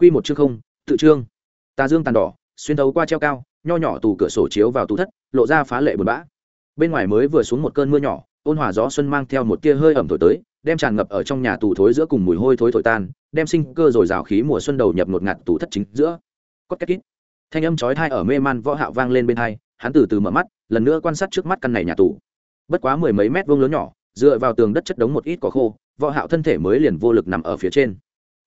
Quy một chương không, tự chương. Tà dương tàn đỏ, xuyên thấu qua treo cao, nho nhỏ tủ cửa sổ chiếu vào tủ thất, lộ ra phá lệ buồn bã. Bên ngoài mới vừa xuống một cơn mưa nhỏ, ôn hòa gió xuân mang theo một tia hơi ẩm thổi tới, đem tràn ngập ở trong nhà tù thối giữa cùng mùi hôi thối thổi tan, đem sinh cơ rồi rào khí mùa xuân đầu nhập ngột ngạt tủ thất chính giữa. Cốt két kít. Thanh âm chói tai ở mê man võ hạo vang lên bên tai, hắn từ từ mở mắt, lần nữa quan sát trước mắt căn này nhà tù. Bất quá mười mấy mét vuông lớn nhỏ, dựa vào tường đất chất đống một ít cỏ khô, võ hạo thân thể mới liền vô lực nằm ở phía trên.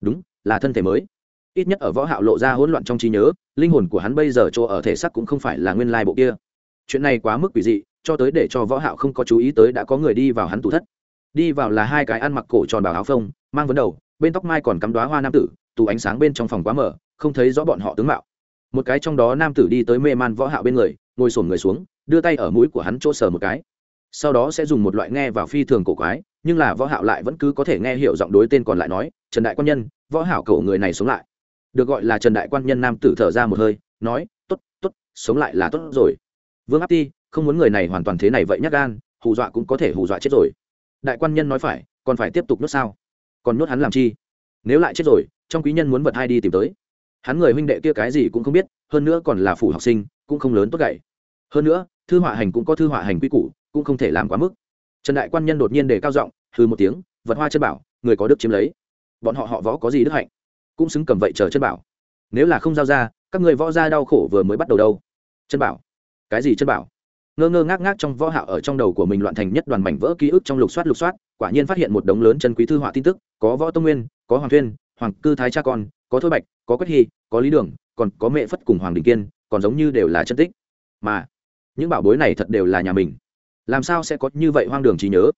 Đúng, là thân thể mới ít nhất ở võ hạo lộ ra hỗn loạn trong trí nhớ, linh hồn của hắn bây giờ chỗ ở thể xác cũng không phải là nguyên lai bộ kia. Chuyện này quá mức quỷ dị, cho tới để cho võ hạo không có chú ý tới đã có người đi vào hắn tủ thất. Đi vào là hai cái ăn mặc cổ tròn bảo áo phông, mang vấn đầu, bên tóc mai còn cắm đóa hoa nam tử, tủ ánh sáng bên trong phòng quá mở, không thấy rõ bọn họ tướng mạo. Một cái trong đó nam tử đi tới mê man võ hạo bên người, ngồi xổm người xuống, đưa tay ở mũi của hắn chỗ sờ một cái. Sau đó sẽ dùng một loại nghe vào phi thường cổ quái, nhưng là võ hạo lại vẫn cứ có thể nghe hiểu giọng đối tên còn lại nói, trần đại quan nhân, võ hảo cậu người này sống lại được gọi là trần đại quan nhân nam tử thở ra một hơi, nói t ố t t ố t sống lại là tốt rồi. Vương áp ti, không muốn người này hoàn toàn thế này vậy nhắc gan, hù dọa cũng có thể hù dọa chết rồi. Đại quan nhân nói phải, còn phải tiếp tục nuốt sao? Còn nuốt hắn làm chi? Nếu lại chết rồi, trong quý nhân muốn vật hai đi tìm tới. Hắn người huynh đệ kia cái gì cũng không biết, hơn nữa còn là phủ học sinh, cũng không lớn tốt gậy. Hơn nữa, thư họa hành cũng có thư họa hành quy củ, cũng không thể làm quá mức. Trần đại quan nhân đột nhiên đề cao giọng hư một tiếng, vật hoa chân bảo, người có đức chiếm lấy. Bọn họ họ võ có gì đức hạnh? Cũng xứng cầm vậy chờ chân bảo. Nếu là không giao ra, các người võ gia đau khổ vừa mới bắt đầu đâu. Chân bảo? Cái gì chân bảo? Ngơ ngơ ngác ngác trong võ hạo ở trong đầu của mình loạn thành nhất đoàn mảnh vỡ ký ức trong lục soát lục soát, quả nhiên phát hiện một đống lớn chân quý thư họa tin tức, có võ tông nguyên, có hoàng thuyên hoàng cư thái cha con, có thôi bạch, có quách hy, có lý đường, còn có mẹ phất cùng hoàng đình kiên, còn giống như đều là chân tích. Mà, những bảo bối này thật đều là nhà mình. Làm sao sẽ có như vậy hoang đường trí nhớ?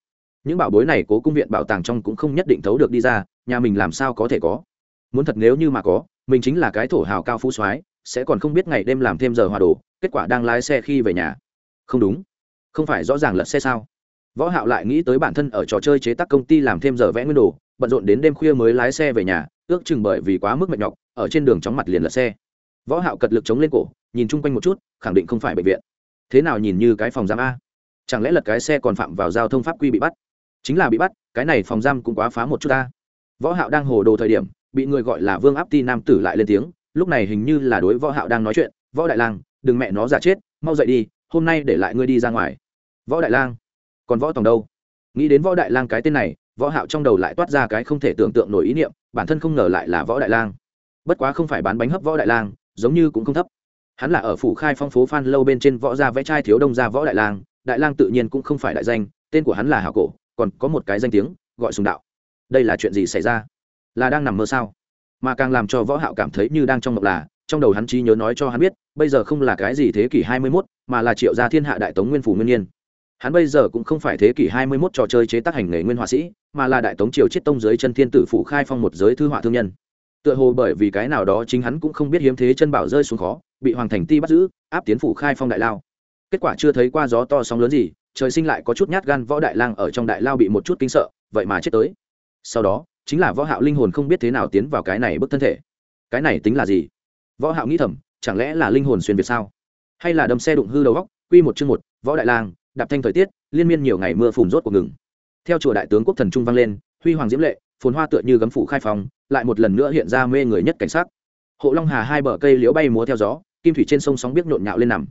Những bảo bối này cố cung viện bảo tàng trong cũng không nhất định thấu được đi ra, nhà mình làm sao có thể có? Muốn thật nếu như mà có, mình chính là cái thổ hào cao phú soái, sẽ còn không biết ngày đêm làm thêm giờ hòa đồ, kết quả đang lái xe khi về nhà. Không đúng. Không phải rõ ràng lật xe sao? Võ hạo lại nghĩ tới bản thân ở trò chơi chế tác công ty làm thêm giờ vẽ nguyên đồ, bận rộn đến đêm khuya mới lái xe về nhà, ước chừng bởi vì quá mức mệt nhọc, ở trên đường chóng mặt liền lật xe. Võ hạo cật lực chống lên cổ, nhìn chung quanh một chút, khẳng định không phải bệnh viện. Thế nào nhìn như cái phòng giam a? Chẳng lẽ lật cái xe còn phạm vào giao thông pháp quy bị bắt? Chính là bị bắt, cái này phòng giam cũng quá phá một chút ta võ hạo đang hồ đồ thời điểm bị người gọi là vương áp ti nam tử lại lên tiếng, lúc này hình như là đối võ hạo đang nói chuyện, võ đại lang, đừng mẹ nó giả chết, mau dậy đi, hôm nay để lại ngươi đi ra ngoài. Võ đại lang? Còn võ tòng đâu? Nghĩ đến võ đại lang cái tên này, võ hạo trong đầu lại toát ra cái không thể tưởng tượng nổi ý niệm, bản thân không ngờ lại là võ đại lang. Bất quá không phải bán bánh hấp võ đại lang, giống như cũng không thấp. Hắn là ở phủ khai phong phố phan lâu bên trên võ gia vẽ trai thiếu đông gia võ đại lang đại lang tự nhiên cũng không phải đại danh, tên của hắn là hảo cổ, còn có một cái danh tiếng, gọi sùng đạo. Đây là chuyện gì xảy ra? Là đang nằm mơ sao? Mà càng làm cho võ hạo cảm thấy như đang trong mộng là trong đầu hắn trí nhớ nói cho hắn biết bây giờ không là cái gì thế kỷ 21, mà là triệu gia thiên hạ đại tống nguyên phủ nguyên nhiên. Hắn bây giờ cũng không phải thế kỷ 21 trò chơi chế tác hành nghề nguyên họa sĩ mà là đại tống triều chiết tông dưới chân thiên tử phủ khai phong một giới thư họa thương nhân. Tựa hồ bởi vì cái nào đó chính hắn cũng không biết hiếm thế chân bảo rơi xuống khó bị hoàng thành ti bắt giữ áp tiến phủ khai phong đại lao. Kết quả chưa thấy qua gió to sóng lớn gì trời sinh lại có chút nhát gan võ đại lang ở trong đại lao bị một chút kinh sợ vậy mà chết tới. Sau đó chính là võ hạo linh hồn không biết thế nào tiến vào cái này bức thân thể. Cái này tính là gì? Võ hạo nghĩ thầm, chẳng lẽ là linh hồn xuyên việt sao? Hay là đâm xe đụng hư đầu góc, quy một chương một, võ đại lang, đạp thanh thời tiết, liên miên nhiều ngày mưa phùn rốt cuộc ngừng. Theo chùa đại tướng quốc thần trung vang lên, huy hoàng diễm lệ, phồn hoa tựa như gấm phủ khai phòng lại một lần nữa hiện ra mê người nhất cảnh sắc. Hộ long hà hai bờ cây liễu bay múa theo gió, kim thủy trên sông sóng biết nhộn nhạo lên nằm.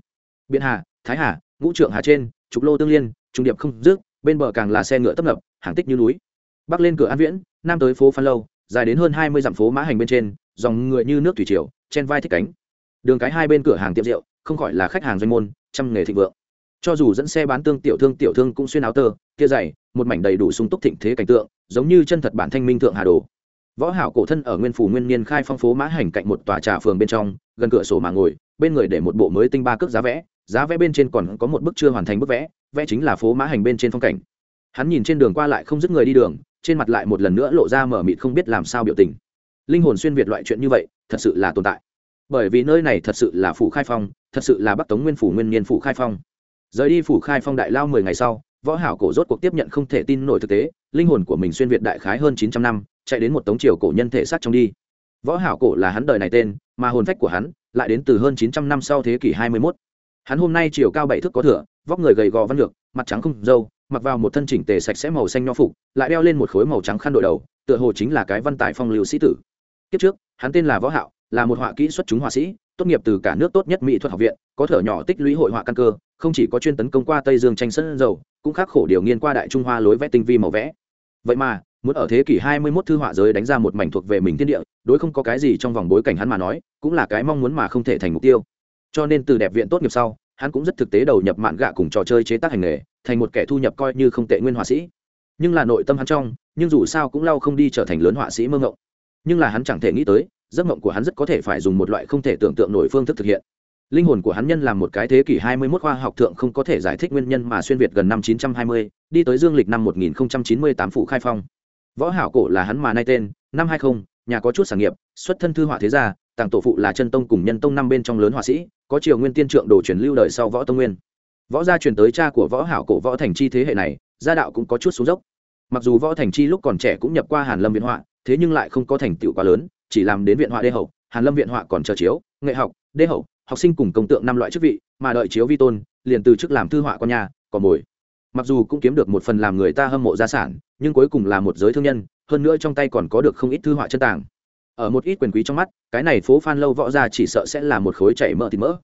Biện hà, thái hà, ngũ trượng hà trên, trục lô tương liên, trung điệp không dứt, bên bờ càng là xe ngựa tấp nập, hàng tích như núi. Bắc lên cửa an viễn nam tới phố phan lâu, dài đến hơn hai mươi dặm phố mã hành bên trên, dòng người như nước thủy triều, chen vai thích cánh. Đường cái hai bên cửa hàng tiệm rượu, không khỏi là khách hàng doanh môn, trăm nghề thịnh vượng. Cho dù dẫn xe bán tương tiểu thương tiểu thương cũng xuyên áo tơ, kia dày, một mảnh đầy đủ sung túc thịnh thế cảnh tượng, giống như chân thật bản thanh minh thượng hà đồ. Võ hảo cổ thân ở nguyên phủ nguyên niên khai phong phố mã hành cạnh một tòa trà phường bên trong, gần cửa sổ mà ngồi, bên người để một bộ mới tinh ba cước giá vẽ giá vẽ bên trên còn có một bức chưa hoàn thành bức vẽ vẽ chính là phố mã hành bên trên phong cảnh. Hắn nhìn trên đường qua lại không dứt người đi đường trên mặt lại một lần nữa lộ ra mở mịt không biết làm sao biểu tình. Linh hồn xuyên việt loại chuyện như vậy, thật sự là tồn tại. Bởi vì nơi này thật sự là phủ khai phong, thật sự là bắc tống nguyên phủ nguyên niên phủ khai phong. Rời đi phủ khai phong đại lao mười ngày sau, võ hảo cổ rốt cuộc tiếp nhận không thể tin nổi thực tế, linh hồn của mình xuyên việt đại khái hơn chín trăm năm, chạy đến một tống triều cổ nhân thể xác trong đi. Võ hảo cổ là hắn đời này tên, mà hồn phách của hắn lại đến từ hơn chín trăm năm sau thế kỷ hai mươi 21. hắn hôm nay chiều cao bảy thước có thừa vóc người gầy gò văn lược, mặt trắng không râu mặc vào một thân chỉnh tề sạch sẽ màu xanh nho phục, lại đeo lên một khối màu trắng khăn đội đầu, tựa hồ chính là cái văn tài phong lưu sĩ tử. Kiếp trước, hắn tên là võ hạo, là một họa kỹ xuất chúng họa sĩ, tốt nghiệp từ cả nước tốt nhất mỹ thuật học viện, có thở nhỏ tích lũy hội họa căn cơ, không chỉ có chuyên tấn công qua tây dương tranh sân dầu, cũng khắc khổ điều nghiên qua đại trung hoa lối vẽ tinh vi màu vẽ. Vậy mà, muốn ở thế kỷ 21 thư họa giới đánh ra một mảnh thuộc về mình thiên địa, đối không có cái gì trong vòng bối cảnh hắn mà nói, cũng là cái mong muốn mà không thể thành mục tiêu. Cho nên từ đẹp viện tốt nghiệp sau, hắn cũng rất thực tế đầu nhập mạn gạ cùng trò chơi chế tác hành nghề thành một kẻ thu nhập coi như không tệ nguyên họa sĩ. Nhưng là nội tâm hắn trong nhưng dù sao cũng lau không đi trở thành lớn họa sĩ mơ ngộng. Nhưng là hắn chẳng thể nghĩ tới giấc mộng của hắn rất có thể phải dùng một loại không thể tưởng tượng nổi phương thức thực hiện. Linh hồn của hắn nhân làm một cái thế kỷ 21 khoa học thượng không có thể giải thích nguyên nhân mà xuyên việt gần năm 920, đi tới dương lịch năm 1098 phụ khai phong. Võ hảo cổ là hắn mà nay tên năm 20, nhà có chút sản nghiệp xuất thân thư họa thế gia tàng tổ phụ là chân tông cùng nhân tông năm bên trong lớn họa sĩ có triều nguyên tiên trượng đồ truyền lưu đời sau võ tông nguyên võ gia truyền tới cha của võ hảo cổ võ thành chi thế hệ này, gia đạo cũng có chút xuống dốc. Mặc dù võ thành chi lúc còn trẻ cũng nhập qua hàn lâm viện họa, thế nhưng lại không có thành tựu quá lớn, chỉ làm đến viện họa đê hậu. Hàn lâm viện họa còn chờ chiếu, nghệ học, đê hậu, học sinh cùng công tượng năm loại chức vị, mà đợi chiếu vi tôn, liền từ chức làm thư họa con nhà còn mồi. Mặc dù cũng kiếm được một phần làm người ta hâm mộ gia sản, nhưng cuối cùng là một giới thương nhân, hơn nữa trong tay còn có được không ít thư họa chân tàng. Ở một ít quyền quý trong mắt, cái này phố phan lâu võ gia chỉ sợ sẽ là một khối chảy mỡ thịt mỡ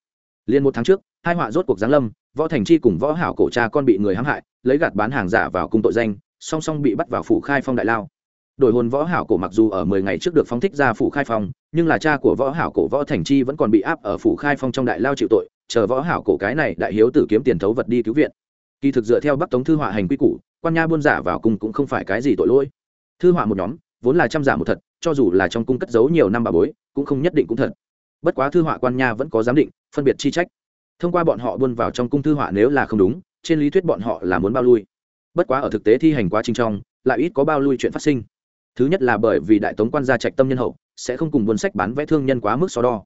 liền một tháng trước, hai họa rốt cuộc giáng lâm, võ thành chi cùng võ hảo cổ cha con bị người hãm hại, lấy gạt bán hàng giả vào cung tội danh, song song bị bắt vào phủ khai phong đại lao. Đổi hồn võ hảo cổ mặc dù ở mười ngày trước được phóng thích ra phủ khai phong, nhưng là cha của võ hảo cổ võ thành chi vẫn còn bị áp ở phủ khai phong trong đại lao chịu tội, chờ võ hảo cổ cái này đại hiếu tử kiếm tiền thấu vật đi cứu viện. Kỳ thực dựa theo bắc tống thư họa hành quy củ, quan nha buôn giả vào cung cũng không phải cái gì tội lỗi. Thư họa một nhóm, vốn là trăm giả một thật, cho dù là trong cung cất giấu nhiều năm bà bối, cũng không nhất định cũng thật bất quá thư họa quan nha vẫn có giám định, phân biệt chi trách. Thông qua bọn họ buôn vào trong cung thư họa nếu là không đúng, trên lý thuyết bọn họ là muốn bao lui. Bất quá ở thực tế thi hành quá trình trong, lại ít có bao lui chuyện phát sinh. Thứ nhất là bởi vì đại tống quan gia trạch tâm nhân hậu, sẽ không cùng buôn sách bán vẽ thương nhân quá mức so đo.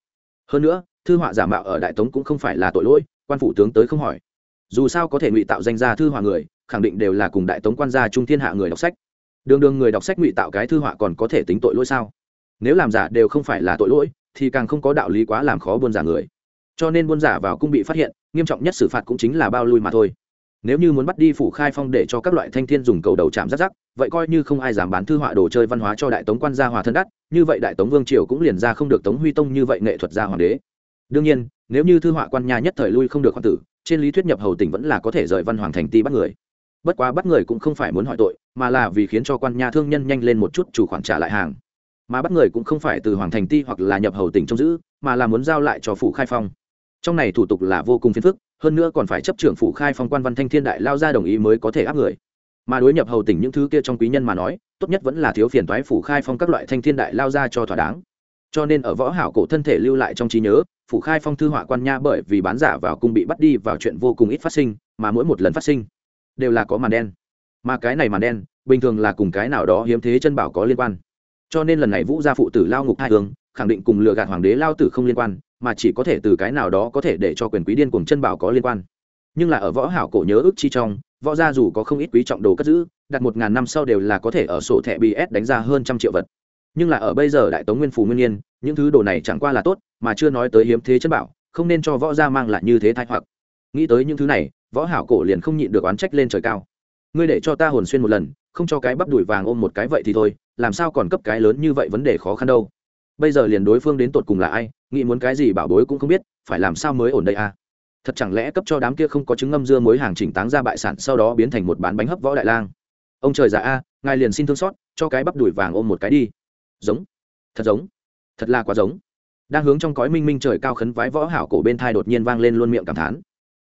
Hơn nữa, thư họa giả mạo ở đại tống cũng không phải là tội lỗi, quan phủ tướng tới không hỏi. Dù sao có thể ngụy tạo danh gia thư họa người, khẳng định đều là cùng đại tống quan gia trung thiên hạ người đọc sách. Đường đường người đọc sách ngụy tạo cái thư họa còn có thể tính tội lỗi sao? Nếu làm giả đều không phải là tội lỗi thì càng không có đạo lý quá làm khó buôn giả người. Cho nên buôn giả vào cung bị phát hiện, nghiêm trọng nhất xử phạt cũng chính là bao lui mà thôi. Nếu như muốn bắt đi phủ khai phong để cho các loại thanh thiên dùng cầu đầu chạm rắc rắc, vậy coi như không ai dám bán thư họa đồ chơi văn hóa cho đại tống quan gia hòa thân đắt như vậy đại tống vương triều cũng liền ra không được tống huy tông như vậy nghệ thuật gia hoàng đế. Đương nhiên, nếu như thư họa quan nhà nhất thời lui không được hoàng tử, trên lý thuyết nhập hầu tỉnh vẫn là có thể rời văn hoàng thành ti bắt người. Bất quá bắt người cũng không phải muốn hỏi tội, mà là vì khiến cho quan nhà thương nhân nhanh lên một chút chủ khoản trả lại hàng mà bắt người cũng không phải từ hoàng thành ti hoặc là nhập hầu tỉnh trông giữ, mà là muốn giao lại cho phủ khai phong. Trong này thủ tục là vô cùng phiền phức, hơn nữa còn phải chấp trưởng phủ khai phong quan văn thanh thiên đại lao ra đồng ý mới có thể áp người. Mà đối nhập hầu tỉnh những thứ kia trong quý nhân mà nói, tốt nhất vẫn là thiếu phiền toái phủ khai phong các loại thanh thiên đại lao ra cho thỏa đáng. Cho nên ở võ hảo cổ thân thể lưu lại trong trí nhớ, phủ khai phong thư họa quan nha bởi vì bán giả vào cung bị bắt đi vào chuyện vô cùng ít phát sinh, mà mỗi một lần phát sinh, đều là có màn đen. Mà cái này màn đen, bình thường là cùng cái nào đó hiếm thế chân bảo có liên quan cho nên lần này vũ gia phụ tử lao ngục hai hướng, khẳng định cùng lừa gạt hoàng đế lao tử không liên quan, mà chỉ có thể từ cái nào đó có thể để cho quyền quý điên cùng chân bảo có liên quan. Nhưng là ở võ hảo cổ nhớ ước chi trong, võ gia dù có không ít quý trọng đồ cất giữ, đặt một ngàn năm sau đều là có thể ở sổ thẻ bs đánh ra hơn trăm triệu vật. Nhưng là ở bây giờ đại tống nguyên phù nguyên nhiên những thứ đồ này chẳng qua là tốt, mà chưa nói tới hiếm thế chân bảo, không nên cho võ gia mang lại như thế thái hoặc. Nghĩ tới những thứ này, võ hảo cổ liền không nhịn được oán trách lên trời cao. Ngươi để cho ta hồn xuyên một lần, không cho cái bắp đùi vàng ôm một cái vậy thì thôi làm sao còn cấp cái lớn như vậy vấn đề khó khăn đâu. Bây giờ liền đối phương đến tột cùng là ai, nghĩ muốn cái gì bảo bối cũng không biết, phải làm sao mới ổn đây à? Thật chẳng lẽ cấp cho đám kia không có chứng ngâm dưa mối hàng chỉnh táng ra bại sản sau đó biến thành một bán bánh hấp võ đại lang? Ông trời già a, ngài liền xin thương xót, cho cái bắp đùi vàng ôm một cái đi. Giống. Thật giống. Thật là quá giống. Đang hướng trong cõi minh minh trời cao khấn vái võ hảo cổ bên thai đột nhiên vang lên luôn miệng cảm thán.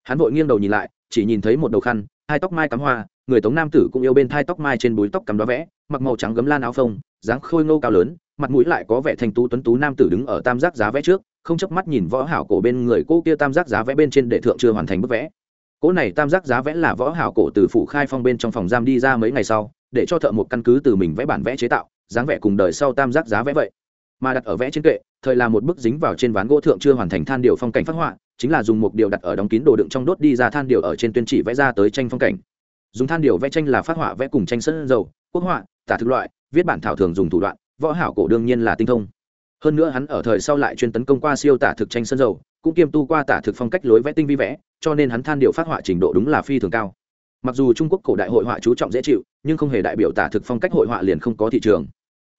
Hắn vội nghiêng đầu nhìn lại, chỉ nhìn thấy một đầu khăn, hai tóc mai cắm hoa người tống nam tử cũng yêu bên thai tóc mai trên búi tóc cắm đó vẽ, mặc màu trắng gấm lan áo phông, dáng khôi ngô cao lớn, mặt mũi lại có vẻ thành tú tuấn tú nam tử đứng ở tam giác giá vẽ trước, không chớp mắt nhìn võ hảo cổ bên người cô kia tam giác giá vẽ bên trên để thượng chưa hoàn thành bức vẽ. Cỗ này tam giác giá vẽ là võ hảo cổ từ phủ khai phong bên trong phòng giam đi ra mấy ngày sau, để cho thợ một căn cứ từ mình vẽ bản vẽ chế tạo, dáng vẽ cùng đời sau tam giác giá vẽ vậy. Mà đặt ở vẽ trên kệ, thời là một bức dính vào trên ván gỗ thượng chưa hoàn thành than điều phong cảnh phát họa, chính là dùng một điều đặt ở đóng kín đồ đựng trong đốt đi ra than điều ở trên tuyên chỉ vẽ ra tới tranh phong cảnh dùng than điều vẽ tranh là phát họa vẽ cùng tranh sân dầu, quốc họa, tả thực loại, viết bản thảo thường dùng thủ đoạn, võ hảo cổ đương nhiên là tinh thông. Hơn nữa hắn ở thời sau lại chuyên tấn công qua siêu tả thực tranh sân dầu, cũng kiêm tu qua tả thực phong cách lối vẽ tinh vi vẽ, cho nên hắn than điều phát họa trình độ đúng là phi thường cao. Mặc dù trung quốc cổ đại hội họa chú trọng dễ chịu, nhưng không hề đại biểu tả thực phong cách hội họa liền không có thị trường.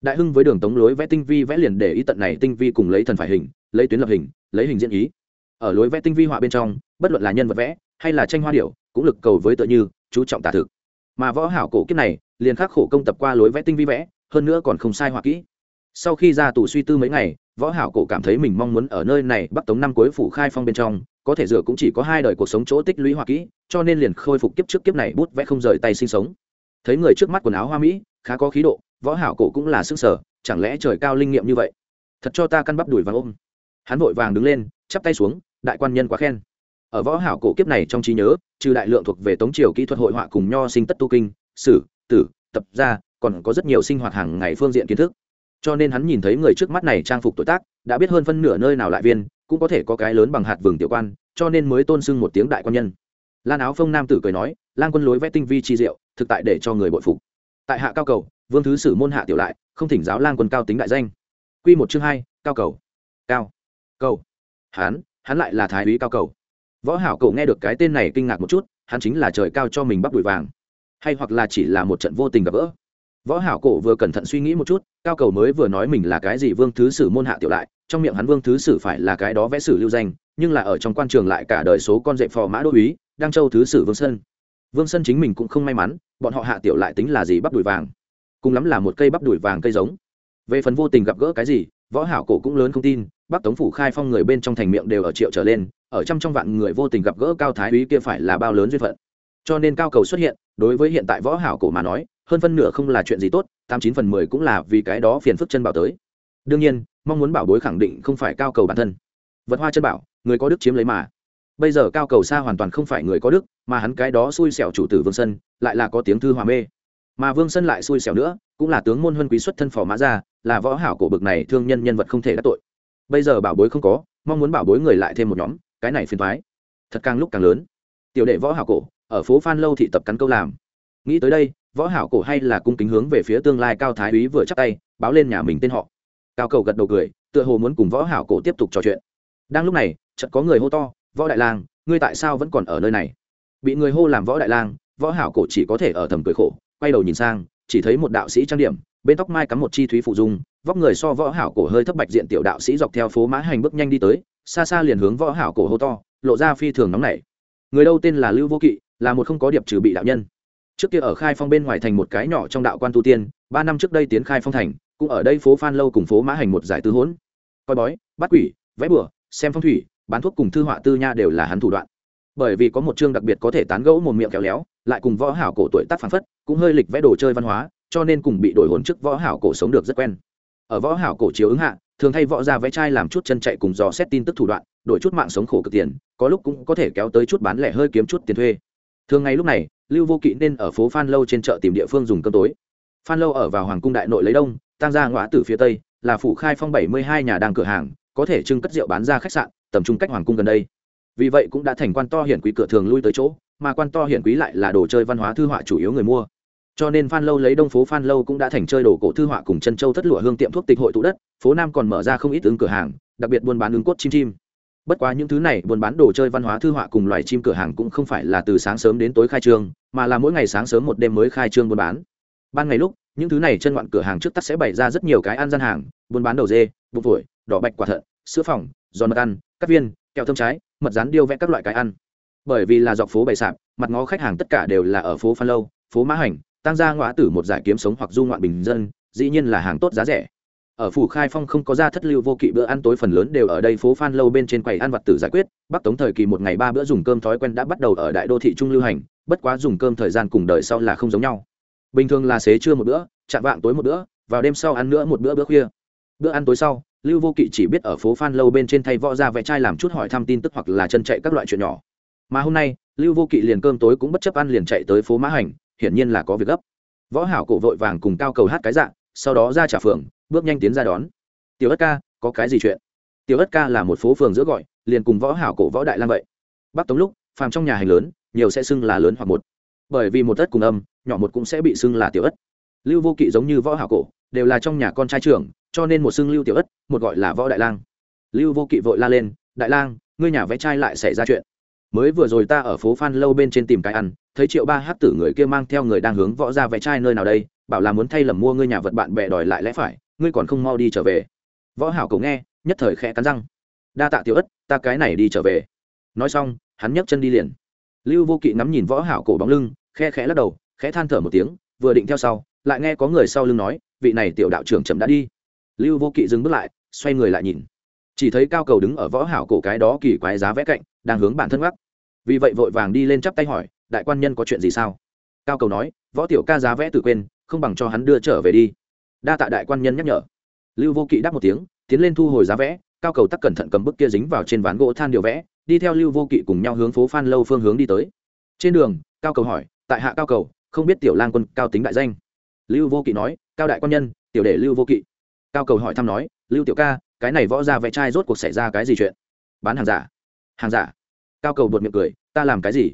Đại hưng với đường tống lối vẽ tinh vi vẽ liền để ý tận này tinh vi cùng lấy thần phải hình, lấy tuyến lập hình, lấy hình diễn ý. Ở lối vẽ tinh vi họa bên trong, bất luận là nhân vật vẽ, hay là tranh hoa điệu cũng lực cầu với tự như chú trọng tả thực. Mà võ hảo cổ kiếp này, liền khắc khổ công tập qua lối vẽ tinh vi vẽ, hơn nữa còn không sai họa kỹ. Sau khi ra tù suy tư mấy ngày, võ hảo cổ cảm thấy mình mong muốn ở nơi này bắc tống năm cuối phủ khai phong bên trong, có thể dựa cũng chỉ có hai đời cuộc sống chỗ tích lũy họa kỹ, cho nên liền khôi phục kiếp trước kiếp này bút vẽ không rời tay sinh sống. Thấy người trước mắt quần áo hoa mỹ, khá có khí độ, võ hảo cổ cũng là sức sở chẳng lẽ trời cao linh nghiệm như vậy? Thật cho ta căn bắp đuổi vàng ôm. Hắn vội vàng đứng lên, chắp tay xuống, đại quan nhân quá khen ở võ hảo cổ kiếp này trong trí nhớ, trừ đại lượng thuộc về tống triều kỹ thuật hội họa cùng nho sinh tất tu kinh, sử, tử, tập ra còn có rất nhiều sinh hoạt hàng ngày phương diện kiến thức. Cho nên hắn nhìn thấy người trước mắt này trang phục tuổi tác, đã biết hơn phân nửa nơi nào lại viên, cũng có thể có cái lớn bằng hạt vừng tiểu quan, cho nên mới tôn sưng một tiếng đại quan nhân. Lan áo phong nam tử cười nói, lang quân lối vẽ tinh vi chi diệu, thực tại để cho người bội phục. Tại hạ cao cầu, vương thứ sử môn hạ tiểu lại, không thỉnh giáo lang quân cao tính đại danh. Quy một chương hai, cao cầu. Cao. Cầu. Hắn hắn lại là thái úy cao cầu võ hảo cậu nghe được cái tên này kinh ngạc một chút, hắn chính là trời cao cho mình bắp đùi vàng. Hay hoặc là chỉ là một trận vô tình gặp gỡ. Võ hảo cổ vừa cẩn thận suy nghĩ một chút, cao cầu mới vừa nói mình là cái gì vương thứ sử môn hạ tiểu lại, trong miệng hắn vương thứ sử phải là cái đó vẽ sử lưu danh, nhưng là ở trong quan trường lại cả đời số con dạy phò mã đô úy, đăng châu thứ sử vương sơn vương sơn chính mình cũng không may mắn, bọn họ hạ tiểu lại tính là gì bắp đùi vàng. Cùng lắm là một cây bắp đùi vàng cây giống. Về phần vô tình gặp gỡ cái gì, võ hảo cổ cũng lớn không tin, bắc tống phủ khai phong người bên trong thành miệng đều ở triệu trở lên ở trăm trong vạn người vô tình gặp gỡ cao thái úy kia phải là bao lớn duyên phận. Cho nên cao cầu xuất hiện, đối với hiện tại võ hảo cổ mà nói, hơn phân nửa không là chuyện gì tốt, tám chín phần mười cũng là vì cái đó phiền phức chân bảo tới. Đương nhiên, mong muốn bảo bối khẳng định không phải cao cầu bản thân. Vật hoa chân bảo, người có đức chiếm lấy mà. Bây giờ cao cầu xa hoàn toàn không phải người có đức, mà hắn cái đó xui xẻo chủ tử vương sân, lại là có tiếng thư hòa mê. Mà vương sân lại xui xẻo nữa, cũng là tướng môn huân quý xuất thân phò mã ra là võ hảo cổ bực này thương nhân nhân vật không thể đắc tội. Bây giờ bảo bối không có, mong muốn bảo bối người lại thêm một nhóm cái này phiền thoái. Thật càng lúc càng lớn. Tiểu đệ võ hảo cổ, ở phố phan lâu thị tập cắn câu làm. Nghĩ tới đây, võ hảo cổ hay là cung kính hướng về phía tương lai cao thái úy vừa chắc tay, báo lên nhà mình tên họ. Cao cầu gật đầu cười, tựa hồ muốn cùng võ hảo cổ tiếp tục trò chuyện. Đang lúc này, chợt có người hô to, võ đại lang, ngươi tại sao vẫn còn ở nơi này? Bị người hô làm võ đại lang võ hảo cổ chỉ có thể ở thầm cười khổ, quay đầu nhìn sang, chỉ thấy một đạo sĩ trang điểm, bên tóc mai cắm một chi thúy phụ dung, vóc người so võ hảo cổ hơi thấp bạch diện tiểu đạo sĩ dọc theo phố mã hành bước nhanh đi tới xa xa liền hướng võ hảo cổ hô to, lộ ra phi thường nóng nảy. Người đâu tên là lưu vô kỵ, là một không có điệp trừ bị đạo nhân. Trước kia ở khai phong bên ngoài thành một cái nhỏ trong đạo quan tu tiên, ba năm trước đây tiến khai phong thành, cũng ở đây phố phan lâu cùng phố mã hành một giải tư hỗn coi bói, bắt quỷ, vẽ bừa, xem phong thủy, bán thuốc cùng thư họa tư nha đều là hắn thủ đoạn. Bởi vì có một chương đặc biệt có thể tán gẫu một miệng kéo léo, lại cùng võ hảo cổ tuổi tác phản phất, cũng hơi lịch vẽ đồ chơi văn hóa, cho nên cùng bị đổi hồn trước võ hảo cổ sống được rất quen. Ở võ hảo cổ chiếu ứng hạ thường thay võ ra vẽ trai làm chút chân chạy cùng dò xét tin tức thủ đoạn, đổi chút mạng sống khổ cực tiền, có lúc cũng có thể kéo tới chút bán lẻ hơi kiếm chút tiền thuê. Thường ngày lúc này, lưu vô kỵ nên ở phố phan lâu trên chợ tìm địa phương dùng cơm tối. Phan lâu ở vào hoàng cung đại nội lấy đông tăng ra ngõ từ phía tây, là phủ khai phong bảy mươi hai nhà đang cửa hàng, có thể trưng cất rượu bán ra khách sạn, tầm trung cách hoàng cung gần đây. Vì vậy cũng đã thành quan to hiển quý cửa thường lui tới chỗ, mà quan to hiển quý lại là đồ chơi văn hóa thư họa chủ yếu người mua cho nên phan lâu lấy đông phố phan lâu cũng đã thành chơi đồ cổ thư họa cùng chân châu thất lụa hương tiệm thuốc tịch hội tụ đất, phố nam còn mở ra không ít ứng cửa hàng, đặc biệt buôn bán ứng cốt chim chim. Bất quá những thứ này buôn bán đồ chơi văn hóa thư họa cùng loài chim cửa hàng cũng không phải là từ sáng sớm đến tối khai trương, mà là mỗi ngày sáng sớm một đêm mới khai trương buôn bán. Ban ngày lúc, những thứ này chân ngoạn cửa hàng trước tắt sẽ bày ra rất nhiều cái ăn gian hàng, buôn bán đầu dê, bụng phổi, đỏ bạch quả thận, sữa phòng giòn mật ăn, cắt viên, kẹo thơm trái, mật rán điêu vẽ các loại cái ăn. Bởi vì là dọc phố bày sạp, mặt ngó khách hàng tất cả đều là ở phố phan lâu, phố mã hành tăng gia ngõ tử một giải kiếm sống hoặc du ngoạn bình dân, dĩ nhiên là hàng tốt giá rẻ. Ở phủ khai phong không có ra thất lưu vô kỵ bữa ăn tối phần lớn đều ở đây phố phan lâu bên trên quầy ăn vặt tử giải quyết, bắc tống thời kỳ một ngày ba bữa dùng cơm thói quen đã bắt đầu ở đại đô thị trung lưu hành, bất quá dùng cơm thời gian cùng đời sau là không giống nhau. Bình thường là xế trưa một bữa, chạm vạng tối một bữa, vào đêm sau ăn nữa một bữa bữa khuya. Bữa ăn tối sau, lưu vô kỵ chỉ biết ở phố phan lâu bên trên thay võ ra vẽ chai làm chút hỏi thăm tin tức hoặc là chân chạy các loại chuyện nhỏ. Mà hôm nay, lưu vô kỵ liền cơm tối cũng bất chấp ăn liền chạy tới phố mã hành hiển nhiên là có việc gấp. Võ hảo cổ vội vàng cùng cao cầu hát cái dạng sau đó ra trả phường, bước nhanh tiến ra đón. Tiểu ất ca, có cái gì chuyện? Tiểu ất ca là một phố phường giữa gọi, liền cùng võ hảo cổ, võ đại lang vậy. Bắc tống lúc, phàm trong nhà hành lớn, nhiều sẽ xưng là lớn hoặc một. Bởi vì một ất cùng âm, nhỏ một cũng sẽ bị xưng là tiểu ất. Lưu vô kỵ giống như võ hảo cổ, đều là trong nhà con trai trưởng, cho nên một xưng lưu tiểu ất, một gọi là võ đại lang. Lưu vô kỵ vội la lên, đại lang, ngươi nhà vẽ trai lại xảy ra chuyện mới vừa rồi ta ở phố phan lâu bên trên tìm cái ăn, thấy triệu ba hát tử người kia mang theo người đang hướng võ ra vẽ trai nơi nào đây, bảo là muốn thay lầm mua ngươi nhà vật bạn bè đòi lại lẽ phải, ngươi còn không mau đi trở về. Võ hảo cầu nghe, nhất thời khẽ cắn răng. Đa tạ tiểu ất, ta cái này đi trở về. Nói xong, hắn nhấc chân đi liền. Lưu vô kỵ ngắm nhìn võ hảo cổ bóng lưng, khe khẽ lắc đầu, khẽ than thở một tiếng, vừa định theo sau, lại nghe có người sau lưng nói, vị này tiểu đạo trưởng chậm đã đi. Lưu vô kỵ dừng bước lại, xoay người lại nhìn. Chỉ thấy cao cầu đứng ở võ hảo cổ cái đó kỳ quái giá vẽ cạnh, đang hướng bản thân gác vì vậy vội vàng đi lên chắp tay hỏi, đại quan nhân có chuyện gì sao? Cao cầu nói, võ tiểu ca giá vẽ tự quên, không bằng cho hắn đưa trở về đi. Đa tạ đại quan nhân nhắc nhở. Lưu vô kỵ đáp một tiếng, tiến lên thu hồi giá vẽ, cao cầu tắc cẩn thận cầm bức kia dính vào trên ván gỗ than điều vẽ, đi theo lưu vô kỵ cùng nhau hướng phố phan lâu phương hướng đi tới. Trên đường, cao cầu hỏi, tại hạ cao cầu, không biết tiểu lang quân cao tính đại danh? Lưu vô kỵ nói, cao đại quan nhân, tiểu đệ lưu vô kỵ. Cao cầu hỏi thăm nói, lưu tiểu ca, cái này võ ra vẽ trai rốt cuộc xảy ra cái gì chuyện? Bán hàng giả. Hàng giả? Cao cầu bột miệng cười, ta làm cái gì?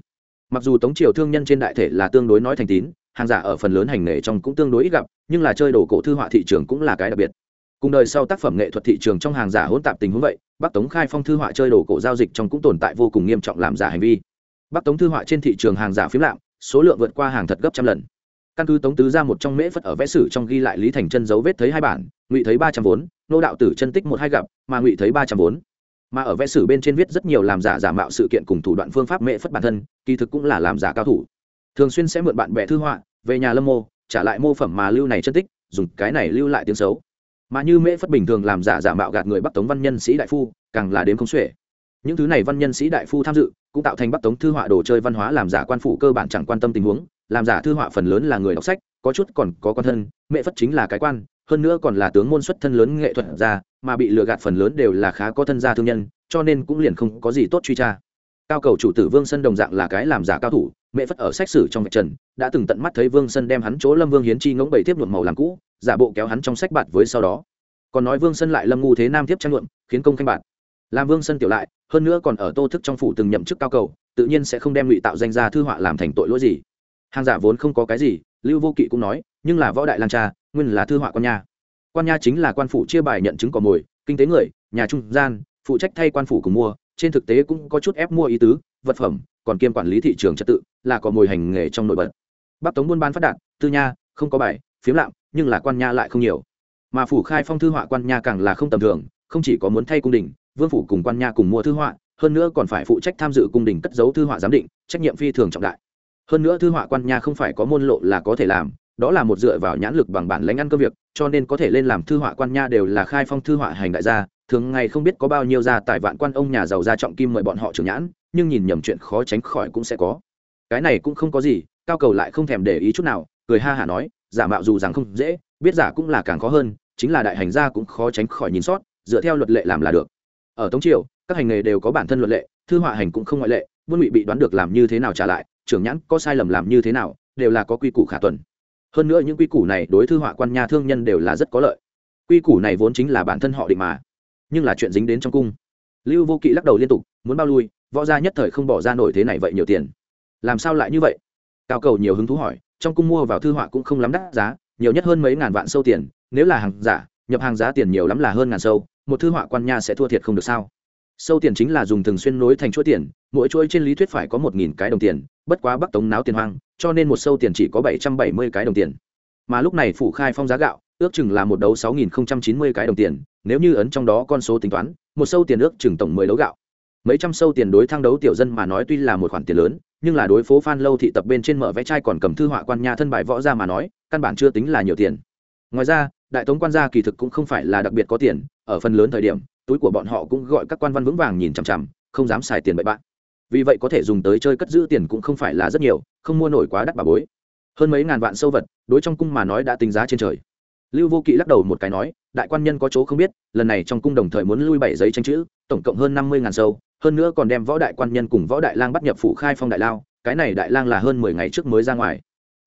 Mặc dù tống triều thương nhân trên đại thể là tương đối nói thành tín, hàng giả ở phần lớn hành nghề trong cũng tương đối ít gặp, nhưng là chơi đồ cổ thư họa thị trường cũng là cái đặc biệt. Cùng đời sau tác phẩm nghệ thuật thị trường trong hàng giả hỗn tạp tình huống vậy, bắc tống khai phong thư họa chơi đồ cổ giao dịch trong cũng tồn tại vô cùng nghiêm trọng làm giả hành vi. Bắc tống thư họa trên thị trường hàng giả phiếm lạm, số lượng vượt qua hàng thật gấp trăm lần. Căn cứ tống tứ ra một trong mễ phất ở vẽ sử trong ghi lại lý thành chân dấu vết thấy hai bản, ngụy thấy ba trăm vốn, nô đạo tử chân tích một hai gặp, mà ngụy thấy ba trăm vốn mà ở vẽ sử bên trên viết rất nhiều làm giả giả mạo sự kiện cùng thủ đoạn phương pháp mệ phất bản thân, kỳ thực cũng là làm giả cao thủ. Thường xuyên sẽ mượn bạn bè thư họa, về nhà lâm mô, trả lại mô phẩm mà lưu này chân tích, dùng cái này lưu lại tiếng xấu. Mà như mễ phất bình thường làm giả giả mạo gạt người bắc tống văn nhân sĩ đại phu, càng là đến không xuể. Những thứ này văn nhân sĩ đại phu tham dự, cũng tạo thành bắc tống thư họa đồ chơi văn hóa làm giả quan phủ cơ bản chẳng quan tâm tình huống, làm giả thư họa phần lớn là người đọc sách, có chút còn có quan thân mẹ phất chính là cái quan hơn nữa còn là tướng môn xuất thân lớn nghệ thuật ra mà bị lừa gạt phần lớn đều là khá có thân gia thương nhân, cho nên cũng liền không có gì tốt truy tra. Cao cầu chủ tử vương sân đồng dạng là cái làm giả cao thủ, mẹ phất ở sách sử trong vạch trần, đã từng tận mắt thấy vương sân đem hắn chỗ lâm vương hiến chi ngỗng bảy tiếp luận màu làm cũ, giả bộ kéo hắn trong sách bạt với sau đó. Còn nói vương sân lại lâm ngu thế nam tiếp trang luận khiến công khanh bạt. Làm vương sân tiểu lại, hơn nữa còn ở tô thức trong phủ từng nhậm chức cao cầu, tự nhiên sẽ không đem ngụy tạo danh gia thư họa làm thành tội lỗi gì. Hàng giả vốn không có cái gì, lưu vô kỵ cũng nói, nhưng là võ đại lang cha nguyên là thư họa quan nha. Quan nha chính là quan phủ chia bài nhận chứng cò mồi, kinh tế người, nhà trung gian, phụ trách thay quan phủ cùng mua, trên thực tế cũng có chút ép mua ý tứ, vật phẩm, còn kiêm quản lý thị trường trật tự, là cò mồi hành nghề trong nội bật. Bắc tống buôn bán phát đạt, tư nha, không có bài, phiếm lạm, nhưng là quan nha lại không nhiều. Mà phủ khai phong thư họa quan nha càng là không tầm thường, không chỉ có muốn thay cung đình, vương phủ cùng quan nha cùng mua thư họa, hơn nữa còn phải phụ trách tham dự cung đình cất dấu thư họa giám định, trách nhiệm phi thường trọng đại. Hơn nữa thư họa quan nha không phải có môn lộ là có thể làm đó là một dựa vào nhãn lực bằng bản lãnh ăn cơ việc, cho nên có thể lên làm thư họa quan nha đều là khai phong thư họa hành đại gia, thường ngày không biết có bao nhiêu gia tài vạn quan ông nhà giàu gia trọng kim mời bọn họ trưởng nhãn, nhưng nhìn nhầm chuyện khó tránh khỏi cũng sẽ có. Cái này cũng không có gì, cao cầu lại không thèm để ý chút nào, cười ha hả nói, giả mạo dù rằng không dễ, biết giả cũng là càng khó hơn, chính là đại hành gia cũng khó tránh khỏi nhìn sót, dựa theo luật lệ làm là được. Ở tống triều, các hành nghề đều có bản thân luật lệ, thư họa hành cũng không ngoại lệ buôn ngụy bị đoán được làm như thế nào trả lại, trưởng nhãn có sai lầm làm như thế nào, đều là có quy củ khả tuần hơn nữa những quy củ này đối thư họa quan nha thương nhân đều là rất có lợi. Quy củ này vốn chính là bản thân họ định mà. Nhưng là chuyện dính đến trong cung. Lưu vô kỵ lắc đầu liên tục, muốn bao lui, võ gia nhất thời không bỏ ra nổi thế này vậy nhiều tiền. Làm sao lại như vậy? Cao cầu nhiều hứng thú hỏi, trong cung mua vào thư họa cũng không lắm đắt giá, nhiều nhất hơn mấy ngàn vạn sâu tiền, nếu là hàng giả, nhập hàng giá tiền nhiều lắm là hơn ngàn sâu, một thư họa quan nha sẽ thua thiệt không được sao? Sâu tiền chính là dùng thường xuyên nối thành chuỗi tiền, mỗi chuỗi trên lý thuyết phải có một nghìn cái đồng tiền, bất quá bắc tống náo tiền hoang, cho nên một sâu tiền chỉ có bảy trăm bảy mươi cái đồng tiền. Mà lúc này phủ khai phong giá gạo, ước chừng là một đấu sáu nghìn chín mươi cái đồng tiền, nếu như ấn trong đó con số tính toán, một sâu tiền ước chừng tổng mười đấu gạo. Mấy trăm sâu tiền đối thang đấu tiểu dân mà nói tuy là một khoản tiền lớn, nhưng là đối phố phan lâu thị tập bên trên mở vẽ trai còn cầm thư họa quan nha thân bài võ ra mà nói, căn bản chưa tính là nhiều tiền. Ngoài ra, đại tống quan gia kỳ thực cũng không phải là đặc biệt có tiền, ở phần lớn thời điểm túi của bọn họ cũng gọi các quan văn vững vàng nhìn chằm chằm, không dám xài tiền bậy bạn. Vì vậy có thể dùng tới chơi cất giữ tiền cũng không phải là rất nhiều, không mua nổi quá đắt bà bối. Hơn mấy ngàn vạn sâu vật, đối trong cung mà nói đã tính giá trên trời. Lưu vô kỵ lắc đầu một cái nói, đại quan nhân có chỗ không biết, lần này trong cung đồng thời muốn lui bảy giấy tranh chữ, tổng cộng hơn năm mươi ngàn sâu, hơn nữa còn đem võ đại quan nhân cùng võ đại lang bắt nhập phủ khai phong đại lao, cái này đại lang là hơn mười ngày trước mới ra ngoài.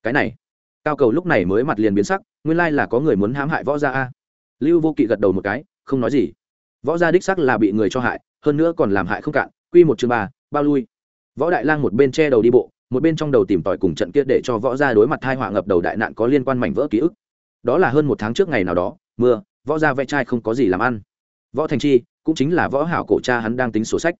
Cái này, cao cầu lúc này mới mặt liền biến sắc, nguyên lai là có người muốn hãm hại võ gia a. Lưu vô kỵ gật đầu một cái, không nói gì võ gia đích sắc là bị người cho hại, hơn nữa còn làm hại không cạn. Quy một chương ba, bao lui. Võ đại lang một bên che đầu đi bộ, một bên trong đầu tìm tòi cùng trận kia để cho võ gia đối mặt thai họa ngập đầu đại nạn có liên quan mảnh vỡ ký ức. Đó là hơn một tháng trước ngày nào đó, mưa, võ gia vẽ trai không có gì làm ăn. Võ thành chi, cũng chính là võ hảo cổ cha hắn đang tính sổ sách.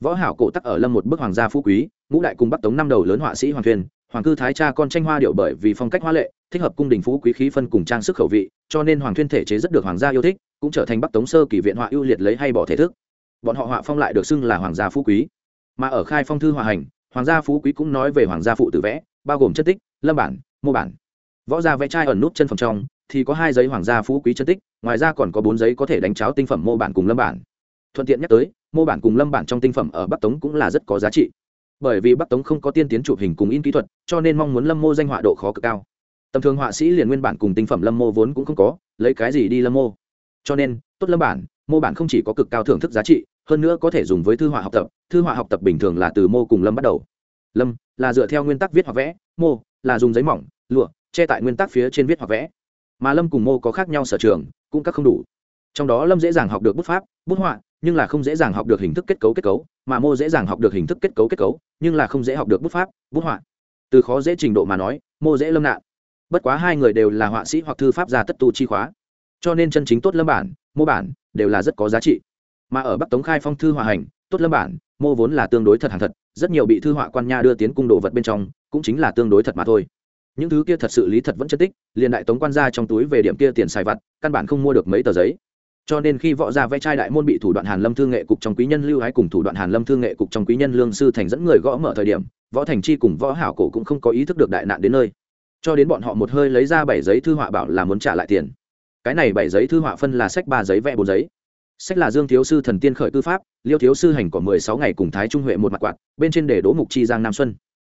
Võ hảo cổ tắc ở lâm một bức hoàng gia phú quý, ngũ đại cùng bắc tống năm đầu lớn họa sĩ hoàng thuyền, hoàng cư thái cha con tranh hoa điệu bởi vì phong cách hoa lệ, thích hợp cung đình phú quý khí phân cùng trang sức khẩu vị, cho nên hoàng thuyên thể chế rất được hoàng gia yêu thích cũng trở thành bắc tống sơ kỳ viện họa ưu liệt lấy hay bỏ thể thức. Bọn họ họa phong lại được xưng là hoàng gia phú quý. Mà ở khai phong thư hòa hành, hoàng gia phú quý cũng nói về hoàng gia phụ tử vẽ, bao gồm chất tích, lâm bản, mô bản. Võ gia vẽ trai ẩn nút chân phòng trong, thì có hai giấy hoàng gia phú quý chân tích, ngoài ra còn có bốn giấy có thể đánh cháo tinh phẩm mô bản cùng lâm bản. Thuận tiện nhắc tới, mô bản cùng lâm bản trong tinh phẩm ở bắc tống cũng là rất có giá trị. Bởi vì bắc tống không có tiên tiến chụp hình cùng in kỹ thuật, cho nên mong muốn lâm mô danh họa độ khó cực cao. Tầm thường họa sĩ liền nguyên bản cùng tinh phẩm lâm mô vốn cũng không có, lấy cái gì đi lâm mô? Cho nên, tốt lâm bản, mô bản không chỉ có cực cao thưởng thức giá trị, hơn nữa có thể dùng với thư họa học tập, thư họa học tập bình thường là từ mô cùng lâm bắt đầu. Lâm là dựa theo nguyên tắc viết hoặc vẽ, mô là dùng giấy mỏng, lụa, che tại nguyên tắc phía trên viết hoặc vẽ. Mà lâm cùng mô có khác nhau sở trường, cũng các không đủ. Trong đó lâm dễ dàng học được bút pháp, bút họa, nhưng là không dễ dàng học được hình thức kết cấu kết cấu, mà mô dễ dàng học được hình thức kết cấu kết cấu, nhưng là không dễ học được bút pháp, bút họa. Từ khó dễ trình độ mà nói, mô dễ lâm nạn. Bất quá hai người đều là họa sĩ hoặc thư pháp gia tất tu chi khóa cho nên chân chính tốt lâm bản, mô bản, đều là rất có giá trị. Mà ở bắc tống khai phong thư họa hành, tốt lâm bản, mô vốn là tương đối thật hàng thật, rất nhiều bị thư họa quan nha đưa tiến cung đồ vật bên trong, cũng chính là tương đối thật mà thôi. Những thứ kia thật sự lý thật vẫn chân tích, liền đại tống quan ra trong túi về điểm kia tiền xài vặt, căn bản không mua được mấy tờ giấy. Cho nên khi võ gia vẽ trai đại môn bị thủ đoạn hàn lâm thương nghệ cục trong quý nhân lưu hái cùng thủ đoạn hàn lâm thương nghệ cục trong quý nhân lương sư thành dẫn người gõ mở thời điểm, võ thành chi cùng võ hảo cổ cũng không có ý thức được đại nạn đến nơi. Cho đến bọn họ một hơi lấy ra bảy giấy thư họa bảo là muốn trả lại tiền cái này bảy giấy thư họa phân là sách ba giấy vẽ bốn giấy. Sách là dương thiếu sư thần tiên khởi tư pháp, liêu thiếu sư hành có mười sáu ngày cùng thái trung huệ một mặt quạt, bên trên để đỗ mục chi giang nam xuân.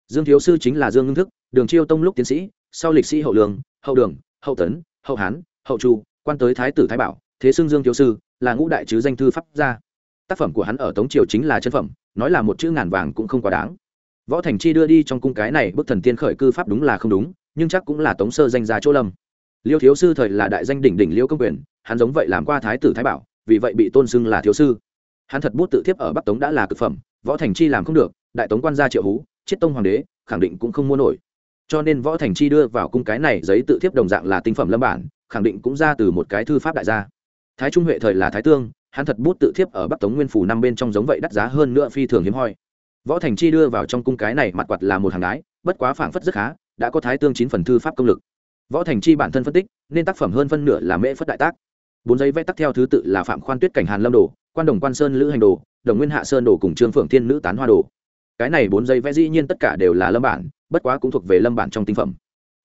Dương thiếu sư chính là dương ngưng thức, đường chiêu tông lúc tiến sĩ, sau lịch sĩ hậu đường hậu đường, hậu tấn, hậu hán, hậu chu, quan tới thái tử thái bảo, thế xưng dương thiếu sư, là ngũ đại chứ danh thư pháp gia. Tác phẩm của hắn ở tống triều chính là chân phẩm, nói là một chữ ngàn vàng cũng không quá đáng. Võ thành chi đưa đi trong cung cái này bức thần tiên khởi cư pháp đúng là không đúng, nhưng chắc cũng là tống sơ danh gia chỗ lâm liêu thiếu sư thời là đại danh đỉnh đỉnh liêu công quyền, hắn giống vậy làm qua thái tử thái bảo, vì vậy bị tôn xưng là thiếu sư. Hắn thật bút tự thiếp ở bắc tống đã là cực phẩm, võ thành chi làm không được, đại tống quan gia triệu hú chiết tông hoàng đế, khẳng định cũng không mua nổi. Cho nên võ thành chi đưa vào cung cái này giấy tự thiếp đồng dạng là tinh phẩm lâm bản, khẳng định cũng ra từ một cái thư pháp đại gia. Thái trung huệ thời là thái tương, hắn thật bút tự thiếp ở bắc tống nguyên phủ năm bên trong giống vậy đắt giá hơn nữa phi thường hiếm hoi. Võ thành chi đưa vào trong cung cái này mặt quạt là một hàng đái, bất quá phảng phất rất khá, đã có thái tương chín phần thư pháp công lực võ thành chi bản thân phân tích, nên tác phẩm hơn phân nửa là mễ phất đại tác. Bốn giấy vẽ tắc theo thứ tự là phạm khoan tuyết cảnh hàn lâm đồ, quan đồng quan sơn lữ hành đồ, đồng nguyên hạ sơn đồ cùng trương phượng thiên nữ tán hoa đồ. Cái này bốn giấy vẽ dĩ nhiên tất cả đều là lâm bản, bất quá cũng thuộc về lâm bản trong tinh phẩm.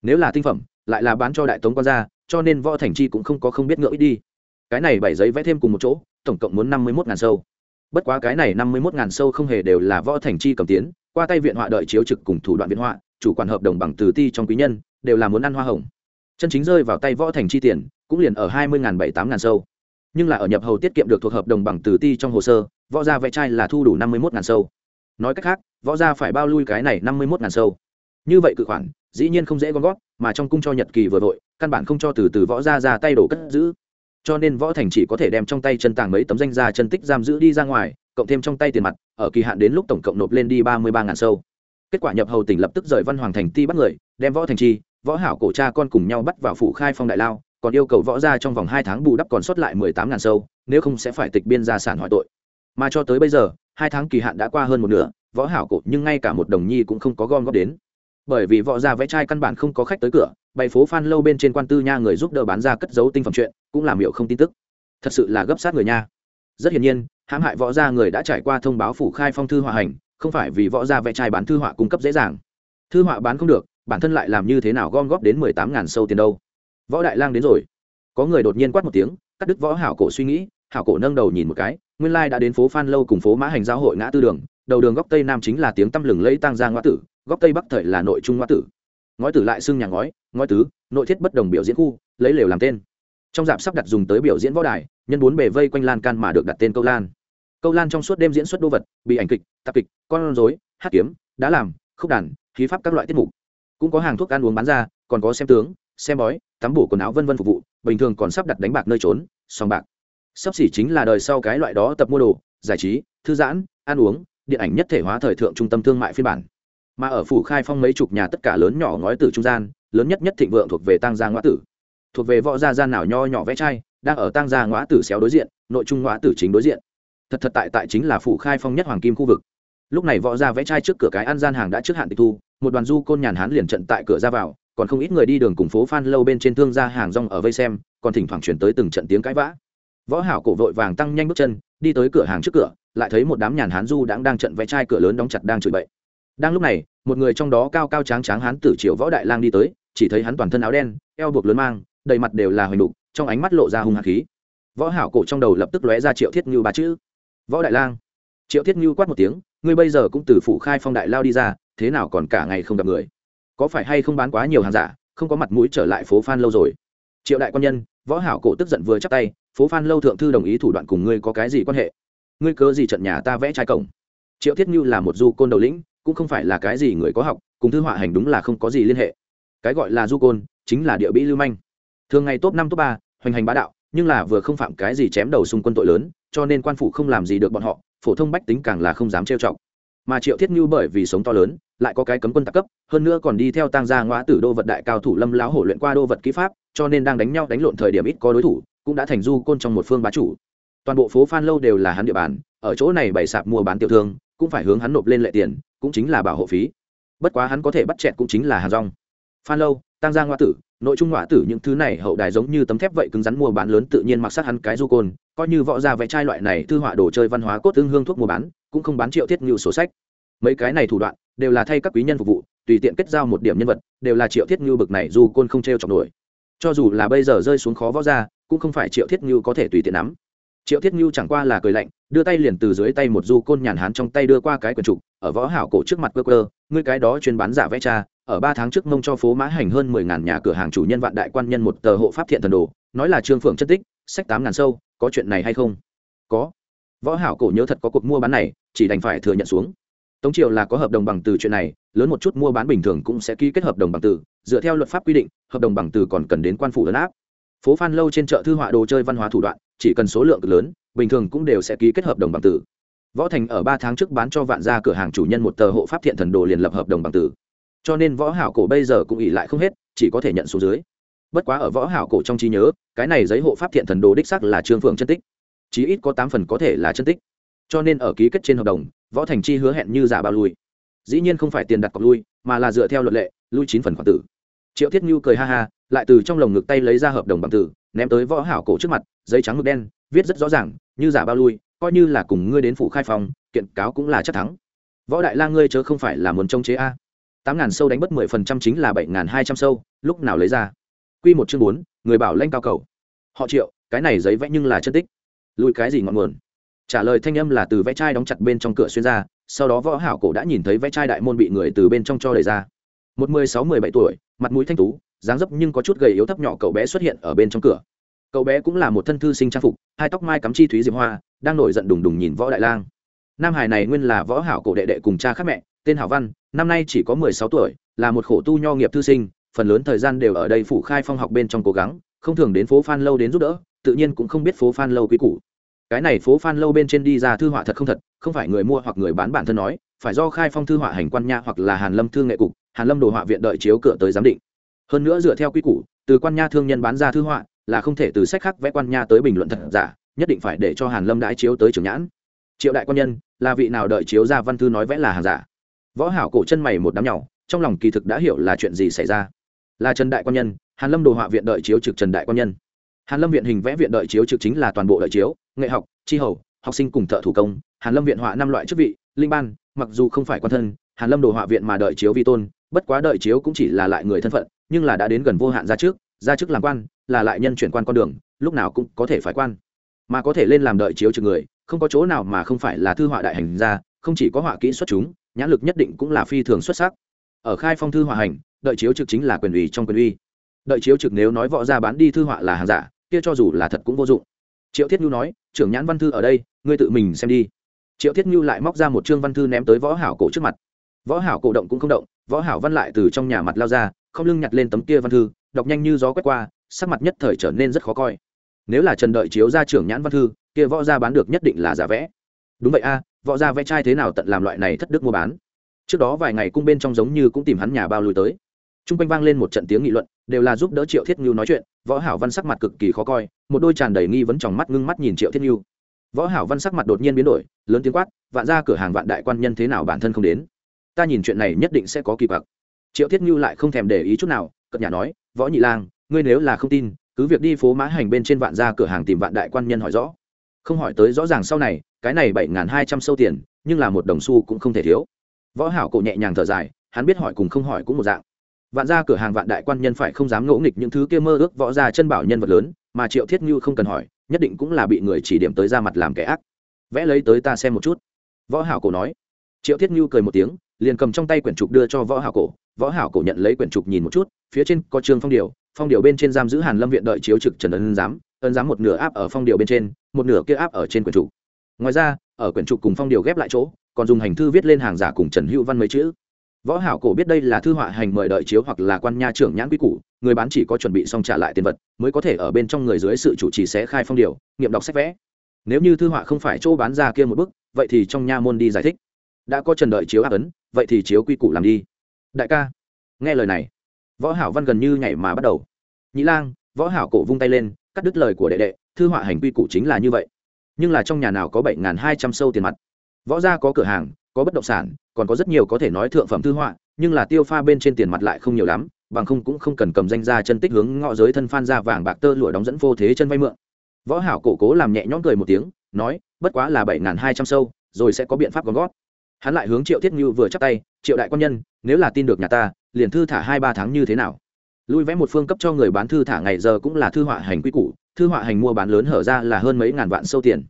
Nếu là tinh phẩm, lại là bán cho đại tống quan gia, cho nên võ thành chi cũng không có không biết ngỡ ít đi. Cái này bảy giấy vẽ thêm cùng một chỗ, tổng cộng muốn năm mươi một ngàn sâu. Bất quá cái này năm mươi một ngàn sâu không hề đều là võ thành chi cầm tiến, qua tay viện họa đợi chiếu trực cùng thủ đoạn viện họa, chủ quản hợp đồng bằng từ ti trong quý nhân, đều là muốn ăn hoa hồng chân chính rơi vào tay võ thành chi tiền, cũng liền ở hai mươi ngàn bảy tám ngàn sâu. Nhưng là ở nhập hầu tiết kiệm được thuộc hợp đồng bằng từ ti trong hồ sơ, võ gia vẽ trai là thu đủ năm mươi một ngàn sâu. Nói cách khác, võ gia phải bao lui cái này năm mươi một ngàn sâu. Như vậy cự khoản, dĩ nhiên không dễ gom gót mà trong cung cho nhật kỳ vừa vội, căn bản không cho từ từ võ gia ra tay đổ cất giữ. Cho nên võ thành chỉ có thể đem trong tay chân tàng mấy tấm danh ra chân tích giam giữ đi ra ngoài, cộng thêm trong tay tiền mặt, ở kỳ hạn đến lúc tổng cộng nộp lên đi ba mươi ba ngàn sâu. Kết quả nhập hầu tỉnh lập tức rời văn hoàng thành ti bắt người, đem võ thành chi võ hảo cổ cha con cùng nhau bắt vào phủ khai phong đại lao, còn yêu cầu võ gia trong vòng hai tháng bù đắp còn sót lại mười tám ngàn sâu, nếu không sẽ phải tịch biên gia sản hỏi tội. Mà cho tới bây giờ, hai tháng kỳ hạn đã qua hơn một nửa, võ hảo cổ nhưng ngay cả một đồng nhi cũng không có gom góp đến. Bởi vì võ gia vẽ trai căn bản không có khách tới cửa, bày phố phan lâu bên trên quan tư nha người giúp đỡ bán ra cất giấu tinh phẩm chuyện, cũng làm hiệu không tin tức. Thật sự là gấp sát người nha. Rất hiển nhiên, hãm hại võ gia người đã trải qua thông báo phủ khai phong thư họa hành, không phải vì võ gia vẽ trai bán thư họa cung cấp dễ dàng. Thư họa bán không được bản thân lại làm như thế nào gom góp đến mười tám ngàn sâu tiền đâu? Võ đại lang đến rồi. Có người đột nhiên quát một tiếng, cắt đứt võ hảo cổ suy nghĩ, hảo cổ nâng đầu nhìn một cái, nguyên lai đã đến phố phan lâu cùng phố mã hành giao hội ngã tư đường, đầu đường góc tây nam chính là tiếng tăm lừng lẫy tăng ra ngõ tử, góc tây bắc thời là nội trung ngõ tử. Ngói tử lại xưng nhà ngói ngói tứ, nội thiết bất đồng biểu diễn khu, lấy lều làm tên. Trong dạp sắp đặt dùng tới biểu diễn võ đài, nhân bốn bề vây quanh lan can mà được đặt tên câu lan. Câu lan trong suốt đêm diễn xuất đô vật, bị ảnh kịch tạp kịch, con rối, hát kiếm, đá làm, khúc đàn, khí pháp các loại tiết mục cũng có hàng thuốc ăn uống bán ra, còn có xem tướng, xem bói, tắm bổ quần áo vân vân phục vụ, bình thường còn sắp đặt đánh bạc nơi trốn, sòng bạc. Sắp xỉ chính là đời sau cái loại đó tập mua đồ, giải trí, thư giãn, ăn uống, điện ảnh nhất thể hóa thời thượng trung tâm thương mại phiên bản. Mà ở phủ khai phong mấy chục nhà tất cả lớn nhỏ ngói tử trung gian, lớn nhất nhất thịnh vượng thuộc về tăng gia ngõ tử. Thuộc về võ gia gian nào nho nhỏ vẽ trai đang ở tăng gia ngõ tử xéo đối diện, nội trung ngõ tử chính đối diện. Thật thật tại tại chính là phủ khai phong nhất hoàng kim khu vực. Lúc này võ gia vẽ trai trước cửa cái ăn gian hàng đã trước hạn tịch thu một đoàn du côn nhàn hán liền trận tại cửa ra vào, còn không ít người đi đường cùng phố phan lâu bên trên thương gia hàng rong ở vây xem, còn thỉnh thoảng chuyển tới từng trận tiếng cãi vã. Võ hảo cổ vội vàng tăng nhanh bước chân, đi tới cửa hàng trước cửa, lại thấy một đám nhàn hán du đang đang trận vẽ chai cửa lớn đóng chặt đang chửi bậy. Đang lúc này, một người trong đó cao cao tráng tráng hán tử triều võ đại lang đi tới, chỉ thấy hắn toàn thân áo đen, eo buộc lớn mang, đầy mặt đều là hoành đục, trong ánh mắt lộ ra hung hạt khí. Võ hảo cổ trong đầu lập tức lóe ra triệu thiết như ba chữ. Võ đại lang. Triệu thiết như quát một tiếng, ngươi bây giờ cũng từ phủ khai phong đại lao đi ra thế nào còn cả ngày không gặp người? Có phải hay không bán quá nhiều hàng giả, không có mặt mũi trở lại phố phan lâu rồi? Triệu đại quan nhân, võ hảo cổ tức giận vừa chắp tay, phố phan lâu thượng thư đồng ý thủ đoạn cùng ngươi có cái gì quan hệ? Ngươi cớ gì trận nhà ta vẽ trái cổng? Triệu thiết như là một du côn đầu lĩnh, cũng không phải là cái gì người có học, cùng thư họa hành đúng là không có gì liên hệ. Cái gọi là du côn, chính là địa bĩ lưu manh. Thường ngày top năm, top ba, hoành hành bá đạo, nhưng là vừa không phạm cái gì chém đầu xung quân tội lớn, cho nên quan phủ không làm gì được bọn họ, phổ thông bách tính càng là không dám trêu chọc. Mà triệu thiết như bởi vì sống to lớn lại có cái cấm quân tạc cấp, hơn nữa còn đi theo Tang gia ngoã tử đô vật đại cao thủ lâm lão hổ luyện qua đô vật kỹ pháp, cho nên đang đánh nhau đánh lộn thời điểm ít có đối thủ, cũng đã thành du côn trong một phương bá chủ. Toàn bộ phố phan lâu đều là hắn địa bàn, ở chỗ này bày sạp mua bán tiểu thương, cũng phải hướng hắn nộp lên lệ tiền, cũng chính là bảo hộ phí. Bất quá hắn có thể bắt chẹt cũng chính là hàng rong. Phan lâu tăng gia ngoa tử, nội trung ngoại tử những thứ này hậu đài giống như tấm thép vậy cứng rắn mua bán lớn tự nhiên mặc sát hắn cái du côn, coi như võ gia vẽ chai loại này thư họa đồ chơi văn hóa cốt tương hương thuốc mua bán, cũng không bán triệu thiết ngưu sổ sách. Mấy cái này thủ đoạn đều là thay các quý nhân phục vụ, tùy tiện kết giao một điểm nhân vật, đều là triệu thiết ngưu bực này dù côn không t r e o chọc nổi. Cho dù là bây giờ rơi xuống khó võ ra, cũng không phải triệu thiết ngưu có thể tùy tiện nắm. Triệu thiết ngưu chẳng qua là cười lạnh, đưa tay liền từ dưới tay một du côn nhàn hán trong tay đưa qua cái quần trục, ở võ hảo cổ trước mặt cơ cơ ngươi cái đó chuyên bán giả vẽ cha, ở ba tháng trước mông cho phố mã hành hơn mười ngàn nhà cửa hàng chủ nhân vạn đại quan nhân một tờ hộ pháp thiện thần đồ, nói là trương phượng chất tích, sách tám ngàn sâu, có chuyện này hay không? Có. Võ hảo cổ nhớ thật có cuộc mua bán này, chỉ đành phải thừa nhận xuống tống triều là có hợp đồng bằng từ chuyện này, lớn một chút mua bán bình thường cũng sẽ ký kết hợp đồng bằng từ, dựa theo luật pháp quy định, hợp đồng bằng từ còn cần đến quan phủ ấn áp. Phố phan lâu trên chợ thư họa đồ chơi văn hóa thủ đoạn, chỉ cần số lượng lớn, bình thường cũng đều sẽ ký kết hợp đồng bằng từ. Võ thành ở ba tháng trước bán cho vạn gia cửa hàng chủ nhân một tờ hộ pháp thiện thần đồ liền lập hợp đồng bằng từ. Cho nên võ hảo cổ bây giờ cũng ỉ lại không hết, chỉ có thể nhận số dưới. Bất quá ở võ hảo cổ trong trí nhớ, cái này giấy hộ pháp thiện thần đồ đích xác là trương phượng chân tích. Chí ít có tám phần có thể là chân tích. Cho nên ở ký kết trên hợp đồng võ thành chi hứa hẹn như giả bao lui. Dĩ nhiên không phải tiền đặt cọc lui, mà là dựa theo luật lệ, lui chín phần khoản tử. Triệu thiết như cười ha ha, lại từ trong lồng ngực tay lấy ra hợp đồng bằng tử, ném tới võ hảo cổ trước mặt, giấy trắng mực đen, viết rất rõ ràng, như giả bao lui, coi như là cùng ngươi đến phủ khai phòng kiện cáo cũng là chắc thắng. Võ đại lang ngươi chớ không phải là muốn trông chế a. Tám ngàn sâu đánh bất mười phần trăm chính là bảy ngàn hai trăm sâu, lúc nào lấy ra? Quy một chương bốn, người bảo lanh cao cầu. Họ triệu, cái này giấy vẽ nhưng là chân tích. Lùi cái gì ngọn nguồn? Trả lời thanh âm là từ vẽ chai đóng chặt bên trong cửa xuyên ra, sau đó võ hảo cổ đã nhìn thấy vẽ chai đại môn bị người từ bên trong cho đẩy ra. Một mười sáu mười bảy tuổi, mặt mũi thanh tú, dáng dấp nhưng có chút gầy yếu thấp nhỏ cậu bé xuất hiện ở bên trong cửa. Cậu bé cũng là một thân thư sinh trang phục, hai tóc mai cắm chi thúy diệp hoa, đang nổi giận đùng đùng nhìn võ đại lang. Nam hải này nguyên là võ hảo cổ đệ đệ cùng cha khác mẹ, tên hảo văn, năm nay chỉ có mười sáu tuổi, là một khổ tu nho nghiệp thư sinh, phần lớn thời gian đều ở đây phủ khai phong học bên trong cố gắng, không thường đến phố phan lâu đến giúp đỡ, tự nhiên cũng không biết phố phan lâu quý củ cái này phố phan lâu bên trên đi ra thư họa thật không thật, không phải người mua hoặc người bán bản thân nói, phải do khai phong thư họa hành quan nha hoặc là hàn lâm thương nghệ cục, hàn lâm đồ họa viện đợi chiếu cửa tới giám định. Hơn nữa dựa theo quy củ, từ quan nha thương nhân bán ra thư họa là không thể từ sách khác vẽ quan nha tới bình luận thật giả, nhất định phải để cho hàn lâm đãi chiếu tới trưởng nhãn. Triệu đại quan nhân, là vị nào đợi chiếu ra văn thư nói vẽ là hàng giả. Võ hảo cổ chân mày một đám nhỏ, trong lòng kỳ thực đã hiểu là chuyện gì xảy ra. Là trần đại quan nhân, hàn lâm đồ họa viện đợi chiếu trực trần đại quan nhân hàn lâm viện hình vẽ viện đợi chiếu trực chính là toàn bộ đợi chiếu, nghệ học, tri hầu, học sinh cùng thợ thủ công, hàn lâm viện họa năm loại chức vị, linh ban, mặc dù không phải quan thân, hàn lâm đồ họa viện mà đợi chiếu vi tôn, bất quá đợi chiếu cũng chỉ là lại người thân phận, nhưng là đã đến gần vô hạn ra trước ra trước làm quan, là lại nhân chuyển quan con đường, lúc nào cũng có thể phải quan. Mà có thể lên làm đợi chiếu trực người, không có chỗ nào mà không phải là thư họa đại hành gia, không chỉ có họa kỹ xuất chúng, nhãn lực nhất định cũng là phi thường xuất sắc. Ở khai phong thư họa hành, đợi chiếu trực chính là quyền ủy trong quyền uy. Đợi chiếu trực nếu nói võ ra bán đi thư họa là hàng giả kia cho dù là thật cũng vô dụng. Triệu thiết nhu nói, trưởng nhãn văn thư ở đây, ngươi tự mình xem đi. Triệu thiết nhu lại móc ra một chương văn thư ném tới võ hảo cổ trước mặt. Võ hảo cổ động cũng không động, võ hảo văn lại từ trong nhà mặt lao ra, không lưng nhặt lên tấm kia văn thư, đọc nhanh như gió quét qua, sắc mặt nhất thời trở nên rất khó coi. Nếu là trần đợi chiếu ra trưởng nhãn văn thư, kia võ gia bán được nhất định là giả vẽ. Đúng vậy a, võ gia vẽ trai thế nào tận làm loại này thất đức mua bán? Trước đó vài ngày cung bên trong giống như cũng tìm hắn nhà bao lùi tới. T r u n g quanh vang lên một trận tiếng nghị luận đều là giúp đỡ triệu thiết ngưu nói chuyện, võ hảo văn sắc mặt cực kỳ khó coi, một đôi tràn đầy nghi vấn tròng mắt ngưng mắt nhìn triệu thiết ngưu võ hảo văn sắc mặt đột nhiên biến đổi, lớn tiếng quát, vạn ra cửa hàng vạn đại quan nhân thế nào bản thân không đến? Ta nhìn chuyện này nhất định sẽ có kỳ bạc triệu thiết như lại không thèm để ý chút nào cất nhà nói, võ nhị lang, ngươi nếu là không tin, cứ việc đi phố mã hành bên trên vạn ra cửa hàng tìm vạn đại quan nhân hỏi rõ. Không hỏi tới rõ ràng sau này, cái này bảy n hai trăm sâu tiền, nhưng là một đồng xu cũng không thể thiếu. Võ hảo cổ nhẹ nhàng thở dài, hắn biết hỏi cùng không hỏi cũng một dạng vạn ra cửa hàng vạn đại quan nhân phải không dám ngỗ nghịch những thứ kia mơ ước võ ra chân bảo nhân vật lớn, mà triệu thiết như không cần hỏi, nhất định cũng là bị người chỉ điểm tới ra mặt làm kẻ ác. Vẽ lấy tới ta xem một chút. Võ hảo cổ nói. Triệu thiết như cười một tiếng, liền cầm trong tay quyển trục đưa cho võ hảo cổ. Võ hảo cổ nhận lấy quyển trục nhìn một chút, phía trên có trương phong điều phong điều bên trên giam giữ hàn lâm viện đợi chiếu trực trần ân giám ân giám một nửa áp ở phong điều bên trên, một nửa kia áp ở trên quyển trục. Ngoài ra, ở quyển trục cùng phong điều ghép lại chỗ, còn dùng hành thư viết lên hàng giả cùng trần hữu văn mấy chữ võ hảo cổ biết đây là thư họa hành mời đợi chiếu hoặc là quan nha trưởng nhãn quy củ, người bán chỉ có chuẩn bị xong trả lại tiền vật, mới có thể ở bên trong người dưới sự chủ trì sẽ khai phong điều, nghiệm đọc sách vẽ. Nếu như thư họa không phải chỗ bán ra kia một bức, vậy thì trong nha môn đi giải thích. Đã có trần đợi chiếu áp ấn, vậy thì chiếu quy củ làm đi. Đại ca, nghe lời này. Võ hảo văn gần như nhảy mà bắt đầu. Nhĩ lang, võ hảo cổ vung tay lên, cắt đứt lời của đệ đệ, thư họa hành quy củ chính là như vậy. Nhưng là trong nhà nào có bảy hai trăm sâu tiền mặt. Võ gia có cửa hàng, có bất động sản còn có rất nhiều có thể nói thượng phẩm thư họa, nhưng là tiêu pha bên trên tiền mặt lại không nhiều lắm, bằng không cũng không cần cầm danh ra chân tích hướng ngõ giới thân phan ra vàng bạc tơ lụa đóng dẫn vô thế chân vay mượn. Võ hảo cổ cố làm nhẹ nhõm cười một tiếng, nói, bất quá là bảy hai trăm sâu, rồi sẽ có biện pháp gom gót hắn lại hướng triệu thiết như vừa chắp tay, triệu đại quan nhân, nếu là tin được nhà ta, liền thư thả hai ba tháng như thế nào? Lui vẽ một phương cấp cho người bán thư thả ngày giờ cũng là thư họa hành quy củ, thư họa hành mua bán lớn hở ra là hơn mấy ngàn vạn sâu tiền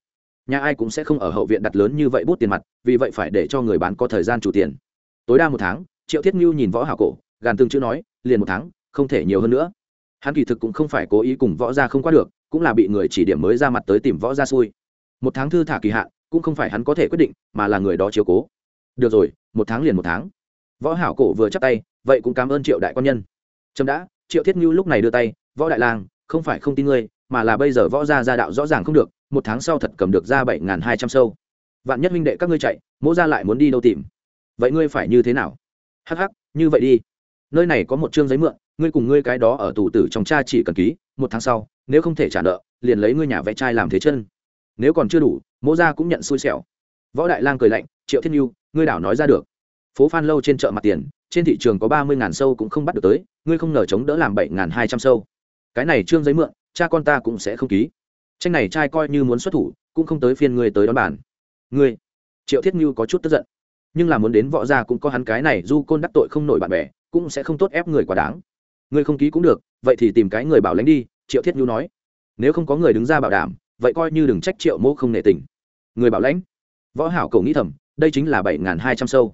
nhà ai cũng sẽ không ở hậu viện đặt lớn như vậy bút tiền mặt, vì vậy phải để cho người bán có thời gian chủ tiền. Tối đa một tháng, triệu thiết ngưu nhìn võ hảo cổ, gàn tương chữ nói, liền một tháng, không thể nhiều hơn nữa. Hắn kỳ thực cũng không phải cố ý cùng võ gia không qua được, cũng là bị người chỉ điểm mới ra mặt tới tìm võ gia xui. Một tháng thư thả kỳ hạn, cũng không phải hắn có thể quyết định, mà là người đó chiếu cố. Được rồi, một tháng liền một tháng. Võ hảo cổ vừa chắp tay, vậy cũng cảm ơn triệu đại quan nhân. Trâm đã, triệu thiết ngưu lúc này đưa tay, võ đại lang, không phải không tin ngươi, mà là bây giờ võ gia gia đạo rõ ràng không được một tháng sau thật cầm được ra bảy n hai trăm sâu. Vạn nhất minh đệ các ngươi chạy, mỗ ra lại muốn đi đâu tìm? Vậy ngươi phải như thế nào? Hắc hắc, như vậy đi. Nơi này có một chương giấy mượn, ngươi cùng ngươi cái đó ở tù tử trong cha chỉ cần ký, một tháng sau, nếu không thể trả nợ, liền lấy ngươi nhà vẽ trai làm thế chân. Nếu còn chưa đủ, mỗ ra cũng nhận xui xẻo. Võ đại lang cười lạnh, triệu thiên nhu, ngươi đảo nói ra được. Phố phan lâu trên chợ mặt tiền, trên thị trường có ba mươi ngàn sâu cũng không bắt được tới, ngươi không ngờ chống đỡ làm bảy ngàn hai trăm sâu. Cái này trương giấy mượn, cha con ta cũng sẽ không ký tranh này trai coi như muốn xuất thủ, cũng không tới phiên ngươi tới đón bàn. Ngươi, triệu thiết như có chút tức giận. Nhưng là muốn đến võ gia cũng có hắn cái này du côn đắc tội không nổi bạn bè, cũng sẽ không tốt ép người quá đáng. Ngươi không ký cũng được, vậy thì tìm cái người bảo lãnh đi, triệu thiết nhu nói. Nếu không có người đứng ra bảo đảm, vậy coi như đừng trách triệu mô không nể tình. Người bảo lãnh? Võ hảo cầu nghĩ thầm, đây chính là bảy hai trăm sâu.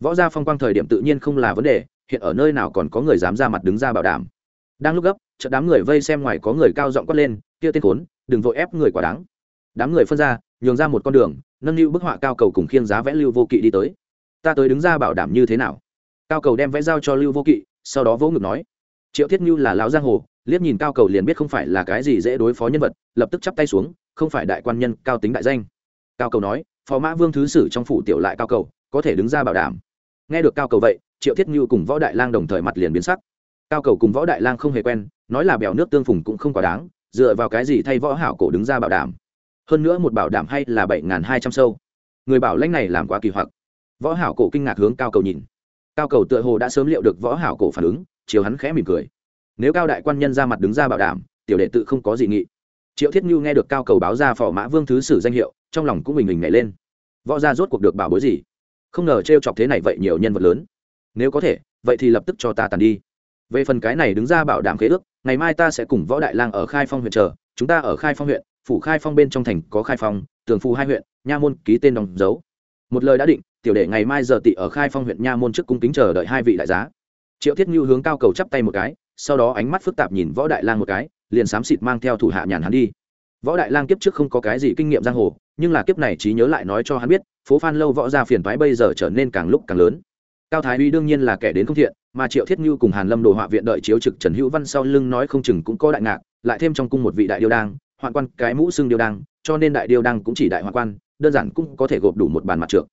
Võ gia phong quang thời điểm tự nhiên không là vấn đề, hiện ở nơi nào còn có người dám ra mặt đứng ra bảo đảm. Đang lúc gấp chợ đám người vây xem ngoài có người cao giọng quát lên, kia tên khốn đừng vội ép người quá đáng. Đám người phân ra, nhường ra một con đường, nâng lưu bức họa cao cầu cùng khiêng giá vẽ lưu vô kỵ đi tới. Ta tới đứng ra bảo đảm như thế nào? Cao cầu đem vẽ giao cho lưu vô kỵ, sau đó vỗ ngực nói. Triệu thiết như là lão giang hồ, liếc nhìn cao cầu liền biết không phải là cái gì dễ đối phó nhân vật, lập tức chắp tay xuống, không phải đại quan nhân, cao tính đại danh. Cao cầu nói, phó mã vương thứ sử trong phủ tiểu lại cao cầu, có thể đứng ra bảo đảm. Nghe được cao cầu vậy, triệu thiết như cùng võ đại lang đồng thời mặt liền biến sắc. Cao cầu cùng võ đại lang không hề quen, nói là bèo nước tương phùng cũng không quá đáng dựa vào cái gì thay võ hảo cổ đứng ra bảo đảm? Hơn nữa một bảo đảm hay là bảy n g h n hai trăm sâu? Người bảo lãnh này làm quá kỳ hoặc. Võ hảo cổ kinh ngạc hướng cao cầu nhìn. Cao cầu tựa hồ đã sớm liệu được võ hảo cổ phản ứng, chiều hắn khẽ mỉm cười. Nếu cao đại quan nhân ra mặt đứng ra bảo đảm, tiểu đệ tự không có gì nghị. Triệu thiết nhu nghe được cao cầu báo ra phò mã vương thứ sử danh hiệu, trong lòng cũng bình bình nhảy lên. Võ gia rốt cuộc được bảo bối gì? Không ngờ t chọc thế này vậy nhiều nhân vật lớn. Nếu có thể, vậy thì lập tức cho ta tàn đi về phần cái này đứng ra bảo đảm khế ước, ngày mai ta sẽ cùng võ đại lang ở khai phong huyện chờ, chúng ta ở khai phong huyện, phủ khai phong bên trong thành có khai phong, tường phù hai huyện, nha môn, ký tên đóng dấu. Một lời đã định, tiểu đệ ngày mai giờ tị ở khai phong huyện nha môn trước cung kính chờ đợi hai vị đại giá. Triệu thiết như hướng cao cầu chắp tay một cái, sau đó ánh mắt phức tạp nhìn võ đại lang một cái, liền xám xịt mang theo thủ hạ nhàn hắn đi. Võ đại lang kiếp trước không có cái gì kinh nghiệm giang hồ, nhưng là kiếp này trí nhớ lại nói cho hắn biết, phố phan lâu võ ra phiền thoái bây giờ trở nên càng lúc càng lớn. Cao thái uy đương nhiên là kẻ đến không thiện mà triệu thiết như cùng hàn lâm đồ họa viện đợi chiếu trực trần hữu văn sau lưng nói không chừng cũng có đại ngạc, lại thêm trong cung một vị đại điêu đang hoạn quan cái mũ xưng điêu đang cho nên đại điêu đang cũng chỉ đại hoạn quan, đơn giản cũng có thể gộp đủ một bàn mặt trượng.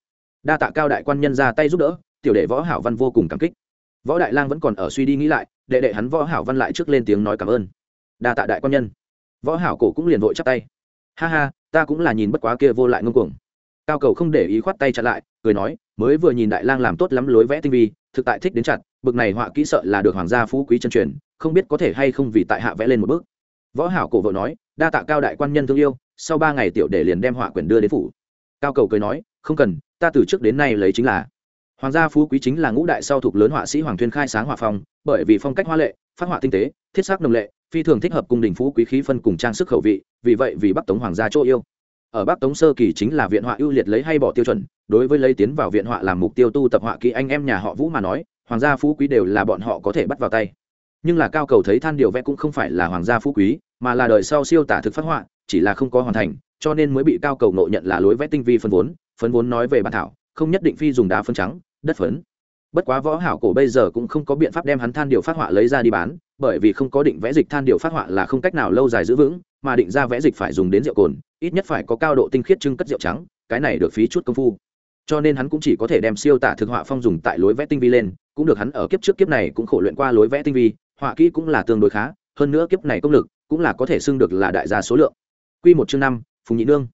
Đa tạ cao đại quan nhân ra tay giúp đỡ, tiểu đệ võ hảo văn vô cùng cảm kích. Võ đại lang vẫn còn ở suy đi nghĩ lại, đệ đệ hắn võ hảo văn lại trước lên tiếng nói cảm ơn. Đa tạ đại quan nhân. Võ hảo cổ cũng liền vội chắp tay. Ha ha, ta cũng là nhìn bất quá kia vô lại ngông cuồng. Cao cầu không để ý khoát tay chặn lại, cười nói, mới vừa nhìn đại lang làm tốt lắm lối vẽ tinh vi, thực tại thích đến chặt bực này họa kỹ sợ là được hoàng gia phú quý chân truyền, không biết có thể hay không vì tại hạ vẽ lên một bước. Võ hảo cổ vợ nói, đa tạ cao đại quan nhân thương yêu, sau ba ngày tiểu để liền đem họa quyển đưa đến phủ. Cao cầu cười nói, không cần, ta từ trước đến nay lấy chính là. Hoàng gia phú quý chính là ngũ đại sau thuộc lớn họa sĩ hoàng thuyên khai sáng họa phong, bởi vì phong cách hoa lệ, phát họa tinh tế, thiết sắc đồng lệ, phi thường thích hợp cung đình phú quý khí phân cùng trang sức khẩu vị, vì vậy vì bắc tống hoàng gia chỗ yêu. Ở bắc tống sơ kỳ chính là viện họa ưu liệt lấy hay bỏ tiêu chuẩn, đối với lấy tiến vào viện họa làm mục tiêu tu tập họa kỹ anh em nhà họ vũ mà nói hoàng gia phú quý đều là bọn họ có thể bắt vào tay. Nhưng là cao cầu thấy than điều vẽ cũng không phải là hoàng gia phú quý, mà là đời sau siêu tả thực phát họa, chỉ là không có hoàn thành, cho nên mới bị cao cầu nộ nhận là lối vẽ tinh vi phân vốn phân vốn nói về bản thảo, không nhất định phi dùng đá phân trắng, đất phấn. Bất quá võ hảo cổ bây giờ cũng không có biện pháp đem hắn than điều phát họa lấy ra đi bán, bởi vì không có định vẽ dịch than điều phát họa là không cách nào lâu dài giữ vững, mà định ra vẽ dịch phải dùng đến rượu cồn, ít nhất phải có cao độ tinh khiết trưng cất rượu trắng, cái này được phí chút công phu. Cho nên hắn cũng chỉ có thể đem siêu tả thực họa phong dùng tại lối vẽ tinh vi lên cũng được hắn ở kiếp trước kiếp này cũng khổ luyện qua lối vẽ tinh vi, họa kỹ cũng là tương đối khá, hơn nữa kiếp này công lực cũng là có thể xưng được là đại gia số lượng. Quy một chương năm, phùng nhị nương.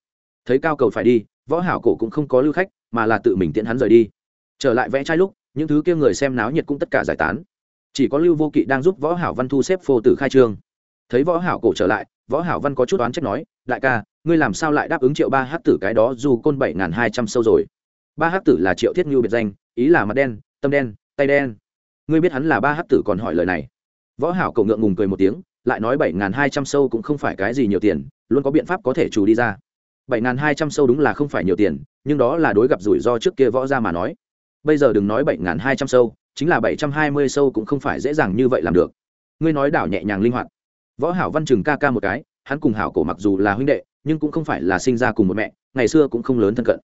Thấy cao cầu phải đi, võ hảo cổ cũng không có lưu khách, mà là tự mình tiễn hắn rời đi. Trở lại vẽ trai lúc, những thứ kia người xem náo nhiệt cũng tất cả giải tán. Chỉ có lưu vô kỵ đang giúp võ hảo văn thu xếp phô tử khai trương. Thấy võ hảo cổ trở lại, võ hảo văn có chút oán trách nói, đại ca, ngươi làm sao lại đáp ứng triệu ba hát tử cái đó dù côn bảy n hai trăm sâu rồi? Ba hát tử là triệu thiết ngưu biệt danh, ý là mặt đen, tâm đen tay đen. Ngươi biết hắn là ba hát tử còn hỏi lời này. Võ hảo cổ ngượng ngùng cười một tiếng, lại nói bảy ngàn hai trăm sâu cũng không phải cái gì nhiều tiền, luôn có biện pháp có thể trù đi ra. bảy ngàn hai trăm sâu đúng là không phải nhiều tiền, nhưng đó là đối gặp rủi ro trước kia võ ra mà nói. Bây giờ đừng nói bảy ngàn hai trăm sâu, chính là bảy trăm hai mươi sâu cũng không phải dễ dàng như vậy làm được. Ngươi nói đảo nhẹ nhàng linh hoạt. Võ hảo văn chừng ca ca một cái, hắn cùng hảo cổ mặc dù là huynh đệ, nhưng cũng không phải là sinh ra cùng một mẹ, ngày xưa cũng không lớn thân cận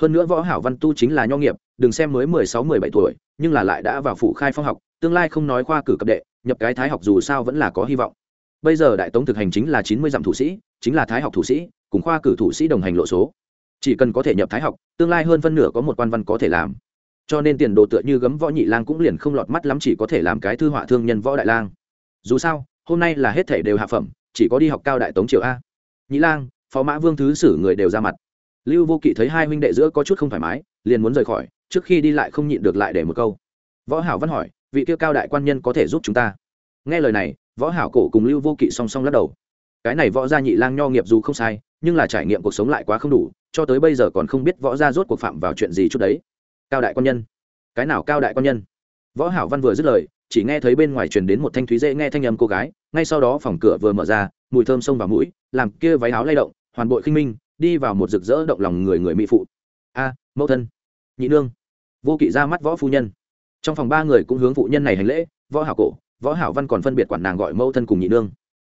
hơn nữa võ hảo văn tu chính là nho nghiệp, đừng xem mới mười sáu, mười bảy tuổi, nhưng là lại đã vào phủ khai phong học, tương lai không nói khoa cử cấp đệ, nhập cái thái học dù sao vẫn là có hy vọng. Bây giờ đại tống thực hành chính là chín mươi dặm thủ sĩ, chính là thái học thủ sĩ, cùng khoa cử thủ sĩ đồng hành lộ số. Chỉ cần có thể nhập thái học, tương lai hơn phân nửa có một quan văn có thể làm. Cho nên tiền đồ tựa như gấm võ nhị lang cũng liền không lọt mắt lắm chỉ có thể làm cái thư họa thương nhân võ đại lang. Dù sao, hôm nay là hết thể đều hạ phẩm, chỉ có đi học cao đại tống triều a. Nhị lang, phó mã vương thứ sử người đều ra mặt lưu vô kỵ thấy hai huynh đệ giữa có chút không thoải mái, liền muốn rời khỏi, trước khi đi lại không nhịn được lại để một câu. Võ hảo văn hỏi, vị kia cao đại quan nhân có thể giúp chúng ta? Nghe lời này, võ hảo cổ cùng lưu vô kỵ song song lắc đầu. Cái này võ gia nhị lang nho nghiệp dù không sai, nhưng là trải nghiệm cuộc sống lại quá không đủ, cho tới bây giờ còn không biết võ gia rốt cuộc phạm vào chuyện gì chút đấy. Cao đại quan nhân. Cái nào cao đại quan nhân? Võ hảo văn vừa dứt lời, chỉ nghe thấy bên ngoài truyền đến một thanh thúy dễ nghe thanh âm cô gái, ngay sau đó phòng cửa vừa mở ra, mùi thơm xông vào mũi, làm kia váy áo lay động, hoàn bội khinh minh đi vào một rực rỡ động lòng người người mỹ phụ. A, mẫu thân. Nhị nương. Vô kỵ ra mắt võ phu nhân. Trong phòng ba người cũng hướng phụ nhân này hành lễ, võ hảo cổ, võ hảo văn còn phân biệt quản nàng gọi mẫu thân cùng nhị nương.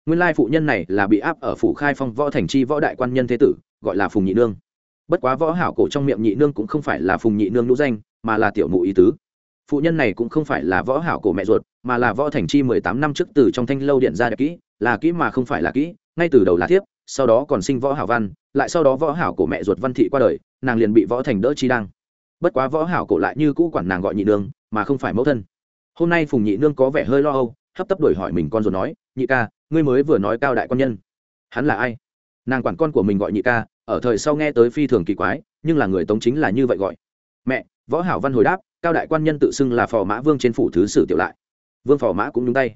Nguyên lai phụ nhân này là bị áp ở phủ khai phong võ thành chi võ đại quan nhân thế tử, gọi là phùng nhị nương. Bất quá võ hảo cổ trong miệng nhị nương cũng không phải là phùng nhị nương nữ danh, mà là tiểu mụ ý tứ. Phụ nhân này cũng không phải là võ hảo cổ mẹ ruột, mà là võ thành chi mười tám năm trước từ trong thanh lâu điện ra đẹp kỹ, là kỹ mà không phải là kỹ, ngay từ đầu là thiếp sau đó còn sinh võ hảo văn, lại sau đó võ hảo của mẹ ruột văn thị qua đời, nàng liền bị võ thành đỡ chi đăng. Bất quá võ hảo cổ lại như cũ quản nàng gọi nhị nương, mà không phải mẫu thân. Hôm nay phùng nhị nương có vẻ hơi lo âu, hấp tấp đổi hỏi mình con rồi nói, nhị ca, ngươi mới vừa nói cao đại quan nhân. Hắn là ai? Nàng quản con của mình gọi nhị ca, ở thời sau nghe tới phi thường kỳ quái, nhưng là người tống chính là như vậy gọi. Mẹ, võ hảo văn hồi đáp, cao đại quan nhân tự xưng là phò mã vương trên phủ thứ sử tiểu lại. Vương phò mã cũng nhúng tay.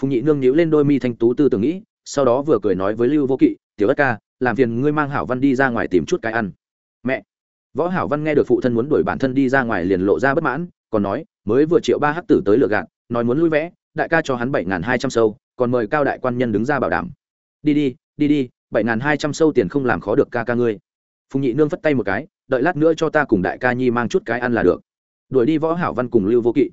Phùng nhị nương nhíu lên đôi mi thanh tú tư tưởng nghĩ, sau đó vừa cười nói với lưu vô kỵ tiểu ất ca, làm phiền ngươi mang hảo văn đi ra ngoài tìm chút cái ăn. Mẹ. Võ hảo văn nghe được phụ thân muốn đuổi bản thân đi ra ngoài liền lộ ra bất mãn, còn nói, mới vừa triệu ba hắc tử tới lừa gạt, nói muốn lui vẽ, đại ca cho hắn bảy hai trăm sâu, còn mời cao đại quan nhân đứng ra bảo đảm. Đi đi đi đi, bảy hai trăm sâu tiền không làm khó được ca ca ngươi. Phùng nhị nương phất tay một cái, đợi lát nữa cho ta cùng đại ca nhi mang chút cái ăn là được. Đuổi đi võ hảo văn cùng lưu vô kỵ.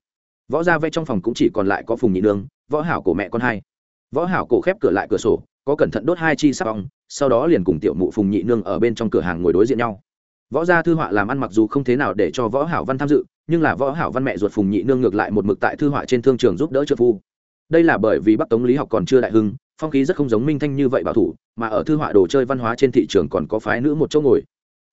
Võ gia vẽ trong phòng cũng chỉ còn lại có phùng nhị nương, võ hảo cổ mẹ con hai. Võ hảo cổ khép cửa lại cửa sổ có cẩn thận đốt hai chi sắp ong, sau đó liền cùng tiểu mụ phùng nhị nương ở bên trong cửa hàng ngồi đối diện nhau. Võ gia thư họa làm ăn mặc dù không thế nào để cho võ hảo văn tham dự, nhưng là võ hảo văn mẹ ruột phùng nhị nương ngược lại một mực tại thư họa trên thương trường giúp đỡ trợ phu. Đây là bởi vì bắc tống lý học còn chưa đại hưng, phong khí rất không giống minh thanh như vậy bảo thủ, mà ở thư họa đồ chơi văn hóa trên thị trường còn có phái nữ một chỗ ngồi.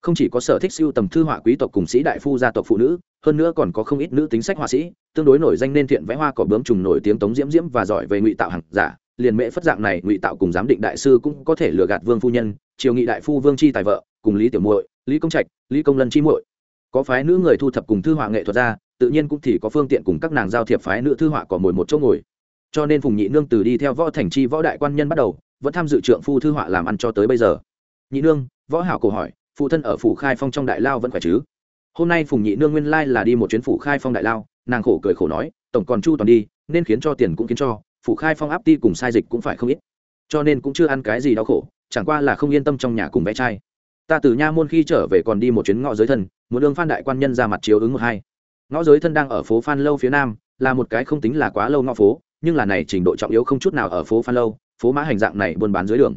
Không chỉ có sở thích siêu tầm thư họa quý tộc cùng sĩ đại phu gia tộc phụ nữ, hơn nữa còn có không ít nữ tính sách họa sĩ, tương đối nổi danh nên thiện vẽ hoa cỏ bướm trùng nổi tiếng tống diễm diễm và giỏi về ngụy tạo hàng giả liền mễ phất dạng này ngụy tạo cùng giám định đại sư cũng có thể lừa gạt vương phu nhân, triều nghị đại phu vương chi tài vợ, cùng lý tiểu muội, lý công trạch, lý công lân chi muội. Có phái nữ người thu thập cùng thư họa nghệ thuật ra, tự nhiên cũng thì có phương tiện cùng các nàng giao thiệp phái nữ thư họa cỏ mồi một chỗ ngồi. Cho nên phùng nhị nương từ đi theo võ thành chi võ đại quan nhân bắt đầu, vẫn tham dự trượng phu thư họa làm ăn cho tới bây giờ. Nhị nương, võ hảo cổ hỏi, phụ thân ở phủ khai phong trong đại lao vẫn khỏe chứ? Hôm nay phùng nhị nương nguyên lai là đi một chuyến phủ khai phong đại lao, nàng khổ cười khổ nói, tổng còn chu toàn đi, nên khiến cho tiền cũng khiến cho. Phụ khai phong áp ti cùng sai dịch cũng phải không ít. Cho nên cũng chưa ăn cái gì đau khổ, chẳng qua là không yên tâm trong nhà cùng vẽ trai. Ta từ nha môn khi trở về còn đi một chuyến ngõ giới thân, muốn đường phan đại quan nhân ra mặt chiếu ứng một hai. Ngõ giới thân đang ở phố phan lâu phía nam, là một cái không tính là quá lâu ngõ phố, nhưng là này trình độ trọng yếu không chút nào ở phố phan lâu, phố mã hành dạng này buôn bán dưới đường.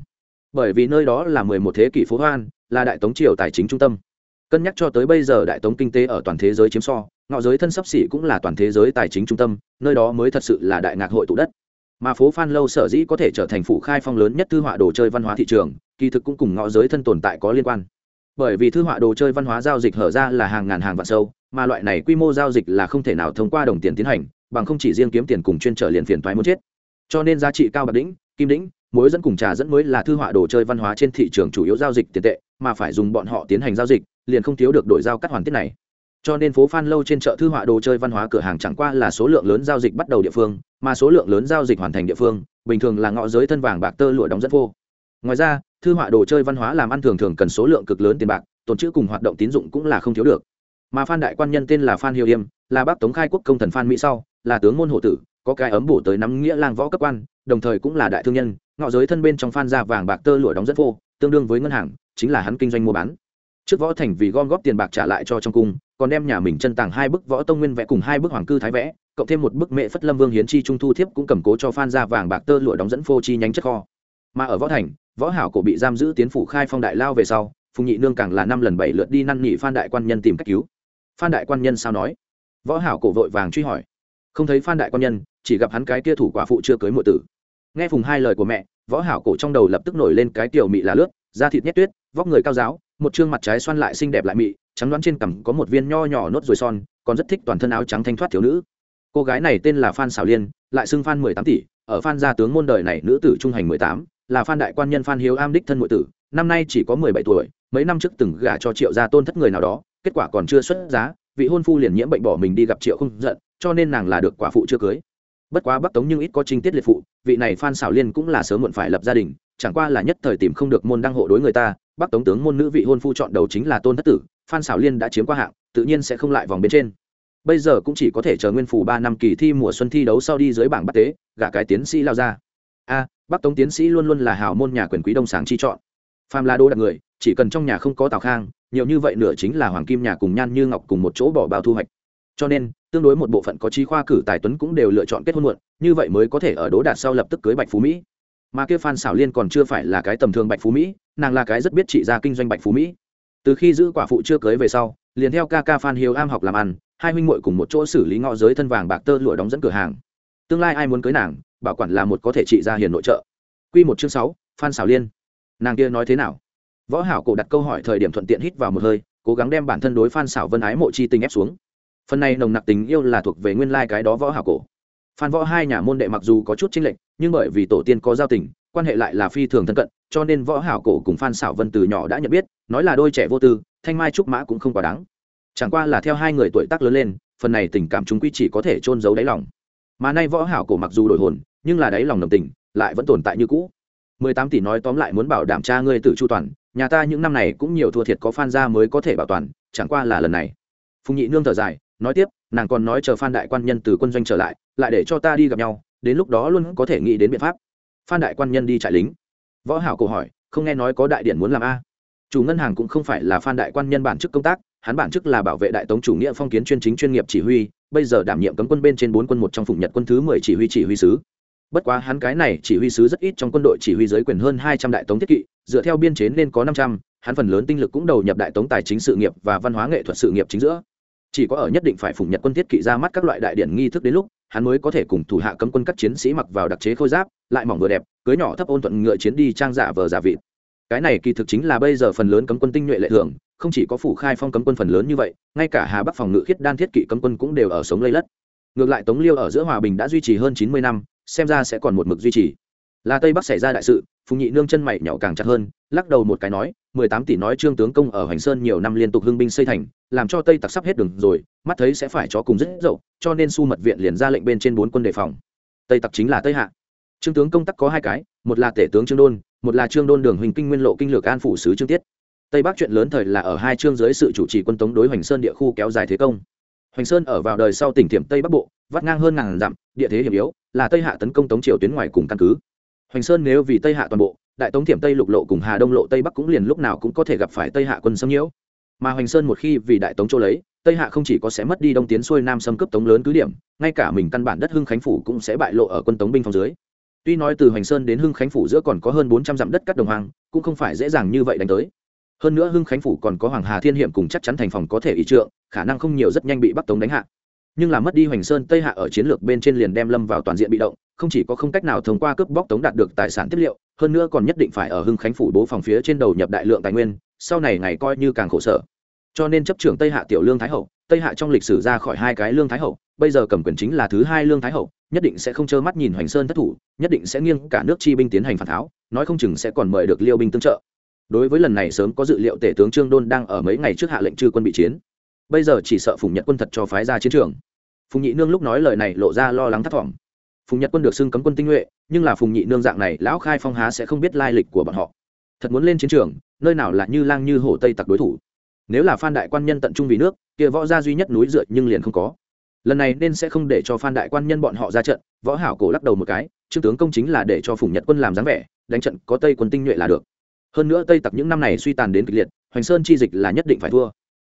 Bởi vì nơi đó là mười một thế kỷ phố hoan, là đại tống triều tài chính trung tâm. Cân nhắc cho tới bây giờ đại tống kinh tế ở toàn thế giới chiếm so, ngõ giới thân sắp xỉ cũng là toàn thế giới tài chính trung tâm, nơi đó mới thật sự là đại ngạc hội tụ đất mà phố phan lâu sở dĩ có thể trở thành phủ khai phong lớn nhất thư họa đồ chơi văn hóa thị trường, kỳ thực cũng cùng ngõ giới thân tồn tại có liên quan. Bởi vì thư họa đồ chơi văn hóa giao dịch hở ra là hàng ngàn hàng vạn sâu, mà loại này quy mô giao dịch là không thể nào thông qua đồng tiền tiến hành, bằng không chỉ riêng kiếm tiền cùng chuyên trở liền phiền thoái muốn chết. Cho nên giá trị cao bạc đỉnh, kim đỉnh, mối dẫn cùng trà dẫn mới là thư họa đồ chơi văn hóa trên thị trường chủ yếu giao dịch tiền tệ, mà phải dùng bọn họ tiến hành giao dịch, liền không thiếu được đổi giao cắt hoàn tiết này cho nên phố phan lâu trên chợ thư họa đồ chơi văn hóa cửa hàng chẳng qua là số lượng lớn giao dịch bắt đầu địa phương, mà số lượng lớn giao dịch hoàn thành địa phương, bình thường là ngõ giới thân vàng bạc tơ lụa đóng dẫn vô. Ngoài ra, thư họa đồ chơi văn hóa làm ăn thường thường cần số lượng cực lớn tiền bạc, tồn chữ cùng hoạt động tín dụng cũng là không thiếu được. Mà phan đại quan nhân tên là phan hiệu yêm, là bác tống khai quốc công thần phan mỹ sau, là tướng môn hộ tử, có cái ấm bổ tới nắm nghĩa lang võ cấp quan, đồng thời cũng là đại thương nhân, ngọ giới thân bên trong phan ra vàng bạc tơ lụa đóng dẫn vô, tương đương với ngân hàng, chính là hắn kinh doanh mua bán. Trước võ thành vì gom góp tiền bạc trả lại cho trong cung còn đem nhà mình chân tàng hai bức võ tông nguyên vẽ cùng hai bức hoàng cư thái vẽ, cộng thêm một bức mẹ phất lâm vương hiến chi trung thu thiếp cũng cầm cố cho phan ra vàng bạc tơ lụa đóng dẫn phô chi nhánh chất kho. Mà ở võ thành, võ hảo cổ bị giam giữ tiến phủ khai phong đại lao về sau, phùng nhị nương càng là năm lần bảy lượt đi năn nỉ phan đại quan nhân tìm cách cứu. Phan đại quan nhân sao nói? Võ hảo cổ vội vàng truy hỏi. Không thấy phan đại quan nhân, chỉ gặp hắn cái kia thủ quả phụ chưa cưới muội tử. Nghe phùng hai lời của mẹ, võ hảo cổ trong đầu lập tức nổi lên cái tiểu mị là lướt, da thịt nhét tuyết, vóc người cao giáo, một trương mặt trái xoan lại xinh đẹp lại mị trắng đoán trên cằm có một viên nho nhỏ nốt ruồi son, còn rất thích toàn thân áo trắng thanh thoát thiếu nữ. Cô gái này tên là phan xảo liên, lại xưng phan mười tám tỷ, ở phan gia tướng môn đời này nữ tử trung hành mười tám, là phan đại quan nhân phan hiếu am đích thân nội tử, năm nay chỉ có mười bảy tuổi, mấy năm trước từng gả cho triệu gia tôn thất người nào đó, kết quả còn chưa xuất giá, vị hôn phu liền nhiễm bệnh bỏ mình đi gặp triệu không giận, cho nên nàng là được quả phụ chưa cưới. Bất quá bắc tống nhưng ít có trinh tiết liệt phụ, vị này phan xảo liên cũng là sớm muộn phải lập gia đình, chẳng qua là nhất thời tìm không được môn đăng hộ đối người ta, bắc tống tướng môn nữ vị hôn phu chọn đầu chính là tôn thất tử phan xảo liên đã chiếm qua hạng, tự nhiên sẽ không lại vòng bên trên. Bây giờ cũng chỉ có thể chờ nguyên phủ ba năm kỳ thi mùa xuân thi đấu sau đi dưới bảng bắt tế, gả cái tiến sĩ lao ra a, bắc tống tiến sĩ luôn luôn là hào môn nhà quyền quý đông sáng chi chọn. Phàm la đô đặt người, chỉ cần trong nhà không có tào khang, nhiều như vậy nửa chính là hoàng kim nhà cùng nhan như ngọc cùng một chỗ bỏ bao thu hoạch. Cho nên, tương đối một bộ phận có trí khoa cử tài tuấn cũng đều lựa chọn kết hôn muộn, như vậy mới có thể ở đố đạt sau lập tức cưới bạch phú mỹ. Mà kia phan xảo liên còn chưa phải là cái tầm thường bạch phú mỹ, nàng là cái rất biết trị ra kinh doanh bạch phú mỹ từ khi giữ quả phụ chưa cưới về sau, liền theo ca ca phan hiếu am học làm ăn, hai huynh muội cùng một chỗ xử lý ngõ giới thân vàng bạc tơ lụa đóng dẫn cửa hàng. Tương lai ai muốn cưới nàng, bảo quản là một có thể trị ra hiền nội trợ. Quy một chương sáu, phan xảo liên. Nàng kia nói thế nào? Võ hảo cổ đặt câu hỏi thời điểm thuận tiện hít vào một hơi, cố gắng đem bản thân đối phan xảo vân ái mộ chi tình ép xuống. Phần này nồng nặc tình yêu là thuộc về nguyên lai cái đó võ hảo cổ. Phan võ hai nhà môn đệ mặc dù có chút chênh lệch, nhưng bởi vì tổ tiên có giao tình, quan hệ lại là phi thường thân cận cho nên võ hảo cổ cùng phan xảo vân từ nhỏ đã nhận biết, nói là đôi trẻ vô tư, thanh mai trúc mã cũng không quá đáng. Chẳng qua là theo hai người tuổi tác lớn lên, phần này tình cảm chúng quy chỉ có thể trôn giấu đáy lòng. Mà nay võ hảo cổ mặc dù đổi hồn, nhưng là đáy lòng đồng tình, lại vẫn tồn tại như cũ. Mười tám tỷ nói tóm lại muốn bảo đảm cha ngươi tự chu toàn, nhà ta những năm này cũng nhiều thua thiệt có phan gia mới có thể bảo toàn, chẳng qua là lần này. Phùng nhị nương thở dài, nói tiếp, nàng còn nói chờ phan đại quan nhân từ quân doanh trở lại lại để cho ta đi gặp nhau, đến lúc đó luôn có thể nghĩ đến biện pháp. Phan đại quan nhân đi trại lính võ hảo cổ hỏi, không nghe nói có đại điển muốn làm a. Chủ ngân hàng cũng không phải là phan đại quan nhân bản chức công tác, hắn bản chức là bảo vệ đại tống chủ nghĩa phong kiến chuyên chính chuyên nghiệp chỉ huy, bây giờ đảm nhiệm cấm quân bên trên bốn quân một trong phụng nhật quân thứ mười chỉ huy chỉ huy sứ. Bất quá hắn cái này chỉ huy sứ rất ít trong quân đội chỉ huy giới quyền hơn hai trăm đại tống thiết kỵ, dựa theo biên chế nên có năm trăm, hắn phần lớn tinh lực cũng đầu nhập đại tống tài chính sự nghiệp và văn hóa nghệ thuật sự nghiệp chính giữa. Chỉ có ở nhất định phải phụng nhật quân thiết kỵ ra mắt các loại đại điển nghi thức đến lúc, hắn mới có thể cùng thủ hạ cấm quân các chiến sĩ mặc vào đặc chế khôi giáp, lại mỏng vừa đẹp cưới nhỏ thấp ôn thuận ngựa chiến đi trang giả vờ giả vịt. Cái này kỳ thực chính là bây giờ phần lớn cấm quân tinh nhuệ lệ thường, không chỉ có phủ khai phong cấm quân phần lớn như vậy, ngay cả hà bắc phòng ngự khiết đan thiết kỵ cấm quân cũng đều ở sống lây lất. Ngược lại tống liêu ở giữa hòa bình đã duy trì hơn chín mươi năm, xem ra sẽ còn một mực duy trì. Là tây bắc xảy ra đại sự, phùng nhị nương chân mày nhỏ càng chặt hơn, lắc đầu một cái nói, mười tám tỷ nói trương tướng công ở hoành sơn nhiều năm liên tục hưng binh xây thành, làm cho tây tặc sắp hết đường rồi, mắt thấy sẽ phải cho cùng rất dậu, cho nên su mật viện liền ra lệnh bên trên bốn quân đề phòng. Tây tặc chính là tây hạ trương tướng công tác có hai cái, một là tể tướng trương đôn, một là trương đôn đường huỳnh kinh nguyên lộ kinh lược an phủ sứ trương tiết. Tây bắc chuyện lớn thời là ở hai chương dưới sự chủ trì quân tống đối hoành sơn địa khu kéo dài thế công. Hoành sơn ở vào đời sau tỉnh Thiểm tây bắc bộ, vắt ngang hơn ngàn dặm, địa thế hiểm yếu, là tây hạ tấn công tống triều tuyến ngoài cùng căn cứ. Hoành sơn nếu vì tây hạ toàn bộ, đại tống Thiểm tây lục lộ cùng hà đông lộ tây bắc cũng liền lúc nào cũng có thể gặp phải tây hạ quân xâm nhiễu. Mà hoành sơn một khi vì đại tống châu lấy, tây hạ không chỉ có sẽ mất đi đông tiến xuôi nam xâm cấp tống lớn cứ điểm, ngay cả mình căn bản đất hưng khánh phủ cũng sẽ bại lộ ở quân tống binh phòng dưới tuy nói từ hoành sơn đến hưng khánh phủ giữa còn có hơn bốn trăm dặm đất cắt đồng hoang, cũng không phải dễ dàng như vậy đánh tới. Hơn nữa hưng khánh phủ còn có hoàng hà thiên hiểm cùng chắc chắn thành phòng có thể ý trượng, khả năng không nhiều rất nhanh bị bắc tống đánh hạ. Nhưng là mất đi hoành sơn, tây hạ ở chiến lược bên trên liền đem lâm vào toàn diện bị động, không chỉ có không cách nào thông qua cướp bóc tống đạt được tài sản tiết liệu, hơn nữa còn nhất định phải ở hưng khánh phủ bố phòng phía trên đầu nhập đại lượng tài nguyên, sau này ngày coi như càng khổ sở. Cho nên chấp trưởng tây hạ tiểu lương thái hậu, tây hạ trong lịch sử ra khỏi hai cái lương thái hậu, bây giờ cầm quyền chính là thứ hai lương thái hậu nhất định sẽ không trơ mắt nhìn hoành sơn thất thủ, nhất định sẽ nghiêng cả nước chi binh tiến hành phản tháo, nói không chừng sẽ còn mời được liêu binh tương trợ. Đối với lần này sớm có dự liệu tể tướng trương đôn đang ở mấy ngày trước hạ lệnh trư quân bị chiến. Bây giờ chỉ sợ phùng nhật quân thật cho phái ra chiến trường. Phùng nhị nương lúc nói lời này lộ ra lo lắng thất vọng. Phùng nhật quân được xưng cấm quân tinh nhuệ, nhưng là phùng nhị nương dạng này lão khai phong há sẽ không biết lai lịch của bọn họ. Thật muốn lên chiến trường, nơi nào là như lang như hổ tây tặc đối thủ. Nếu là phan đại quan nhân tận trung vì nước, kia võ gia duy nhất núi dựa nhưng liền không có lần này nên sẽ không để cho phan đại quan nhân bọn họ ra trận, võ hảo cổ lắc đầu một cái, trương tướng công chính là để cho phùng nhật quân làm dáng vẻ, đánh trận có tây quân tinh nhuệ là được. Hơn nữa tây tặc những năm này suy tàn đến kịch liệt, hoành sơn chi dịch là nhất định phải thua.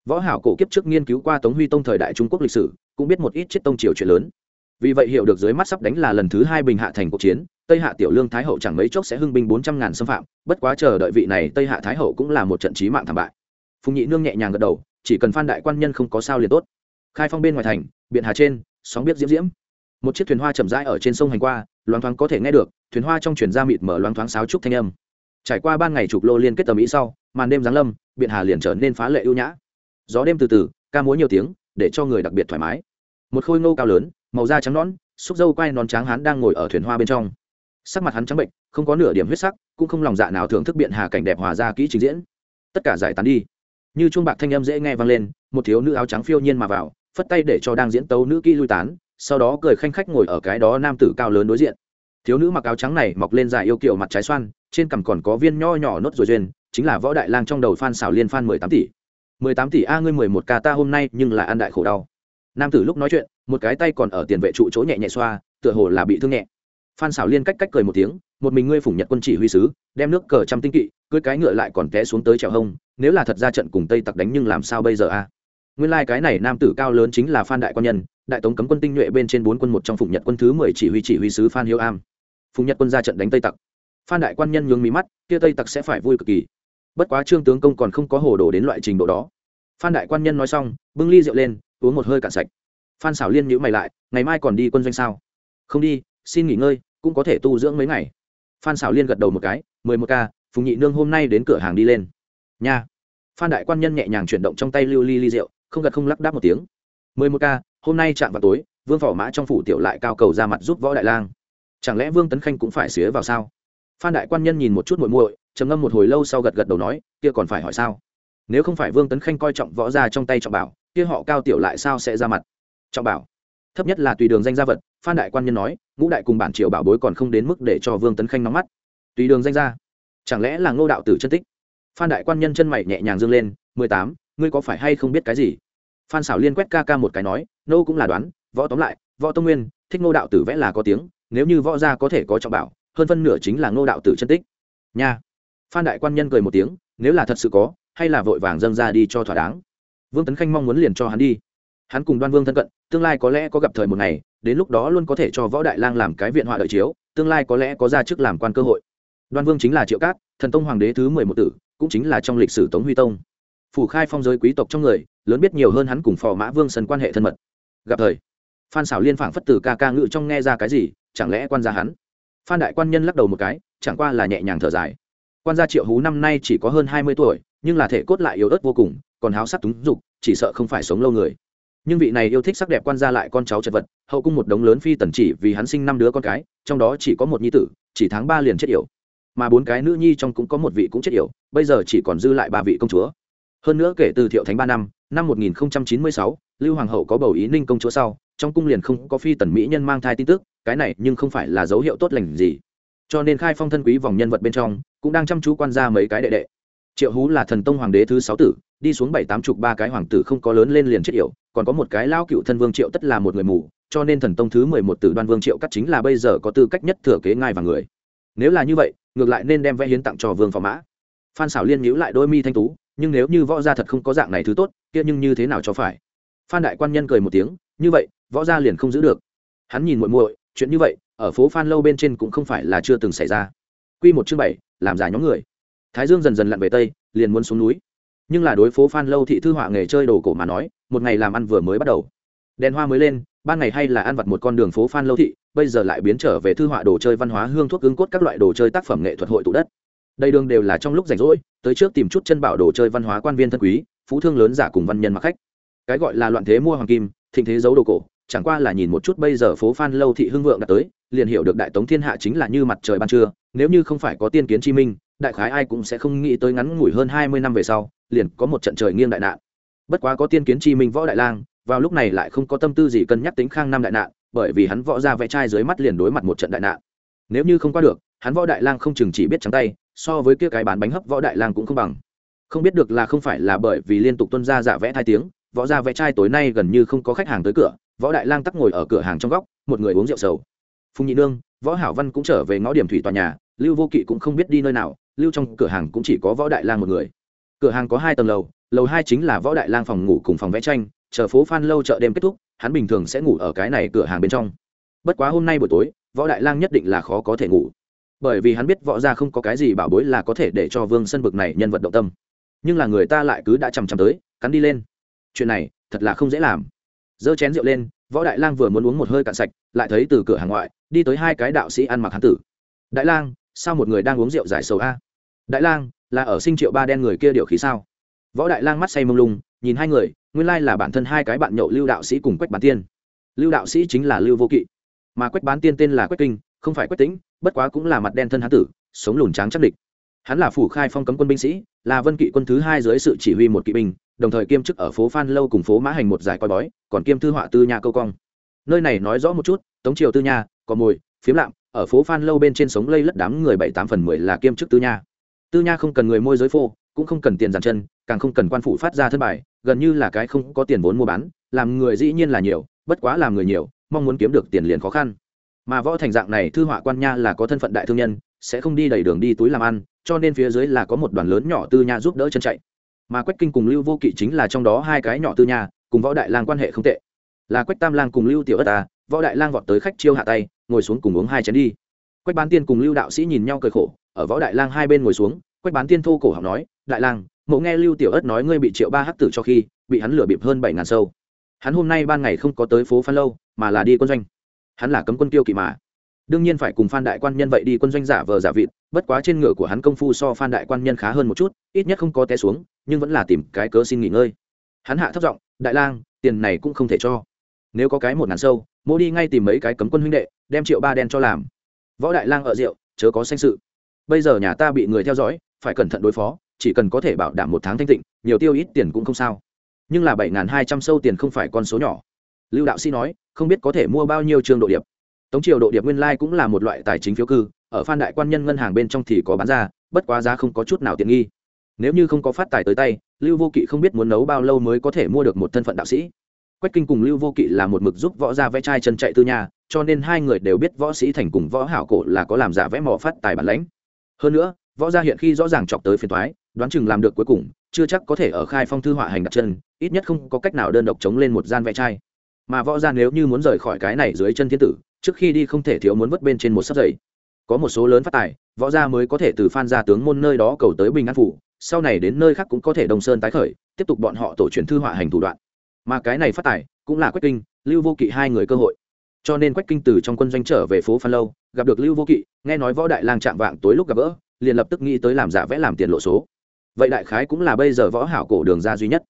Võ hảo cổ kiếp trước nghiên cứu qua tống huy tông thời đại trung quốc lịch sử, cũng biết một ít chết tông triều chuyện lớn. Vì vậy hiểu được dưới mắt sắp đánh là lần thứ hai bình hạ thành cuộc chiến, tây hạ tiểu lương thái hậu chẳng mấy chốc sẽ hưng binh bốn trăm ngàn xâm phạm, bất quá chờ đợi vị này tây hạ thái hậu cũng là một trận chí mạng thảm bại. Phùng nhị nương nhẹ nhàng gật đầu, chỉ cần phan đại quan nhân không có sao liền tốt. Khai phong bên ngoài thành biện hà trên, sóng biết diễm diễm. Một chiếc thuyền hoa chậm rãi ở trên sông hành qua, loáng thoáng có thể nghe được, thuyền hoa trong chuyển ra mịt mở loáng thoáng sáo trúc thanh âm. Trải qua ba ngày trục lô liên kết tầm ý sau, màn đêm giáng lâm biện hà liền trở nên phá lệ ưu nhã. Gió đêm từ từ, ca múa nhiều tiếng, để cho người đặc biệt thoải mái. Một khôi ngô cao lớn, màu da trắng nõn, xúc dâu quai nón tráng hắn đang ngồi ở thuyền hoa bên trong. Sắc mặt hắn trắng bệnh, không có nửa điểm huyết sắc, cũng không lòng dạ nào thưởng thức biện hà cảnh đẹp hòa ra kỹ trình diễn. Tất cả giải tán đi. Như chuông bạc thanh âm dễ nghe vang lên, một thiếu nữ áo trắng phiêu nhiên mà vào phất tay để cho đang diễn tấu nữ kỹ lui tán, sau đó cười khanh khách ngồi ở cái đó nam tử cao lớn đối diện. Thiếu nữ mặc áo trắng này mọc lên dài yêu kiệu mặt trái xoan, trên cằm còn có viên nho nhỏ nốt rồi duyên, chính là võ đại lang trong đầu phan xảo liên phan mười tám tỷ. Mười tám tỷ a ngươi mười một ca ta hôm nay nhưng là ăn đại khổ đau. Nam tử lúc nói chuyện, một cái tay còn ở tiền vệ trụ chỗ nhẹ nhẹ xoa, tựa hồ là bị thương nhẹ. Phan xảo liên cách cách cười một tiếng, một mình ngươi phủng nhật quân chỉ huy sứ, đem nước cờ trăm tinh kỵ, cưới cái ngựa lại còn té xuống tới trèo hông, nếu là thật ra trận cùng tây tặc đánh nhưng làm sao bây giờ a? Nguyên lai cái này nam tử cao lớn chính là phan đại quan nhân, đại tống cấm quân tinh nhuệ bên trên bốn quân một trong phụng nhật quân thứ mười chỉ huy chỉ huy sứ phan hiếu am. Phụng nhật quân ra trận đánh tây tặc. Phan đại quan nhân nhướng mí mắt, kia tây tặc sẽ phải vui cực kỳ. Bất quá trương tướng công còn không có hồ đồ đến loại trình độ đó. Phan đại quan nhân nói xong, bưng ly rượu lên, uống một hơi cạn sạch. Phan xảo liên nhữ mày lại, ngày mai còn đi quân doanh sao? Không đi, xin nghỉ ngơi, cũng có thể tu dưỡng mấy ngày. Phan xảo liên gật đầu một cái, mười một ca, phùng nhị nương hôm nay đến cửa hàng đi lên. Nha. Phan đại quan nhân nhẹ nhàng chuyển động trong tay lưu ly ly rượu không gật không lắc đáp một tiếng. Mười một ca, hôm nay chạm vào tối, vương phỏ mã trong phủ tiểu lại cao cầu ra mặt giúp võ đại lang. Chẳng lẽ vương tấn khanh cũng phải xía vào sao? Phan đại quan nhân nhìn một chút muội muội, trầm ngâm một hồi lâu sau gật gật đầu nói, kia còn phải hỏi sao? Nếu không phải vương tấn khanh coi trọng võ ra trong tay trọng bảo, kia họ cao tiểu lại sao sẽ ra mặt? Trọng bảo? Thấp nhất là tùy đường danh gia vật, phan đại quan nhân nói, ngũ đại cùng bản triều bảo bối còn không đến mức để cho vương tấn khanh nóng mắt. Tùy đường danh gia? Chẳng lẽ là ngô đạo tử chân tích? Phan đại quan nhân chân mày nhẹ nhàng dương lên, mười tám ngươi có phải hay không biết cái gì? Phan xảo liên quét ca ca một cái nói, nô cũng là đoán, võ tóm lại, võ tông nguyên, thích ngô đạo tử vẽ là có tiếng, nếu như võ gia có thể có trọng bảo, hơn phân nửa chính là ngô đạo tử chân tích. Nha. Phan đại quan nhân cười một tiếng, nếu là thật sự có, hay là vội vàng dâng ra đi cho thỏa đáng. Vương tấn khanh mong muốn liền cho hắn đi. Hắn cùng đoan vương thân cận, tương lai có lẽ có gặp thời một ngày, đến lúc đó luôn có thể cho võ đại lang làm cái viện họa đợi chiếu, tương lai có lẽ có ra chức làm quan cơ hội. Đoan vương chính là triệu cát, thần tông hoàng đế thứ mười một tử, cũng chính là trong lịch sử tống huy tông phủ khai phong giới quý tộc trong người, lớn biết nhiều hơn hắn cùng phò mã vương sân quan hệ thân mật. Gặp thời, phan xảo liên phảng phất từ ca ca ngự trong nghe ra cái gì, chẳng lẽ quan gia hắn? Phan đại quan nhân lắc đầu một cái, chẳng qua là nhẹ nhàng thở dài. Quan gia triệu hú năm nay chỉ có hơn hai mươi tuổi, nhưng là thể cốt lại yếu ớt vô cùng, còn háo sắc túng dục, chỉ sợ không phải sống lâu người. Nhưng vị này yêu thích sắc đẹp quan gia lại con cháu chật vật, hậu cung một đống lớn phi tần chỉ vì hắn sinh năm đứa con cái, trong đó chỉ có một nhi tử, chỉ tháng ba liền chết yểu. Mà bốn cái nữ nhi trong cũng có một vị cũng chết yểu, bây giờ chỉ còn dư lại ba vị công chúa hơn nữa kể từ thiệu thánh ba năm năm 1096, lưu hoàng hậu có bầu ý ninh công chúa sau trong cung liền không có phi tần mỹ nhân mang thai tin tức cái này nhưng không phải là dấu hiệu tốt lành gì. Cho nên khai phong thân quý vòng nhân vật bên trong cũng đang chăm chú quan ra mấy cái đệ đệ. Triệu hú là thần tông hoàng đế thứ sáu tử đi xuống bảy tám chục ba cái hoàng tử không có lớn lên liền chết yểu còn có một cái lao cựu thân vương triệu tất là một người mù cho nên thần tông thứ mười một tử đoan vương triệu cắt chính là bây giờ có tư cách nhất thừa kế ngai và người. Nếu là như vậy ngược lại nên đem vẽ hiến tặng cho vương phò mã. Phan xảo liên nhíu lại đôi mi thanh tú nhưng nếu như võ gia thật không có dạng này thứ tốt, kia nhưng như thế nào cho phải? Phan đại quan nhân cười một tiếng, như vậy, võ gia liền không giữ được. Hắn nhìn muội muội, chuyện như vậy, ở phố phan lâu bên trên cũng không phải là chưa từng xảy ra. Quy một chương bảy, làm giả nhóm người. Thái dương dần dần lặn về tây, liền muốn xuống núi. Nhưng là đối phố phan lâu thị thư họa nghề chơi đồ cổ mà nói, một ngày làm ăn vừa mới bắt đầu. Đèn hoa mới lên, ban ngày hay là ăn vặt một con đường phố phan lâu thị, bây giờ lại biến trở về thư họa đồ chơi văn hóa, hương thuốc ứng cốt các loại đồ chơi tác phẩm nghệ thuật hội tụ đất đây đường đều là trong lúc rảnh rỗi, tới trước tìm chút chân bảo đồ chơi văn hóa quan viên thân quý, phú thương lớn giả cùng văn nhân mặc khách. Cái gọi là loạn thế mua hoàng kim, thịnh thế giấu đồ cổ, chẳng qua là nhìn một chút bây giờ phố phan lâu thị hưng vượng đã tới, liền hiểu được đại tống thiên hạ chính là như mặt trời ban trưa, nếu như không phải có tiên kiến chi minh, đại khái ai cũng sẽ không nghĩ tới ngắn ngủi hơn hai mươi năm về sau, liền có một trận trời nghiêng đại nạn. Bất quá có tiên kiến chi minh võ đại lang, vào lúc này lại không có tâm tư gì cân nhắc tính khang năm đại nạn, bởi vì hắn võ ra vẽ trai dưới mắt liền đối mặt một trận đại nạn. Nếu như không qua được, hắn võ đại lang không chừng chỉ biết trắng tay so với kia cái bán bánh hấp võ đại lang cũng không bằng. Không biết được là không phải là bởi vì liên tục tuân ra giả vẽ thai tiếng, võ ra vẽ trai tối nay gần như không có khách hàng tới cửa, võ đại lang tắc ngồi ở cửa hàng trong góc, một người uống rượu sầu. Phùng nhị nương, võ hảo văn cũng trở về ngõ điểm thủy tòa nhà, lưu vô kỵ cũng không biết đi nơi nào, lưu trong cửa hàng cũng chỉ có võ đại lang một người. Cửa hàng có hai tầng lầu lầu hai chính là võ đại lang phòng ngủ cùng phòng vẽ tranh, chờ phố phan lâu chợ đêm kết thúc, hắn bình thường sẽ ngủ ở cái này cửa hàng bên trong. Bất quá hôm nay buổi tối, võ đại lang nhất định là khó có thể ngủ bởi vì hắn biết võ gia không có cái gì bảo bối là có thể để cho vương sân bực này nhân vật động tâm. Nhưng là người ta lại cứ đã chằm chằm tới, cắn đi lên. Chuyện này, thật là không dễ làm. Giơ chén rượu lên, võ đại lang vừa muốn uống một hơi cạn sạch, lại thấy từ cửa hàng ngoại, đi tới hai cái đạo sĩ ăn mặc hán tử. Đại lang, sao một người đang uống rượu giải sầu a? Đại lang, là ở sinh triệu ba đen người kia điều khí sao? Võ đại lang mắt say mông lung, nhìn hai người, nguyên lai là bản thân hai cái bạn nhậu lưu đạo sĩ cùng quách bán tiên. Lưu đạo sĩ chính là lưu vô kỵ, mà quách bán tiên tên là quách kinh không phải quách tính, bất quá cũng là mặt đen thân hán tử sống lùn tráng chắc địch. Hắn là phủ khai phong cấm quân binh sĩ là vân kỵ quân thứ hai dưới sự chỉ huy một kỵ binh đồng thời kiêm chức ở phố phan lâu cùng phố mã hành một giải coi bói còn kiêm thư họa tư nhà câu cong. Nơi này nói rõ một chút tống triều tư nha có mồi phiếm lạm ở phố phan lâu bên trên sống lây lất đám người bảy tám phần mười là kiêm chức tư nha. Tư nha không cần người môi giới phô cũng không cần tiền giàn chân càng không cần quan phủ phát ra thân bài gần như là cái không có tiền vốn mua bán làm người dĩ nhiên là nhiều bất quá làm người nhiều mong muốn kiếm được tiền liền khó khăn mà võ thành dạng này thư họa quan nha là có thân phận đại thương nhân, sẽ không đi đầy đường đi túi làm ăn, cho nên phía dưới là có một đoàn lớn nhỏ tư nha giúp đỡ chân chạy. Mà quách kinh cùng lưu vô kỵ chính là trong đó hai cái nhỏ tư nha, cùng võ đại lang quan hệ không tệ. Là quách tam lang cùng lưu tiểu ất ta võ đại lang vọt tới khách chiêu hạ tay, ngồi xuống cùng uống hai chén đi. Quách bán tiên cùng lưu đạo sĩ nhìn nhau cười khổ, ở võ đại lang hai bên ngồi xuống, quách bán tiên thô cổ học nói, đại lang, mộ nghe lưu tiểu ất nói ngươi bị triệu ba hắc tử cho khi, bị hắn lừa bịp hơn bảy ngàn sâu. Hắn hôm nay ban ngày không có tới phố phan lâu, mà là đi quân doanh hắn là cấm quân tiêu kỵ mà. Đương nhiên phải cùng phan đại quan nhân vậy đi quân doanh giả vờ giả vịt, bất quá trên ngựa của hắn công phu so phan đại quan nhân khá hơn một chút, ít nhất không có té xuống, nhưng vẫn là tìm cái cớ xin nghỉ ngơi. Hắn hạ thấp giọng, đại lang, tiền này cũng không thể cho. Nếu có cái một ngàn sâu, mô đi ngay tìm mấy cái cấm quân huynh đệ, đem triệu ba đen cho làm. Võ đại lang ở rượu, chớ có sanh sự. Bây giờ nhà ta bị người theo dõi, phải cẩn thận đối phó, chỉ cần có thể bảo đảm một tháng thanh tịnh, nhiều tiêu ít tiền cũng không sao. Nhưng là bảy hai trăm sâu tiền không phải con số nhỏ lưu đạo sĩ nói, không biết có thể mua bao nhiêu trường độ điệp. Tống triều độ điệp nguyên lai cũng là một loại tài chính phiếu cư, ở phan đại quan nhân ngân hàng bên trong thì có bán ra, bất quá giá không có chút nào tiện nghi. Nếu như không có phát tài tới tay, lưu vô kỵ không biết muốn nấu bao lâu mới có thể mua được một thân phận đạo sĩ. Quách kinh cùng lưu vô kỵ là một mực giúp võ gia vẽ trai chân chạy tư nhà, cho nên hai người đều biết võ sĩ thành cùng võ hảo cổ là có làm giả vẽ mỏ phát tài bản lãnh. Hơn nữa, võ gia hiện khi rõ ràng chọc tới phiền thoái đoán chừng làm được cuối cùng, chưa chắc có thể ở khai phong thư họa hành đặt chân, ít nhất không có cách nào đơn độc chống lên một gian vẽ trai mà võ gia nếu như muốn rời khỏi cái này dưới chân thiên tử, trước khi đi không thể thiếu muốn vất bên trên một sấp giày. Có một số lớn phát tài, võ gia mới có thể từ phan gia tướng môn nơi đó cầu tới bình an phủ, sau này đến nơi khác cũng có thể đồng sơn tái khởi, tiếp tục bọn họ tổ truyền thư họa hành thủ đoạn. Mà cái này phát tài, cũng là quách kinh, lưu vô kỵ hai người cơ hội. Cho nên quách kinh từ trong quân doanh trở về phố phan lâu, gặp được lưu vô kỵ, nghe nói võ đại lang chạm vạng tối lúc gặp gỡ, liền lập tức nghĩ tới làm giả vẽ làm tiền lộ số. Vậy đại khái cũng là bây giờ võ hảo cổ đường ra duy nhất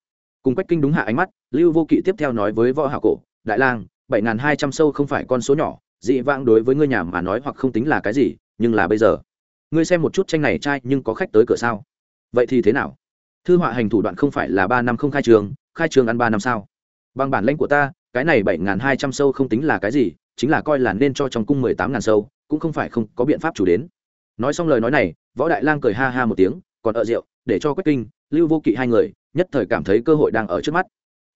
cùng quách kinh đúng hạ ánh mắt, lưu vô kỵ tiếp theo nói với võ hảo cổ, đại lang, bảy n hai trăm sâu không phải con số nhỏ, dị vãng đối với ngươi nhà mà nói hoặc không tính là cái gì, nhưng là bây giờ, ngươi xem một chút tranh này trai nhưng có khách tới cửa sao? Vậy thì thế nào? Thư họa hành thủ đoạn không phải là ba năm không khai trường khai trường ăn ba năm sao? Bằng bản lãnh của ta, cái này bảy n g h n hai trăm sâu không tính là cái gì, chính là coi là nên cho trong cung mười tám ngàn sâu, cũng không phải không có biện pháp chủ đến. Nói xong lời nói này, võ đại lang cười ha ha một tiếng, còn ở rượu, để cho quách kinh, lưu vô kỵ hai người nhất thời cảm thấy cơ hội đang ở trước mắt.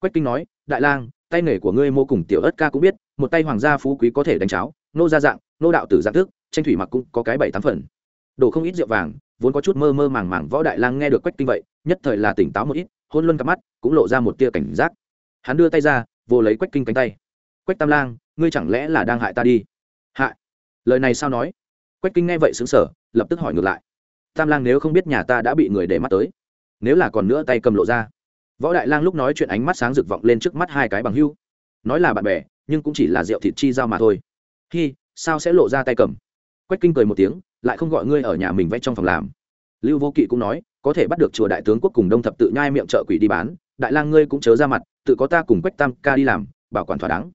Quách kinh nói, đại lang, tay nghề của ngươi mô cùng tiểu ất ca cũng biết, một tay hoàng gia phú quý có thể đánh cháo, nô ra dạng, nô đạo tử dạng thức, tranh thủy mặc cũng có cái bảy tám phần. Đổ không ít rượu vàng, vốn có chút mơ mơ màng màng, võ đại lang nghe được quách kinh vậy, nhất thời là tỉnh táo một ít, hôn luân cặp mắt, cũng lộ ra một tia cảnh giác. Hắn đưa tay ra, vô lấy quách kinh cánh tay. Quách tam lang, ngươi chẳng lẽ là đang hại ta đi? Hại? Lời này sao nói? Quách kinh nghe vậy xứng sở lập tức hỏi ngược lại. Tam lang nếu không biết nhà ta đã bị người để mắt tới nếu là còn nữa tay cầm lộ ra. Võ đại lang lúc nói chuyện ánh mắt sáng rực vọng lên trước mắt hai cái bằng hưu. Nói là bạn bè, nhưng cũng chỉ là rượu thịt chi giao mà thôi. Hi, sao sẽ lộ ra tay cầm? Quách kinh cười một tiếng, lại không gọi ngươi ở nhà mình vẽ trong phòng làm. Lưu vô kỵ cũng nói, có thể bắt được chùa đại tướng quốc cùng đông thập tự nhai miệng chợ quỷ đi bán, đại lang ngươi cũng chớ ra mặt, tự có ta cùng quách tam ca đi làm, bảo quản thỏa đáng.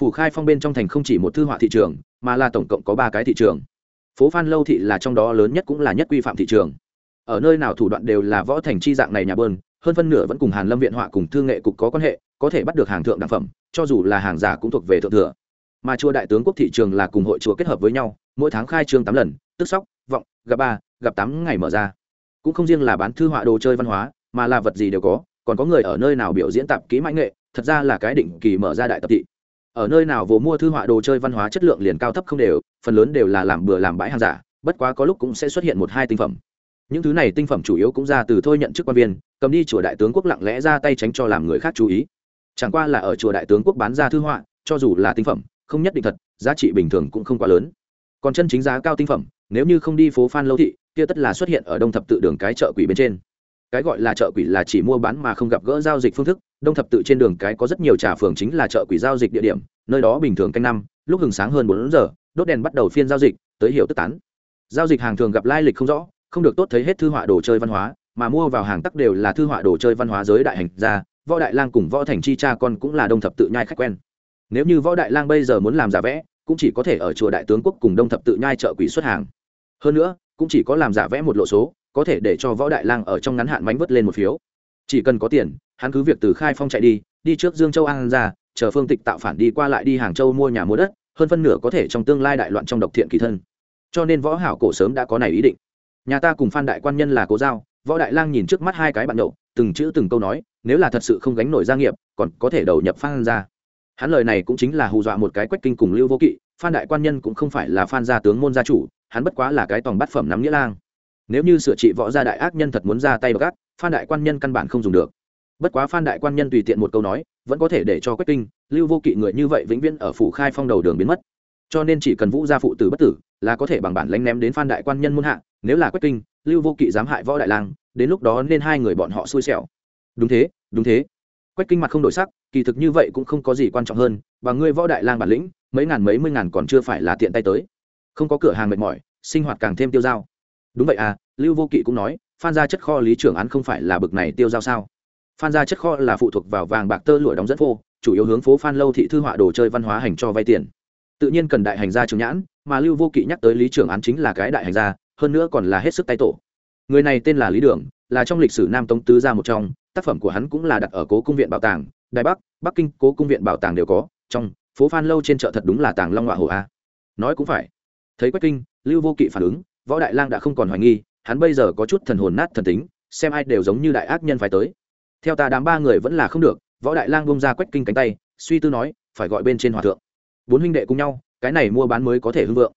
Phủ khai phong bên trong thành không chỉ một thư họa thị trường, mà là tổng cộng có ba cái thị trường. Phố phan lâu thị là trong đó lớn nhất cũng là nhất quy phạm thị trường ở nơi nào thủ đoạn đều là võ thành chi dạng này nhà bơn, hơn phân nửa vẫn cùng hàn lâm viện họa cùng thương nghệ cục có quan hệ, có thể bắt được hàng thượng đẳng phẩm, cho dù là hàng giả cũng thuộc về thượng thừa. Mà chùa đại tướng quốc thị trường là cùng hội chùa kết hợp với nhau, mỗi tháng khai trương tám lần, tức sóc, vọng, gặp ba, gặp tám ngày mở ra. Cũng không riêng là bán thư họa đồ chơi văn hóa, mà là vật gì đều có, còn có người ở nơi nào biểu diễn tạp kỹ mãi nghệ, thật ra là cái định kỳ mở ra đại tập thị. Ở nơi nào vồ mua thư họa đồ chơi văn hóa chất lượng liền cao thấp không đều, phần lớn đều là làm bừa làm bãi hàng giả, bất quá có lúc cũng sẽ xuất hiện một hai tinh phẩm những thứ này tinh phẩm chủ yếu cũng ra từ thôi nhận chức quan viên, cầm đi chùa đại tướng quốc lặng lẽ ra tay tránh cho làm người khác chú ý. Chẳng qua là ở chùa đại tướng quốc bán ra thư họa, cho dù là tinh phẩm, không nhất định thật, giá trị bình thường cũng không quá lớn. Còn chân chính giá cao tinh phẩm, nếu như không đi phố phan lâu thị, kia tất là xuất hiện ở đông thập tự đường cái chợ quỷ bên trên. Cái gọi là chợ quỷ là chỉ mua bán mà không gặp gỡ giao dịch phương thức, đông thập tự trên đường cái có rất nhiều trà phường chính là chợ quỷ giao dịch địa điểm, nơi đó bình thường canh năm, lúc hừng sáng hơn bốn giờ, đốt đèn bắt đầu phiên giao dịch, tới hiệu tức tán. Giao dịch hàng thường gặp lai lịch không rõ không được tốt thấy hết thư họa đồ chơi văn hóa, mà mua vào hàng tắc đều là thư họa đồ chơi văn hóa giới đại hành gia, võ đại lang cùng võ thành chi cha con cũng là đông thập tự nhai khách quen. Nếu như võ đại lang bây giờ muốn làm giả vẽ, cũng chỉ có thể ở chùa đại tướng quốc cùng đông thập tự nhai chợ quỷ xuất hàng. Hơn nữa, cũng chỉ có làm giả vẽ một lộ số, có thể để cho võ đại lang ở trong ngắn hạn mánh vớt lên một phiếu. Chỉ cần có tiền, hắn cứ việc từ khai phong chạy đi đi trước dương châu an ra, chờ phương tịch tạo phản đi qua lại đi hàng châu mua nhà mua đất, hơn phân nửa có thể trong tương lai đại loạn trong độc thiện kỳ thân. Cho nên võ hảo cổ sớm đã có này ý định nhà ta cùng phan đại quan nhân là cố giao, võ đại lang nhìn trước mắt hai cái bạn nhậu, từng chữ từng câu nói, nếu là thật sự không gánh nổi gia nghiệp, còn có thể đầu nhập phan ra hắn lời này cũng chính là hù dọa một cái quách kinh cùng lưu vô kỵ, phan đại quan nhân cũng không phải là phan gia tướng môn gia chủ, hắn bất quá là cái tòng bát phẩm nắm nghĩa lang. Nếu như sửa trị võ gia đại ác nhân thật muốn ra tay gác phan đại quan nhân căn bản không dùng được. Bất quá phan đại quan nhân tùy tiện một câu nói, vẫn có thể để cho quách kinh, lưu vô kỵ người như vậy vĩnh viễn ở phủ khai phong đầu đường biến mất cho nên chỉ cần vũ gia phụ tử bất tử là có thể bằng bản lánh ném đến phan đại quan nhân muôn hạ, nếu là quách kinh, lưu vô kỵ dám hại võ đại lang, đến lúc đó nên hai người bọn họ xui xẻo. Đúng thế đúng thế. Quách kinh mặt không đổi sắc, kỳ thực như vậy cũng không có gì quan trọng hơn, và ngươi võ đại lang bản lĩnh, mấy ngàn mấy mươi ngàn còn chưa phải là tiện tay tới. Không có cửa hàng mệt mỏi, sinh hoạt càng thêm tiêu dao. Đúng vậy à lưu vô kỵ cũng nói, phan gia chất kho lý trưởng án không phải là bực này tiêu dao sao? Phan gia chất kho là phụ thuộc vào vàng bạc tơ lụa đóng dẫn phô, chủ yếu hướng phố phan lâu thị thư họa đồ chơi văn hóa hành cho vay tiền tự nhiên cần đại hành gia trường nhãn, mà lưu vô kỵ nhắc tới lý trưởng án chính là cái đại hành gia, hơn nữa còn là hết sức tay tổ. Người này tên là lý đường, là trong lịch sử nam tống tứ gia một trong, tác phẩm của hắn cũng là đặt ở cố cung viện bảo tàng, đài bắc bắc kinh cố cung viện bảo tàng đều có, trong phố phan lâu trên chợ thật đúng là tàng long họa hồ a. Nói cũng phải. Thấy quách kinh, lưu vô kỵ phản ứng, võ đại lang đã không còn hoài nghi, hắn bây giờ có chút thần hồn nát thần tính, xem ai đều giống như đại ác nhân phải tới. Theo ta đám ba người vẫn là không được, võ đại lang bông ra quách kinh cánh tay, suy tư nói, phải gọi bên trên hòa thượng bốn huynh đệ cùng nhau, cái này mua bán mới có thể hưng vượng.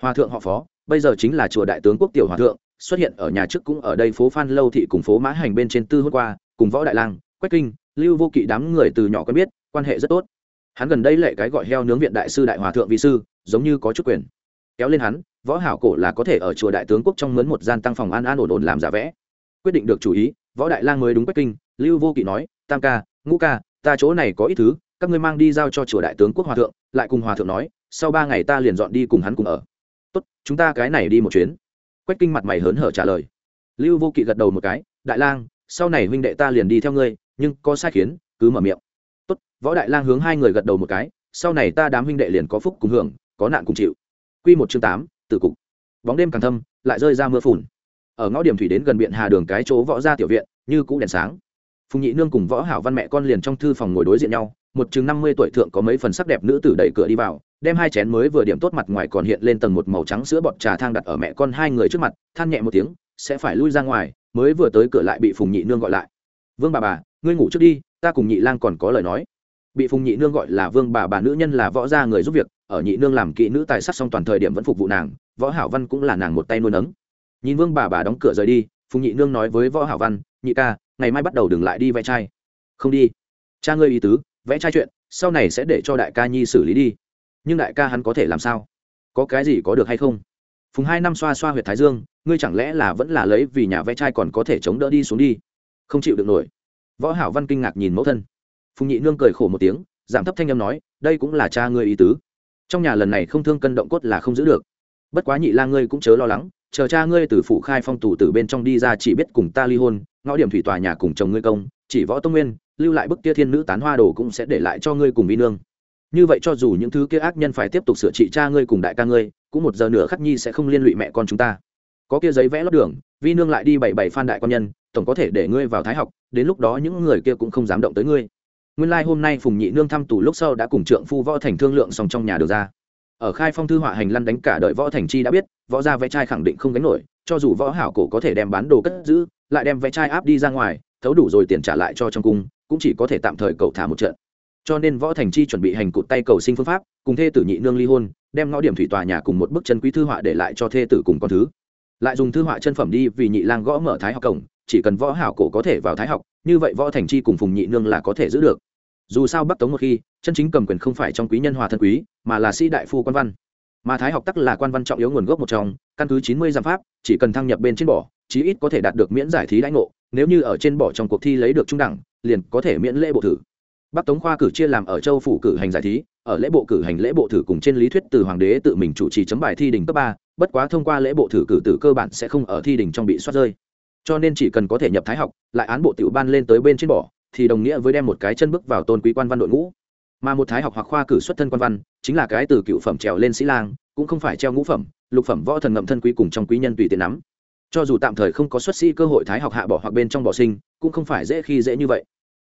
Hòa thượng họ phó, bây giờ chính là chùa đại tướng quốc tiểu hòa thượng, xuất hiện ở nhà trước cũng ở đây phố phan lâu thị cùng phố mã hành bên trên tư hốt qua, cùng võ đại lang, quách kinh, lưu vô kỵ đám người từ nhỏ quen biết, quan hệ rất tốt. Hắn gần đây lệ cái gọi heo nướng viện đại sư đại hòa thượng vị sư, giống như có chút quyền. Kéo lên hắn, võ hảo cổ là có thể ở chùa đại tướng quốc trong mướn một gian tăng phòng an an ổn ổn làm giả vẽ. Quyết định được chủ ý, võ đại lang mới đúng quách kinh, lưu vô kỵ nói, tam ca, ngũ ca, ta chỗ này có ít thứ các ngươi mang đi giao cho chùa đại tướng quốc hòa thượng, lại cùng hòa thượng nói, sau ba ngày ta liền dọn đi cùng hắn cùng ở. Tốt, chúng ta cái này đi một chuyến. Quách kinh mặt mày hớn hở trả lời. Lưu vô kỵ gật đầu một cái, đại lang, sau này huynh đệ ta liền đi theo ngươi, nhưng có sai khiến, cứ mở miệng. Tốt, võ đại lang hướng hai người gật đầu một cái, sau này ta đám huynh đệ liền có phúc cùng hưởng, có nạn cùng chịu. Quy một chương tám, tử cục. Bóng đêm càng thâm, lại rơi ra mưa phùn. Ở ngõ điểm thủy đến gần biện hà đường cái chỗ võ ra tiểu viện, như cũ đèn sáng. Phùng nhị nương cùng võ hảo văn mẹ con liền trong thư phòng ngồi đối diện nhau một chừng năm mươi tuổi thượng có mấy phần sắc đẹp nữ tử đẩy cửa đi vào, đem hai chén mới vừa điểm tốt mặt ngoài còn hiện lên tầng một màu trắng sữa bọt trà thang đặt ở mẹ con hai người trước mặt, than nhẹ một tiếng, sẽ phải lui ra ngoài, mới vừa tới cửa lại bị phùng nhị nương gọi lại. Vương bà bà, ngươi ngủ trước đi, ta cùng nhị lang còn có lời nói. Bị phùng nhị nương gọi là vương bà bà nữ nhân là võ gia người giúp việc, ở nhị nương làm kỹ nữ tài sắc xong toàn thời điểm vẫn phục vụ nàng, võ hảo văn cũng là nàng một tay nuôi nấng. Nhìn vương bà bà đóng cửa rời đi, phùng nhị nương nói với võ hảo văn, nhị ca, ngày mai bắt đầu đừng lại đi vẽ trai. Không đi. Cha ngươi ý tứ vẽ trai chuyện, sau này sẽ để cho đại ca nhi xử lý đi. Nhưng đại ca hắn có thể làm sao? Có cái gì có được hay không? Phùng hai năm xoa xoa huyệt thái dương, ngươi chẳng lẽ là vẫn là lấy vì nhà vẽ trai còn có thể chống đỡ đi xuống đi? Không chịu được nổi. Võ hảo văn kinh ngạc nhìn mẫu thân. Phùng nhị nương cười khổ một tiếng, giảm thấp thanh âm nói, đây cũng là cha ngươi ý tứ. Trong nhà lần này không thương cân động cốt là không giữ được. Bất quá nhị la ngươi cũng chớ lo lắng, chờ cha ngươi từ phủ khai phong tù từ bên trong đi ra chỉ biết cùng ta ly hôn, ngõ điểm thủy tòa nhà cùng chồng ngươi công chỉ võ tông nguyên, lưu lại bức kia thiên nữ tán hoa đồ cũng sẽ để lại cho ngươi cùng vi nương. Như vậy cho dù những thứ kia ác nhân phải tiếp tục sửa trị cha ngươi cùng đại ca ngươi, cũng một giờ nữa khắc nhi sẽ không liên lụy mẹ con chúng ta. Có kia giấy vẽ lót đường, vi nương lại đi bảy bảy phan đại quan nhân, tổng có thể để ngươi vào thái học, đến lúc đó những người kia cũng không dám động tới ngươi. Nguyên lai hôm nay phùng nhị nương thăm tù lúc sau đã cùng trượng phu võ thành thương lượng xong trong nhà được ra. Ở khai phong thư họa hành lăn đánh cả đợi võ thành chi đã biết, võ gia vẽ trai khẳng định không gánh nổi, cho dù võ hảo cổ có thể đem bán đồ cất giữ, lại đem vẽ trai áp đi ra ngoài thấu đủ rồi tiền trả lại cho trong cung, cũng chỉ có thể tạm thời cầu thả một trận. Cho nên võ thành chi chuẩn bị hành cụt tay cầu sinh phương pháp, cùng thê tử nhị nương ly hôn, đem ngõ điểm thủy tòa nhà cùng một bức chân quý thư họa để lại cho thê tử cùng con thứ. Lại dùng thư họa chân phẩm đi vì nhị lang gõ mở thái học cổng, chỉ cần võ hảo cổ có thể vào thái học, như vậy võ thành chi cùng phùng nhị nương là có thể giữ được. Dù sao bắc tống một khi, chân chính cầm quyền không phải trong quý nhân hòa thân quý, mà là sĩ đại phu quan văn. Mà thái học tắc là quan văn trọng yếu nguồn gốc một trong, căn cứ chín mươi giảm pháp, chỉ cần thăng nhập bên trên bỏ, chí ít có thể đạt được miễn giải thí lãnh ngộ nếu như ở trên bỏ trong cuộc thi lấy được trung đẳng, liền có thể miễn lễ bộ thử. Bắc tống khoa cử chia làm ở châu phủ cử hành giải thí, ở lễ bộ cử hành lễ bộ thử cùng trên lý thuyết từ hoàng đế tự mình chủ trì chấm bài thi đỉnh cấp ba, bất quá thông qua lễ bộ thử cử tử cơ bản sẽ không ở thi đỉnh trong bị soát rơi. Cho nên chỉ cần có thể nhập thái học, lại án bộ tiểu ban lên tới bên trên bỏ, thì đồng nghĩa với đem một cái chân bước vào tôn quý quan văn đội ngũ. Mà một thái học hoặc khoa cử xuất thân quan văn, chính là cái từ cựu phẩm trèo lên sĩ lang, cũng không phải treo ngũ phẩm, lục phẩm võ thần ngậm thân quý cùng trong quý nhân tùy tiện nắm cho dù tạm thời không có xuất sĩ cơ hội thái học hạ bỏ hoặc bên trong bỏ sinh, cũng không phải dễ khi dễ như vậy.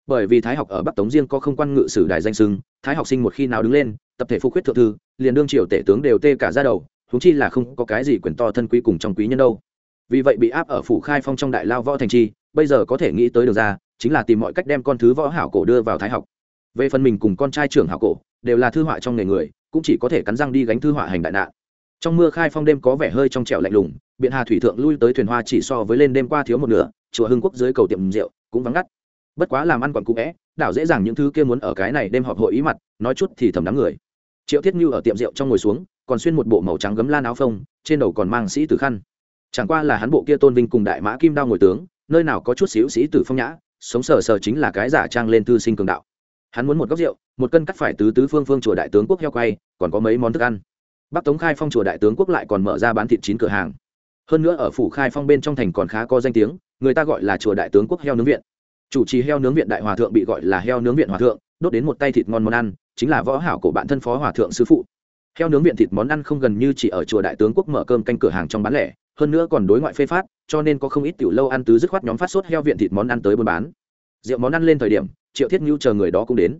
Bởi vì thái học ở bắc tống riêng có không quan ngự sử đài danh sưng thái học sinh một khi nào đứng lên, tập thể phục quyết thượng thư, liền đương triều tể tướng đều tê cả ra đầu thúng chi là không có cái gì quyền to thân quý cùng trong quý nhân đâu. Vì vậy bị áp ở phủ khai phong trong đại lao võ thành chi, bây giờ có thể nghĩ tới được ra, chính là tìm mọi cách đem con thứ võ hảo cổ đưa vào thái học. Về phần mình cùng con trai trưởng hảo cổ, đều là thư họa trong nghề người, cũng chỉ có thể cắn răng đi gánh thư họa hành đại nạn. Trong mưa khai phong đêm có vẻ hơi trong trẻo lạnh lùng biện hà thủy thượng lui tới thuyền hoa chỉ so với lên đêm qua thiếu một nửa, chùa hưng quốc dưới cầu tiệm rượu cũng vắng ngắt. Bất quá làm ăn còn cũ vẽ đảo dễ dàng những thứ kia muốn ở cái này đêm họp hội ý mặt, nói chút thì thầm đám người. Triệu thiết như ở tiệm rượu trong ngồi xuống, còn xuyên một bộ màu trắng gấm lan áo phông, trên đầu còn mang sĩ tử khăn. Chẳng qua là hắn bộ kia tôn vinh cùng đại mã kim đao ngồi tướng, nơi nào có chút xíu sĩ tử phong nhã, sống sờ sờ chính là cái giả trang lên thư sinh cường đạo. Hắn muốn một góc rượu, một cân cắt phải tứ tứ phương phương chùa đại tướng quốc heo quay, còn có mấy món thức ăn. Bắc tống khai phong chùa đại tướng quốc lại còn mở ra bán thịt chín cửa hàng hơn nữa ở phủ khai phong bên trong thành còn khá có danh tiếng, người ta gọi là chùa đại tướng quốc heo nướng viện. Chủ trì heo nướng viện đại hòa thượng bị gọi là heo nướng viện hòa thượng, đốt đến một tay thịt ngon món ăn, chính là võ hảo của bạn thân phó hòa thượng sư phụ. Heo nướng viện thịt món ăn không gần như chỉ ở chùa đại tướng quốc mở cơm canh cửa hàng trong bán lẻ, hơn nữa còn đối ngoại phê phát, cho nên có không ít tiểu lâu ăn tứ dứt khoát nhóm phát sốt heo viện thịt món ăn tới buôn bán. Rượu món ăn lên thời điểm, triệu thiết nhu chờ người đó cũng đến.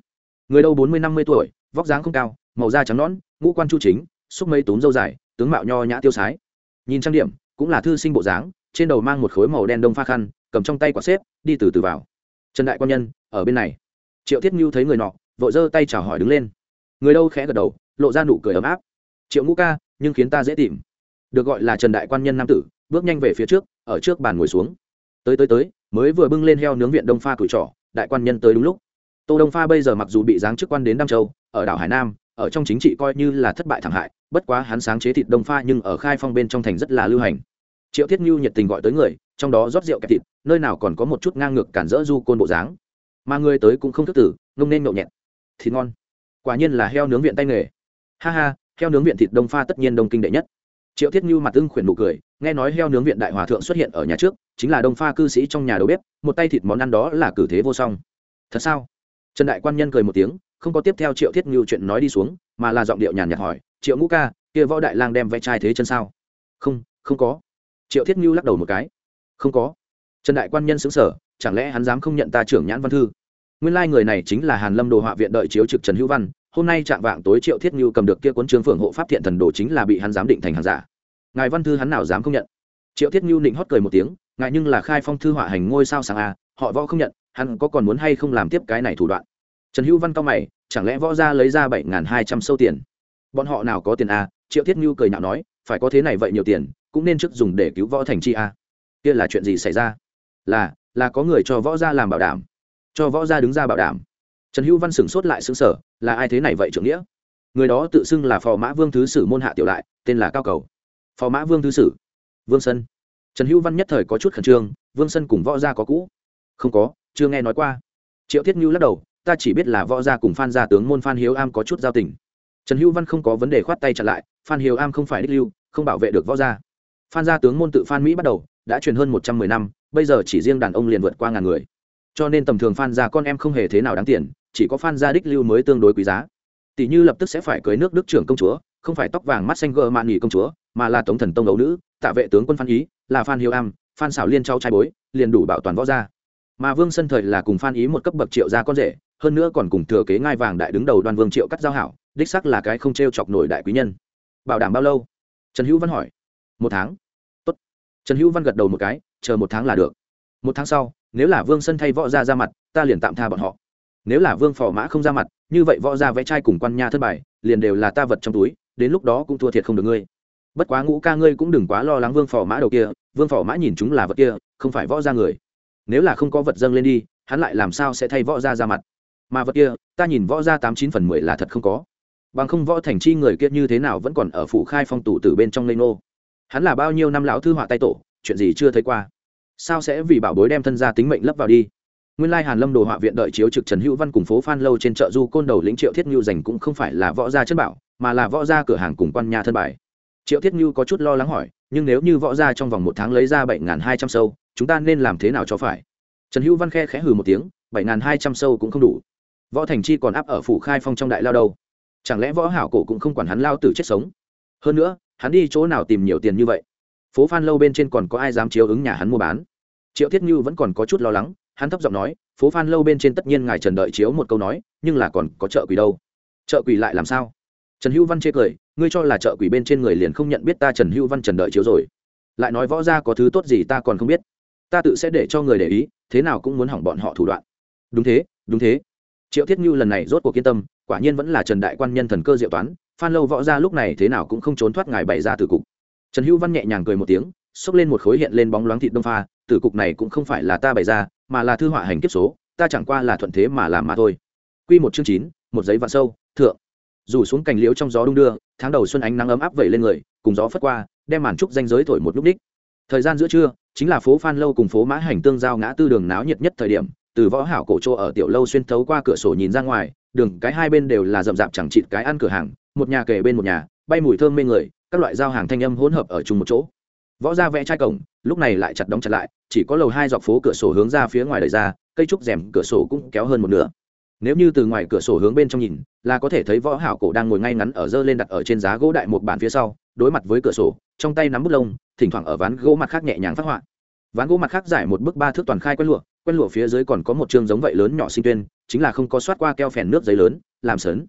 Người đâu bốn mươi, năm mươi tuổi, vóc dáng không cao, màu da trắng nõn, ngũ quan chu chính, xúc mây túm dâu dài, tướng mạo nho nhã tiêu sái. Nhìn trang điểm cũng là thư sinh bộ dáng, trên đầu mang một khối màu đen đông pha khăn, cầm trong tay quả xếp, đi từ từ vào. Trần đại quan nhân, ở bên này. Triệu thiết ngưu thấy người nọ, vội giơ tay chào hỏi đứng lên. Người đâu khẽ gật đầu, lộ ra nụ cười ấm áp. Triệu ngũ ca, nhưng khiến ta dễ tìm. Được gọi là trần đại quan nhân nam tử, bước nhanh về phía trước, ở trước bàn ngồi xuống. Tới tới tới, mới vừa bưng lên heo nướng viện đông pha cửi trỏ, đại quan nhân tới đúng lúc. Tô đông pha bây giờ mặc dù bị giáng chức quan đến nam châu, ở đảo hải nam ở trong chính trị coi như là thất bại thảm hại, bất quá hắn sáng chế thịt đông pha nhưng ở khai phong bên trong thành rất là lưu hành. Triệu thiết nhu nhiệt tình gọi tới người, trong đó rót rượu kẹp thịt, nơi nào còn có một chút ngang ngược cản rỡ du côn bộ dáng. Mà người tới cũng không thức tử, ngông nên nhậu nhẹt. Thịt ngon. Quả nhiên là heo nướng viện tay nghề. Ha ha, heo nướng viện thịt đông pha tất nhiên đông kinh đệ nhất. Triệu thiết như mặt ưng khuyển nụ cười, nghe nói heo nướng viện đại hòa thượng xuất hiện ở nhà trước, chính là đông pha cư sĩ trong nhà đầu bếp, một tay thịt món ăn đó là cử thế vô song. Thật sao? Trần đại quan nhân cười một tiếng không có tiếp theo triệu thiết ngưu chuyện nói đi xuống, mà là giọng điệu nhàn nhạt hỏi, triệu ngũ ca, kia võ đại lang đem vẽ trai thế chân sao? Không không có. Triệu thiết ngưu lắc đầu một cái. Không có. Trần đại quan nhân xứng sở chẳng lẽ hắn dám không nhận ta trưởng nhãn văn thư? Nguyên lai、like、người này chính là hàn lâm đồ họa viện đợi chiếu trực trần hữu văn, hôm nay chạm vạng tối triệu thiết ngưu cầm được kia cuốn trương phượng hộ pháp thiện thần đồ chính là bị hắn giám định thành hàng giả. Ngài văn thư hắn nào dám không nhận? Triệu thiết ngưu định hót cười một tiếng, ngài nhưng là khai phong thư họa hành ngôi sao sáng a họ võ không nhận, hắn có còn muốn hay không làm tiếp cái này thủ đoạn? Trần hữu văn cao mày, chẳng lẽ võ gia lấy ra bảy n g h n hai trăm sâu tiền? Bọn họ nào có tiền a triệu thiết ngưu cười nhạo nói, phải có thế này vậy nhiều tiền, cũng nên trước dùng để cứu võ thành chi a kia là chuyện gì xảy ra? Là là có người cho võ gia làm bảo đảm. Cho võ gia đứng ra bảo đảm. Trần hữu văn sửng sốt lại xứng sở là ai thế này vậy trưởng nghĩa? Người đó tự xưng là phò mã vương thứ sử môn hạ tiểu lại, tên là cao cầu. Phò mã vương thứ sử. Vương sân. Trần hữu văn nhất thời có chút khẩn trương, vương sân cùng võ gia có cũ? Không có, chưa nghe nói qua. Triệu thiết ngưu lắc đầu ta chỉ biết là võ gia cùng phan gia tướng môn phan hiếu am có chút giao tình. Trần hữu văn không có vấn đề khoát tay chặn lại, phan hiếu am không phải đích lưu, không bảo vệ được võ gia. Phan gia tướng môn tự phan mỹ bắt đầu, đã truyền hơn một trăm mười năm, bây giờ chỉ riêng đàn ông liền vượt qua ngàn người. Cho nên tầm thường phan gia con em không hề thế nào đáng tiền, chỉ có phan gia đích lưu mới tương đối quý giá. Tỷ như lập tức sẽ phải cưới nước đức trưởng công chúa, không phải tóc vàng mắt xanh gờ mạn nghỉ công chúa, mà là tống thần tông đấu nữ, tạ vệ tướng quân phan ý, là phan hiếu am, phan xảo liên trao trai bối, liền đủ bảo toàn võ gia mà vương sân thời là cùng phan ý một cấp bậc triệu gia con rể, hơn nữa còn cùng thừa kế ngai vàng đại đứng đầu đoan vương triệu cắt giao hảo, đích sắc là cái không t r e o chọc nổi đại quý nhân. Bảo đảm bao lâu? Trần hữu văn hỏi. Một tháng. Tốt. trần hữu văn gật đầu một cái, chờ một tháng là được. Một tháng sau, nếu là vương sân thay võ gia ra mặt, ta liền tạm tha bọn họ. Nếu là vương phò mã không ra mặt, như vậy võ gia vẽ trai cùng quan nha thất bài liền đều là ta vật trong túi, đến lúc đó cũng thua thiệt không được ngươi. Bất quá ngũ ca ngươi cũng đừng quá lo lắng vương phò mã đầu kia, vương phò mã nhìn chúng là vật kia, không phải võ gia người nếu là không có vật dâng lên đi, hắn lại làm sao sẽ thay võ gia ra mặt? Mà vật kia, ta nhìn võ gia tám chín phần mười là thật không có. Bằng không võ thành chi người kia như thế nào vẫn còn ở phủ khai phong tủ từ bên trong lê nô hắn là bao nhiêu năm lão thư họa tay tổ, chuyện gì chưa thấy qua? Sao sẽ vì bảo bối đem thân gia tính mệnh lấp vào đi? Nguyên lai hàn lâm đồ họa viện đợi chiếu trực trần hữu văn cùng phố phan lâu trên chợ du côn đầu lĩnh triệu thiết ngưu dành cũng không phải là võ gia chất bảo, mà là võ gia cửa hàng cùng quan nhà thân bài triệu thiết như có chút lo lắng hỏi, nhưng nếu như võ gia trong vòng một tháng lấy ra bảy hai trăm sâu, chúng ta nên làm thế nào cho phải? Trần hữu văn khe khẽ hừ một tiếng, bảy hai trăm sâu cũng không đủ. Võ thành chi còn áp ở phủ khai phong trong đại lao đâu? Chẳng lẽ võ hảo cổ cũng không quản hắn lao tử chết sống? Hơn nữa, hắn đi chỗ nào tìm nhiều tiền như vậy? Phố phan lâu bên trên còn có ai dám chiếu ứng nhà hắn mua bán? Triệu thiết như vẫn còn có chút lo lắng, hắn thấp giọng nói, phố phan lâu bên trên tất nhiên ngài trần đợi chiếu một câu nói, nhưng là còn có chợ quỷ đâu? Chợ quỷ lại làm sao? Trần hữu văn chê cười ngươi cho là chợ quỷ bên trên người liền không nhận biết ta trần hữu văn trần đợi chiếu rồi. Lại nói võ ra có thứ tốt gì ta còn không biết. Ta tự sẽ để cho người để ý, thế nào cũng muốn hỏng bọn họ thủ đoạn. Đúng thế đúng thế. Triệu thiết như lần này rốt cuộc yên tâm, quả nhiên vẫn là trần đại quan nhân thần cơ diệu toán, phan lâu võ ra lúc này thế nào cũng không trốn thoát ngài bày ra từ cục. Trần hữu văn nhẹ nhàng cười một tiếng, xốc lên một khối hiện lên bóng loáng thịt đông pha từ cục này cũng không phải là ta bày ra, mà là thư họa hành kiếp số, ta chẳng qua là thuận thế mà làm mà thôi. Q một chương chín, một giấy vạn sâu, thượng dù xuống cành liễu trong gió đung đưa, tháng đầu xuân ánh nắng ấm áp vẩy lên người, cùng gió phất qua, đem màn trúc danh giới thổi một lúc ních. Thời gian giữa trưa, chính là phố phan lâu cùng phố mã hành tương giao ngã tư đường náo nhiệt nhất thời điểm, từ võ hảo cổ chỗ ở tiểu lâu xuyên thấu qua cửa sổ nhìn ra ngoài, đường cái hai bên đều là rậm rạp chẳng chịt cái ăn cửa hàng, một nhà kề bên một nhà, bay mùi thơm mê người, các loại giao hàng thanh âm hỗn hợp ở chung một chỗ. Võ ra vẽ chai cổng, lúc này lại chặt đóng chặt lại, chỉ có lầu hai dọc phố cửa sổ hướng ra phía ngoài đời ra, cây trúc rèm cửa sổ cũng kéo hơn một nửa. Nếu như từ ngoài cửa sổ hướng bên trong nhìn là có thể thấy võ hảo cổ đang ngồi ngay ngắn ở dơ lên đặt ở trên giá gỗ đại một bàn phía sau, đối mặt với cửa sổ, trong tay nắm bút lông, thỉnh thoảng ở ván gỗ mặt khác nhẹ nhàng phát họa. Ván gỗ mặt khác giải một bức ba thước toàn khai quen lụa quen lụa phía dưới còn có một chương giống vậy lớn nhỏ sinh tuyên, chính là không có soát qua keo phèn nước giấy lớn, làm sấn.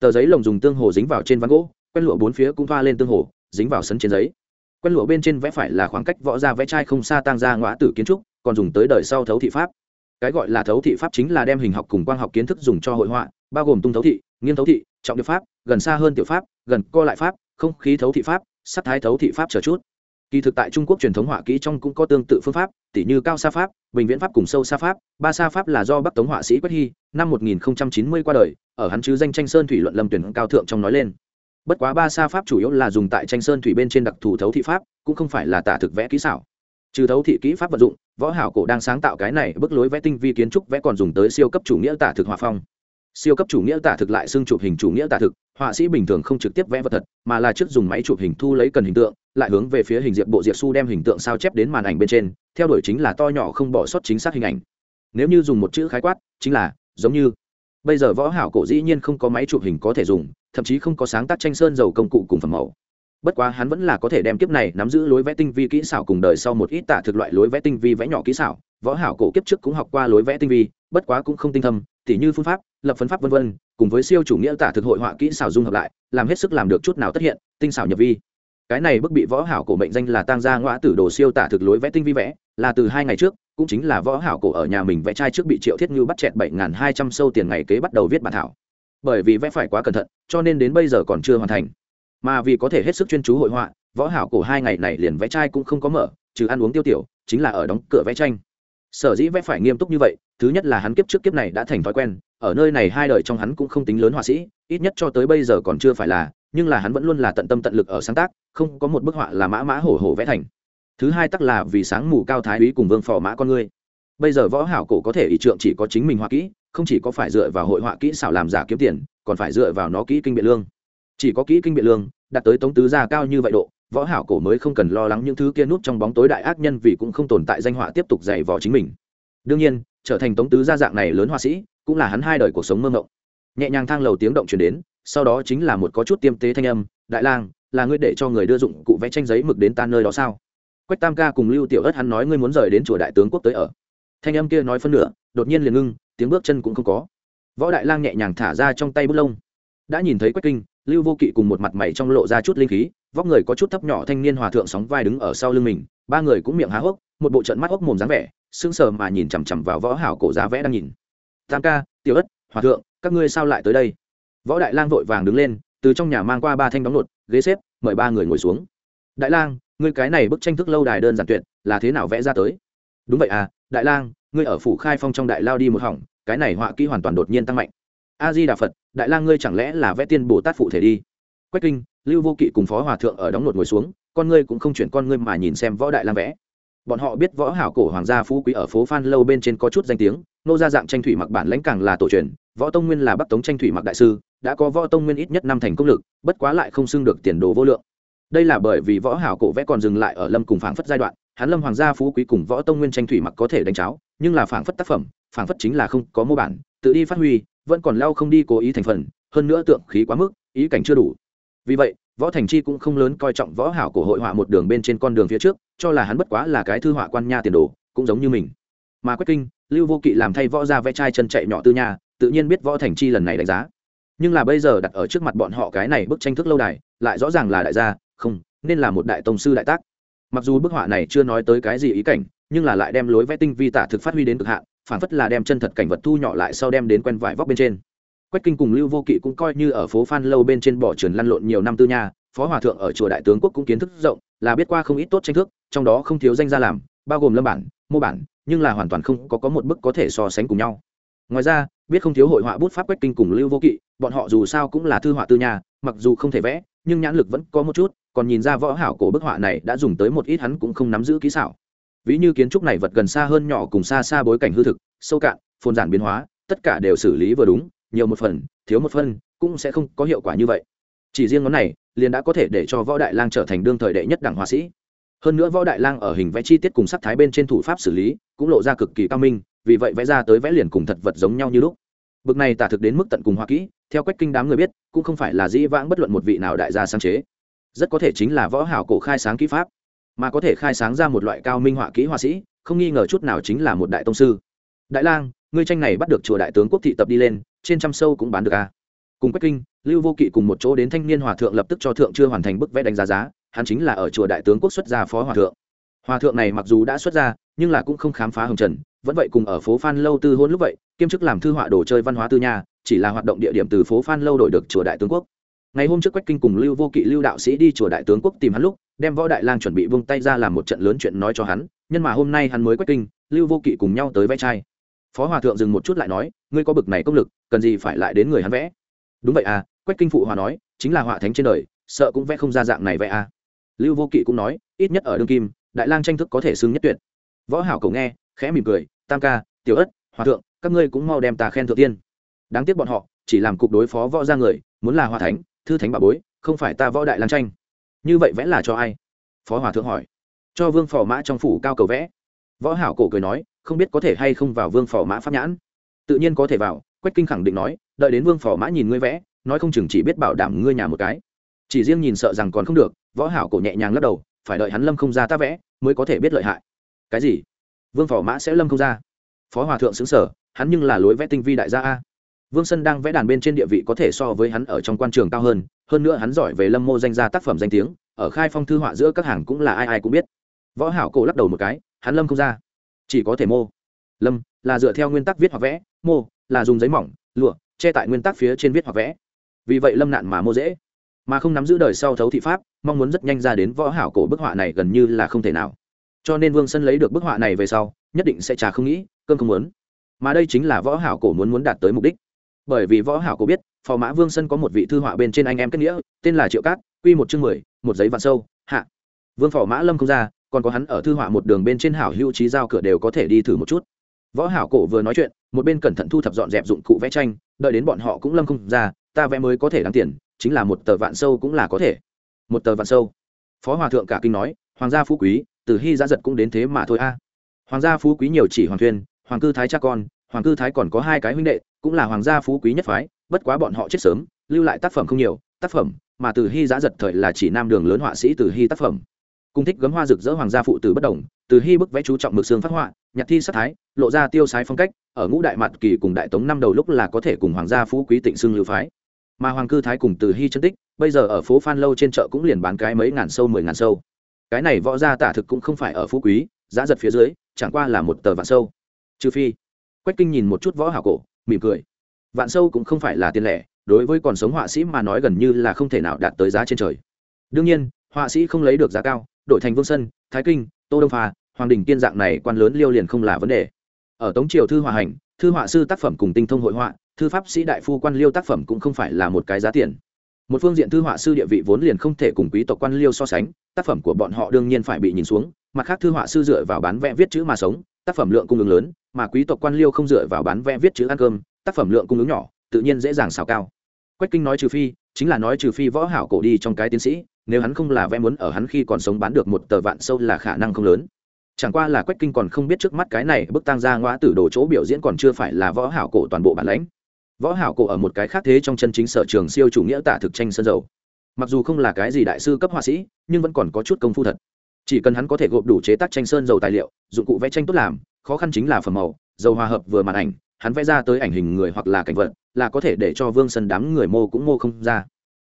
Tờ giấy lồng dùng tương hồ dính vào trên ván gỗ, quen lụa bốn phía cũng thoa lên tương hồ, dính vào sấn trên giấy. Quen lụa bên trên vẽ phải là khoảng cách võ ra vẽ trai không xa tăng ra ngõ tử kiến trúc, còn dùng tới đời sau thấu thị pháp. Cái gọi là thấu thị pháp chính là đem hình học cùng quang học kiến thức dùng cho hội họa, bao gồm tung thấu thị nghiêng thấu thị, trọng điệp pháp, gần xa hơn tiểu pháp, gần co lại pháp, không khí thấu thị pháp, sắc thái thấu thị pháp chờ chút. Kỳ thực tại trung quốc truyền thống họa kỹ trong cũng có tương tự phương pháp, tỉ như cao sa pháp, bình viễn pháp cùng sâu sa pháp, ba sa pháp là do bắc tống họa sĩ quách hy, năm 1090 qua đời, ở hắn chứ danh tranh sơn thủy luận lâm tuyển cao thượng trong nói lên. Bất quá ba sa pháp chủ yếu là dùng tại tranh sơn thủy bên trên đặc thù thấu thị pháp, cũng không phải là tả thực vẽ kỹ xảo. Trừ thấu thị kỹ pháp vận dụng, võ hảo cổ đang sáng tạo cái này bức lối vẽ tinh vi kiến trúc vẽ còn dùng tới siêu cấp chủ nghĩa tả thực họa phong siêu cấp chủ nghĩa tả thực lại xưng chụp hình chủ nghĩa tả thực, họa sĩ bình thường không trực tiếp vẽ vật thật, mà là trước dùng máy chụp hình thu lấy cần hình tượng, lại hướng về phía hình diệp bộ diệp su đem hình tượng sao chép đến màn ảnh bên trên, theo đuổi chính là to nhỏ không bỏ sót chính xác hình ảnh. Nếu như dùng một chữ khái quát, chính là, giống như, bây giờ võ hảo cổ dĩ nhiên không có máy chụp hình có thể dùng, thậm chí không có sáng tác tranh sơn dầu công cụ cùng phẩm mẫu. Bất quá hắn vẫn là có thể đem kiếp này nắm giữ lối vẽ tinh vi kỹ xảo cùng đời sau một ít tả thực loại lối vẽ tinh vi vẽ nhỏ kỹ xảo võ hảo cổ kiếp trước cũng học qua lối vẽ tinh vi, bất quá cũng không tinh thâm, tỉ như phương pháp, lập phân pháp vân vân, cùng với siêu chủ nghĩa tả thực hội họa kỹ xảo dung hợp lại, làm hết sức làm được chút nào tất hiện, tinh xảo nhập vi. Cái này bức bị võ hảo cổ mệnh danh là tang gia ngõa tử đồ siêu tả thực lối vẽ tinh vi vẽ, là từ hai ngày trước, cũng chính là võ hảo cổ ở nhà mình vẽ trai trước bị triệu thiết như bắt chẹt bảy hai trăm sâu tiền ngày kế bắt đầu viết bản thảo. Bởi vì vẽ phải quá cẩn thận, cho nên đến bây giờ còn chưa hoàn thành. Mà vì có thể hết sức chuyên chú hội họa, võ hảo cổ hai ngày này liền vẽ trai cũng không có mở, trừ ăn uống tiêu tiểu, chính là ở đóng cửa vẽ tranh sở dĩ vẽ phải nghiêm túc như vậy, thứ nhất là hắn kiếp trước kiếp này đã thành thói quen, ở nơi này hai đời trong hắn cũng không tính lớn họa sĩ, ít nhất cho tới bây giờ còn chưa phải là, nhưng là hắn vẫn luôn là tận tâm tận lực ở sáng tác, không có một bức họa là mã mã hổ hổ vẽ thành. Thứ hai tắc là vì sáng mù cao thái úy cùng vương phò mã con ngươi. Bây giờ võ hảo cổ có thể ý trượng chỉ có chính mình họa kỹ, không chỉ có phải dựa vào hội họa kỹ xảo làm giả kiếm tiền, còn phải dựa vào nó kỹ kinh biện lương. Chỉ có kỹ kinh biện lương, đạt tới tống tứ gia cao như vậy độ võ hảo cổ mới không cần lo lắng những thứ kia núp trong bóng tối đại ác nhân vì cũng không tồn tại danh họa tiếp tục dày vò chính mình. Đương nhiên, trở thành tống tứ gia dạng này lớn họa sĩ, cũng là hắn hai đời cuộc sống mơ mộng. Nhẹ nhàng thang lầu tiếng động truyền đến, sau đó chính là một có chút tiêm tế thanh âm, đại lang, là ngươi để cho người đưa dụng cụ vẽ tranh giấy mực đến tan nơi đó sao? Quách tam ca cùng lưu tiểu ất hắn nói, ngươi muốn rời đến chùa đại tướng quốc tới ở. Thanh âm kia nói phân nửa, đột nhiên liền ngưng, tiếng bước chân cũng không có. Võ đại lang nhẹ nhàng thả ra trong tay bút lông. Đã nhìn thấy quách kinh, lưu vô kỵ cùng một mặt mày trong lộ ra chút linh khí vóc người có chút thấp nhỏ thanh niên hòa thượng sóng vai đứng ở sau lưng mình, ba người cũng miệng há hốc, một bộ trận mắt hốc mồm dáng vẻ, sững sờ mà nhìn chằm chằm vào võ hảo cổ giá vẽ đang nhìn. Tam ca, tiểu ất, hòa thượng, các ngươi sao lại tới đây? Võ đại lang vội vàng đứng lên, từ trong nhà mang qua ba thanh đóng lột, ghế xếp, mời ba người ngồi xuống. Đại lang, ngươi cái này bức tranh thức lâu đài đơn giản tuyệt, là thế nào vẽ ra tới? Đúng vậy à đại lang, ngươi ở phủ khai phong trong đại lao đi một hỏng, cái này họa kỹ hoàn toàn đột nhiên tăng mạnh. A di đà phật, đại lang ngươi chẳng lẽ là vẽ tiên bồ tát phụ thể đi? Quách kinh, lưu vô kỵ cùng phó hòa thượng ở đóng nột ngồi xuống, con ngươi cũng không chuyển con ngươi mà nhìn xem võ đại lang vẽ. Bọn họ biết võ hảo cổ hoàng gia phú quý ở phố phan lâu bên trên có chút danh tiếng, nô gia dạng tranh thủy mặc bản lãnh càng là tổ truyền, võ tông nguyên là bắc tống tranh thủy mặc đại sư, đã có võ tông nguyên ít nhất năm thành công lực, bất quá lại không xưng được tiền đồ vô lượng. Đây là bởi vì võ hảo cổ vẽ còn dừng lại ở lâm cùng phảng phất giai đoạn, hắn lâm hoàng gia phú quý cùng võ tông nguyên tranh thủy mặc có thể đánh cháo, nhưng là phảng phất tác phẩm, phảng phất chính là không có mô bản, tự đi phát huy, vẫn còn lao không đi cố ý thành phần, hơn nữa tượng khí quá mức, ý cảnh chưa đủ vì vậy, võ thành chi cũng không lớn coi trọng võ hảo của hội họa một đường bên trên con đường phía trước, cho là hắn bất quá là cái thư họa quan nha tiền đồ, cũng giống như mình. Mà quách kinh, lưu vô kỵ làm thay võ ra vẽ trai chân chạy nhỏ tư nha, tự nhiên biết võ thành chi lần này đánh giá. Nhưng là bây giờ đặt ở trước mặt bọn họ cái này bức tranh thức lâu đài, lại rõ ràng là đại gia, không, nên là một đại tông sư đại tác. Mặc dù bức họa này chưa nói tới cái gì ý cảnh, nhưng là lại đem lối vẽ tinh vi tả thực phát huy đến cực hạn, phản phất là đem chân thật cảnh vật thu nhỏ lại sau đem đến quen vải vóc bên trên quách kinh cùng lưu vô kỵ cũng coi như ở phố phan lâu bên trên bỏ trườn lăn lộn nhiều năm tư nha, phó hòa thượng ở chùa đại tướng quốc cũng kiến thức rộng, là biết qua không ít tốt tranh thức, trong đó không thiếu danh gia làm, bao gồm lâm bản, mô bản, nhưng là hoàn toàn không có có một bức có thể so sánh cùng nhau. Ngoài ra, biết không thiếu hội họa bút pháp quách kinh cùng lưu vô kỵ, bọn họ dù sao cũng là thư họa tư nhà mặc dù không thể vẽ, nhưng nhãn lực vẫn có một chút, còn nhìn ra võ hảo cổ bức họa này đã dùng tới một ít hắn cũng không nắm giữ kỹ xảo. Ví như kiến trúc này vật gần xa hơn nhỏ cùng xa xa bối cảnh hư thực, sâu cạn, phồn giản biến hóa, tất cả đều xử lý vừa đúng nhiều một phần, thiếu một phần, cũng sẽ không có hiệu quả như vậy. Chỉ riêng ngón này, liền đã có thể để cho võ đại lang trở thành đương thời đệ nhất đảng họa sĩ. Hơn nữa võ đại lang ở hình vẽ chi tiết cùng sắc thái bên trên thủ pháp xử lý, cũng lộ ra cực kỳ cao minh, vì vậy vẽ ra tới vẽ liền cùng thật vật giống nhau như lúc. Bực này tả thực đến mức tận cùng hoa kỹ, theo quách kinh đám người biết, cũng không phải là dĩ vãng bất luận một vị nào đại gia sáng chế. Rất có thể chính là võ hảo cổ khai sáng kỹ pháp, mà có thể khai sáng ra một loại cao minh họa kỹ họa sĩ, không nghi ngờ chút nào chính là một đại tông sư. Đại lang, ngươi tranh này bắt được chùa đại tướng quốc thị tập đi lên trên trăm sâu cũng bán được a à. cùng quách kinh, lưu vô kỵ cùng một chỗ đến thanh niên hòa thượng lập tức cho thượng chưa hoàn thành bức vẽ đánh giá giá, hắn chính là ở chùa đại tướng quốc xuất gia phó hòa thượng. Hòa thượng này mặc dù đã xuất gia, nhưng là cũng không khám phá hồng trần, vẫn vậy cùng ở phố phan lâu tư hôn lúc vậy, kiêm chức làm thư họa đồ chơi văn hóa tư nhà chỉ là hoạt động địa điểm từ phố phan lâu đổi được chùa đại tướng quốc. Ngày hôm trước quách kinh cùng lưu vô kỵ, lưu đạo sĩ đi chùa đại tướng quốc tìm hắn lúc, đem võ đại lang chuẩn bị vung tay ra làm một trận lớn chuyện nói cho hắn nhưng mà hôm nay hắn mới quách kinh, lưu vô kỵ cùng nhau tới vẽ trai phó hòa thượng dừng một chút lại nói, ngươi có bực này công lực, cần gì phải lại đến người hắn vẽ? Đúng vậy à quách kinh phụ hòa nói, chính là họa thánh trên đời, sợ cũng vẽ không ra dạng này vẽ à. Lưu vô kỵ cũng nói, ít nhất ở đương kim, đại lang tranh thức có thể xưng nhất tuyệt. Võ hảo cầu nghe, khẽ mỉm cười, tam ca, tiểu ất, hòa thượng, các ngươi cũng mau đem ta khen thượng tiên. Đáng tiếc bọn họ, chỉ làm cục đối phó võ ra người, muốn là hòa thánh, thư thánh bà bối, không phải ta võ đại lang tranh. Như vậy vẽ là cho ai? Phó hòa thượng hỏi. Cho vương phò mã trong phủ cao cầu vẽ. Võ hảo cổ cười nói không biết có thể hay không vào vương phò mã pháp nhãn. Tự nhiên có thể vào, quách kinh khẳng định nói, đợi đến vương phò mã nhìn ngươi vẽ, nói không chừng chỉ biết bảo đảm ngươi nhà một cái. Chỉ riêng nhìn sợ rằng còn không được, võ hảo cổ nhẹ nhàng lắc đầu, phải đợi hắn lâm không ra ta vẽ, mới có thể biết lợi hại. Cái gì? Vương phò mã sẽ lâm không ra phó hòa thượng xứng sở, hắn nhưng là lối vẽ tinh vi đại gia a. Vương sân đang vẽ đàn bên trên địa vị có thể so với hắn ở trong quan trường cao hơn hơn nữa hắn giỏi về lâm mô danh gia tác phẩm danh tiếng, ở khai phong thư họa giữa các hàng cũng là ai ai cũng biết. Võ hảo cổ lắc đầu một cái, hắn lâm không ra chỉ có thể mô. Lâm, là dựa theo nguyên tắc viết hoặc vẽ. Mô, là dùng giấy mỏng, lụa, che tại nguyên tắc phía trên viết hoặc vẽ. Vì vậy lâm nạn mà mô dễ. Mà không nắm giữ đời sau thấu thị pháp, mong muốn rất nhanh ra đến võ hảo cổ bức họa này gần như là không thể nào. Cho nên vương sân lấy được bức họa này về sau, nhất định sẽ trả không nghĩ cơn không muốn. Mà đây chính là võ hảo cổ muốn muốn đạt tới mục đích. Bởi vì võ hảo cổ biết, phò mã vương sân có một vị thư họa bên trên anh em kết nghĩa, tên là triệu cát, quy một chương mười, một giấy vạn sâu, hạ. Vương phò mã lâm không ra còn có hắn ở thư họa một đường bên trên hảo hữu trí giao cửa đều có thể đi thử một chút. Võ hảo cổ vừa nói chuyện, một bên cẩn thận thu thập dọn dẹp dụng cụ vẽ tranh, đợi đến bọn họ cũng lâm không ra, ta vẽ mới có thể đáng tiền, chính là một tờ vạn sâu cũng là có thể. Một tờ vạn sâu. Phó hòa thượng cả kinh nói, hoàng gia phú quý, từ hy giá giật cũng đến thế mà thôi a. Hoàng gia phú quý nhiều chỉ hoàng thuyên hoàng cư thái cha con, hoàng cư thái còn có hai cái huynh đệ, cũng là hoàng gia phú quý nhất phái, bất quá bọn họ chết sớm, lưu lại tác phẩm không nhiều, tác phẩm, mà từ hy giá giật thời là chỉ nam đường lớn họa sĩ từ hy tác phẩm cung thích gấm hoa rực rỡ hoàng gia phụ tử bất đồng, từ hy bức vẽ chú trọng mực xương phát họa, nhạc thi sắc thái, lộ ra tiêu sái phong cách, ở ngũ đại mặt kỳ cùng đại tống năm đầu lúc là có thể cùng hoàng gia phú quý tịnh xưng lưu phái. Mà hoàng cư thái cùng từ hy chân tích, bây giờ ở phố phan lâu trên chợ cũng liền bán cái mấy ngàn sâu, mười ngàn sâu. Cái này võ gia tả thực cũng không phải ở phú quý, giá giật phía dưới, chẳng qua là một tờ vạn sâu. Trừ phi, quách kinh nhìn một chút võ hảo cổ, mỉm cười. Vạn sâu cũng không phải là tiền lẻ, đối với còn sống họa sĩ mà nói gần như là không thể nào đạt tới giá trên trời. Đương nhiên, họa sĩ không lấy được giá cao đổi thành vương sân, thái kinh, tô đông phà hoàng đình tiên dạng này quan lớn liêu liền không là vấn đề. Ở tống triều thư hòa hành, thư họa sư tác phẩm cùng tinh thông hội họa, thư pháp sĩ đại phu quan liêu tác phẩm cũng không phải là một cái giá tiền. Một phương diện thư họa sư địa vị vốn liền không thể cùng quý tộc quan liêu so sánh, tác phẩm của bọn họ đương nhiên phải bị nhìn xuống, mặt khác thư họa sư dựa vào bán vẽ viết chữ mà sống, tác phẩm lượng cung ứng lớn, mà quý tộc quan liêu không dựa vào bán vẽ viết chữ ăn cơm, tác phẩm lượng cung ứng nhỏ, tự nhiên dễ dàng xào cao. Quách kinh nói trừ phi, chính là nói trừ phi võ hảo cổ đi trong cái tiến sĩ nếu hắn không là vẽ muốn ở hắn khi còn sống bán được một tờ vạn sâu là khả năng không lớn. Chẳng qua là quách kinh còn không biết trước mắt cái này bức tăng ra ngõ tử đồ chỗ biểu diễn còn chưa phải là võ hảo cổ toàn bộ bản lãnh. Võ hảo cổ ở một cái khác thế trong chân chính sở trường siêu chủ nghĩa tả thực tranh sơn dầu. Mặc dù không là cái gì đại sư cấp họa sĩ, nhưng vẫn còn có chút công phu thật. Chỉ cần hắn có thể gộp đủ chế tác tranh sơn dầu tài liệu, dụng cụ vẽ tranh tốt làm, khó khăn chính là phẩm màu, dầu hòa hợp vừa màn ảnh, hắn vẽ ra tới ảnh hình người hoặc là cảnh vật, là có thể để cho vương sân đám người mô cũng mô không ra.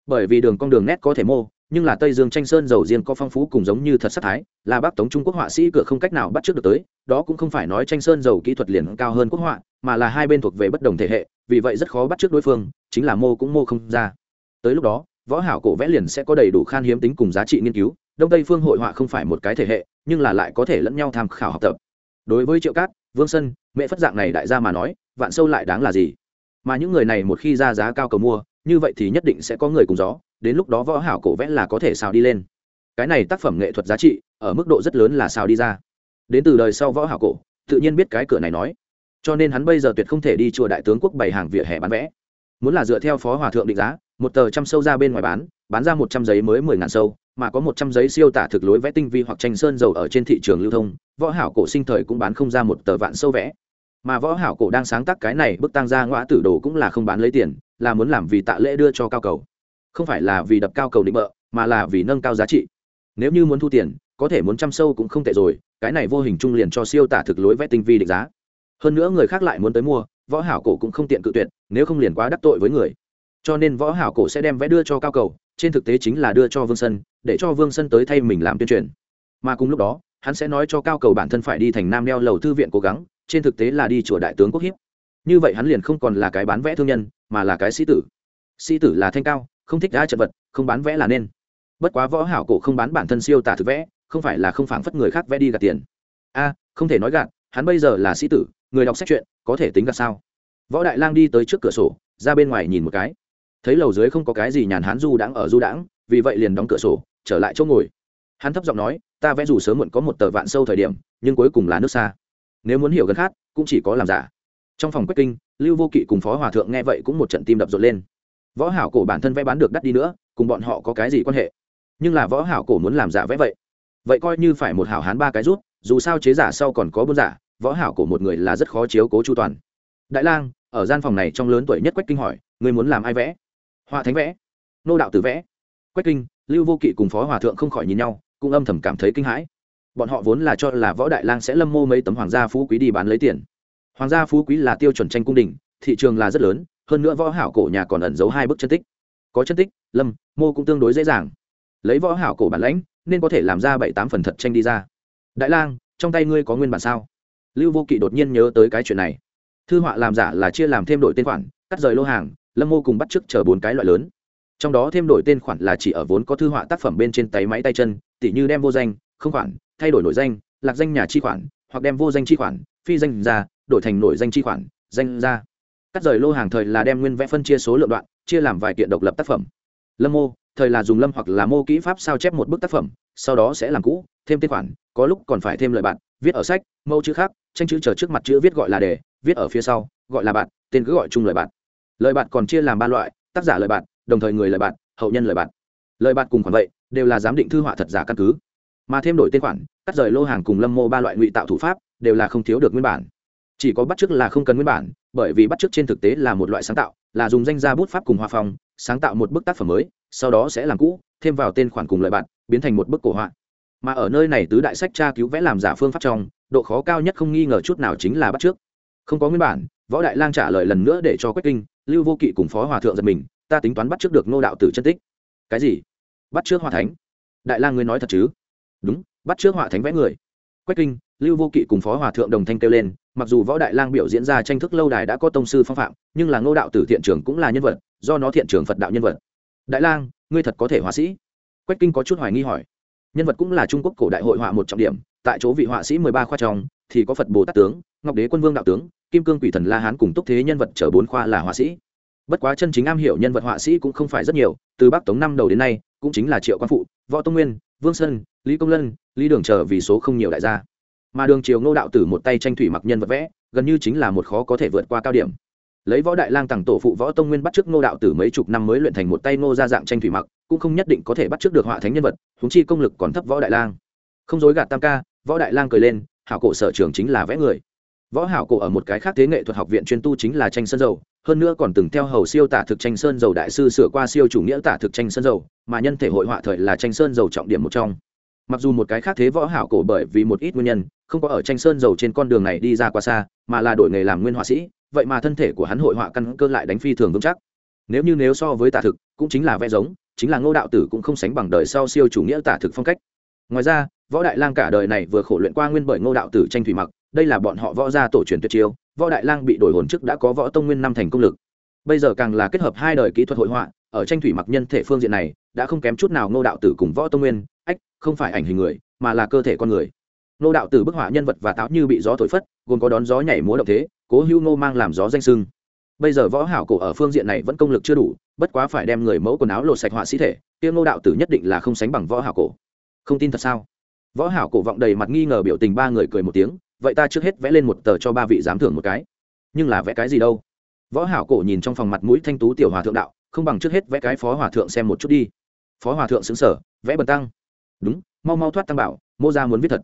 Bởi vì đường cong đường nét có thể mô nhưng là tây dương tranh sơn dầu riêng có phong phú cùng giống như thật sắc thái, là bắc tống trung quốc họa sĩ cửa không cách nào bắt trước được tới, đó cũng không phải nói tranh sơn dầu kỹ thuật liền cao hơn quốc họa, mà là hai bên thuộc về bất đồng thể hệ, vì vậy rất khó bắt trước đối phương, chính là mô cũng mô không ra. Tới lúc đó, võ hảo cổ vẽ liền sẽ có đầy đủ khan hiếm tính cùng giá trị nghiên cứu, đông tây phương hội họa không phải một cái thể hệ, nhưng là lại có thể lẫn nhau tham khảo học tập. Đối với triệu cát, vương sân mẹ phất dạng này đại gia mà nói, vạn sâu lại đáng là gì? Mà những người này một khi ra giá cao cầu mua, như vậy thì nhất định sẽ có người cùng gió đến lúc đó võ hảo cổ vẽ là có thể xào đi lên. Cái này tác phẩm nghệ thuật giá trị, ở mức độ rất lớn là xào đi ra. Đến từ đời sau võ hảo cổ, tự nhiên biết cái cửa này nói. Cho nên hắn bây giờ tuyệt không thể đi chùa đại tướng quốc bày hàng vỉa hè bán vẽ. Muốn là dựa theo phó hòa thượng định giá, một tờ trăm sâu ra bên ngoài bán bán ra một trăm giấy mới mười ngàn sâu, mà có một trăm giấy siêu tả thực lối vẽ tinh vi hoặc tranh sơn dầu ở trên thị trường lưu thông, võ hảo cổ sinh thời cũng bán không ra một tờ vạn sâu vẽ. Mà võ hảo cổ đang sáng tác cái này bức tăng ra ngõa tử đồ cũng là không bán lấy tiền, là muốn làm vì tạ lễ đưa cho cao cầu không phải là vì đập cao cầu định bợ, mà là vì nâng cao giá trị. Nếu như muốn thu tiền, có thể muốn chăm sâu cũng không tệ rồi, cái này vô hình chung liền cho siêu tả thực lối vẽ tinh vi định giá. Hơn nữa người khác lại muốn tới mua, võ hảo cổ cũng không tiện cự tuyệt, nếu không liền quá đắc tội với người. Cho nên võ hảo cổ sẽ đem vẽ đưa cho cao cầu, trên thực tế chính là đưa cho vương sân, để cho vương sân tới thay mình làm tuyên truyền. Mà cùng lúc đó, hắn sẽ nói cho cao cầu bản thân phải đi thành nam đeo lầu thư viện cố gắng, trên thực tế là đi chùa đại tướng quốc hiếp. Như vậy hắn liền không còn là cái bán vẽ thương nhân, mà là cái sĩ tử. Sĩ tử là thanh cao không thích đá chật vật, không bán vẽ là nên. Bất quá võ hảo cổ không bán bản thân siêu tả thực vẽ, không phải là không phảng phất người khác vẽ đi gạt tiền. A, không thể nói gạt, hắn bây giờ là sĩ tử, người đọc sách chuyện, có thể tính gạt sao? Võ đại lang đi tới trước cửa sổ, ra bên ngoài nhìn một cái. Thấy lầu dưới không có cái gì nhàn hắn du đãng ở du đãng, vì vậy liền đóng cửa sổ, trở lại chỗ ngồi. Hắn thấp giọng nói, ta vẽ dù sớm muộn có một tờ vạn sâu thời điểm, nhưng cuối cùng là nước xa. Nếu muốn hiểu gần khác, cũng chỉ có làm giả. Trong phòng quách kinh, lưu vô kỵ cùng phó hòa thượng nghe vậy cũng một trận tim đập rộn lên võ hảo cổ bản thân vẽ bán được đắt đi nữa, cùng bọn họ có cái gì quan hệ? Nhưng là võ hảo cổ muốn làm giả vẽ vậy. Vậy coi như phải một hảo hán ba cái rút, dù sao chế giả sau còn có buôn giả, võ hảo cổ một người là rất khó chiếu cố chu toàn. Đại lang, ở gian phòng này trong lớn tuổi nhất quách kinh hỏi, ngươi muốn làm ai vẽ? Họa thánh vẽ. Nô đạo tử vẽ. Quách kinh, lưu vô kỵ cùng phó hòa thượng không khỏi nhìn nhau, cũng âm thầm cảm thấy kinh hãi. Bọn họ vốn là cho là võ đại lang sẽ lâm mô mấy tấm hoàng gia phú quý đi bán lấy tiền. Hoàng gia phú quý là tiêu chuẩn tranh cung đình, thị trường là rất lớn hơn nữa võ hảo cổ nhà còn ẩn giấu hai bức chân tích. Có chân tích, lâm, mô cũng tương đối dễ dàng. Lấy võ hảo cổ bản lãnh, nên có thể làm ra bảy tám phần thật tranh đi ra. Đại lang, trong tay ngươi có nguyên bản sao? Lưu vô kỵ đột nhiên nhớ tới cái chuyện này. Thư họa làm giả là chia làm thêm đổi tên khoản, cắt rời lô hàng, lâm mô cùng bắt chước chờ bốn cái loại lớn. Trong đó thêm đổi tên khoản là chỉ ở vốn có thư họa tác phẩm bên trên tay máy tay chân, tỉ như đem vô danh, không khoản, thay đổi nổi danh, lạc danh nhà chi khoản, hoặc đem vô danh chi khoản, phi danh ra, đổi thành nổi danh chi khoản, danh ra cắt rời lô hàng thời là đem nguyên vẽ phân chia số lượng đoạn, chia làm vài kiện độc lập tác phẩm. Lâm mô, thời là dùng lâm hoặc là mô kỹ pháp sao chép một bức tác phẩm, sau đó sẽ làm cũ, thêm tên khoản, có lúc còn phải thêm lời bạn, viết ở sách, mẫu chữ khác, tranh chữ chờ trước mặt chữ viết gọi là đề, viết ở phía sau, gọi là bạn, tên cứ gọi chung lời bạn. Lời bạn còn chia làm ba loại, tác giả lời bạn, đồng thời người lời bạn, hậu nhân lời bạn. Lời bạn cùng khoản vậy, đều là giám định thư họa thật giả căn cứ. Mà thêm đổi tên khoản, cắt rời lô hàng cùng lâm mô ba loại ngụy tạo thủ pháp, đều là không thiếu được nguyên bản. Chỉ có bắt chước là không cần nguyên bản bởi vì bắt chước trên thực tế là một loại sáng tạo, là dùng danh gia bút pháp cùng hòa phong, sáng tạo một bức tác phẩm mới, sau đó sẽ làm cũ, thêm vào tên khoản cùng lời bạn, biến thành một bức cổ họa. Mà ở nơi này tứ đại sách tra cứu vẽ làm giả phương pháp trong, độ khó cao nhất không nghi ngờ chút nào chính là bắt trước không có nguyên bản, võ đại lang trả lời lần nữa để cho quách kinh, lưu vô kỵ cùng phó hòa thượng giật mình, ta tính toán bắt trước được nô đạo tử chân tích. Cái gì? Bắt trước hòa thánh? Đại lang ngươi nói thật chứ? Đúng, bắt trước hòa thánh vẽ người. Quách kinh lưu vô kỵ cùng phó hòa thượng đồng thanh kêu lên, mặc dù võ đại lang biểu diễn ra tranh thức lâu đài đã có tông sư phong phạm, nhưng là ngô đạo tử thiện trưởng cũng là nhân vật, do nó thiện trưởng phật đạo nhân vật. Đại lang, ngươi thật có thể họa sĩ? Quách kinh có chút hoài nghi hỏi. Nhân vật cũng là trung quốc cổ đại hội họa một trọng điểm, tại chỗ vị họa sĩ mười ba khoa trong, thì có phật bồ tát tướng, ngọc đế quân vương đạo tướng, kim cương quỷ thần la hán cùng túc thế nhân vật chở bốn khoa là họa sĩ. Bất quá chân chính am hiểu nhân vật họa sĩ cũng không phải rất nhiều, từ bắc tống năm đầu đến nay, cũng chính là triệu quan phụ, võ tông nguyên, vương sơn, lý công lân, lý đường trở vì số không nhiều đại gia mà đường triều ngô đạo tử một tay tranh thủy mặc nhân vật vẽ, gần như chính là một khó có thể vượt qua cao điểm. Lấy võ đại lang tặng tổ phụ võ tông nguyên bắt trước ngô đạo tử mấy chục năm mới luyện thành một tay ngô ra dạng tranh thủy mặc, cũng không nhất định có thể bắt trước được họa thánh nhân vật húng chi công lực còn thấp võ đại lang. Không dối gạt tam ca, võ đại lang cười lên, hảo cổ sở trường chính là vẽ người. Võ hảo cổ ở một cái khác thế nghệ thuật học viện chuyên tu chính là tranh sơn dầu, hơn nữa còn từng theo hầu siêu tả thực tranh sơn dầu đại sư sửa qua siêu chủ nghĩa tả thực tranh sơn dầu, mà nhân thể hội họa thời là tranh sơn dầu trọng điểm một trong mặc dù một cái khác thế võ hảo cổ bởi vì một ít nguyên nhân, không có ở tranh sơn dầu trên con đường này đi ra quá xa, mà là đổi nghề làm nguyên họa sĩ, vậy mà thân thể của hắn hội họa căn cơ lại đánh phi thường vững chắc. Nếu như nếu so với tả thực, cũng chính là vẽ giống, chính là ngô đạo tử cũng không sánh bằng đời sau siêu chủ nghĩa tả thực phong cách. Ngoài ra, võ đại lang cả đời này vừa khổ luyện qua nguyên bởi ngô đạo tử tranh thủy mặc, đây là bọn họ võ gia tổ truyền tuyệt chiêu, võ đại lang bị đổi hồn trước đã có võ tông nguyên năm thành công lực. Bây giờ càng là kết hợp hai đời kỹ thuật hội họa, ở tranh thủy mặc nhân thể phương diện này, đã không kém chút nào ngô đạo tử cùng võ tông nguyên không phải ảnh hình người, mà là cơ thể con người. Nô đạo tử bức họa nhân vật và táo như bị gió thổi phất, gồm có đón gió nhảy múa động thế, cố hữu nô mang làm gió danh sưng. Bây giờ võ hảo cổ ở phương diện này vẫn công lực chưa đủ, bất quá phải đem người mẫu quần áo lột sạch họa sĩ thể tiêu nô đạo tử nhất định là không sánh bằng võ hảo cổ. Không tin thật sao? Võ hảo cổ vọng đầy mặt nghi ngờ biểu tình ba người cười một tiếng, vậy ta trước hết vẽ lên một tờ cho ba vị giám thưởng một cái. Nhưng là vẽ cái gì đâu? Võ hảo cổ nhìn trong phòng mặt mũi thanh tú tiểu hòa thượng đạo, không bằng trước hết vẽ cái phó hòa thượng xem một chút đi. Phó hòa thượng xứng sở, vẽ bần tăng đúng mau mau thoát tăng bảo mô ra muốn viết thật.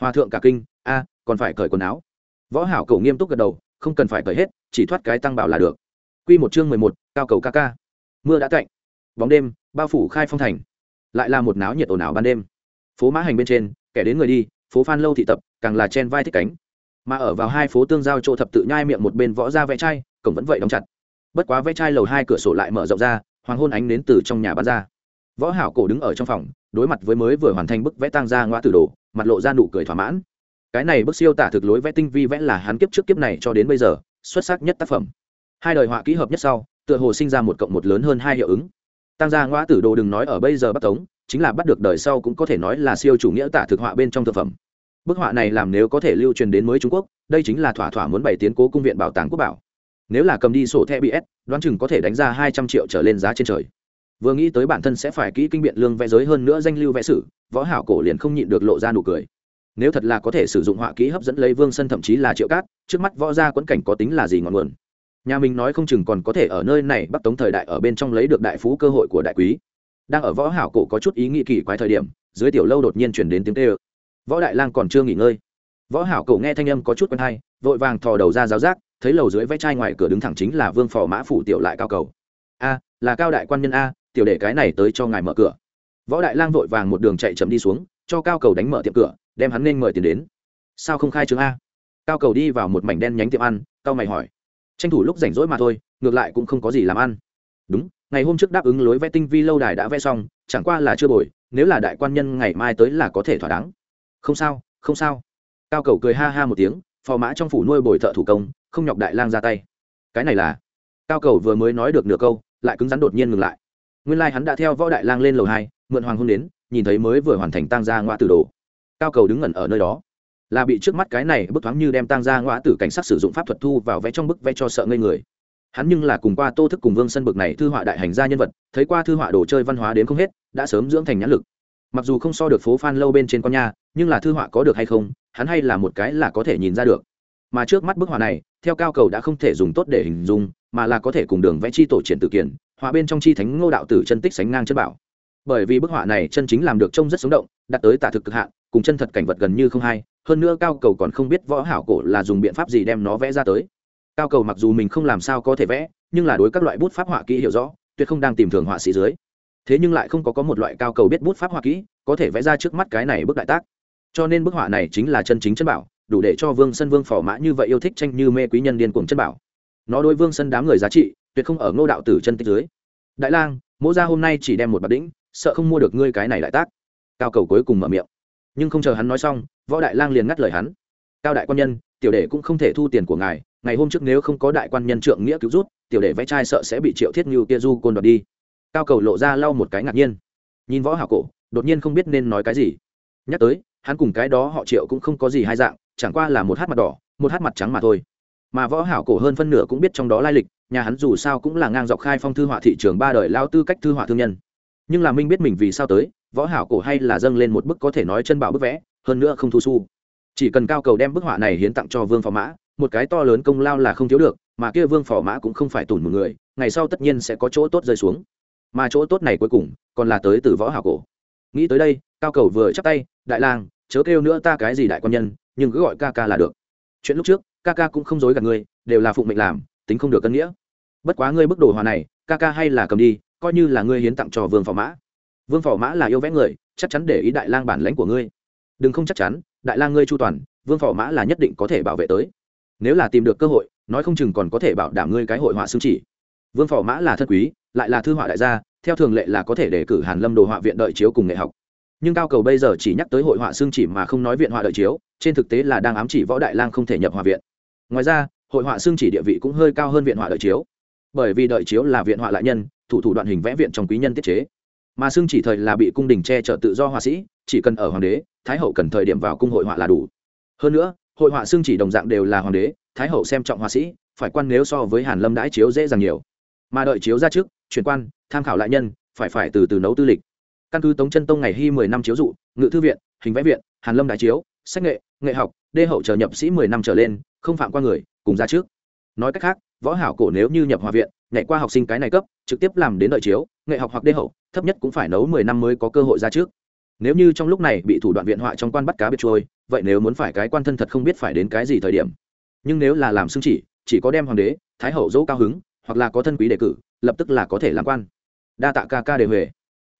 Hòa thượng cả kinh a còn phải cởi quần áo. Võ hảo cổ nghiêm túc gật đầu không cần phải cởi hết chỉ thoát cái tăng bảo là được. Quy một chương mười một, cao cầu ca ca. Mưa đã cạnh bóng đêm bao phủ khai phong thành. Lại là một náo nhiệt ồn ào ban đêm. Phố mã hành bên trên kẻ đến người đi phố phan lâu thị tập càng là chen vai thích cánh. Mà ở vào hai phố tương giao chỗ thập tự nhai miệng một bên võ ra vẽ chai cổng vẫn vậy đóng chặt. Bất quá vẽ chai lầu hai cửa sổ lại mở rộng ra hoàng hôn ánh đến từ trong nhà bắn ra. Võ hảo cổ đứng ở trong phòng đối mặt với mới vừa hoàn thành bức vẽ tăng ra ngoã tử đồ, mặt lộ ra nụ cười thỏa mãn. Cái này bức siêu tả thực lối vẽ tinh vi vẽ là hắn kiếp trước kiếp này cho đến bây giờ, xuất sắc nhất tác phẩm. Hai đời họa kỹ hợp nhất sau, tựa hồ sinh ra một cộng một lớn hơn hai hiệu ứng. Tăng gia ngoã tử đồ đừng nói ở bây giờ bắt tống, chính là bắt được đời sau cũng có thể nói là siêu chủ nghĩa tả thực họa bên trong thực phẩm. Bức họa này làm nếu có thể lưu truyền đến mới trung quốc, đây chính là thỏa thỏa muốn bày tiến cố cung viện bảo tàng quốc bảo. Nếu là cầm đi sổ thẻ bs đoán chừng có thể đánh ra hai trăm triệu trở lên giá trên trời vừa nghĩ tới bản thân sẽ phải kỹ kinh biện lương vẽ giới hơn nữa danh lưu vẽ sử, võ hảo cổ liền không nhịn được lộ ra nụ cười. Nếu thật là có thể sử dụng họa kỹ hấp dẫn lấy vương sân thậm chí là triệu cát, trước mắt võ gia quẫn cảnh có tính là gì ngọn nguồn? Nhà mình nói không chừng còn có thể ở nơi này bắt tống thời đại ở bên trong lấy được đại phú cơ hội của đại quý. Đang ở võ hảo cổ có chút ý nghĩ kỳ quái thời điểm, dưới tiểu lâu đột nhiên chuyển đến tiếng kêu. Võ đại lang còn chưa nghỉ ngơi. Võ hảo cổ nghe thanh âm có chút quen hay, vội vàng thò đầu ra giáo giác, thấy lầu dưới vẽ trai ngoài cửa đứng thẳng chính là vương phò mã phủ tiểu lại cao cầu. A, là cao đại quan nhân a tiểu đệ cái này tới cho ngài mở cửa. Võ đại lang vội vàng một đường chạy chậm đi xuống, cho cao cầu đánh mở tiệm cửa, đem hắn nên mời tiền đến. Sao không khai trương a? Cao cầu đi vào một mảnh đen nhánh tiệm ăn cao mày hỏi. Tranh thủ lúc rảnh rỗi mà thôi, ngược lại cũng không có gì làm ăn. Đúng, ngày hôm trước đáp ứng lối vẽ tinh vi lâu đài đã vẽ xong, chẳng qua là chưa bồi, nếu là đại quan nhân ngày mai tới là có thể thỏa đáng. Không sao không sao. Cao cầu cười ha ha một tiếng, phò mã trong phủ nuôi bồi thợ thủ công, không nhọc đại lang ra tay. Cái này là. Cao cầu vừa mới nói được nửa câu, lại cứng rắn đột nhiên ngừng lại nguyên lai、like、hắn đã theo võ đại lang lên lầu hai mượn hoàng hôn đến nhìn thấy mới vừa hoàn thành tăng gia ngoã tử đồ. Cao cầu đứng ngẩn ở nơi đó. Là bị trước mắt cái này bức thoáng như đem tăng gia ngoã tử cảnh sát sử dụng pháp thuật thu vào vẽ trong bức vẽ cho sợ ngây người. Hắn nhưng là cùng qua tô thức cùng vương sân bực này thư họa đại hành gia nhân vật thấy qua thư họa đồ chơi văn hóa đến không hết đã sớm dưỡng thành nhãn lực. Mặc dù không so được phố phan lâu bên trên con nhà, nhưng là thư họa có được hay không hắn hay là một cái là có thể nhìn ra được. Mà trước mắt bức họa này theo cao cầu đã không thể dùng tốt để hình dung mà là có thể cùng đường vẽ chi tổ triển tự kiển họa bên trong chi thánh ngô đạo tử chân tích sánh ngang chân bảo. Bởi vì bức họa này chân chính làm được trông rất sống động đặt tới tả thực cực hạn, cùng chân thật cảnh vật gần như không hay hơn nữa cao cầu còn không biết võ hảo cổ là dùng biện pháp gì đem nó vẽ ra tới. Cao cầu mặc dù mình không làm sao có thể vẽ, nhưng là đối các loại bút pháp họa kỹ hiểu rõ, tuyệt không đang tìm thường họa sĩ dưới. Thế nhưng lại không có có một loại cao cầu biết bút pháp họa kỹ có thể vẽ ra trước mắt cái này bức đại tác. Cho nên bức họa này chính là chân chính chân bảo, đủ để cho vương sân vương phò mã như vậy yêu thích tranh như mê quý nhân điên cuồng chân bảo. Nó đối vương sân đám người giá trị tuyệt không ở ngô đạo tử chân tích dưới. Đại lang, mỗ ra hôm nay chỉ đem một bạt đĩnh, sợ không mua được ngươi cái này đại tác. Cao cầu cuối cùng mở miệng. Nhưng không chờ hắn nói xong, võ đại lang liền ngắt lời hắn. Cao đại quan nhân, tiểu đệ cũng không thể thu tiền của ngài, ngày hôm trước nếu không có đại quan nhân trượng nghĩa cứu rút tiểu đệ vẽ trai sợ sẽ bị triệu thiết như kia du côn đoạt đi. Cao cầu lộ ra lau một cái ngạc nhiên. Nhìn võ hảo cổ, đột nhiên không biết nên nói cái gì. Nhắc tới, hắn cùng cái đó họ triệu cũng không có gì hai dạng, chẳng qua là một hát mặt đỏ, một hát mặt trắng mà thôi mà võ hảo cổ hơn phân nửa cũng biết trong đó lai lịch, nhà hắn dù sao cũng là ngang dọc khai phong thư họa thị trường ba đời lao tư cách thư họa thương nhân. Nhưng là minh biết mình vì sao tới, võ hảo cổ hay là dâng lên một bức có thể nói chân bảo bức vẽ, hơn nữa không thu xu. Chỉ cần cao cầu đem bức họa này hiến tặng cho vương phò mã, một cái to lớn công lao là không thiếu được, mà kia vương phò mã cũng không phải tủn một người, ngày sau tất nhiên sẽ có chỗ tốt rơi xuống. Mà chỗ tốt này cuối cùng, còn là tới từ võ hảo cổ. Nghĩ tới đây, cao cầu vừa chắp tay, đại lang, chớ kêu nữa ta cái gì đại quan nhân, nhưng cứ gọi ca ca là được. Chuyện lúc trước ca ca cũng không dối gạt ngươi, đều là phụng mệnh làm, tính không được cân nghĩa. Bất quá ngươi bức đồ hòa này, ca ca hay là cầm đi, coi như là ngươi hiến tặng cho vương phò mã. Vương phò mã là yêu vẽ người, chắc chắn để ý đại lang bản lãnh của ngươi. Đừng không chắc chắn, đại lang ngươi chu toàn, vương phò mã là nhất định có thể bảo vệ tới. Nếu là tìm được cơ hội, nói không chừng còn có thể bảo đảm ngươi cái hội họa xương chỉ. Vương phò mã là thân quý, lại là thư họa đại gia, theo thường lệ là có thể đề cử hàn lâm đồ họa viện đợi chiếu cùng nghệ học. Nhưng cao cầu bây giờ chỉ nhắc tới hội họa xương chỉ mà không nói viện họa đợi chiếu, trên thực tế là đang ám chỉ võ đại lang không thể nhập hòa viện ngoài ra, hội họa xương chỉ địa vị cũng hơi cao hơn viện họa đợi chiếu. Bởi vì đợi chiếu là viện họa lại nhân, thủ thủ đoạn hình vẽ viện trong quý nhân tiết chế. Mà xương chỉ thời là bị cung đình che chở tự do họa sĩ, chỉ cần ở hoàng đế, thái hậu cần thời điểm vào cung hội họa là đủ. Hơn nữa, hội họa xương chỉ đồng dạng đều là hoàng đế, thái hậu xem trọng họa sĩ, phải quan nếu so với hàn lâm đãi chiếu dễ dàng nhiều. Mà đợi chiếu ra trước chuyển quan, tham khảo lại nhân, phải phải từ từ nấu tư lịch. Căn cứ tống chân tông ngày hy mười năm chiếu dụ, ngự thư viện, hình vẽ viện, hàn lâm đại chiếu, sách nghệ nghệ học, đê hậu chờ nhập sĩ mười năm trở lên không phạm qua người, cùng ra trước. Nói cách khác, võ hảo cổ nếu như nhập hòa viện, nhảy qua học sinh cái này cấp, trực tiếp làm đến đợi chiếu, nghệ học hoặc đê hậu, thấp nhất cũng phải nấu mười năm mới có cơ hội ra trước. Nếu như trong lúc này bị thủ đoạn viện họa trong quan bắt cá biệt trôi, vậy nếu muốn phải cái quan thân thật không biết phải đến cái gì thời điểm. Nhưng nếu là làm xương chỉ chỉ có đem hoàng đế, thái hậu dỗ cao hứng, hoặc là có thân quý đề cử, lập tức là có thể làm quan. Đa tạ ca ca đề huệ.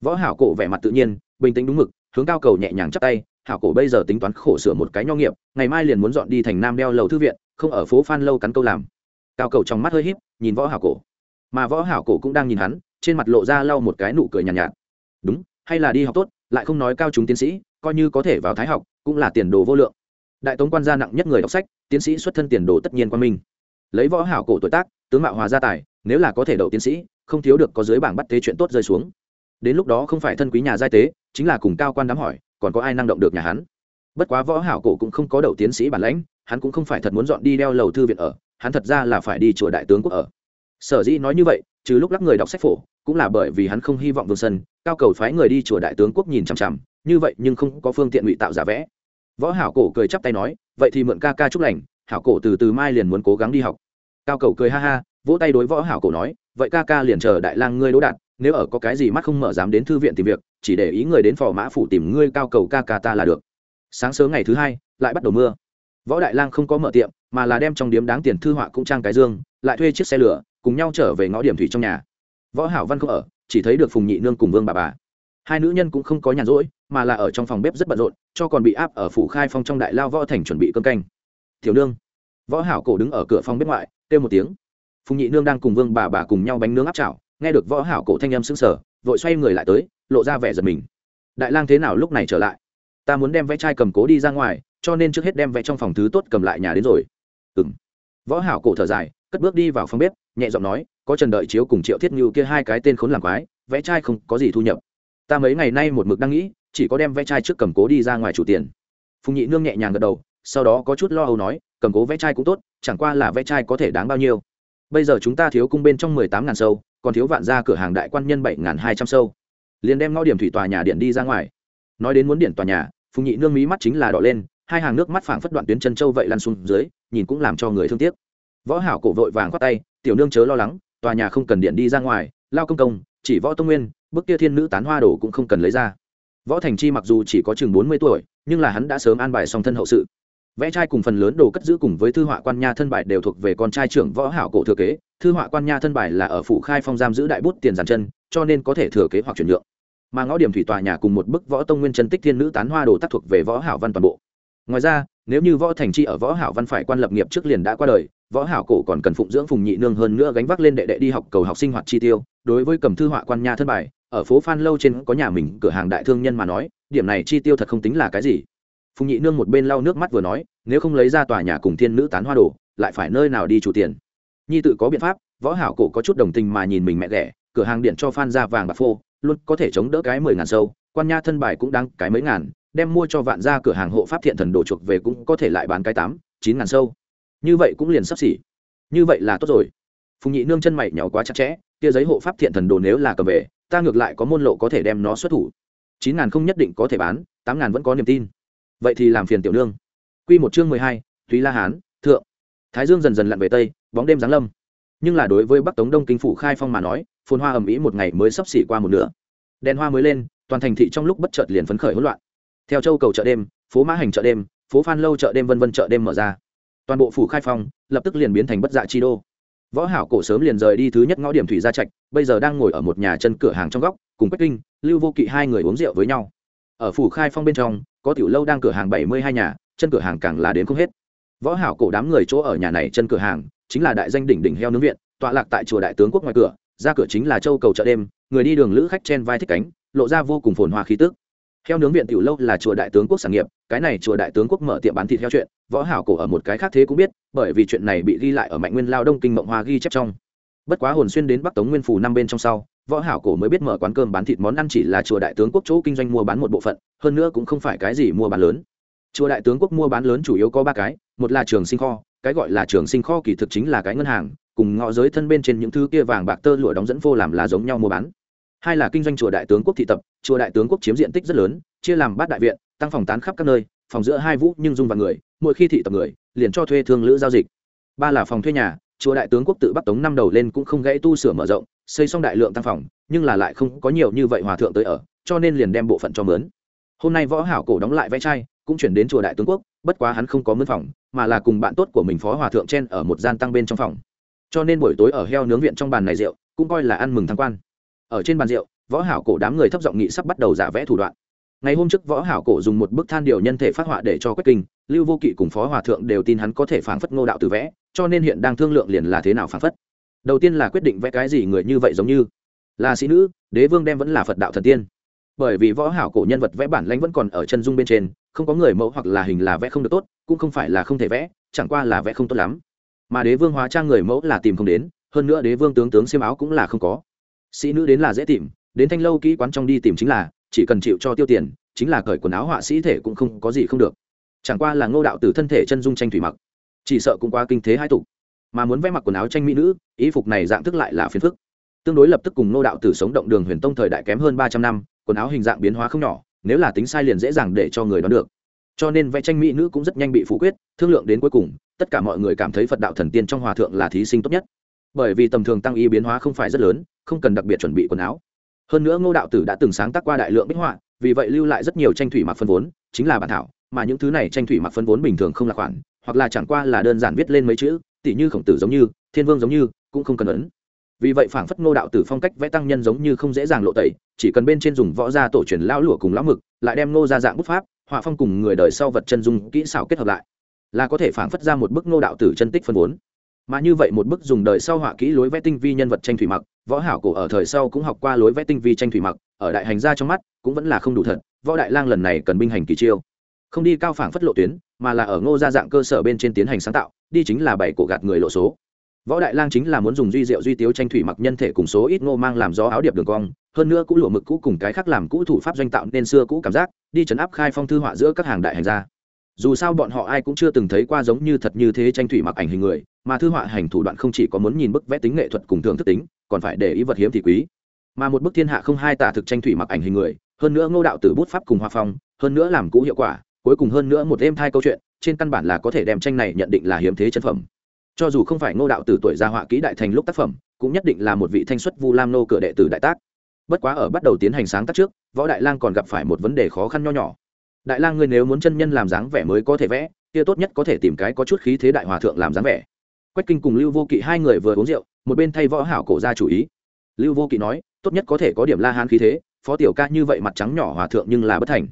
Võ hảo cổ vẻ mặt tự nhiên, bình tĩnh đúng mực, hướng cao cầu nhẹ nhàng chắp tay hảo cổ bây giờ tính toán khổ sửa một cái nho nghiệp ngày mai liền muốn dọn đi thành nam đeo lầu thư viện không ở phố phan lâu cắn câu làm. Cao cầu trong mắt hơi híp nhìn võ hảo cổ. Mà võ hảo cổ cũng đang nhìn hắn trên mặt lộ ra lau một cái nụ cười nhàn nhạt, nhạt. Đúng hay là đi học tốt lại không nói cao chúng tiến sĩ coi như có thể vào thái học cũng là tiền đồ vô lượng. Đại tống quan gia nặng nhất người đọc sách tiến sĩ xuất thân tiền đồ tất nhiên quan minh. Lấy võ hảo cổ tuổi tác tướng mạo hòa gia tài nếu là có thể đậu tiến sĩ không thiếu được có dưới bảng bắt thế chuyện tốt rơi xuống. Đến lúc đó không phải thân quý nhà giai tế chính là cùng cao quan đám hỏi còn có ai năng động được nhà hắn? Bất quá võ hảo cổ cũng không có đầu tiến sĩ bản lãnh, hắn cũng không phải thật muốn dọn đi đeo lầu thư viện ở, hắn thật ra là phải đi chùa đại tướng quốc ở. Sở dĩ nói như vậy, trừ lúc lắc người đọc sách phổ, cũng là bởi vì hắn không hy vọng vương sân, cao cầu phái người đi chùa đại tướng quốc nhìn chằm chằm, như vậy nhưng không có phương tiện ngụy tạo giả vẽ. Võ hảo cổ cười chắp tay nói, vậy thì mượn ca ca chúc lành, hảo cổ từ từ mai liền muốn cố gắng đi học. Cao cầu cười ha ha, vỗ tay đối võ hảo cổ nói, vậy ca ca liền chờ đại lang ngươi đỗ đạt nếu ở có cái gì mắt không mở dám đến thư viện tìm việc, chỉ để ý người đến phò mã phủ tìm ngươi cao cầu ca ca ta là được. Sáng sớm ngày thứ hai, lại bắt đầu mưa. Võ đại lang không có mở tiệm, mà là đem trong điếm đáng tiền thư họa cũng trang cái dương, lại thuê chiếc xe lửa, cùng nhau trở về ngõ điểm thủy trong nhà. Võ hảo văn không ở, chỉ thấy được phùng nhị nương cùng vương bà bà. Hai nữ nhân cũng không có nhàn rỗi, mà là ở trong phòng bếp rất bận rộn, cho còn bị áp ở phủ khai phong trong đại lao võ thành chuẩn bị cơm canh. Tiểu nương. Võ hảo cổ đứng ở cửa phòng bếp ngoại, kêu một tiếng. Phùng nhị nương đang cùng vương bà bà cùng nhau bánh nướng áp chảo nghe được võ hảo cổ thanh âm sững sờ, vội xoay người lại tới, lộ ra vẻ giật mình. Đại lang thế nào lúc này trở lại? Ta muốn đem vẽ chai cầm cố đi ra ngoài, cho nên trước hết đem vẽ trong phòng thứ tốt cầm lại nhà đến rồi. Ừm. Võ hảo cổ thở dài, cất bước đi vào phòng bếp, nhẹ giọng nói, có trần đợi chiếu cùng triệu thiết như kia hai cái tên khốn làm quái, vẽ chai không có gì thu nhập. Ta mấy ngày nay một mực đang nghĩ, chỉ có đem vẽ chai trước cầm cố đi ra ngoài chủ tiền. Phùng nhị nương nhẹ nhàng gật đầu, sau đó có chút lo âu nói, cầm cố vẽ chai cũng tốt, chẳng qua là vẽ chai có thể đáng bao nhiêu. Bây giờ chúng ta thiếu cung bên trong mười tám ngàn sâu còn thiếu vạn ra cửa hàng đại quan nhân bảy ngàn hai trăm sâu. Liền đem ngõ điểm thủy tòa nhà điện đi ra ngoài. Nói đến muốn điện tòa nhà, phùng nhị nương mí mắt chính là đỏ lên, hai hàng nước mắt phảng phất đoạn tuyến chân châu vậy lăn xuống dưới, nhìn cũng làm cho người thương tiếc. Võ hảo cổ vội vàng khoát tay, tiểu nương chớ lo lắng, tòa nhà không cần điện đi ra ngoài, lao công công, chỉ võ tông nguyên bức kia thiên nữ tán hoa đồ cũng không cần lấy ra. Võ thành chi mặc dù chỉ có chừng bốn mươi tuổi, nhưng là hắn đã sớm an bài song thân hậu sự vẽ trai cùng phần lớn đồ cất giữ cùng với thư họa quan nha thân bài đều thuộc về con trai trưởng võ hảo cổ thừa kế. Thư họa quan nha thân bài là ở phủ khai phong giam giữ đại bút tiền giàn chân, cho nên có thể thừa kế hoặc chuyển nhượng. Mà ngõ điểm thủy tòa nhà cùng một bức võ tông nguyên chân tích thiên nữ tán hoa đồ tác thuộc về võ hảo văn toàn bộ. Ngoài ra, nếu như võ thành chi ở võ hảo văn phải quan lập nghiệp trước liền đã qua đời, võ hảo cổ còn cần phụng dưỡng phùng nhị nương hơn nữa gánh vác lên đệ đệ đi học cầu học sinh hoạt chi tiêu. Đối với cầm thư họa quan nha thân bài, ở phố phan lâu trên có nhà mình cửa hàng đại thương nhân mà nói, điểm này chi tiêu thật không tính là cái gì phùng nhị nương một bên lau nước mắt vừa nói, nếu không lấy ra tòa nhà cùng thiên nữ tán hoa đồ, lại phải nơi nào đi chủ tiền? Nhi tự có biện pháp, võ hảo cổ có chút đồng tình mà nhìn mình mẹ ghẻ, cửa hàng điện cho phan ra vàng bạc phô, luôn có thể chống đỡ cái mười ngàn sâu, quan nha thân bài cũng đang cái mấy ngàn, đem mua cho vạn ra cửa hàng hộ pháp thiện thần đồ chuộc về cũng có thể lại bán cái tám, chín ngàn sâu. Như vậy cũng liền sắp xỉ. Như vậy là tốt rồi. Phùng nhị nương chân mày nhỏ quá chặt chẽ, kia giấy hộ pháp thiện thần đồ nếu là cầm về, ta ngược lại có môn lộ có thể đem nó xuất thủ. Chín ngàn không nhất định có thể bán, tám ngàn vẫn có niềm tin vậy thì làm phiền tiểu nương. Q một chương mười hai, thúy la hán, thượng. Thái dương dần dần lặn về tây, bóng đêm giáng lâm. Nhưng là đối với bắc tống đông kinh phủ khai phong mà nói, phồn hoa ầm ĩ một ngày mới sắp xỉ qua một nửa. Đèn hoa mới lên, toàn thành thị trong lúc bất chợt liền phấn khởi hỗn loạn. Theo châu cầu chợ đêm, phố mã hành chợ đêm, phố phan lâu chợ đêm vân vân chợ đêm mở ra. Toàn bộ phủ khai phong, lập tức liền biến thành bất dạ chi đô. Võ hảo cổ sớm liền rời đi thứ nhất ngõ điểm thủy gia trạch, bây giờ đang ngồi ở một nhà chân cửa hàng trong góc, cùng quách kinh, lưu vô kỵ hai người uống rượu với nhau ở phủ khai phong bên trong, có tiểu lâu đang cửa hàng bảy mươi hai nhà, chân cửa hàng càng là đến không hết. Võ hảo cổ đám người chỗ ở nhà này chân cửa hàng, chính là đại danh đỉnh đỉnh heo nướng viện, tọa lạc tại chùa đại tướng quốc ngoài cửa, ra cửa chính là châu cầu chợ đêm, người đi đường lữ khách trên vai thích cánh, lộ ra vô cùng phồn hoa khí tức. Heo nướng viện tiểu lâu là chùa đại tướng quốc sản nghiệp, cái này chùa đại tướng quốc mở tiệm bán thịt heo chuyện, võ hảo cổ ở một cái khác thế cũng biết, bởi vì chuyện này bị ghi lại ở mạnh nguyên lao đông kinh mộng hoa ghi chép trong. Bất quá hồn xuyên đến bắc tống nguyên phủ năm bên trong sau võ hảo cổ mới biết mở quán cơm bán thịt món ăn chỉ là chùa đại tướng quốc chỗ kinh doanh mua bán một bộ phận, hơn nữa cũng không phải cái gì mua bán lớn. Chùa đại tướng quốc mua bán lớn chủ yếu có ba cái, một là trường sinh kho, cái gọi là trường sinh kho kỳ thực chính là cái ngân hàng, cùng ngõ giới thân bên trên những thứ kia vàng bạc tơ lụa đóng dẫn vô làm là giống nhau mua bán. Hai là kinh doanh chùa đại tướng quốc thị tập, chùa đại tướng quốc chiếm diện tích rất lớn, chia làm bát đại viện, tăng phòng tán khắp các nơi, phòng giữa hai vũ nhưng dung vào người, mỗi khi thị tập người, liền cho thuê thương lữ giao dịch. Ba là phòng thuê nhà, chùa đại tướng quốc tự bắc tống năm đầu lên cũng không gãy tu sửa mở rộng xây xong đại lượng tăng phòng, nhưng là lại không có nhiều như vậy hòa thượng tới ở, cho nên liền đem bộ phận cho mướn. Hôm nay võ hảo cổ đóng lại vẽ trai cũng chuyển đến chùa đại tướng quốc, bất quá hắn không có mướn phòng, mà là cùng bạn tốt của mình phó hòa thượng chen ở một gian tăng bên trong phòng. Cho nên buổi tối ở heo nướng viện trong bàn này rượu, cũng coi là ăn mừng thăng quan. Ở trên bàn rượu, võ hảo cổ đám người thấp giọng nghị sắp bắt đầu giả vẽ thủ đoạn. Ngày hôm trước võ hảo cổ dùng một bức than điều nhân thể phát họa để cho quách kinh, lưu vô kỵ cùng phó hòa thượng đều tin hắn có thể phảng phất ngô đạo từ vẽ, cho nên hiện đang thương lượng liền là thế nào phảng phất đầu tiên là quyết định vẽ cái gì người như vậy giống như. Là sĩ nữ, đế vương đem vẫn là phật đạo thần tiên. Bởi vì võ hảo cổ nhân vật vẽ bản lãnh vẫn còn ở chân dung bên trên, không có người mẫu hoặc là hình là vẽ không được tốt, cũng không phải là không thể vẽ, chẳng qua là vẽ không tốt lắm. Mà đế vương hóa trang người mẫu là tìm không đến, hơn nữa đế vương tướng tướng xiêm áo cũng là không có. Sĩ nữ đến là dễ tìm, đến thanh lâu kỹ quán trong đi tìm chính là, chỉ cần chịu cho tiêu tiền, chính là cởi quần áo họa sĩ thể cũng không có gì không được. Chẳng qua là ngô đạo từ thân thể chân dung tranh thủy mặc. Chỉ sợ cũng quá kinh thế hai tục mà muốn vẽ mặc quần áo tranh mỹ nữ ý phục này dạng thức lại là phiền phức. Tương đối lập tức cùng ngô đạo tử sống động đường huyền tông thời đại kém hơn ba trăm năm, quần áo hình dạng biến hóa không nhỏ, nếu là tính sai liền dễ dàng để cho người đoán được. Cho nên vẽ tranh mỹ nữ cũng rất nhanh bị phủ quyết, thương lượng đến cuối cùng, tất cả mọi người cảm thấy phật đạo thần tiên trong hòa thượng là thí sinh tốt nhất. Bởi vì tầm thường tăng y biến hóa không phải rất lớn, không cần đặc biệt chuẩn bị quần áo. Hơn nữa ngô đạo tử đã từng sáng tác qua đại lượng bích họa, vì vậy lưu lại rất nhiều tranh thủy mặc phân vốn, chính là bản thảo, mà những thứ này tranh thủy mặc phân vốn bình thường không là khoản, hoặc là chẳng qua là đơn giản viết lên mấy chữ tỉ như khổng tử giống như, thiên vương giống như, cũng không cần ấn. Vì vậy phảng phất ngô đạo tử phong cách vẽ tăng nhân giống như không dễ dàng lộ tẩy, chỉ cần bên trên dùng võ gia tổ truyền lão lụa cùng lão mực, lại đem ngô ra dạng bút pháp, họa phong cùng người đời sau vật chân dung kỹ xảo kết hợp lại, là có thể phảng phất ra một bức ngô đạo tử chân tích phân vốn. Mà như vậy một bức dùng đời sau họa kỹ lối vẽ tinh vi nhân vật tranh thủy mặc, võ hảo cổ ở thời sau cũng học qua lối vẽ tinh vi tranh thủy mặc, ở đại hành gia trong mắt, cũng vẫn là không đủ thật, võ đại lang lần này cần binh hành kỳ chiêu không đi cao phảng phất lộ tuyến, mà là ở ngô gia dạng cơ sở bên trên tiến hành sáng tạo, đi chính là bảy cổ gạt người lộ số. Võ đại lang chính là muốn dùng duy diệu duy tiếu tranh thủy mặc nhân thể cùng số ít ngô mang làm gió áo điệp đường cong, hơn nữa cũng lụa mực cũ cùng cái khác làm cũ thủ pháp doanh tạo nên xưa cũ cảm giác, đi chấn áp khai phong thư họa giữa các hàng đại hành gia. Dù sao bọn họ ai cũng chưa từng thấy qua giống như thật như thế tranh thủy mặc ảnh hình người, mà thư họa hành thủ đoạn không chỉ có muốn nhìn bức vẽ tính nghệ thuật cùng thưởng thức tính, còn phải để ý vật hiếm thì quý. Mà một bức thiên hạ không hai tả thực tranh thủy mặc ảnh hình người, hơn nữa ngô đạo từ bút pháp cùng hoa phong, hơn nữa làm cũ hiệu quả cuối cùng hơn nữa một êm thai câu chuyện, trên căn bản là có thể đem tranh này nhận định là hiếm thế chân phẩm. Cho dù không phải ngô đạo từ tuổi gia họa kỹ đại thành lúc tác phẩm, cũng nhất định là một vị thanh xuất vu lam nô cửa đệ tử đại tác. Bất quá ở bắt đầu tiến hành sáng tác trước, võ đại lang còn gặp phải một vấn đề khó khăn nho nhỏ. Đại lang ngươi nếu muốn chân nhân làm dáng vẻ mới có thể vẽ, kia tốt nhất có thể tìm cái có chút khí thế đại hòa thượng làm dáng vẻ. Quách kinh cùng lưu vô kỵ hai người vừa uống rượu, một bên thay võ hảo cổ ra chủ ý. Lưu vô kỵ nói, tốt nhất có thể có điểm la hán khí thế, phó tiểu ca như vậy mặt trắng nhỏ hòa thượng nhưng là bất thành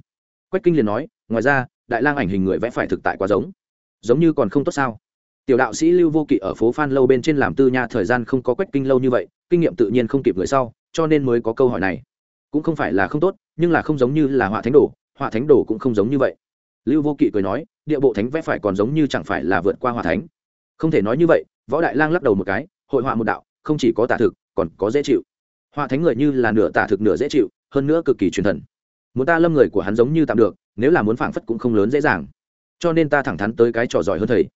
quách kinh liền nói, ngoài ra, đại lang ảnh hình người vẽ phải thực tại quá giống. Giống như còn không tốt sao? Tiểu đạo sĩ lưu vô kỵ ở phố phan lâu bên trên làm tư nha thời gian không có quách kinh lâu như vậy, kinh nghiệm tự nhiên không kịp người sau, cho nên mới có câu hỏi này. Cũng không phải là không tốt, nhưng là không giống như là họa thánh đồ, họa thánh đồ cũng không giống như vậy. Lưu vô kỵ cười nói, địa bộ thánh vẽ phải còn giống như chẳng phải là vượt qua họa thánh. Không thể nói như vậy, võ đại lang lắc đầu một cái, hội họa một đạo, không chỉ có tả thực, còn có dễ chịu. Họa thánh người như là nửa tả thực nửa dễ chịu, hơn nữa cực kỳ truyền thần muốn ta lâm người của hắn giống như tạm được, nếu là muốn phảng phất cũng không lớn dễ dàng. Cho nên ta thẳng thắn tới cái trò giỏi hơn thầy.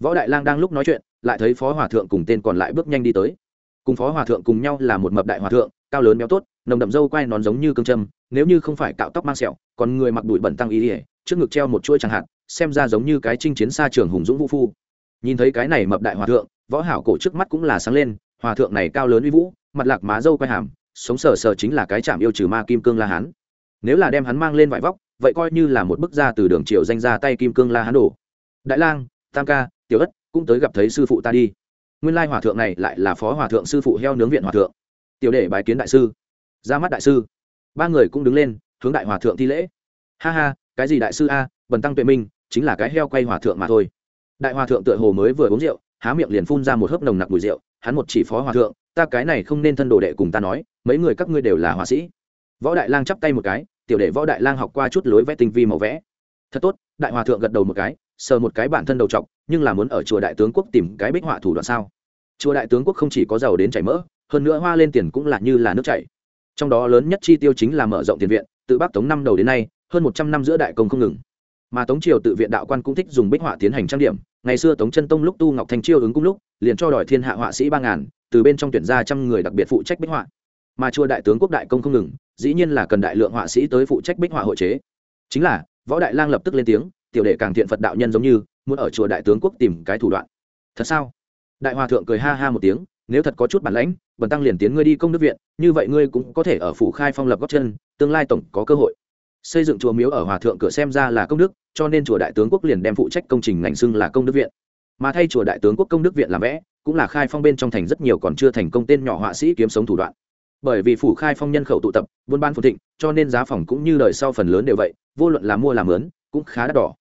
Võ đại lang đang lúc nói chuyện, lại thấy phó hòa thượng cùng tên còn lại bước nhanh đi tới. Cùng phó hòa thượng cùng nhau là một mập đại hòa thượng, cao lớn béo tốt, nồng đậm râu quai nón giống như cương châm, nếu như không phải cạo tóc mang sẹo, còn người mặc đùi bẩn tăng ý ỉa trước ngực treo một chuỗi chẳng hạn, xem ra giống như cái chinh chiến xa trường hùng dũng vũ phu. Nhìn thấy cái này mập đại hòa thượng, võ hảo cổ trước mắt cũng là sáng lên, hòa thượng này cao lớn uy vũ, mặt lạc má râu quai hàm, sống sờ sờ chính là cái chạm yêu trừ ma kim cương la hán nếu là đem hắn mang lên vải vóc, vậy coi như là một bức ra từ đường triều danh ra tay kim cương la hán đổ đại lang, tam ca, tiểu ất cũng tới gặp thấy sư phụ ta đi. Nguyên lai hòa thượng này lại là phó hòa thượng sư phụ heo nướng viện hòa thượng. Tiểu đệ bái kiến đại sư. Ra mắt đại sư. Ba người cũng đứng lên, hướng đại hòa thượng thi lễ. Ha ha, cái gì đại sư a, bần tăng tuệ minh, chính là cái heo quay hòa thượng mà thôi. Đại hòa thượng tựa hồ mới vừa uống rượu, há miệng liền phun ra một hớp nồng nặc mùi rượu, hắn một chỉ phó hòa thượng, ta cái này không nên thân đồ đệ cùng ta nói, mấy người các ngươi đều là hòa sĩ võ đại lang chắp tay một cái, tiểu đệ võ đại lang học qua chút lối vẽ tinh vi màu vẽ. Thật tốt, đại hòa thượng gật đầu một cái, sờ một cái bản thân đầu trọc, nhưng là muốn ở chùa đại tướng quốc tìm cái bích họa thủ đoạn sao? Chùa đại tướng quốc không chỉ có giàu đến chảy mỡ, hơn nữa hoa lên tiền cũng là như là nước chảy. Trong đó lớn nhất chi tiêu chính là mở rộng tiền viện, từ bắc tống năm đầu đến nay, hơn một trăm năm giữa đại công không ngừng. Mà tống triều tự viện đạo quan cũng thích dùng bích họa tiến hành trang điểm. Ngày xưa tống chân tông lúc tu ngọc thanh chiêu ứng cung lúc, liền cho đòi thiên hạ họa sĩ ba ngàn, từ bên trong tuyển ra trăm người đặc biệt phụ trách bích họa mà chùa đại tướng quốc đại công không ngừng, dĩ nhiên là cần đại lượng họa sĩ tới phụ trách bích họa hội chế. Chính là, võ đại lang lập tức lên tiếng, tiểu đệ càng thiện phật đạo nhân giống như, muốn ở chùa đại tướng quốc tìm cái thủ đoạn. Thật sao? Đại hòa thượng cười ha ha một tiếng, nếu thật có chút bản lãnh, bần tăng liền tiến ngươi đi công đức viện, như vậy ngươi cũng có thể ở phủ khai phong lập góc chân, tương lai tổng có cơ hội. Xây dựng chùa miếu ở hòa thượng cửa xem ra là công đức, cho nên chùa đại tướng quốc liền đem phụ trách công trình ngành xưng là công đức viện. Mà thay chùa đại tướng quốc công đức viện làm vẽ, cũng là khai phong bên trong thành rất nhiều còn chưa thành công tên nhỏ họa sĩ kiếm sống thủ đoạn bởi vì phủ khai phong nhân khẩu tụ tập, buôn ban phồn thịnh, cho nên giá phòng cũng như đời sau phần lớn đều vậy, vô luận là mua làm lớn, cũng khá đắt đỏ.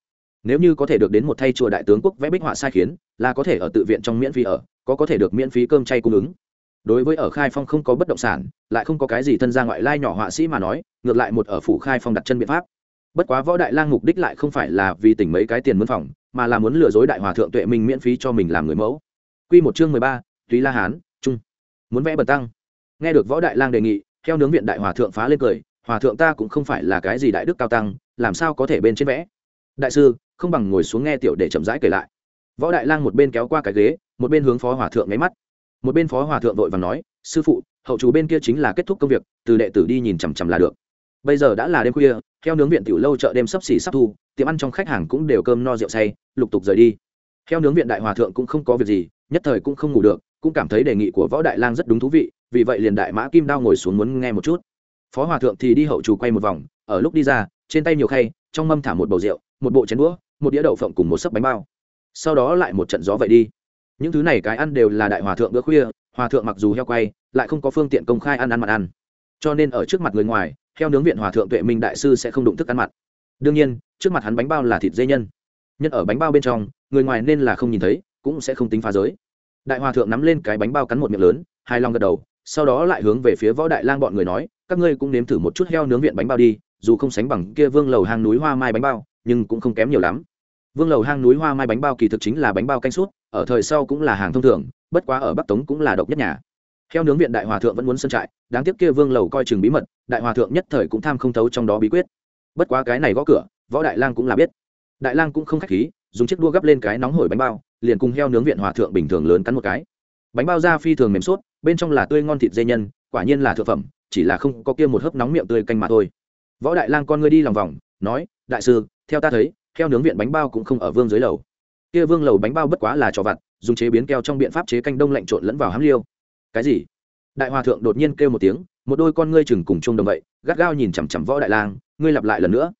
Nếu như có thể được đến một thay chùa đại tướng quốc vẽ bích họa sai khiến, là có thể ở tự viện trong miễn phí ở, có có thể được miễn phí cơm chay cung ứng. Đối với ở khai phong không có bất động sản, lại không có cái gì thân gia ngoại lai nhỏ họa sĩ mà nói, ngược lại một ở phủ khai phong đặt chân biện pháp. Bất quá võ đại lang mục đích lại không phải là vì tỉnh mấy cái tiền mướn phòng, mà là muốn lừa dối đại hòa thượng tuệ minh miễn phí cho mình làm người mẫu. Quy một chương mười ba, túy la hán, trung. Muốn vẽ bật tăng nghe được võ đại lang đề nghị, theo nướng viện đại hòa thượng phá lên cười, hòa thượng ta cũng không phải là cái gì đại đức cao tăng, làm sao có thể bên trên vẽ? Đại sư, không bằng ngồi xuống nghe tiểu để chậm rãi kể lại. Võ đại lang một bên kéo qua cái ghế, một bên hướng phó hòa thượng nháy mắt. Một bên phó hòa thượng vội và nói, sư phụ, hậu chú bên kia chính là kết thúc công việc, từ đệ tử đi nhìn chằm chằm là được. Bây giờ đã là đêm khuya, theo nướng viện tiểu lâu chợ đêm sắp xỉ sắp thu, tiệm ăn trong khách hàng cũng đều cơm no rượu say, lục tục rời đi. Theo nướng viện đại hòa thượng cũng không có việc gì, nhất thời cũng không ngủ được cũng cảm thấy đề nghị của võ đại lang rất đúng thú vị, vì vậy liền đại mã kim đao ngồi xuống muốn nghe một chút. Phó hòa thượng thì đi hậu trù quay một vòng, ở lúc đi ra, trên tay nhiều khay, trong mâm thả một bầu rượu, một bộ chén đũa, một đĩa đậu phộng cùng một sấp bánh bao. Sau đó lại một trận gió vậy đi. Những thứ này cái ăn đều là đại hòa thượng bữa khuya, hòa thượng mặc dù heo quay, lại không có phương tiện công khai ăn ăn mặn ăn. Cho nên ở trước mặt người ngoài, heo nướng viện hòa thượng tuệ minh đại sư sẽ không đụng thức ăn mặn. Đương nhiên, trước mặt hắn bánh bao là thịt dây nhân. Nhân ở bánh bao bên trong, người ngoài nên là không nhìn thấy, cũng sẽ không tính phá giới đại hòa thượng nắm lên cái bánh bao cắn một miệng lớn hai lòng gật đầu, sau đó lại hướng về phía võ đại lang bọn người nói, các ngươi cũng nếm thử một chút heo nướng viện bánh bao đi, dù không sánh bằng kia vương lầu hang núi hoa mai bánh bao, nhưng cũng không kém nhiều lắm. Vương lầu hang núi hoa mai bánh bao kỳ thực chính là bánh bao canh suốt ở thời sau cũng là hàng thông thường, bất quá ở bắc tống cũng là độc nhất nhà. Heo nướng viện đại hòa thượng vẫn muốn sân trại, đáng tiếc kia vương lầu coi chừng bí mật, đại hòa thượng nhất thời cũng tham không thấu trong đó bí quyết. Bất quá cái này gõ cửa, võ đại lang cũng là biết. Đại lang cũng không khách khí, dùng chiếc đua gấp lên cái nóng hổi bánh bao liền cùng heo nướng viện hòa thượng bình thường lớn cắn một cái. Bánh bao da phi thường mềm suốt, bên trong là tươi ngon thịt dê nhân, quả nhiên là thượng phẩm, chỉ là không có kia một hớp nóng miệng tươi canh mà thôi. Võ đại lang con ngươi đi lòng vòng, nói, đại sư, theo ta thấy, heo nướng viện bánh bao cũng không ở vương dưới lầu. Kia vương lầu bánh bao bất quá là trò vặt, dùng chế biến keo trong biện pháp chế canh đông lạnh trộn lẫn vào hám liêu. Cái gì? Đại hòa thượng đột nhiên kêu một tiếng, một đôi con ngươi chừng cùng chung đồng vậy, gắt gao nhìn chằm chằm võ đại lang, ngươi lặp lại lần nữa.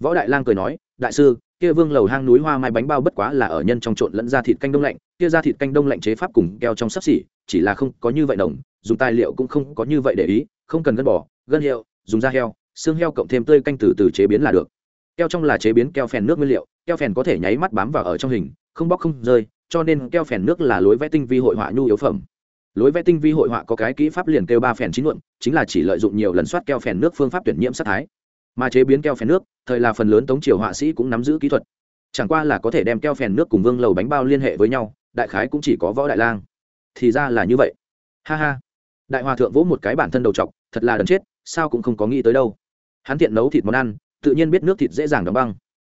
Võ đại lang cười nói, đại sư kia vương lầu hang núi hoa mai bánh bao bất quá là ở nhân trong trộn lẫn ra thịt canh đông lạnh, kia ra thịt canh đông lạnh chế pháp cùng keo trong sắp xỉ, chỉ là không có như vậy đồng dùng tài liệu cũng không có như vậy để ý, không cần gân bò, gân hiệu dùng da heo, xương heo cộng thêm tươi canh từ từ chế biến là được. Keo trong là chế biến keo phèn nước nguyên liệu, keo phèn có thể nháy mắt bám vào ở trong hình, không bóc không rơi, cho nên keo phèn nước là lối vẽ tinh vi hội họa nhu yếu phẩm. Lối vẽ tinh vi hội họa có cái kỹ pháp liền kêu ba phèn chín luận chính là chỉ lợi dụng nhiều lần soát keo phèn nước phương pháp tuyển nhiễm sát thái mà chế biến keo phèn nước, thời là phần lớn tống triều họa sĩ cũng nắm giữ kỹ thuật. Chẳng qua là có thể đem keo phèn nước cùng vương lầu bánh bao liên hệ với nhau, đại khái cũng chỉ có võ đại lang. Thì ra là như vậy. Ha ha. Đại hòa thượng vỗ một cái bản thân đầu t thật là đần chết, sao cũng không có nghĩ tới đâu. Hắn tiện nấu thịt món ăn, tự nhiên biết nước thịt dễ dàng đóng băng.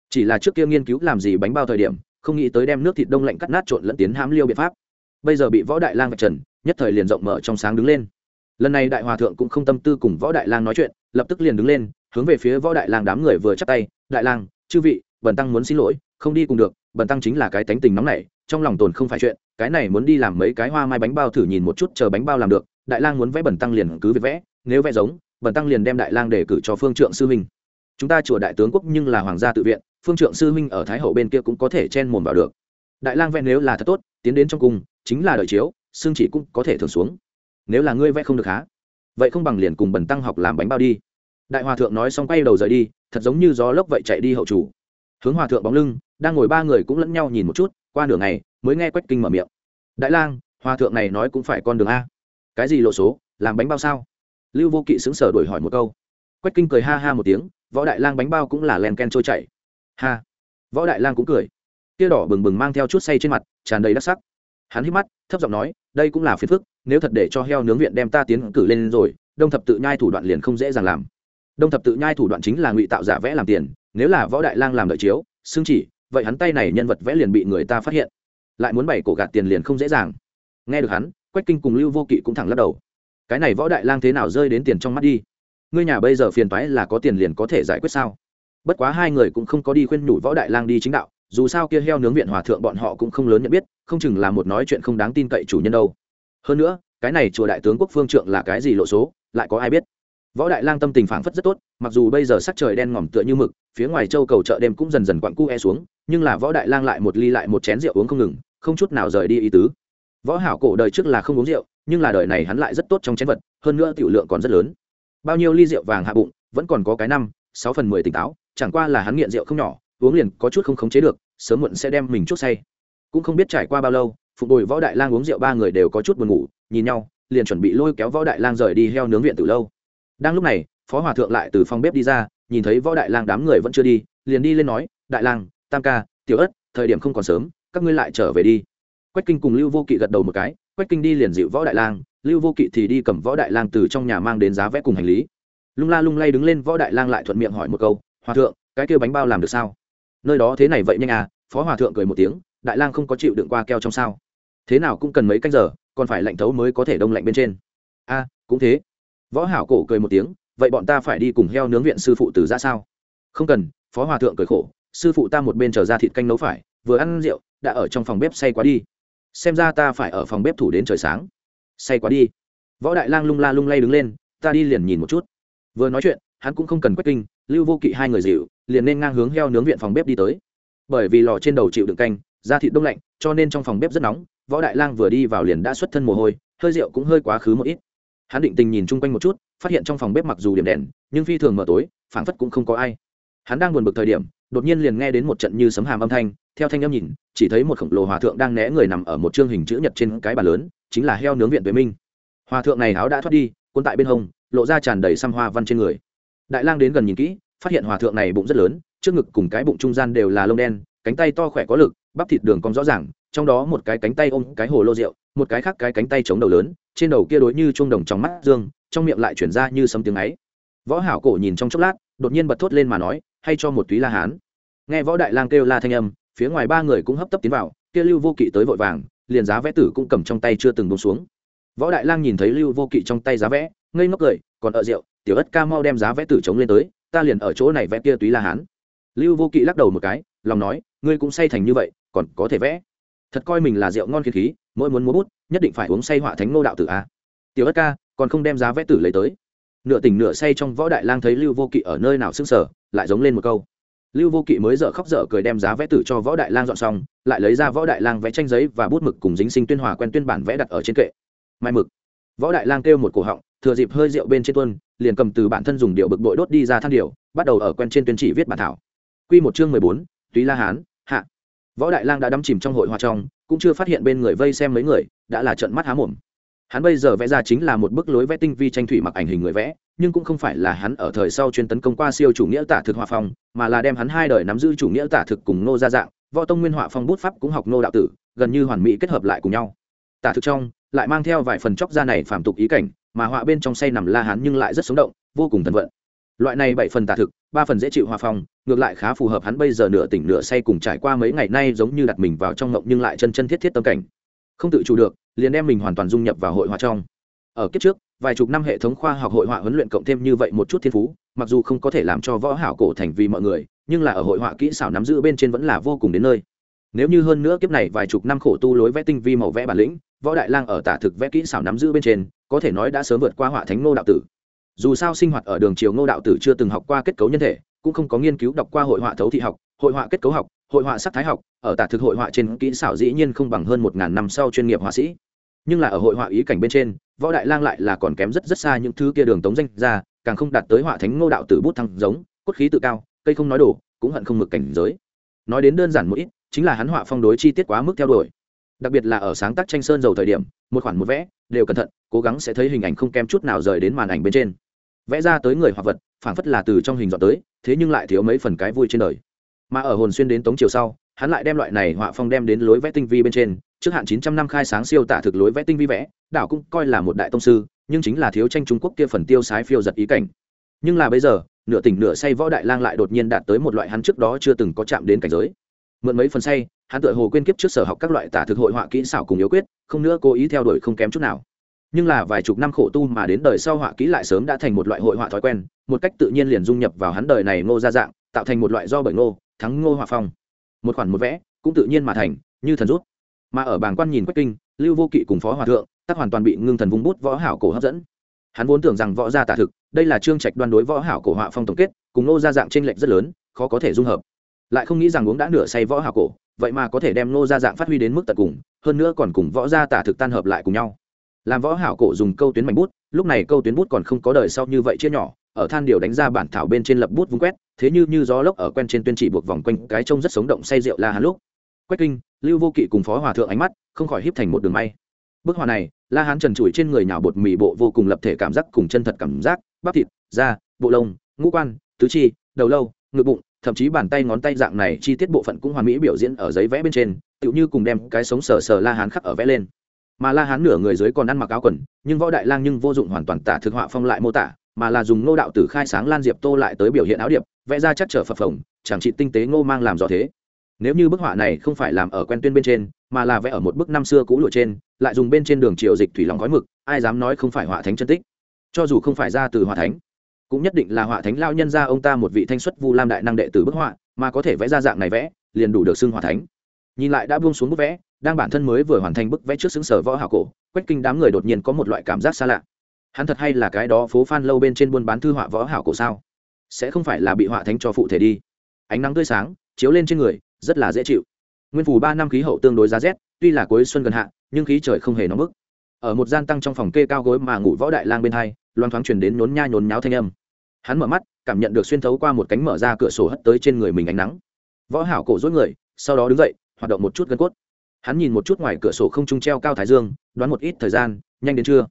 Chỉ là trước kia nghiên cứu làm gì bánh bao thời điểm, không nghĩ tới đem nước thịt đông lạnh cắt nát trộn lẫn tiến hãm liêu biện pháp. Bây giờ bị võ đại lang vạch trần, nhất thời liền rộng mở trong sáng đứng lên lần này đại hòa thượng cũng không tâm tư cùng võ đại lang nói chuyện, lập tức liền đứng lên, hướng về phía võ đại lang đám người vừa chắp tay, đại lang, chư vị, bần tăng muốn xin lỗi, không đi cùng được, bần tăng chính là cái tánh tình nóng này trong lòng tồn không phải chuyện, cái này muốn đi làm mấy cái hoa mai bánh bao thử nhìn một chút chờ bánh bao làm được, đại lang muốn vẽ bần tăng liền cứ việc vẽ, nếu vẽ giống, bần tăng liền đem đại lang để cử cho phương trượng sư minh. Chúng ta chùa đại tướng quốc nhưng là hoàng gia tự viện, phương trượng sư minh ở thái hậu bên kia cũng có thể chen mồm vào được. Đại lang vẽ nếu là thật tốt, tiến đến trong cung, chính là đợi chiếu, xương chỉ cũng có thể thường xuống nếu là ngươi vẽ không được há vậy không bằng liền cùng bần tăng học làm bánh bao đi. Đại hòa thượng nói xong quay đầu rời đi, thật giống như gió lốc vậy chạy đi hậu chủ. Hướng hòa thượng bóng lưng, đang ngồi ba người cũng lẫn nhau nhìn một chút, qua nửa ngày, mới nghe quách kinh mở miệng. Đại lang, hòa thượng này nói cũng phải con đường a. Cái gì lộ số, làm bánh bao sao? Lưu vô kỵ xứng sở đổi hỏi một câu. Quách kinh cười ha ha một tiếng, võ đại lang bánh bao cũng là len ken trôi chảy. Ha! Võ đại lang cũng cười. Tia đỏ bừng bừng mang theo chút say trên mặt, tràn đầy đắc sắc hắn hít mắt, thấp giọng nói, đây cũng là phiền phức, nếu thật để cho heo nướng viện đem ta tiến cử lên rồi, đông thập tự nhai thủ đoạn liền không dễ dàng làm. Đông thập tự nhai thủ đoạn chính là ngụy tạo giả vẽ làm tiền, nếu là võ đại lang làm đợi chiếu, xương chỉ, vậy hắn tay này nhân vật vẽ liền bị người ta phát hiện. Lại muốn bày cổ gạt tiền liền không dễ dàng. Nghe được hắn, quách kinh cùng lưu vô kỵ cũng thẳng lắc đầu. Cái này võ đại lang thế nào rơi đến tiền trong mắt đi? Ngươi nhà bây giờ phiền toái là có tiền liền có thể giải quyết sao? Bất quá hai người cũng không có đi khuyên nhủ võ đại lang đi chính đạo dù sao kia heo nướng viện hòa thượng bọn họ cũng không lớn nhận biết, không chừng là một nói chuyện không đáng tin cậy chủ nhân đâu. Hơn nữa, cái này chùa đại tướng quốc phương trượng là cái gì lộ số, lại có ai biết? Võ đại lang tâm tình phảng phất rất tốt, mặc dù bây giờ sắc trời đen ngòm tựa như mực, phía ngoài châu cầu chợ đêm cũng dần dần quặn cu e xuống, nhưng là võ đại lang lại một ly lại một chén rượu uống không ngừng, không chút nào rời đi ý tứ. Võ hảo cổ đời trước là không uống rượu, nhưng là đời này hắn lại rất tốt trong chén vật, hơn nữa tiểu lượng còn rất lớn. Bao nhiêu ly rượu vàng hạ bụng, vẫn còn có cái năm, sáu phần mười tỉnh táo, chẳng qua là hắn nghiện rượu không nhỏ uống liền có chút không khống chế được, sớm muộn sẽ đem mình chút say. Cũng không biết trải qua bao lâu phục bồi võ đại lang uống rượu ba người đều có chút buồn ngủ, nhìn nhau, liền chuẩn bị lôi kéo võ đại lang rời đi heo nướng viện từ lâu. Đang lúc này, phó hòa thượng lại từ phòng bếp đi ra, nhìn thấy võ đại lang đám người vẫn chưa đi, liền đi lên nói, đại lang, tam ca, tiểu ất, thời điểm không còn sớm, các ngươi lại trở về đi. Quách kinh cùng lưu vô kỵ gật đầu một cái, quách kinh đi liền dịu võ đại lang, lưu vô kỵ thì đi cầm võ đại lang từ trong nhà mang đến giá vẽ cùng hành lý. Lung la lung lay đứng lên, võ đại lang lại thuận miệng hỏi một câu, hòa thượng, cái kêu bánh bao làm được sao? Nơi đó thế này vậy nhanh à? Phó hòa thượng cười một tiếng, đại lang không có chịu đựng qua keo trong sao. Thế nào cũng cần mấy canh giờ, còn phải lạnh thấu mới có thể đông lạnh bên trên. A cũng thế. Võ hảo cổ cười một tiếng, vậy bọn ta phải đi cùng heo nướng viện sư phụ từ ra sao? Không cần, phó hòa thượng cười khổ, sư phụ ta một bên chờ ra thịt canh nấu phải, vừa ăn rượu, đã ở trong phòng bếp say quá đi. Xem ra ta phải ở phòng bếp thủ đến trời sáng. Say quá đi. Võ đại lang lung la lung lay đứng lên, ta đi liền nhìn một chút. Vừa nói chuyện, hắn cũng không cần quách kinh lưu vô kỵ hai người dịu, liền nên ngang hướng heo nướng viện phòng bếp đi tới. Bởi vì lò trên đầu chịu đựng canh, da thịt đông lạnh, cho nên trong phòng bếp rất nóng, võ đại lang vừa đi vào liền đã xuất thân mồ hôi, hơi rượu cũng hơi quá khứ một ít. Hắn định tình nhìn chung quanh một chút, phát hiện trong phòng bếp mặc dù điểm đèn, nhưng phi thường mở tối, phảng phất cũng không có ai. Hắn đang buồn bực thời điểm, đột nhiên liền nghe đến một trận như sấm hàm âm thanh, theo thanh âm nhìn, chỉ thấy một khổng lồ hòa thượng đang né người nằm ở một chương hình chữ nhật trên cái bàn lớn, chính là heo nướng viện tuệ minh. Hòa thượng này áo đã thoát đi quân tại bên hông, lộ ra tràn đầy xăm hoa văn trên người đại lang đến gần nhìn kỹ, phát hiện hòa thượng này bụng rất lớn, trước ngực cùng cái bụng trung gian đều là lông đen, cánh tay to khỏe có lực, bắp thịt đường cong rõ ràng, trong đó một cái cánh tay ôm cái hồ lô rượu, một cái khác cái cánh tay chống đầu lớn, trên đầu kia đối như chuông đồng trong mắt dương, trong miệng lại chuyển ra như sấm tiếng ấy. Võ hảo cổ nhìn trong chốc lát, đột nhiên bật thốt lên mà nói, hay cho một túy la hán. Nghe võ đại lang kêu la thanh âm, phía ngoài ba người cũng hấp tấp tiến vào, kia lưu vô kỵ tới vội vàng, liền giá vẽ tử cũng cầm trong tay chưa từng buông xuống. Võ đại lang nhìn thấy lưu vô kỵ trong tay giá vẽ, ngây ngốc cười, còn ở rượu tiểu ất ca mau đem giá vẽ tử chống lên tới, ta liền ở chỗ này vẽ kia túy la hán. Lưu vô kỵ lắc đầu một cái, lòng nói, ngươi cũng say thành như vậy, còn có thể vẽ. Thật coi mình là rượu ngon khí khí, mỗi muốn múa bút, nhất định phải uống say họa thánh ngô đạo tử a. Tiểu ất ca, còn không đem giá vẽ tử lấy tới. Nửa tỉnh nửa say trong võ đại lang thấy lưu vô kỵ ở nơi nào sưng sở lại giống lên một câu. Lưu vô kỵ mới dở khóc dở cười đem giá vẽ tử cho võ đại lang dọn xong, lại lấy ra võ đại lang vẽ tranh giấy và bút mực cùng dính sinh tuyên hòa quen tuyên bản vẽ đặt ở trên kệ. Mai mực. Võ đại lang kêu một cổ họng thừa dịp hơi rượu bên trên tuân liền cầm từ bản thân dùng điệu bực bội đốt đi ra than điệu, bắt đầu ở quen trên tuyên chỉ viết bản thảo. Quy một chương mười bốn, túy la hán, hạ. Võ đại lang đã đắm chìm trong hội hoa trong, cũng chưa phát hiện bên người vây xem mấy người, đã là trận mắt há mồm. Hắn bây giờ vẽ ra chính là một bức lối vẽ tinh vi tranh thủy mặc ảnh hình người vẽ, nhưng cũng không phải là hắn ở thời sau chuyên tấn công qua siêu chủ nghĩa tả thực hòa phong, mà là đem hắn hai đời nắm giữ chủ nghĩa tả thực cùng nô ra dạng, võ tông nguyên họa phong bút pháp cũng học nô đạo tử, gần như hoàn mỹ kết hợp lại cùng nhau. Tả thực trong, lại mang theo vài phần chóc ra này phàm tục ý cảnh mà họa bên trong say nằm la hán nhưng lại rất sống động, vô cùng thần vận. Loại này bảy phần tả thực, ba phần dễ chịu hòa phong, ngược lại khá phù hợp hắn bây giờ nửa tỉnh nửa say cùng trải qua mấy ngày nay giống như đặt mình vào trong ngộng nhưng lại chân chân thiết thiết tâm cảnh. Không tự chủ được, liền đem mình hoàn toàn dung nhập vào hội họa trong. Ở kiếp trước, vài chục năm hệ thống khoa học hội họa huấn luyện cộng thêm như vậy một chút thiên phú, mặc dù không có thể làm cho võ hảo cổ thành vì mọi người, nhưng là ở hội họa kỹ xảo nắm giữ bên trên vẫn là vô cùng đến nơi. Nếu như hơn nữa kiếp này vài chục năm khổ tu lối vẽ tinh vi màu vẽ bản lĩnh, võ đại lang ở tả thực vẽ kỹ xảo nắm giữ bên trên có thể nói đã sớm vượt qua họa thánh ngô đạo tử. Dù sao sinh hoạt ở đường triều ngô đạo tử chưa từng học qua kết cấu nhân thể, cũng không có nghiên cứu đọc qua hội họa thấu thị học, hội họa kết cấu học, hội họa sắc thái học, ở tả thực hội họa trên kỹ xảo dĩ nhiên không bằng hơn một ngàn năm sau chuyên nghiệp họa sĩ. Nhưng là ở hội họa ý cảnh bên trên, võ đại lang lại là còn kém rất rất xa những thứ kia đường tống danh ra càng không đạt tới họa thánh ngô đạo tử bút thăng giống, cốt khí tự cao, cây không nói đủ cũng hận không mực cảnh giới. Nói đến đơn giản một ít, chính là hắn họa phong đối chi tiết quá mức theo đuổi. Đặc biệt là ở sáng tác tranh sơn dầu thời điểm, một khoản một vẽ đều cẩn thận, cố gắng sẽ thấy hình ảnh không kém chút nào rời đến màn ảnh bên trên. Vẽ ra tới người hoặc vật, phảng phất là từ trong hình dọn tới, thế nhưng lại thiếu mấy phần cái vui trên đời. Mà ở hồn xuyên đến tống chiều sau, hắn lại đem loại này họa phong đem đến lối vẽ tinh vi bên trên. Trước hạn 900 năm khai sáng siêu tả thực lối vẽ tinh vi vẽ, đảo cũng coi là một đại tông sư, nhưng chính là thiếu tranh trung quốc kia phần tiêu sái phiêu giật ý cảnh. Nhưng là bây giờ, nửa tỉnh nửa say võ đại lang lại đột nhiên đạt tới một loại hắn trước đó chưa từng có chạm đến cảnh giới. Mượn mấy phần say, hắn tựa hồ quên kiếp trước sở học các loại tả thực hội họa kỹ xảo cùng yếu quyết không nữa cố ý theo đuổi không kém chút nào. Nhưng là vài chục năm khổ tu mà đến đời sau họa kỹ lại sớm đã thành một loại hội họa thói quen, một cách tự nhiên liền dung nhập vào hắn đời này ngô ra dạng, tạo thành một loại do bởi ngô, thắng ngô họa phong. Một khoản một vẽ, cũng tự nhiên mà thành, như thần rút. Mà ở bảng quan nhìn quách kinh, lưu vô kỵ cùng phó hòa thượng, tắc hoàn toàn bị ngưng thần vung bút võ hảo cổ hấp dẫn. Hắn vốn tưởng rằng võ gia tả thực, đây là trương trạch đoan đối võ hảo cổ họa phong tổng kết, cùng Ngô gia dạng trên lệch rất lớn, khó có thể dung hợp. Lại không nghĩ rằng uống đã nửa say võ hảo cổ vậy mà có thể đem nô gia dạng phát huy đến mức tận cùng, hơn nữa còn cùng võ gia tả thực tan hợp lại cùng nhau. Làm võ hảo cổ dùng câu tuyến mảnh bút, lúc này câu tuyến bút còn không có đời sau như vậy chia nhỏ, ở than điều đánh ra bản thảo bên trên lập bút vung quét, thế như như gió lốc ở quen trên tuyên chỉ buộc vòng quanh cái trông rất sống động say rượu la hán lúc quách kinh, lưu vô kỵ cùng phó hòa thượng ánh mắt không khỏi híp thành một đường may. Bức họa này, la hán trần trụi trên người nhào bột mì bộ vô cùng lập thể cảm giác cùng chân thật cảm giác, bắp thịt, da, bộ lông, ngũ quan, tứ chi, đầu lâu, ngực bụng thậm chí bàn tay ngón tay dạng này chi tiết bộ phận cũng hoàn mỹ biểu diễn ở giấy vẽ bên trên, tựu như cùng đem cái sống sờ sờ la hán khắc ở vẽ lên. Mà la hán nửa người dưới còn ăn mặc áo quần, nhưng võ đại lang nhưng vô dụng hoàn toàn tả thực họa phong lại mô tả, mà là dùng ngô đạo tử khai sáng lan diệp tô lại tới biểu hiện áo điệp, vẽ ra chắc trở phập phồng, chẳng trị tinh tế ngô mang làm rõ thế. Nếu như bức họa này không phải làm ở quen tuyên bên trên, mà là vẽ ở một bức năm xưa cũ lụa trên, lại dùng bên trên đường triều dịch thủy lòng gói mực, ai dám nói không phải họa thánh chân tích? Cho dù không phải ra từ họa thánh cũng nhất định là họa thánh lao nhân ra ông ta một vị thanh xuất vu lam đại năng đệ tử bức họa, mà có thể vẽ ra dạng này vẽ, liền đủ được xưng họa thánh. Nhìn lại đã buông xuống bức vẽ, đang bản thân mới vừa hoàn thành bức vẽ trước xứng sở võ hảo cổ, quách kinh đám người đột nhiên có một loại cảm giác xa lạ. Hắn thật hay là cái đó phố phan lâu bên trên buôn bán thư họa võ hảo cổ sao? Sẽ không phải là bị họa thánh cho phụ thể đi. Ánh nắng tươi sáng, chiếu lên trên người, rất là dễ chịu. Nguyên phủ ba năm khí hậu tương đối giá rét, tuy là cuối xuân gần hạ, nhưng khí trời không hề nóng bức. Ở một gian tăng trong phòng kê cao gối mà ngủ võ đại lang bên hai, loan thoáng truyền đến nhốn nha nhốn nháo thanh âm hắn mở mắt, cảm nhận được xuyên thấu qua một cánh mở ra cửa sổ hất tới trên người mình ánh nắng. Võ hảo cổ dối người, sau đó đứng dậy, hoạt động một chút gân cốt. Hắn nhìn một chút ngoài cửa sổ không trung treo cao thái dương, đoán một ít thời gian, nhanh đến trưa.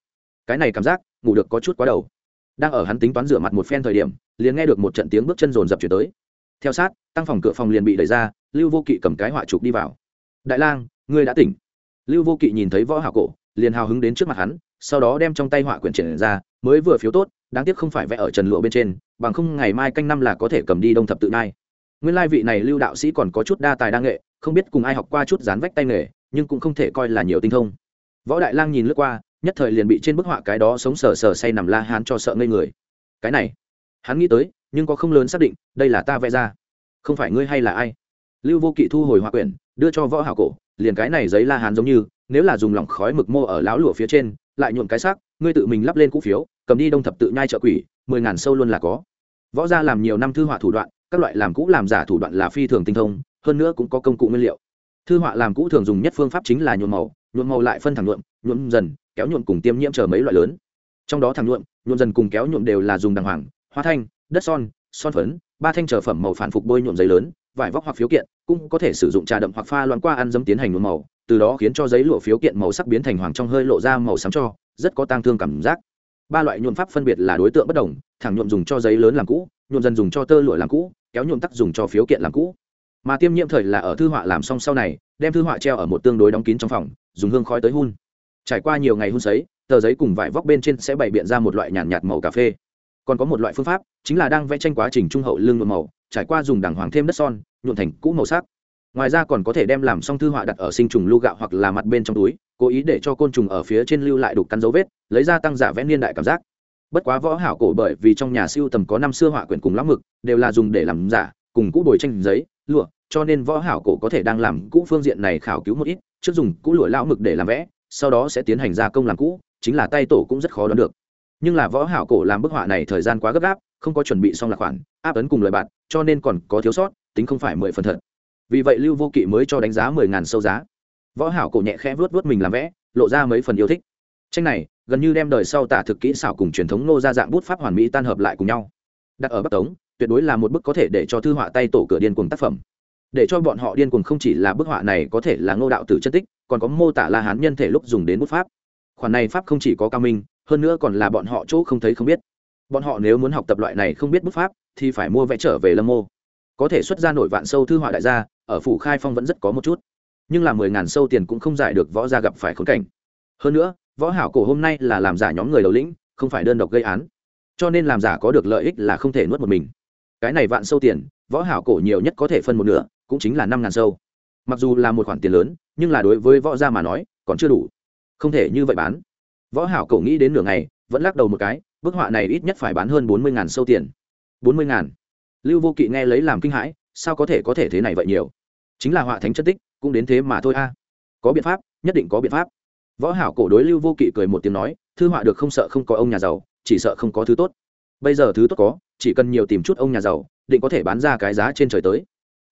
Cái này cảm giác, ngủ được có chút quá đầu. Đang ở hắn tính toán rửa mặt một phen thời điểm, liền nghe được một trận tiếng bước chân rồn rập chuyển tới. Theo sát, tăng phòng cửa phòng liền bị đẩy ra, lưu vô kỵ cầm cái họa chụp đi vào. Đại lang, ngươi đã tỉnh. Lưu vô kỵ nhìn thấy võ hảo cổ, liền hào hứng đến trước mặt hắn, sau đó đem trong tay họa quyển triển ra mới vừa phiếu tốt, đáng tiếc không phải vẽ ở trần lụa bên trên, bằng không ngày mai canh năm là có thể cầm đi đông thập tự nai. Nguyên lai vị này lưu đạo sĩ còn có chút đa tài đa nghệ, không biết cùng ai học qua chút dán vách tay nghề, nhưng cũng không thể coi là nhiều tinh thông. Võ đại lang nhìn lướt qua, nhất thời liền bị trên bức họa cái đó sống sờ sờ say nằm la hán cho sợ ngây người. Cái này, hắn nghĩ tới, nhưng có không lớn xác định, đây là ta vẽ ra. Không phải ngươi hay là ai? Lưu vô kỵ thu hồi họa quyển, đưa cho võ hảo cổ, liền cái này giấy la hán giống như, nếu là dùng lỏng khói mực mô ở láo lụa phía trên, lại nhuộm cái xác ngươi tự mình lắp lên cũ phiếu, cầm đi đông thập tự nhai trợ quỷ, mười ngàn sâu luôn là có. Võ gia làm nhiều năm thư họa thủ đoạn, các loại làm cũ làm giả thủ đoạn là phi thường tinh thông, hơn nữa cũng có công cụ nguyên liệu. Thư họa làm cũ thường dùng nhất phương pháp chính là nhuộm màu nhuộm màu lại phân thẳng nhuộm nhuộm dần, kéo nhuộm cùng tiêm nhiễm chờ mấy loại lớn. Trong đó thẳng nhuộm nhuộm dần cùng kéo nhuộm đều là dùng đàng hoàng, hoa thanh, đất son son phấn, ba thanh trở phẩm màu phản phục bôi nhuộm giấy lớn, vải vóc hoặc phiếu kiện, cũng có thể sử dụng trà đậm hoặc pha loãng qua ăn dấm tiến hành nhuộm màu, từ đó khiến cho giấy lụa phiếu kiện màu sắc biến thành hoàng trong hơi lộ ra màu xám cho rất có tang thương cảm giác. Ba loại nhuộm pháp phân biệt là đối tượng bất đồng thẳng nhuộm dùng cho giấy lớn làm cũ nhuộm dần dùng cho tơ lụa làm cũ kéo nhuộm tắc dùng cho phiếu kiện làm cũ. Mà tiêm nhiễm thời là ở thư họa làm xong sau này đem thư họa treo ở một tương đối đóng kín trong phòng dùng hương khói tới hun. Trải qua nhiều ngày hun sấy tờ giấy cùng vải vóc bên trên sẽ bày biện ra một loại nhàn nhạt, nhạt màu cà phê. Còn có một loại phương pháp chính là đang vẽ tranh quá trình trung hậu lương nhuộm màu trải qua dùng đàng hoàng thêm đất son nhuộm thành cũ màu sắc. Ngoài ra còn có thể đem làm xong thư họa đặt ở sinh trùng lưu gạo hoặc là mặt bên trong túi cố ý để cho côn trùng ở phía trên lưu lại đục căn dấu vết, lấy ra tăng giả vẽ niên đại cảm giác. Bất quá võ hảo cổ bởi vì trong nhà siêu tầm có năm xưa họa quyển cùng lắm mực, đều là dùng để làm giả, cùng cũ bồi tranh giấy, lụa, cho nên võ hảo cổ có thể đang làm cũ phương diện này khảo cứu một ít, trước dùng cũ lụa lão mực để làm vẽ, sau đó sẽ tiến hành gia công làm cũ, chính là tay tổ cũng rất khó đoán được. Nhưng là võ hảo cổ làm bức họa này thời gian quá gấp gáp, không có chuẩn bị xong là khoản, áp ấn cùng lời bạn cho nên còn có thiếu sót, tính không phải mười phần thật. Vì vậy lưu vô kỵ mới cho đánh giá mười ngàn sâu giá võ hảo cổ nhẹ khẽ vuốt vuốt mình làm vẽ, lộ ra mấy phần yêu thích. Tranh này, gần như đem đời sau tả thực kỹ xảo cùng truyền thống nô ra dạng bút pháp hoàn mỹ tan hợp lại cùng nhau. Đặt ở bắc tống, tuyệt đối là một bức có thể để cho thư họa tay tổ cửa điên cuồng tác phẩm. Để cho bọn họ điên cuồng không chỉ là bức họa này có thể là ngô đạo tử chân tích, còn có mô tả la hán nhân thể lúc dùng đến bút pháp. Khoản này pháp không chỉ có cao minh, hơn nữa còn là bọn họ chỗ không thấy không biết. Bọn họ nếu muốn học tập loại này không biết bút pháp, thì phải mua vẽ trở về lâm mô. Có thể xuất ra nổi vạn sâu thư họa đại gia, ở phủ khai phong vẫn rất có một chút nhưng là mười ngàn sâu tiền cũng không giải được võ gia gặp phải khốn cảnh. Hơn nữa, võ hảo cổ hôm nay là làm giả nhóm người đầu lĩnh, không phải đơn độc gây án. Cho nên làm giả có được lợi ích là không thể nuốt một mình. Cái này vạn sâu tiền, võ hảo cổ nhiều nhất có thể phân một nửa, cũng chính là năm ngàn sâu. Mặc dù là một khoản tiền lớn, nhưng là đối với võ gia mà nói, còn chưa đủ. Không thể như vậy bán. Võ hảo cổ nghĩ đến nửa ngày, vẫn lắc đầu một cái, bức họa này ít nhất phải bán hơn bốn mươi ngàn sâu tiền. bốn mươi ngàn. Lưu vô kỵ nghe lấy làm kinh hãi, sao có thể có thể thế này vậy nhiều? Chính là họa thánh chất tích cũng đến thế mà thôi a. Có biện pháp nhất định có biện pháp. Võ hảo cổ đối lưu vô kỵ cười một tiếng nói thư họa được không sợ không có ông nhà giàu chỉ sợ không có thứ tốt. Bây giờ thứ tốt có chỉ cần nhiều tìm chút ông nhà giàu định có thể bán ra cái giá trên trời tới.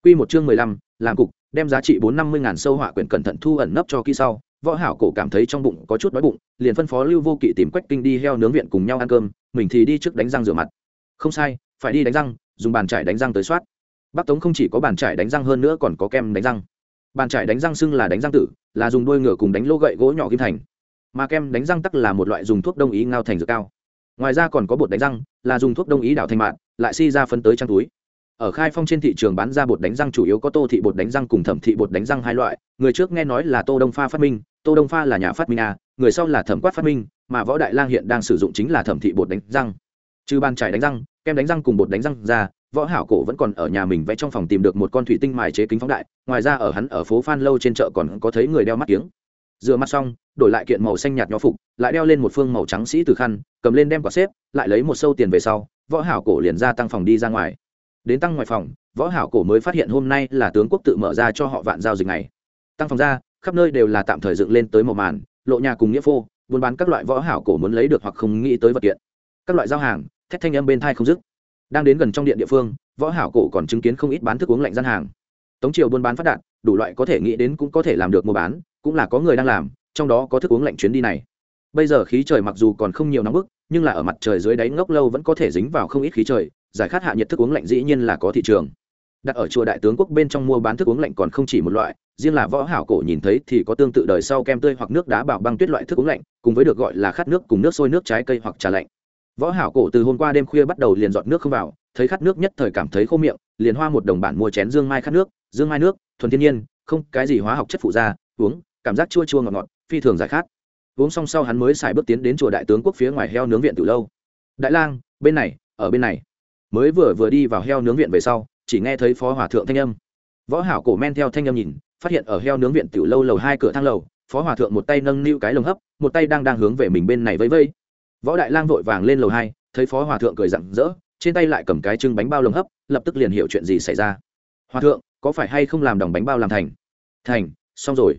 Quy một chương mười lăm, làm cục đem giá trị bốn năm mươi ngàn sâu họa quyển cẩn thận thu ẩn nấp cho kỹ sau. Võ hảo cổ cảm thấy trong bụng có chút đói bụng liền phân phó lưu vô kỵ tìm quách kinh đi heo nướng viện cùng nhau ăn cơm mình thì đi trước đánh răng rửa mặt. Không sai phải đi đánh răng dùng bàn chải đánh răng tới soát. Bắc tống không chỉ có bàn chải đánh răng hơn nữa còn có kem đánh răng bàn trải đánh răng xưng là đánh răng tử, là dùng đôi ngựa cùng đánh lô gậy gỗ nhỏ kim thành. Mà kem đánh răng tắc là một loại dùng thuốc đông ý ngao thành dược cao. Ngoài ra còn có bột đánh răng, là dùng thuốc đông ý đảo thành mạng lại si ra phân tới trang túi. Ở khai phong trên thị trường bán ra bột đánh răng chủ yếu có tô thị bột đánh răng cùng thẩm thị bột đánh răng hai loại, người trước nghe nói là tô đông pha phát minh, tô đông pha là nhà phát minh a, người sau là thẩm quát phát minh, mà võ đại lang hiện đang sử dụng chính là thẩm thị bột đánh răng. Trừ bàn trải đánh răng, kem đánh răng cùng bột đánh răng ra võ hảo cổ vẫn còn ở nhà mình vẽ trong phòng tìm được một con thủy tinh mài chế kính phóng đại, ngoài ra ở hắn ở phố phan lâu trên chợ còn có thấy người đeo mắt kiếng. Rửa mặt xong, đổi lại kiện màu xanh nhạt nho phục, lại đeo lên một phương màu trắng sĩ từ khăn, cầm lên đem quả xếp, lại lấy một sâu tiền về sau, võ hảo cổ liền ra tăng phòng đi ra ngoài. Đến tăng ngoài phòng, võ hảo cổ mới phát hiện hôm nay là tướng quốc tự mở ra cho họ vạn giao dịch này tăng phòng ra, khắp nơi đều là tạm thời dựng lên tới màu màn, lộ nhà cùng nghĩa phô, buôn bán các loại võ hảo cổ muốn lấy được hoặc không nghĩ tới vật kiện. Các loại giao hàng, thét thanh âm bên thai không dứt đang đến gần trong điện địa phương, võ hảo cổ còn chứng kiến không ít bán thức uống lạnh gian hàng. Tống triều buôn bán phát đạt, đủ loại có thể nghĩ đến cũng có thể làm được mua bán, cũng là có người đang làm, trong đó có thức uống lạnh chuyến đi này. Bây giờ khí trời mặc dù còn không nhiều nóng bức, nhưng là ở mặt trời dưới đáy ngốc lâu vẫn có thể dính vào không ít khí trời, giải khát hạ nhiệt thức uống lạnh dĩ nhiên là có thị trường. Đặt ở chùa đại tướng quốc bên trong mua bán thức uống lạnh còn không chỉ một loại, riêng là võ hảo cổ nhìn thấy thì có tương tự đời sau kem tươi hoặc nước đá bảo băng tuyết loại thức uống lạnh, cùng với được gọi là khát nước cùng nước sôi nước trái cây hoặc trà lạnh võ hảo cổ từ hôm qua đêm khuya bắt đầu liền dọn nước không vào, thấy khát nước nhất thời cảm thấy khô miệng, liền hoa một đồng bản mua chén dương mai khát nước, dương mai nước, thuần thiên nhiên, không, cái gì hóa học chất phụ ra, uống, cảm giác chua chua ngọt ngọt, phi thường giải khát. Uống xong sau hắn mới xài bước tiến đến chùa đại tướng quốc phía ngoài heo nướng viện từ lâu. Đại lang, bên này, ở bên này. Mới vừa vừa đi vào heo nướng viện về sau, chỉ nghe thấy phó hòa thượng thanh âm. Võ hảo cổ men theo thanh âm nhìn, phát hiện ở heo nướng viện tiểu lâu lầu hai cửa thang lầu, phó hòa thượng một tay nâng niu cái lồng hấp, một tay đang đang hướng về mình bên này vẫy vẫy võ đại lang vội vàng lên lầu hai, thấy phó hòa thượng cười rặng rỡ, trên tay lại cầm cái trưng bánh bao lồng hấp, lập tức liền hiểu chuyện gì xảy ra. Hòa thượng, có phải hay không làm đồng bánh bao làm thành? Thành, xong rồi.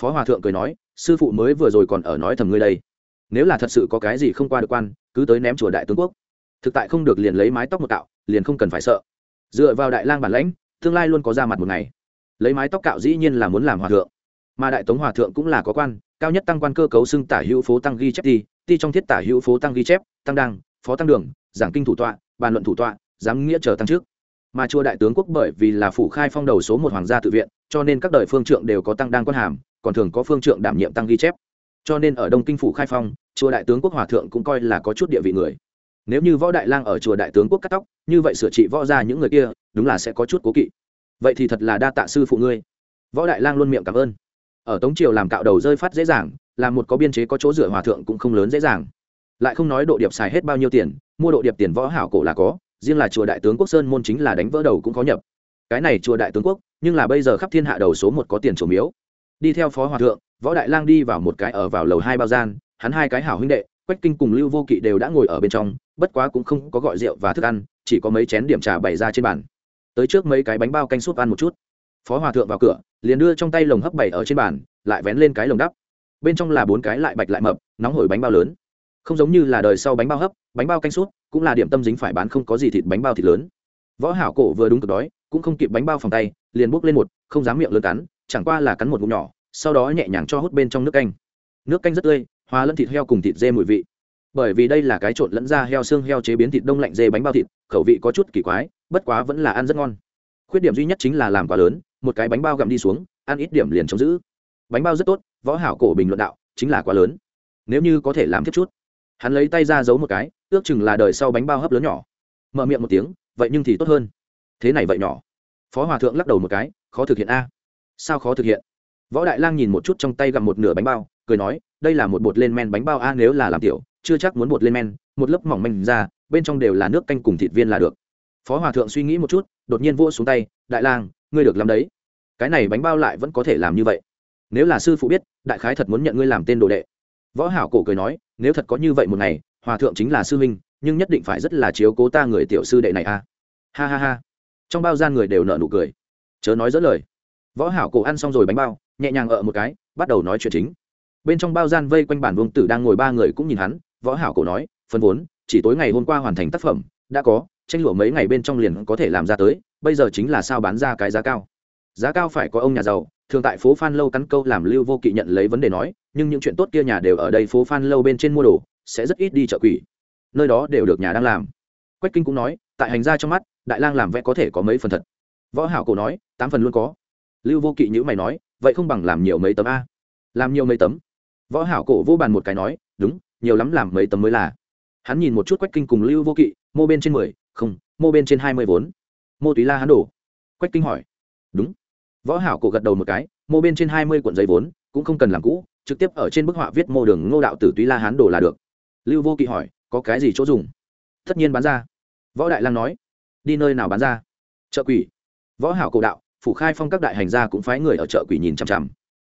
Phó hòa thượng cười nói, sư phụ mới vừa rồi còn ở nói thầm ngươi đây. Nếu là thật sự có cái gì không qua được quan, cứ tới ném chùa đại tướng quốc. Thực tại không được liền lấy mái tóc một tạo liền không cần phải sợ. Dựa vào đại lang bản lãnh, tương lai luôn có ra mặt một ngày. Lấy mái tóc cạo dĩ nhiên là muốn làm hòa thượng. Mà đại tống hòa thượng cũng là có quan, cao nhất tăng quan cơ cấu xưng tả hữu phố tăng ghi chép đi ti trong thiết tả hữu phố tăng ghi chép, tăng đăng, phó tăng đường, giảng kinh thủ tọa, bàn luận thủ tọa, giám nghĩa chờ tăng trước. Mà chùa đại tướng quốc bởi vì là phủ khai phong đầu số một hoàng gia tự viện, cho nên các đời phương trượng đều có tăng đăng quan hàm, còn thường có phương trượng đảm nhiệm tăng ghi chép. Cho nên ở đông kinh phủ khai phong, chùa đại tướng quốc hòa thượng cũng coi là có chút địa vị người. Nếu như võ đại lang ở chùa đại tướng quốc cắt tóc, như vậy sửa trị võ ra những người kia, đúng là sẽ có chút cố kỵ. Vậy thì thật là đa tạ sư phụ ngươi. Võ đại lang luôn miệng cảm ơn. Ở tống triều làm cạo đầu rơi phát dễ dàng làm một có biên chế có chỗ dựa hòa thượng cũng không lớn dễ dàng. Lại không nói độ điệp xài hết bao nhiêu tiền, mua độ điệp tiền võ hảo cổ là có, riêng là chùa đại tướng quốc sơn môn chính là đánh vỡ đầu cũng có nhập. Cái này chùa đại tướng quốc, nhưng là bây giờ khắp thiên hạ đầu số một có tiền chủ miếu. Đi theo phó hòa thượng, võ đại lang đi vào một cái ở vào lầu hai bao gian, hắn hai cái hảo huynh đệ, quách kinh cùng lưu vô kỵ đều đã ngồi ở bên trong, bất quá cũng không có gọi rượu và thức ăn, chỉ có mấy chén điểm trà bày ra trên bàn. Tới trước mấy cái bánh bao canh súp ăn một chút. Phó hòa thượng vào cửa, liền đưa trong tay lồng hấp bày ở trên bàn, lại vén lên cái lồng đắp bên trong là bốn cái lại bạch lại mập nóng hổi bánh bao lớn. Không giống như là đời sau bánh bao hấp bánh bao canh suốt, cũng là điểm tâm dính phải bán không có gì thịt bánh bao thịt lớn. Võ hảo cổ vừa đúng cực đói cũng không kịp bánh bao phòng tay liền bốc lên một không dám miệng lớn cắn chẳng qua là cắn một ngụm nhỏ sau đó nhẹ nhàng cho hút bên trong nước canh. Nước canh rất tươi hòa lẫn thịt heo cùng thịt dê mùi vị. Bởi vì đây là cái trộn lẫn ra heo xương heo chế biến thịt đông lạnh dê bánh bao thịt khẩu vị có chút kỳ quái bất quá vẫn là ăn rất ngon. Khuyết điểm duy nhất chính là làm quá lớn một cái bánh bao gặm đi xuống ăn ít điểm liền chống giữ. Bánh bao rất tốt võ hảo cổ bình luận đạo, chính là quá lớn. Nếu như có thể làm tiếp chút. Hắn lấy tay ra giấu một cái, ước chừng là đời sau bánh bao hấp lớn nhỏ. Mở miệng một tiếng, vậy nhưng thì tốt hơn. Thế này vậy nhỏ. Phó hòa thượng lắc đầu một cái, khó thực hiện a. Sao khó thực hiện? Võ đại lang nhìn một chút trong tay gặm một nửa bánh bao, cười nói, đây là một bột lên men bánh bao a, nếu là làm tiểu, chưa chắc muốn bột lên men, một lớp mỏng manh ra, bên trong đều là nước canh cùng thịt viên là được. Phó hòa thượng suy nghĩ một chút, đột nhiên vỗ xuống tay, đại lang, ngươi được làm đấy. Cái này bánh bao lại vẫn có thể làm như vậy nếu là sư phụ biết, đại khái thật muốn nhận ngươi làm tên đồ đệ. Võ hảo cổ cười nói, nếu thật có như vậy một ngày, hòa thượng chính là sư huynh, nhưng nhất định phải rất là chiếu cố ta người tiểu sư đệ này a ha ha ha. Trong bao gian người đều nở nụ cười. Chớ nói dỡ lời. Võ hảo cổ ăn xong rồi bánh bao, nhẹ nhàng ở một cái, bắt đầu nói chuyện chính. Bên trong bao gian vây quanh bản vương tử đang ngồi ba người cũng nhìn hắn, võ hảo cổ nói phân vốn, chỉ tối ngày hôm qua hoàn thành tác phẩm, đã có, tranh lụa mấy ngày bên trong liền có thể làm ra tới, bây giờ chính là sao bán ra cái giá cao? Giá cao phải có ông nhà giàu thường tại phố phan lâu cắn câu làm lưu vô kỵ nhận lấy vấn đề nói, nhưng những chuyện tốt kia nhà đều ở đây, phố phan lâu bên trên mua đồ, sẽ rất ít đi chợ quỷ. Nơi đó đều được nhà đang làm. Quách kinh cũng nói, tại hành gia trong mắt, đại lang làm vẽ có thể có mấy phần thật. Võ hảo cổ nói, tám phần luôn có. Lưu vô kỵ nhữ mày nói, vậy không bằng làm nhiều mấy tấm a. Làm nhiều mấy tấm? Võ hảo cổ vô bàn một cái nói, đúng, nhiều lắm làm mấy tấm mới là. Hắn nhìn một chút quách kinh cùng lưu vô kỵ, mô bên trên mười, không, mô bên trên hai mươi vốn. Mô túy la hắn đổ. Quách kinh hỏi, đúng võ hảo cổ gật đầu một cái, mô bên trên hai mươi cuộn giấy vốn, cũng không cần làm cũ, trực tiếp ở trên bức họa viết mô đường ngô đạo tử túy la hán đồ là được. Lưu vô kỵ hỏi, có cái gì chỗ dùng? Tất nhiên bán ra. Võ đại lang nói, đi nơi nào bán ra? Chợ quỷ. Võ hảo cổ đạo, phủ khai phong các đại hành gia cũng phái người ở chợ quỷ nhìn chằm chằm.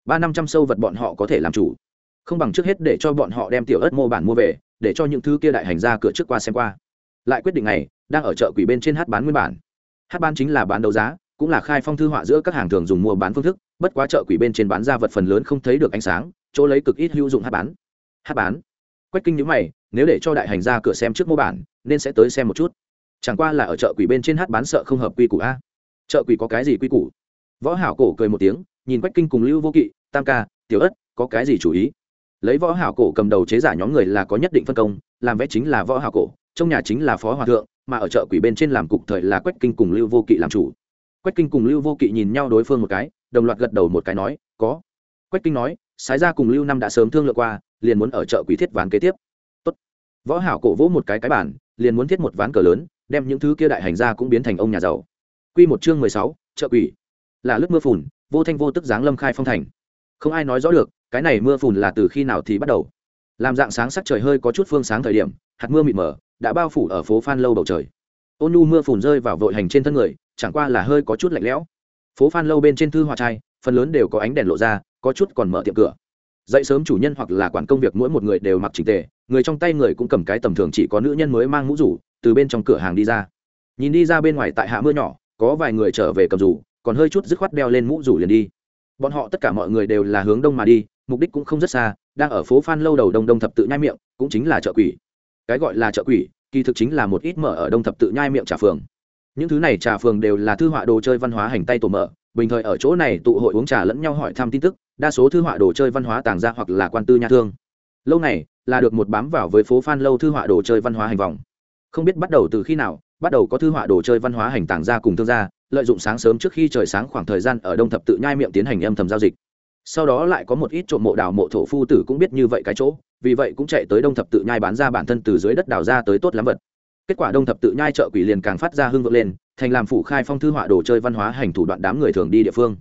Ba năm trăm sâu vật bọn họ có thể làm chủ. Không bằng trước hết để cho bọn họ đem tiểu ớt mô bản mua về, để cho những thứ kia đại hành gia cửa trước qua xem qua. Lại quyết định này đang ở chợ quỷ bên trên hát bán nguyên bản. Hát bán chính là bán đấu giá cũng là khai phong thư họa giữa các hàng thường dùng mua bán phương thức, bất quá chợ quỷ bên trên bán ra vật phần lớn không thấy được ánh sáng, chỗ lấy cực ít hữu dụng hát bán. Hát bán? Quách kinh nhữ mày, nếu để cho đại hành gia cửa xem trước mô bản, nên sẽ tới xem một chút. Chẳng qua là ở chợ quỷ bên trên hát bán sợ không hợp quy củ a. Chợ quỷ có cái gì quy củ? Võ hảo cổ cười một tiếng, nhìn quách kinh cùng lưu vô kỵ, tam ca, tiểu ất, có cái gì chủ ý? Lấy võ hảo cổ cầm đầu chế giả nhóm người là có nhất định phân công, làm vẽ chính là võ hảo cổ, trong nhà chính là phó hòa thượng, mà ở chợ quỷ bên trên làm cục thời là quách kinh cùng lưu vô kỵ làm chủ quách kinh cùng lưu vô kỵ nhìn nhau đối phương một cái đồng loạt gật đầu một cái nói có. Quách kinh nói sái ra cùng lưu năm đã sớm thương lượng qua liền muốn ở chợ Quý thiết ván kế tiếp. Tốt. võ hảo cổ vỗ một cái cái bản liền muốn thiết một ván cờ lớn đem những thứ kia đại hành ra cũng biến thành ông nhà giàu. Quy một chương mười sáu, chợ quỷ. Là lúc mưa phùn vô thanh vô tức giáng lâm khai phong thành. Không ai nói rõ được cái này mưa phùn là từ khi nào thì bắt đầu. Làm dạng sáng sắc trời hơi có chút phương sáng thời điểm hạt mưa mịt mờ đã bao phủ ở phố phan lâu bầu trời. Ôn nu mưa phùn rơi vào vội hành trên thân người chẳng qua là hơi có chút lạnh lẽo. Phố phan lâu bên trên thư họa trai phần lớn đều có ánh đèn lộ ra, có chút còn mở tiệm cửa. Dậy sớm chủ nhân hoặc là quản công việc mỗi một người đều mặc trình tề, người trong tay người cũng cầm cái tầm thường chỉ có nữ nhân mới mang mũ rủ, từ bên trong cửa hàng đi ra. Nhìn đi ra bên ngoài tại hạ mưa nhỏ, có vài người trở về cầm rủ, còn hơi chút dứt khoát đeo lên mũ rủ liền đi. Bọn họ tất cả mọi người đều là hướng đông mà đi, mục đích cũng không rất xa, đang ở phố phan lâu đầu đông đông thập tự nhai miệng, cũng chính là chợ quỷ. Cái gọi là chợ quỷ, kỳ thực chính là một ít mở ở đông thập tự nhai miệng trà phường những thứ này trà phường đều là thư họa đồ chơi văn hóa hành tay tổ mở, bình thời ở chỗ này tụ hội uống trà lẫn nhau hỏi thăm tin tức, đa số thư họa đồ chơi văn hóa tàng ra hoặc là quan tư nhà thương. Lâu này là được một bám vào với phố phan lâu thư họa đồ chơi văn hóa hành vòng. Không biết bắt đầu từ khi nào, bắt đầu có thư họa đồ chơi văn hóa hành tàng ra cùng thương gia, lợi dụng sáng sớm trước khi trời sáng khoảng thời gian ở đông thập tự nhai miệng tiến hành âm thầm giao dịch. Sau đó lại có một ít trộm mộ đào mộ thổ phu tử cũng biết như vậy cái chỗ, vì vậy cũng chạy tới đông thập tự nhai bán ra bản thân từ dưới đất đào ra tới tốt lắm vật kết quả đông thập tự nhai chợ quỷ liền càng phát ra hưng vượng lên, thành làm phủ khai phong thư họa đồ chơi văn hóa hành thủ đoạn đám người thường đi địa phương.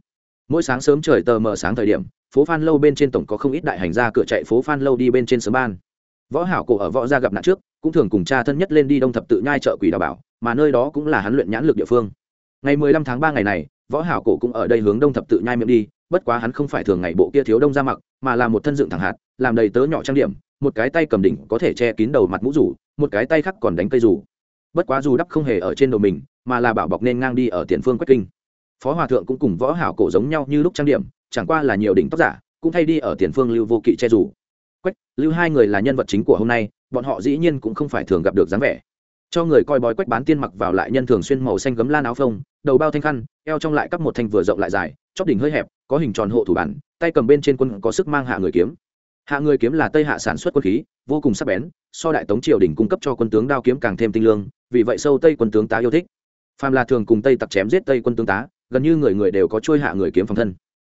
Mỗi sáng sớm trời tờ mờ sáng thời điểm, phố phan lâu bên trên tổng có không ít đại hành ra cửa chạy phố phan lâu đi bên trên sớm ban. Võ hảo cổ ở võ gia gặp nạn trước, cũng thường cùng cha thân nhất lên đi đông thập tự nhai chợ quỷ đào bảo, mà nơi đó cũng là hắn luyện nhãn lực địa phương. Ngày 15 tháng 3 ngày này, võ hảo cổ cũng ở đây hướng đông thập tự nhai miệng đi, bất quá hắn không phải thường ngày bộ kia thiếu đông ra mặc, mà là một thân dựng thẳng hạt, làm đầy tớ nhỏ trang điểm, một cái tay cầm đỉnh có thể che kín đầu mặt mũ rủ một cái tay khác còn đánh cây dù. bất quá dù đắp không hề ở trên đầu mình, mà là bảo bọc nên ngang đi ở tiền phương quách kinh phó hòa thượng cũng cùng võ hảo cổ giống nhau như lúc trang điểm, chẳng qua là nhiều đỉnh tóc giả, cũng thay đi ở tiền phương lưu vô kỵ che dù. quách, lưu hai người là nhân vật chính của hôm nay, bọn họ dĩ nhiên cũng không phải thường gặp được dáng vẻ cho người coi bói quách bán tiên mặc vào lại nhân thường xuyên màu xanh gấm lan áo phông, đầu bao thanh khăn, eo trong lại cắp một thanh vừa rộng lại dài, chóp đỉnh hơi hẹp, có hình tròn hộ thủ bản, tay cầm bên trên quân có sức mang hạ người kiếm hạ người kiếm là tây hạ sản xuất quân khí, vô cùng sắc bén, so đại tống triều đình cung cấp cho quân tướng đao kiếm càng thêm tinh lương, vì vậy sâu tây quân tướng tá yêu thích. Phàm là thường cùng tây tặc chém giết tây quân tướng tá, gần như người người đều có trôi hạ người kiếm phòng thân.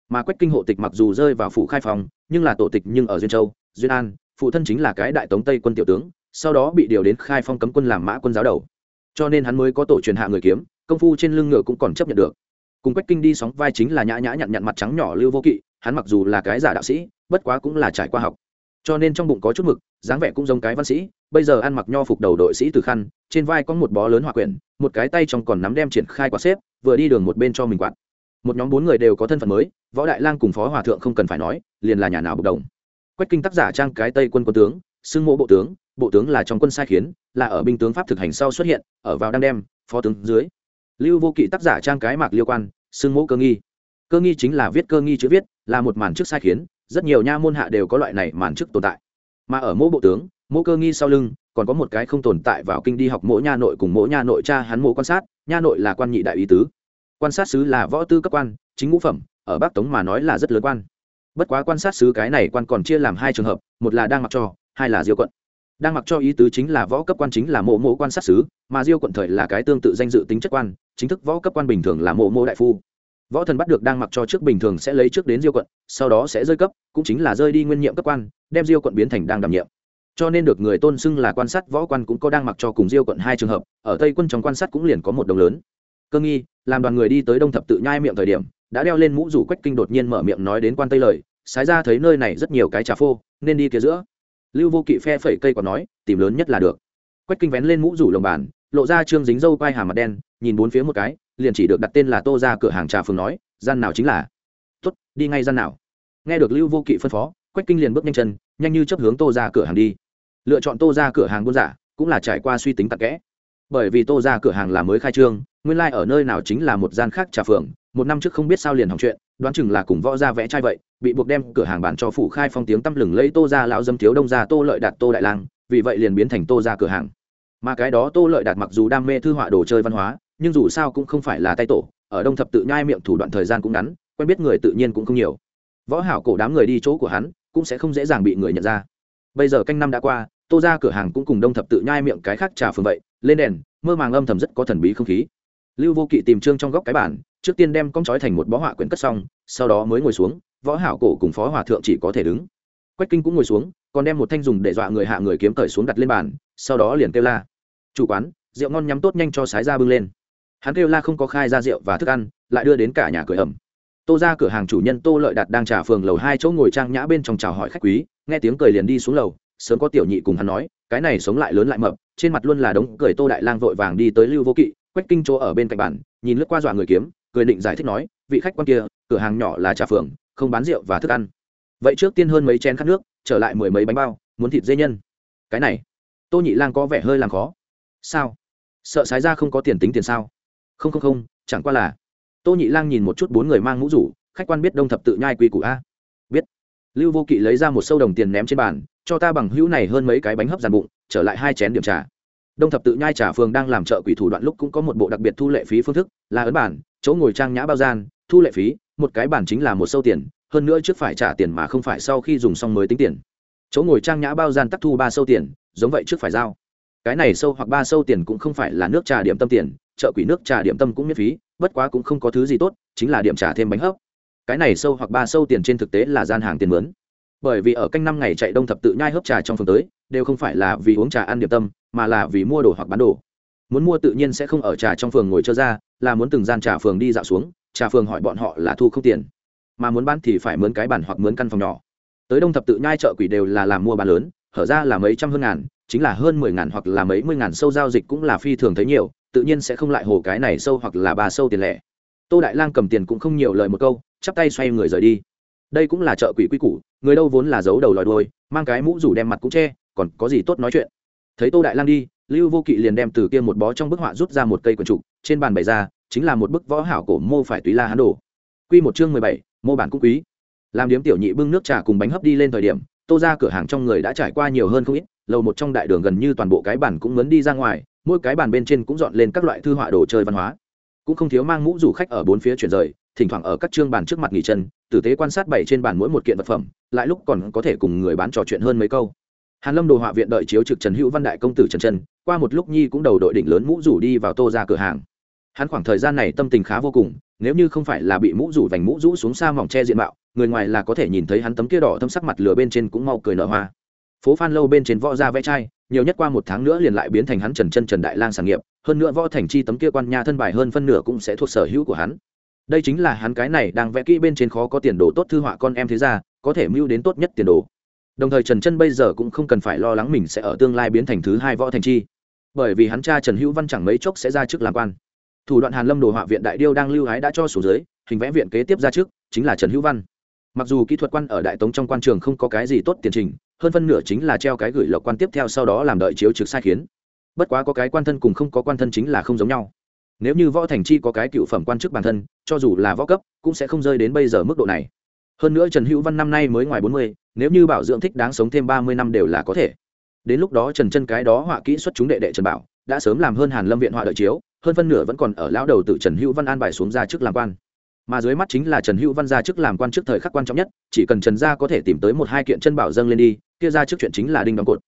Mà quách kinh hộ tịch mặc dù rơi vào phủ khai phòng, nhưng là tổ tịch nhưng ở duyên châu, duyên an, phụ thân chính là cái đại tống tây quân tiểu tướng, sau đó bị điều đến khai phong cấm quân làm mã quân giáo đầu. Cho nên hắn mới có tổ truyền hạ người kiếm, công phu trên lưng ngựa cũng còn chấp nhận được. Cùng quách kinh đi sóng vai chính là nhã nhã nhặn nhặn mặt trắng nhỏ lưu vô kỵ hắn mặc dù là cái giả đạo sĩ, bất quá cũng là trải qua học. Cho nên trong bụng có chút mực, dáng vẻ cũng giống cái văn sĩ, bây giờ ăn mặc nho phục đầu đội sĩ từ khăn, trên vai có một bó lớn hòa quyển, một cái tay trong còn nắm đem triển khai quả xếp, vừa đi đường một bên cho mình quạt. Một nhóm bốn người đều có thân phận mới, võ đại lang cùng phó hòa thượng không cần phải nói, liền là nhà nào bộc đồng. Quách kinh tác giả trang cái tây quân quân tướng, xưng mộ bộ tướng bộ tướng là trong quân sai khiến, là ở binh tướng pháp thực hành sau xuất hiện, ở vào đang đem, phó tướng dưới. Lưu vô kỵ tác giả trang cái mạc liêu quan, xưng mộ cơ nghi. Cơ nghi chính là viết cơ nghi chữ viết là một màn chức sai khiến, rất nhiều nha môn hạ đều có loại này màn chức tồn tại. Mà ở mỗi bộ tướng, mỗi cơ nghi sau lưng, còn có một cái không tồn tại vào kinh đi học mỗi nha nội cùng mỗi nha nội cha hắn mộ quan sát, nha nội là quan nhị đại ý tứ. Quan sát sứ là võ tư cấp quan, chính ngũ phẩm, ở bắc tống mà nói là rất lớn quan. Bất quá quan sát sứ cái này quan còn chia làm hai trường hợp, một là đang mặc cho, hai là diêu quận. Đang mặc cho ý tứ chính là võ cấp quan chính là mộ mộ quan sát sứ, mà diêu quận thời là cái tương tự danh dự tính chất quan, chính thức võ cấp quan bình thường là mộ mộ đại phu võ thần bắt được đang mặc cho trước bình thường sẽ lấy trước đến diêu quận, sau đó sẽ rơi cấp, cũng chính là rơi đi nguyên nhiệm cấp quan, đem diêu quận biến thành đang đảm nhiệm. Cho nên được người tôn xưng là quan sát võ quan cũng có đang mặc cho cùng diêu quận hai trường hợp, ở tây quân trong quan sát cũng liền có một đồng lớn. Cơ nghi, làm đoàn người đi tới đông thập tự nhai miệng thời điểm, đã đeo lên mũ rủ quách kinh đột nhiên mở miệng nói đến quan tây lời, sái ra thấy nơi này rất nhiều cái trà phô, nên đi kia giữa. Lưu vô kỵ phe phẩy cây còn nói, tìm lớn nhất là được. Quách kinh vén lên mũ rủ lồng bàn, lộ ra trương dính dâu quai hà mặt đen, nhìn bốn phía một cái liền chỉ được đặt tên là tô ra cửa hàng trà phường nói, gian nào chính là. Tuất đi ngay gian nào. Nghe được lưu vô kỵ phân phó, quách kinh liền bước nhanh chân, nhanh như chấp hướng tô ra cửa hàng đi. Lựa chọn tô ra cửa hàng buôn giả, cũng là trải qua suy tính tặc kẽ. Bởi vì tô ra cửa hàng là mới khai trương, nguyên lai、like、ở nơi nào chính là một gian khác trà phường, một năm trước không biết sao liền hỏng chuyện, đoán chừng là cùng võ ra vẽ trai vậy, bị buộc đem cửa hàng bán cho phủ khai phong tiếng tăm lừng lấy tô ra lão dâm thiếu đông ra tô lợi đạt tô đại lang, vì vậy liền biến thành tô ra cửa hàng. Mà cái đó tô lợi đạt mặc dù đam mê thư họa đồ chơi văn hóa nhưng dù sao cũng không phải là tay tổ, ở đông thập tự nhai miệng thủ đoạn thời gian cũng ngắn, quen biết người tự nhiên cũng không nhiều. Võ hảo cổ đám người đi chỗ của hắn, cũng sẽ không dễ dàng bị người nhận ra. Bây giờ canh năm đã qua, tô ra cửa hàng cũng cùng đông thập tự nhai miệng cái khác trà phường vậy, lên đèn, mơ màng âm thầm rất có thần bí không khí. Lưu vô kỵ tìm trương trong góc cái bản trước tiên đem con trói thành một bó họa quyển cất xong, sau đó mới ngồi xuống, võ hảo cổ cùng phó hòa thượng chỉ có thể đứng. Quách kinh cũng ngồi xuống, còn đem một thanh dùng để dọa người hạ người kiếm cởi xuống đặt lên bàn, sau đó liền kêu la. Chủ quán, rượu ngon nhắm tốt nhanh cho sái ra bưng lên hắn kêu la không có khai ra rượu và thức ăn, lại đưa đến cả nhà cửa ẩm. Tô ra cửa hàng chủ nhân tô lợi đạt đang trả phường lầu hai chỗ ngồi trang nhã bên trong chào hỏi khách quý, nghe tiếng cười liền đi xuống lầu, sớm có tiểu nhị cùng hắn nói, cái này sống lại lớn lại mập, trên mặt luôn là đống cười tô đại lang vội vàng đi tới lưu vô kỵ quách kinh chỗ ở bên cạnh bản nhìn lướt qua dọa người kiếm, cười định giải thích nói, vị khách quan kia, cửa hàng nhỏ là trà phường, không bán rượu và thức ăn. Vậy trước tiên hơn mấy chén khát nước, trở lại mười mấy bánh bao, muốn thịt dê nhân. Cái này? Tô nhị lang có vẻ hơi làm khó. Sao? Sợ sái ra không có tiền tính tiền sao? Không không không, chẳng qua là, tô nhị lang nhìn một chút bốn người mang mũ rủ, khách quan biết đông thập tự nhai quy củ a. Biết. Lưu vô kỵ lấy ra một sâu đồng tiền ném trên bàn, cho ta bằng hữu này hơn mấy cái bánh hấp dàn bụng, trở lại hai chén điểm trà. Đông thập tự nhai trà phường đang làm chợ quỷ thủ đoạn lúc cũng có một bộ đặc biệt thu lệ phí phương thức, là ấn bản, chỗ ngồi trang nhã bao gian, thu lệ phí, một cái bản chính là một sâu tiền, hơn nữa trước phải trả tiền mà không phải sau khi dùng xong mới tính tiền. Chỗ ngồi trang nhã bao gian tắc thu ba sâu tiền, giống vậy trước phải giao. Cái này sâu hoặc ba sâu tiền cũng không phải là nước trà điểm tâm tiền chợ quỷ nước trà điểm tâm cũng miễn phí, bất quá cũng không có thứ gì tốt, chính là điểm trả thêm bánh hấp. Cái này sâu hoặc ba sâu tiền trên thực tế là gian hàng tiền mướn. Bởi vì ở canh năm ngày chạy đông thập tự nhai hấp trà trong phường tới, đều không phải là vì uống trà ăn điểm tâm, mà là vì mua đồ hoặc bán đồ. Muốn mua tự nhiên sẽ không ở trà trong phường ngồi chơi ra, là muốn từng gian trà phường đi dạo xuống, trà phường hỏi bọn họ là thu không tiền. Mà muốn bán thì phải mướn cái bản hoặc mướn căn phòng nhỏ. Tới đông thập tự nhai chợ quỷ đều là làm mua bán lớn, hở ra là mấy trăm hơn ngàn, chính là hơn mười ngàn hoặc là mấy mươi ngàn sâu giao dịch cũng là phi thường thấy nhiều tự nhiên sẽ không lại hồ cái này sâu hoặc là ba sâu tiền lẻ. Tô đại lang cầm tiền cũng không nhiều lời một câu, chắp tay xoay người rời đi. Đây cũng là chợ quỷ quy củ, người đâu vốn là giấu đầu lòi đôi mang cái mũ rủ đem mặt cũng che, còn có gì tốt nói chuyện. Thấy tô đại lang đi, lưu vô kỵ liền đem từ kia một bó trong bức họa rút ra một cây quần trục, trên bàn bày ra, chính là một bức võ hảo cổ mô phải túy la hán đồ. Quy một chương mười bảy, mô bản cũng quý. Làm điếm tiểu nhị bưng nước trà cùng bánh hấp đi lên thời điểm, tô ra cửa hàng trong người đã trải qua nhiều hơn không ít, lầu một trong đại đường gần như toàn bộ cái bản cũng muốn đi ra ngoài mỗi cái bàn bên trên cũng dọn lên các loại thư họa đồ chơi văn hóa. Cũng không thiếu mang mũ rủ khách ở bốn phía chuyển rời, thỉnh thoảng ở các chương bàn trước mặt nghỉ chân, tử tế quan sát bảy trên bàn mỗi một kiện vật phẩm, lại lúc còn có thể cùng người bán trò chuyện hơn mấy câu. Hàn lâm đồ họa viện đợi chiếu trực trần hữu văn đại công tử trần trần qua một lúc nhi cũng đầu đội đỉnh lớn mũ rủ đi vào tô ra cửa hàng. Hắn khoảng thời gian này tâm tình khá vô cùng, nếu như không phải là bị mũ rủ vành mũ rũ xuống xa mỏng che diện mạo, người ngoài là có thể nhìn thấy hắn tấm kia đỏ thâm sắc mặt lửa bên trên cũng mau cười nở hoa phố phan lâu bên trên võ ra vẽ trai nhiều nhất qua một tháng nữa liền lại biến thành hắn trần chân trần đại lang sản nghiệp, hơn nữa võ thành chi tấm kia quan nha thân bài hơn phân nửa cũng sẽ thuộc sở hữu của hắn. Đây chính là hắn cái này đang vẽ kỹ bên trên khó có tiền đồ tốt thư họa con em thế ra có thể mưu đến tốt nhất tiền đồ. Đồng thời trần chân bây giờ cũng không cần phải lo lắng mình sẽ ở tương lai biến thành thứ hai võ thành chi. Bởi vì hắn cha trần hữu văn chẳng mấy chốc sẽ ra chức làm quan. Thủ đoạn hàn lâm đồ họa viện đại điêu đang lưu hái đã cho số dưới, hình vẽ viện kế tiếp ra trước, chính là trần hữu văn. Mặc dù kỹ thuật quan ở đại tống trong quan trường không có cái gì tốt tiền trình hơn phân nửa chính là treo cái gửi lộc quan tiếp theo sau đó làm đợi chiếu trực sai khiến. Bất quá có cái quan thân cùng không có quan thân chính là không giống nhau. Nếu như võ thành chi có cái cựu phẩm quan chức bản thân, cho dù là võ cấp, cũng sẽ không rơi đến bây giờ mức độ này. Hơn nữa trần hữu văn năm nay mới ngoài bốn mươi, nếu như bảo dưỡng thích đáng sống thêm ba mươi năm đều là có thể. Đến lúc đó trần chân cái đó họa kỹ xuất chúng đệ đệ trần bảo, đã sớm làm hơn hàn lâm viện họa đợi chiếu, hơn phân nửa vẫn còn ở lão đầu tự trần hữu văn an bài xuống ra trước làm quan mà dưới mắt chính là trần hữu văn ra chức làm quan chức thời khắc quan trọng nhất, chỉ cần trần gia có thể tìm tới một hai kiện chân bảo dâng lên đi, kia ra chức chuyện chính là đinh đóng cột.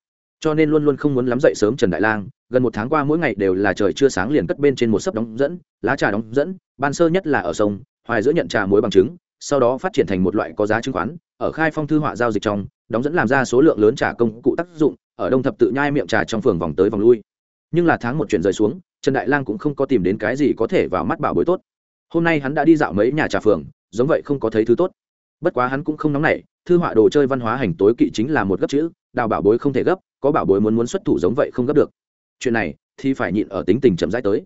Cho nên luôn luôn không muốn lắm dậy sớm trần đại lang, gần một tháng qua mỗi ngày đều là trời chưa sáng liền cất bên trên một sấp đóng dẫn, lá trà đóng dẫn, ban sơ nhất là ở sông, hoài giữa nhận trà muối bằng chứng sau đó phát triển thành một loại có giá chứng khoán, ở khai phong thư họa giao dịch trong, đóng dẫn làm ra số lượng lớn trà công cụ tác dụng, ở đông thập tự nhai miệng trà trong phường vòng tới vòng lui. Nhưng là tháng một chuyển rời xuống, trần đại lang cũng không có tìm đến cái gì có thể vào mắt bảo bối tốt hôm nay hắn đã đi dạo mấy nhà trà phường, giống vậy không có thấy thứ tốt. Bất quá hắn cũng không nóng nảy, thư họa đồ chơi văn hóa hành tối kỵ chính là một gấp chữ, đào bảo bối không thể gấp, có bảo bối muốn muốn xuất thủ giống vậy không gấp được. Chuyện này thì phải nhịn ở tính tình chậm rãi tới.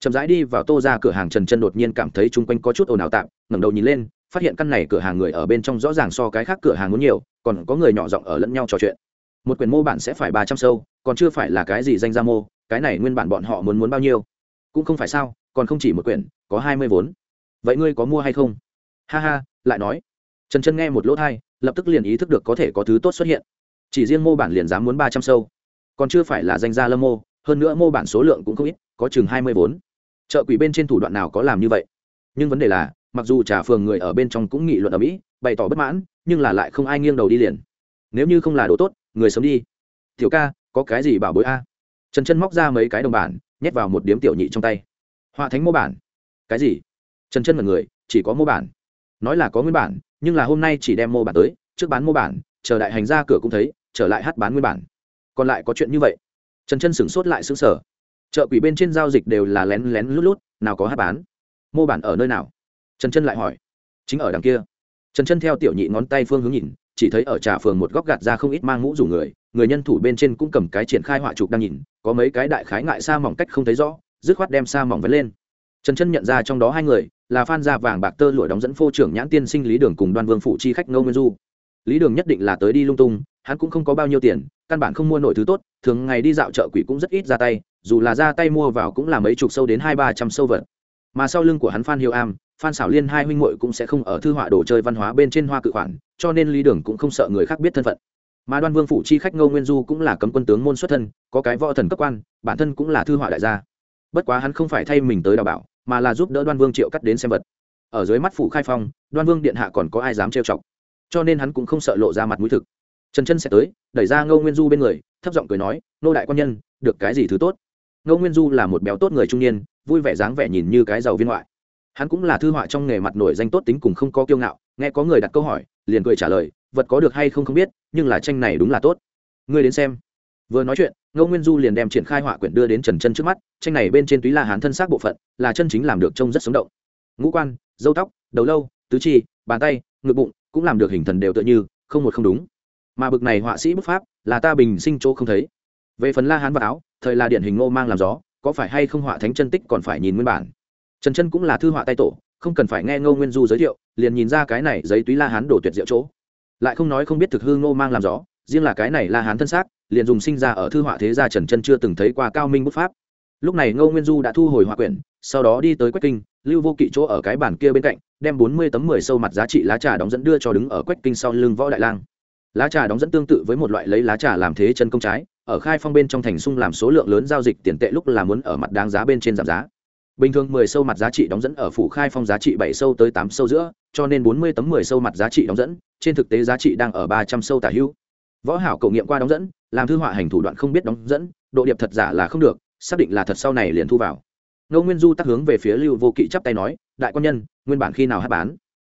Chậm rãi đi vào tô ra cửa hàng trần chân đột nhiên cảm thấy chung quanh có chút ồn ào tạm, ngẩng đầu nhìn lên, phát hiện căn này cửa hàng người ở bên trong rõ ràng so cái khác cửa hàng muốn nhiều, còn có người nhỏ giọng ở lẫn nhau trò chuyện. Một quyển mô bản sẽ phải ba trăm sâu, còn chưa phải là cái gì danh ra mô, cái này nguyên bản bọn họ muốn muốn bao nhiêu? Cũng không phải sao? Còn không chỉ một quyển, có hai mươi vốn. Vậy ngươi có mua hay không? Ha ha, lại nói. Trần chân nghe một lỗ thai, lập tức liền ý thức được có thể có thứ tốt xuất hiện. Chỉ riêng mô bản liền dám muốn ba trăm sâu. Còn chưa phải là danh gia lâm mô, hơn nữa mô bản số lượng cũng không ít, có chừng hai mươi vốn. Chợ quỷ bên trên thủ đoạn nào có làm như vậy? Nhưng vấn đề là, mặc dù trà phường người ở bên trong cũng nghị luận ở mỹ, bày tỏ bất mãn, nhưng là lại không ai nghiêng đầu đi liền. Nếu như không là đồ tốt, người sống đi. Tiểu ca, có cái gì bảo bối a? Trần chân móc ra mấy cái đồng bản, nhét vào một điếm tiểu nhị trong tay họa thánh mô bản. Cái gì? Trần chân là người, chỉ có mô bản. Nói là có nguyên bản, nhưng là hôm nay chỉ đem mô bản tới, trước bán mô bản, chờ đại hành ra cửa cũng thấy, trở lại hát bán nguyên bản. Còn lại có chuyện như vậy. Trần chân sửng sốt lại xứng sở chợ quỷ bên trên giao dịch đều là lén lén lút lút, nào có hát bán. Mô bản ở nơi nào? Trần chân lại hỏi. Chính ở đằng kia. Trần chân theo tiểu nhị ngón tay phương hướng nhìn, chỉ thấy ở trà phường một góc gạt ra không ít mang mũ rủ người người nhân thủ bên trên cũng cầm cái triển khai họa trục đang nhìn, có mấy cái đại khái ngại xa mỏng cách không thấy rõ dứt khoát đem xa mỏng vấn lên. Trần chân nhận ra trong đó hai người, là phan gia vàng bạc tơ lụa đóng dẫn phô trưởng nhãn tiên sinh lý đường cùng đoan vương phụ chi khách ngô nguyên du. Lý đường nhất định là tới đi lung tung, hắn cũng không có bao nhiêu tiền, căn bản không mua nổi thứ tốt, thường ngày đi dạo chợ quỷ cũng rất ít ra tay, dù là ra tay mua vào cũng là mấy chục sâu đến hai ba trăm sâu vật. Mà sau lưng của hắn phan hiếu am, phan xảo liên hai huynh muội cũng sẽ không ở thư họa đồ chơi văn hóa bên trên hoa cự khoản, cho nên lý đường cũng không sợ người khác biết thân phận. Mà đoan vương phụ chi khách ngô nguyên du cũng là cấm quân tướng môn xuất thân, có cái võ thần cấp quan, bản thân cũng là thư họa đại gia bất quá hắn không phải thay mình tới đào bảo, mà là giúp đỡ đoan vương triệu cắt đến xem vật. Ở dưới mắt phủ khai phong, đoan vương điện hạ còn có ai dám trêu chọc. Cho nên hắn cũng không sợ lộ ra mặt mũi thực. Trần chân sẽ tới, đẩy ra ngô nguyên du bên người, thấp giọng cười nói, nô đại quan nhân, được cái gì thứ tốt? Ngô nguyên du là một béo tốt người trung niên, vui vẻ dáng vẻ nhìn như cái giàu viên ngoại. Hắn cũng là thư họa trong nghề mặt nổi danh tốt tính cùng không có kiêu ngạo, nghe có người đặt câu hỏi, liền cười trả lời, vật có được hay không không biết, nhưng là tranh này đúng là tốt. Ngươi đến xem vừa nói chuyện, ngô nguyên du liền đem triển khai họa quyển đưa đến trần chân trước mắt, tranh này bên trên túy la hán thân xác bộ phận, là chân chính làm được trông rất sống động. Ngũ quan, dâu tóc, đầu lâu, tứ chi, bàn tay, ngực bụng, cũng làm được hình thần đều tựa như, không một không đúng. Mà bực này họa sĩ bức pháp, là ta bình sinh chỗ không thấy. Về phần la hán vật áo, thời là điển hình ngô mang làm gió, có phải hay không họa thánh chân tích còn phải nhìn nguyên bản. Trần chân cũng là thư họa tay tổ, không cần phải nghe ngô nguyên du giới thiệu, liền nhìn ra cái này giấy túy la hán đổ tuyệt diệu chỗ. Lại không nói không biết thực hư ngô mang làm gió, riêng là cái này la hán thân xác liền dùng sinh ra ở thư họa thế gia trần chân chưa từng thấy qua cao minh bút pháp. Lúc này ngô nguyên du đã thu hồi họa quyển, sau đó đi tới quách kinh, lưu vô kỵ chỗ ở cái bản kia bên cạnh, đem bốn mươi tấm mười sâu mặt giá trị lá trà đóng dẫn đưa cho đứng ở quách kinh sau lưng võ đại lang. Lá trà đóng dẫn tương tự với một loại lấy lá trà làm thế chân công trái, ở khai phong bên trong thành sung làm số lượng lớn giao dịch tiền tệ lúc là muốn ở mặt đáng giá bên trên giảm giá. Bình thường mười sâu mặt giá trị đóng dẫn ở phủ khai phong giá trị bảy sâu tới tám sâu giữa, cho nên bốn mươi tấm mười sâu mặt giá trị đóng dẫn, trên thực tế giá trị đang ở ba trăm sâu tả hữu. Võ hảo cầu nghiệm qua đóng dẫn làm thư họa hành thủ đoạn không biết đóng dẫn độ điệp thật giả là không được xác định là thật sau này liền thu vào. Ngô nguyên du tác hướng về phía lưu vô kỵ chắp tay nói đại quan nhân nguyên bản khi nào hát bán?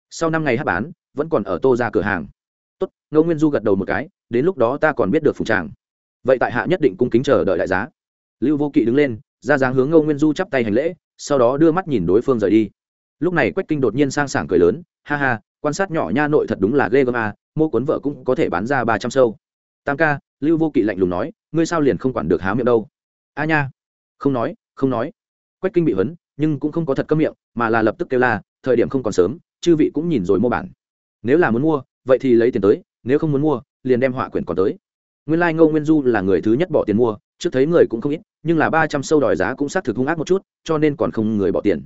Sau năm ngày hát bán vẫn còn ở tô ra cửa hàng. Tốt. Ngô nguyên du gật đầu một cái đến lúc đó ta còn biết được phục tràng. Vậy tại hạ nhất định cung kính chờ đợi đại giá. Lưu vô kỵ đứng lên ra dáng hướng ngô nguyên du chắp tay hành lễ sau đó đưa mắt nhìn đối phương rời đi. Lúc này quách kinh đột nhiên sang sảng cười lớn ha ha quan sát nhỏ nha nội thật đúng là ghê gớm à, mua cuốn vợ cũng có thể bán ra ba trăm sâu. Tam ca lưu vô kỵ lạnh lùng nói, ngươi sao liền không quản được há miệng đâu? A nha. Không nói không nói. Quách kinh bị hấn nhưng cũng không có thật cấm miệng, mà là lập tức kêu la, thời điểm không còn sớm, chư vị cũng nhìn rồi mua bản. Nếu là muốn mua, vậy thì lấy tiền tới, nếu không muốn mua, liền đem họa quyển còn tới. Nguyên lai、like、ngô nguyên du là người thứ nhất bỏ tiền mua, trước thấy người cũng không ít, nhưng là ba trăm sâu đòi giá cũng xác thực hung ác một chút, cho nên còn không người bỏ tiền.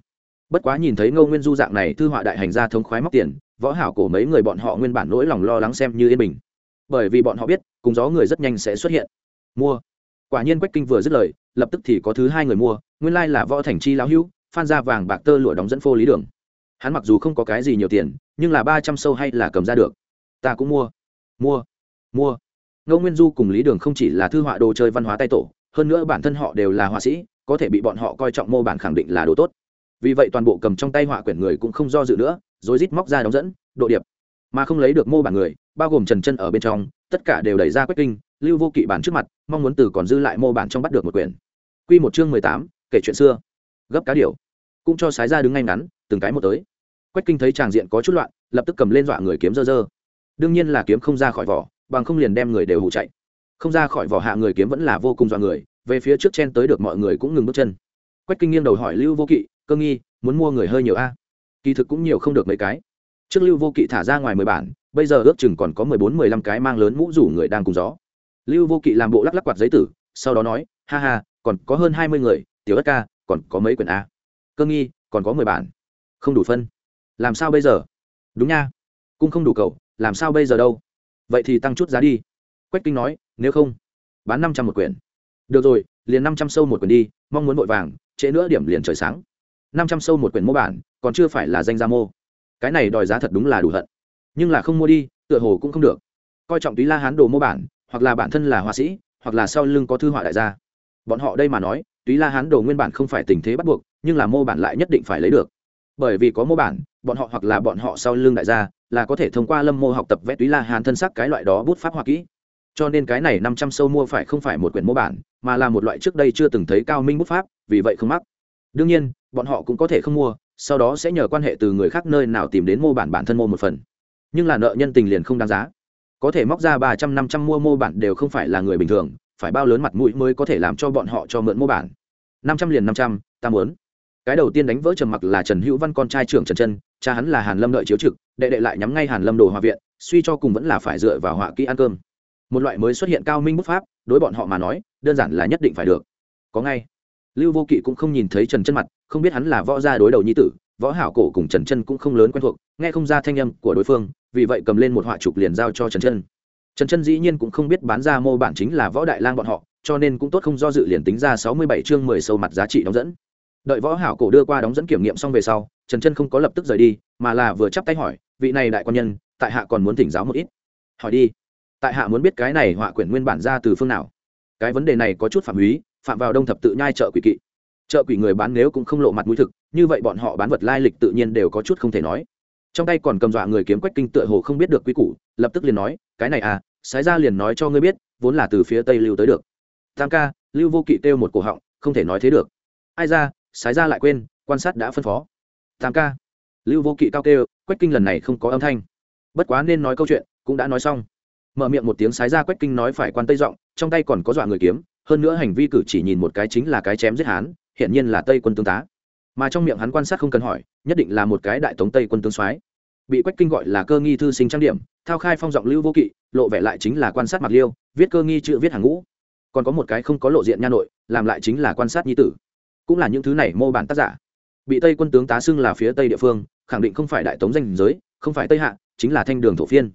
Bất quá nhìn thấy ngô nguyên du dạng này thư họa đại hành ra thống khoái móc tiền, võ hảo cổ mấy người bọn họ nguyên bản nỗi lòng lo lắng xem như yên bình bởi vì bọn họ biết, cùng gió người rất nhanh sẽ xuất hiện. Mua. Quả nhiên quách kinh vừa dứt lời, lập tức thì có thứ hai người mua, nguyên lai là võ thành chi lão hữu, phan ra vàng bạc tơ lụa đóng dẫn phô lý đường. Hắn mặc dù không có cái gì nhiều tiền, nhưng là ba trăm sâu hay là cầm ra được. Ta cũng mua. Mua. Mua. Ngô nguyên du cùng lý đường không chỉ là thư họa đồ chơi văn hóa tay tổ, hơn nữa bản thân họ đều là họa sĩ, có thể bị bọn họ coi trọng mô bản khẳng định là đồ tốt. Vì vậy toàn bộ cầm trong tay họa quyển người cũng không do dự nữa rồi rít móc ra đóng dẫn, độ điệp. Mà không lấy được mô bản người bao gồm trần chân ở bên trong, tất cả đều đẩy ra quách kinh, lưu vô kỵ bản trước mặt, mong muốn từ còn dư lại mô bản trong bắt được một quyển. Q một chương mười tám, kể chuyện xưa. Gấp cá điều cũng cho sái ra đứng ngay ngắn, từng cái một tới. Quách kinh thấy tràng diện có chút loạn, lập tức cầm lên dọa người kiếm dơ dơ. Đương nhiên là kiếm không ra khỏi vỏ, bằng không liền đem người đều hụ chạy. Không ra khỏi vỏ hạ người kiếm vẫn là vô cùng dọa người, về phía trước chen tới được mọi người cũng ngừng bước chân. Quách kinh nghiêng đầu hỏi lưu vô kỵ, cơ nghi, muốn mua người hơi nhiều a? Kỳ thực cũng nhiều không được mấy cái. Trước lưu vô kỵ thả ra ngoài mười bản bây giờ ước chừng còn có mười bốn, mười lăm cái mang lớn mũ rủ người đang cùng gió. Lưu vô kỵ làm bộ lắc lắc quạt giấy tử, sau đó nói, ha ha, còn có hơn hai mươi người, tiểu ất ca, còn có mấy quyển a. Cơ nghi, còn có mười bản. Không đủ phân. Làm sao bây giờ? Đúng nha. Cũng không đủ cầu làm sao bây giờ đâu? Vậy thì tăng chút giá đi. Quách kinh nói, nếu không, bán năm trăm một quyển. Được rồi, liền năm trăm sâu một quyển đi, mong muốn vội vàng, trễ nữa điểm liền trời sáng. Năm trăm sâu một quyển mô bản, còn chưa phải là danh gia mô. Cái này đòi giá thật đúng là đủ hận nhưng là không mua đi, tựa hồ cũng không được. Coi trọng túy la hán đồ mô bản, hoặc là bản thân là họa sĩ, hoặc là sau lưng có thư họa đại gia. Bọn họ đây mà nói, túy la hán đồ nguyên bản không phải tình thế bắt buộc, nhưng là mô bản lại nhất định phải lấy được. Bởi vì có mô bản, bọn họ hoặc là bọn họ sau lưng đại gia, là có thể thông qua lâm mô học tập vẽ túy la hán thân sắc cái loại đó bút pháp hoa kỹ. Cho nên cái này năm trăm sâu mua phải không phải một quyển mô bản, mà là một loại trước đây chưa từng thấy cao minh bút pháp, vì vậy không mắc. Đương nhiên, bọn họ cũng có thể không mua, sau đó sẽ nhờ quan hệ từ người khác nơi nào tìm đến mô bản bản thân mô một phần nhưng là nợ nhân tình liền không đáng giá. Có thể móc ra ba trăm năm trăm mua mô bản đều không phải là người bình thường, phải bao lớn mặt mũi mới có thể làm cho bọn họ cho mượn mô bản. Năm trăm liền năm trăm, ta muốn. Cái đầu tiên đánh vỡ trầm mặc là trần hữu văn con trai trưởng trần chân, cha hắn là hàn lâm đợi chiếu trực, đệ đệ lại nhắm ngay hàn lâm đồ hòa viện, suy cho cùng vẫn là phải dựa vào họa kỹ ăn cơm. Một loại mới xuất hiện cao minh bút pháp, đối bọn họ mà nói, đơn giản là nhất định phải được. Có ngay. Lưu vô kỵ cũng không nhìn thấy trần chân mặt, không biết hắn là võ gia đối đầu nhi tử võ hảo cổ cùng trần chân cũng không lớn quen thuộc, nghe không ra thanh âm của đối phương, vì vậy cầm lên một họa chụp liền giao cho trần chân. Trần chân dĩ nhiên cũng không biết bán ra mô bản chính là võ đại lang bọn họ, cho nên cũng tốt không do dự liền tính ra sáu mươi bảy chương mười sâu mặt giá trị đóng dẫn. Đợi võ hảo cổ đưa qua đóng dẫn kiểm nghiệm xong về sau, trần chân không có lập tức rời đi, mà là vừa chắp tay hỏi, vị này đại quan nhân, tại hạ còn muốn thỉnh giáo một ít? Hỏi đi. Tại hạ muốn biết cái này họa quyển nguyên bản ra từ phương nào? Cái vấn đề này có chút phạm húy, phạm vào đông thập tự nhai trợ quỷ kỵ chợ quỷ người bán nếu cũng không lộ mặt mũi thực, như vậy bọn họ bán vật lai lịch tự nhiên đều có chút không thể nói. Trong tay còn cầm dọa người kiếm quách kinh tựa hồ không biết được quy củ, lập tức liền nói, cái này à sái ra liền nói cho ngươi biết, vốn là từ phía tây lưu tới được. Tam ca, lưu vô kỵ kêu một cổ họng, không thể nói thế được. Ai ra, sái ra lại quên, quan sát đã phân phó. Tam ca, lưu vô kỵ cao kêu, quách kinh lần này không có âm thanh. Bất quá nên nói câu chuyện, cũng đã nói xong. Mở miệng một tiếng sái ra quách kinh nói phải quan tây giọng, trong tay còn có dọa người kiếm, hơn nữa hành vi cử chỉ nhìn một cái chính là cái chém giết hán hiện nhiên là tây quân tướng tá. Mà trong miệng hắn quan sát không cần hỏi, nhất định là một cái đại tống tây quân tướng soái. Bị quách kinh gọi là cơ nghi thư sinh trang điểm, thao khai phong giọng lưu vô kỵ, lộ vẻ lại chính là quan sát mặc liêu, viết cơ nghi chữ viết hàng ngũ. Còn có một cái không có lộ diện nha nội, làm lại chính là quan sát nhi tử. Cũng là những thứ này mô bản tác giả. Bị tây quân tướng tá xưng là phía tây địa phương, khẳng định không phải đại tống danh giới, không phải tây hạ, chính là thanh đường thổ phiên.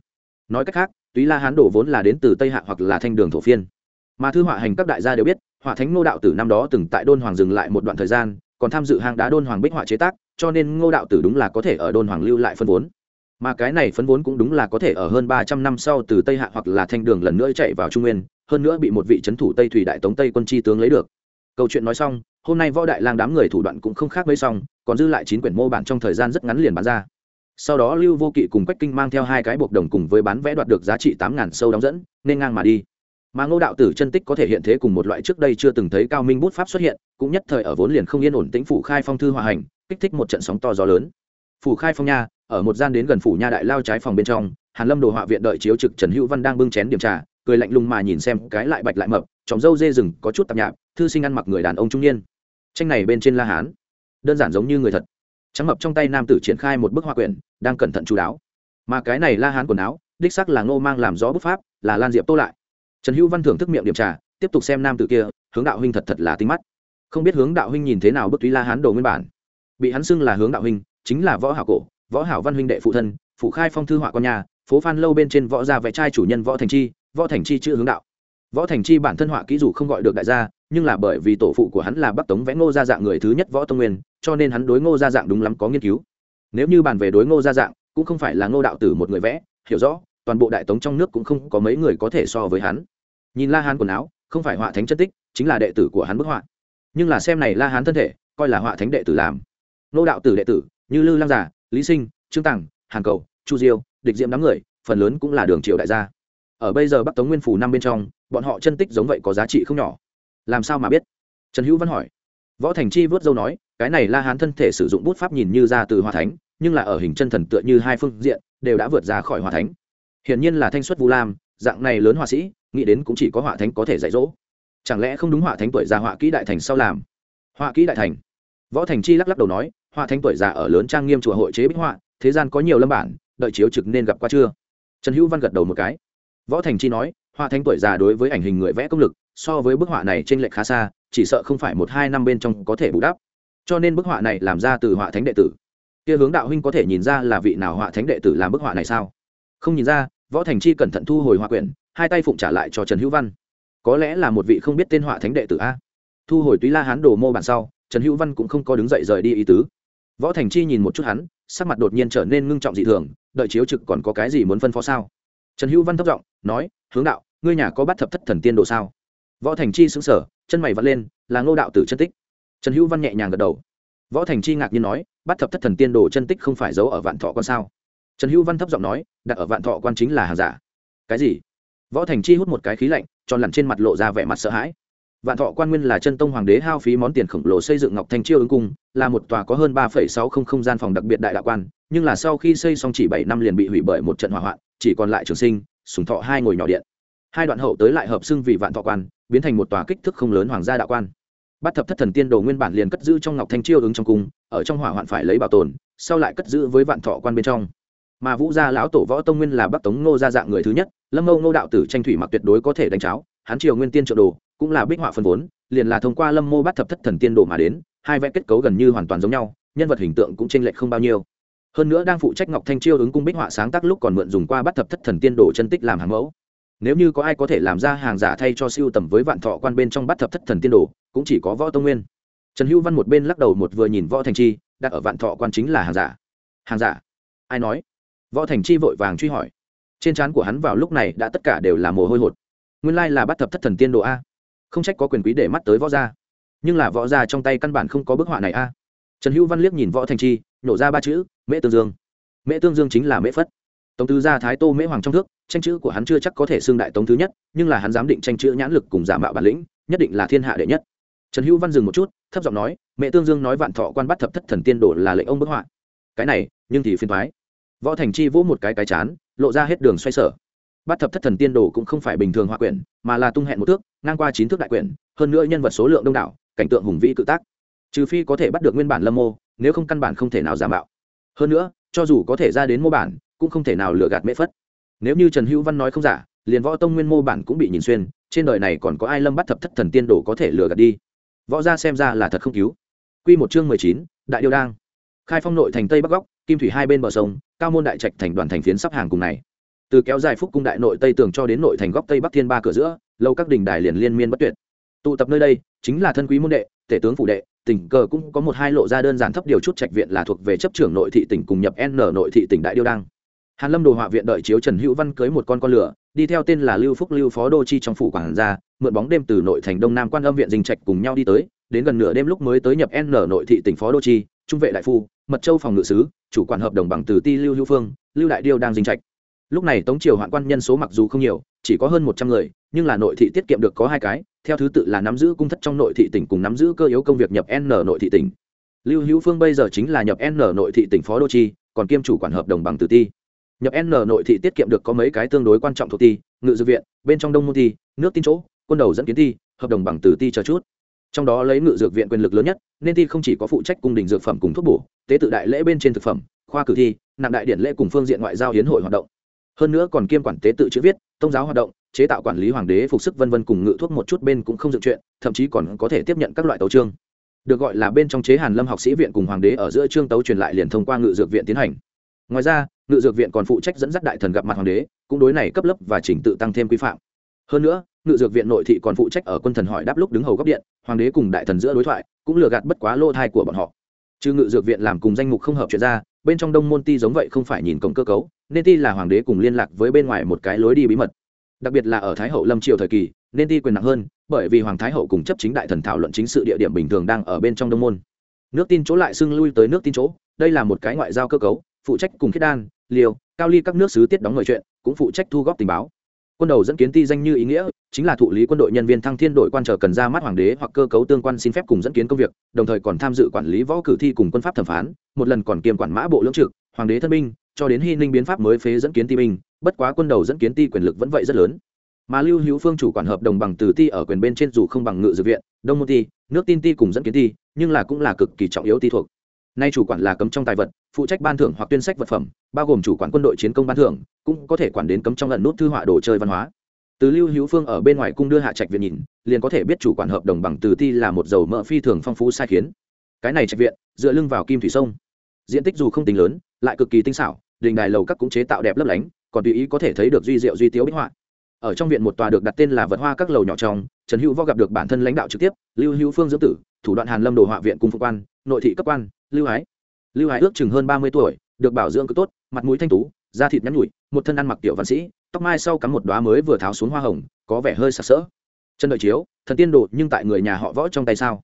Nói cách khác, túy la hán đổ vốn là đến từ tây hạ hoặc là thanh đường thổ phiên. Mà thư họa hành các đại gia đều biết hỏa thánh ngô đạo tử năm đó từng tại đôn hoàng dừng lại một đoạn thời gian, còn tham dự hang đá đôn hoàng bích họa chế tác, cho nên ngô đạo tử đúng là có thể ở đôn hoàng lưu lại phân vốn. Mà cái này phân vốn cũng đúng là có thể ở hơn ba trăm năm sau từ tây hạ hoặc là thanh đường lần nữa chạy vào trung nguyên, hơn nữa bị một vị trấn thủ tây thủy đại tống tây quân chi tướng lấy được. Câu chuyện nói xong, hôm nay võ đại lang đám người thủ đoạn cũng không khác mấy xong, còn dư lại chín quyển mô bản trong thời gian rất ngắn liền bán ra. Sau đó lưu vô kỵ cùng quách kinh mang theo hai cái buộc đồng cùng với bán vẽ đoạt được giá trị tám ngàn sâu đóng dẫn, nên ngang mà đi mà ngô đạo tử chân tích có thể hiện thế cùng một loại trước đây chưa từng thấy cao minh bút pháp xuất hiện, cũng nhất thời ở vốn liền không yên ổn tĩnh phủ khai phong thư hòa hành, kích thích một trận sóng to gió lớn. Phủ khai phong nha, ở một gian đến gần phủ nha đại lao trái phòng bên trong, hàn lâm đồ họa viện đợi chiếu trực trần hữu văn đang bưng chén điểm trà, cười lạnh lùng mà nhìn xem cái lại bạch lại mập tròng dâu dê rừng có chút tạp nhạp, thư sinh ăn mặc người đàn ông trung niên. Tranh này bên trên la hán, đơn giản giống như người thật. Trắng mập trong tay nam tử triển khai một bức họa quyển, đang cẩn thận chú đáo. Mà cái này la hán quần áo, đích sắc là ngô mang làm gió bút pháp, là lan diệp tô lại trần hữu văn thưởng thức miệng điểm trà, tiếp tục xem nam tử kia, hướng đạo huynh thật thật là tinh mắt. Không biết hướng đạo huynh nhìn thế nào bức túy la hán đồ nguyên bản. Bị hắn xưng là hướng đạo huynh, chính là võ hảo cổ, võ hảo văn huynh đệ phụ thân, phụ khai phong thư họa con nhà, phố phan lâu bên trên võ gia vẽ trai chủ nhân võ thành chi, võ thành chi chữ hướng đạo. Võ thành chi bản thân họa kỹ dù không gọi được đại gia, nhưng là bởi vì tổ phụ của hắn là bắc tống vẽ ngô gia dạng người thứ nhất võ tông nguyên, cho nên hắn đối ngô gia dạng đúng lắm có nghiên cứu. Nếu như bàn về đối ngô gia dạng, cũng không phải là ngô đạo tử một người vẽ, hiểu rõ, toàn bộ đại tống trong nước cũng không có mấy người có thể so với hắn nhìn la hán quần áo, không phải họa thánh chân tích, chính là đệ tử của hắn bức họa. Nhưng là xem này la hán thân thể, coi là họa thánh đệ tử làm. Nô đạo tử đệ tử, như lư lăng giả lý sinh, trương tằng, hàn cầu, chu diêu, địch diệm đám người, phần lớn cũng là đường triều đại gia. Ở bây giờ bắc tống nguyên phủ năm bên trong, bọn họ chân tích giống vậy có giá trị không nhỏ. Làm sao mà biết? Trần hữu văn hỏi. Võ thành chi vớt dâu nói, cái này la hán thân thể sử dụng bút pháp nhìn như ra từ hòa thánh, nhưng là ở hình chân thần tựa như hai phương diện, đều đã vượt ra khỏi hòa thánh. Hiển nhiên là thanh xuất vu lam dạng này lớn họa sĩ, nghĩ đến cũng chỉ có họa thánh có thể dạy dỗ. Chẳng lẽ không đúng họa thánh tuổi già họa kỹ đại thành sau làm? Họa kỹ đại thành. Võ thành chi lắc lắc đầu nói, họa thánh tuổi già ở lớn trang nghiêm chùa hội chế bích họa, thế gian có nhiều lâm bản, đợi chiếu trực nên gặp qua chưa? Trần hữu văn gật đầu một cái. Võ thành chi nói, họa thánh tuổi già đối với ảnh hình người vẽ công lực, so với bức họa này trên lệch khá xa, chỉ sợ không phải một hai năm bên trong có thể bù đắp. Cho nên bức họa này làm ra từ họa thánh đệ tử. Kia hướng đạo huynh có thể nhìn ra là vị nào họa thánh đệ tử làm bức họa này sao? Không nhìn ra võ thành chi cẩn thận thu hồi hòa quyển, hai tay phụng trả lại cho trần hữu văn. Có lẽ là một vị không biết tên họa thánh đệ tử a. Thu hồi túy la hán đồ mô bản sau, trần hữu văn cũng không có đứng dậy rời đi ý tứ. Võ thành chi nhìn một chút hắn, sắc mặt đột nhiên trở nên ngưng trọng dị thường, đợi chiếu trực còn có cái gì muốn phân phó sao? Trần hữu văn thấp giọng nói, hướng đạo, ngươi nhà có bắt thập thất thần tiên đồ sao? Võ thành chi xứng sở chân mày vắt lên, là ngô đạo tử chân tích. Trần hữu văn nhẹ nhàng gật đầu. Võ thành chi ngạc nhiên nói, bắt thập thất thần tiên đồ chân tích không phải giấu ở vạn thọ con sao? Trần hữu văn thấp giọng nói, đặt ở vạn thọ quan chính là hàng giả. Cái gì? Võ thành chi hút một cái khí lạnh, tròn lặn trên mặt lộ ra vẻ mặt sợ hãi. Vạn thọ quan nguyên là chân tông hoàng đế hao phí món tiền khổng lồ xây dựng ngọc thanh chiêu ứng cung, là một tòa có hơn ba sáu không không gian phòng đặc biệt đại đạo quan, nhưng là sau khi xây xong chỉ bảy năm liền bị hủy bởi một trận hỏa hoạn, chỉ còn lại trường sinh, sùng thọ hai ngồi nhỏ điện. Hai đoạn hậu tới lại hợp xưng vì vạn thọ quan, biến thành một tòa kích thước không lớn hoàng gia đạo quan. Bắt thập thất thần tiên đồ nguyên bản liền cất giữ trong ngọc thanh chiêu ứng trong cung, ở trong hỏa hoạn phải lấy bảo tồn, sau lại cất giữ với vạn thọ quan bên trong mà vũ gia lão tổ võ tông nguyên là bắc tống ngô gia dạng người thứ nhất, lâm âu ngô đạo tử tranh thủy mặc tuyệt đối có thể đánh cháo, hắn triều nguyên tiên trợ đồ, cũng là bích họa phân vốn, liền là thông qua lâm mô bắt thập thất thần tiên đồ mà đến, hai vẽ kết cấu gần như hoàn toàn giống nhau, nhân vật hình tượng cũng tranh lệch không bao nhiêu. Hơn nữa đang phụ trách ngọc thanh chiêu ứng cung bích họa sáng tác lúc còn mượn dùng qua bắt thập thất thần tiên đồ chân tích làm hàng mẫu. Nếu như có ai có thể làm ra hàng giả thay cho siêu tầm với vạn thọ quan bên trong bắt thập thất thần tiên đồ, cũng chỉ có võ tông nguyên. Trần hữu văn một bên lắc đầu một vừa nhìn võ thành chi, đặt ở vạn thọ quan chính là hàng giả. Hàng giả? Ai nói? Võ thành chi vội vàng truy hỏi. Trên trán của hắn vào lúc này đã tất cả đều là mồ hôi hột. Nguyên lai là bắt thập thất thần tiên đồ a. Không trách có quyền quý để mắt tới võ gia. Nhưng là võ gia trong tay căn bản không có bức họa này a. Trần hữu văn liếc nhìn võ thành chi nhổ ra ba chữ, mễ tương dương. Mễ tương dương chính là mễ phất. Tống tứ gia thái tô mễ hoàng trong thước, tranh chữ của hắn chưa chắc có thể xưng đại tống thứ nhất, nhưng là hắn dám định tranh chữ nhãn lực cùng giả mạo bản lĩnh, nhất định là thiên hạ đệ nhất. Trần hữu văn dừng một chút, thấp giọng nói mẹ tương dương nói vạn thọ quan bắt thập thất thần tiên đồ là lệnh ông bức họa. Cái này, nhưng thì phiền thoái võ thành chi vỗ một cái cái chán, lộ ra hết đường xoay sở. Bắt thập thất thần tiên đồ cũng không phải bình thường họa quyển, mà là tung hẹn một thước, ngang qua chín thước đại quyển, hơn nữa nhân vật số lượng đông đảo, cảnh tượng hùng vĩ cự tác. Trừ phi có thể bắt được nguyên bản lâm mô, nếu không căn bản không thể nào giả mạo. Hơn nữa, cho dù có thể ra đến mô bản, cũng không thể nào lừa gạt mễ phất. Nếu như trần hữu văn nói không giả, liền võ tông nguyên mô bản cũng bị nhìn xuyên, trên đời này còn có ai lâm bắt thập thất thần tiên đồ có thể lừa gạt đi? Võ gia xem ra là thật không cứu. Q một chương mười chín, đại điêu đang. Khai phong nội thành tây bắc góc kim thủy hai bên bờ sông, cao môn đại trạch thành đoàn thành phiến sắp hàng cùng này. Từ kéo dài phúc cung đại nội tây tường cho đến nội thành góc tây bắc thiên ba cửa giữa, lâu các đình đài liền liên miên bất tuyệt. Tụ tập nơi đây, chính là thân quý môn đệ, tể tướng phủ đệ, tỉnh cờ cũng có một hai lộ ra đơn giản thấp điều chút trạch viện là thuộc về chấp trưởng nội thị tỉnh cùng nhập n nội thị tỉnh đại điêu đăng. Hàn lâm đồ họa viện đợi chiếu trần hữu văn cưới một con con lửa, đi theo tên là lưu phúc lưu phó đô chi trong phủ quảng gia, mượn bóng đêm từ nội thành đông nam quan âm viện dinh trạch cùng nhau đi tới, đến gần nửa đêm lúc mới tới nhập n nội thị tỉnh phó đô chi trung vệ đại phu, mật châu phòng ngự sứ, chủ quản hợp đồng bằng từ ti lưu hữu phương, lưu đại điêu đang dinh trạch. Lúc này tống triều hoạn quan nhân số mặc dù không nhiều, chỉ có hơn một trăm người, nhưng là nội thị tiết kiệm được có hai cái, theo thứ tự là nắm giữ cung thất trong nội thị tỉnh cùng nắm giữ cơ yếu công việc nhập n nội thị tỉnh. Lưu hữu phương bây giờ chính là nhập n nội thị tỉnh phó đô chi, còn kiêm chủ quản hợp đồng bằng từ ti. Nhập n nội thị tiết kiệm được có mấy cái tương đối quan trọng thuộc ti, ngự dược viện, bên trong đông môn ti, nước tin chỗ, quân đầu dẫn kiến ti, hợp đồng bằng từ ti chờ chút trong đó lấy ngự dược viện quyền lực lớn nhất, nên thi không chỉ có phụ trách cung đình dược phẩm cùng thuốc bổ, tế tự đại lễ bên trên thực phẩm, khoa cử thi, nặng đại điển lễ cùng phương diện ngoại giao hiến hội hoạt động. Hơn nữa còn kiêm quản tế tự chữ viết, tôn giáo hoạt động, chế tạo quản lý hoàng đế phục sức vân vân cùng ngự thuốc một chút bên cũng không dựng chuyện, thậm chí còn có thể tiếp nhận các loại tấu trương được gọi là bên trong chế hàn lâm học sĩ viện cùng hoàng đế ở giữa trương tấu truyền lại liền thông qua ngự dược viện tiến hành. Ngoài ra, ngự dược viện còn phụ trách dẫn dắt đại thần gặp mặt hoàng đế, cũng đối này cấp lớp và chỉnh tự tăng thêm quy phạm hơn nữa, ngự dược viện nội thị còn phụ trách ở quân thần hỏi đáp lúc đứng hầu góc điện, hoàng đế cùng đại thần giữa đối thoại, cũng lừa gạt bất quá lô thai của bọn họ. Chứ ngự dược viện làm cùng danh mục không hợp chuyện ra, bên trong đông môn ti giống vậy không phải nhìn cổng cơ cấu, nên ti là hoàng đế cùng liên lạc với bên ngoài một cái lối đi bí mật. Đặc biệt là ở thái hậu lâm triều thời kỳ, nên ti quyền nặng hơn, bởi vì hoàng thái hậu cùng chấp chính đại thần thảo luận chính sự địa điểm bình thường đang ở bên trong đông môn. Nước tin chỗ lại xưng lui tới nước tin chỗ, đây là một cái ngoại giao cơ cấu, phụ trách cùng khiết đan, liều, cao ly các nước sứ tiết đóng người chuyện, cũng phụ trách thu góp tình báo quân đầu dẫn kiến ti danh như ý nghĩa, chính là thụ lý quân đội nhân viên thăng thiên đội quan trở cần ra mắt hoàng đế hoặc cơ cấu tương quan xin phép cùng dẫn kiến công việc, đồng thời còn tham dự quản lý võ cử thi cùng quân pháp thẩm phán, một lần còn kiêm quản mã bộ lưỡng trực, hoàng đế thân binh, cho đến hy ninh biến pháp mới phế dẫn kiến ti binh, bất quá quân đầu dẫn kiến ti quyền lực vẫn vậy rất lớn. Mà lưu hữu phương chủ quản hợp đồng bằng từ ti ở quyền bên trên dù không bằng ngự dược viện, đông môn ti, nước tin ti cùng dẫn kiến ti, nhưng là cũng là cực kỳ trọng yếu ti thuộc nay chủ quản là cấm trong tài vật, phụ trách ban thưởng hoặc tuyên sách vật phẩm, bao gồm chủ quản quân đội chiến công ban thưởng, cũng có thể quản đến cấm trong lần nút thư họa đồ chơi văn hóa. Từ lưu hữu phương ở bên ngoài cung đưa hạ trạch viện nhìn, liền có thể biết chủ quản hợp đồng bằng từ ti là một dầu mỡ phi thường phong phú sai khiến. Cái này trạch viện, dựa lưng vào kim thủy sông. Diện tích dù không tính lớn, lại cực kỳ tinh xảo, đình đài lầu các cũng chế tạo đẹp lấp lánh, còn tùy ý có thể thấy được duy diệu duy tiếu bích họa. Ở trong viện một tòa được đặt tên là vật hoa các lầu nhỏ trong, trần hữu võ gặp được bản thân lãnh đạo trực tiếp, lưu hữu phương dưỡng tử, thủ đoạn hàn lâm đồ họa viện cung phụ quan, nội thị cấp quan lưu ái. Lưu ái ước chừng hơn ba mươi tuổi, được bảo dưỡng cứ tốt, mặt mũi thanh tú, da thịt nhắn nhụi một thân ăn mặc tiểu văn sĩ, tóc mai sau cắm một đoá mới vừa tháo xuống hoa hồng, có vẻ hơi sặc sỡ. Chân đợi chiếu, thần tiên đồ, nhưng tại người nhà họ võ trong tay sao?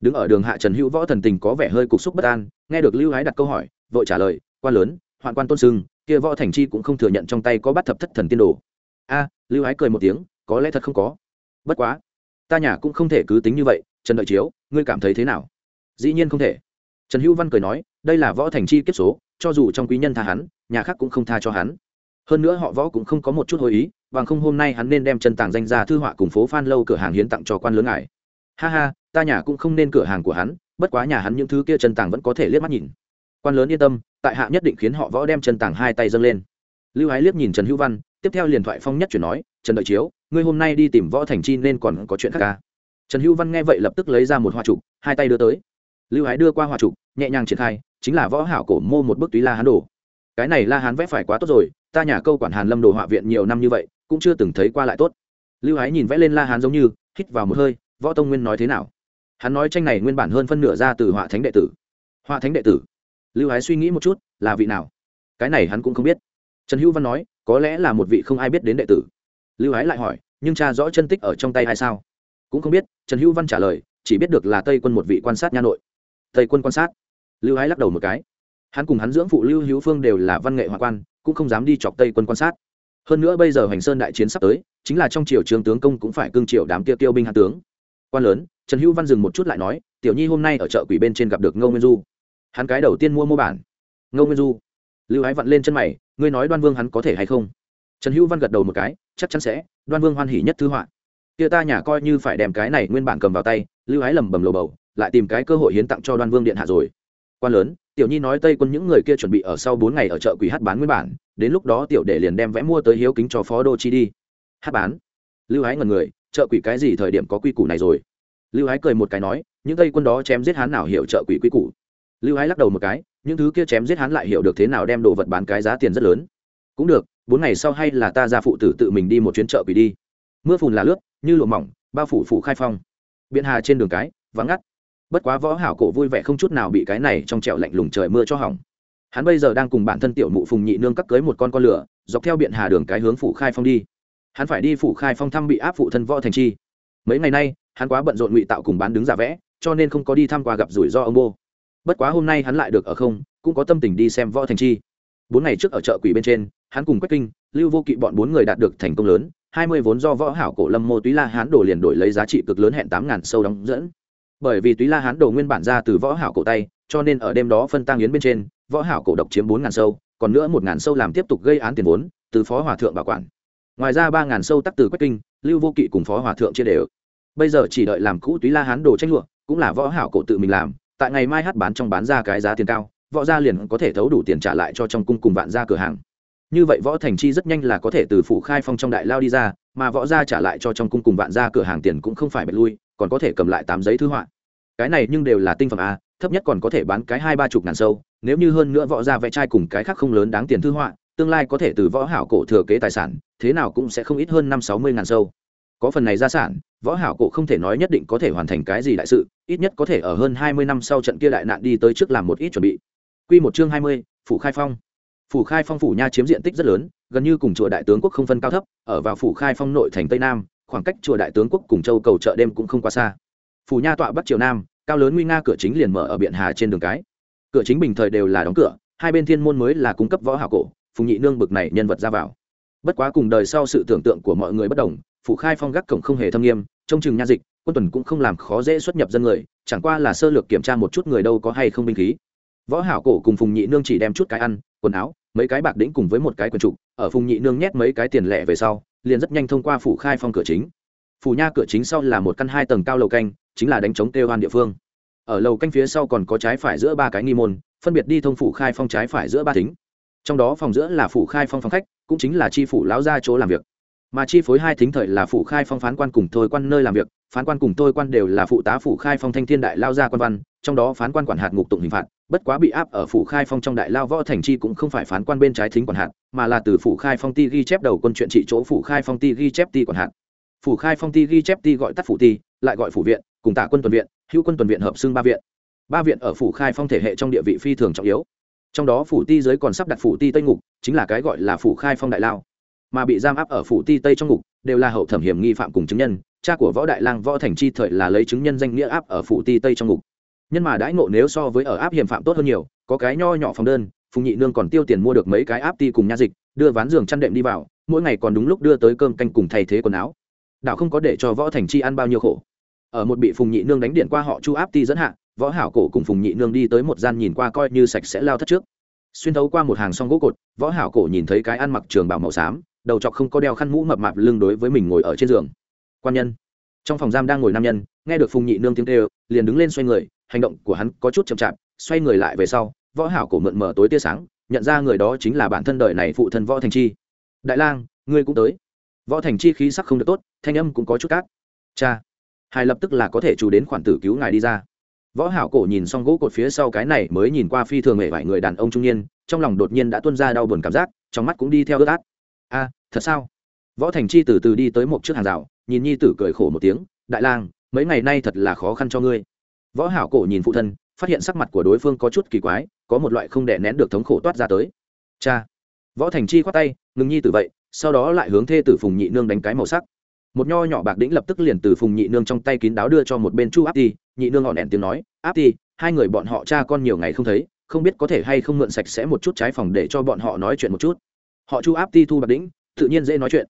Đứng ở đường hạ trần hữu võ thần tình có vẻ hơi cục xúc bất an, nghe được lưu hái đặt câu hỏi, vội trả lời, quan lớn, hoạn quan tôn sưng, kia võ thành chi cũng không thừa nhận trong tay có bắt thập thất thần tiên đồ. A, lưu hái cười một tiếng, có lẽ thật không có. Bất quá, ta nhà cũng không thể cứ tính như vậy, trần đợi chiếu, ngươi cảm thấy thế nào? Dĩ nhiên không thể trần hữu văn cười nói, đây là võ thành chi kiếp số, cho dù trong quý nhân tha hắn, nhà khác cũng không tha cho hắn. Hơn nữa họ võ cũng không có một chút hồi ý, bằng không hôm nay hắn nên đem chân tàng danh ra thư họa cùng phố phan lâu cửa hàng hiến tặng cho quan lớn ngài. Ha ha, ta nhà cũng không nên cửa hàng của hắn, bất quá nhà hắn những thứ kia chân tàng vẫn có thể liếc mắt nhìn. Quan lớn yên tâm, tại hạ nhất định khiến họ võ đem chân tàng hai tay dâng lên. Lưu ái liếc nhìn trần hữu văn, tiếp theo liền thoại phong nhất chuyển nói, trần đợi chiếu, ngươi hôm nay đi tìm võ thành chi nên còn có chuyện khác ca à? trần hữu văn nghe vậy lập tức lấy ra một hoa trục, hai tay đưa tới. Lưu ái đưa qua hoa trục nhẹ nhàng triển khai, chính là võ hảo cổ mô một bức túy la hán đồ. Cái này la hán vẽ phải quá tốt rồi, ta nhà câu quản hàn lâm đồ họa viện nhiều năm như vậy, cũng chưa từng thấy qua lại tốt. Lưu ái nhìn vẽ lên la hán giống như, hít vào một hơi, võ tông nguyên nói thế nào? Hắn nói tranh này nguyên bản hơn phân nửa ra từ họa thánh đệ tử. Họa thánh đệ tử? Lưu ái suy nghĩ một chút, là vị nào? Cái này hắn cũng không biết. Trần hữu văn nói, có lẽ là một vị không ai biết đến đệ tử. Lưu ái lại hỏi, nhưng cha rõ chân tích ở trong tay hay sao? Cũng không biết, trần hữu văn trả lời, chỉ biết được là tây quân một vị quan sát nha nội. Tây quân quan sát? Lưu ái lắc đầu một cái. Hắn cùng hắn dưỡng phụ lưu hữu phương đều là văn nghệ hoa quan, cũng không dám đi chọc tây quân quan sát. Hơn nữa bây giờ hoành sơn đại chiến sắp tới, chính là trong triều trường tướng công cũng phải cương triều đám kia tiêu binh hạ tướng. Quan lớn, trần hữu văn dừng một chút lại nói, tiểu nhi hôm nay ở chợ quỷ bên trên gặp được ngô nguyên du. Hắn cái đầu tiên mua mua bản. Ngô nguyên du. Lưu ái vặn lên chân mày, ngươi nói đoan vương hắn có thể hay không? Trần hữu văn gật đầu một cái, chắc chắn sẽ, đoan vương hoan hỉ nhất thư họa. Kia ta nhà coi như phải đem cái này nguyên bản cầm vào tay, lưu ái lầm bầm lầu bầu, lại tìm cái cơ hội hiến tặng cho đoan vương điện hạ rồi quan lớn, tiểu nhi nói tây quân những người kia chuẩn bị ở sau bốn ngày ở chợ quỷ hát bán nguyên bản, đến lúc đó tiểu đệ liền đem vẽ mua tới hiếu kính cho phó đô chi đi. Hát bán. Lưu ái ngần người, chợ quỷ cái gì thời điểm có quy củ này rồi? Lưu ái cười một cái nói, những tây quân đó chém giết hắn nào hiểu chợ quỷ quy củ. Lưu ái lắc đầu một cái, những thứ kia chém giết hắn lại hiểu được thế nào đem đồ vật bán cái giá tiền rất lớn. Cũng được, bốn ngày sau hay là ta ra phụ tử tự mình đi một chuyến chợ quỷ đi. Mưa phùn là lướt, như lụa mỏng, bao phủ phủ khai phong. Biện hà trên đường cái, vắng ngắt bất quá võ hảo cổ vui vẻ không chút nào bị cái này trong trẻo lạnh lùng trời mưa cho hỏng. Hắn bây giờ đang cùng bản thân tiểu mụ phùng nhị nương cắt cưới một con con lửa, dọc theo biện hà đường cái hướng phủ khai phong đi. Hắn phải đi phủ khai phong thăm bị áp phụ thân võ thành chi. Mấy ngày nay, hắn quá bận rộn ngụy tạo cùng bán đứng giả vẽ, cho nên không có đi thăm qua gặp rủi ro ông bô. Bất quá hôm nay hắn lại được ở không, cũng có tâm tình đi xem võ thành chi. Bốn ngày trước ở chợ quỷ bên trên, hắn cùng quách kinh, lưu vô kỵ bọn bốn người đạt được thành công lớn, hai mươi vốn do võ hảo cổ lâm mô túy la hán đổ liền đổi lấy giá trị cực lớn hẹn tám ngàn sâu đóng dẫn bởi vì túy la hán đồ nguyên bản ra từ võ hảo cổ tay, cho nên ở đêm đó phân tăng yến bên trên, võ hảo cổ độc chiếm bốn ngàn sâu, còn nữa một ngàn sâu làm tiếp tục gây án tiền vốn, từ phó hòa thượng bảo quản. Ngoài ra ba ngàn sâu tắc từ quách kinh, lưu vô kỵ cùng phó hòa thượng chia đều. Bây giờ chỉ đợi làm cũ túy la hán đồ tranh lụa, cũng là võ hảo cổ tự mình làm, tại ngày mai hát bán trong bán ra cái giá tiền cao, võ gia liền có thể thấu đủ tiền trả lại cho trong cung cùng vạn gia cửa hàng. Như vậy võ thành chi rất nhanh là có thể từ phủ khai phong trong đại lao đi ra, mà võ gia trả lại cho trong cung cùng vạn gia cửa hàng tiền cũng không phải bật lui còn có thể cầm lại tám giấy thư họa. Cái này nhưng đều là tinh phẩm a, thấp nhất còn có thể bán cái hai ba chục ngàn sâu, nếu như hơn nữa võ gia vẽ trai cùng cái khác không lớn đáng tiền thư họa, tương lai có thể từ võ hảo cổ thừa kế tài sản, thế nào cũng sẽ không ít hơn năm sáu mươi ngàn sâu. Có phần này gia sản, võ hảo cổ không thể nói nhất định có thể hoàn thành cái gì đại sự, ít nhất có thể ở hơn hai mươi năm sau trận kia đại nạn đi tới trước làm một ít chuẩn bị. Quy một chương hai mươi, phủ khai phong. Phủ khai phong phủ nha chiếm diện tích rất lớn, gần như cùng chùa đại tướng quốc không phân cao thấp, ở vào phủ khai phong nội thành tây nam khoảng cách chùa đại tướng quốc cùng châu cầu chợ đêm cũng không quá xa. Phủ nha tọa bắc triều nam, cao lớn nguy nga cửa chính liền mở ở biện hà trên đường cái. Cửa chính bình thời đều là đóng cửa, hai bên thiên môn mới là cung cấp võ hảo cổ, phùng nhị nương bực này nhân vật ra vào. Bất quá cùng đời sau sự tưởng tượng của mọi người bất đồng, phủ khai phong gác cổng không hề thâm nghiêm, trông chừng nha dịch, quân tuần cũng không làm khó dễ xuất nhập dân người, chẳng qua là sơ lược kiểm tra một chút người đâu có hay không binh khí. Võ hảo cổ cùng phùng nhị nương chỉ đem chút cái ăn, quần áo mấy cái bạc đĩnh cùng với một cái quần trụ ở phùng nhị nương nhét mấy cái tiền lẻ về sau, liền rất nhanh thông qua phủ khai phong cửa chính. Phủ nha cửa chính sau là một căn hai tầng cao lầu canh, chính là đánh chống tê hoan địa phương. Ở lầu canh phía sau còn có trái phải giữa ba cái nghi môn, phân biệt đi thông phủ khai phong trái phải giữa ba thính. Trong đó phòng giữa là phủ khai phong phòng khách, cũng chính là chi phủ lão gia chỗ làm việc. Mà chi phối hai thính thời là phủ khai phong phán quan cùng thôi quan nơi làm việc phán quan cùng tôi quan đều là phụ tá phủ khai phong thanh thiên đại lao gia quan văn, trong đó phán quan quản hạt ngục tụng hình phạt, bất quá bị áp ở phủ khai phong trong đại lao võ thành chi cũng không phải phán quan bên trái thính quản hạt, mà là từ phủ khai phong ti ghi chép đầu quân chuyện trị chỗ phủ khai phong ti ghi chép ti quản hạt. Phủ khai phong ti ghi chép ti gọi tắt phủ ti, lại gọi phủ viện, cùng tả quân tuần viện, hữu quân tuần viện hợp xưng ba viện. Ba viện ở phủ khai phong thể hệ trong địa vị phi thường trọng yếu. Trong đó phủ ti giới còn sắp đặt phủ ti tây ngục, chính là cái gọi là phủ khai phong đại lao. Mà bị giam áp ở phủ ti tây trong ngục, đều là hậu thẩm hiểm nghi phạm cùng chứng nhân cha của võ đại lang võ thành chi thời là lấy chứng nhân danh nghĩa áp ở phủ ti tây trong ngục. Nhân mà đãi ngộ nếu so với ở áp hiểm phạm tốt hơn nhiều, có cái nho nhỏ phòng đơn, phùng nhị nương còn tiêu tiền mua được mấy cái áp ti cùng nha dịch, đưa ván giường chăn đệm đi vào, mỗi ngày còn đúng lúc đưa tới cơm canh cùng thay thế quần áo. Đạo không có để cho võ thành chi ăn bao nhiêu khổ. Ở một bị phùng nhị nương đánh điện qua họ chu áp ti dẫn hạ, võ hảo cổ cùng phùng nhị nương đi tới một gian nhìn qua coi như sạch sẽ lao thất trước. Xuyên thấu qua một hàng song gỗ cột, võ hảo cổ nhìn thấy cái ăn mặc trường bảo màu xám, đầu chọc không có đeo khăn mũ mập mạp lưng đối với mình ngồi ở trên giường quan nhân. Trong phòng giam đang ngồi nam nhân, nghe được phùng nhị nương tiếng kêu, liền đứng lên xoay người, hành động của hắn có chút chậm chạp, xoay người lại về sau, võ hảo cổ mượn mở tối tia sáng, nhận ra người đó chính là bản thân đời này phụ thân võ thành chi. Đại lang, ngươi cũng tới. Võ thành chi khí sắc không được tốt, thanh âm cũng có chút cát. Cha, hai lập tức là có thể chủ đến khoản tử cứu ngài đi ra. Võ hảo cổ nhìn xong gỗ cột phía sau cái này mới nhìn qua phi thường mệ vài người đàn ông trung niên, trong lòng đột nhiên đã tuôn ra đau buồn cảm giác, trong mắt cũng đi theo ướt át. A, thật sao? Võ thành chi từ từ đi tới một chiếc hàng rào nhìn nhi tử cười khổ một tiếng, đại lang, mấy ngày nay thật là khó khăn cho ngươi. Võ hảo cổ nhìn phụ thân, phát hiện sắc mặt của đối phương có chút kỳ quái, có một loại không đè nén được thống khổ toát ra tới. Cha. Võ thành chi khoát tay, ngừng nhi tử vậy. Sau đó lại hướng thê tử phùng nhị nương đánh cái màu sắc. Một nho nhỏ bạc đĩnh lập tức liền từ phùng nhị nương trong tay kín đáo đưa cho một bên chu áp ti. Nhị nương ngọn đèn tiếng nói, áp ti, hai người bọn họ cha con nhiều ngày không thấy, không biết có thể hay không mượn sạch sẽ một chút trái phòng để cho bọn họ nói chuyện một chút. Họ chu áp ti thu bạc đĩnh, tự nhiên dễ nói chuyện.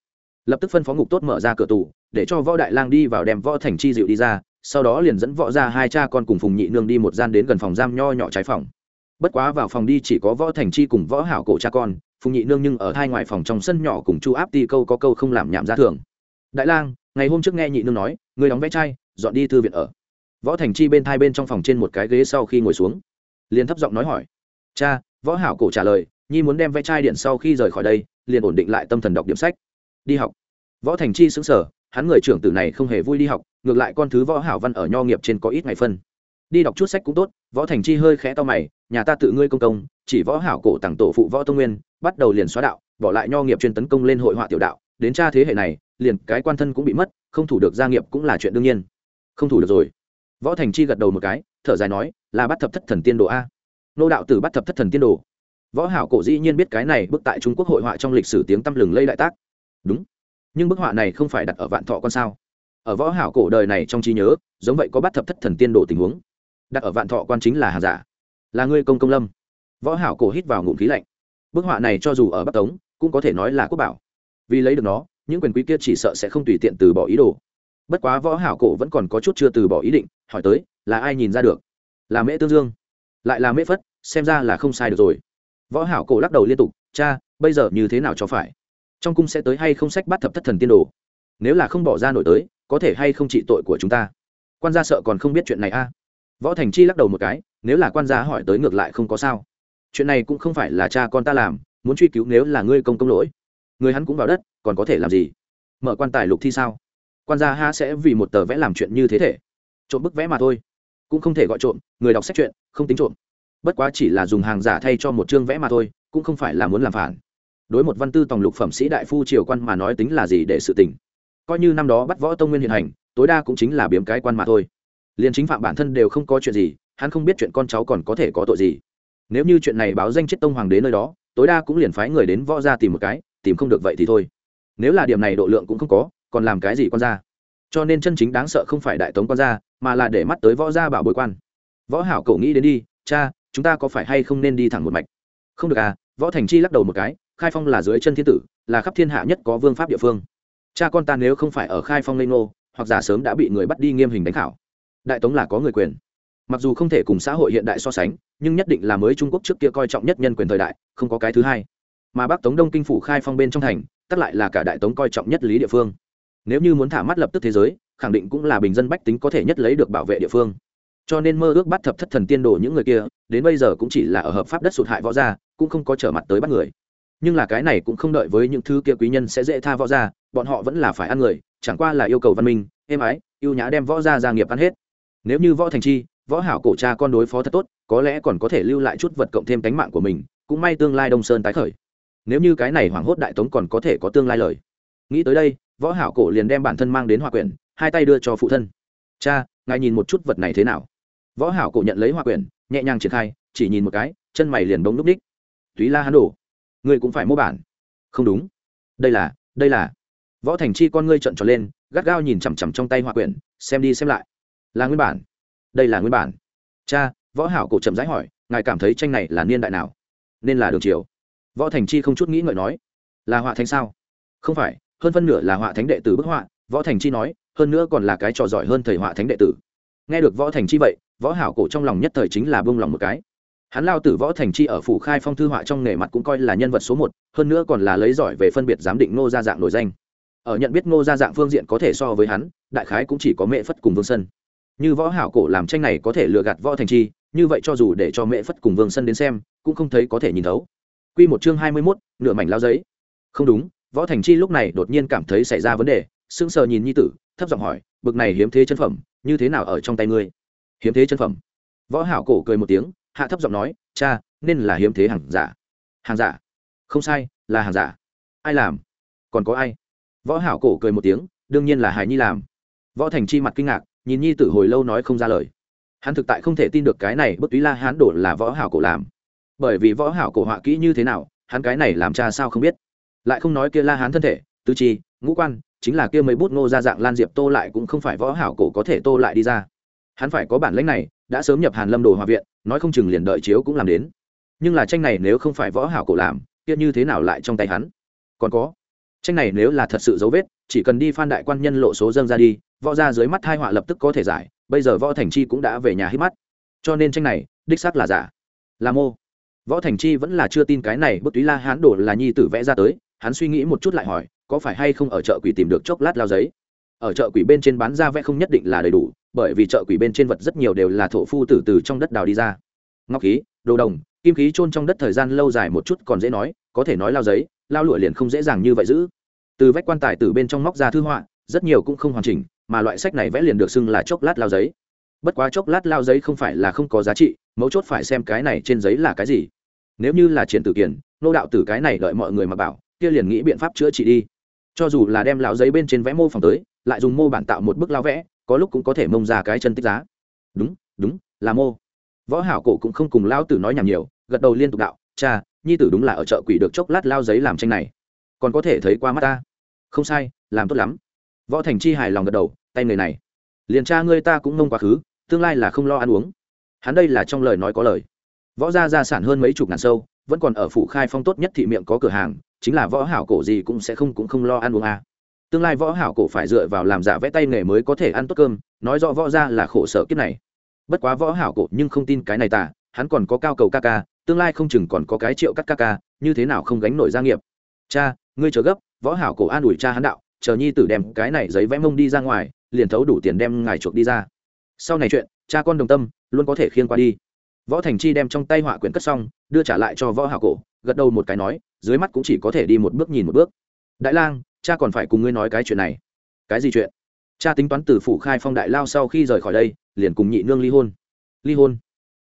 Lập tức phân phó ngục tốt mở ra cửa tủ để cho võ đại lang đi vào đem võ thành chi dịu đi ra, sau đó liền dẫn võ ra hai cha con cùng phùng nhị nương đi một gian đến gần phòng giam nho nhỏ trái phòng. Bất quá vào phòng đi chỉ có võ thành chi cùng võ hảo cổ cha con, phùng nhị nương nhưng ở hai ngoài phòng trong sân nhỏ cùng chu áp ti câu có câu không làm nhảm ra thường. Đại lang, ngày hôm trước nghe nhị nương nói, người đóng vẽ chai, dọn đi thư viện ở. Võ thành chi bên thai bên trong phòng trên một cái ghế sau khi ngồi xuống, liền thấp giọng nói hỏi. Cha, võ hảo cổ trả lời, nhi muốn đem vẽ chai điện sau khi rời khỏi đây, liền ổn định lại tâm thần đọc điểm sách. Đi học. Võ thành chi xứng sở hắn người trưởng tử này không hề vui đi học, ngược lại con thứ võ hảo văn ở nho nghiệp trên có ít ngày phân. Đi đọc chút sách cũng tốt, võ thành chi hơi khẽ to mày, nhà ta tự ngươi công công, chỉ võ hảo cổ tặng tổ phụ võ tông nguyên, bắt đầu liền xóa đạo, bỏ lại nho nghiệp chuyên tấn công lên hội họa tiểu đạo, đến cha thế hệ này, liền cái quan thân cũng bị mất, không thủ được gia nghiệp cũng là chuyện đương nhiên. Không thủ được rồi. Võ thành chi gật đầu một cái, thở dài nói, là bắt thập thất thần tiên đồ a. Nô đạo tử bắt thập thất thần tiên đồ. Võ hảo cổ dĩ nhiên biết cái này bức tại trung quốc hội họa trong lịch sử tiếng tăm lừng lây đại tác. Đúng nhưng bức họa này không phải đặt ở vạn thọ con sao? Ở võ hảo cổ đời này trong trí nhớ, giống vậy có bắt thập thất thần tiên đồ tình huống. Đặt ở vạn thọ quan chính là hàng giả. Là ngươi công công lâm. Võ hảo cổ hít vào ngụm khí lạnh. Bức họa này cho dù ở bắc tống, cũng có thể nói là quốc bảo. Vì lấy được nó, những quyền quý kia chỉ sợ sẽ không tùy tiện từ bỏ ý đồ. Bất quá võ hảo cổ vẫn còn có chút chưa từ bỏ ý định, hỏi tới, là ai nhìn ra được? Là mễ tương dương. Lại là mễ phất, xem ra là không sai được rồi. Võ hảo cổ lắc đầu liên tục, cha, bây giờ như thế nào cho phải? Trong cung sẽ tới hay không sách bắt thập thất thần tiên đồ. Nếu là không bỏ ra nổi tới, có thể hay không trị tội của chúng ta? Quan gia sợ còn không biết chuyện này a. Võ thành chi lắc đầu một cái, nếu là quan gia hỏi tới ngược lại không có sao. Chuyện này cũng không phải là cha con ta làm, muốn truy cứu nếu là ngươi công công lỗi. Người hắn cũng vào đất, còn có thể làm gì? Mở quan tài lục thi sao? Quan gia ha sẽ vì một tờ vẽ làm chuyện như thế thể. Trộm bức vẽ mà thôi. Cũng không thể gọi trộm, người đọc sách chuyện, không tính trộm. Bất quá chỉ là dùng hàng giả thay cho một chương vẽ mà thôi, cũng không phải là muốn làm phản đối một văn tư tòng lục phẩm sĩ đại phu triều quan mà nói tính là gì để sự tình. Coi như năm đó bắt võ tông nguyên hiện hành, tối đa cũng chính là biếm cái quan mà thôi. Liền chính phạm bản thân đều không có chuyện gì, hắn không biết chuyện con cháu còn có thể có tội gì. Nếu như chuyện này báo danh chết tông hoàng đế nơi đó, tối đa cũng liền phái người đến võ ra tìm một cái, tìm không được vậy thì thôi. Nếu là điểm này độ lượng cũng không có, còn làm cái gì con ra cho nên chân chính đáng sợ không phải đại tống con ra mà là để mắt tới võ gia bảo bồi quan. Võ hảo cậu nghĩ đến đi, cha, chúng ta có phải hay không nên đi thẳng một mạch? Không được à võ thành chi lắc đầu một cái khai phong là dưới chân thiên tử, là khắp thiên hạ nhất có vương pháp địa phương. Cha con ta nếu không phải ở khai phong lê ngô, hoặc giả sớm đã bị người bắt đi nghiêm hình đánh khảo, đại tống là có người quyền. Mặc dù không thể cùng xã hội hiện đại so sánh, nhưng nhất định là mới trung quốc trước kia coi trọng nhất nhân quyền thời đại, không có cái thứ hai. Mà bắc tống đông kinh phủ khai phong bên trong thành tất lại là cả đại tống coi trọng nhất lý địa phương. Nếu như muốn thả mắt lập tức thế giới, khẳng định cũng là bình dân bách tính có thể nhất lấy được bảo vệ địa phương. Cho nên mơ ước bắt thập thất thần tiên đồ những người kia, đến bây giờ cũng chỉ là ở hợp pháp đất sụt hại võ gia, cũng không có trở mặt tới bắt người nhưng là cái này cũng không đợi với những thứ kia quý nhân sẽ dễ tha võ gia, bọn họ vẫn là phải ăn người, chẳng qua là yêu cầu văn minh, êm ái, yêu nhã đem võ gia gia nghiệp ăn hết. Nếu như võ thành chi, võ hảo cổ cha con đối phó thật tốt, có lẽ còn có thể lưu lại chút vật cộng thêm cánh mạng của mình, cũng may tương lai đông sơn tái khởi. Nếu như cái này hoảng hốt đại tống còn có thể có tương lai lời. Nghĩ tới đây, võ hảo cổ liền đem bản thân mang đến hòa quyển, hai tay đưa cho phụ thân. Cha, ngài nhìn một chút vật này thế nào? Võ hảo cổ nhận lấy hòa quyển, nhẹ nhàng triển khai, chỉ nhìn một cái, chân mày liền bỗng núp ních túy la hán đổ ngươi cũng phải mô bản. Không đúng. Đây là đây là. Võ thành chi con ngươi trợn tròn lên, gắt gao nhìn chằm chằm trong tay họa quyển, xem đi xem lại. Là nguyên bản. Đây là nguyên bản. Cha, võ hảo cổ chậm rãi hỏi, ngài cảm thấy tranh này là niên đại nào? Nên là đường triều. Võ thành chi không chút nghĩ ngợi nói, là họa thánh sao? Không phải, hơn phân nửa là họa thánh đệ tử bức họa, võ thành chi nói, hơn nữa còn là cái trò giỏi hơn thầy họa thánh đệ tử. Nghe được võ thành chi vậy, võ hảo cổ trong lòng nhất thời chính là buông lòng một cái hắn lao tử võ thành chi ở phủ khai phong thư họa trong nghề mặt cũng coi là nhân vật số một hơn nữa còn là lấy giỏi về phân biệt giám định ngô gia dạng nổi danh. Ở nhận biết ngô gia dạng phương diện có thể so với hắn đại khái cũng chỉ có mẹ phất cùng vương sân. Như võ hảo cổ làm tranh này có thể lừa gạt võ thành chi như vậy cho dù để cho mẹ phất cùng vương sân đến xem cũng không thấy có thể nhìn thấu. Quy một chương hai mươi 21, nửa mảnh lao giấy. Không đúng võ thành chi lúc này đột nhiên cảm thấy xảy ra vấn đề sững sờ nhìn nhi tử thấp giọng hỏi bực này hiếm thế chân phẩm như thế nào ở trong tay ngươi? Hiếm thế chân phẩm. Võ hảo cổ cười một tiếng hạ thấp giọng nói, cha, nên là hiếm thế hàng giả. Hàng giả? Không sai, là hàng giả. Ai làm? Còn có ai? Võ hảo cổ cười một tiếng, đương nhiên là hải nhi làm. Võ thành chi mặt kinh ngạc, nhìn nhi tử hồi lâu nói không ra lời. Hắn thực tại không thể tin được cái này bất túy la hán đổ là võ hảo cổ làm. Bởi vì võ hảo cổ họa kỹ như thế nào, hắn cái này làm cha sao không biết. Lại không nói kia la hán thân thể, tứ chi, ngũ quan, chính là kia mấy bút ngô ra dạng lan diệp tô lại cũng không phải võ hảo cổ có thể tô lại đi ra hắn phải có bản lĩnh này, đã sớm nhập hàn lâm đồ hòa viện, nói không chừng liền đợi chiếu cũng làm đến. Nhưng là tranh này nếu không phải võ hảo cổ làm, kia như thế nào lại trong tay hắn? Còn có, tranh này nếu là thật sự dấu vết, chỉ cần đi phan đại quan nhân lộ số dâng ra đi, võ ra dưới mắt hai họa lập tức có thể giải, bây giờ võ thành chi cũng đã về nhà hít mắt. Cho nên tranh này, đích xác là giả. Là mô. Võ thành chi vẫn là chưa tin cái này, bức túy la hán đổ là nhi tử vẽ ra tới, hắn suy nghĩ một chút lại hỏi, có phải hay không ở chợ quỷ tìm được chốc lát lao giấy? Ở chợ quỷ bên trên bán ra vẽ không nhất định là đầy đủ bởi vì chợ quỷ bên trên vật rất nhiều đều là thổ phu từ từ trong đất đào đi ra. Ngọc khí, đồ đồng, kim khí chôn trong đất thời gian lâu dài một chút còn dễ nói, có thể nói lao giấy, lao lụa liền không dễ dàng như vậy giữ. Từ vách quan tài từ bên trong móc ra thư họa, rất nhiều cũng không hoàn chỉnh, mà loại sách này vẽ liền được xưng là chốc lát lao giấy. Bất quá chốc lát lao giấy không phải là không có giá trị, mấu chốt phải xem cái này trên giấy là cái gì. Nếu như là triển tử kiển nô đạo tử cái này đợi mọi người mà bảo, kia liền nghĩ biện pháp chữa trị đi. Cho dù là đem lao giấy bên trên vẽ mô phỏng tới, lại dùng mô bản tạo một bức lao vẽ có lúc cũng có thể mông ra cái chân tích giá. Đúng đúng, là mô. Võ hảo cổ cũng không cùng lao tử nói nhảm nhiều, gật đầu liên tục đạo, cha, nhi tử đúng là ở chợ quỷ được chốc lát lao giấy làm tranh này. Còn có thể thấy qua mắt ta? Không sai, làm tốt lắm. Võ thành chi hài lòng gật đầu, tay người này, liền cha ngươi ta cũng mông quá khứ, tương lai là không lo ăn uống. Hắn đây là trong lời nói có lời. Võ gia gia sản hơn mấy chục ngàn sâu, vẫn còn ở phủ khai phong tốt nhất thị miệng có cửa hàng, chính là võ hảo cổ gì cũng sẽ không cũng không lo ăn uống à tương lai võ hảo cổ phải dựa vào làm giả vẽ tay nghề mới có thể ăn tốt cơm, nói rõ võ gia là khổ sở kiếp này. Bất quá võ hảo cổ nhưng không tin cái này tả hắn còn có cao cầu ca ca, tương lai không chừng còn có cái triệu cắt ca ca, như thế nào không gánh nổi gia nghiệp. Cha, ngươi chờ gấp, võ hảo cổ an ủi cha hắn đạo, chờ nhi tử đem cái này giấy vẽ mông đi ra ngoài, liền thấu đủ tiền đem ngài chuộc đi ra. Sau này chuyện, cha con đồng tâm, luôn có thể khiêng qua đi. Võ thành chi đem trong tay họa quyển cất xong, đưa trả lại cho võ hảo cổ, gật đầu một cái nói, dưới mắt cũng chỉ có thể đi một bước nhìn một bước. Đại lang cha còn phải cùng ngươi nói cái chuyện này. Cái gì chuyện? Cha tính toán từ phủ khai phong đại lao sau khi rời khỏi đây, liền cùng nhị nương ly hôn. Ly hôn?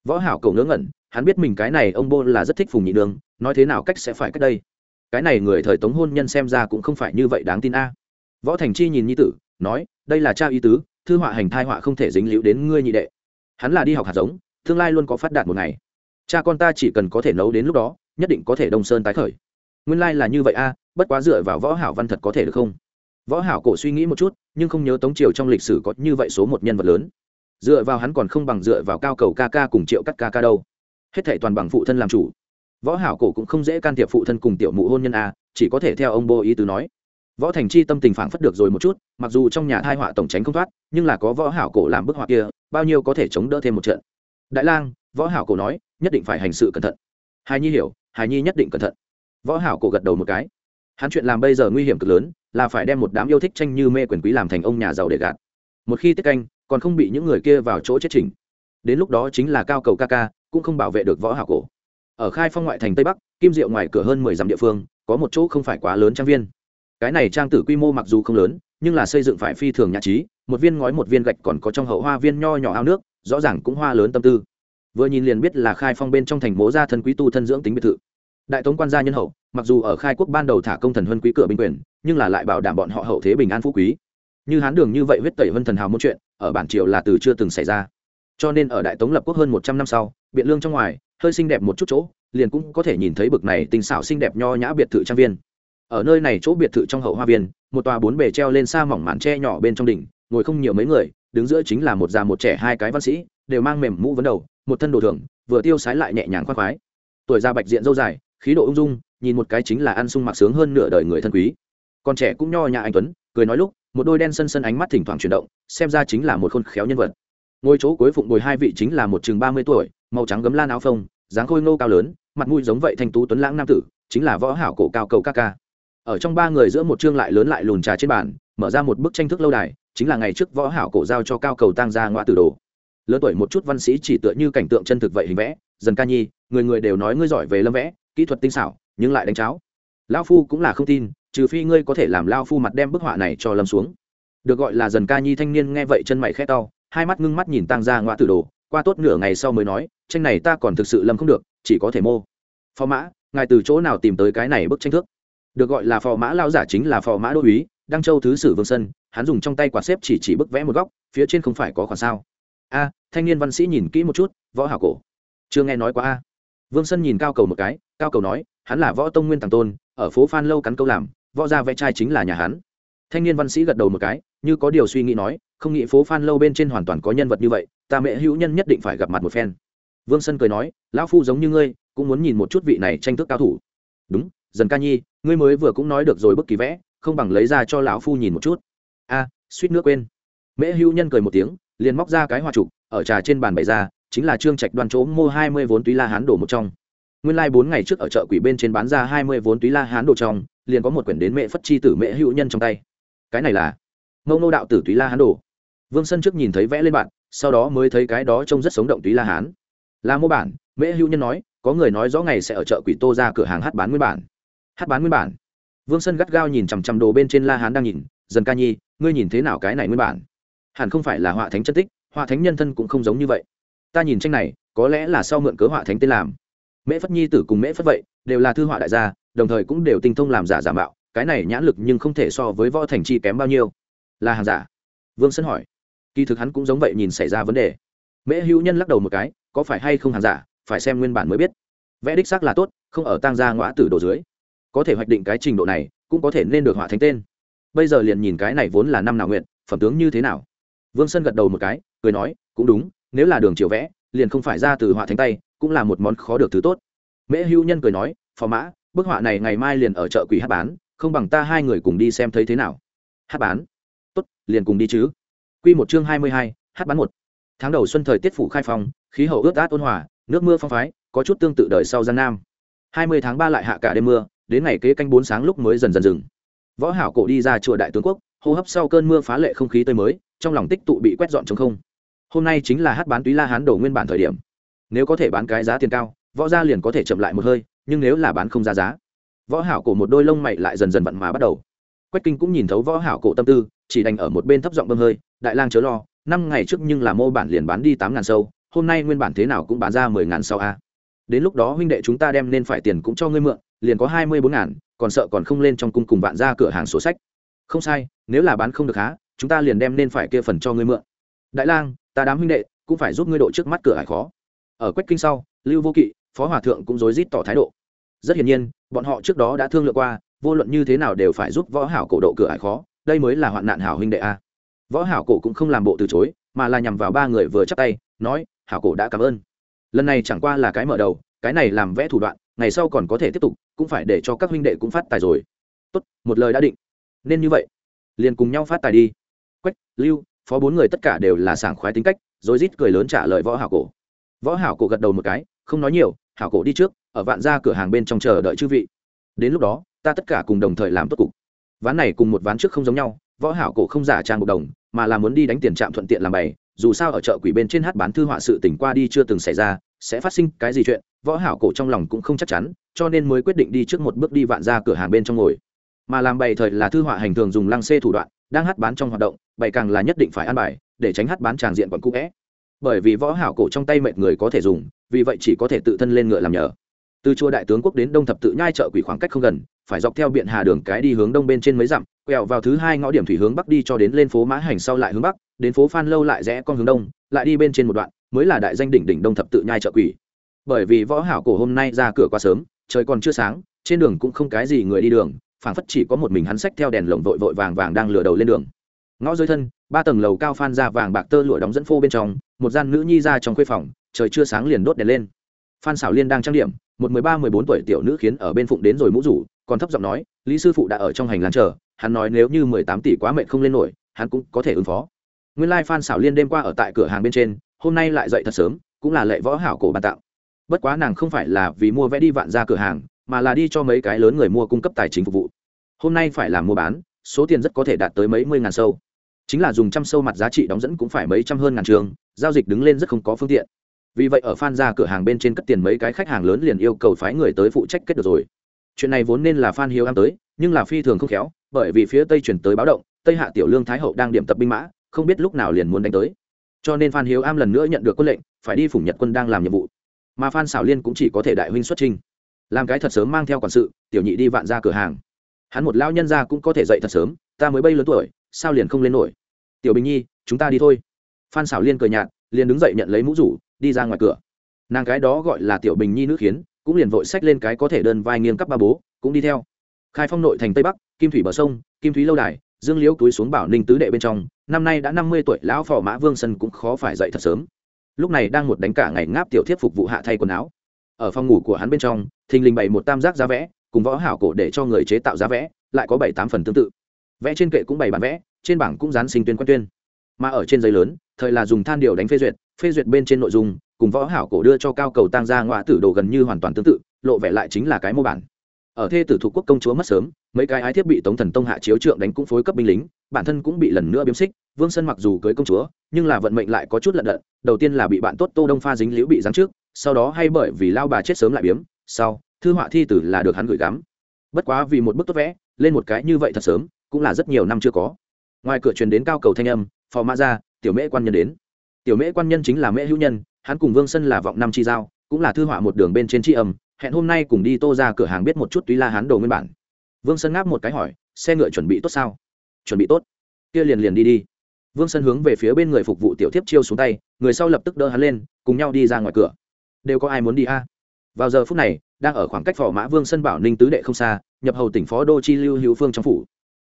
Võ hảo cầu ngớ ngẩn, hắn biết mình cái này ông bô là rất thích phùng nhị nương, nói thế nào cách sẽ phải cách đây? Cái này người thời tống hôn nhân xem ra cũng không phải như vậy đáng tin a. Võ thành chi nhìn nhi tử, nói, đây là cha ý tứ, thư họa hành thai họa không thể dính liễu đến ngươi nhị đệ. Hắn là đi học hạt giống, tương lai luôn có phát đạt một ngày. Cha con ta chỉ cần có thể nấu đến lúc đó, nhất định có thể đông sơn tái khởi nguyên lai là như vậy a, bất quá dựa vào võ hảo văn thật có thể được không? Võ hảo cổ suy nghĩ một chút, nhưng không nhớ tống triều trong lịch sử có như vậy số một nhân vật lớn. Dựa vào hắn còn không bằng dựa vào cao cầu ca ca cùng triệu cắt ca ca đâu. Hết thảy toàn bằng phụ thân làm chủ. Võ hảo cổ cũng không dễ can thiệp phụ thân cùng tiểu mụ hôn nhân a, chỉ có thể theo ông bô ý tứ nói. Võ thành chi tâm tình phảng phất được rồi một chút, mặc dù trong nhà thai họa tổng tránh không thoát, nhưng là có võ hảo cổ làm bức họa kia, bao nhiêu có thể chống đỡ thêm một trận. Đại lang, võ hảo cổ nói, nhất định phải hành sự cẩn thận. Hài nhi hiểu hài nhi nhất định cẩn thận võ hảo cổ gật đầu một cái. Hắn chuyện làm bây giờ nguy hiểm cực lớn, là phải đem một đám yêu thích tranh như mê quyền quý làm thành ông nhà giàu để gạt. Một khi tiết canh, còn không bị những người kia vào chỗ chết chỉnh. Đến lúc đó chính là cao cầu ca ca, cũng không bảo vệ được võ hảo cổ. Ở khai phong ngoại thành tây bắc, kim diệu ngoài cửa hơn mười dặm địa phương, có một chỗ không phải quá lớn trang viên. Cái này trang tử quy mô mặc dù không lớn, nhưng là xây dựng phải phi thường nhã trí, một viên ngói một viên gạch còn có trong hậu hoa viên nho nhỏ ao nước, rõ ràng cũng hoa lớn tâm tư. Vừa nhìn liền biết là khai phong bên trong thành mố gia thân quý tu thân dưỡng tính biệt thự đại tống quan gia nhân hậu, mặc dù ở khai quốc ban đầu thả công thần huân quý cửa binh quyền, nhưng là lại bảo đảm bọn họ hậu thế bình an phú quý. Như hán đường như vậy huyết tẩy vân thần hào một chuyện, ở bản triều là từ chưa từng xảy ra. Cho nên ở đại tống lập quốc hơn một trăm năm sau, biện lương trong ngoài, hơi xinh đẹp một chút chỗ, liền cũng có thể nhìn thấy bực này tinh xảo xinh đẹp nho nhã biệt thự trang viên. Ở nơi này chỗ biệt thự trong hậu hoa viên, một tòa bốn bề treo lên xa mỏng màn tre nhỏ bên trong đỉnh, ngồi không nhiều mấy người, đứng giữa chính là một già một trẻ hai cái văn sĩ, đều mang mềm mũ vấn đầu, một thân đồ thường vừa tiêu sái lại nhẹ nhàng khoác khoái. Tuổi già bạch diện dâu dài khí độ ung dung, nhìn một cái chính là ăn sung mặc sướng hơn nửa đời người thân quý. Còn trẻ cũng nho nhã anh tuấn, cười nói lúc, một đôi đen sân sân ánh mắt thỉnh thoảng chuyển động, xem ra chính là một khôn khéo nhân vật. Ngôi chỗ cuối phụng bồi hai vị chính là một chừng ba mươi tuổi, màu trắng gấm lan áo phông, dáng khôi ngô cao lớn, mặt mũi giống vậy thanh tú tuấn lãng nam tử, chính là võ hảo cổ cao cầu ca ca. Ở trong ba người giữa một chương lại lớn lại lùn trà trên bàn, mở ra một bức tranh thức lâu đài, chính là ngày trước võ hảo cổ giao cho cao cầu tang ra ngoại tử đồ. Lớn tuổi một chút văn sĩ chỉ tựa như cảnh tượng chân thực vậy hình vẽ, dần ca nhi, người người đều nói ngươi giỏi về lâm vẽ kỹ thuật tinh xảo, nhưng lại đánh cháo. Lão phu cũng là không tin, trừ phi ngươi có thể làm lao phu mặt đem bức họa này cho lâm xuống. Được gọi là dần ca nhi thanh niên nghe vậy chân mày khét to, hai mắt ngưng mắt nhìn tăng ra ngoại tử đồ, qua tốt nửa ngày sau mới nói, tranh này ta còn thực sự lâm không được, chỉ có thể mô. Phò mã, ngài từ chỗ nào tìm tới cái này bức tranh thước được gọi là phò mã lao giả chính là phò mã đô uý đăng châu thứ sử vương sân hắn dùng trong tay quạt xếp chỉ chỉ bức vẽ một góc, phía trên không phải có khoản sao. A, thanh niên văn sĩ nhìn kỹ một chút, võ hảo cổ. Chưa nghe nói qua a vương sân nhìn cao cầu một cái, cao cầu nói, hắn là võ tông nguyên tàng tôn, ở phố phan lâu cắn câu làm, võ gia vẽ trai chính là nhà hắn. Thanh niên văn sĩ gật đầu một cái, như có điều suy nghĩ nói, không nghĩ phố phan lâu bên trên hoàn toàn có nhân vật như vậy, ta mẹ hữu nhân nhất định phải gặp mặt một phen. Vương sân cười nói, lão phu giống như ngươi, cũng muốn nhìn một chút vị này tranh thức cao thủ. Đúng, dần ca nhi, ngươi mới vừa cũng nói được rồi bức kỳ vẽ, không bằng lấy ra cho lão phu nhìn một chút. A, suýt nữa quên. Mễ hữu nhân cười một tiếng, liền móc ra cái hoa trục, ở trà trên bàn bày ra chính là trương trạch đoan chỗ mua hai mươi vốn túy la hán đồ một trong. Nguyên lai、like、bốn ngày trước ở chợ quỷ bên trên bán ra hai mươi vốn túy la hán đồ trong, liền có một quyển đến mẹ phất chi tử mẹ hữu nhân trong tay. Cái này là mâu nô đạo tử túy la hán đồ. Vương sân trước nhìn thấy vẽ lên bạn, sau đó mới thấy cái đó trông rất sống động túy la hán. Là mô bản mễ hữu nhân nói, có người nói rõ ngày sẽ ở chợ quỷ tô ra cửa hàng hát bán nguyên bản. Hát bán nguyên bản. Vương sân gắt gao nhìn chằm chằm đồ bên trên la hán đang nhìn, dần ca nhi, ngươi nhìn thế nào cái này nguyên bản? Hẳn không phải là họa thánh chân tích, họa thánh nhân thân cũng không giống như vậy ta nhìn tranh này, có lẽ là sau mượn cớ họa thánh tên làm. Mễ phất nhi tử cùng mễ phất vậy đều là thư họa đại gia, đồng thời cũng đều tinh thông làm giả giả mạo, cái này nhãn lực nhưng không thể so với võ thành chi kém bao nhiêu. Là hàng giả. Vương sân hỏi. Kỳ thực hắn cũng giống vậy nhìn xảy ra vấn đề. Mễ hữu nhân lắc đầu một cái, có phải hay không hàng giả, phải xem nguyên bản mới biết. Vẽ đích xác là tốt, không ở tang gia ngõ tử đồ dưới. Có thể hoạch định cái trình độ này, cũng có thể nên được họa thánh tên. Bây giờ liền nhìn cái này vốn là năm nào nguyện, phẩm tướng như thế nào? Vương sân gật đầu một cái, cười nói, cũng đúng nếu là đường chiều vẽ, liền không phải ra từ họa thánh tay, cũng là một món khó được thứ tốt. Mễ hữu nhân cười nói, phò mã, bức họa này ngày mai liền ở chợ quỷ hát bán, không bằng ta hai người cùng đi xem thấy thế nào. Hát bán? Tốt, liền cùng đi chứ. Q một chương hai mươi hai, hát bán một. Tháng đầu xuân thời tiết phủ khai phong, khí hậu ướt át ôn hòa, nước mưa phong phái, có chút tương tự đời sau gian nam. Hai mươi tháng ba lại hạ cả đêm mưa, đến ngày kế canh bốn sáng lúc mới dần dần dừng. Võ hảo cổ đi ra chùa đại tướng quốc, hô hấp sau cơn mưa phá lệ không khí tươi mới, trong lòng tích tụ bị quét dọn chống không hôm nay chính là hát bán túy la hán đổ nguyên bản thời điểm. Nếu có thể bán cái giá tiền cao, võ gia liền có thể chậm lại một hơi, nhưng nếu là bán không ra giá, võ hảo cổ một đôi lông mày lại dần dần vặn mà bắt đầu. Quách kinh cũng nhìn thấu võ hảo cổ tâm tư, chỉ đành ở một bên thấp giọng bơm hơi, đại lang chớ lo, năm ngày trước nhưng là mô bản liền bán đi tám ngàn sâu, hôm nay nguyên bản thế nào cũng bán ra mười ngàn sau a. Đến lúc đó huynh đệ chúng ta đem nên phải tiền cũng cho ngươi mượn, liền có hai mươi bốn ngàn, còn sợ còn không lên trong cung cùng vạn ra cửa hàng sổ sách. Không sai, nếu là bán không được há, chúng ta liền đem nên phải kia phần cho ngươi mượn. Đại lang ta đám huynh đệ cũng phải giúp ngươi độ trước mắt cửa hải khó. Ở quách kinh sau, lưu vô kỵ, phó hòa thượng cũng rối rít tỏ thái độ. Rất hiển nhiên, bọn họ trước đó đã thương lượng qua, vô luận như thế nào đều phải giúp võ hảo cổ độ cửa hải khó, đây mới là hoạn nạn hảo huynh đệ a. Võ hảo cổ cũng không làm bộ từ chối, mà là nhằm vào ba người vừa chắp tay, nói, hảo cổ đã cảm ơn. Lần này chẳng qua là cái mở đầu, cái này làm vẽ thủ đoạn, ngày sau còn có thể tiếp tục, cũng phải để cho các huynh đệ cũng phát tài rồi. Tốt, một lời đã định. Nên như vậy, liền cùng nhau phát tài đi. Quách, lưu phó bốn người tất cả đều là sảng khoái tính cách, rồi rít cười lớn trả lời võ hảo cổ. Võ hảo cổ gật đầu một cái, không nói nhiều, hảo cổ đi trước, ở vạn gia cửa hàng bên trong chờ đợi chư vị. Đến lúc đó, ta tất cả cùng đồng thời làm tốt cục. Ván này cùng một ván trước không giống nhau, võ hảo cổ không giả trang một đồng, mà là muốn đi đánh tiền trạm thuận tiện làm bày, dù sao ở chợ quỷ bên trên hát bán thư họa sự tình qua đi chưa từng xảy ra, sẽ phát sinh cái gì chuyện, võ hảo cổ trong lòng cũng không chắc chắn, cho nên mới quyết định đi trước một bước đi vạn ra cửa hàng bên trong ngồi. Mà làm bày thời là thư họa hành thường dùng lăng xê thủ đoạn đang hát bán trong hoạt động, bày càng là nhất định phải ăn bài, để tránh hát bán tràng diện còn cũ vẽ bởi vì võ hảo cổ trong tay mệt người có thể dùng, vì vậy chỉ có thể tự thân lên ngựa làm nhờ. Từ chùa đại tướng quốc đến đông thập tự nhai chợ quỷ khoảng cách không gần, phải dọc theo biện hà đường cái đi hướng đông bên trên mấy dặm, quẹo vào thứ hai ngõ điểm thủy hướng bắc đi cho đến lên phố mã hành sau lại hướng bắc, đến phố phan lâu lại rẽ con hướng đông, lại đi bên trên một đoạn, mới là đại danh đỉnh đỉnh đông thập tự nhai chợ quỷ. Bởi vì võ hảo cổ hôm nay ra cửa quá sớm, trời còn chưa sáng, trên đường cũng không cái gì người đi đường phảng phất chỉ có một mình hắn sách theo đèn lồng vội vội vàng vàng đang lừa đầu lên đường. Ngõ dưới thân, ba tầng lầu cao phan ra vàng bạc tơ lụa đóng dẫn phô bên trong, một gian nữ nhi ra trong khuê phòng, trời chưa sáng liền đốt đèn lên. Phan xảo liên đang trang điểm, một mười ba, mười bốn tuổi tiểu nữ khiến ở bên phụng đến rồi mũ rủ, còn thấp giọng nói, lý sư phụ đã ở trong hành lang chờ, hắn nói nếu như mười tám tỷ quá mệnh không lên nổi, hắn cũng có thể ứng phó. Nguyên lai phan xảo liên đêm qua ở tại cửa hàng bên trên, hôm nay lại dậy thật sớm, cũng là lệ võ hảo cổ bàn tạo. Bất quá nàng không phải là vì mua vẽ đi vạn ra cửa hàng mà là đi cho mấy cái lớn người mua cung cấp tài chính phục vụ. Hôm nay phải làm mua bán, số tiền rất có thể đạt tới mấy mươi ngàn sâu. Chính là dùng trăm sâu mặt giá trị đóng dẫn cũng phải mấy trăm hơn ngàn trường, giao dịch đứng lên rất không có phương tiện. Vì vậy ở phan ra cửa hàng bên trên cất tiền mấy cái khách hàng lớn liền yêu cầu phái người tới phụ trách kết được rồi. Chuyện này vốn nên là phan hiếu am tới, nhưng là phi thường không khéo, bởi vì phía tây chuyển tới báo động, tây hạ tiểu lương thái hậu đang điểm tập binh mã, không biết lúc nào liền muốn đánh tới. Cho nên phan hiếu am lần nữa nhận được quân lệnh, phải đi phủ nhật quân đang làm nhiệm vụ. Mà phan xảo liên cũng chỉ có thể đại huynh xuất trình làm cái thật sớm mang theo quản sự, tiểu nhị đi vạn ra cửa hàng. Hắn một lao nhân ra cũng có thể dậy thật sớm, ta mới bay lớn tuổi, sao liền không lên nổi? Tiểu bình nhi, chúng ta đi thôi. Phan xảo liên cười nhạt, liền đứng dậy nhận lấy mũ rủ, đi ra ngoài cửa. Nàng cái đó gọi là tiểu bình nhi nữ khiến, cũng liền vội xách lên cái có thể đơn vai nghiêng cắp ba bố, cũng đi theo. Khai phong nội thành tây bắc, kim thủy bờ sông, kim thúy lâu đài, dương liễu túi xuống bảo ninh tứ đệ bên trong, năm nay đã năm mươi tuổi, lão phò mã vương sân cũng khó phải dậy thật sớm. Lúc này đang một đánh cả ngày ngáp tiểu thiếp phục vụ hạ thay quần áo ở phòng ngủ của hắn bên trong, thình lình bày một tam giác giá vẽ, cùng võ hảo cổ để cho người chế tạo giá vẽ, lại có bảy tám phần tương tự. Vẽ trên kệ cũng bày bản vẽ, trên bảng cũng dán sinh tuyên quan tuyên. Mà ở trên giấy lớn, thời là dùng than điều đánh phê duyệt phê duyệt bên trên nội dung, cùng võ hảo cổ đưa cho cao cầu tăng ra ngoại tử đồ gần như hoàn toàn tương tự, lộ vẻ lại chính là cái mô bản. Ở thê tử thuộc quốc công chúa mất sớm, mấy cái ái thiết bị tống thần tông hạ chiếu trượng đánh cũng phối cấp binh lính, bản thân cũng bị lần nữa biếm xích, vương sân mặc dù cưới công chúa, nhưng là vận mệnh lại có chút lận đận, đầu tiên là bị bạn tốt tô đông pha dính liễu bị giáng trước sau đó hay bởi vì lao bà chết sớm lại biếm, sau, thư họa thi tử là được hắn gửi gắm. Bất quá vì một bức tốt vẽ, lên một cái như vậy thật sớm, cũng là rất nhiều năm chưa có. Ngoài cửa truyền đến cao cầu thanh âm, phò mã ra tiểu mễ quan nhân đến. Tiểu mễ quan nhân chính là mễ hữu nhân, hắn cùng vương sân là vọng năm chi giao, cũng là thư họa một đường bên trên tri âm, hẹn hôm nay cùng đi tô ra cửa hàng biết một chút túy la hán đồ nguyên bản. Vương sân ngáp một cái hỏi, xe ngựa chuẩn bị tốt sao? Chuẩn bị tốt. Kia liền liền đi đi. Vương sân hướng về phía bên người phục vụ tiểu tiếp chiêu xuống tay, người sau lập tức đỡ hắn lên, cùng nhau đi ra ngoài cửa đều có ai muốn đi a? Vào giờ phút này, đang ở khoảng cách phò mã vương sân bảo ninh tứ đệ không xa, nhập hầu tỉnh phó đô chi lưu hữu phương trong phủ.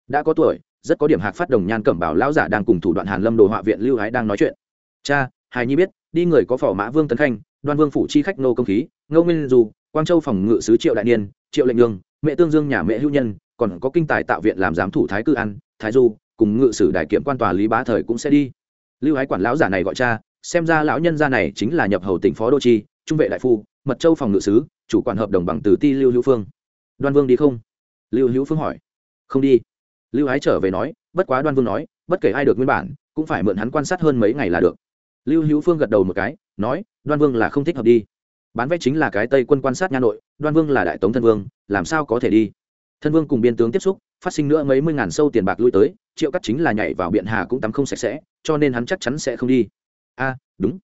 Đã có tuổi, rất có điểm hạc phát đồng nhan cẩm bảo lão giả đang cùng thủ đoạn hàn lâm đồ họa viện lưu ái đang nói chuyện. Cha, hài nhi biết, đi người có phò mã vương tấn khanh, đoan vương phủ chi khách nô công khí, ngô nguyên dù quang châu phòng ngự sứ triệu đại niên, triệu lệnh lương mẹ tương dương nhà mẹ hữu nhân, còn có kinh tài tạo viện làm giám thủ thái cư ăn thái du, cùng ngự sử đại kiểm quan tòa lý bá thời cũng sẽ đi. Lưu ái quản lão giả này gọi cha, xem ra lão nhân gia này chính là nhập hầu tỉnh phó đô chi trung vệ đại phu, mật châu phòng ngự sứ, chủ quản hợp đồng bằng từ ti lưu hữu phương. Đoan vương đi không? Lưu hữu phương hỏi. Không đi. Lưu ái trở về nói, bất quá đoan vương nói, bất kể ai được nguyên bản, cũng phải mượn hắn quan sát hơn mấy ngày là được. Lưu hữu phương gật đầu một cái, nói, đoan vương là không thích hợp đi. Bán vé chính là cái tây quân quan sát nha nội, đoan vương là đại tống thân vương, làm sao có thể đi? Thân vương cùng biên tướng tiếp xúc, phát sinh nữa mấy mươi ngàn sâu tiền bạc lui tới, triệu cắt chính là nhảy vào biện hà cũng tắm không sạch sẽ, cho nên hắn chắc chắn sẽ không đi. A, đúng.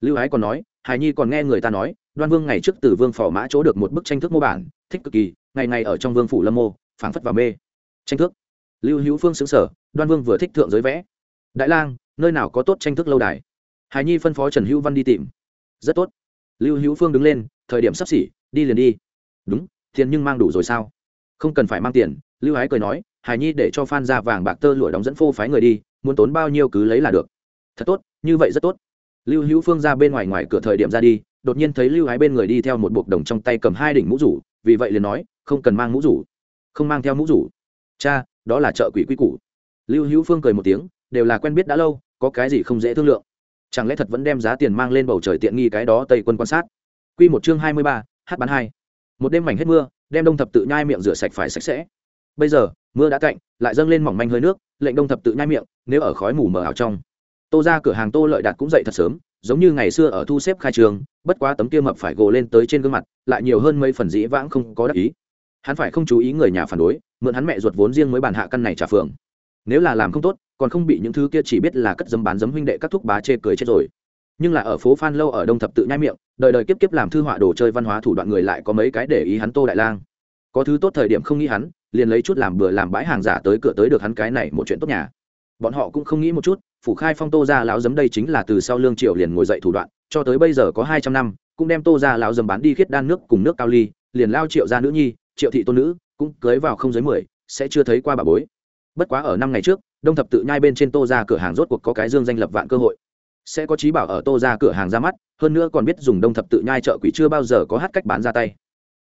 Lưu ái còn nói hài nhi còn nghe người ta nói, đoan vương ngày trước từ vương phò mã chỗ được một bức tranh thức mô bản, thích cực kỳ, ngày ngày ở trong vương phủ lâm mô, phảng phất vào mê. Tranh thức. Lưu hữu phương xứng sở đoan vương vừa thích thượng giới vẽ. Đại lang, nơi nào có tốt tranh thức lâu đài? Hài nhi phân phó trần hữu văn đi tìm. Rất tốt. Lưu hữu phương đứng lên, thời điểm sắp xỉ, đi liền đi. Đúng, tiền nhưng mang đủ rồi sao? Không cần phải mang tiền, lưu ái cười nói hài nhi để cho phan ra vàng bạc tơ lụa đóng dẫn phô phái người đi, muốn tốn bao nhiêu cứ lấy là được. Thật tốt, như vậy rất tốt lưu hữu phương ra bên ngoài ngoài cửa thời điểm ra đi, đột nhiên thấy lưu ái bên người đi theo một buộc đồng trong tay cầm hai đỉnh mũ rủ, vì vậy liền nói, không cần mang mũ rủ. Không mang theo mũ rủ. Cha, đó là chợ quỷ quy củ. Lưu hữu phương cười một tiếng, đều là quen biết đã lâu, có cái gì không dễ thương lượng. Chẳng lẽ thật vẫn đem giá tiền mang lên bầu trời tiện nghi cái đó tây quân quan sát? Q một chương hai mươi ba h bán hai. Một đêm mảnh hết mưa, đem đông thập tự nhai miệng rửa sạch phải sạch sẽ. Bây giờ, mưa đã cạnh lại dâng lên mỏng manh hơi nước, lệnh đông thập tự nhai miệng, nếu ở khói mù mờ ảo trong tô ra cửa hàng tô lợi đạt cũng dậy thật sớm, giống như ngày xưa ở thu xếp khai trường, bất quá tấm kia mập phải gồ lên tới trên gương mặt, lại nhiều hơn mấy phần dĩ vãng không có đắc ý. Hắn phải không chú ý người nhà phản đối, mượn hắn mẹ ruột vốn riêng mới bàn hạ căn này trả phường nếu là làm không tốt, còn không bị những thứ kia chỉ biết là cất dấm bán dấm huynh đệ các thúc bá chê cười chết rồi. Nhưng là ở phố phan lâu ở đông thập tự nhai miệng, đời đời kiếp kiếp làm thư họa đồ chơi văn hóa thủ đoạn người lại có mấy cái để ý hắn tô đại lang. Có thứ tốt thời điểm không nghĩ hắn, liền lấy chút làm bừa làm bãi hàng giả tới cửa tới được hắn cái này một chuyện tốt nhà. Bọn họ cũng không nghĩ một chút phủ khai phong tô ra lão dấm đây chính là từ sau lương triều liền ngồi dậy thủ đoạn, cho tới bây giờ có hai trăm năm, cũng đem tô ra lão dấm bán đi khiết đan nước cùng nước cao ly, liền lao triệu ra nữ nhi, triệu thị tôn nữ, cũng cưới vào không dưới mười, sẽ chưa thấy qua bà bối. Bất quá ở năm ngày trước, đông thập tự nhai bên trên tô ra cửa hàng rốt cuộc có cái dương danh lập vạn cơ hội. Sẽ có trí bảo ở tô ra cửa hàng ra mắt, hơn nữa còn biết dùng đông thập tự nhai chợ quỷ chưa bao giờ có hát cách bán ra tay.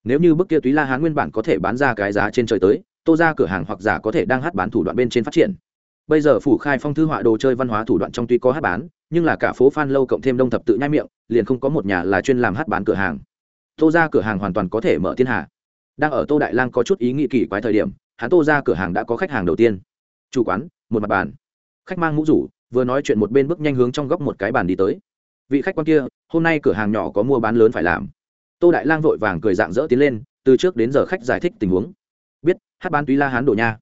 Nếu như bức kia túy la hán nguyên bản có thể bán ra cái giá trên trời tới, tô ra cửa hàng hoặc giả có thể đang hát bán thủ đoạn bên trên phát triển bây giờ phủ khai phong thư họa đồ chơi văn hóa thủ đoạn trong tuy có hát bán, nhưng là cả phố phan lâu cộng thêm đông thập tự nhai miệng, liền không có một nhà là chuyên làm hát bán cửa hàng. Tô ra cửa hàng hoàn toàn có thể mở thiên hạ. Đang ở tô đại lang có chút ý nghĩ kỳ quái thời điểm, hắn tô ra cửa hàng đã có khách hàng đầu tiên. Chủ quán, một mặt bàn. Khách mang mũ rủ, vừa nói chuyện một bên bước nhanh hướng trong góc một cái bàn đi tới. Vị khách quan kia, hôm nay cửa hàng nhỏ có mua bán lớn phải làm. Tô đại lang vội vàng cười dạng dỡ tiến lên, từ trước đến giờ khách giải thích tình huống. Biết, hát bán túy la hán đổ nha.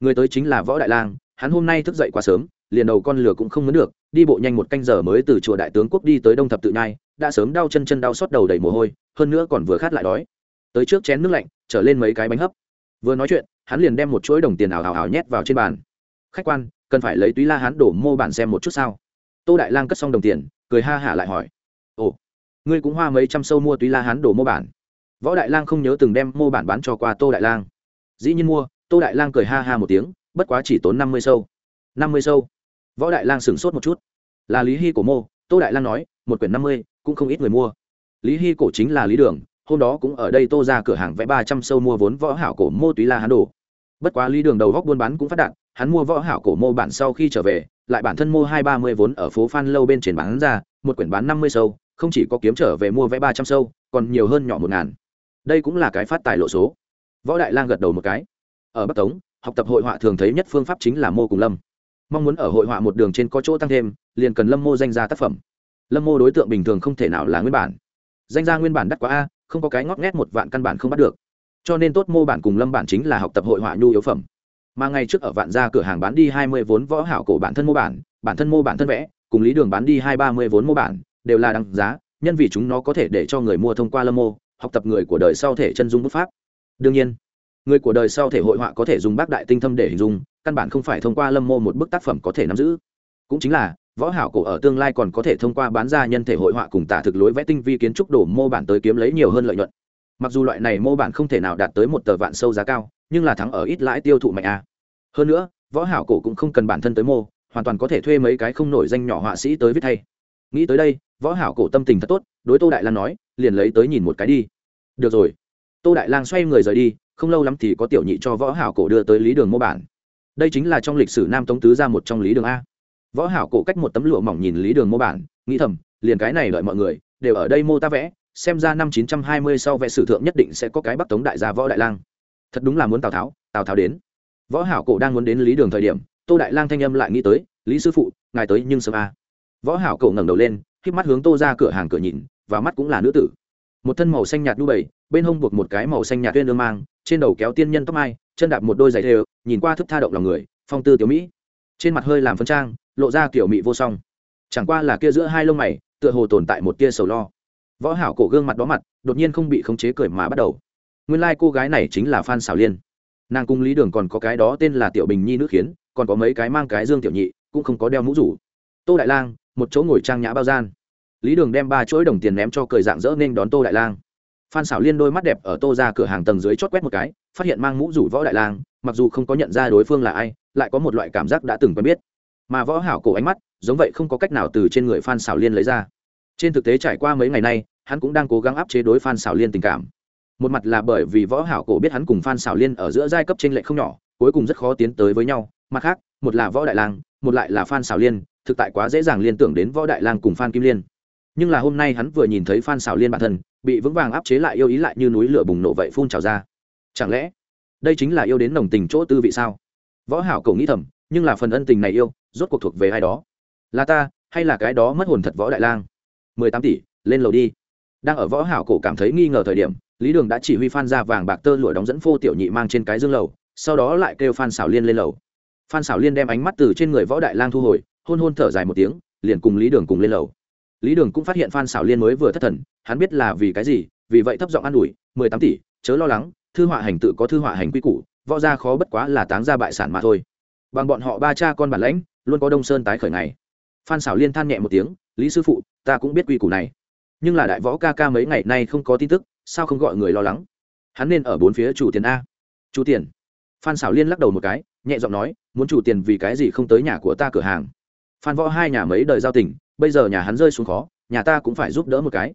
Người tới chính là võ đại lang hắn hôm nay thức dậy quá sớm, liền đầu con lửa cũng không muốn được, đi bộ nhanh một canh giờ mới từ chùa đại tướng quốc đi tới đông thập tự nhai, đã sớm đau chân chân đau xót đầu đầy mồ hôi, hơn nữa còn vừa khát lại đói. Tới trước chén nước lạnh, trở lên mấy cái bánh hấp. Vừa nói chuyện, hắn liền đem một chuỗi đồng tiền ảo ảo ảo nhét vào trên bàn. Khách quan, cần phải lấy túy la hắn đổ mô bản xem một chút sao? Tô đại lang cất xong đồng tiền, cười ha hả lại hỏi. Ồ, ngươi cũng hoa mấy trăm sâu mua túy la hắn đổ mô bản? Võ đại lang không nhớ từng đem mô bản bán cho qua tô đại lang. Dĩ nhiên mua, tô đại lang cười ha ha một tiếng bất quá chỉ tốn năm mươi sâu. năm mươi sâu. Võ đại lang sửng sốt một chút. Là lý hy cổ mô, tô đại lang nói, một quyển năm mươi, cũng không ít người mua. Lý hy cổ chính là lý đường, hôm đó cũng ở đây tô ra cửa hàng vẽ ba trăm sâu mua vốn võ hảo cổ mô túy la hán đồ bất quá lý đường đầu góc buôn bán cũng phát đạt, hắn mua võ hảo cổ mô bản sau khi trở về, lại bản thân mua hai ba mươi vốn ở phố phan lâu bên trên bán ra, một quyển bán năm mươi sâu, không chỉ có kiếm trở về mua vẽ ba trăm sâu, còn nhiều hơn nhỏ một ngàn. Đây cũng là cái phát tài lộ số. Võ đại lang gật đầu một cái. Ở bắc tống học tập hội họa thường thấy nhất phương pháp chính là mô cùng lâm. Mong muốn ở hội họa một đường trên có chỗ tăng thêm, liền cần lâm mô danh gia tác phẩm. Lâm mô đối tượng bình thường không thể nào là nguyên bản. Danh gia nguyên bản đắt quá a, không có cái ngót ngét một vạn căn bản không bắt được. Cho nên tốt mô bản cùng lâm bản chính là học tập hội họa nhu yếu phẩm. Mà ngay trước ở vạn gia cửa hàng bán đi hai mươi vốn võ hảo cổ bản thân mô bản bản thân mô bản thân vẽ, cùng lý đường bán đi hai ba mươi vốn mô bản, đều là đăng giá, nhân vì chúng nó có thể để cho người mua thông qua lâm mô, học tập người của đời sau thể chân dung bút pháp. Đương nhiên người của đời sau thể hội họa có thể dùng bác đại tinh thâm để hình dung, căn bản không phải thông qua lâm mô một bức tác phẩm có thể nắm giữ. Cũng chính là, võ hảo cổ ở tương lai còn có thể thông qua bán ra nhân thể hội họa cùng tả thực lối vẽ tinh vi kiến trúc đổ mô bản tới kiếm lấy nhiều hơn lợi nhuận. Mặc dù loại này mô bản không thể nào đạt tới một tờ vạn sâu giá cao, nhưng là thắng ở ít lãi tiêu thụ mạnh a. Hơn nữa, võ hảo cổ cũng không cần bản thân tới mô, hoàn toàn có thể thuê mấy cái không nổi danh nhỏ họa sĩ tới viết thay. Nghĩ tới đây, võ hảo cổ tâm tình thật tốt, đối tô đại lang nói, liền lấy tới nhìn một cái đi. Được rồi. Tô đại lang xoay người rời đi không lâu lắm thì có tiểu nhị cho võ hảo cổ đưa tới lý đường mô bản. Đây chính là trong lịch sử nam tống tứ ra một trong lý đường a. Võ hảo cổ cách một tấm lụa mỏng nhìn lý đường mô bản, nghĩ thầm, liền cái này đợi mọi người, đều ở đây mô ta vẽ, xem ra năm 920 sau vẽ sử thượng nhất định sẽ có cái bắc tống đại gia võ đại lang. Thật đúng là muốn tào tháo tào tháo đến. Võ hảo cổ đang muốn đến lý đường thời điểm, tô đại lang thanh âm lại nghĩ tới, lý sư phụ, ngài tới nhưng sớm a. Võ hảo cổ ngẩng đầu lên, khép mắt hướng tô ra cửa hàng cửa nhìn, và mắt cũng là nữ tử. Một thân màu xanh nhạt đu bầy, bên hông buộc một cái màu xanh nhạt tuyên lương mang trên đầu kéo tiên nhân tóc mai, chân đạp một đôi giày thêu nhìn qua thức tha động lòng người, phong tư tiểu mỹ. Trên mặt hơi làm phân trang, lộ ra kiểu mỹ vô song. Chẳng qua là kia giữa hai lông mày, tựa hồ tồn tại một tia sầu lo. Võ hảo cổ gương mặt đó mặt, đột nhiên không bị khống chế cười mà bắt đầu. Nguyên lai like cô gái này chính là phan xảo liên. Nàng cung lý đường còn có cái đó tên là tiểu bình nhi nữ khiến, còn có mấy cái mang cái dương tiểu nhị, cũng không có đeo mũ rủ. Tô đại lang, một chỗ ngồi trang nhã bao gian. Lý đường đem ba chuỗi đồng tiền ném cho cười dạng dỡ nên đón tô đại lang phan xảo liên đôi mắt đẹp ở tô ra cửa hàng tầng dưới chót quét một cái, phát hiện mang mũ rủ võ đại lang, mặc dù không có nhận ra đối phương là ai, lại có một loại cảm giác đã từng quen biết. Mà võ hảo cổ ánh mắt, giống vậy không có cách nào từ trên người phan xảo liên lấy ra. Trên thực tế trải qua mấy ngày nay, hắn cũng đang cố gắng áp chế đối phan xảo liên tình cảm. Một mặt là bởi vì võ hảo cổ biết hắn cùng phan xảo liên ở giữa giai cấp trên lệ không nhỏ, cuối cùng rất khó tiến tới với nhau. Mặt khác, một là võ đại lang, một lại là phan xảo liên, thực tại quá dễ dàng liên tưởng đến võ đại lang cùng phan kim liên nhưng là hôm nay hắn vừa nhìn thấy phan xảo liên bản thân, bị vững vàng áp chế lại yêu ý lại như núi lửa bùng nổ vậy phun trào ra. Chẳng lẽ đây chính là yêu đến nồng tình chỗ tư vị sao? Võ hảo cầu nghĩ thầm, nhưng là phần ân tình này yêu, rốt cuộc thuộc về ai đó? Là ta, hay là cái đó mất hồn thật võ đại lang? Mười tám tỷ, lên lầu đi. Đang ở võ hảo cổ cảm thấy nghi ngờ thời điểm, lý đường đã chỉ huy phan ra vàng bạc tơ lụa đóng dẫn phô tiểu nhị mang trên cái dương lầu, sau đó lại kêu phan xảo liên lên lầu. Phan xảo liên đem ánh mắt từ trên người võ đại lang thu hồi, hôn hôn thở dài một tiếng, liền cùng lý đường cùng lên lầu lý đường cũng phát hiện phan xảo liên mới vừa thất thần, hắn biết là vì cái gì, vì vậy thấp giọng an ủi, mười tám tỷ, chớ lo lắng, thư họa hành tự có thư họa hành quy củ, võ gia khó bất quá là táng ra bại sản mà thôi. Bằng bọn họ ba cha con bản lãnh, luôn có đông sơn tái khởi ngày. Phan xảo liên than nhẹ một tiếng, lý sư phụ, ta cũng biết quy củ này. Nhưng là đại võ ca ca mấy ngày nay không có tin tức, sao không gọi người lo lắng? Hắn nên ở bốn phía chủ tiền a. Chủ tiền? Phan xảo liên lắc đầu một cái, nhẹ giọng nói, muốn chủ tiền vì cái gì không tới nhà của ta cửa hàng? Phan võ hai nhà mấy đời giao tình bây giờ nhà hắn rơi xuống khó, nhà ta cũng phải giúp đỡ một cái.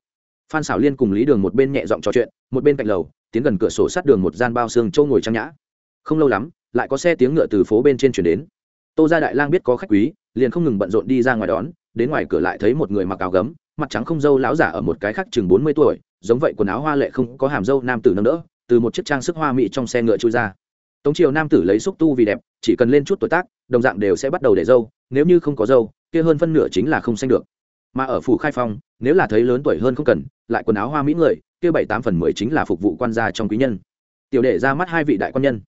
Phan xảo liên cùng lý đường một bên nhẹ giọng trò chuyện, một bên cạnh lầu, tiến gần cửa sổ sát đường một gian bao xương châu ngồi trang nhã. Không lâu lắm, lại có xe tiếng ngựa từ phố bên trên chuyển đến. Tô gia đại lang biết có khách quý, liền không ngừng bận rộn đi ra ngoài đón, đến ngoài cửa lại thấy một người mặc áo gấm, mặt trắng không dâu láo giả ở một cái khác chừng bốn mươi tuổi, giống vậy quần áo hoa lệ không có hàm dâu nam tử nâng đỡ, từ một chiếc trang sức hoa mỹ trong xe ngựa trôi ra. Tống triều nam tử lấy xúc tu vì đẹp, chỉ cần lên chút tuổi tác, đồng dạng đều sẽ bắt đầu để dâu, nếu như không có dâu kia hơn phân nửa chính là không xanh được. Mà ở phủ khai phong, nếu là thấy lớn tuổi hơn không cần, lại quần áo hoa mỹ người, kia bảy tám phần mười chính là phục vụ quan gia trong quý nhân. Tiểu đệ ra mắt hai vị đại quan nhân.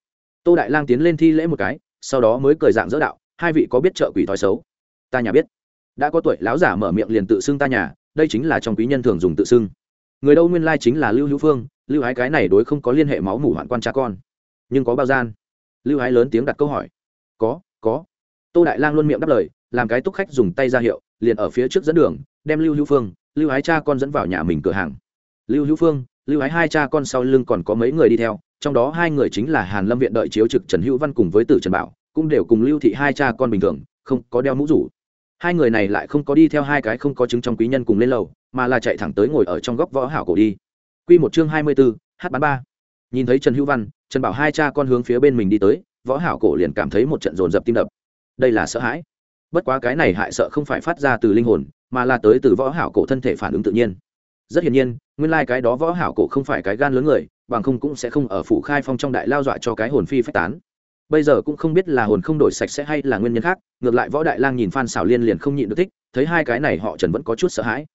Tô đại lang tiến lên thi lễ một cái, sau đó mới cười dạng dỡ đạo, hai vị có biết trợ quỷ thói xấu? Ta nhà biết. Đã có tuổi, lão giả mở miệng liền tự xưng ta nhà, đây chính là trong quý nhân thường dùng tự xưng. Người đâu nguyên lai chính là lưu hữu phương, lưu hái cái này đối không có liên hệ máu mủ hoạn quan cha con. Nhưng có bao gian? Lưu hái lớn tiếng đặt câu hỏi. Có có. Tô đại lang luôn miệng đáp lời làm cái túc khách dùng tay ra hiệu liền ở phía trước dẫn đường đem lưu hữu phương lưu Ái cha con dẫn vào nhà mình cửa hàng. Lưu hữu phương lưu Ái hai cha con sau lưng còn có mấy người đi theo trong đó hai người chính là hàn lâm viện đợi chiếu trực trần hữu văn cùng với tử trần bảo cũng đều cùng lưu thị hai cha con bình thường không có đeo mũ rủ. Hai người này lại không có đi theo hai cái không có chứng trong quý nhân cùng lên lầu mà là chạy thẳng tới ngồi ở trong góc võ hảo cổ đi. Quy một chương hai mươi 24, h bán ba. Nhìn thấy trần hữu văn trần bảo hai cha con hướng phía bên mình đi tới võ hảo cổ liền cảm thấy một trận dồn dập tim đập. Đây là sợ hãi bất quá cái này hại sợ không phải phát ra từ linh hồn, mà là tới từ võ hảo cổ thân thể phản ứng tự nhiên. Rất hiển nhiên, nguyên lai like cái đó võ hảo cổ không phải cái gan lớn người, bằng không cũng sẽ không ở phủ khai phong trong đại lao dọa cho cái hồn phi phách tán. Bây giờ cũng không biết là hồn không đổi sạch sẽ hay là nguyên nhân khác, ngược lại võ đại lang nhìn phan xảo liên liền không nhịn được thích, thấy hai cái này họ trần vẫn có chút sợ hãi.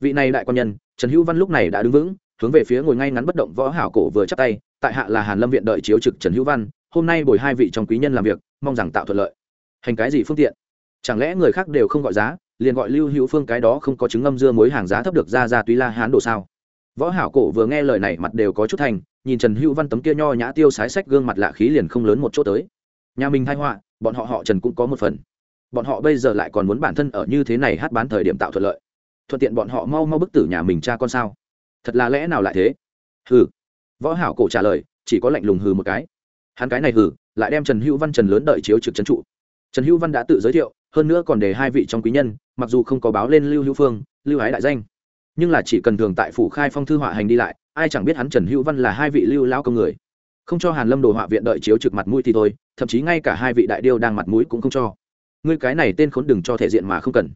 Vị này đại quan nhân, trần hữu văn lúc này đã đứng vững, hướng về phía ngồi ngay ngắn bất động võ hảo cổ vừa chắp tay, tại hạ là hàn lâm viện đợi chiếu trực trần hữu văn, hôm nay bồi hai vị trong quý nhân làm việc, mong rằng tạo thuận lợi. Hành cái gì phương tiện? Chẳng lẽ người khác đều không gọi giá, liền gọi lưu hữu phương cái đó không có chứng âm dưa mối hàng giá thấp được ra ra túy la hán đồ sao? Võ hảo cổ vừa nghe lời này mặt đều có chút thành, nhìn trần hữu văn tấm kia nho nhã tiêu sái sách gương mặt lạ khí liền không lớn một chỗ tới. Nhà mình thai họa, bọn họ họ trần cũng có một phần. Bọn họ bây giờ lại còn muốn bản thân ở như thế này hát bán thời điểm tạo thuận lợi. Thuận tiện bọn họ mau mau bức tử nhà mình cha con sao? Thật là lẽ nào lại thế? Hừ. Võ hảo cổ trả lời, chỉ có lạnh lùng hừ một cái. Hắn cái này hừ, lại đem trần hữu văn trần lớn đợi chiếu trực trấn trụ trần hữu văn đã tự giới thiệu, hơn nữa còn để hai vị trong quý nhân, mặc dù không có báo lên lưu hữu phương, lưu ái đại danh, nhưng là chỉ cần thường tại phủ khai phong thư họa hành đi lại, ai chẳng biết hắn trần hữu văn là hai vị lưu lao công người. Không cho hàn lâm đồ họa viện đợi chiếu trực mặt mũi thì thôi, thậm chí ngay cả hai vị đại điêu đang mặt mũi cũng không cho. Ngươi cái này tên khốn đừng cho thể diện mà không cần.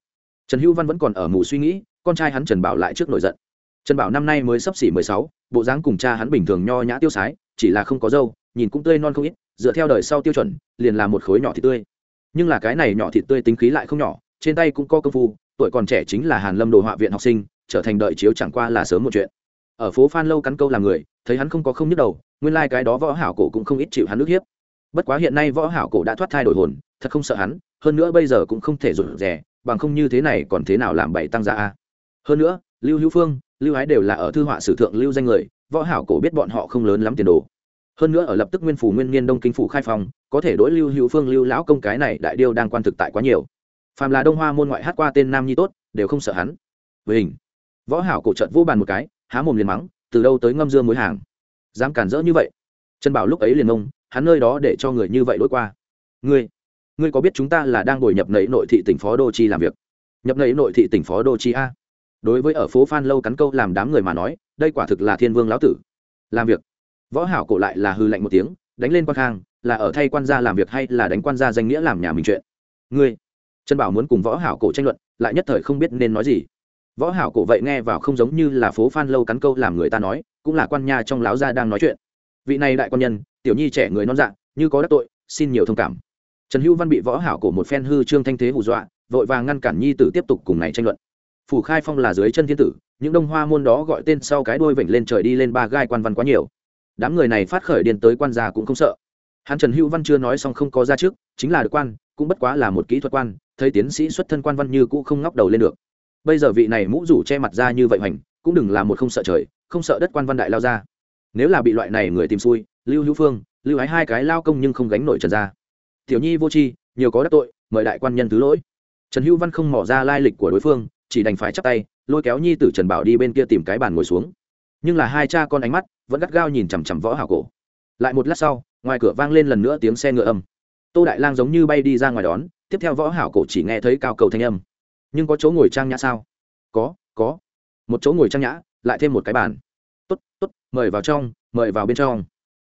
Trần hữu văn vẫn còn ở mù suy nghĩ, con trai hắn trần bảo lại trước nổi giận. Trần bảo năm nay mới sắp xỉ mười sáu, bộ dáng cùng cha hắn bình thường nho nhã tiêu sái, chỉ là không có dâu, nhìn cũng tươi non không ít, dựa theo đời sau tiêu chuẩn, liền là một khối nhỏ thì tươi nhưng là cái này nhỏ thịt tươi tính khí lại không nhỏ, trên tay cũng có công phu, tuổi còn trẻ chính là hàn lâm đồ họa viện học sinh, trở thành đợi chiếu chẳng qua là sớm một chuyện. Ở phố phan lâu cắn câu làm người, thấy hắn không có không nhức đầu, nguyên lai cái đó võ hảo cổ cũng không ít chịu hắn nước hiếp. Bất quá hiện nay võ hảo cổ đã thoát thai đổi hồn, thật không sợ hắn, hơn nữa bây giờ cũng không thể rụt rè, bằng không như thế này còn thế nào làm bậy tăng giá a. Hơn nữa, lưu hữu phương, lưu ái đều là ở thư họa sử thượng lưu danh người, võ hảo cổ biết bọn họ không lớn lắm tiền đồ hơn nữa ở lập tức nguyên phủ nguyên niên đông kinh phủ khai phòng có thể đối lưu hữu phương, lưu lão công cái này đại điêu đang quan thực tại quá nhiều. Phàm là đông hoa môn ngoại hát qua tên nam nhi tốt, đều không sợ hắn. Với hình võ hảo cổ trận vô bàn một cái, há mồm liền mắng, từ đâu tới ngâm dương mối hàng? Dám cản rỡ như vậy? Trần bảo lúc ấy liền ông hắn nơi đó để cho người như vậy đối qua. Ngươi ngươi có biết chúng ta là đang ngồi nhập nấy nội thị tỉnh phó đô chi làm việc? Nhập nấy nội thị tỉnh phó đô chi a. Đối với ở phố phan lâu cắn câu làm đám người mà nói, đây quả thực là thiên vương lão tử. Làm việc võ hảo cổ lại là hư lạnh một tiếng, đánh lên quan khang, là ở thay quan gia làm việc hay là đánh quan gia danh nghĩa làm nhà mình chuyện? Ngươi, trần bảo muốn cùng võ hảo cổ tranh luận, lại nhất thời không biết nên nói gì. Võ hảo cổ vậy nghe vào không giống như là phố phan lâu cắn câu làm người ta nói, cũng là quan nha trong láo gia đang nói chuyện. Vị này đại quan nhân, tiểu nhi trẻ người non dạng như có đắc tội, xin nhiều thông cảm. Trần hữu văn bị võ hảo cổ một phen hư trương thanh thế hù dọa, vội vàng ngăn cản nhi tử tiếp tục cùng này tranh luận. Phủ khai phong là dưới chân thiên tử, những đông hoa môn đó gọi tên sau cái đuôi vểnh lên trời đi lên ba gai quan văn quá nhiều đám người này phát khởi điên tới quan gia cũng không sợ. Hắn trần hữu văn chưa nói xong không có ra trước, chính là được quan, cũng bất quá là một kỹ thuật quan, thấy tiến sĩ xuất thân quan văn như cũ không ngóc đầu lên được. Bây giờ vị này mũ rủ che mặt ra như vậy hoành, cũng đừng là một không sợ trời, không sợ đất quan văn đại lao ra. Nếu là bị loại này người tìm xui, lưu hữu phương, lưu ái hai cái lao công nhưng không gánh nổi trần ra tiểu nhi vô tri, nhiều có đắc tội, mời đại quan nhân thứ lỗi. Trần hữu văn không mỏ ra lai lịch của đối phương, chỉ đành phải chắp tay, lôi kéo nhi tử trần bảo đi bên kia tìm cái bàn ngồi xuống. Nhưng là hai cha con ánh mắt vẫn gắt gao nhìn chằm chằm võ hảo cổ. Lại một lát sau, ngoài cửa vang lên lần nữa tiếng xe ngựa âm. Tô đại lang giống như bay đi ra ngoài đón, tiếp theo võ hảo cổ chỉ nghe thấy cao cầu thanh âm. Nhưng có chỗ ngồi trang nhã sao? Có có. Một chỗ ngồi trang nhã, lại thêm một cái bàn. Tốt tốt, mời vào trong, mời vào bên trong.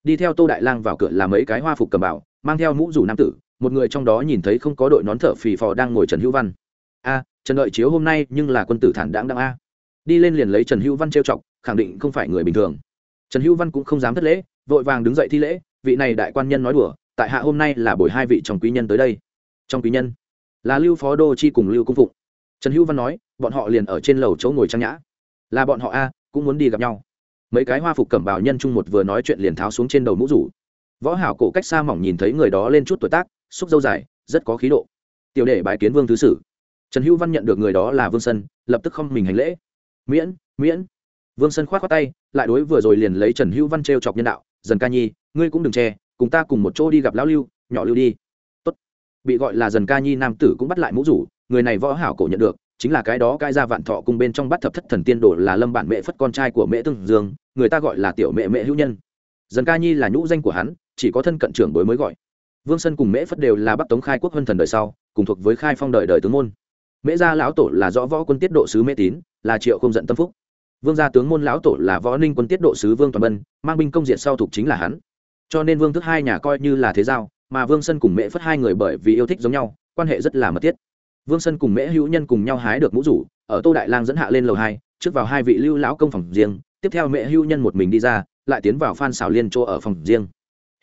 Đi theo tô đại lang vào cửa là mấy cái hoa phục cầm bảo, mang theo mũ rủ nam tử, một người trong đó nhìn thấy không có đội nón thở phì phò đang ngồi trần hữu văn. A, trần đợi chiếu hôm nay nhưng là quân tử thản đáng đáng a. Đi lên liền lấy trần hữu văn trêu chọc, khẳng định không phải người bình thường trần hữu văn cũng không dám thất lễ, vội vàng đứng dậy thi lễ, vị này đại quan nhân nói đùa, tại hạ hôm nay là buổi hai vị trong quý nhân tới đây. Trong quý nhân, là lưu phó đô chi cùng lưu cung phụng. Trần hữu văn nói, bọn họ liền ở trên lầu chỗ ngồi trang nhã. Là bọn họ a, cũng muốn đi gặp nhau. Mấy cái hoa phục cẩm bào nhân trung một vừa nói chuyện liền tháo xuống trên đầu mũ rủ. Võ hảo cổ cách xa mỏng nhìn thấy người đó lên chút tuổi tác, xúc dâu dài, rất có khí độ. Tiểu đệ bái kiến vương thứ sử. Trần hữu văn nhận được người đó là vương sân, lập tức không mình hành lễ. Miễn miễn vương sân khoát khoát tay, lại đối vừa rồi liền lấy trần hữu văn t chọc nhân đạo, dần ca nhi, ngươi cũng đừng che cùng ta cùng một chỗ đi gặp lão lưu, nhỏ lưu đi. Tốt. bị gọi là dần ca nhi nam tử cũng bắt lại mũ rủ, người này võ hảo cổ nhận được, chính là cái đó cai ra vạn thọ cùng bên trong bắt thập thất thần tiên đồ là lâm bản mẹ phất con trai của mẹ tương dương, người ta gọi là tiểu mẹ mẹ hữu nhân. Dần ca nhi là nhũ danh của hắn, chỉ có thân cận trưởng bối mới gọi. Vương sân cùng mễ phất đều là bắc tống khai quốc vân thần đời sau, cùng thuộc với khai phong đời đời tướng môn. Mễ gia lão tổ là rõ võ quân tiết độ sứ mê tín, là triệu không giận tâm phúc vương gia tướng môn lão tổ là võ ninh quân tiết độ sứ vương toàn bân, mang binh công diện sau thuộc chính là hắn. Cho nên vương thức hai nhà coi như là thế giao, mà vương sân cùng mễ phất hai người bởi vì yêu thích giống nhau, quan hệ rất là mật thiết. Vương sân cùng mễ hữu nhân cùng nhau hái được mũ rủ, ở tô đại lang dẫn hạ lên lầu hai, trước vào hai vị lưu lão công phòng riêng, tiếp theo mễ hữu nhân một mình đi ra, lại tiến vào phan xảo liên chỗ ở phòng riêng.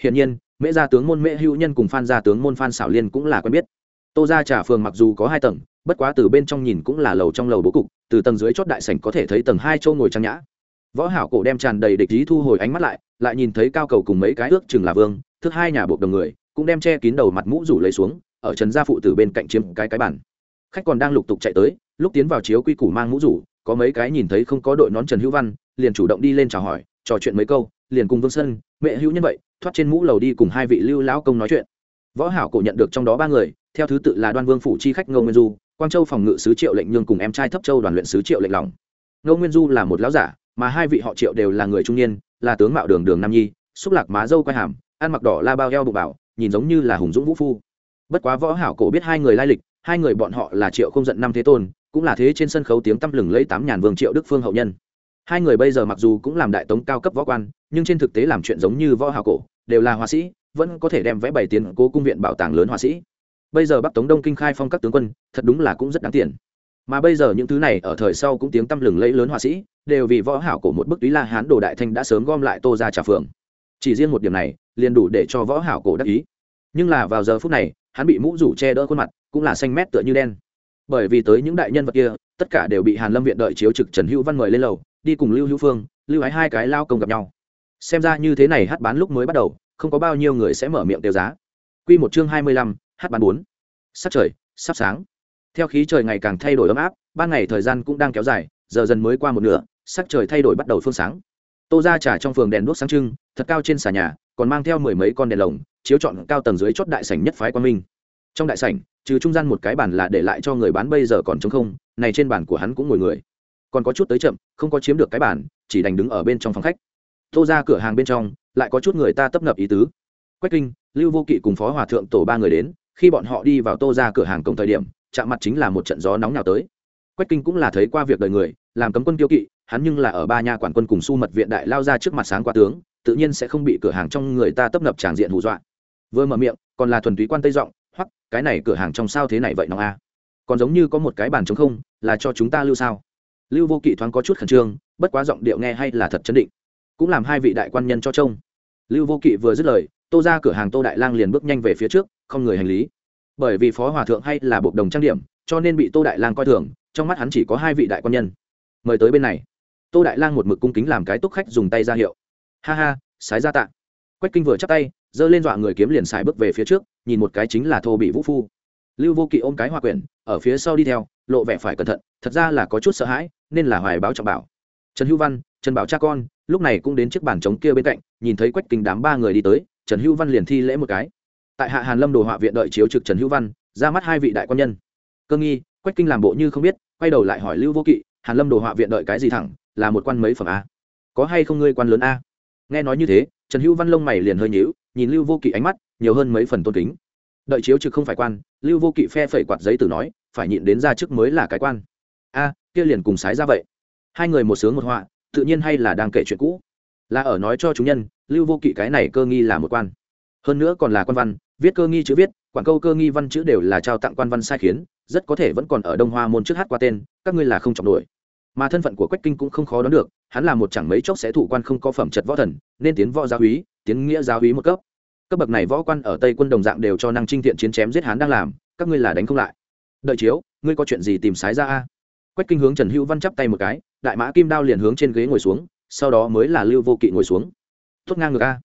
Hiển nhiên, mễ gia tướng môn mễ hữu nhân cùng phan gia tướng môn phan xảo liên cũng là quen biết. Tô gia trả phường mặc dù có hai tầng, bất quá từ bên trong nhìn cũng là lầu trong lầu bố cục từ tầng dưới chót đại sảnh có thể thấy tầng hai châu ngồi trang nhã. Võ hảo cổ đem tràn đầy địch ý thu hồi ánh mắt lại lại nhìn thấy cao cầu cùng mấy cái ước chừng là vương thứ hai nhà buộc đồng người, cũng đem che kín đầu mặt mũ rủ lấy xuống, ở trần gia phụ tử bên cạnh chiếm cái cái bản khách còn đang lục tục chạy tới, lúc tiến vào chiếu quy củ mang mũ rủ, có mấy cái nhìn thấy không có đội nón trần hữu văn, liền chủ động đi lên chào hỏi, trò chuyện mấy câu, liền cùng vương sơn, mẹ hữu nhân vậy, thoát trên mũ lầu đi cùng hai vị lưu lão công nói chuyện. Võ hảo cổ nhận được trong đó ba người, theo thứ tự là đoan vương phủ chi khách ngô nguyên du quang châu phòng ngự sứ triệu lệnh nhương cùng em trai thấp châu đoàn luyện sứ triệu lệnh lòng ngô nguyên du là một lão giả, mà hai vị họ triệu đều là người trung niên, là tướng mạo đường đường nam nhi, xúc lạc má dâu quai hàm, ăn mặc đỏ la bao eo bụng bảo nhìn giống như là hùng dũng vũ phu. Bất quá võ hảo cổ biết hai người lai lịch, hai người bọn họ là triệu không giận năm thế tôn, cũng là thế trên sân khấu tiếng tăm lừng lấy tám nhàn vương triệu đức phương hậu nhân. Hai người bây giờ mặc dù cũng làm đại tống cao cấp võ quan, nhưng trên thực tế làm chuyện giống như võ hảo cổ, đều là họa sĩ, vẫn có thể đem vẽ bảy tiến cố cung viện bảo tàng lớn họa sĩ bây giờ bắc tống đông kinh khai phong các tướng quân thật đúng là cũng rất đáng tiền. Mà bây giờ những thứ này ở thời sau cũng tiếng tăm lừng lẫy lớn họa sĩ đều vì võ hảo cổ một bức túy la hán đồ đại thanh đã sớm gom lại tô ra trà phường chỉ riêng một điểm này liền đủ để cho võ hảo cổ đắc ý. Nhưng là vào giờ phút này hắn bị mũ rủ che đỡ khuôn mặt cũng là xanh mét tựa như đen. Bởi vì tới những đại nhân vật kia tất cả đều bị hàn lâm viện đợi chiếu trực trần hữu văn mời lên lầu đi cùng lưu hữu phương lưu ái hai cái lao công gặp nhau. Xem ra như thế này hát bán lúc mới bắt đầu không có bao nhiêu người sẽ mở miệng tiêu giá. Quy một chương hai mươi lăm, hát bán bốn. Sắp trời, sắp sáng. Theo khí trời ngày càng thay đổi ấm áp, ban ngày thời gian cũng đang kéo dài, giờ dần mới qua một nửa, sắc trời thay đổi bắt đầu phương sáng. Tô ra trà trong phường đèn đuốc sáng trưng, thật cao trên xà nhà, còn mang theo mười mấy con đèn lồng, chiếu chọn cao tầng dưới chót đại sảnh nhất phái quan minh. Trong đại sảnh, trừ trung gian một cái bàn là để lại cho người bán bây giờ còn trống không, này trên bàn của hắn cũng ngồi người. Còn có chút tới chậm, không có chiếm được cái bàn, chỉ đành đứng ở bên trong phòng khách. Tô ra cửa hàng bên trong, lại có chút người ta tấp nập ý tứ. Quách kinh, lưu vô kỵ cùng phó hòa thượng tổ ba người đến khi bọn họ đi vào tô ra cửa hàng cổng thời điểm, chạm mặt chính là một trận gió nóng nào tới. Quách kinh cũng là thấy qua việc đời người, làm cấm quân kiêu kỵ, hắn nhưng là ở ba nhà quản quân cùng su mật viện đại lao ra trước mặt sáng qua tướng, tự nhiên sẽ không bị cửa hàng trong người ta tấp nập tràng diện hù dọa. Vừa mở miệng, còn là thuần túy quan tây giọng hoặc cái này cửa hàng trong sao thế này vậy nó a? Còn giống như có một cái bàn trống không, là cho chúng ta lưu sao? Lưu vô kỵ thoáng có chút khẩn trương, bất quá giọng điệu nghe hay là thật chấn định. Cũng làm hai vị đại quan nhân cho trông. Lưu vô kỵ vừa dứt lời, tô ra cửa hàng tô đại lang liền bước nhanh về phía trước không người hành lý. Bởi vì phó hòa thượng hay là bộc đồng trang điểm, cho nên bị tô đại lang coi thường, trong mắt hắn chỉ có hai vị đại quan nhân. Mời tới bên này. Tô đại lang một mực cung kính làm cái túc khách dùng tay ra hiệu. Ha ha, sái ra tạ. Quách kinh vừa chắp tay, giơ lên dọa người kiếm liền xài bước về phía trước, nhìn một cái chính là thô bị vũ phu. Lưu vô kỵ ôm cái hòa quyển, ở phía sau đi theo, lộ vẻ phải cẩn thận, thật ra là có chút sợ hãi, nên là hoài báo trọng bảo. Trần hữu văn, trần bảo cha con, lúc này cũng đến chiếc bàn trống kia bên cạnh, nhìn thấy quách kinh đám ba người đi tới, trần hữu văn liền thi lễ một cái tại hạ hàn lâm đồ họa viện đợi chiếu trực trần hữu văn ra mắt hai vị đại quan nhân cơ nghi quách kinh làm bộ như không biết quay đầu lại hỏi lưu vô kỵ hàn lâm đồ họa viện đợi cái gì thẳng là một quan mấy phẩm a có hay không ngươi quan lớn a nghe nói như thế trần hữu văn lông mày liền hơi nhíu nhìn lưu vô kỵ ánh mắt nhiều hơn mấy phần tôn kính đợi chiếu trực không phải quan lưu vô kỵ phe phẩy quạt giấy từ nói phải nhịn đến ra trước mới là cái quan a kia liền cùng sái ra vậy hai người một sướng một họa tự nhiên hay là đang kể chuyện cũ là ở nói cho chúng nhân lưu vô kỵ cái này cơ nghi là một quan hơn nữa còn là quan văn viết cơ nghi chữ viết quản câu cơ nghi văn chữ đều là trao tặng quan văn sai khiến, rất có thể vẫn còn ở đông hoa môn trước hát qua tên, các ngươi là không trọng nổi mà thân phận của quách kinh cũng không khó đoán được, hắn là một chẳng mấy chốc sẽ thủ quan không có phẩm chất võ thần, nên tiến võ giáo húy tiến nghĩa giáo húy một cấp. Cấp bậc này võ quan ở tây quân đồng dạng đều cho năng trinh thiện chiến chém giết hắn đang làm, các ngươi là đánh không lại. Đợi chiếu, ngươi có chuyện gì tìm sái ra a? Quách kinh hướng trần hữu văn chắp tay một cái, đại mã kim đao liền hướng trên ghế ngồi xuống, sau đó mới là lưu vô kỵ ngồi xuống. Tốt ngang ngược a.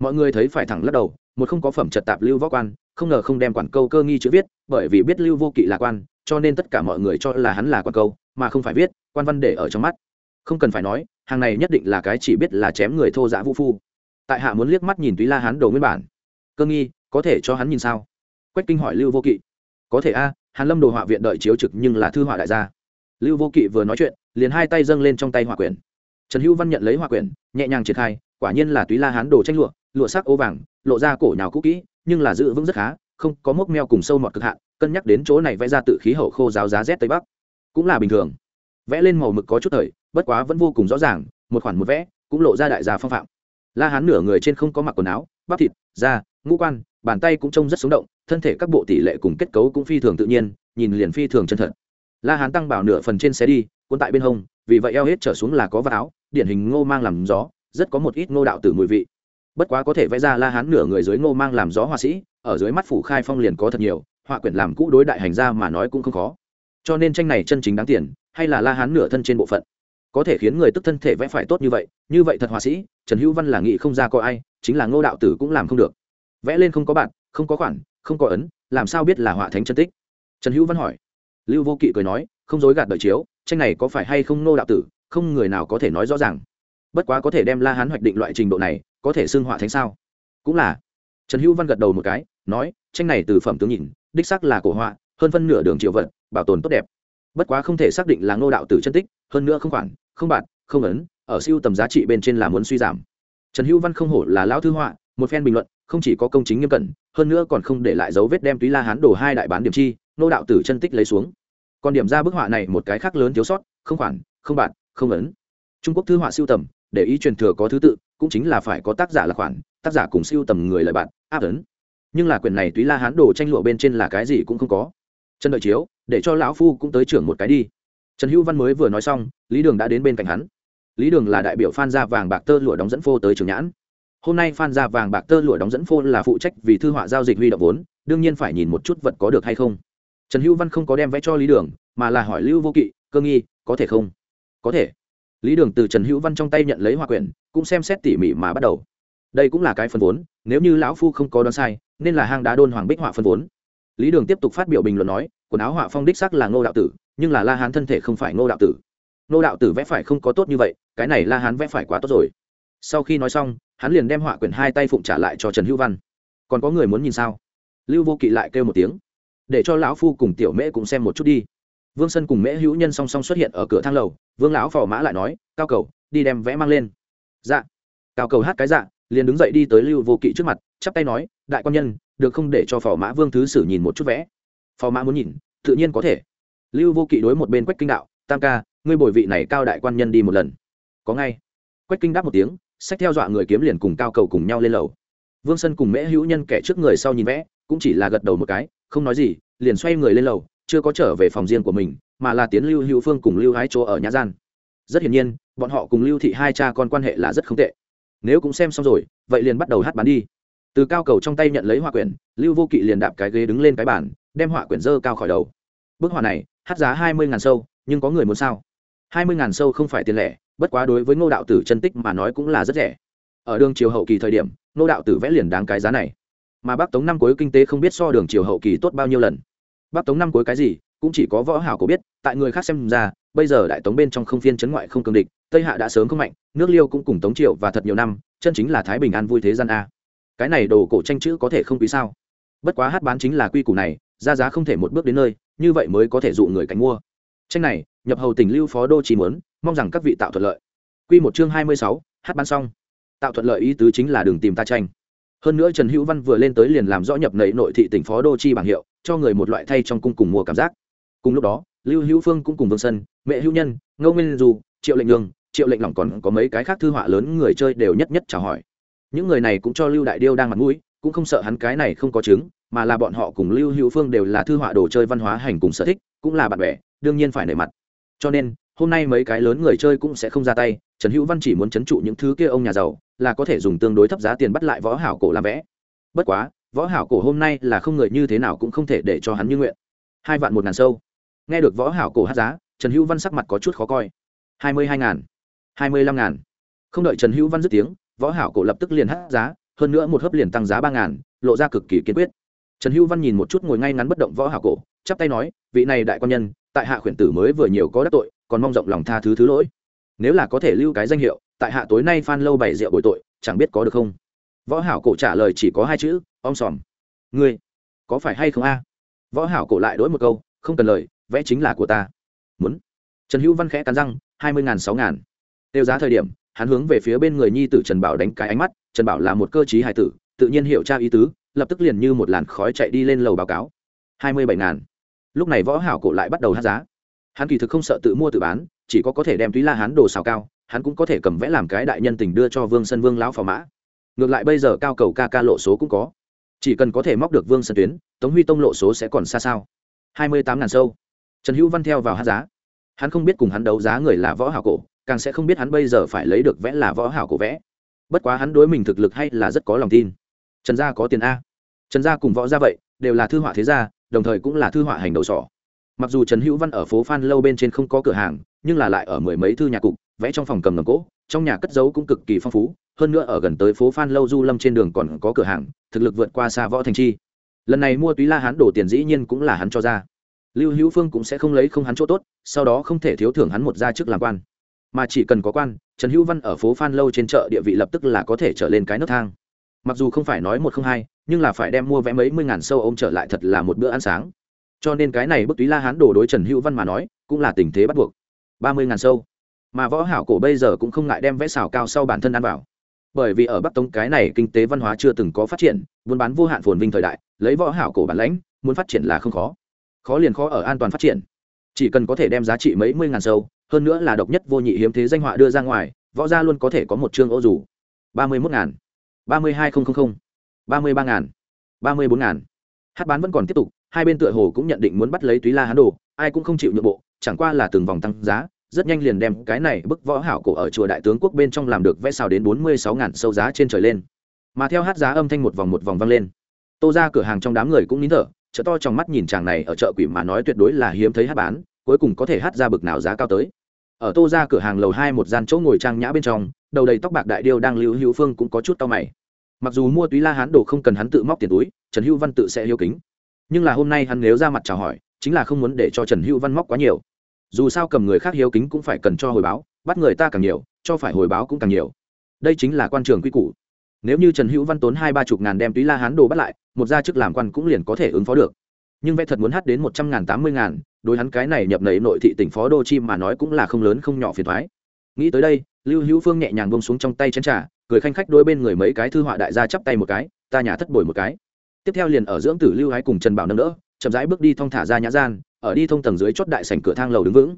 Mọi người thấy phải thẳng lắc đầu một không có phẩm trật tạp lưu võ quan, không ngờ không đem quản câu cơ nghi chữ viết, bởi vì biết lưu vô kỵ là quan, cho nên tất cả mọi người cho là hắn là quan câu, mà không phải viết, quan văn để ở trong mắt. Không cần phải nói, hàng này nhất định là cái chỉ biết là chém người thô giã vũ phu. Tại hạ muốn liếc mắt nhìn túy la hán đồ nguyên bản. Cơ nghi, có thể cho hắn nhìn sao? Quách kinh hỏi lưu vô kỵ. Có thể a, hàn lâm đồ họa viện đợi chiếu trực nhưng là thư họa đại gia. Lưu vô kỵ vừa nói chuyện, liền hai tay dâng lên trong tay họa quyển. Trần hữu văn nhận lấy họa quyển, nhẹ nhàng triển khai, quả nhiên là túy la hán đồ tranh lụa lụa sắc ô vàng, lộ ra cổ nhào cũ kỹ, nhưng là giữ vững rất khá, không có mốc meo cùng sâu mọt cực hạn, cân nhắc đến chỗ này vẽ ra tự khí hậu khô giáo giá rét tây bắc. Cũng là bình thường. Vẽ lên màu mực có chút thời, bất quá vẫn vô cùng rõ ràng, một khoản một vẽ, cũng lộ ra đại gia phong phạm. La hán nửa người trên không có mặc quần áo, bắp thịt, da, ngũ quan, bàn tay cũng trông rất sống động, thân thể các bộ tỷ lệ cùng kết cấu cũng phi thường tự nhiên, nhìn liền phi thường chân thật. La hán tăng bảo nửa phần trên xe đi quân tại bên hông, vì vậy eo hết trở xuống là có vạt áo, điển hình ngô mang làm gió, rất có một ít ngô đạo tử mùi vị bất quá có thể vẽ ra la hán nửa người dưới ngô mang làm gió họa sĩ, ở dưới mắt phủ khai phong liền có thật nhiều, họa quyển làm cũ đối đại hành ra mà nói cũng không khó. Cho nên tranh này chân chính đáng tiền, hay là la hán nửa thân trên bộ phận. Có thể khiến người tức thân thể vẽ phải tốt như vậy như vậy thật họa sĩ, trần hữu văn là nghĩ không ra có ai, chính là ngô đạo tử cũng làm không được. Vẽ lên không có bạn, không có khoản, không có ấn, làm sao biết là họa thánh chân tích? Trần hữu văn hỏi. Lưu vô kỵ cười nói, không dối gạt đợi chiếu, tranh này có phải hay không ngô đạo tử, không người nào có thể nói rõ ràng. Bất quá có thể đem la hán hoạch định loại trình độ này có thể xưng họa thánh sao? Cũng là. Trần hữu văn gật đầu một cái, nói, tranh này từ phẩm tướng nhìn, đích sắc là cổ họa, hơn phân nửa đường triệu vật, bảo tồn tốt đẹp. Bất quá không thể xác định là ngô đạo tử chân tích, hơn nữa không khoản, không bạn không ấn, ở siêu tầm giá trị bên trên là muốn suy giảm. Trần hữu văn không hổ là lão thư họa, một phen bình luận, không chỉ có công chính nghiêm cẩn, hơn nữa còn không để lại dấu vết đem túy la hán đổ hai đại bán điểm chi nô đạo tử chân tích lấy xuống. Còn điểm ra bức họa này một cái khác lớn thiếu sót, không khoản, không bạn không ấn. Trung quốc thư họa siêu tầm, để ý truyền thừa có thứ tự cũng chính là phải có tác giả là khoản, tác giả cùng siêu tầm người lời bạn, áp ấn nhưng là quyền này túy la hán đồ tranh lụa bên trên là cái gì cũng không có. Chân đợi chiếu, để cho lão phu cũng tới trưởng một cái đi. Trần hữu văn mới vừa nói xong, lý đường đã đến bên cạnh hắn. Lý đường là đại biểu phan gia vàng bạc tơ lụa đóng dẫn phô tới trường nhãn. Hôm nay phan gia vàng bạc tơ lụa đóng dẫn phô là phụ trách vì thư họa giao dịch huy động vốn, đương nhiên phải nhìn một chút vật có được hay không. Trần hữu văn không có đem vẽ cho lý đường, mà là hỏi lưu vô kỵ, cơ nghi, có thể không? Có thể lý đường từ trần hữu văn trong tay nhận lấy hòa quyển, cũng xem xét tỉ mỉ mà bắt đầu. Đây cũng là cái phân vốn, nếu như lão phu không có đoán sai, nên là hang đá đôn hoàng bích họa phân vốn. Lý đường tiếp tục phát biểu bình luận nói, quần áo họa phong đích sắc là ngô đạo tử, nhưng là la hán thân thể không phải ngô đạo tử. Ngô đạo tử vẽ phải không có tốt như vậy, cái này la hán vẽ phải quá tốt rồi. Sau khi nói xong, hắn liền đem họa quyển hai tay phụng trả lại cho trần hữu văn. Còn có người muốn nhìn sao? Lưu vô kỵ lại kêu một tiếng. Để cho lão phu cùng tiểu mễ cũng xem một chút đi vương sân cùng mễ hữu nhân song song xuất hiện ở cửa thang lầu, vương lão phò mã lại nói, cao cầu, đi đem vẽ mang lên. Dạ. Cao cầu hát cái dạ liền đứng dậy đi tới lưu vô kỵ trước mặt, chắp tay nói, đại quan nhân, được không để cho phò mã vương thứ sử nhìn một chút vẽ? Phò mã muốn nhìn, tự nhiên có thể. Lưu vô kỵ đối một bên quách kinh đạo, tam ca, ngươi bồi vị này cao đại quan nhân đi một lần. Có ngay. Quách kinh đáp một tiếng sách theo dọa người kiếm liền cùng cao cầu cùng nhau lên lầu. Vương sân cùng mễ hữu nhân kẻ trước người sau nhìn vẽ, cũng chỉ là gật đầu một cái, không nói gì, liền xoay người lên lầu chưa có trở về phòng riêng của mình, mà là tiến lưu hữu phương cùng lưu hái chỗ ở nhã gian. Rất hiển nhiên, bọn họ cùng lưu thị hai cha con quan hệ là rất không tệ. Nếu cũng xem xong rồi, vậy liền bắt đầu hát bán đi. Từ cao cầu trong tay nhận lấy họa quyển, lưu vô kỵ liền đạp cái ghế đứng lên cái bàn, đem họa quyển dơ cao khỏi đầu. Bức họa này, hát giá hai mươi ngàn sâu, nhưng có người muốn sao? hai mươi ngàn sâu không phải tiền lẻ, bất quá đối với ngô đạo tử chân tích mà nói cũng là rất rẻ. Ở đường triều hậu kỳ thời điểm, ngô đạo tử vẽ liền đáng cái giá này. Mà bắc tống năm cuối kinh tế không biết so đường triều hậu kỳ tốt bao nhiêu lần bắc tống năm cuối cái gì cũng chỉ có võ hảo có biết tại người khác xem ra bây giờ đại tống bên trong không phiên chấn ngoại không cường địch tây hạ đã sớm không mạnh nước liêu cũng cùng tống triều và thật nhiều năm chân chính là thái bình an vui thế gian a. Cái này đồ cổ tranh chữ có thể không quý sao? Bất quá hát bán chính là quy củ này ra giá không thể một bước đến nơi như vậy mới có thể dụ người cánh mua. Tranh này nhập hầu tỉnh lưu phó đô chỉ muốn mong rằng các vị tạo thuận lợi. Quy một chương hai mươi sáu, hát bán xong. Tạo thuận lợi ý tứ chính là đường tìm ta tranh. Hơn nữa trần hữu văn vừa lên tới liền làm rõ nhập nảy nội thị tỉnh phó đô chi bảng hiệu cho người một loại thay trong cung cùng mua cảm giác. Cùng lúc đó, lưu hữu phương cũng cùng vương sân mẹ hữu nhân, ngô nguyên du, triệu lệnh lương triệu lệnh lỏng còn có mấy cái khác thư họa lớn người chơi đều nhất nhất chào hỏi. Những người này cũng cho lưu đại điêu đang mặt mũi, cũng không sợ hắn cái này không có chứng, mà là bọn họ cùng lưu hữu phương đều là thư họa đồ chơi văn hóa hành cùng sở thích, cũng là bạn bè, đương nhiên phải nể mặt. Cho nên, hôm nay mấy cái lớn người chơi cũng sẽ không ra tay, trần hữu văn chỉ muốn c h ấ n trụ những thứ kia ông nhà giàu, là có thể dùng tương đối thấp giá tiền bắt lại võ hảo cổ làm vẽ. Bất quá võ hảo cổ hôm nay là không người như thế nào cũng không thể để cho hắn như nguyện. Hai vạn một ngàn sâu. Nghe được võ hảo cổ hát giá, trần hữu văn sắc mặt có chút khó coi. Hai mươi hai ngàn. Hai mươi lăm ngàn. Không đợi trần hữu văn dứt tiếng, võ hảo cổ lập tức liền hát giá, hơn nữa một hớp liền tăng giá ba ngàn, lộ ra cực kỳ kiên quyết. Trần hữu văn nhìn một chút ngồi ngay ngắn bất động võ hảo cổ, chắp tay nói, vị này đại quan nhân, tại hạ khuyển tử mới vừa nhiều có đắc tội, còn mong rộng lòng tha thứ thứ lỗi. Nếu là có thể lưu cái danh hiệu, tại hạ tối nay phan lâu bày rượu bồi tội, chẳng biết có được không? Võ hảo cổ trả lời chỉ có hai chữ, om sòm. Ngươi, có phải hay không a? Võ hảo cổ lại đối một câu, không cần lời, vẽ chính là của ta. Muốn. Trần hữu văn khẽ cắn răng, hai mươi ngàn, sáu ngàn. Tiêu giá thời điểm, hắn hướng về phía bên người nhi tử trần bảo đánh cái ánh mắt, trần bảo là một cơ chí hài tử, tự nhiên hiểu tra ý tứ, lập tức liền như một làn khói chạy đi lên lầu báo cáo. Hai mươi bảy ngàn. Lúc này võ hảo cổ lại bắt đầu hát giá. Hắn kỳ thực không sợ tự mua tự bán, chỉ có có thể đem túy la hắn đồ xào cao, hắn cũng có thể cầm vẽ làm cái đại nhân tình đưa cho vương sân vương lão phò mã ngược lại bây giờ cao cầu ca ca lộ số cũng có. Chỉ cần có thể móc được vương sân tuyến, tống huy tông lộ số sẽ còn xa sao? Hai mươi tám ngàn sâu. Trần hữu văn theo vào hát giá. Hắn không biết cùng hắn đấu giá người là võ hảo cổ, càng sẽ không biết hắn bây giờ phải lấy được vẽ là võ hảo cổ vẽ. Bất quá hắn đối mình thực lực hay là rất có lòng tin. Trần gia có tiền a. Trần gia cùng võ gia vậy, đều là thư họa thế gia, đồng thời cũng là thư họa hành đầu sỏ. Mặc dù trần hữu văn ở phố phan lâu bên trên không có cửa hàng, nhưng là lại ở mười mấy thư nhà cục vẽ trong phòng cầm ngầm cỗ, trong nhà cất giấu cũng cực kỳ phong phú, hơn nữa ở gần tới phố phan lâu du lâm trên đường còn có cửa hàng, thực lực vượt qua xa võ thành chi. Lần này mua túy la hắn đổ tiền dĩ nhiên cũng là hắn cho ra. Lưu hữu phương cũng sẽ không lấy không hắn chỗ tốt, sau đó không thể thiếu thưởng hắn một gia chức làm quan. Mà chỉ cần có quan, trần hữu văn ở phố phan lâu trên chợ địa vị lập tức là có thể trở lên cái nấc thang. Mặc dù không phải nói một không hai, nhưng là phải đem mua vẽ mấy mươi ngàn sâu ôm trở lại thật là một bữa ăn sáng. Cho nên cái này bức túy la hán đổ đối trần hữu văn mà nói, cũng là tình thế bắt buộc. ba mươi ngàn sâu mà võ hảo cổ bây giờ cũng không ngại đem vẽ xào cao sau bản thân ăn vào. Bởi vì ở bắc tống cái này kinh tế văn hóa chưa từng có phát triển, buôn bán vô hạn phồn vinh thời đại, lấy võ hảo cổ bản lãnh, muốn phát triển là không khó. Khó liền khó ở an toàn phát triển. Chỉ cần có thể đem giá trị mấy mươi ngàn sâu, hơn nữa là độc nhất vô nhị hiếm thế danh họa đưa ra ngoài, võ gia luôn có thể có một chương ô dù. ba mươi một ngàn, ba mươi hai nghìn ba mươi ba ngàn, ba mươi bốn ngàn. Hát bán vẫn còn tiếp tục, hai bên tựa hồ cũng nhận định muốn bắt lấy túy la hán đồ, ai cũng không chịu nhượng bộ, chẳng qua là từng vòng tăng giá rất nhanh liền đem cái này bức võ hảo cổ ở chùa đại tướng quốc bên trong làm được vẽ xào đến bốn mươi sáu ngàn sâu giá trên trời lên. Mà theo hát giá âm thanh một vòng một vòng vang lên. Tô ra cửa hàng trong đám người cũng nín thở chợ to trong mắt nhìn chàng này ở chợ quỷ mà nói tuyệt đối là hiếm thấy hát bán, cuối cùng có thể hát ra bực nào giá cao tới. Ở tô ra cửa hàng lầu hai một gian chỗ ngồi trang nhã bên trong, đầu đầy tóc bạc đại điêu đang lưu hữu phương cũng có chút tao mày. Mặc dù mua túy la hán đồ không cần hắn tự móc tiền túi, trần hữu văn tự sẽ hiếu kính. Nhưng là hôm nay hắn nếu ra mặt chào hỏi, chính là không muốn để cho trần hữu văn móc quá nhiều dù sao cầm người khác hiếu kính cũng phải cần cho hồi báo, bắt người ta càng nhiều, cho phải hồi báo cũng càng nhiều. Đây chính là quan trường quy củ. Nếu như trần hữu văn tốn hai ba chục ngàn đem túy la hán đồ bắt lại, một gia chức làm quan cũng liền có thể ứng phó được. Nhưng vẽ thật muốn hát đến một trăm ngàn, tám mươi ngàn, đối hắn cái này nhập nảy nội thị tỉnh phó đô chi mà nói cũng là không lớn không nhỏ phiền thoái nghĩ tới đây, lưu hữu phương nhẹ nhàng bông xuống trong tay chén trà, cười khanh khách đôi bên người mấy cái thư họa đại gia chắp tay một cái, ta nhà thất bồi một cái. Tiếp theo liền ở dưỡng tử lưu hái cùng trần bảo nâng đỡ, chậm rãi bước đi thong thả ra nhã gian ở đi thông tầng dưới chót đại sảnh cửa thang lầu đứng vững.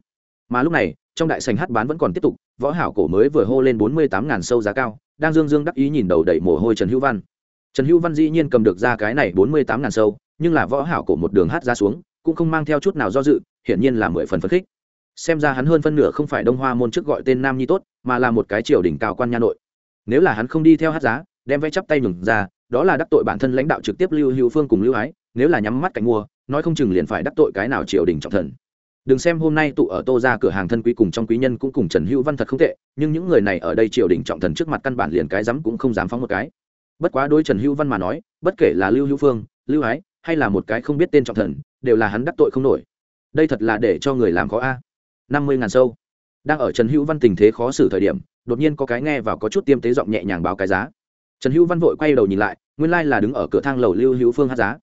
Mà lúc này, trong đại sảnh hát bán vẫn còn tiếp tục, võ hảo cổ mới vừa hô lên bốn mươi tám ngàn sâu giá cao, đang dương dương đắc ý nhìn đầu đầy mồ hôi trần hữu văn. Trần hữu văn dĩ nhiên cầm được ra cái này bốn mươi tám ngàn sâu, nhưng là võ hảo cổ một đường hát ra xuống, cũng không mang theo chút nào do dự, hiển nhiên là mười phần phấn khích. Xem ra hắn hơn phân nửa không phải đông hoa môn trước gọi tên nam nhi tốt, mà là một cái triều đỉnh cao quan nha nội. Nếu là hắn không đi theo hát giá, đem vẽ chắp tay nhường ra, đó là đắc tội bản thân lãnh đạo trực tiếp lưu hữu phương cùng lưu ái, nếu là nhắm mắt cạnh mua nói không chừng liền phải đắc tội cái nào triều đình trọng thần. Đừng xem hôm nay tụ ở tô ra cửa hàng thân quý cùng trong quý nhân cũng cùng trần hữu văn thật không tệ, nhưng những người này ở đây triều đình trọng thần trước mặt căn bản liền cái dám cũng không dám phóng một cái. Bất quá đối trần hữu văn mà nói, bất kể là lưu hữu phương, lưu ái, hay là một cái không biết tên trọng thần, đều là hắn đắc tội không nổi. Đây thật là để cho người làm khó a. Năm mươi ngàn sâu. Đang ở trần hữu văn tình thế khó xử thời điểm, đột nhiên có cái nghe vào có chút tiêm tế giọng nhẹ nhàng báo cái giá. Trần hữu văn vội quay đầu nhìn lại, nguyên lai là đứng ở cửa thang lầu lưu hữu phương hát giá.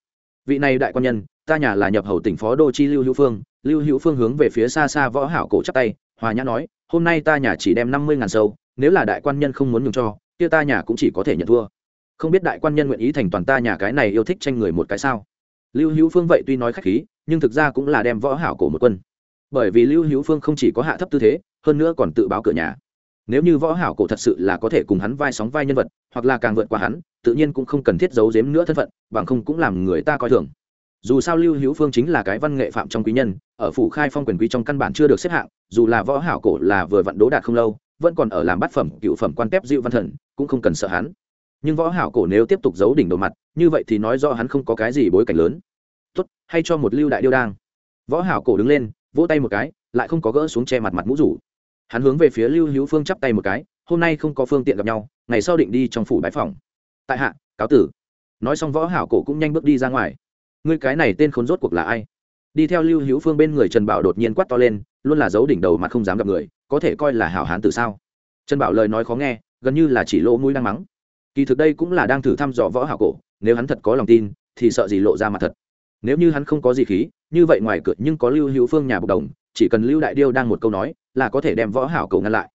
Vị này đại quan nhân ta nhà là nhập hầu tỉnh phó đô chi lưu hữu phương. Lưu hữu phương hướng về phía xa xa võ hảo cổ chắp tay, hòa nhã nói, hôm nay ta nhà chỉ đem năm mươi ngàn sâu, nếu là đại quan nhân không muốn nhường cho, kia ta nhà cũng chỉ có thể nhận thua. Không biết đại quan nhân nguyện ý thành toàn ta nhà cái này yêu thích tranh người một cái sao? Lưu hữu phương vậy tuy nói khách khí, nhưng thực ra cũng là đem võ hảo cổ một quân. Bởi vì lưu hữu phương không chỉ có hạ thấp tư thế, hơn nữa còn tự báo cửa nhà. Nếu như võ hảo cổ thật sự là có thể cùng hắn vai sóng vai nhân vật, hoặc là càng vượt qua hắn, tự nhiên cũng không cần thiết giấu giếm nữa thân phận, bằng không cũng làm người ta coi thường dù sao lưu hữu phương chính là cái văn nghệ phạm trong quý nhân ở phủ khai phong quyền quý trong căn bản chưa được xếp hạng dù là võ hảo cổ là vừa vặn đố đạt không lâu vẫn còn ở làm bát phẩm cựu phẩm quan tép dịu văn thần cũng không cần sợ hắn nhưng võ hảo cổ nếu tiếp tục giấu đỉnh đầu mặt như vậy thì nói rõ hắn không có cái gì bối cảnh lớn tốt hay cho một lưu đại điêu đang võ hảo cổ đứng lên vỗ tay một cái lại không có gỡ xuống che mặt mặt mũ rủ hắn hướng về phía lưu hữu phương chắp tay một cái hôm nay không có phương tiện gặp nhau ngày sau định đi trong phủ bãi phòng tại hạ cáo tử nói xong võ hảo cổ cũng nhanh bước đi ra ngoài ngươi cái này tên khốn rốt cuộc là ai? Đi theo lưu hữu phương bên người trần bảo đột nhiên quát to lên, luôn là giấu đỉnh đầu mà không dám gặp người, có thể coi là hảo hán từ sao? Trần bảo lời nói khó nghe, gần như là chỉ lỗ mũi đang mắng. Kỳ thực đây cũng là đang thử thăm dò võ hảo cổ, nếu hắn thật có lòng tin, thì sợ gì lộ ra mặt thật. Nếu như hắn không có gì khí, như vậy ngoài cửa nhưng có lưu hữu phương nhà bộc đồng, chỉ cần lưu đại điêu đang một câu nói, là có thể đem võ hảo cổ ngăn lại.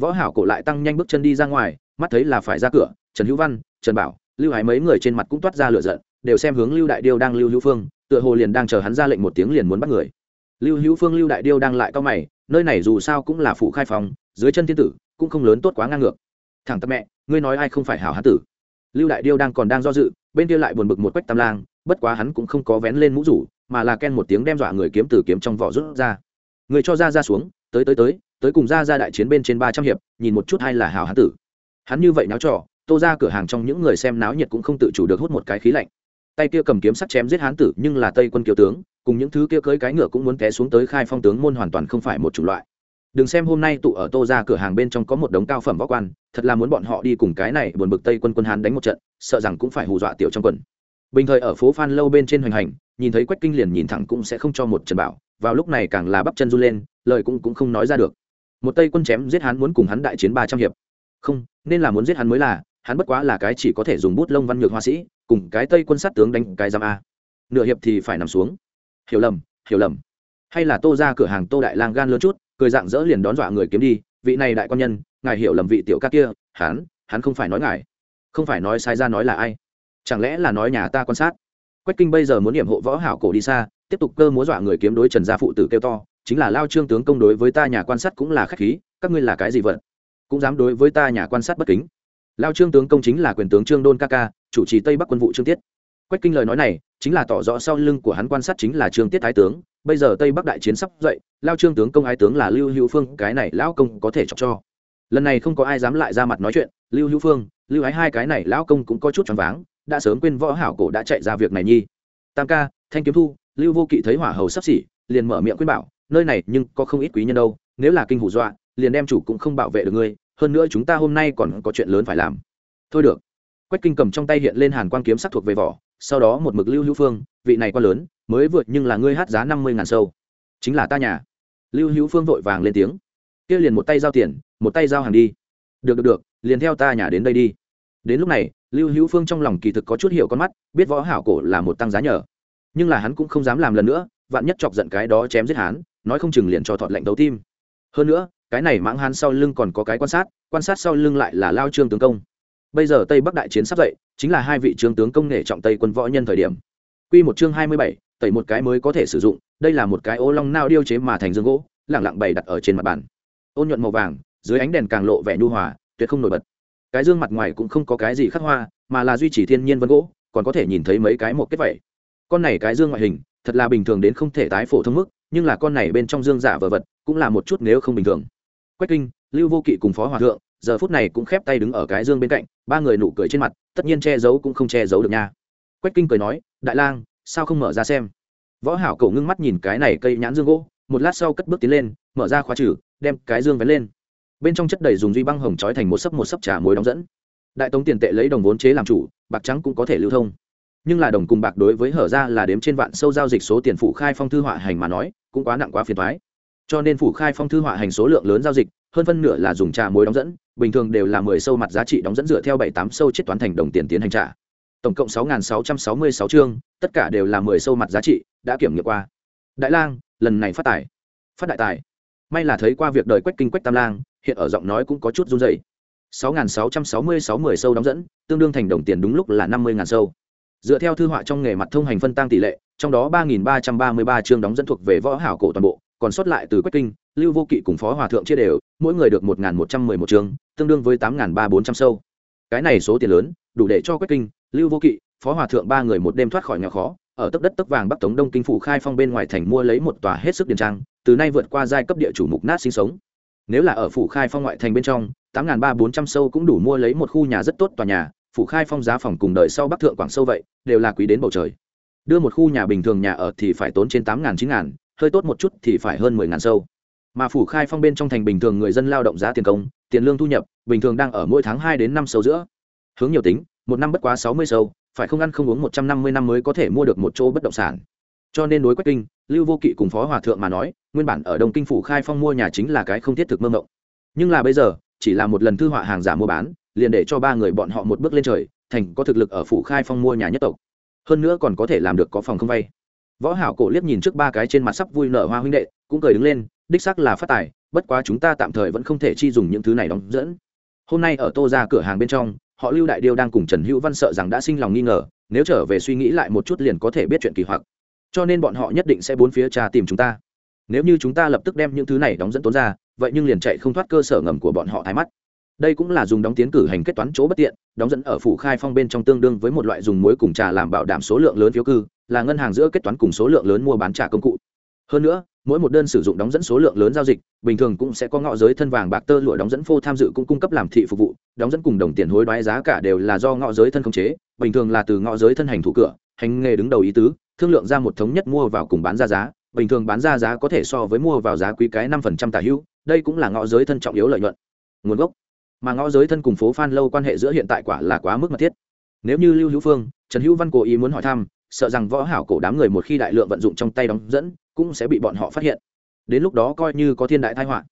Võ hảo cổ lại tăng nhanh bước chân đi ra ngoài, mắt thấy là phải ra cửa, trần hữu văn, trần bảo, lưu hải mấy người trên mặt cũng toát ra lửa giận đều xem hướng lưu đại điêu đang lưu hữu phương, tựa hồ liền đang chờ hắn ra lệnh một tiếng liền muốn bắt người. Lưu hữu phương, lưu đại điêu đang lại cao mày, nơi này dù sao cũng là phụ khai phòng, dưới chân thiên tử, cũng không lớn tốt quá ngang ngược. Thẳng tâm mẹ, ngươi nói ai không phải hảo hán tử? Lưu đại điêu đang còn đang do dự, bên kia lại buồn bực một quách tam lang, bất quá hắn cũng không có vén lên mũ rủ, mà là ken một tiếng đem dọa người kiếm từ kiếm trong vỏ rút ra. Người cho ra ra xuống, tới tới tới tới cùng ra ra đại chiến bên trên ba trăm hiệp, nhìn một chút hay là hảo hán tử. Hắn như vậy náo trò, tô ra cửa hàng trong những người xem náo nhiệt cũng không tự chủ được hút một cái khí lạnh tay kia cầm kiếm sắt chém giết hán tử, nhưng là tây quân kiều tướng, cùng những thứ kia cưới cái ngựa cũng muốn té xuống tới khai phong tướng môn hoàn toàn không phải một chủng loại. Đừng xem hôm nay tụ ở tô ra cửa hàng bên trong có một đống cao phẩm võ quan, thật là muốn bọn họ đi cùng cái này buồn bực tây quân quân hán đánh một trận, sợ rằng cũng phải hù dọa tiểu trong quần. Bình thời ở phố phan lâu bên trên hoành hành, nhìn thấy quách kinh liền nhìn thẳng cũng sẽ không cho một trần bảo, vào lúc này càng là bắp chân run lên, lời cũng cũng không nói ra được. Một tây quân chém giết hắn muốn cùng hắn đại chiến ba trăm hiệp. Không, nên là muốn giết hắn mới là, hắn bất quá là cái chỉ có thể dùng bút lông văn nhược hoa sĩ cùng cái tây quân sát tướng đánh cái giam a. Nửa hiệp thì phải nằm xuống. Hiểu lầm hiểu lầm. Hay là tô ra cửa hàng tô đại lang gan lớn chút, cười dạng dỡ liền đón dọa người kiếm đi, vị này đại quan nhân, ngài hiểu lầm vị tiểu ca kia, hắn hắn không phải nói ngài. Không phải nói sai ra nói là ai? Chẳng lẽ là nói nhà ta quan sát? Quách kinh bây giờ muốn điểm hộ võ hảo cổ đi xa, tiếp tục cơ múa dọa người kiếm đối trần gia phụ tử kêu to, chính là lao trương tướng công đối với ta nhà quan sát cũng là khách khí, các ngươi là cái gì vật cũng dám đối với ta nhà quan sát bất kính. Lao trương tướng công chính là quyền tướng trương đôn ca ca chủ trì tây bắc quân vụ trương tiết. Quách kinh lời nói này chính là tỏ rõ sau lưng của hắn quan sát chính là trương tiết thái tướng. Bây giờ tây bắc đại chiến sắp dậy, lao trương tướng công ái tướng là lưu hữu phương, cái này lão công có thể chọc cho. Lần này không có ai dám lại ra mặt nói chuyện, lưu hữu phương, lưu ái hai cái này lão công cũng có chút choáng váng, đã sớm quên võ hảo cổ đã chạy ra việc này nhi. Tam ca, thanh kiếm thu, lưu vô kỵ thấy hỏa hầu sắp xỉ, liền mở miệng khuyên bảo, nơi này nhưng có không ít quý nhân đâu, nếu là kinh hủ dọa, liền đem chủ cũng không bảo vệ được ngươi, hơn nữa chúng ta hôm nay còn có chuyện lớn phải làm. Thôi được quách kinh cầm trong tay hiện lên hàn quang kiếm sắc thuộc về vỏ, sau đó một mực lưu hữu phương, vị này quá lớn, mới vượt nhưng là ngươi hát giá năm mươi ngàn sâu. Chính là ta nhà. Lưu hữu phương vội vàng lên tiếng. Kia liền một tay giao tiền, một tay giao hàng đi. Được được được, liền theo ta nhà đến đây đi. Đến lúc này, lưu hữu phương trong lòng kỳ thực có chút hiểu con mắt, biết võ hảo cổ là một tăng giá nhờ. Nhưng là hắn cũng không dám làm lần nữa, vạn nhất chọc giận cái đó chém giết hắn, nói không chừng liền cho thọt lệnh đấu tim. Hơn nữa, cái này mãng hắn sau lưng còn có cái quan sát quan sát sau lưng lại là lao trương tướng công bây giờ tây bắc đại chiến sắp dậy chính là hai vị trương tướng công nghệ trọng tây quân võ nhân thời điểm. Quy một chương hai mươi bảy, tẩy một cái mới có thể sử dụng đây là một cái ô long nao điêu chế mà thành dương gỗ lẳng lặng bày đặt ở trên mặt bàn. Ôn nhuận màu vàng dưới ánh đèn càng lộ vẻ nhu hòa tuyệt không nổi bật. Cái dương mặt ngoài cũng không có cái gì khắc hoa mà là duy trì thiên nhiên vân gỗ còn có thể nhìn thấy mấy cái một kết vẩy con này cái dương ngoại hình thật là bình thường đến không thể tái phổ thông mức nhưng là con này bên trong dương giả vờ vật cũng là một chút nếu không bình thường. Quách kinh lưu vô kỵ cùng phó hòa thượng giờ phút này cũng khép tay đứng ở cái dương bên cạnh, ba người nụ cười trên mặt, tất nhiên che giấu cũng không che giấu được nha. Quách kinh cười nói, đại lang, sao không mở ra xem? Võ hảo cầu ngưng mắt nhìn cái này cây nhãn dương gỗ, một lát sau cất bước tiến lên, mở ra khóa trừ, đem cái dương vén lên. Bên trong chất đầy dùng duy băng hồng trói thành một sấp một sấp trà muối đóng dẫn. Đại tống tiền tệ lấy đồng vốn chế làm chủ, bạc trắng cũng có thể lưu thông. Nhưng là đồng cùng bạc đối với hở ra là đếm trên vạn sâu giao dịch số tiền phụ khai phong thư họa hành mà nói, cũng quá nặng quá phiền thoái cho nên phủ khai phong thư họa hành số lượng lớn giao dịch hơn phân nửa là dùng trà muối đóng dẫn, bình thường đều là mười sâu mặt giá trị đóng dẫn dựa theo bảy tám sâu chết toán thành đồng tiền tiến hành trả tổng cộng sáu sáu trăm sáu mươi sáu chương, tất cả đều là mười sâu mặt giá trị, đã kiểm nghiệm qua. Đại lang, lần này phát tài. Phát đại tài. May là thấy qua việc đời quách kinh quách tam lang, hiện ở giọng nói cũng có chút run dày sáu sáu trăm sáu mươi sáu mười sâu đóng dẫn, tương đương thành đồng tiền đúng lúc là năm mươi ngàn sâu. Dựa theo thư họa trong nghề mặt thông hành phân tăng tỷ lệ, trong đó ba nghìn ba trăm ba mươi ba chương đóng dẫn thuộc về võ hảo cổ toàn bộ, còn sót lại từ quách kinh, lưu vô kỵ cùng phó hòa thượng chia đều mỗi người được một nghìn một trăm mười một chương tương đương với tám nghìn ba bốn trăm sâu. Cái này số tiền lớn đủ để cho quách kinh lưu vô kỵ phó hòa thượng ba người một đêm thoát khỏi nghèo khó ở tấc đất tấc vàng bắc tống đông kinh phủ khai phong bên ngoài thành mua lấy một tòa hết sức điền trang từ nay vượt qua giai cấp địa chủ mục nát sinh sống. Nếu là ở phủ khai phong ngoại thành bên trong tám n ba bốn trăm sâu cũng đủ mua lấy một khu nhà rất tốt tòa nhà phủ khai phong giá phòng cùng đời sau bắc thượng quảng sâu vậy đều là quý đến bầu trời. Đưa một khu nhà bình thường nhà ở thì phải tốn trên tám chín ngàn, hơi tốt một chút thì phải hơn mười ngàn sâu mà phủ khai phong bên trong thành bình thường người dân lao động giá tiền công, tiền lương thu nhập, bình thường đang ở mỗi tháng hai đến năm sâu giữa. Hướng nhiều tính, một năm bất quá sáu mươi sâu, phải không ăn không uống một trăm năm mươi năm mới có thể mua được một chỗ bất động sản. Cho nên đối quách kinh, lưu vô kỵ cùng phó hòa thượng mà nói, nguyên bản ở đông kinh phủ khai phong mua nhà chính là cái không thiết thực mơ mộng. Nhưng là bây giờ, chỉ là một lần thư họa hàng giả mua bán, liền để cho ba người bọn họ một bước lên trời, thành có thực lực ở phủ khai phong mua nhà nhất tộc. Hơn nữa còn có thể làm được có phòng không vay. Võ hảo cổ liếc nhìn trước ba cái trên mặt sắp vui nở hoa huynh đệ cũng cười đứng lên, đích xác là phát tài, bất quá chúng ta tạm thời vẫn không thể chi dùng những thứ này đóng dẫn. Hôm nay ở tô ra cửa hàng bên trong, họ lưu đại điêu đang cùng trần hữu văn sợ rằng đã sinh lòng nghi ngờ, nếu trở về suy nghĩ lại một chút liền có thể biết chuyện kỳ hoặc. Cho nên bọn họ nhất định sẽ bốn phía trà tìm chúng ta. Nếu như chúng ta lập tức đem những thứ này đóng dẫn tốn ra, vậy nhưng liền chạy không thoát cơ sở ngầm của bọn họ thái mắt. Đây cũng là dùng đóng tiến cử hành kết toán chỗ bất tiện, đóng dẫn ở phủ khai phong bên trong tương đương với một loại dùng muối cùng trà làm bảo đảm số lượng lớn phiếu cư, là ngân hàng giữa kết toán cùng số lượng lớn mua bán trả công cụ hơn nữa, mỗi một đơn sử dụng đóng dẫn số lượng lớn giao dịch, bình thường cũng sẽ có ngõ giới thân vàng bạc tơ lụa đóng dẫn phô tham dự cũng cung cấp làm thị phục vụ, đóng dẫn cùng đồng tiền hối đoái giá cả đều là do ngõ giới thân khống chế, bình thường là từ ngõ giới thân hành thủ cửa, hành nghề đứng đầu ý tứ, thương lượng ra một thống nhất mua vào cùng bán ra giá, bình thường bán ra giá có thể so với mua vào giá quý cái năm phần trăm tả hữu, đây cũng là ngõ giới thân trọng yếu lợi nhuận. Nguồn gốc. Mà ngõ giới thân cùng phố phan lâu quan hệ giữa hiện tại quả là quá mức mật thiết. Nếu như lưu hữu phương, trần hữu văn cố ý muốn hỏi thăm, sợ rằng võ hảo cổ đám người một khi đại lượng vận dụng trong tay đóng dẫn cũng sẽ bị bọn họ phát hiện. Đến lúc đó coi như có thiên đại tai họa.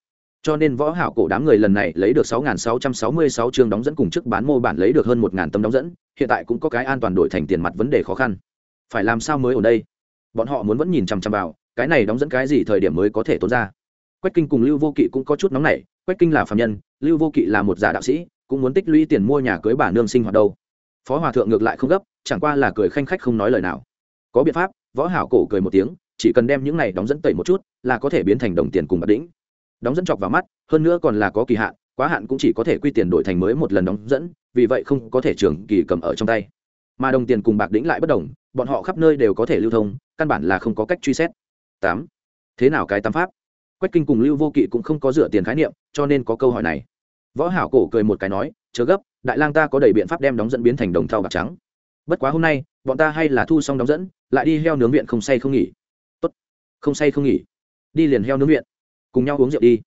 Cho nên võ hảo cổ đám người lần này lấy được 6.666 chương đóng dẫn cùng chức bán mô bản lấy được hơn 1.000 tấm đóng dẫn, hiện tại cũng có cái an toàn đổi thành tiền mặt vấn đề khó khăn. Phải làm sao mới ở đây? Bọn họ muốn vẫn nhìn chằm chằm vào, cái này đóng dẫn cái gì thời điểm mới có thể tốn ra? Quách kinh cùng lưu vô kỵ cũng có chút nóng nảy, quách kinh là phạm nhân, lưu vô kỵ là một giả đạo sĩ, cũng muốn tích lũy tiền mua nhà cưới bà nương sinh hoạt đâu. Phó hòa thượng ngược lại không gấp, chẳng qua là cười khanh khách không nói lời nào. Có biện pháp, võ hảo cổ cười một tiếng chỉ cần đem những này đóng dẫn tẩy một chút, là có thể biến thành đồng tiền cùng bạc đỉnh. Đóng dẫn chọc vào mắt, hơn nữa còn là có kỳ hạn, quá hạn cũng chỉ có thể quy tiền đổi thành mới một lần đóng dẫn, vì vậy không có thể trường kỳ cầm ở trong tay. Mà đồng tiền cùng bạc đỉnh lại bất đồng, bọn họ khắp nơi đều có thể lưu thông, căn bản là không có cách truy xét. Tám. Thế nào cái tam pháp? Quách kinh cùng lưu vô kỵ cũng không có dựa tiền khái niệm, cho nên có câu hỏi này. Võ hảo cổ cười một cái nói, chớ gấp, đại lang ta có đầy biện pháp đem đóng dẫn biến thành đồng thau bạc trắng. Bất quá hôm nay, bọn ta hay là thu xong đóng dẫn, lại đi heo nướng viện không say không nghỉ không say không nghỉ. Đi liền heo nướng viện cùng nhau uống rượu đi.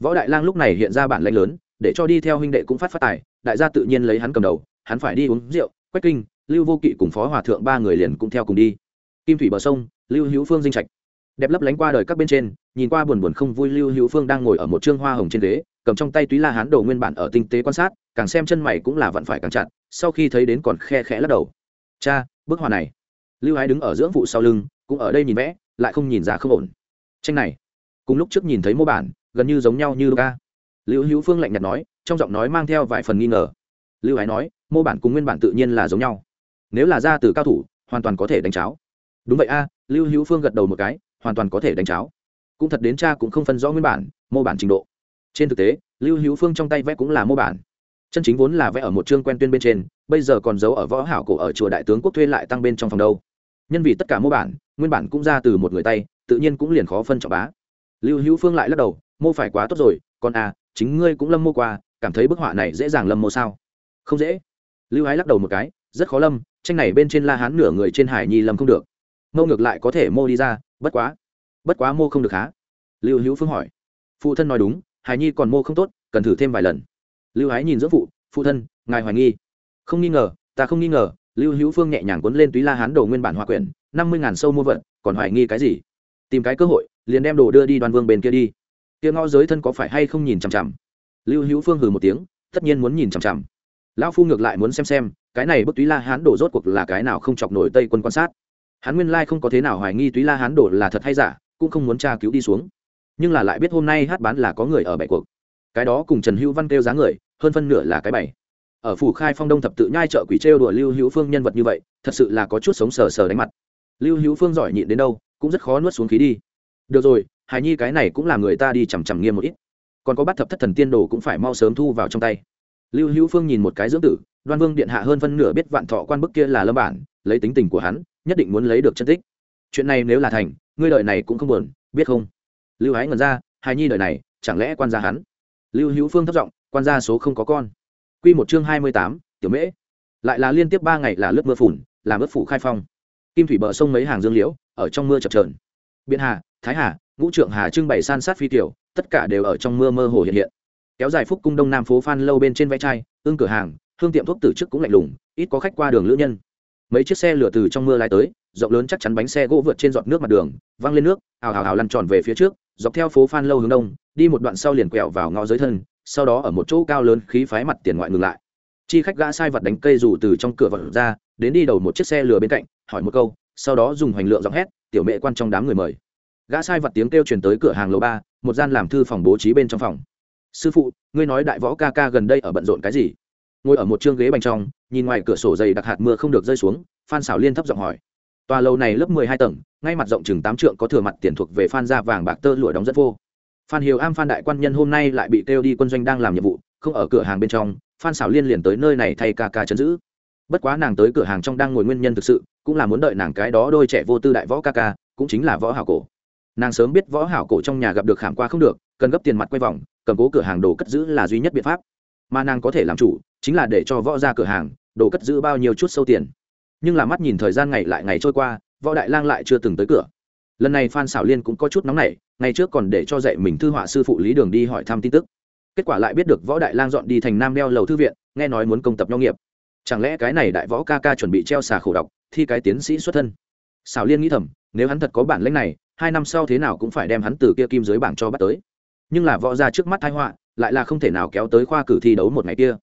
Võ đại lang lúc này hiện ra bản lãnh lớn, để cho đi theo huynh đệ cũng phát phát tài. Đại gia tự nhiên lấy hắn cầm đầu, hắn phải đi uống rượu quách kinh, lưu vô kỵ cùng phó hòa thượng ba người liền cũng theo cùng đi. Kim thủy bờ sông, lưu hữu phương dinh trạch. Đẹp lấp lánh qua đời các bên trên, nhìn qua buồn buồn không vui lưu hữu phương đang ngồi ở một trương hoa hồng trên ghế, cầm trong tay túy la hán đồ nguyên bản ở tinh tế quan sát, càng xem chân mày cũng là vẫn phải càng chặt, sau khi thấy đến còn khe khẽ lắc đầu. Cha, bức họa này. Lưu ái đứng ở dưỡng vụ sau lưng, cũng ở đây nhìn vẽ lại không nhìn ra không ổn. Tranh này, cùng lúc trước nhìn thấy mô bản, gần như giống nhau như ca lưu hữu phương lạnh nhạt nói, trong giọng nói mang theo vài phần nghi ngờ. Lưu ái nói, mô bản cùng nguyên bản tự nhiên là giống nhau. Nếu là ra từ cao thủ, hoàn toàn có thể đánh cháo. Đúng vậy a, lưu hữu phương gật đầu một cái, hoàn toàn có thể đánh cháo. Cũng thật đến cha cũng không phân rõ nguyên bản, mô bản trình độ. Trên thực tế, lưu hữu phương trong tay vẽ cũng là mô bản. Chân chính vốn là vẽ ở một chương quen tuyên bên trên, bây giờ còn giấu ở võ hảo cổ ở chùa đại tướng quốc thuê lại tăng bên trong phòng đâu nhân vì tất cả mô bản, nguyên bản cũng ra từ một người tay, tự nhiên cũng liền khó phân trọng bá. Lưu hữu phương lại lắc đầu, mô phải quá tốt rồi, còn à chính ngươi cũng lâm mô qua, cảm thấy bức họa này dễ dàng lâm mô sao? Không dễ. Lưu ái lắc đầu một cái, rất khó lâm, tranh này bên trên la hán nửa người trên hải nhi lâm không được. Mô ngược lại có thể mô đi ra, bất quá bất quá mô không được há. Lưu hữu phương hỏi. Phụ thân nói đúng, hải nhi còn mô không tốt, cần thử thêm vài lần. Lưu ái nhìn giữa phụ phụ thân, ngài hoài nghi. Không nghi ngờ, ta không nghi ngờ lưu hữu phương nhẹ nhàng quấn lên túy la hán đồ nguyên bản hòa quyển, năm mươi ngàn sâu mua vận, còn hoài nghi cái gì? Tìm cái cơ hội, liền đem đồ đưa đi đoàn vương bên kia đi. Kia ngõ giới thân có phải hay không nhìn chằm chằm? Lưu hữu phương hừ một tiếng, tất nhiên muốn nhìn chằm chằm. Lão phu ngược lại muốn xem xem, cái này bức túy la hán đổ rốt cuộc là cái nào không chọc nổi tây quân quan sát. Hắn nguyên lai không có thế nào hoài nghi túy la hán đổ là thật hay giả, cũng không muốn tra cứu đi xuống. Nhưng là lại biết hôm nay hát bán là có người ở bảy cuộc. Cái đó cùng trần hữu văn kêu giá người, hơn phân nửa là cái bảy ở phủ khai phong đông thập tự nhai chợ quỷ trêu đùa lưu hữu phương nhân vật như vậy, thật sự là có chút sống sờ sờ đánh mặt. Lưu hữu phương giỏi nhịn đến đâu, cũng rất khó nuốt xuống khí đi. Được rồi, hài nhi cái này cũng làm người ta đi chằm chằm nghiêm một ít. Còn có bắt thập thất thần tiên đồ cũng phải mau sớm thu vào trong tay. Lưu hữu phương nhìn một cái dưỡng tử, đoan vương điện hạ hơn phân nửa biết vạn thọ quan bức kia là lâm bản, lấy tính tình của hắn, nhất định muốn lấy được chân tích. Chuyện này nếu là thành, ngươi đợi này cũng không buồn, biết không? Lưu hái ngần ra, hài nhi đợi này, chẳng lẽ quan gia hắn? Lưu hữu phương thất giọng, quan gia số không có con. Quy một chương hai mươi tám, tiểu mễ. Lại là liên tiếp ba ngày là lướt mưa phùn, làm ướt phủ khai phong. Kim thủy bờ sông mấy hàng dương liễu, ở trong mưa chập chờn. Biển hà, thái hà, ngũ trượng hà trưng bày san sát phi tiểu, tất cả đều ở trong mưa mơ hồ hiện hiện. Kéo dài phúc cung đông nam phố phan lâu bên trên vẽ chai ương cửa hàng, hương tiệm thuốc tử trước cũng lạnh lùng, ít có khách qua đường lữ nhân. Mấy chiếc xe lửa từ trong mưa lái tới, rộng lớn chắc chắn bánh xe gỗ vượt trên giọt nước mặt đường, văng lên nước, ào ào ào lăn tròn về phía trước, dọc theo phố phan lâu hướng đông, đi một đoạn sau liền quẹo vào ngõ giới thân sau đó ở một chỗ cao lớn khí phái mặt tiền ngoại ngừng lại. Chi khách gã sai vật đánh cây dù từ trong cửa vật ra, đến đi đầu một chiếc xe lửa bên cạnh, hỏi một câu, sau đó dùng hoành lượng giọng hét, tiểu mẹ quan trong đám người mời. Gã sai vật tiếng kêu truyền tới cửa hàng lầu ba, một gian làm thư phòng bố trí bên trong phòng. Sư phụ, ngươi nói đại võ ca ca gần đây ở bận rộn cái gì? Ngồi ở một chương ghế bành trong, nhìn ngoài cửa sổ dày đặc hạt mưa không được rơi xuống, phan xảo liên thấp giọng hỏi. Tòa lầu này lớp mười hai tầng, ngay mặt rộng chừng tám trượng có thừa mặt tiền thuộc về phan gia vàng bạc tơ lụa đóng rất vô phan hiếu am phan đại quan nhân hôm nay lại bị kêu đi quân doanh đang làm nhiệm vụ, không ở cửa hàng bên trong, phan xảo liên liền tới nơi này thay ca ca chấn giữ. Bất quá nàng tới cửa hàng trong đang ngồi nguyên nhân thực sự, cũng là muốn đợi nàng cái đó đôi trẻ vô tư đại võ ca ca, cũng chính là võ hảo cổ. Nàng sớm biết võ hảo cổ trong nhà gặp được khảm qua không được, cần gấp tiền mặt quay vòng, cầm cố cửa hàng đồ cất giữ là duy nhất biện pháp. Mà nàng có thể làm chủ, chính là để cho võ ra cửa hàng, đồ cất giữ bao nhiêu chút sâu tiền. Nhưng là mắt nhìn thời gian ngày lại ngày trôi qua, võ đại lang lại chưa từng tới cửa lần này phan xảo liên cũng có chút nóng nảy, ngày trước còn để cho dạy mình thư họa sư phụ lý đường đi hỏi thăm tin tức. Kết quả lại biết được võ đại lang dọn đi thành nam đeo lầu thư viện, nghe nói muốn công tập nho nghiệp. Chẳng lẽ cái này đại võ ca ca chuẩn bị treo xà khổ độc thi cái tiến sĩ xuất thân? Xảo liên nghĩ thầm, nếu hắn thật có bản lĩnh này, hai năm sau thế nào cũng phải đem hắn từ kia kim dưới bảng cho bắt tới. Nhưng là võ ra trước mắt thái họa, lại là không thể nào kéo tới khoa cử thi đấu một ngày kia.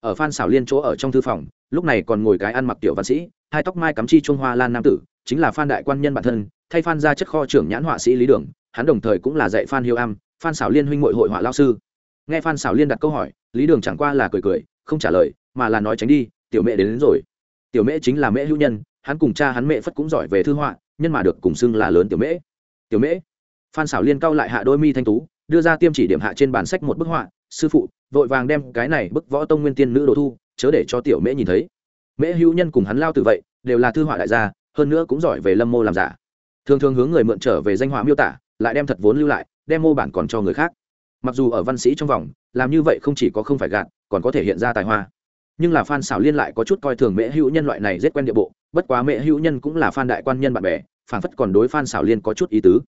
Ở phan xảo liên chỗ ở trong thư phòng, lúc này còn ngồi cái ăn mặc tiểu văn sĩ, hai tóc mai cắm chi trung hoa lan nam tử, chính là phan đại quan nhân bản thân thay phan ra chất kho trưởng nhãn họa sĩ lý đường hắn đồng thời cũng là dạy phan hiếu am phan xảo liên huynh hội hội họa lao sư. Nghe phan xảo liên đặt câu hỏi lý đường chẳng qua là cười cười không trả lời mà là nói tránh đi tiểu mẹ đến, đến rồi. Tiểu mẹ chính là mẹ hữu nhân hắn cùng cha hắn mẹ phất cũng giỏi về thư họa nhân mà được cùng xưng là lớn tiểu mễ. Tiểu mễ? Phan xảo liên cao lại hạ đôi mi thanh tú đưa ra tiêm chỉ điểm hạ trên bản sách một bức họa sư phụ vội vàng đem cái này bức võ tông nguyên tiên nữ đồ thu chớ để cho tiểu mễ nhìn thấy. Mễ hữu nhân cùng hắn lao từ vậy đều là thư họa đại gia hơn nữa cũng giỏi về lâm mô làm giả thường thường hướng người mượn trở về danh họa miêu tả, lại đem thật vốn lưu lại, đem mô bản còn cho người khác. Mặc dù ở văn sĩ trong vòng, làm như vậy không chỉ có không phải gạt, còn có thể hiện ra tài hoa. Nhưng là phan xảo liên lại có chút coi thường mễ hữu nhân loại này rất quen địa bộ, bất quá mễ hữu nhân cũng là phan đại quan nhân bạn bè phản phất còn đối phan xảo liên có chút ý tứ.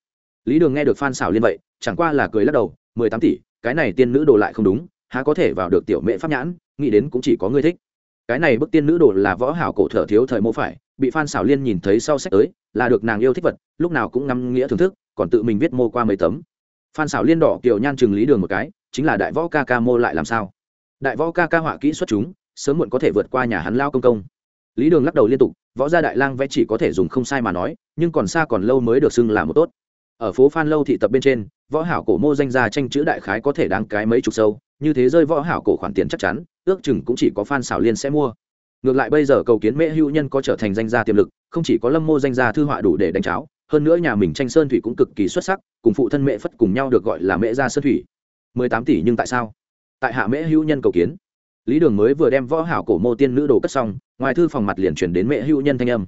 Lý đường nghe được phan xảo liên vậy, chẳng qua là cười lắc đầu, mười tám tỷ, cái này tiên nữ đồ lại không đúng, há có thể vào được tiểu mẹ pháp nhãn, nghĩ đến cũng chỉ có ngươi thích. Cái này bức tiên nữ đồ là võ hảo cổ thở thiếu thời mô phải, bị phan xảo liên nhìn thấy sau sách tới là được nàng yêu thích vật, lúc nào cũng ngắm nghĩa thưởng thức, còn tự mình viết mô qua mấy tấm. Phan xảo liên đỏ kiều nhan chừng lý đường một cái, chính là đại võ ca ca mô lại làm sao? Đại võ ca ca họa kỹ xuất chúng, sớm muộn có thể vượt qua nhà hắn lao công công. Lý đường lắc đầu liên tục, võ gia đại lang vẽ chỉ có thể dùng không sai mà nói, nhưng còn xa còn lâu mới được xưng là một tốt. Ở phố phan lâu thị tập bên trên, võ hảo cổ mô danh gia tranh chữ đại khái có thể đáng cái mấy chục sâu, như thế rơi võ hảo cổ khoản tiền chắc chắn, ước chừng cũng chỉ có phan xảo liên sẽ mua ngược lại bây giờ cầu kiến mễ hữu nhân có trở thành danh gia tiềm lực, không chỉ có lâm mô danh gia thư họa đủ để đánh cháo, hơn nữa nhà mình tranh sơn thủy cũng cực kỳ xuất sắc, cùng phụ thân mẹ phất cùng nhau được gọi là mễ gia sơn thủy. Mười tám tỷ nhưng tại sao? Tại hạ mễ hữu nhân cầu kiến. Lý đường mới vừa đem võ hảo cổ mô tiên nữ đồ cất xong, ngoài thư phòng mặt liền chuyển đến mẹ hữu nhân thanh âm.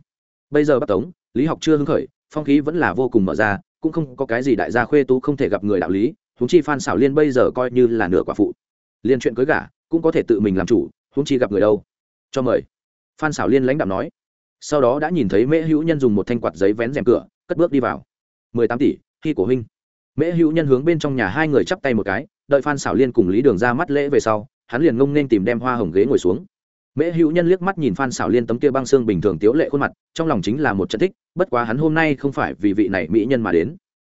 Bây giờ bắt tống, lý học chưa hứng khởi, phong khí vẫn là vô cùng mở ra, cũng không có cái gì đại gia khuê tú không thể gặp người đạo lý, huống chi phan xảo liên bây giờ coi như là nửa quả phụ. Liên chuyện cưới gả, cũng có thể tự mình làm chủ, huống chi gặp người đâu cho mời. Phan xảo liên lãnh đạo nói. Sau đó đã nhìn thấy mễ hữu nhân dùng một thanh quạt giấy vén rèm cửa, cất bước đi vào. Mười tám tỷ, khi của huynh. Mễ hữu nhân hướng bên trong nhà hai người chắp tay một cái, đợi phan xảo liên cùng lý đường ra mắt lễ về sau, hắn liền ngông nên tìm đem hoa hồng ghế ngồi xuống. Mễ hữu nhân liếc mắt nhìn phan xảo liên tấm kia băng xương bình thường tiếu lệ khuôn mặt, trong lòng chính là một trận thích, bất quá hắn hôm nay không phải vì vị này mỹ nhân mà đến.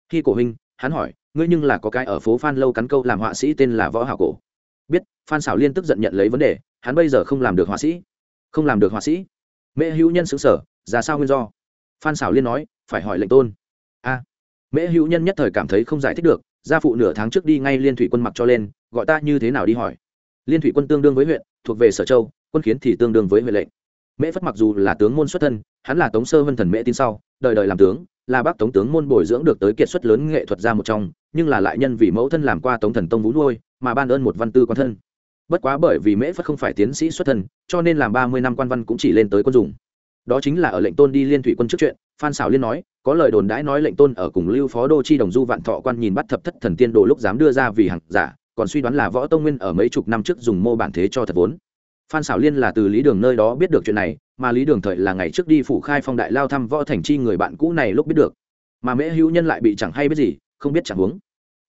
Khi cổ huynh, hắn hỏi, ngươi nhưng là có cái ở phố phan lâu cắn câu làm họa sĩ tên là võ hảo cổ? Biết, phan xảo liên tức giận nhận lấy vấn đề, hắn bây giờ không làm được họa sĩ không làm được họa sĩ. Mễ hữu nhân xứng sở ra sao nguyên do? Phan xảo liên nói, phải hỏi lệnh tôn. A. Mễ hữu nhân nhất thời cảm thấy không giải thích được, gia phụ nửa tháng trước đi ngay liên thủy quân mặc cho lên, gọi ta như thế nào đi hỏi. Liên thủy quân tương đương với huyện, thuộc về sở châu, quân khiến thì tương đương với huệ lệnh. Mễ phất mặc dù là tướng môn xuất thân, hắn là tống sơ vân thần mễ tin sau, đời đời làm tướng, là bác tống tướng môn bồi dưỡng được tới kiệt xuất lớn nghệ thuật ra một trong, nhưng là lại nhân vì mẫu thân làm qua tống thần tông vũ nuôi, mà ban ơn một văn tư quan thân bất quá bởi vì mễ phất không phải tiến sĩ xuất thân, cho nên làm ba mươi năm quan văn cũng chỉ lên tới quân dùng. Đó chính là ở lệnh tôn đi liên thủy quân trước chuyện, phan xảo liên nói, có lời đồn đãi nói lệnh tôn ở cùng lưu phó đô chi đồng du vạn thọ quan nhìn bắt thập thất thần tiên đồ lúc dám đưa ra vì hàng giả, còn suy đoán là võ tông nguyên ở mấy chục năm trước dùng mô bản thế cho thật vốn. Phan xảo liên là từ lý đường nơi đó biết được chuyện này, mà lý đường thời là ngày trước đi phủ khai phong đại lao thăm võ thành chi người bạn cũ này lúc biết được. Mà mễ hữu nhân lại bị chẳng hay biết gì, không biết chẳng huống.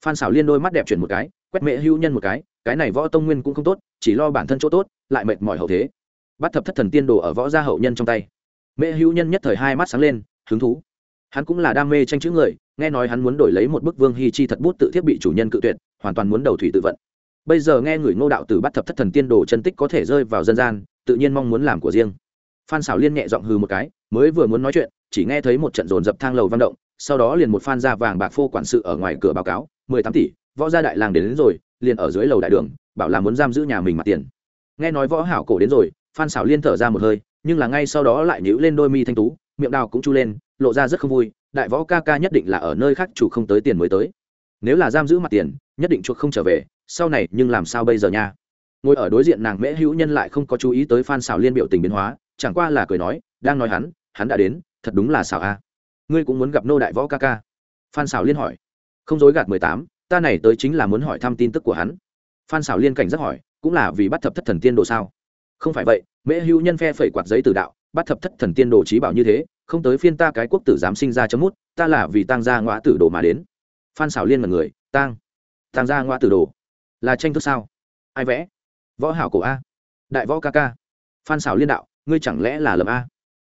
Phan xảo liên đôi mắt đẹp chuyển một cái, quét mễ hữu nhân một cái cái này võ tông nguyên cũng không tốt chỉ lo bản thân chỗ tốt lại mệt mỏi hậu thế. Bắt thập thất thần tiên đồ ở võ gia hậu nhân trong tay. Mẹ hữu nhân nhất thời hai mắt sáng lên hứng thú. Hắn cũng là đam mê tranh chữ người nghe nói hắn muốn đổi lấy một bức vương hy chi thật bút tự thiết bị chủ nhân cự tuyệt hoàn toàn muốn đầu thủy tự vận. Bây giờ nghe người ngô đạo từ bắt thập thất thần tiên đồ chân tích có thể rơi vào dân gian tự nhiên mong muốn làm của riêng. Phan xảo liên nhẹ giọng hừ một cái mới vừa muốn nói chuyện chỉ nghe thấy một trận dồn dập thang lầu vang động sau đó liền một phan ra vàng bạc phô quản sự ở ngoài cửa báo cáo mười tám tỷ võ gia đại làng đến, đến rồi liền ở dưới lầu đại đường, bảo là muốn giam giữ nhà mình mặt tiền. Nghe nói võ hảo cổ đến rồi, phan xảo liên thở ra một hơi, nhưng là ngay sau đó lại nhíu lên đôi mi thanh tú, miệng đào cũng chu lên, lộ ra rất không vui, đại võ ca ca nhất định là ở nơi khác chủ không tới tiền mới tới. Nếu là giam giữ mặt tiền, nhất định chuộc không trở về, sau này nhưng làm sao bây giờ nha? Ngồi ở đối diện nàng mễ hữu nhân lại không có chú ý tới phan xảo liên biểu tình biến hóa, chẳng qua là cười nói, đang nói hắn hắn đã đến, thật đúng là xảo a. Ngươi cũng muốn gặp nô đại võ ca ca? Phan xảo liên hỏi. Không dối gạt mười tám ta này tới chính là muốn hỏi thăm tin tức của hắn. Phan xảo liên cảnh rất hỏi, cũng là vì bắt thập thất thần tiên đồ sao? Không phải vậy, mễ hữu nhân phe phẩy quạt giấy từ đạo, bắt thập thất thần tiên đồ trí bảo như thế, không tới phiên ta cái quốc tử dám sinh ra chấm mút, ta là vì tăng gia ngõ tử đồ mà đến. Phan xảo liên là người tăng tăng gia ngõ tử đồ, là tranh thức sao? Ai vẽ? Võ hảo cổ a. Đại võ ca ca. Phan xảo liên đạo, ngươi chẳng lẽ là lầm a?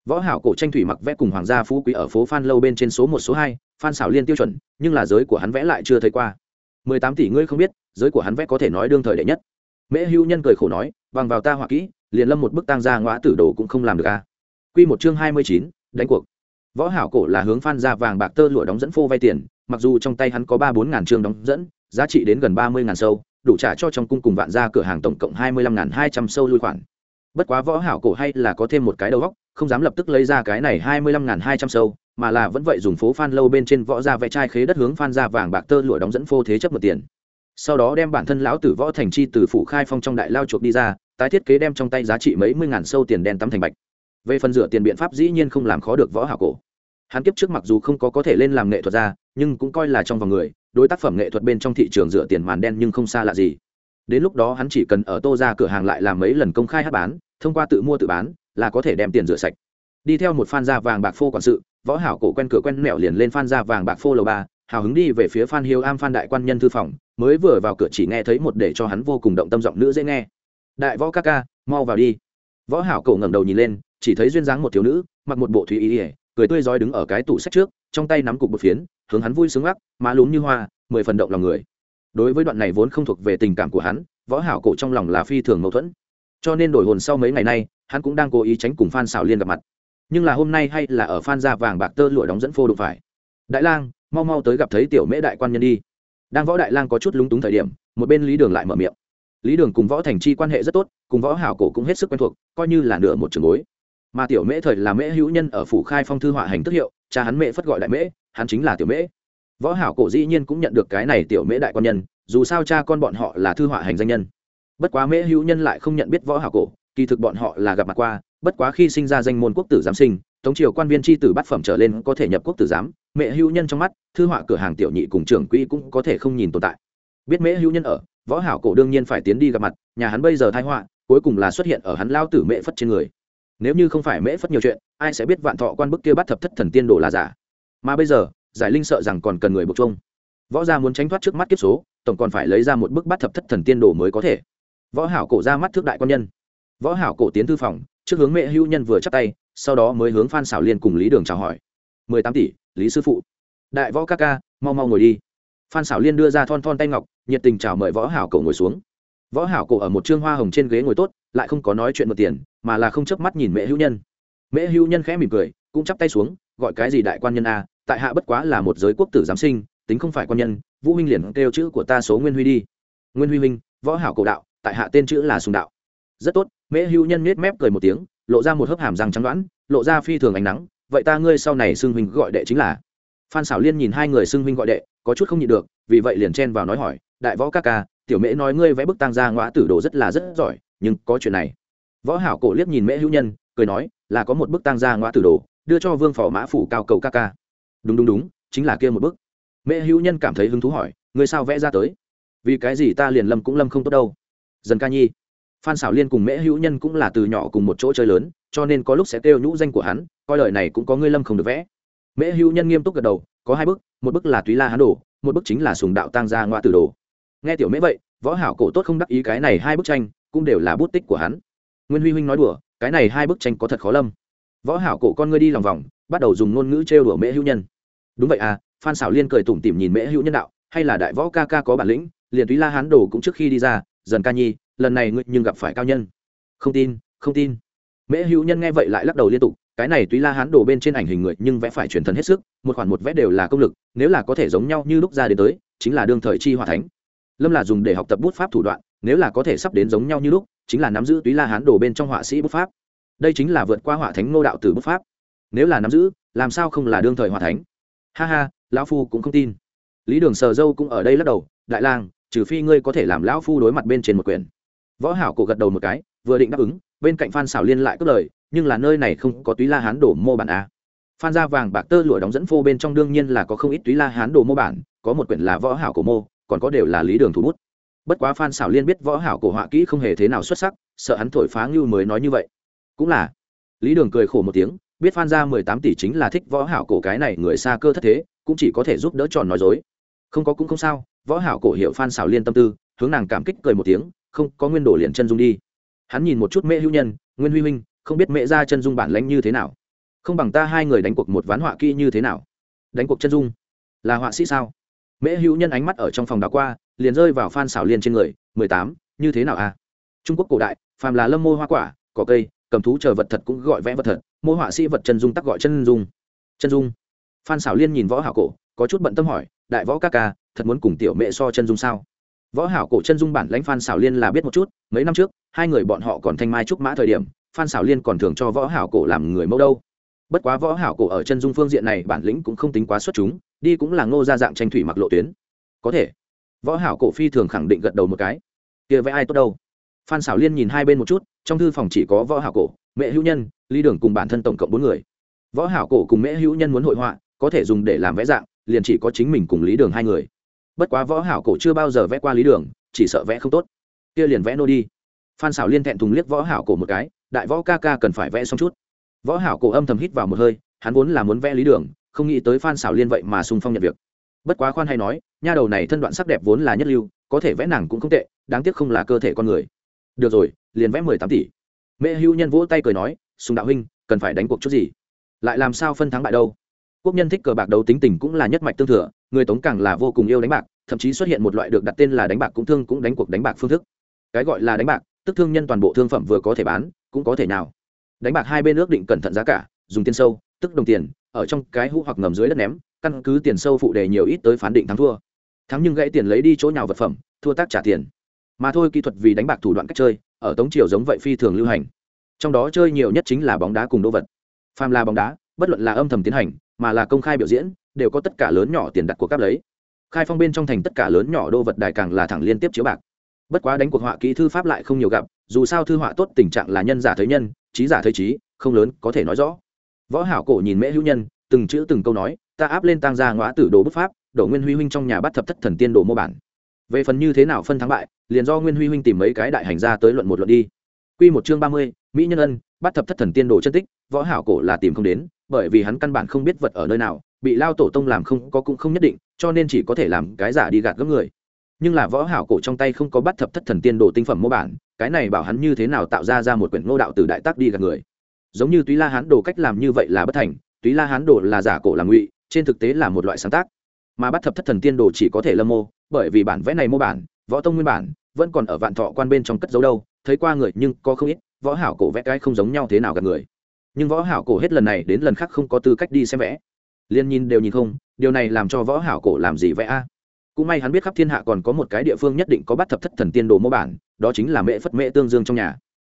Võ hảo cổ tranh thủy mặc vẽ cùng hoàng gia phú quý ở phố phan lâu bên trên số một, số hai, phan xảo liên tiêu chuẩn, nhưng là giới của hắn vẽ lại chưa thấy qua mười tám tỷ ngươi không biết, giới của hắn vẽ có thể nói đương thời đệ nhất. Mễ hữu nhân cười khổ nói, bằng vào ta họa kỹ, liền lâm một bức tang ra ngõ tử đồ cũng không làm được a. Quy một chương hai mươi chín, đánh cuộc. Võ hảo cổ là hướng phan ra vàng bạc tơ lụa đóng dẫn phô vay tiền, mặc dù trong tay hắn có ba bốn ngàn trương đóng dẫn, giá trị đến gần ba mươi ngàn sâu, đủ trả cho trong cung cùng vạn gia cửa hàng tổng cộng hai mươi lăm ngàn hai trăm sâu lui khoản. Bất quá võ hảo cổ hay là có thêm một cái đầu góc không dám lập tức lấy ra cái này hai mươi lăm ngàn hai trăm sâu mà là vẫn vậy dùng phố phan lâu bên trên võ ra vẽ trai khế đất hướng phan ra vàng bạc tơ lụa đóng dẫn phô thế chấp một tiền. Sau đó đem bản thân lão tử võ thành chi từ phủ khai phong trong đại lao chuộc đi ra, tái thiết kế đem trong tay giá trị mấy mươi ngàn sâu tiền đen tắm thành bạch. Về phần rửa tiền biện pháp dĩ nhiên không làm khó được võ hảo cổ. Hắn kiếp trước mặc dù không có có thể lên làm nghệ thuật ra, nhưng cũng coi là trong vòng người, đối tác phẩm nghệ thuật bên trong thị trường rửa tiền màn đen nhưng không xa lạ gì. Đến lúc đó hắn chỉ cần ở tô ra cửa hàng lại làm mấy lần công khai hát bán, thông qua tự mua tự bán, là có thể đem tiền rửa sạch. Đi theo một phan gia vàng bạc phô quản sự võ hảo cổ quen cửa quen mẹo liền lên phan ra vàng bạc phô lầu ba, hào hứng đi về phía phan hiếu am phan đại quan nhân thư phòng, mới vừa vào cửa chỉ nghe thấy một để cho hắn vô cùng động tâm giọng nữ dễ nghe. Đại võ ca ca, mau vào đi. Võ hảo cổ ngẩng đầu nhìn lên, chỉ thấy duyên dáng một thiếu nữ, mặc một bộ thủy y ỉa cười tươi rói đứng ở cái tủ sách trước, trong tay nắm cục bột phiến, hướng hắn vui sướng ngắc, má lúm như hoa, mười phần động lòng người. Đối với đoạn này vốn không thuộc về tình cảm của hắn, võ hảo cổ trong lòng là phi thường mâu thuẫn. Cho nên đổi hồn sau mấy ngày nay, hắn cũng đang cố ý tránh cùng phan xảo liên gặp mặt nhưng là hôm nay hay là ở phan gia vàng bạc tơ lụa đóng dẫn phô đụng phải. Đại lang, mau mau tới gặp thấy tiểu mễ đại quan nhân đi. Đang võ đại lang có chút lúng túng thời điểm, một bên lý đường lại mở miệng. Lý đường cùng võ thành chi quan hệ rất tốt, cùng võ hảo cổ cũng hết sức quen thuộc, coi như là nửa một trường bối. Mà tiểu mễ thời là mễ hữu nhân ở phủ khai phong thư họa hành tức hiệu, cha hắn mễ phất gọi đại mễ, hắn chính là tiểu mễ. Võ hảo cổ dĩ nhiên cũng nhận được cái này tiểu mễ đại quan nhân, dù sao cha con bọn họ là thư họa hành danh nhân. Bất quá mễ hữu nhân lại không nhận biết võ hảo cổ, kỳ thực bọn họ là gặp mặt qua bất quá khi sinh ra danh môn quốc tử giám sinh, tống triều quan viên tri tử bát phẩm trở lên có thể nhập quốc tử giám, mẹ hữu nhân trong mắt, thư họa cửa hàng tiểu nhị cùng trưởng quỹ cũng có thể không nhìn tồn tại. Biết mễ hữu nhân ở, võ hảo cổ đương nhiên phải tiến đi gặp mặt, nhà hắn bây giờ thái họa, cuối cùng là xuất hiện ở hắn lao tử mễ phất trên người. Nếu như không phải mễ phất nhiều chuyện, ai sẽ biết vạn thọ quan bức kia bắt thập thất thần tiên đồ là giả? Mà bây giờ, giải linh sợ rằng còn cần người buộc chung võ gia muốn tránh thoát trước mắt kiếp số, tổng còn phải lấy ra một bức bắt thập thất thần tiên đồ mới có thể. Võ hảo cổ ra mắt thước đại quan nhân. Võ hảo cổ tiến thư phòng trước hướng mẹ hữu nhân vừa chắp tay, sau đó mới hướng phan xảo liên cùng lý đường chào hỏi. Mười tám tỷ, lý sư phụ. Đại võ ca ca, mau mau ngồi đi. Phan xảo liên đưa ra thon thon tay ngọc, nhiệt tình chào mời võ hảo cổ ngồi xuống. Võ hảo cổ ở một trương hoa hồng trên ghế ngồi tốt, lại không có nói chuyện một tiền, mà là không chớp mắt nhìn mẹ hữu nhân. Mẹ hữu nhân khẽ mỉm cười, cũng chắp tay xuống, gọi cái gì đại quan nhân a, tại hạ bất quá là một giới quốc tử giám sinh, tính không phải quan nhân, vũ huynh liền kêu chữ của ta số nguyên huy đi. Nguyên huy huynh, võ hảo cổ đạo, tại hạ tên chữ là sùng đạo. Rất tốt mễ hữu nhân nết mép cười một tiếng, lộ ra một hớp hàm răng trắng đoán, lộ ra phi thường ánh nắng, vậy ta ngươi sau này xưng huynh gọi đệ chính là? Phan xảo liên nhìn hai người xưng huynh gọi đệ, có chút không nhịn được, vì vậy liền chen vào nói hỏi, đại võ ca ca, tiểu mễ nói ngươi vẽ bức tăng ra ngõ tử đồ rất là rất giỏi, nhưng có chuyện này. Võ hảo cổ liếc nhìn mễ hữu nhân, cười nói, là có một bức tăng ra ngõ tử đồ, đưa cho vương phò mã phủ cao cầu ca ca. Đúng đúng đúng, chính là kia một bức. Mễ hữu nhân cảm thấy hứng thú hỏi, ngươi sao vẽ ra tới? Vì cái gì ta liền lâm cũng lâm không tốt đâu. Dần ca nhi phan xảo liên cùng mễ hữu nhân cũng là từ nhỏ cùng một chỗ chơi lớn, cho nên có lúc sẽ kêu nhũ danh của hắn, coi lời này cũng có ngươi lâm không được vẽ. Mễ hữu nhân nghiêm túc gật đầu, có hai bức một bức là túy la hán đồ, một bức chính là sùng đạo tăng gia ngoa tử đồ. Nghe tiểu mễ vậy, võ hảo cổ tốt không đắc ý cái này hai bức tranh, cũng đều là bút tích của hắn. Nguyên huy huynh nói đùa, cái này hai bức tranh có thật khó lâm. Võ hảo cổ con ngươi đi lòng vòng, bắt đầu dùng ngôn ngữ trêu đùa mễ hữu nhân. Đúng vậy à phan xảo liên cười tủm tỉm nhìn mễ hữu nhân đạo, hay là đại võ ca ca có bản lĩnh, liền túy la hán đồ cũng trước khi đi ra, dần ca nhi lần này ngươi nhưng gặp phải cao nhân. Không tin không tin. Mễ hữu nhân nghe vậy lại lắc đầu liên tục, cái này túy la hán đồ bên trên ảnh hình người nhưng vẽ phải truyền thần hết sức, một khoản một vẽ đều là công lực, nếu là có thể giống nhau như lúc ra đến tới, chính là đương thời chi hòa thánh. Lâm là dùng để học tập bút pháp thủ đoạn, nếu là có thể sắp đến giống nhau như lúc, chính là nắm giữ túy la hán đồ bên trong họa sĩ bút pháp. Đây chính là vượt qua họa thánh ngô đạo từ bút pháp. Nếu là nắm giữ, làm sao không là đương thời hòa thánh? Ha ha, lão phu cũng không tin. Lý đường sờ dâu cũng ở đây lắc đầu, đại lang, trừ phi ngươi có thể làm lão phu đối mặt bên trên một quyển võ hảo cổ gật đầu một cái, vừa định đáp ứng, bên cạnh phan xảo liên lại cất lời, nhưng là nơi này không có túy la hán đổ mô bản a phan gia vàng bạc tơ lụa đóng dẫn phô bên trong đương nhiên là có không ít túy la hán đồ mô bản, có một quyển là võ hảo cổ mô, còn có đều là lý đường thủ bút. Bất quá phan xảo liên biết võ hảo cổ họa kỹ không hề thế nào xuất sắc, sợ hắn thổi phá như mới nói như vậy. Cũng là, lý đường cười khổ một tiếng, biết phan gia mười tám tỷ chính là thích võ hảo cổ cái này người xa cơ thất thế, cũng chỉ có thể giúp đỡ tròn nói dối. Không có cũng không sao, võ hảo cổ hiểu phan xảo liên tâm tư, hướng nàng cảm kích cười một tiếng không có nguyên đồ liền chân dung đi. Hắn nhìn một chút mẹ hữu nhân, nguyên huy huynh, không biết mẹ ra chân dung bản lãnh như thế nào? Không bằng ta hai người đánh cuộc một ván họa kỹ như thế nào? Đánh cuộc chân dung? Là họa sĩ sao? Mễ hữu nhân ánh mắt ở trong phòng đá qua, liền rơi vào phan xảo liên trên người, mười tám, như thế nào à? trung quốc cổ đại, phàm là lâm mô hoa quả, cỏ cây, cầm thú chờ vật thật cũng gọi vẽ vật thật, mô họa sĩ vật chân dung tắc gọi chân dung. Chân dung? Phan xảo liên nhìn võ hảo cổ, có chút bận tâm hỏi, đại võ các ca, thật muốn cùng tiểu mẹ so chân dung sao? Võ hảo cổ chân dung bản lãnh phan xảo liên là biết một chút, mấy năm trước, hai người bọn họ còn thanh mai trúc mã thời điểm, phan xảo liên còn thường cho võ hảo cổ làm người mẫu đâu. Bất quá võ hảo cổ ở chân dung phương diện này bản lĩnh cũng không tính quá xuất chúng, đi cũng là ngô ra dạng tranh thủy mặc lộ tuyến. Có thể, võ hảo cổ phi thường khẳng định gật đầu một cái. Kia vẽ ai tốt đâu? Phan xảo liên nhìn hai bên một chút, trong thư phòng chỉ có võ hảo cổ, mẹ hữu nhân, lý đường cùng bản thân tổng cộng bốn người. Võ hảo cổ cùng mẹ hữu nhân muốn hội họa, có thể dùng để làm vẽ dạng, liền chỉ có chính mình cùng lý đường hai người bất quá võ hảo cổ chưa bao giờ vẽ qua lý đường, chỉ sợ vẽ không tốt. Kia liền vẽ nô đi. Phan xảo liên thẹn thùng liếc võ hảo cổ một cái, đại võ ca ca cần phải vẽ xong chút. Võ hảo cổ âm thầm hít vào một hơi, hắn vốn là muốn vẽ lý đường, không nghĩ tới phan xảo liên vậy mà sung phong nhận việc. Bất quá khoan hay nói, nha đầu này thân đoạn sắc đẹp vốn là nhất lưu, có thể vẽ nàng cũng không tệ, đáng tiếc không là cơ thể con người. Được rồi, liền vẽ mười tám tỷ. Mẹ hưu nhân vỗ tay cười nói, sùng đạo huynh, cần phải đánh cuộc chút gì? Lại làm sao phân thắng bại đâu? Quốc nhân thích cờ bạc đấu tính tình cũng là nhất mạch tương thừa, người tống càng là vô cùng yêu đánh bạc, thậm chí xuất hiện một loại được đặt tên là đánh bạc cũng thương cũng đánh cuộc đánh bạc phương thức. Cái gọi là đánh bạc, tức thương nhân toàn bộ thương phẩm vừa có thể bán, cũng có thể nào. Đánh bạc hai bên ước định cẩn thận giá cả, dùng tiền sâu, tức đồng tiền, ở trong cái hũ hoặc ngầm dưới đất ném, căn cứ tiền sâu phụ đề nhiều ít tới phán định thắng thua. Thắng nhưng gãy tiền lấy đi chỗ nhào vật phẩm, thua tác trả tiền. Mà thôi, kỹ thuật vì đánh bạc thủ đoạn cách chơi, ở tống triều giống vậy phi thường lưu hành. Trong đó chơi nhiều nhất chính là bóng đá cùng đô vật. Phàm là bóng đá, bất luận là âm thầm tiến hành mà là công khai biểu diễn đều có tất cả lớn nhỏ tiền đặt của cáp lấy. Khai phong bên trong thành tất cả lớn nhỏ đô vật đài càng là thẳng liên tiếp chiếu bạc. Bất quá đánh cuộc họa kỹ thư pháp lại không nhiều gặp dù sao thư họa tốt tình trạng là nhân giả thấy nhân trí giả thấy trí không lớn có thể nói rõ. Võ hảo cổ nhìn mễ hữu nhân từng chữ từng câu nói ta áp lên tăng gia ngõa tử đồ bút pháp đổ nguyên huy huynh trong nhà bắt thập thất thần tiên đồ mô bản. Về phần như thế nào phân thắng bại liền do nguyên huy huynh tìm mấy cái đại hành ra tới luận một luận đi. Quy một chương ba mươi, mỹ nhân ân bắt thập thất thần tiên đồ chân tích võ hảo cổ là tìm không đến bởi vì hắn căn bản không biết vật ở nơi nào, bị lao tổ tông làm không có cũng không nhất định, cho nên chỉ có thể làm cái giả đi gạt gấp người. Nhưng là võ hảo cổ trong tay không có bắt thập thất thần tiên đồ tinh phẩm mô bản, cái này bảo hắn như thế nào tạo ra ra một quyển ngô đạo từ đại tác đi gạt người. Giống như túy la hán đồ cách làm như vậy là bất thành, túy la hán đồ là giả cổ là ngụy, trên thực tế là một loại sáng tác. Mà bắt thập thất thần tiên đồ chỉ có thể lâm mô, bởi vì bản vẽ này mô bản, võ tông nguyên bản, vẫn còn ở vạn thọ quan bên trong cất giấu đâu, thấy qua người nhưng có không ít, võ hảo cổ vẽ cái không giống nhau thế nào gạt người nhưng võ hảo cổ hết lần này đến lần khác không có tư cách đi xem vẽ. Liên nhìn đều nhìn không, điều này làm cho võ hảo cổ làm gì vẽ a? Cũng may hắn biết khắp thiên hạ còn có một cái địa phương nhất định có bắt thập thất thần tiên đồ mô bản, đó chính là mễ phất mễ tương dương trong nhà.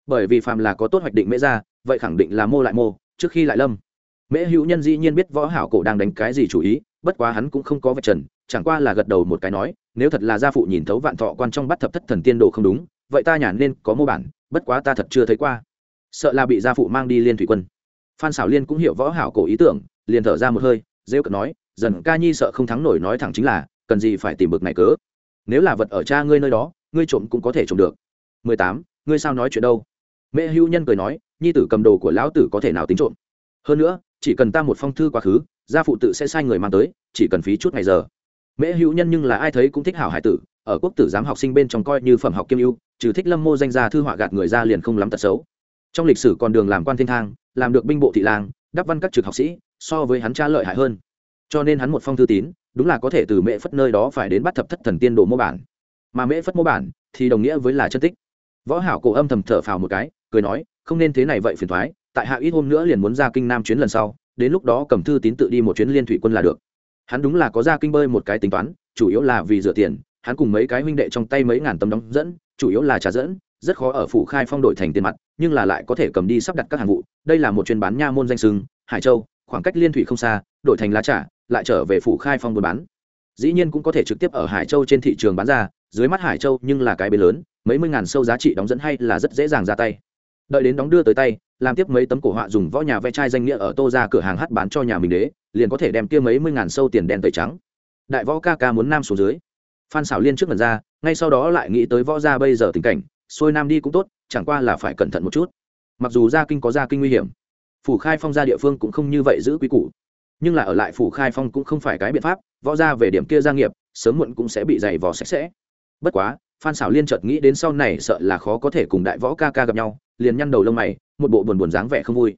Bởi vì phàm là có tốt hoạch định mễ ra, vậy khẳng định là mô lại mô, trước khi lại lâm. Mễ hữu nhân dĩ nhiên biết võ hảo cổ đang đánh cái gì chủ ý, bất quá hắn cũng không có vạch trần, chẳng qua là gật đầu một cái nói, nếu thật là gia phụ nhìn thấu vạn thọ quan trong bắt thập thất thần tiên đồ không đúng, vậy ta nhàn nên có mô bản, bất quá ta thật chưa thấy qua sợ là bị gia phụ mang đi liên thủy quân. Phan xảo liên cũng hiểu võ hảo cổ ý tưởng, liền thở ra một hơi, rêu cợt nói, dần ca nhi sợ không thắng nổi nói thẳng chính là, cần gì phải tìm bực này cớ? Nếu là vật ở cha ngươi nơi đó, ngươi trộm cũng có thể trộm được. 18. ngươi sao nói chuyện đâu? Mẹ hữu nhân cười nói, nhi tử cầm đồ của lão tử có thể nào tính trộm? Hơn nữa, chỉ cần ta một phong thư quá khứ, gia phụ tự sẽ sai người mang tới, chỉ cần phí chút ngày giờ. Mễ hữu nhân nhưng là ai thấy cũng thích hảo hải tử, ở quốc tử giám học sinh bên trong coi như phẩm học kiêm ưu, trừ thích lâm mô danh gia thư họa gạt người ra liền không lắm tật xấu trong lịch sử còn đường làm quan thiên thang, làm được binh bộ thị lang, đắp văn các trực học sĩ, so với hắn cha lợi hại hơn. Cho nên hắn một phong thư tín, đúng là có thể từ mễ phất nơi đó phải đến bắt thập thất thần tiên đồ mô bản. Mà mễ phất mô bản thì đồng nghĩa với là chân tích. Võ hảo cổ âm thầm thở phào một cái, cười nói, không nên thế này vậy phiền thoái tại hạ ít hôm nữa liền muốn ra kinh nam chuyến lần sau, đến lúc đó cầm thư tín tự đi một chuyến liên thủy quân là được. Hắn đúng là có ra kinh bơi một cái tính toán, chủ yếu là vì rửa tiền, hắn cùng mấy cái huynh đệ trong tay mấy ngàn tấm đóng dẫn, chủ yếu là trả dẫn rất khó ở phủ khai phong đổi thành tiền mặt, nhưng là lại có thể cầm đi sắp đặt các hàng vụ. Đây là một chuyên bán nha môn danh sưng, hải châu, khoảng cách liên thủy không xa, đổi thành lá trà, lại trở về phủ khai phong buôn bán. Dĩ nhiên cũng có thể trực tiếp ở hải châu trên thị trường bán ra, dưới mắt hải châu nhưng là cái bế lớn, mấy mươi ngàn sâu giá trị đóng dẫn hay là rất dễ dàng ra tay. Đợi đến đóng đưa tới tay, làm tiếp mấy tấm cổ họa dùng võ nhà vẽ chai danh nghĩa ở tô ra cửa hàng hát bán cho nhà mình đế, liền có thể đem kia mấy mươi ngàn sâu tiền đen tẩy trắng. Đại võ ca ca muốn nam xuống dưới. Phan xảo liên trước lần ra, ngay sau đó lại nghĩ tới võ gia bây giờ tình cảnh xuôi nam đi cũng tốt, chẳng qua là phải cẩn thận một chút. Mặc dù gia kinh có gia kinh nguy hiểm, phủ khai phong gia địa phương cũng không như vậy giữ quy củ. Nhưng là ở lại phủ khai phong cũng không phải cái biện pháp, võ gia về điểm kia gia nghiệp, sớm muộn cũng sẽ bị dày vò sạch sẽ. Bất quá, phan xảo liên chợt nghĩ đến sau này sợ là khó có thể cùng đại võ ca ca gặp nhau, liền nhăn đầu lông mày, một bộ buồn buồn dáng vẻ không vui.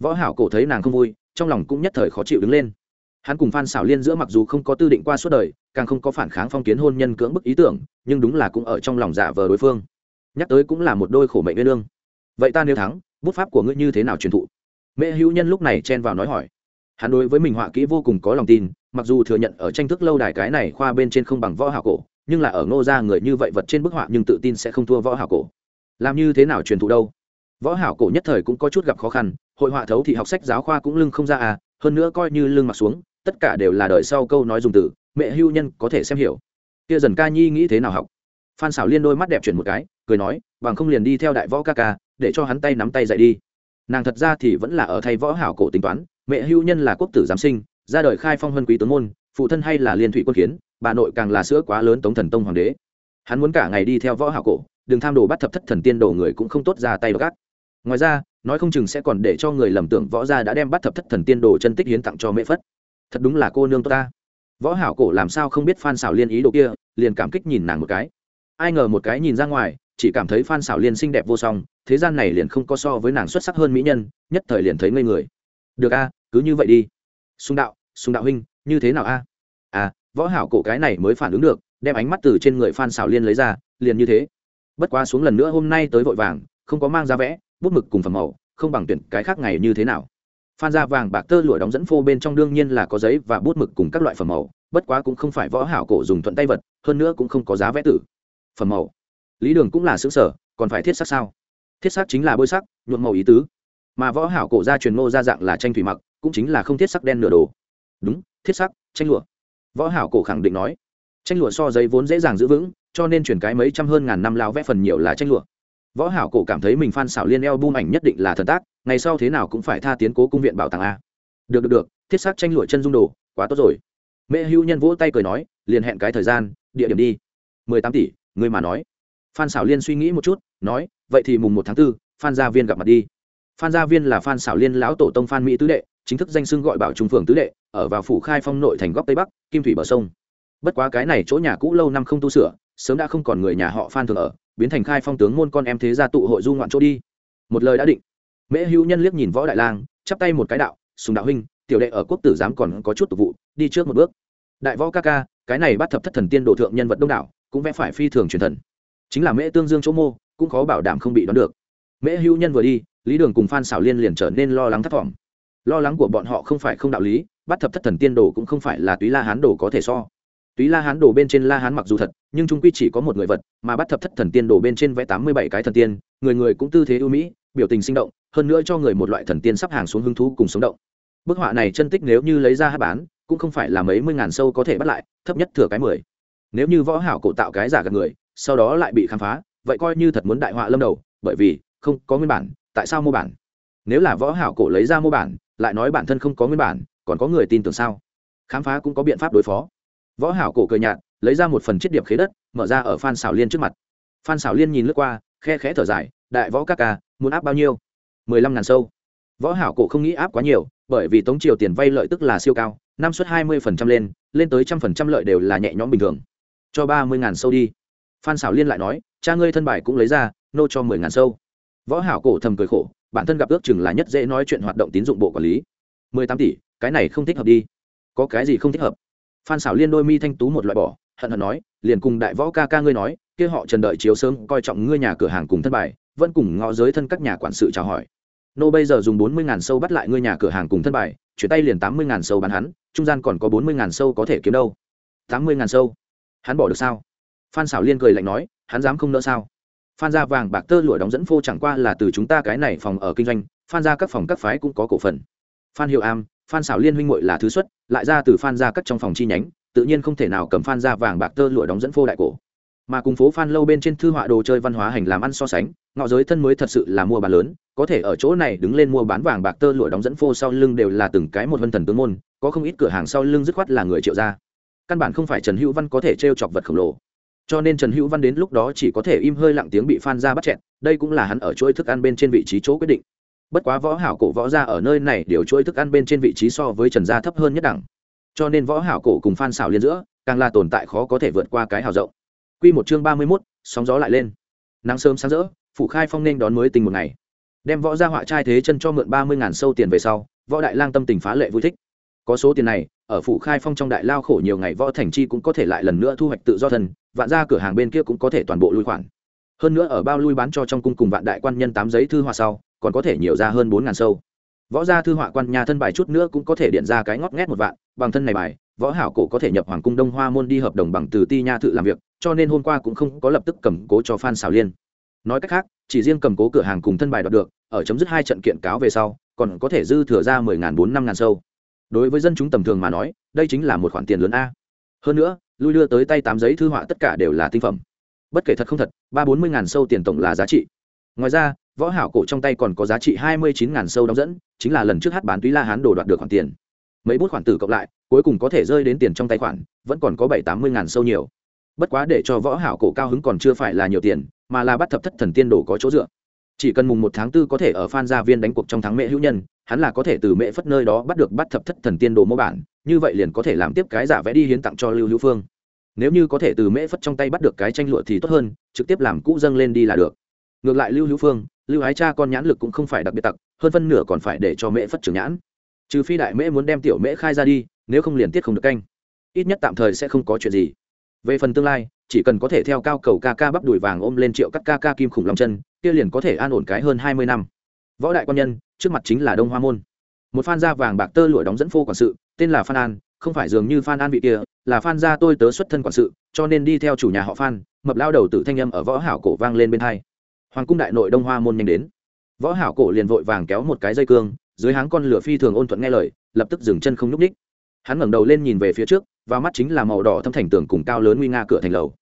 Võ hảo cổ thấy nàng không vui, trong lòng cũng nhất thời khó chịu đứng lên. Hắn cùng phan xảo liên giữa mặc dù không có tư định qua suốt đời, càng không có phản kháng phong kiến hôn nhân cưỡng bức ý tưởng, nhưng đúng là cũng ở trong lòng giả vờ đối phương nhắc tới cũng là một đôi khổ mệnh nguyên lương vậy ta nếu thắng, bút pháp của ngươi như thế nào truyền thụ? Mẹ hữu nhân lúc này chen vào nói hỏi. Hắn đối với mình họa kỹ vô cùng có lòng tin, mặc dù thừa nhận ở tranh thức lâu đài cái này khoa bên trên không bằng võ hảo cổ, nhưng là ở ngô gia người như vậy vật trên bức họa nhưng tự tin sẽ không thua võ hảo cổ. Làm như thế nào truyền thụ đâu? Võ hảo cổ nhất thời cũng có chút gặp khó khăn, hội họa thấu thì học sách giáo khoa cũng lưng không ra à hơn nữa coi như lưng mặc xuống, tất cả đều là đời sau câu nói dùng từ, mẹ hưu nhân có thể xem hiểu. Kia dần ca nhi nghĩ thế nào học? Phan xảo liên đôi mắt đẹp chuyển một cái cười nói, bằng không liền đi theo đại võ ca ca, để cho hắn tay nắm tay dạy đi. Nàng thật ra thì vẫn là ở thay võ hảo cổ tính toán, mẹ hưu nhân là quốc tử giám sinh, ra đời khai phong vân quý tướng môn, phụ thân hay là liên thủy quân kiến, bà nội càng là sữa quá lớn tống thần tông hoàng đế. Hắn muốn cả ngày đi theo võ hảo cổ, đừng tham đồ bắt thập thất thần tiên đồ người cũng không tốt ra tay gác. Ngoài ra, nói không chừng sẽ còn để cho người lầm tưởng võ gia đã đem bắt thập thất thần tiên đồ chân tích hiến tặng cho mễ phất. Thật đúng là cô nương tốt ta. Võ hảo cổ làm sao không biết phan xảo liên ý đồ kia, liền cảm kích nhìn nàng một cái. Ai ngờ một cái nhìn ra ngoài chỉ cảm thấy phan xảo liên xinh đẹp vô song, thế gian này liền không có so với nàng xuất sắc hơn mỹ nhân, nhất thời liền thấy ngây người. Được a, cứ như vậy đi. Sùng đạo sùng đạo huynh, như thế nào a? À võ hảo cổ cái này mới phản ứng được, đem ánh mắt từ trên người phan xảo liên lấy ra, liền như thế. Bất quá xuống lần nữa hôm nay tới vội vàng, không có mang ra vẽ, bút mực cùng phẩm màu, không bằng tuyển cái khác ngày như thế nào. Phan ra vàng bạc tơ lụa đóng dẫn phô bên trong đương nhiên là có giấy và bút mực cùng các loại phẩm màu, bất quá cũng không phải võ hảo cổ dùng thuận tay vật, hơn nữa cũng không có giá vẽ tử. Phẩm màu lý đường cũng là xứng sở, còn phải thiết sắc sao? Thiết sắc chính là bôi sắc, nhuộm màu ý tứ. Mà võ hảo cổ ra truyền ngô ra dạng là tranh thủy mặc, cũng chính là không thiết sắc đen nửa đồ. Đúng, thiết sắc, tranh lụa. Võ hảo cổ khẳng định nói, tranh lụa so giấy vốn dễ dàng giữ vững, cho nên chuyển cái mấy trăm hơn ngàn năm lao vẽ phần nhiều là tranh lụa. Võ hảo cổ cảm thấy mình phan xảo liên eo bung ảnh nhất định là thần tác, ngày sau thế nào cũng phải tha tiến cố cung viện bảo tàng a. Được được được, thiết sắc tranh lụa chân dung đồ, quá tốt rồi. Mẹ hưu nhân vỗ tay cười nói, liền hẹn cái thời gian, địa điểm đi. Mười tám tỷ, người mà nói phan xảo liên suy nghĩ một chút nói vậy thì mùng một tháng 4, phan gia viên gặp mặt đi. Phan gia viên là phan xảo liên lão tổ tông phan mỹ tứ đệ chính thức danh xưng gọi bảo trung phường tứ đệ ở vào phủ khai phong nội thành góc tây bắc kim thủy bờ sông. Bất quá cái này chỗ nhà cũ lâu năm không tu sửa sớm đã không còn người nhà họ phan thường ở biến thành khai phong tướng môn con em thế gia tụ hội du ngoạn chỗ đi. Một lời đã định. Mễ hữu nhân liếc nhìn võ đại lang chắp tay một cái đạo sùng đạo huynh tiểu đệ ở quốc tử giám còn có chút tục vụ đi trước một bước. Đại võ ca ca cái này bắt thập thất thần tiên đồ thượng nhân vật đông đảo cũng vẽ phải phi thường truyền thần chính là mễ tương dương chỗ mô, cũng khó bảo đảm không bị đoán được. Mễ hữu nhân vừa đi, lý đường cùng phan xảo liên liền trở nên lo lắng thất vọng. Lo lắng của bọn họ không phải không đạo lý, bắt thập thất thần tiên đồ cũng không phải là túy la hán đồ có thể so. Túy la hán đồ bên trên la hán mặc dù thật, nhưng trung quy chỉ có một người vật, mà bắt thập thất thần tiên đồ bên trên vẽ tám mươi bảy cái thần tiên, người người cũng tư thế ưu mỹ, biểu tình sinh động, hơn nữa cho người một loại thần tiên sắp hàng xuống hứng thú cùng sống động. Bức họa này chân tích nếu như lấy ra hát bán, cũng không phải là mấy mươi ngàn sâu có thể bắt lại, thấp nhất thừa cái mười. Nếu như võ hảo cổ tạo cái giả gần người sau đó lại bị khám phá, vậy coi như thật muốn đại họa lâm đầu, bởi vì không có nguyên bản, tại sao mua bản? Nếu là võ hảo cổ lấy ra mua bản, lại nói bản thân không có nguyên bản, còn có người tin tưởng sao? Khám phá cũng có biện pháp đối phó. Võ hảo cổ cười nhạt, lấy ra một phần chiết điệp khế đất, mở ra ở phan xảo liên trước mặt. Phan xảo liên nhìn lướt qua, khe khẽ thở dài, đại võ các ca, muốn áp bao nhiêu? Mười lăm ngàn sâu. Võ hảo cổ không nghĩ áp quá nhiều, bởi vì tống triều tiền vay lợi tức là siêu cao, năm suất hai mươi phần trăm lên lên tới trăm phần trăm lợi đều là nhẹ nhõm bình thường. Cho ba mươi ngàn sâu đi phan xảo liên lại nói, cha ngươi thân bài cũng lấy ra, nô cho mười ngàn sâu. Võ hảo cổ thầm cười khổ, bản thân gặp ước chừng là nhất dễ nói chuyện hoạt động tín dụng bộ quản lý. Mười tám tỷ, cái này không thích hợp đi. Có cái gì không thích hợp? Phan xảo liên đôi mi thanh tú một loại bỏ, hận hận nói, liền cùng đại võ ca ca ngươi nói, kia họ trần đợi chiếu sớm coi trọng ngươi nhà cửa hàng cùng thân bài, vẫn cùng ngõ giới thân các nhà quản sự chào hỏi. Nô bây giờ dùng bốn mươi ngàn sâu bắt lại ngươi nhà cửa hàng cùng thân bài, chuyển tay liền tám mươi ngàn sâu bán hắn, trung gian còn có bốn mươi ngàn sâu có thể kiếm đâu. Tám mươi ngàn sâu? Hắn bỏ được sao? Phan xảo liên cười lạnh nói, hắn dám không nỡ sao? Phan Gia vàng bạc tơ lụa đóng dẫn phô chẳng qua là từ chúng ta cái này phòng ở kinh doanh, phan Gia các phòng các phái cũng có cổ phần. Phan hiệu am, phan xảo liên huynh muội là thứ xuất, lại ra từ phan Gia các trong phòng chi nhánh, tự nhiên không thể nào cầm phan Gia vàng bạc tơ lụa đóng dẫn phô đại cổ. Mà cùng phố phan lâu bên trên thư họa đồ chơi văn hóa hành làm ăn so sánh, ngọ giới thân mới thật sự là mua bán lớn, có thể ở chỗ này đứng lên mua bán vàng bạc tơ lụa đóng dẫn phô sau lưng đều là từng cái một vân thần tướng môn, có không ít cửa hàng sau lưng dứt khoát là người triệu gia. Căn bản không phải trần hữu văn có thể t r e o chọc vật khổng lồ cho nên trần hữu văn đến lúc đó chỉ có thể im hơi lặng tiếng bị phan ra bắt chẹn đây cũng là hắn ở chuỗi thức ăn bên trên vị trí chỗ quyết định. Bất quá võ hảo cổ võ gia ở nơi này điều chuỗi thức ăn bên trên vị trí so với trần gia thấp hơn nhất đẳng. Cho nên võ hảo cổ cùng phan xảo liên giữa càng là tồn tại khó có thể vượt qua cái hào rộng. Quy một chương ba mươi 31, sóng gió lại lên. Nắng sớm sáng rỡ phủ khai phong nên đón mới tình một ngày. Đem võ gia họa trai thế chân cho mượn ba mươi ngàn sâu tiền về sau võ đại lang tâm tình phá lệ vui thích có số tiền này, ở phủ khai phong trong đại lao khổ nhiều ngày võ thành chi cũng có thể lại lần nữa thu hoạch tự do thân, vạn ra cửa hàng bên kia cũng có thể toàn bộ lui khoản. Hơn nữa ở bao lui bán cho trong cung cùng vạn đại quan nhân tám giấy thư họa sau, còn có thể nhiều ra hơn bốn ngàn sâu. Võ gia thư họa quan nhà thân bài chút nữa cũng có thể điện ra cái ngót nghét một vạn, bằng thân này bài, võ hảo cổ có thể nhập hoàng cung đông hoa môn đi hợp đồng bằng từ ti nha thự làm việc, cho nên hôm qua cũng không có lập tức cầm cố cho phan xảo liên. Nói cách khác, chỉ riêng cầm cố cửa hàng cùng thân bài đoạt được, ở chấm dứt hai trận kiện cáo về sau, còn có thể dư thừa ra mười ngàn bốn năm ngàn sâu đối với dân chúng tầm thường mà nói, đây chính là một khoản tiền lớn a. Hơn nữa, lui đưa tới tay tám giấy thư họa tất cả đều là tinh phẩm. Bất kể thật không thật, ba bốn mươi ngàn sâu tiền tổng là giá trị. Ngoài ra, võ hảo cổ trong tay còn có giá trị hai mươi chín ngàn sâu đóng dẫn, chính là lần trước hát bán túy la hán đồ đoạt được khoản tiền. Mấy bút khoản tử cộng lại, cuối cùng có thể rơi đến tiền trong tài khoản, vẫn còn có bảy tám mươi ngàn sâu nhiều. Bất quá để cho võ hảo cổ cao hứng còn chưa phải là nhiều tiền, mà là bắt thập thất thần tiên đồ có chỗ dựa. Chỉ cần mùng một tháng tư có thể ở phan gia viên đánh cuộc trong thắng mẹ hữu nhân hắn là có thể từ mẹ phất nơi đó bắt được bắt thập thất thần tiên đồ mô bản, như vậy liền có thể làm tiếp cái giả vẽ đi hiến tặng cho lưu hữu phương. Nếu như có thể từ mễ phất trong tay bắt được cái tranh lụa thì tốt hơn, trực tiếp làm cũ dâng lên đi là được. Ngược lại lưu hữu phương, lưu ái cha con nhãn lực cũng không phải đặc biệt tặc, hơn phân nửa còn phải để cho mễ phất trưởng nhãn. Trừ phi đại mễ muốn đem tiểu mễ khai ra đi, nếu không liền tiết không được canh. Ít nhất tạm thời sẽ không có chuyện gì. Về phần tương lai, chỉ cần có thể theo cao cầu ca ca bắp đùi vàng ôm lên triệu cắt ca ca kim khủng long chân, kia liền có thể an ổn cái hơn hai mươi năm. Võ đại quan nhân trước mặt chính là đông hoa môn. Một phan da vàng bạc tơ lụa đóng dẫn phô quản sự, tên là phan an, không phải dường như phan an vị kia, là phan gia tôi tớ xuất thân quản sự, cho nên đi theo chủ nhà họ phan, mập lao đầu tự thanh âm ở võ hảo cổ vang lên bên hai. Hoàng cung đại nội đông hoa môn nhanh đến. Võ hảo cổ liền vội vàng kéo một cái dây cương, dưới háng con lửa phi thường ôn thuận nghe lời, lập tức dừng chân không nhúc ních hắn ngẩng đầu lên nhìn về phía trước và mắt chính là màu đỏ thâm thành tường cùng cao lớn nguy nga cửa thành lầu.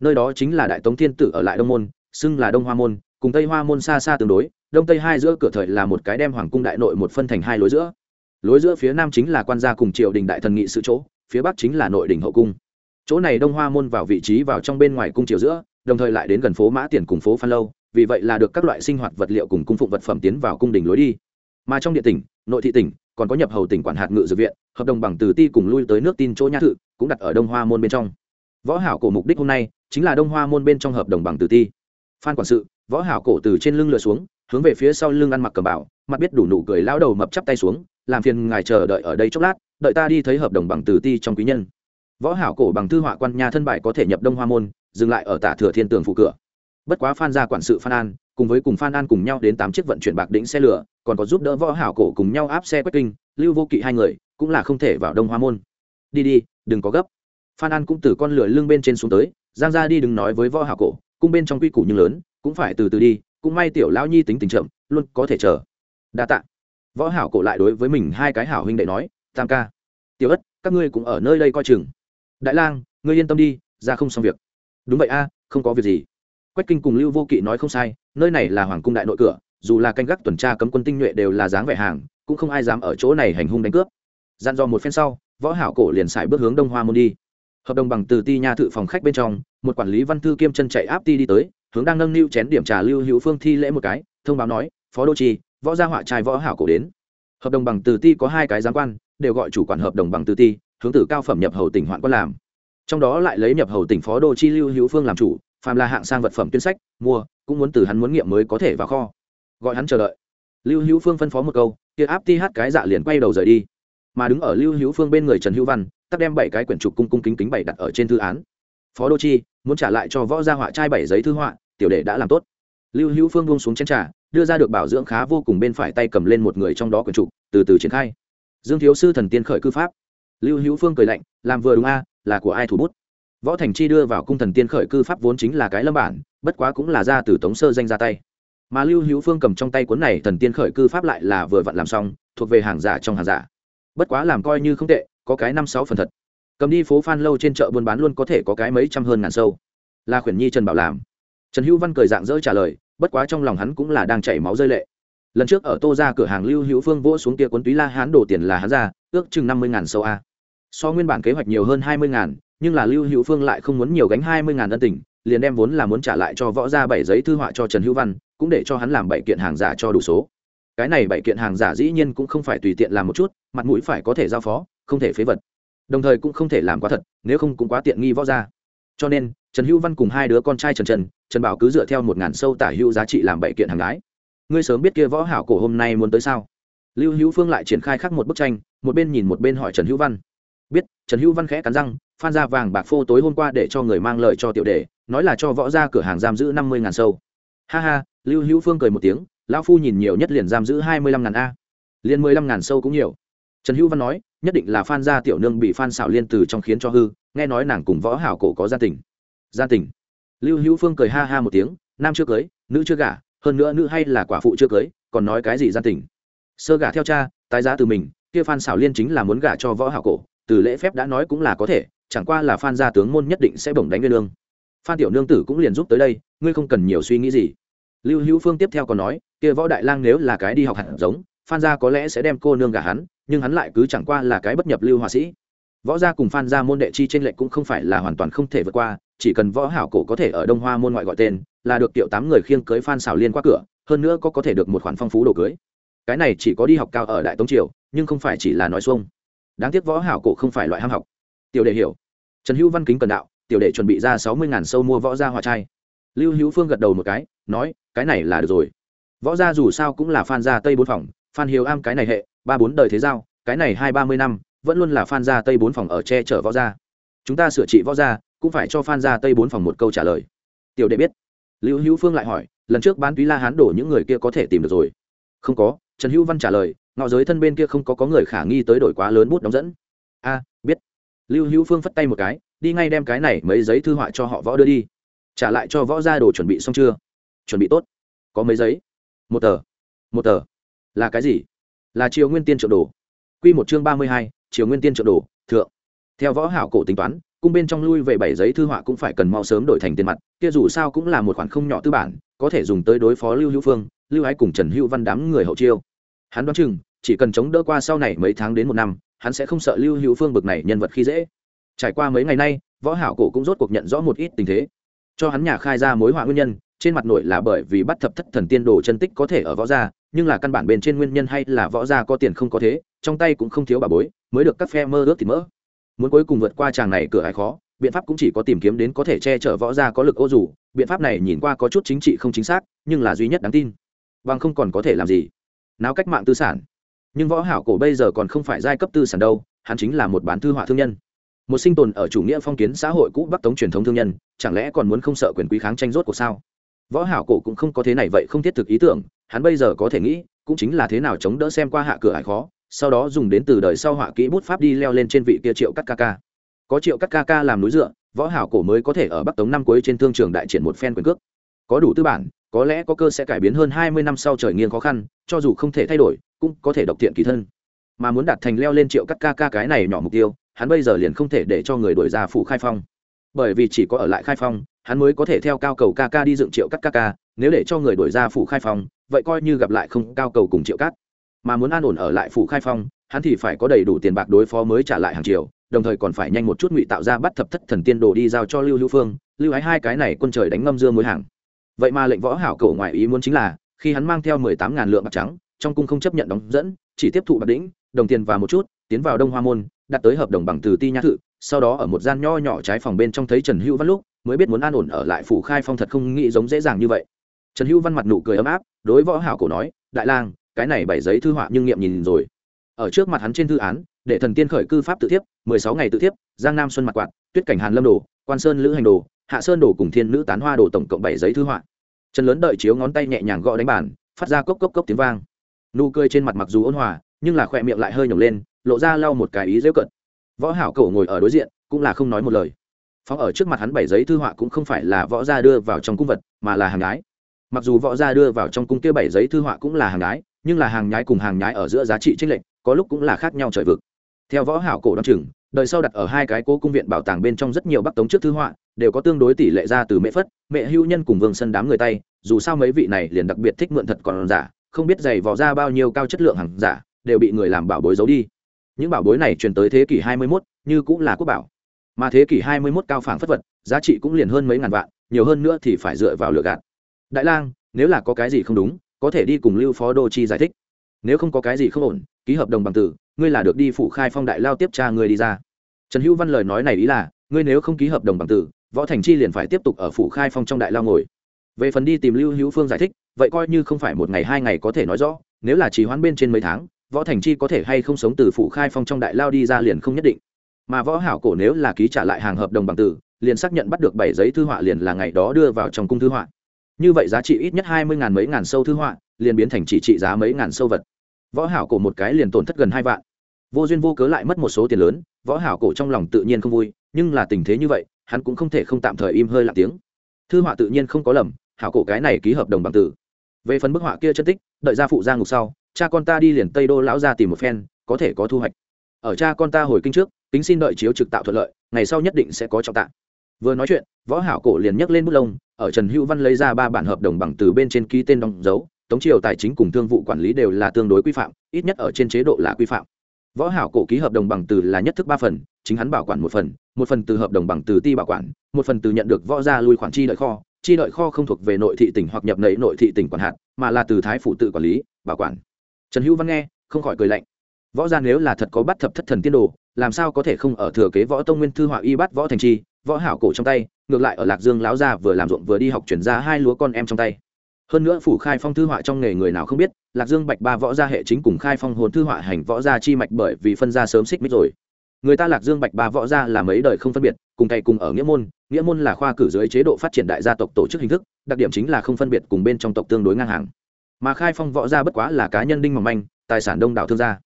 Nơi đó chính là đại tống thiên tử ở lại đông môn, xưng là đông hoa môn, cùng tây hoa môn xa xa tương đối đông tây hai giữa cửa thời là một cái đem hoàng cung đại nội một phân thành hai lối giữa. Lối giữa phía nam chính là quan gia cùng triều đình đại thần nghị sự chỗ, phía bắc chính là nội đình hậu cung. Chỗ này đông hoa môn vào vị trí vào trong bên ngoài cung triều giữa, đồng thời lại đến gần phố mã tiền cùng phố phan lâu, vì vậy là được các loại sinh hoạt vật liệu cùng cung phụng vật phẩm tiến vào cung đình lối đi. Mà trong địa tỉnh, nội thị tỉnh, còn có nhập hầu tỉnh quản hạt ngự dược viện, hợp đồng bằng từ ti cùng lui tới nước tin chỗ nhã thự, cũng đặt ở đông hoa môn bên trong. Võ hảo cổ mục đích hôm nay, chính là đông hoa môn bên trong hợp đồng bằng từ ti. Phan quản sự, võ hảo cổ từ trên lưng lừa xuống hướng về phía sau lưng ăn mặc cầm bảo, mặt biết đủ nụ cười lao đầu mập chắp tay xuống, làm phiền ngài chờ đợi ở đây chốc lát, đợi ta đi thấy hợp đồng bằng từ ti trong quý nhân. Võ hảo cổ bằng thư họa quan nhà thân bài có thể nhập đông hoa môn, dừng lại ở tả thừa thiên tường phụ cửa. Bất quá phan gia quản sự phan an, cùng với cùng phan an cùng nhau đến tám chiếc vận chuyển bạc đỉnh xe lửa, còn có giúp đỡ võ hảo cổ cùng nhau áp xe quách kinh, lưu vô kỵ hai người, cũng là không thể vào đông hoa môn. Đi đi, đừng có gấp. Phan an cũng từ con lửa lưng bên trên xuống tới, giang ra đi đừng nói với võ hảo cổ, cung bên trong quy củ nhưng lớn, cũng phải từ từ đi cũng may tiểu lão nhi tính tình chậm, luôn có thể chờ. Đa tạ. Võ hảo cổ lại đối với mình hai cái hảo huynh đệ nói, tam ca, tiểu ất, các ngươi cũng ở nơi đây coi chừng. Đại lang, ngươi yên tâm đi, ra không xong việc. Đúng vậy a, không có việc gì. Quách kinh cùng lưu vô kỵ nói không sai, nơi này là hoàng cung đại nội cửa, dù là canh gác tuần tra cấm quân tinh nhuệ đều là dáng vẻ hàng, cũng không ai dám ở chỗ này hành hung đánh cướp. Dặn dò một phen sau, võ hảo cổ liền xài bước hướng đông hoa môn đi. Hợp đồng bằng từ ti nha thự phòng khách bên trong, một quản lý văn thư kiêm chân chạy áp ti đi tới hướng đang nâng niu chén điểm trà lưu hữu phương thi lễ một cái, thông báo nói, phó đô trì võ gia họa trai võ hảo cổ đến. Hợp đồng bằng từ ti có hai cái giám quan, đều gọi chủ quản hợp đồng bằng từ ti, hướng tử cao phẩm nhập hầu tỉnh hoạn quan làm. Trong đó lại lấy nhập hầu tỉnh phó đô chi lưu hữu phương làm chủ, phàm là hạng sang vật phẩm tuyên sách, mua, cũng muốn từ hắn muốn nghiệm mới có thể vào kho. Gọi hắn chờ đợi. Lưu hữu phương phân phó một câu, kia áp ti hát cái dạ liền quay đầu rời đi. Mà đứng ở lưu hữu phương bên người trần hữu văn tắt đem bảy cái quyển trục cung cung kính kính bảy đặt ở trên thư án phó đô chi, muốn trả lại cho võ gia họa trai bảy giấy thư họa, tiểu đệ đã làm tốt. Lưu hữu phương buông xuống chén trà, đưa ra được bảo dưỡng khá vô cùng bên phải tay cầm lên một người trong đó quyển trục, từ từ triển khai. Dương thiếu sư thần tiên khởi cư pháp. Lưu hữu phương cười lạnh, làm vừa đúng a, là của ai thủ bút? Võ thành chi đưa vào cung thần tiên khởi cư pháp vốn chính là cái lâm bản, bất quá cũng là ra từ tống sơ danh ra tay. Mà lưu hữu phương cầm trong tay cuốn này thần tiên khởi cư pháp lại là vừa vặn làm xong, thuộc về hàng giả trong hàng giả. Bất quá làm coi như không tệ, có cái năm sáu phần thật cầm đi phố phan lâu trên chợ buôn bán luôn có thể có cái mấy trăm hơn ngàn sâu. Là khuyển nhi trần bảo làm. Trần hữu văn cười dạng dỡ trả lời, bất quá trong lòng hắn cũng là đang chảy máu rơi lệ. Lần trước ở tô ra cửa hàng lưu hữu phương vỗ xuống kia quấn túy la hán đổ tiền là hắn ra, ước chừng năm mươi ngàn sâu a. So nguyên bản kế hoạch nhiều hơn hai mươi ngàn, nhưng là lưu hữu phương lại không muốn nhiều gánh hai mươi ngàn ân tình, liền đem vốn là muốn trả lại cho võ ra bảy giấy thư họa cho trần hữu văn, cũng để cho hắn làm bảy kiện hàng giả cho đủ số. Cái này bảy kiện hàng giả dĩ nhiên cũng không phải tùy tiện làm một chút, mặt mũi phải có thể giao phó, không thể phế vật đồng thời cũng không thể làm quá thật, nếu không cũng quá tiện nghi võ ra cho nên, trần hữu văn cùng hai đứa con trai trần trần trần bảo cứ dựa theo một ngàn sâu tả hữu giá trị làm bảy kiện hàng gái. Ngươi sớm biết kia võ hảo cổ hôm nay muốn tới sao? Lưu hữu phương lại triển khai khắc một bức tranh, một bên nhìn một bên hỏi trần hữu văn. Biết, trần hữu văn khẽ cắn răng, phan ra vàng bạc phô tối hôm qua để cho người mang lời cho tiểu đệ, nói là cho võ ra cửa hàng giam giữ năm mươi ngàn sâu. Ha ha, lưu hữu phương cười một tiếng, lão phu nhìn nhiều nhất liền giam giữ hai mươi lăm ngàn a. Liền mười lăm ngàn sâu cũng nhiều. Trần hữu văn nói nhất định là phan gia tiểu nương bị phan xảo liên từ trong khiến cho hư, nghe nói nàng cùng võ hảo cổ có gia tình. Gia tình? Lưu hữu phương cười ha ha một tiếng, nam chưa cưới, nữ chưa gả, hơn nữa nữ hay là quả phụ chưa cưới, còn nói cái gì gia tình? Sơ gả theo cha, tái giá từ mình, kia phan xảo liên chính là muốn gả cho võ hảo cổ, từ lễ phép đã nói cũng là có thể, chẳng qua là phan gia tướng môn nhất định sẽ bổng đánh nguyên lương. Phan tiểu nương tử cũng liền giúp tới đây, ngươi không cần nhiều suy nghĩ gì. Lưu hữu phương tiếp theo còn nói, kia võ đại lang nếu là cái đi học hẳn giống phan gia có lẽ sẽ đem cô nương gả hắn, nhưng hắn lại cứ chẳng qua là cái bất nhập lưu họa sĩ. Võ gia cùng phan gia môn đệ chi trên lệnh cũng không phải là hoàn toàn không thể vượt qua, chỉ cần võ hảo cổ có thể ở đông hoa môn ngoại gọi tên, là được tiểu tám người khiêng cưới phan xảo liên qua cửa, hơn nữa có có thể được một khoản phong phú đồ cưới. Cái này chỉ có đi học cao ở đại tống triều, nhưng không phải chỉ là nói xuông. Đáng tiếc võ hảo cổ không phải loại ham học. Tiểu đệ hiểu. Trần hữu văn kính cần đạo, tiểu đệ chuẩn bị ra sáu mươi ngàn sâu mua võ gia hòa trai. Lưu hữu phương gật đầu một cái, nói, cái này là được rồi. Võ gia dù sao cũng là phan gia tây bốn phòng phan hiếu am cái này hệ, ba bốn đời thế giao, cái này hai ba mươi năm, vẫn luôn là phan gia tây bốn phòng ở che chở võ gia. Chúng ta sửa trị võ gia, cũng phải cho phan gia tây bốn phòng một câu trả lời. Tiểu đệ biết. Lưu hữu phương lại hỏi, lần trước bán túy la hán đổ những người kia có thể tìm được rồi? Không có, trần hữu văn trả lời, ngọ giới thân bên kia không có có người khả nghi tới đổi quá lớn bút đóng dẫn. A, biết. Lưu hữu phương phất tay một cái, đi ngay đem cái này mấy giấy thư họa cho họ võ đưa đi. Trả lại cho võ gia đồ chuẩn bị xong chưa? Chuẩn bị tốt. Có mấy giấy? Một tờ. Một tờ là cái gì? Là triều nguyên tiên trợ đồ. Q một chương ba mươi hai, triều nguyên tiên trợ đồ, thượng. Theo võ hảo cổ tính toán, cung bên trong lui về bảy giấy thư họa cũng phải cần mau sớm đổi thành tiền mặt, kia dù sao cũng là một khoản không nhỏ tư bản, có thể dùng tới đối phó lưu hữu phương, lưu ái cùng trần hữu văn đám người hậu chiêu. Hắn đoán chừng, chỉ cần chống đỡ qua sau này mấy tháng đến một năm, hắn sẽ không sợ lưu hữu phương bực này nhân vật khi dễ. Trải qua mấy ngày nay, võ hảo cổ cũng rốt cuộc nhận rõ một ít tình thế. Cho hắn nhà khai ra mối họa nguyên nhân trên mặt nội là bởi vì bắt thập thất thần tiên đồ chân tích có thể ở võ gia, nhưng là căn bản bên trên nguyên nhân hay là võ gia có tiền không có thế, trong tay cũng không thiếu bà bối, mới được các phe mơ ước thì mỡ muốn cuối cùng vượt qua chàng này cửa ai khó, biện pháp cũng chỉ có tìm kiếm đến có thể che chở võ gia có lực ô dù, biện pháp này nhìn qua có chút chính trị không chính xác, nhưng là duy nhất đáng tin. Bằng không còn có thể làm gì. Nào cách mạng tư sản. Nhưng võ hảo cổ bây giờ còn không phải giai cấp tư sản đâu, hắn chính là một bán thư họa thương nhân. Một sinh tồn ở chủ nghĩa phong kiến xã hội cũ bắc tống truyền thống thương nhân, chẳng lẽ còn muốn không sợ quyền quý kháng tranh rốt cuộc sao? Võ hảo cổ cũng không có thế này vậy không thiết thực ý tưởng, hắn bây giờ có thể nghĩ, cũng chính là thế nào chống đỡ xem qua hạ cửa hải khó, sau đó dùng đến từ đời sau họa kỹ bút pháp đi leo lên trên vị kia triệu cắt ca ca. Có triệu cắt ca ca làm núi dựa, võ hảo cổ mới có thể ở bắc tống năm cuối trên thương trường đại triển một phen quyền cước. Có đủ tư bản, có lẽ có cơ sẽ cải biến hơn hai mươi năm sau trời nghiêng khó khăn, cho dù không thể thay đổi, cũng có thể độc thiện kỳ thân. Mà muốn đạt thành leo lên triệu cắt ca ca cái này nhỏ mục tiêu, hắn bây giờ liền không thể để cho người đổi ra phủ khai phong. Bởi vì chỉ có ở lại khai phong hắn mới có thể theo cao cầu ca ca đi dựng triệu cắt ca ca, nếu để cho người đổi ra phủ khai phong, vậy coi như gặp lại không cao cầu cùng triệu cắt. Mà muốn an ổn ở lại phủ khai phong, hắn thì phải có đầy đủ tiền bạc đối phó mới trả lại hàng triệu, đồng thời còn phải nhanh một chút ngụy tạo ra bắt thập thất thần tiên đồ đi giao cho lưu hữu phương, lưu Ái hai cái này quân trời đánh ngâm dương mối hàng. Vậy mà lệnh võ hảo cầu ngoại ý muốn chính là, khi hắn mang theo mười tám ngàn lượng bạc trắng, trong cung không chấp nhận đóng dẫn, chỉ tiếp thụ bạc đĩnh, đồng tiền và một chút, tiến vào đông hoa môn, đặt tới hợp đồng bằng từ ti nhã thự, sau đó ở một gian nho nhỏ trái phòng bên trong thấy trần hữu văn lúc mới biết muốn an ổn ở lại phủ khai phong thật không nghĩ giống dễ dàng như vậy. Trần hữu văn mặt nụ cười ấm áp, đối võ hảo cổ nói, đại lang, cái này bảy giấy thư họa nhưng nghiệm nhìn rồi. Ở trước mặt hắn trên thư án, để thần tiên khởi cư pháp tự thiếp, mười sáu ngày tự thiếp, giang nam xuân mặt quạt, tuyết cảnh hàn lâm đồ, quan sơn lữ hành đồ, hạ sơn đồ cùng thiên nữ tán hoa đồ tổng cộng bảy giấy thư họa. Trần lớn đợi chiếu ngón tay nhẹ nhàng gõ đánh bàn, phát ra cốc cốc cốc tiếng vang. Nụ cười trên mặt mặc dù ôn hòa, nhưng là khỏe miệng lại hơi nhổng lên, lộ ra lau một cái ý dễ cận. Võ hảo cổ ngồi ở đối diện, cũng là không nói một lời phóng ở trước mặt hắn bảy giấy thư họa cũng không phải là võ gia đưa vào trong cung vật mà là hàng nhái. Mặc dù võ gia đưa vào trong cung kia bảy giấy thư họa cũng là hàng nhái nhưng là hàng nhái cùng hàng nhái ở giữa giá trị trích lệnh có lúc cũng là khác nhau trời vực. Theo võ hảo cổ đoán chừng đời sau đặt ở hai cái cố cung viện bảo tàng bên trong rất nhiều bắc tống trước thư họa đều có tương đối tỷ lệ ra từ mẹ phất mẹ hưu nhân cùng vương sân đám người tay dù sao mấy vị này liền đặc biệt thích mượn thật còn giả không biết giày vò ra bao nhiêu cao chất lượng hàng giả đều bị người làm bảo bối giấu đi. Những bảo bối này truyền tới thế kỷ 21, như cũng là quốc bảo mà thế kỷ 21 cao phảng phất vật, giá trị cũng liền hơn mấy ngàn vạn, nhiều hơn nữa thì phải dựa vào lựa gạt. Đại lang, nếu là có cái gì không đúng, có thể đi cùng lưu phó đô chi giải thích. Nếu không có cái gì không ổn, ký hợp đồng bằng tử, ngươi là được đi phụ khai phong đại lao tiếp tra ngươi đi ra. Trần hữu văn lời nói này ý là, ngươi nếu không ký hợp đồng bằng tử, võ thành chi liền phải tiếp tục ở phủ khai phong trong đại lao ngồi. Về phần đi tìm lưu hữu phương giải thích, vậy coi như không phải một ngày hai ngày có thể nói rõ, nếu là chỉ hoãn bên trên mấy tháng, võ thành chi có thể hay không sống từ phủ khai phong trong đại lao đi ra liền không nhất định mà võ hảo cổ nếu là ký trả lại hàng hợp đồng bằng tử, liền xác nhận bắt được bảy giấy thư họa liền là ngày đó đưa vào trong cung thư họa. Như vậy giá trị ít nhất hai mươi ngàn mấy ngàn sâu thư họa, liền biến thành chỉ trị giá mấy ngàn sâu vật. Võ hảo cổ một cái liền tổn thất gần hai vạn. Vô duyên vô cớ lại mất một số tiền lớn, võ hảo cổ trong lòng tự nhiên không vui, nhưng là tình thế như vậy, hắn cũng không thể không tạm thời im hơi lặng tiếng. Thư họa tự nhiên không có lầm, hảo cổ cái này ký hợp đồng bằng tử. Về phần bức họa kia chân tích, đợi gia phụ ra ngục sau, cha con ta đi liền tây đô lão ra tìm một phen, có thể có thu hoạch. Ở cha con ta hồi kinh trước tính xin đợi chiếu trực tạo thuận lợi, ngày sau nhất định sẽ có trọng tạng. Vừa nói chuyện, võ hảo cổ liền nhấc lên bút lông, ở trần hữu văn lấy ra ba bản hợp đồng bằng từ bên trên ký tên đóng dấu, tống triều tài chính cùng thương vụ quản lý đều là tương đối quy phạm, ít nhất ở trên chế độ là quy phạm. Võ hảo cổ ký hợp đồng bằng từ là nhất thức ba phần, chính hắn bảo quản một phần một phần từ hợp đồng bằng từ ti bảo quản, một phần từ nhận được võ gia lui khoản chi đợi kho, chi đợi kho không thuộc về nội thị tỉnh hoặc nhập nảy nội thị tỉnh quản hạt, mà là từ thái phủ tự quản lý, bảo quản. Trần hữu văn nghe, không khỏi cười lạnh võ gia nếu là thật có bắt thập thất thần tiên đồ, làm sao có thể không ở thừa kế võ tông nguyên thư họa y bắt võ thành chi, võ hảo cổ trong tay, ngược lại ở lạc dương lão gia vừa làm ruộng vừa đi học chuyển ra hai lúa con em trong tay. Hơn nữa phủ khai phong thư họa trong nghề người nào không biết, lạc dương bạch ba võ gia hệ chính cùng khai phong hồn thư họa hành võ gia chi mạch bởi vì phân ra sớm xích mích rồi. Người ta lạc dương bạch ba võ gia là mấy đời không phân biệt, cùng thầy cùng ở nghĩa môn nghĩa môn là khoa cử dưới chế độ phát triển đại gia tộc tổ chức hình thức, đặc điểm chính là không phân biệt cùng bên trong tộc tương đối ngang hàng. Mà khai phong võ gia bất quá là cá nhân đinh mỏng manh, tài sản đông đảo thương gia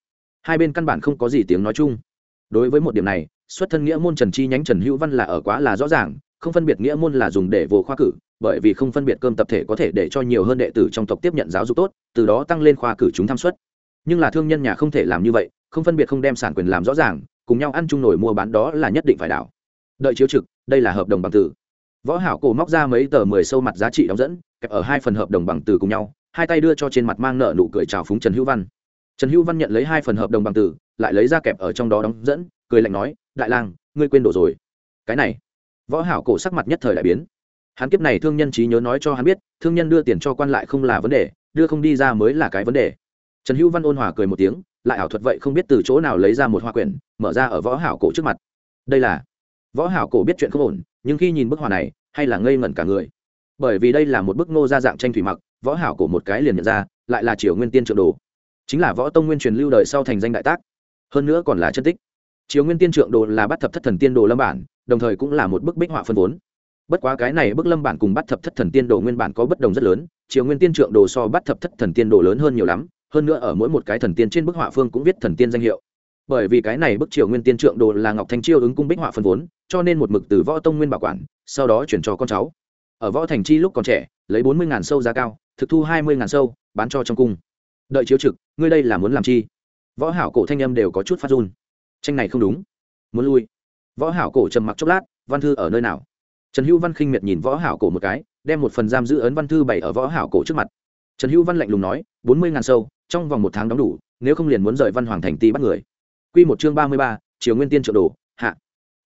hai bên căn bản không có gì tiếng nói chung. Đối với một điểm này, xuất thân nghĩa môn trần chi nhánh trần hữu văn là ở quá là rõ ràng, không phân biệt nghĩa môn là dùng để vô khoa cử, bởi vì không phân biệt cơm tập thể có thể để cho nhiều hơn đệ tử trong tộc tiếp nhận giáo dục tốt, từ đó tăng lên khoa cử chúng tham suất nhưng là thương nhân nhà không thể làm như vậy, không phân biệt không đem sản quyền làm rõ ràng, cùng nhau ăn chung nổi mua bán đó là nhất định phải đảo. Đợi chiếu trực, đây là hợp đồng bằng từ võ hảo cổ móc ra mấy tờ mười sâu mặt giá trị đóng dẫn, kẹp ở hai phần hợp đồng bằng từ cùng nhau, hai tay đưa cho trên mặt mang nợ nụ cười chào phúng trần hữu văn trần hữu văn nhận lấy hai phần hợp đồng bằng tử, lại lấy ra kẹp ở trong đó đóng dẫn, cười lạnh nói, đại lang, ngươi quên đổ rồi. Cái này, võ hảo cổ sắc mặt nhất thời đại biến. Hắn kiếp này thương nhân trí nhớ nói cho hắn biết, thương nhân đưa tiền cho quan lại không là vấn đề, đưa không đi ra mới là cái vấn đề. Trần hữu văn ôn hòa cười một tiếng, lại ảo thuật vậy không biết từ chỗ nào lấy ra một hoa quyển, mở ra ở võ hảo cổ trước mặt. Đây là, võ hảo cổ biết chuyện không ổn, nhưng khi nhìn bức họa này, hay là ngây ngẩn cả người. Bởi vì đây là một bức ngô ra dạng tranh thủy mặc, võ hảo cổ một cái liền nhận ra, lại là triều nguyên tiên trượng đồ chính là võ tông nguyên truyền lưu đời sau thành danh đại tác, hơn nữa còn là chân tích. Triều nguyên tiên trượng đồ là bắt thập thất thần tiên đồ lâm bản, đồng thời cũng là một bức bích họa phân vốn. Bất quá cái này bức lâm bản cùng bắt thập thất thần tiên đồ nguyên bản có bất đồng rất lớn, triều nguyên tiên trượng đồ so bắt thập thất thần tiên đồ lớn hơn nhiều lắm, hơn nữa ở mỗi một cái thần tiên trên bức họa phương cũng viết thần tiên danh hiệu. Bởi vì cái này bức triều nguyên tiên trượng đồ là ngọc thanh chiêu ứng cung bích họa phân vốn, cho nên một mực từ võ tông nguyên bảo quản, sau đó chuyển cho con cháu. Ở võ thành chi lúc còn trẻ, lấy bốn mươi ngàn sâu giá cao, thực thu hai mươi ngàn sâu, bán cho trong cung. Đợi chiếu trực ngươi đây là muốn làm chi? Võ hảo cổ thanh âm đều có chút phát run. Tranh này không đúng. Muốn lui. Võ hảo cổ trầm mặc chốc lát, văn thư ở nơi nào? Trần hữu văn khinh miệt nhìn võ hảo cổ một cái, đem một phần giam giữ ấn văn thư bày ở võ hảo cổ trước mặt. Trần hữu văn lạnh lùng nói, bốn mươi ngàn sâu, trong vòng một tháng đóng đủ, nếu không liền muốn rời văn hoàng thành ti bắt người. Quy một chương ba mươi ba, triều nguyên tiên trợ đồ, hạ.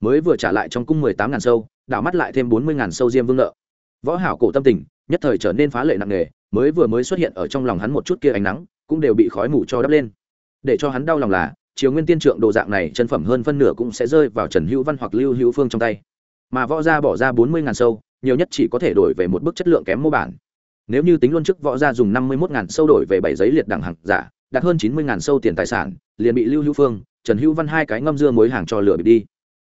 Mới vừa trả lại trong cung mười tám ngàn sâu, đảo mắt lại thêm bốn mươi ngàn sâu diêm vương nợ. Võ hảo cổ tâm tình, nhất thời trở nên phá lệ nặng nề, mới vừa mới xuất hiện ở trong lòng hắn một chút kia ánh nắng cũng đều bị khói mù cho đắp lên. Để cho hắn đau lòng là chiều nguyên tiên trượng đồ dạng này chân phẩm hơn phân nửa cũng sẽ rơi vào trần hữu văn hoặc lưu hữu phương trong tay. Mà võ gia bỏ ra bốn mươi ngàn sâu, nhiều nhất chỉ có thể đổi về một bức chất lượng kém mô bản. Nếu như tính luôn trước võ gia dùng năm mươi một ngàn sâu đổi về bảy giấy liệt đẳng hàng giả, đạt hơn chín mươi ngàn sâu tiền tài sản, liền bị lưu hữu phương, trần hữu văn hai cái ngâm dưa mối hàng cho lửa bị đi.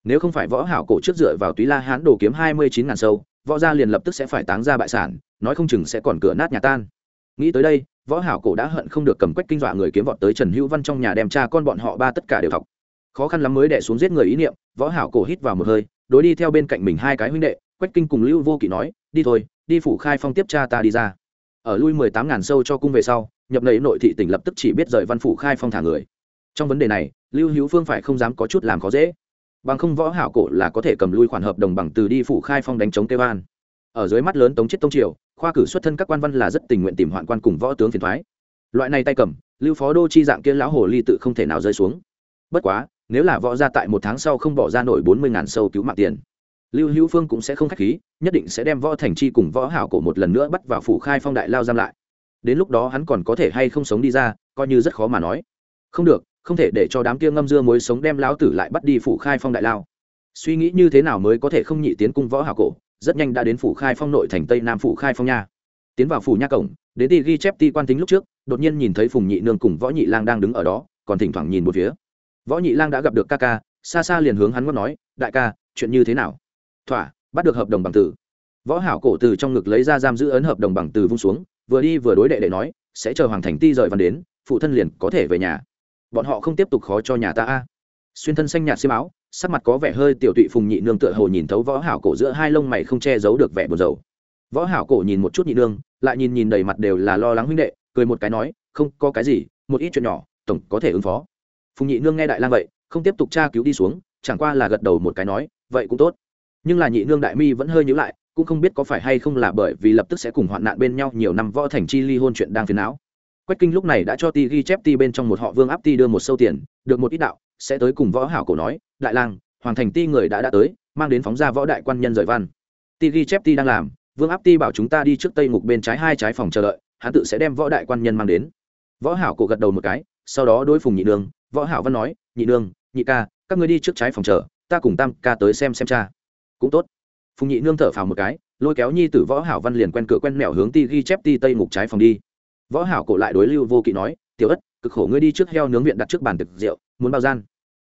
Nếu không phải võ hảo cổ trước dựa vào túy la hán đồ kiếm hai mươi chín ngàn sâu, võ gia liền lập tức sẽ phải táng ra bại sản, nói không chừng sẽ còn cửa nát nhà tan nghĩ tới đây, võ hảo cổ đã hận không được cầm quách kinh dọa người kiếm vọt tới trần hữu văn trong nhà đem cha con bọn họ ba tất cả đều thọc khó khăn lắm mới đè xuống giết người ý niệm, võ hảo cổ hít vào một hơi, đối đi theo bên cạnh mình hai cái huynh đệ, quách kinh cùng lưu vô kỵ nói, đi thôi, đi phủ khai phong tiếp cha ta đi ra. Ở lui mười tám ngàn sâu cho cung về sau, nhập nầy nội thị tỉnh lập tức chỉ biết rời văn phủ khai phong thả người. Trong vấn đề này, lưu hữu phương phải không dám có chút làm khó dễ. Bằng không võ hảo cổ là có thể cầm lui khoản hợp đồng bằng từ đi phủ khai phong đánh chống kêu an ở dưới mắt lớn tống chết tông triều khoa cử xuất thân các quan văn là rất tình nguyện tìm hoạn quan cùng võ tướng phiền thoái. Loại này tay cầm, lưu phó đô chi dạng kia lão hồ ly tự không thể nào rơi xuống. Bất quá, nếu là võ gia tại một tháng sau không bỏ ra nổi bốn mươi ngàn sâu cứu mạng tiền, lưu hữu phương cũng sẽ không k h á c h khí, nhất định sẽ đem võ thành chi cùng võ hảo cổ một lần nữa bắt vào phủ khai phong đại lao giam lại. Đến lúc đó hắn còn có thể hay không sống đi ra, coi như rất khó mà nói. Không được, không thể để cho đám kia ngâm dưa mối sống đem lão tử lại bắt đi phủ khai phong đại lao. Suy nghĩ như thế nào mới có thể không nhị tiến cung võ hảo cổ? Rất nhanh đã đến phủ khai phong nội thành tây nam phủ khai phong nha. Tiến vào phủ nha cổng, đến ti ghi chép ti quan tính lúc trước, đột nhiên nhìn thấy phùng nhị nương cùng võ nhị lang đang đứng ở đó, còn thỉnh thoảng nhìn một phía. Võ nhị lang đã gặp được ca ca, xa xa liền hướng hắn ngót nói, đại ca, chuyện như thế nào? Thỏa, bắt được hợp đồng bằng tử võ hảo cổ từ trong ngực lấy ra giam giữ ấn hợp đồng bằng từ vung xuống, vừa đi vừa đối đệ đệ nói, sẽ chờ hoàng thành ti rời văn đến, phụ thân liền có thể về nhà. Bọn họ không tiếp tục khó cho nhà ta a. Xuyên thân xanh nhạt xiêm áo sắc mặt có vẻ hơi tiểu tụy phùng nhị nương tựa hồ nhìn thấu võ hảo cổ giữa hai lông mày không che giấu được vẻ buồn rầu. Võ hảo cổ nhìn một chút nhị nương, lại nhìn nhìn đầy mặt đều là lo lắng huynh đệ, cười một cái nói, không, có cái gì, một ít chuyện nhỏ, tổng có thể ứng phó. Phùng nhị nương nghe đại lang vậy, không tiếp tục tra cứu đi xuống, chẳng qua là gật đầu một cái nói, vậy cũng tốt. Nhưng là nhị nương đại mi vẫn hơi nhíu lại, cũng không biết có phải hay không là bởi vì lập tức sẽ cùng hoạn nạn bên nhau nhiều năm võ thành chi ly hôn chuyện đang phiền não. Quách kinh lúc này đã cho ti ghi chép ti bên trong một họ vương áp ti đưa một sâu tiền, được một ít đạo sẽ tới cùng võ hảo cổ nói, đại lang, hoàng thành ti người đã đã tới, mang đến phóng ra võ đại quan nhân rời văn. Ti ghi chép ti đang làm, vương áp ti bảo chúng ta đi trước tây ngục bên trái hai trái phòng chờ đợi, hắn tự sẽ đem võ đại quan nhân mang đến. Võ hảo cổ gật đầu một cái, sau đó đối phùng nhị nương võ hảo văn nói, nhị nương nhị ca, các ngươi đi trước trái phòng chờ, ta cùng tam ca tới xem xem cha. Cũng tốt. Phùng nhị nương thở phào một cái, lôi kéo nhi tử võ hảo văn liền quen cửa quen mẹo hướng ti ghi chép ti tây ngục trái phòng đi. Võ hảo cổ lại đối lưu vô kỵ nói tiểu ất, cực khổ ngươi đi trước heo nướng viện đặt trước bàn thực rượu, muốn bao gian?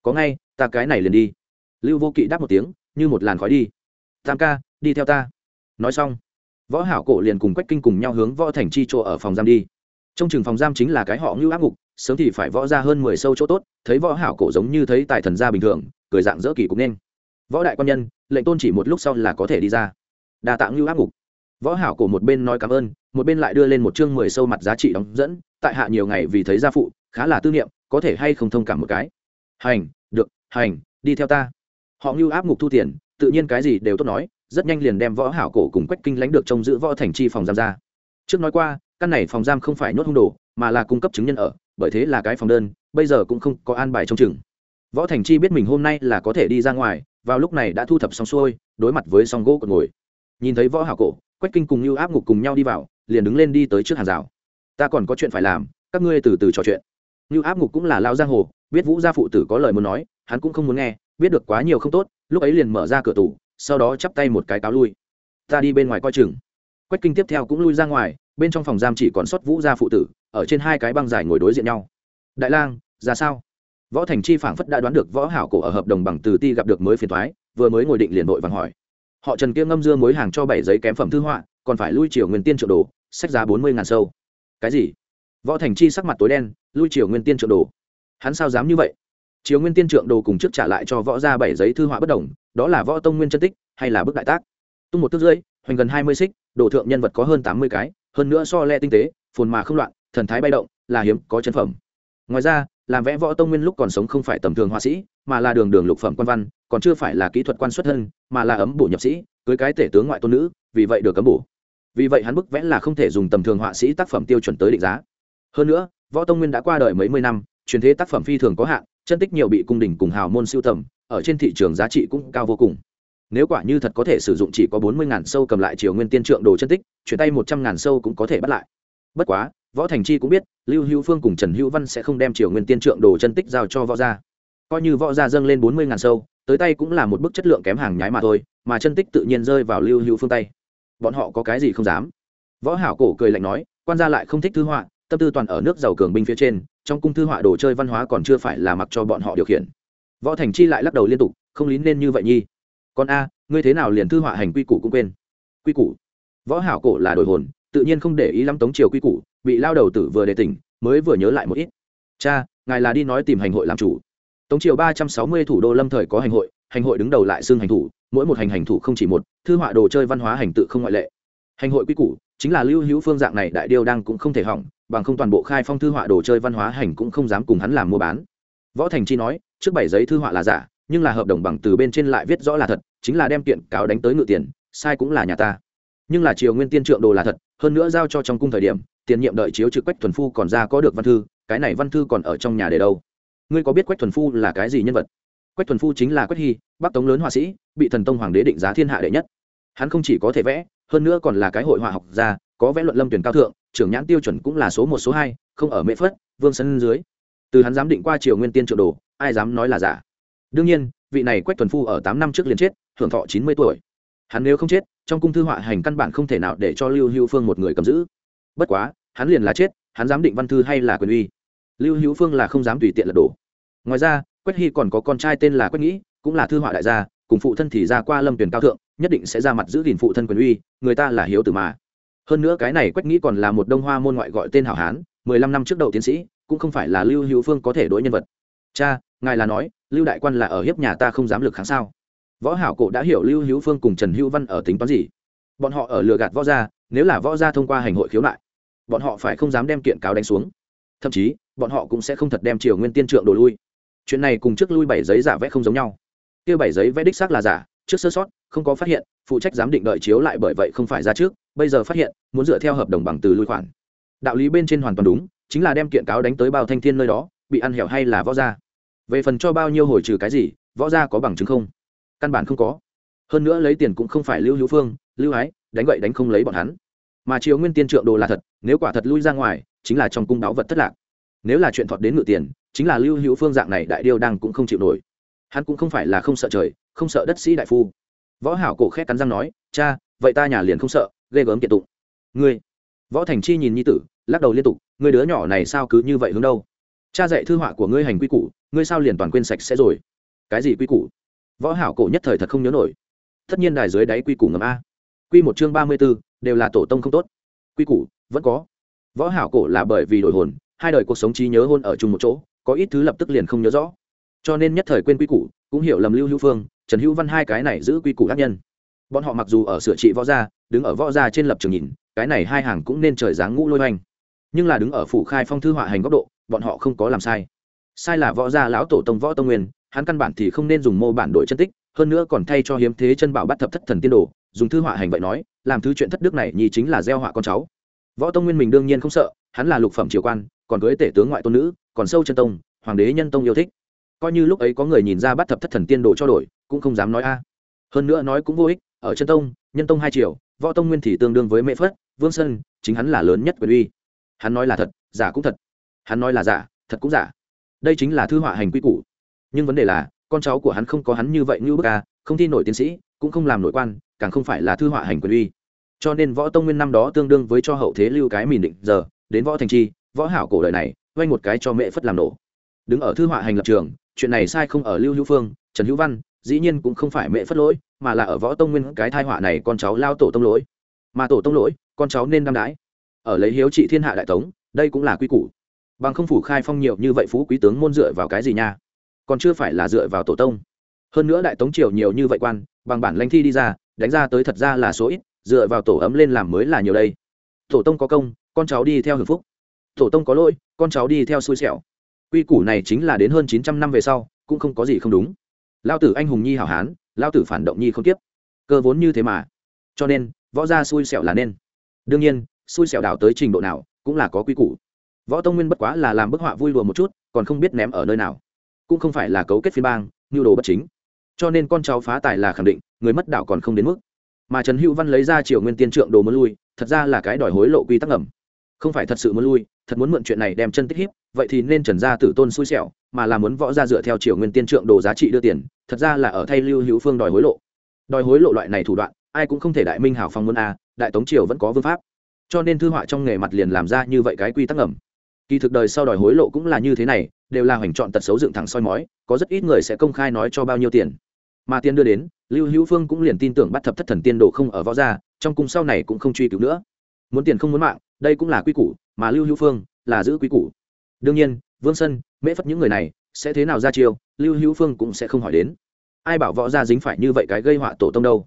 Có ngay, ta cái này liền đi. Lưu vô kỵ đáp một tiếng, như một làn khói đi. Tam ca, đi theo ta. Nói xong, võ hảo cổ liền cùng quách kinh cùng nhau hướng võ thành chi chỗ ở phòng giam đi. Trong trường phòng giam chính là cái họ ngưu ác ngục, sớm thì phải võ ra hơn mười sâu chỗ tốt, thấy võ hảo cổ giống như thấy tài thần gia bình thường, cười dạng dỡ kỳ cũng nên. Võ đại quan nhân, lệnh tôn chỉ một lúc sau là có thể đi ra. Đa tạng ngưu ác ngục võ hảo cổ một bên nói cảm ơn, một bên lại đưa lên một chương mười sâu mặt giá trị đóng dẫn, tại hạ nhiều ngày vì thấy gia phụ, khá là tư niệm, có thể hay không thông cảm một cái. Hành, được, hành, đi theo ta. Họ như áp ngục thu tiền, tự nhiên cái gì đều tốt nói, rất nhanh liền đem võ hảo cổ cùng quách kinh lãnh được trông giữ võ thành chi phòng giam ra. Trước nói qua, căn này phòng giam không phải nhốt hung đồ, mà là cung cấp chứng nhân ở, bởi thế là cái phòng đơn, bây giờ cũng không có an bài trông chừng. Võ thành chi biết mình hôm nay là có thể đi ra ngoài, vào lúc này đã thu thập xong xuôi, đối mặt với song gỗ còn ngồi nhìn thấy võ hảo cổ, quách kinh cùng như áp ngục cùng nhau đi vào, liền đứng lên đi tới trước hàng rào. Ta còn có chuyện phải làm, các ngươi từ từ trò chuyện. Như áp ngục cũng là lao giang hồ, biết vũ gia phụ tử có lời muốn nói, hắn cũng không muốn nghe, biết được quá nhiều không tốt, lúc ấy liền mở ra cửa tủ, sau đó chắp tay một cái cáo lui. Ta đi bên ngoài coi chừng. Quách kinh tiếp theo cũng lui ra ngoài, bên trong phòng giam chỉ còn sót vũ gia phụ tử, ở trên hai cái băng dài ngồi đối diện nhau. Đại lang, ra sao? Võ thành chi phảng phất đã đoán được võ hảo cổ ở hợp đồng bằng từ ti gặp được mới phiền thoái vừa mới ngồi định liền đội vàng hỏi họ trần kia ngâm dưa mối hàng cho bảy giấy kém phẩm thư họa, còn phải lui chiều nguyên tiên trợ đồ, sách giá bốn mươi ngàn sâu. Cái gì? Võ thành chi sắc mặt tối đen, lui chiều nguyên tiên trợ đồ. Hắn sao dám như vậy? Chiều nguyên tiên trượng đồ cùng trước trả lại cho võ ra bảy giấy thư họa bất đồng, đó là võ tông nguyên chân tích, hay là bức đại tác? Tung một tước rưỡi, hoành gần hai mươi xích, đồ thượng nhân vật có hơn tám mươi cái, hơn nữa so le tinh tế, phồn mà không loạn, thần thái bay động, là hiếm có chân phẩm. Ngoài ra làm vẽ võ tông nguyên lúc còn sống không phải tầm thường họa sĩ, mà là đường đường lục phẩm quan văn, còn chưa phải là kỹ thuật quan xuất thân, mà là ấm bổ nhập sĩ, cưới cái tể tướng ngoại tôn nữ, vì vậy được cấm bổ. Vì vậy hắn bức vẽ là không thể dùng tầm thường họa sĩ tác phẩm tiêu chuẩn tới định giá. Hơn nữa, võ tông nguyên đã qua đời mấy mươi năm, truyền thế tác phẩm phi thường có hạn, chân tích nhiều bị cung đình cùng hào môn siêu tầm, ở trên thị trường giá trị cũng cao vô cùng. Nếu quả như thật có thể sử dụng chỉ có bốn mươi ngàn sâu cầm lại triều nguyên tiên trượng đồ chân tích, chuyển tay một trăm ngàn sâu cũng có thể bắt lại. Bất quá võ thành chi cũng biết, lưu hữu phương cùng trần hữu văn sẽ không đem triều nguyên tiên trượng đồ chân tích giao cho võ gia. Coi như võ gia dâng lên bốn mươi ngàn sâu, tới tay cũng là một bức chất lượng kém hàng nhái mà thôi, mà chân tích tự nhiên rơi vào lưu hữu phương tay. Bọn họ có cái gì không dám? Võ hảo cổ cười lạnh nói, quan gia lại không thích thư họa, tâm tư toàn ở nước giàu cường binh phía trên, trong cung thư họa đồ chơi văn hóa còn chưa phải là mặc cho bọn họ điều khiển. Võ thành chi lại lắc đầu liên tục, không lín nên như vậy nhi. Con a, ngươi thế nào liền thư họa hành quy củ cũng quên? Quy củ? Võ hảo cổ là đổi hồn tự nhiên không để ý lắm tống triều quy củ, bị lao đầu tử vừa đề tỉnh, mới vừa nhớ lại một ít. Cha, ngài là đi nói tìm hành hội làm chủ. Tống triều ba trăm sáu mươi thủ đô lâm thời có hành hội hành hội đứng đầu lại xưng hành thủ, mỗi một hành hành thủ không chỉ một, thư họa đồ chơi văn hóa hành tự không ngoại lệ. Hành hội quy củ chính là lưu hữu phương dạng này đại điêu đang cũng không thể hỏng, bằng không toàn bộ khai phong thư họa đồ chơi văn hóa hành cũng không dám cùng hắn làm mua bán. Võ thành chi nói, trước bảy giấy thư họa là giả, nhưng là hợp đồng bằng từ bên trên lại viết rõ là thật, chính là đem kiện cáo đánh tới ngự tiền, sai cũng là nhà ta nhưng là triều nguyên tiên trượng đồ là thật, hơn nữa giao cho trong cung thời điểm, tiền nhiệm đợi chiếu trực quách thuần phu còn ra có được văn thư, cái này văn thư còn ở trong nhà để đâu? Ngươi có biết quách thuần phu là cái gì nhân vật? Quách thuần phu chính là quách hy, bắc tống lớn họa sĩ, bị thần tông hoàng đế định giá thiên hạ đệ nhất. Hắn không chỉ có thể vẽ, hơn nữa còn là cái hội họa học gia, có vẽ luận lâm tuyển cao thượng, trưởng nhãn tiêu chuẩn cũng là số một, số hai, không ở mễ phất, vương sân dưới. Từ hắn dám định qua triều nguyên tiên trượng đồ, ai dám nói là giả? Đương nhiên, vị này quách thuần phu ở tám năm trước liền chết, hưởng thọ chín mươi tuổi hắn nếu không chết, trong cung thư họa hành căn bản không thể nào để cho lưu hữu phương một người cầm giữ. Bất quá, hắn liền là chết, hắn dám định văn thư hay là quyền uy? Lưu hữu phương là không dám tùy tiện lật đổ. Ngoài ra, quách hy còn có con trai tên là quách nghĩ, cũng là thư họa đại gia, cùng phụ thân thì ra qua lâm tuyển cao thượng, nhất định sẽ ra mặt giữ gìn phụ thân quyền uy, người ta là hiếu tử mà. Hơn nữa cái này quách nghĩ còn là một đông hoa môn ngoại gọi tên hảo hán, mười lăm năm trước đầu tiến sĩ, cũng không phải là lưu hữu phương có thể đối nhân vật. Cha, ngài là nói, lưu đại quan là ở hiếp nhà ta không dám lực kháng sao? Võ hảo cổ đã hiểu lưu hữu phương cùng trần hữu văn ở tính toán gì. Bọn họ ở lừa gạt võ gia, nếu là võ gia thông qua hành hội khiếu nại, bọn họ phải không dám đem kiện cáo đánh xuống. Thậm chí, bọn họ cũng sẽ không thật đem triều nguyên tiên trượng đổ lui. Chuyện này cùng trước lui bảy giấy giả vẽ không giống nhau. Kia bảy giấy vẽ đích xác là giả, trước sơ sót, không có phát hiện, phụ trách giám định đợi chiếu lại bởi vậy không phải ra trước, bây giờ phát hiện, muốn dựa theo hợp đồng bằng từ lui khoản. Đạo lý bên trên hoàn toàn đúng, chính là đem kiện cáo đánh tới bao thanh thiên nơi đó, bị ăn hẻo hay là võ gia. Về phần cho bao nhiêu hồi trừ cái gì, võ gia có bằng chứng không? Căn bản không có. Hơn nữa lấy tiền cũng không phải lưu hữu phương, lưu ái, đánh vậy đánh không lấy bọn hắn. Mà triều nguyên tiên trượng đồ là thật, nếu quả thật lui ra ngoài, chính là trong cung đáo vật thất lạc. Nếu là chuyện thọt đến ngự tiền, chính là lưu hữu phương dạng này đại điêu đang cũng không chịu nổi. Hắn cũng không phải là không sợ trời, không sợ đất sĩ đại phu. Võ hảo cổ khét cắn răng nói, cha, vậy ta nhà liền không sợ, ghê gớm kiện tụng. Ngươi? Võ thành chi nhìn nhi tử, lắc đầu liên tục, ngươi đứa nhỏ này sao cứ như vậy hướng đâu? Cha dạy thư họa của ngươi hành quy củ, ngươi sao liền toàn quên sạch sẽ rồi? Cái gì quy củ? Võ hảo cổ nhất thời thật không nhớ nổi. Tất nhiên đài dưới đáy quy củ ngầm a. Quy một chương ba mươi 34, đều là tổ tông không tốt. Quy củ vẫn có. Võ hảo cổ là bởi vì đổi hồn hai đời cuộc sống trí nhớ hôn ở chung một chỗ có ít thứ lập tức liền không nhớ rõ. Cho nên nhất thời quên quy củ cũng hiểu lầm lưu hữu phương trần hữu văn hai cái này giữ quy củ ác nhân. Bọn họ mặc dù ở sửa trị võ gia đứng ở võ gia trên lập trường nhìn cái này hai hàng cũng nên trời dáng ngũ lôi hoành. Nhưng là đứng ở phủ khai phong thư họa hành góc độ bọn họ không có làm sai. Sai là võ gia lão tổ tông võ tông nguyên hắn căn bản thì không nên dùng mô bản đổi chân tích, hơn nữa còn thay cho hiếm thế chân bảo bắt thập thất thần tiên đồ, dùng thư họa hành vậy nói, làm thứ chuyện thất đức này nhi chính là gieo họa con cháu. Võ tông nguyên mình đương nhiên không sợ, hắn là lục phẩm triều quan, còn cưới tể tướng ngoại tôn nữ, còn sâu chân tông, hoàng đế nhân tông yêu thích. Coi như lúc ấy có người nhìn ra bắt thập thất thần tiên đồ cho đổi, cũng không dám nói a. Hơn nữa nói cũng vô ích, ở chân tông, nhân tông hai triều, võ tông nguyên thì tương đương với mễ phất, vương sơn, chính hắn là lớn nhất quyền uy. Hắn nói là thật, giả cũng thật. Hắn nói là giả, thật cũng giả. Đây chính là thư họa hành quy củ nhưng vấn đề là, con cháu của hắn không có hắn như vậy như bức ca không thi nổi tiến sĩ, cũng không làm nội quan, càng không phải là thư họa hành quyền uy. Cho nên võ tông nguyên năm đó tương đương với cho hậu thế lưu cái mìn định giờ, đến võ thành chi, võ hảo cổ đời này, vay một cái cho mẹ phất làm nổ. Đứng ở thư họa hành lập trường, chuyện này sai không ở lưu hữu phương, trần hữu văn, dĩ nhiên cũng không phải mẹ phất lỗi, mà là ở võ tông nguyên cái thai họa này con cháu lao tổ tông lỗi. Mà tổ tông lỗi, con cháu nên đam đái. Ở lấy hiếu trị thiên hạ đại tống, đây cũng là quy củ. Bằng không phủ khai phong nhiều như vậy phú quý tướng môn dựa vào cái gì nha? Còn chưa phải là dựa vào tổ tông. Hơn nữa đại tống triều nhiều như vậy quan, bằng bản lãnh thi đi ra, đánh ra tới thật ra là số ít, dựa vào tổ ấm lên làm mới là nhiều đây. Tổ tông có công, con cháu đi theo hưởng phúc. Tổ tông có lỗi, con cháu đi theo xui xẻo. Quy củ này chính là đến hơn chín trăm năm về sau, cũng không có gì không đúng. Lao tử anh hùng nhi hảo hán lao tử phản động nhi không tiếp. Cơ vốn như thế mà. Cho nên, võ gia xui xẻo là nên. Đương nhiên, xui xẻo đảo tới trình độ nào, cũng là có quy củ. Võ tông nguyên bất quá là làm bức họa vui lùa một chút, còn không biết ném ở nơi nào cũng không phải là cấu kết phiên bang nhu đồ bất chính. Cho nên con cháu phá tài là khẳng định, người mất đảo còn không đến mức. Mà trần hữu văn lấy ra triều nguyên tiên trượng đồ muốn lui, thật ra là cái đòi hối lộ quy tắc ẩm không phải thật sự muốn lui, thật muốn mượn chuyện này đem chân tích hiếp, vậy thì nên trần gia tử tôn xui xẻo, mà là muốn võ gia dựa theo triều nguyên tiên trượng đồ giá trị đưa tiền, thật ra là ở thay lưu hữu phương đòi hối lộ. Đòi hối lộ loại này thủ đoạn, ai cũng không thể đại minh hảo phong muốn a, đại tống triều vẫn có vương pháp. Cho nên thư họa trong nghề mặt liền làm ra như vậy cái quy tắc ẩm kỳ thực đời sau đòi hối lộ cũng là như thế này, đều là hoành chọn tật xấu dựng thẳng soi mói, có rất ít người sẽ công khai nói cho bao nhiêu tiền. Mà tiền đưa đến, lưu hữu phương cũng liền tin tưởng bắt thập thất thần tiên đồ không ở võ gia, trong cung sau này cũng không truy cứu nữa. Muốn tiền không muốn mạng, đây cũng là quy củ, mà lưu hữu phương là giữ quy củ. Đương nhiên, vương sân mễ phất những người này, sẽ thế nào ra chiêu, lưu hữu phương cũng sẽ không hỏi đến. Ai bảo võ gia dính phải như vậy cái gây họa tổ tông đâu?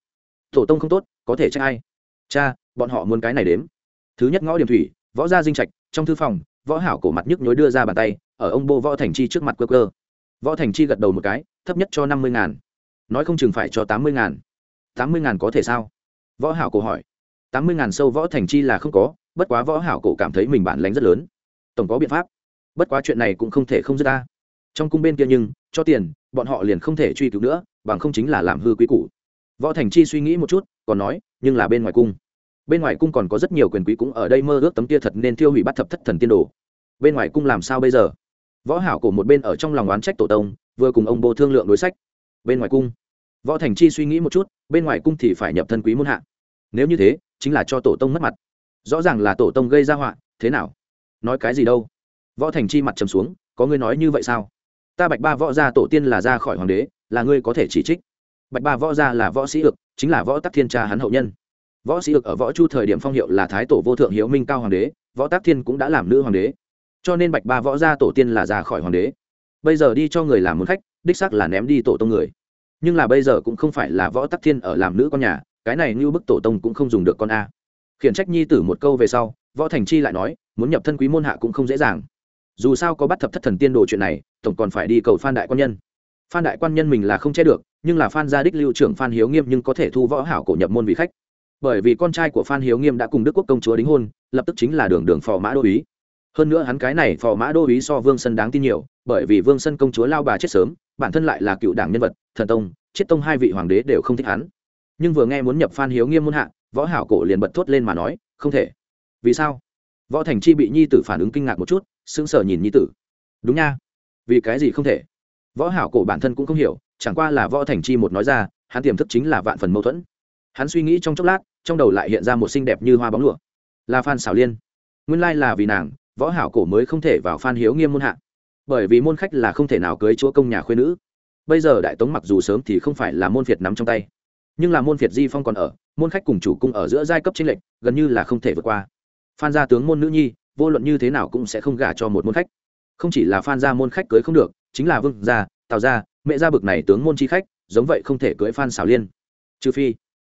Tổ tông không tốt, có thể trách ai? Cha, bọn họ muốn cái này đếm. Thứ nhất ngõ điểm thủy, võ gia dinh trạch, trong thư phòng võ hảo cổ mặt nhức nhối đưa ra bàn tay, ở ông bô võ thành chi trước mặt cơ cơ võ thành chi gật đầu một cái, thấp nhất cho năm mươi ngàn. Nói không chừng phải cho tám mươi ngàn. Tám mươi ngàn có thể sao? Võ hảo cổ hỏi. Tám mươi ngàn sâu võ thành chi là không có, bất quá võ hảo cổ cảm thấy mình bản lánh rất lớn. Tổng có biện pháp. Bất quá chuyện này cũng không thể không dứt ta. Trong cung bên kia nhưng, cho tiền, bọn họ liền không thể truy cứu nữa, bằng không chính là làm hư quý cũ võ thành chi suy nghĩ một chút, còn nói, nhưng là bên ngoài cung bên ngoài cung còn có rất nhiều quyền quý cũng ở đây mơ ước tấm kia thật nên tiêu hủy bắt thập thất thần tiên đồ. Bên ngoài cung làm sao bây giờ? Võ hảo cổ một bên ở trong lòng oán trách tổ tông, vừa cùng ông bố thương lượng đối sách. Bên ngoài cung. Võ thành chi suy nghĩ một chút, bên ngoài cung thì phải nhập thân quý môn hạ. Nếu như thế, chính là cho tổ tông mất mặt. Rõ ràng là tổ tông gây ra họa, thế nào? Nói cái gì đâu? Võ thành chi mặt trầm xuống, có ngươi nói như vậy sao? Ta bạch ba võ gia tổ tiên là ra khỏi hoàng đế, là ngươi có thể chỉ trích. Bạch ba võ gia là võ sĩ ực chính là võ tắc thiên cha hắn hậu nhân võ sĩ ực ở võ chu thời điểm phong hiệu là thái tổ vô thượng hiếu minh cao hoàng đế, võ tác thiên cũng đã làm nữ hoàng đế. Cho nên bạch ba võ gia tổ tiên là ra khỏi hoàng đế. Bây giờ đi cho người làm muốn khách, đích sắc là ném đi tổ tông người. Nhưng là bây giờ cũng không phải là võ tắc thiên ở làm nữ con nhà, cái này như bức tổ tông cũng không dùng được con a. Khiển trách nhi tử một câu về sau, võ thành chi lại nói, muốn nhập thân quý môn hạ cũng không dễ dàng. Dù sao có bắt thập thất thần tiên đồ chuyện này, tổng còn phải đi cầu phan đại quan nhân. Phan đại quan nhân mình là không che được, nhưng là phan gia đích lưu trưởng phan hiếu nghiêm nhưng có thể thu võ hảo cổ nhập môn vị khách bởi vì con trai của phan hiếu nghiêm đã cùng đức quốc công chúa đính hôn, lập tức chính là đường đường phò mã đô ý. Hơn nữa hắn cái này phò mã đô ý so vương sân đáng tin nhiều, bởi vì vương sân công chúa lao bà chết sớm, bản thân lại là cựu đảng nhân vật, thần tông chiết tông hai vị hoàng đế đều không thích hắn. Nhưng vừa nghe muốn nhập phan hiếu nghiêm muôn hạ, võ hảo cổ liền bật thốt lên mà nói, không thể. Vì sao? Võ thành chi bị nhi tử phản ứng kinh ngạc một chút, sững sờ nhìn nhi tử. Đúng nha. Vì cái gì không thể? Võ hảo cổ bản thân cũng không hiểu, chẳng qua là võ thành chi một nói ra, hắn tiềm thức chính là vạn phần mâu thuẫn hắn suy nghĩ trong chốc lát, trong đầu lại hiện ra một xinh đẹp như hoa bóng lụa. Là phan xảo liên. Nguyên lai là vì nàng, võ hảo cổ mới không thể vào phan hiếu nghiêm môn hạ. Bởi vì môn khách là không thể nào cưới chúa công nhà khuê nữ. Bây giờ đại tống mặc dù sớm thì không phải là môn việt nắm trong tay, nhưng là môn việt di phong còn ở, môn khách cùng chủ cung ở giữa giai cấp chính lệnh gần như là không thể vượt qua. Phan gia tướng môn nữ nhi, vô luận như thế nào cũng sẽ không gả cho một môn khách. Không chỉ là phan gia môn khách cưới không được, chính là vương gia, tào gia, mẹ gia bực này tướng môn chi khách, giống vậy không thể cưới phan xảo liên. Trừ phi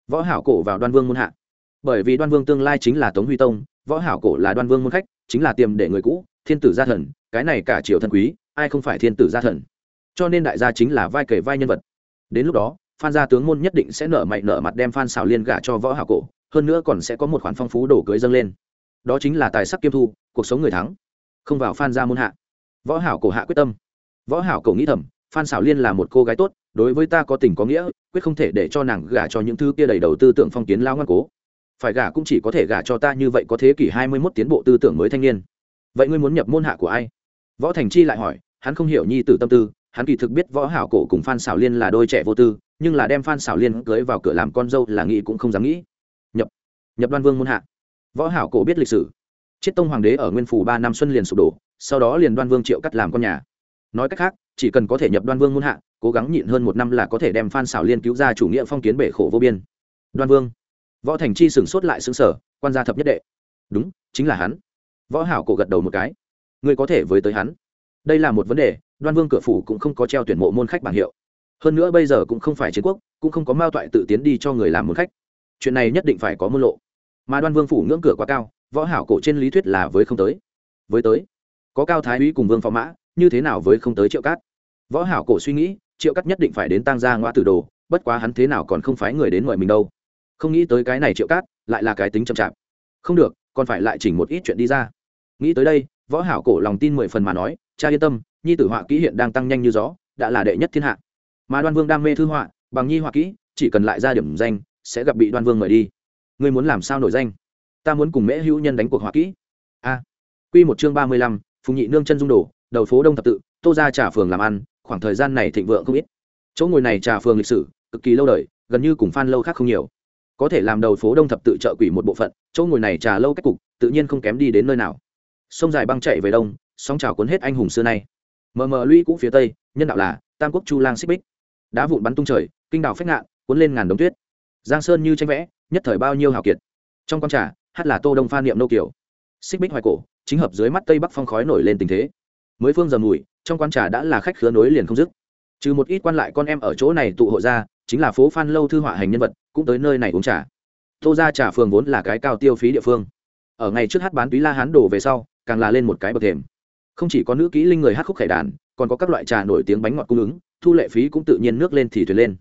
võ hảo cổ vào đoan vương môn hạ. Bởi vì đoan vương tương lai chính là tống huy tông, võ hảo cổ là đoan vương môn khách, chính là tiềm để người cũ, thiên tử gia thần, cái này cả triều thân quý, ai không phải thiên tử gia thần. Cho nên đại gia chính là vai kể vai nhân vật. Đến lúc đó, phan gia tướng môn nhất định sẽ nở mạnh nở mặt đem phan xảo liên gả cho võ hảo cổ, hơn nữa còn sẽ có một khoản phong phú đổ cưới dâng lên. Đó chính là tài sắc kiêm thu, cuộc sống người thắng. Không vào phan gia môn hạ. Võ hảo cổ hạ quyết tâm. Võ hảo cổ nghĩ thầm, phan xảo liên là một cô gái tốt đối với ta có tình có nghĩa, quyết không thể để cho nàng gả cho những thứ kia đầy đầu tư tưởng phong kiến lao ngoan cố. Phải gả cũng chỉ có thể gả cho ta như vậy có thế kỷ hai mươi 21 tiến bộ tư tưởng mới thanh niên. Vậy ngươi muốn nhập môn hạ của ai? Võ thành chi lại hỏi, hắn không hiểu nhi tử tâm tư, hắn kỳ thực biết võ hảo cổ cùng phan xảo liên là đôi trẻ vô tư, nhưng là đem phan xảo liên cưới vào cửa làm con dâu là nghĩ cũng không dám nghĩ. Nhập nhập đoan vương môn hạ. Võ hảo cổ biết lịch sử. Chiết tông hoàng đế ở nguyên phủ ba năm xuân liền sụp đổ, sau đó liền đoan vương triệu cắt làm con nhà nói cách khác, chỉ cần có thể nhập đoan vương muôn hạ, cố gắng nhịn hơn một năm là có thể đem phan xảo liên cứu ra chủ nghĩa phong kiến bể khổ vô biên. Đoan vương. Võ thành chi sửng sốt lại xứng sở quan gia thập nhất đệ. Đúng, chính là hắn. Võ hảo cổ gật đầu một cái. Ngươi có thể với tới hắn. Đây là một vấn đề, đoan vương cửa phủ cũng không có treo tuyển mộ môn khách bảng hiệu. Hơn nữa bây giờ cũng không phải chiến quốc, cũng không có mao toại tự tiến đi cho người làm môn khách. Chuyện này nhất định phải có môn lộ. Mà đoan vương phủ ngưỡng cửa quá cao, võ hảo cổ trên lý thuyết là với không tới. Với tới. Có cao thái úy cùng vương phó mã như thế nào với không tới triệu cát? Võ hảo cổ suy nghĩ, triệu cát nhất định phải đến tăng gia ngoa tử đồ, bất quá hắn thế nào còn không phái người đến mời mình đâu. Không nghĩ tới cái này triệu cát, lại là cái tính chậm chạp. Không được, còn phải lại chỉnh một ít chuyện đi ra. Nghĩ tới đây, võ hảo cổ lòng tin mười phần mà nói, cha yên tâm, nhi tử họa kỹ hiện đang tăng nhanh như gió, đã là đệ nhất thiên hạ. Mà đoan vương đam mê thư họa, bằng nhi họa kỹ, chỉ cần lại ra điểm danh, sẽ gặp bị đoan vương mời đi. Ngươi muốn làm sao nổi danh? Ta muốn cùng mễ hữu nhân đánh cuộc họa kỹ. A. Quy một chương ba mươi lăm, phùng nhị nương chân dung đổ đầu phố đông thập tự, tô ra trà phường làm ăn, khoảng thời gian này thịnh vượng không ít. Chỗ ngồi này trà phường lịch sử, cực kỳ lâu đời, gần như cùng phan lâu khác không nhiều. Có thể làm đầu phố đông thập tự trợ quỷ một bộ phận, chỗ ngồi này trà lâu cách cục, tự nhiên không kém đi đến nơi nào. Sông dài băng chạy về đông, sóng trào cuốn hết anh hùng xưa nay. Mờ mờ lũy cũ phía tây, nhân đạo là, tam quốc chu lang xích bích. Đá vụn bắn tung trời, kinh đảo phách ngạn, cuốn lên ngàn đống tuyết. Giang sơn như tranh vẽ, nhất thời bao nhiêu hào kiệt. Trong con trà, hát là tô đông phan niệm nô kiều xích bích hoài cổ, chính hợp dưới mắt tây bắc phong khói nổi lên tình thế mới phương giờ mùi, trong quan trà đã là khách khứa nối liền không dứt. Trừ một ít quan lại con em ở chỗ này tụ hội ra, chính là phố phan lâu thư họa hành nhân vật, cũng tới nơi này uống trà. Tô ra trà phường vốn là cái cao tiêu phí địa phương. Ở ngày trước hát bán túy la hán đổ về sau, càng là lên một cái bậc thềm. Không chỉ có nữ kỹ linh người hát khúc khải đàn, còn có các loại trà nổi tiếng bánh ngọt cung ứng, thu lệ phí cũng tự nhiên nước lên thì thuyền lên.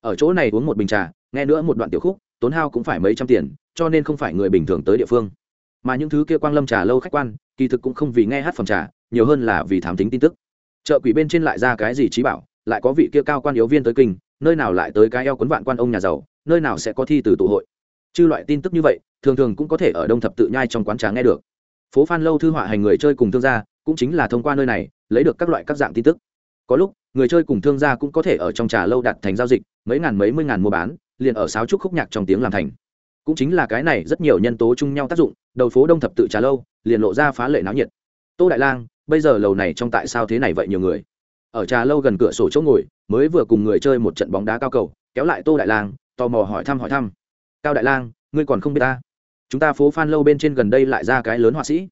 Ở chỗ này uống một bình trà, nghe nữa một đoạn tiểu khúc, tốn hao cũng phải mấy trăm tiền, cho nên không phải người bình thường tới địa phương. Mà những thứ kia quang lâm trà lâu khách quan, kỳ thực cũng không vì nghe hát phẩm trà nhiều hơn là vì thám tính tin tức. Chợ quỷ bên trên lại ra cái gì trí bảo, lại có vị kia cao quan yếu viên tới kinh, nơi nào lại tới cái eo quấn vạn quan ông nhà giàu, nơi nào sẽ có thi từ tụ hội. Chư loại tin tức như vậy, thường thường cũng có thể ở đông thập tự nhai trong quán trà nghe được. Phố phan lâu thư họa hành người chơi cùng thương gia, cũng chính là thông qua nơi này, lấy được các loại các dạng tin tức. Có lúc, người chơi cùng thương gia cũng có thể ở trong trà lâu đặt thành giao dịch, mấy ngàn mấy mươi ngàn mua bán, liền ở sáo trúc khúc nhạc trong tiếng làm thành. Cũng chính là cái này rất nhiều nhân tố chung nhau tác dụng, đầu phố đông thập tự trà lâu, liền lộ ra phá lệ náo nhiệt. Tô đại lang bây giờ lầu này trong tại sao thế này vậy nhiều người? Ở trà lâu gần cửa sổ chỗ ngồi, mới vừa cùng người chơi một trận bóng đá cao cầu, kéo lại tô đại lang, tò mò hỏi thăm hỏi thăm. Cao đại lang, ngươi còn không biết ta? Chúng ta phố phan lâu bên trên gần đây lại ra cái lớn họa sĩ.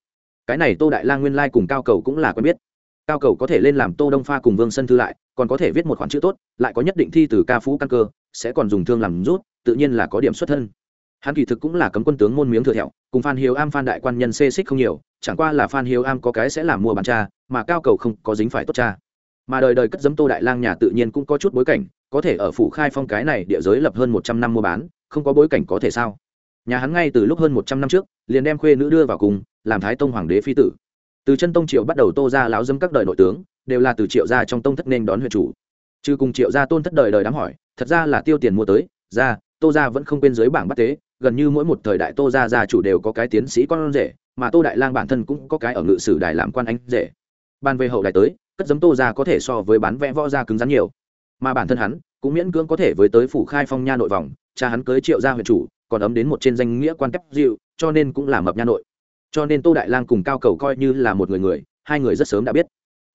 Cái này tô đại lang nguyên lai、like、cùng cao cầu cũng là quen biết. Cao cầu có thể lên làm tô đông pha cùng vương sân thư lại, còn có thể viết một khoản chữ tốt, lại có nhất định thi từ ca phú căn cơ, sẽ còn dùng thương làm rút, tự nhiên là có điểm xuất thân hắn kỳ thực cũng là cấm quân tướng môn miếng thừa thẹo, cùng phan hiếu am phan đại quan nhân xê xích không nhiều, chẳng qua là phan hiếu am có cái sẽ làm mua bán cha, mà cao cầu không có dính phải tốt cha. Mà đời đời cất giấm tô đại lang nhà tự nhiên cũng có chút bối cảnh, có thể ở phủ khai phong cái này địa giới lập hơn một trăm năm mua bán, không có bối cảnh có thể sao? Nhà hắn ngay từ lúc hơn một trăm năm trước, liền đem khuê nữ đưa vào cùng, làm thái tông hoàng đế phi tử. Từ chân tông triệu bắt đầu tô ra láo dâm các đời nội tướng, đều là từ triệu gia trong tông thất nên đón huyện chủ. Trừ cùng triệu gia tôn thất đời đời đám hỏi, thật ra là tiêu tiền mua tới, ra tô gia vẫn không quên dưới bảng bắt tế, gần như mỗi một thời đại tô gia gia chủ đều có cái tiến sĩ con rể, mà tô đại lang bản thân cũng có cái ở ngự sử đài làm quan anh rể. Ban về hậu đại tới, cất giấm tô gia có thể so với bán vẽ võ gia cứng rắn nhiều. Mà bản thân hắn, cũng miễn cưỡng có thể với tới phủ khai phong nha nội vòng, cha hắn cưới triệu gia huyện chủ, còn ấm đến một trên danh nghĩa quan tép dịu, cho nên cũng là mập nha nội. Cho nên tô đại lang cùng cao cầu coi như là một người người, hai người rất sớm đã biết.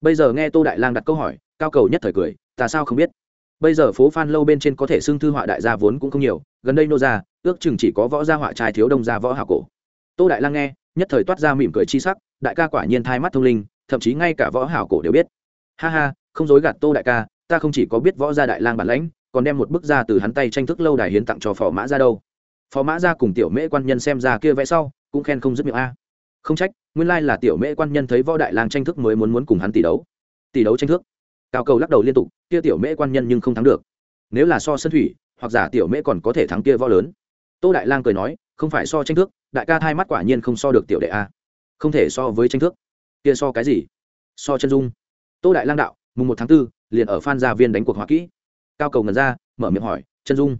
Bây giờ nghe tô đại lang đặt câu hỏi, cao cầu nhất thời cười, ta sao không biết? Bây giờ phố phan lâu bên trên có thể xưng thư họa đại gia vốn cũng không nhiều, gần đây nô ra ước chừng chỉ có võ gia họa trai thiếu đông gia võ hảo cổ. Tô đại lang nghe, nhất thời toát ra mỉm cười chi sắc, đại ca quả nhiên thai mắt thông linh, thậm chí ngay cả võ hảo cổ đều biết. Ha ha, không dối gạt tô đại ca, ta không chỉ có biết võ gia đại lang bản lãnh, còn đem một bức ra từ hắn tay tranh thức lâu đài hiến tặng cho phò mã ra đâu. Phò mã ra cùng tiểu mễ quan nhân xem ra kia vẽ sau, cũng khen không dứt miệng a. Không trách, nguyên lai là tiểu mễ quan nhân thấy võ đại lang tranh thức mới muốn muốn cùng hắn tỷ đấu. Tỷ đấu tranh thức cao cầu lắc đầu liên tục kia tiểu mễ quan nhân nhưng không thắng được. Nếu là so sân thủy hoặc giả tiểu mễ còn có thể thắng kia võ lớn. Tô đại lang cười nói không phải so tranh thức đại ca thai mắt quả nhiên không so được tiểu đệ a. Không thể so với tranh thức kia so cái gì? So chân dung. Tô đại lang đạo mùng một tháng 4, liền ở phan gia viên đánh cuộc hoa kỹ. Cao cầu ngần ra mở miệng hỏi chân dung?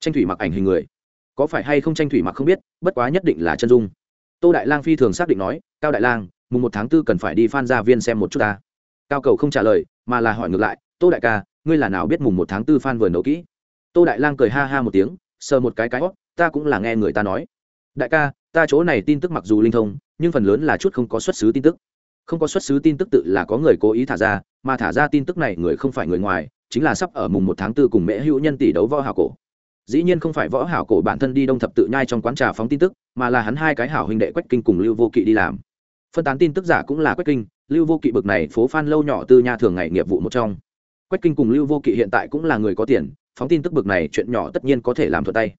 Tranh thủy mặc ảnh hình người. Có phải hay không tranh thủy mặc không biết bất quá nhất định là chân dung. Tô đại lang phi thường xác định nói cao đại lang mùng một tháng 4 cần phải đi phan gia viên xem một chút ta cao cầu không trả lời, mà là hỏi ngược lại, tô đại ca, ngươi là nào biết mùng một tháng tư phan vừa nấu kỹ? Tô đại lang cười ha ha một tiếng, sờ một cái cái hót, ta cũng là nghe người ta nói. Đại ca, ta chỗ này tin tức mặc dù linh thông, nhưng phần lớn là chút không có xuất xứ tin tức. Không có xuất xứ tin tức tự là có người cố ý thả ra, mà thả ra tin tức này người không phải người ngoài, chính là sắp ở mùng một tháng tư cùng mễ hữu nhân tỷ đấu võ hảo cổ. Dĩ nhiên không phải võ hảo cổ bản thân đi đông thập tự nhai trong quán trà phóng tin tức, mà là hắn hai cái hảo huynh đệ quách kinh cùng lưu vô kỵ đi làm. Phân tán tin tức giả cũng là quách kinh lưu vô kỵ bực này phố phan lâu nhỏ tư nha thường ngày nghiệp vụ một trong. Quách kinh cùng lưu vô kỵ hiện tại cũng là người có tiền, phóng tin tức bực này chuyện nhỏ tất nhiên có thể làm thuận tay.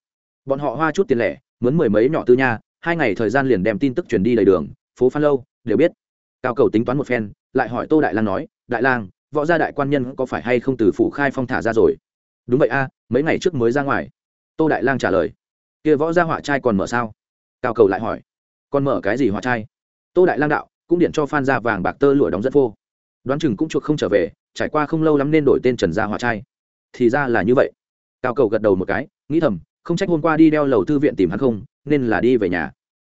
Bọn họ hoa chút tiền lẻ muốn mười mấy nhỏ tư nha, hai ngày thời gian liền đem tin tức truyền đi đầy đường, phố phan lâu, đều biết. Cao cầu tính toán một phen, lại hỏi tô đại lang nói, đại lang, võ gia đại quan nhân có phải hay không từ phủ khai phong thả ra rồi? Đúng vậy a, mấy ngày trước mới ra ngoài. Tô đại lang trả lời, kia võ gia họa trai còn mở sao? Cao cầu lại hỏi, còn mở cái gì họa trai? Tô đại lang đạo cũng điện cho phan gia vàng bạc tơ lụa đóng dẫn phô đoán chừng cũng chuộc không trở về, trải qua không lâu lắm nên đổi tên trần gia hòa trai. Thì ra là như vậy. Cao cầu gật đầu một cái, nghĩ thầm, không trách hôm qua đi đeo lầu thư viện tìm hắn không, nên là đi về nhà.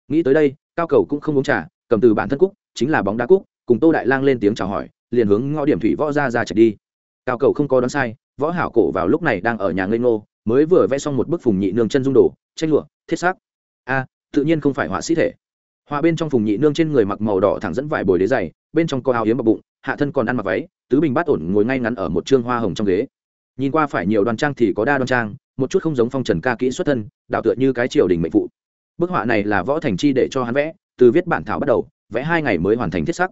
Nghĩ tới đây, cao cầu cũng không uống trà, cầm từ bản thân cúc, chính là bóng đá cúc, cùng tô đại lang lên tiếng chào hỏi, liền hướng ngõ điểm thủy võ ra ra chạy đi. Cao cầu không có đoán sai, võ hảo cổ vào lúc này đang ở nhà ngây ngô, mới vừa vẽ xong một bức phùng nhị nương chân dung đồ, tranh lụa, thiết xác. A, tự nhiên không phải họa sĩ thể. Hòa bên trong phùng nhị nương trên người mặc màu đỏ thẳng dẫn vải bồi đế dày bên trong có áo yếm bọc bụng, hạ thân còn ăn mặc váy, tứ bình bát ổn ngồi ngay ngắn ở một trương hoa hồng trong ghế. Nhìn qua phải nhiều đoan trang thì có đa đoan trang, một chút không giống phong trần ca kỹ xuất thân đạo tựa như cái triều đình mệnh phụ. Bức họa này là võ thành chi để cho hắn vẽ, từ viết bản thảo bắt đầu, vẽ hai ngày mới hoàn thành thiết sắc.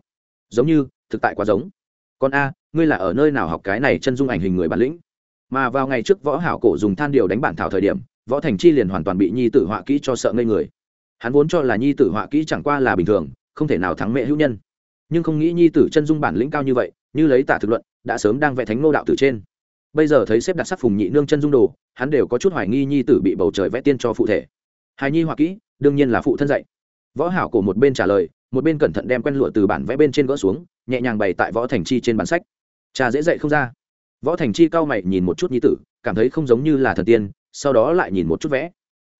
Giống như, thực tại quá giống. Con a, ngươi là ở nơi nào học cái này chân dung ảnh hình người bản lĩnh? Mà vào ngày trước võ hảo cổ dùng than điều đánh bản thảo thời điểm, võ thành chi liền hoàn toàn bị nhi tử họa kỹ cho sợ ngây người hắn vốn cho là nhi tử họa kỹ chẳng qua là bình thường, không thể nào thắng mẹ hữu nhân. Nhưng không nghĩ nhi tử chân dung bản lĩnh cao như vậy, như lấy tả thực luận, đã sớm đang vẽ thánh nô đạo tử trên. Bây giờ thấy xếp đặt sắc phùng nhị nương chân dung đồ, hắn đều có chút hoài nghi nhi tử bị bầu trời vẽ tiên cho phụ thể. Hài nhi họa kỹ, đương nhiên là phụ thân dạy. Võ hảo cổ một bên trả lời, một bên cẩn thận đem quen lụa từ bản vẽ bên trên gỡ xuống, nhẹ nhàng bày tại võ thành chi trên bản sách. Cha dễ dạy không ra. Võ thành chi cao mày nhìn một chút nhi tử, cảm thấy không giống như là thần tiên, sau đó lại nhìn một chút vẽ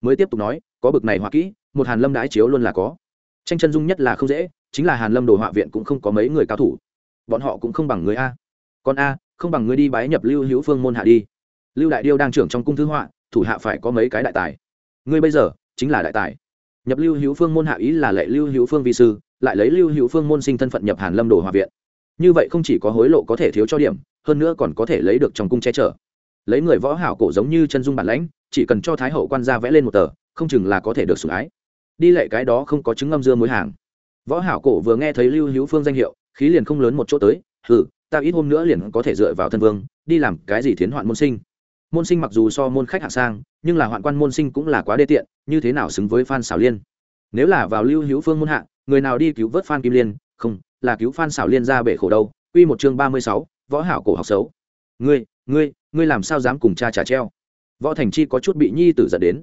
mới tiếp tục nói, có bực này họa kỹ, một hàn lâm đái chiếu luôn là có. Tranh chân dung nhất là không dễ, chính là hàn lâm đồ họa viện cũng không có mấy người cao thủ. Bọn họ cũng không bằng người a. Còn a, không bằng người đi bái nhập lưu hữu phương môn hạ đi. Lưu đại điêu đang trưởng trong cung thư họa, thủ hạ phải có mấy cái đại tài. Ngươi bây giờ, chính là đại tài. Nhập lưu hữu phương môn hạ ý là lệ lưu hữu phương vi sư, lại lấy lưu hữu phương môn sinh thân phận nhập hàn lâm đồ hòa viện. Như vậy không chỉ có hối lộ có thể thiếu cho điểm, hơn nữa còn có thể lấy được trong cung che chở lấy người võ hảo cổ giống như chân dung bản lãnh, chỉ cần cho thái hậu quan gia vẽ lên một tờ, không chừng là có thể được sủng ái. Đi lệ cái đó không có chứng ngâm dưa mối hàng. Võ hảo cổ vừa nghe thấy lưu hữu phương danh hiệu, khí liền không lớn một chỗ tới, hừ, ta ít hôm nữa liền có thể dựa vào thân vương, đi làm cái gì thiến hoạn môn sinh. Môn sinh mặc dù so môn khách hạng sang, nhưng là hoạn quan môn sinh cũng là quá đê tiện, như thế nào xứng với phan xảo liên? Nếu là vào lưu hữu phương môn hạ, người nào đi cứu vớt phan kim liên? Không, là cứu phan xảo liên ra bể khổ đâu. Quy một chương ba mươi sáu, võ hảo cổ học xấu. Ngươi ngươi ngươi làm sao dám cùng cha trả treo? Võ thành chi có chút bị nhi tử giận đến.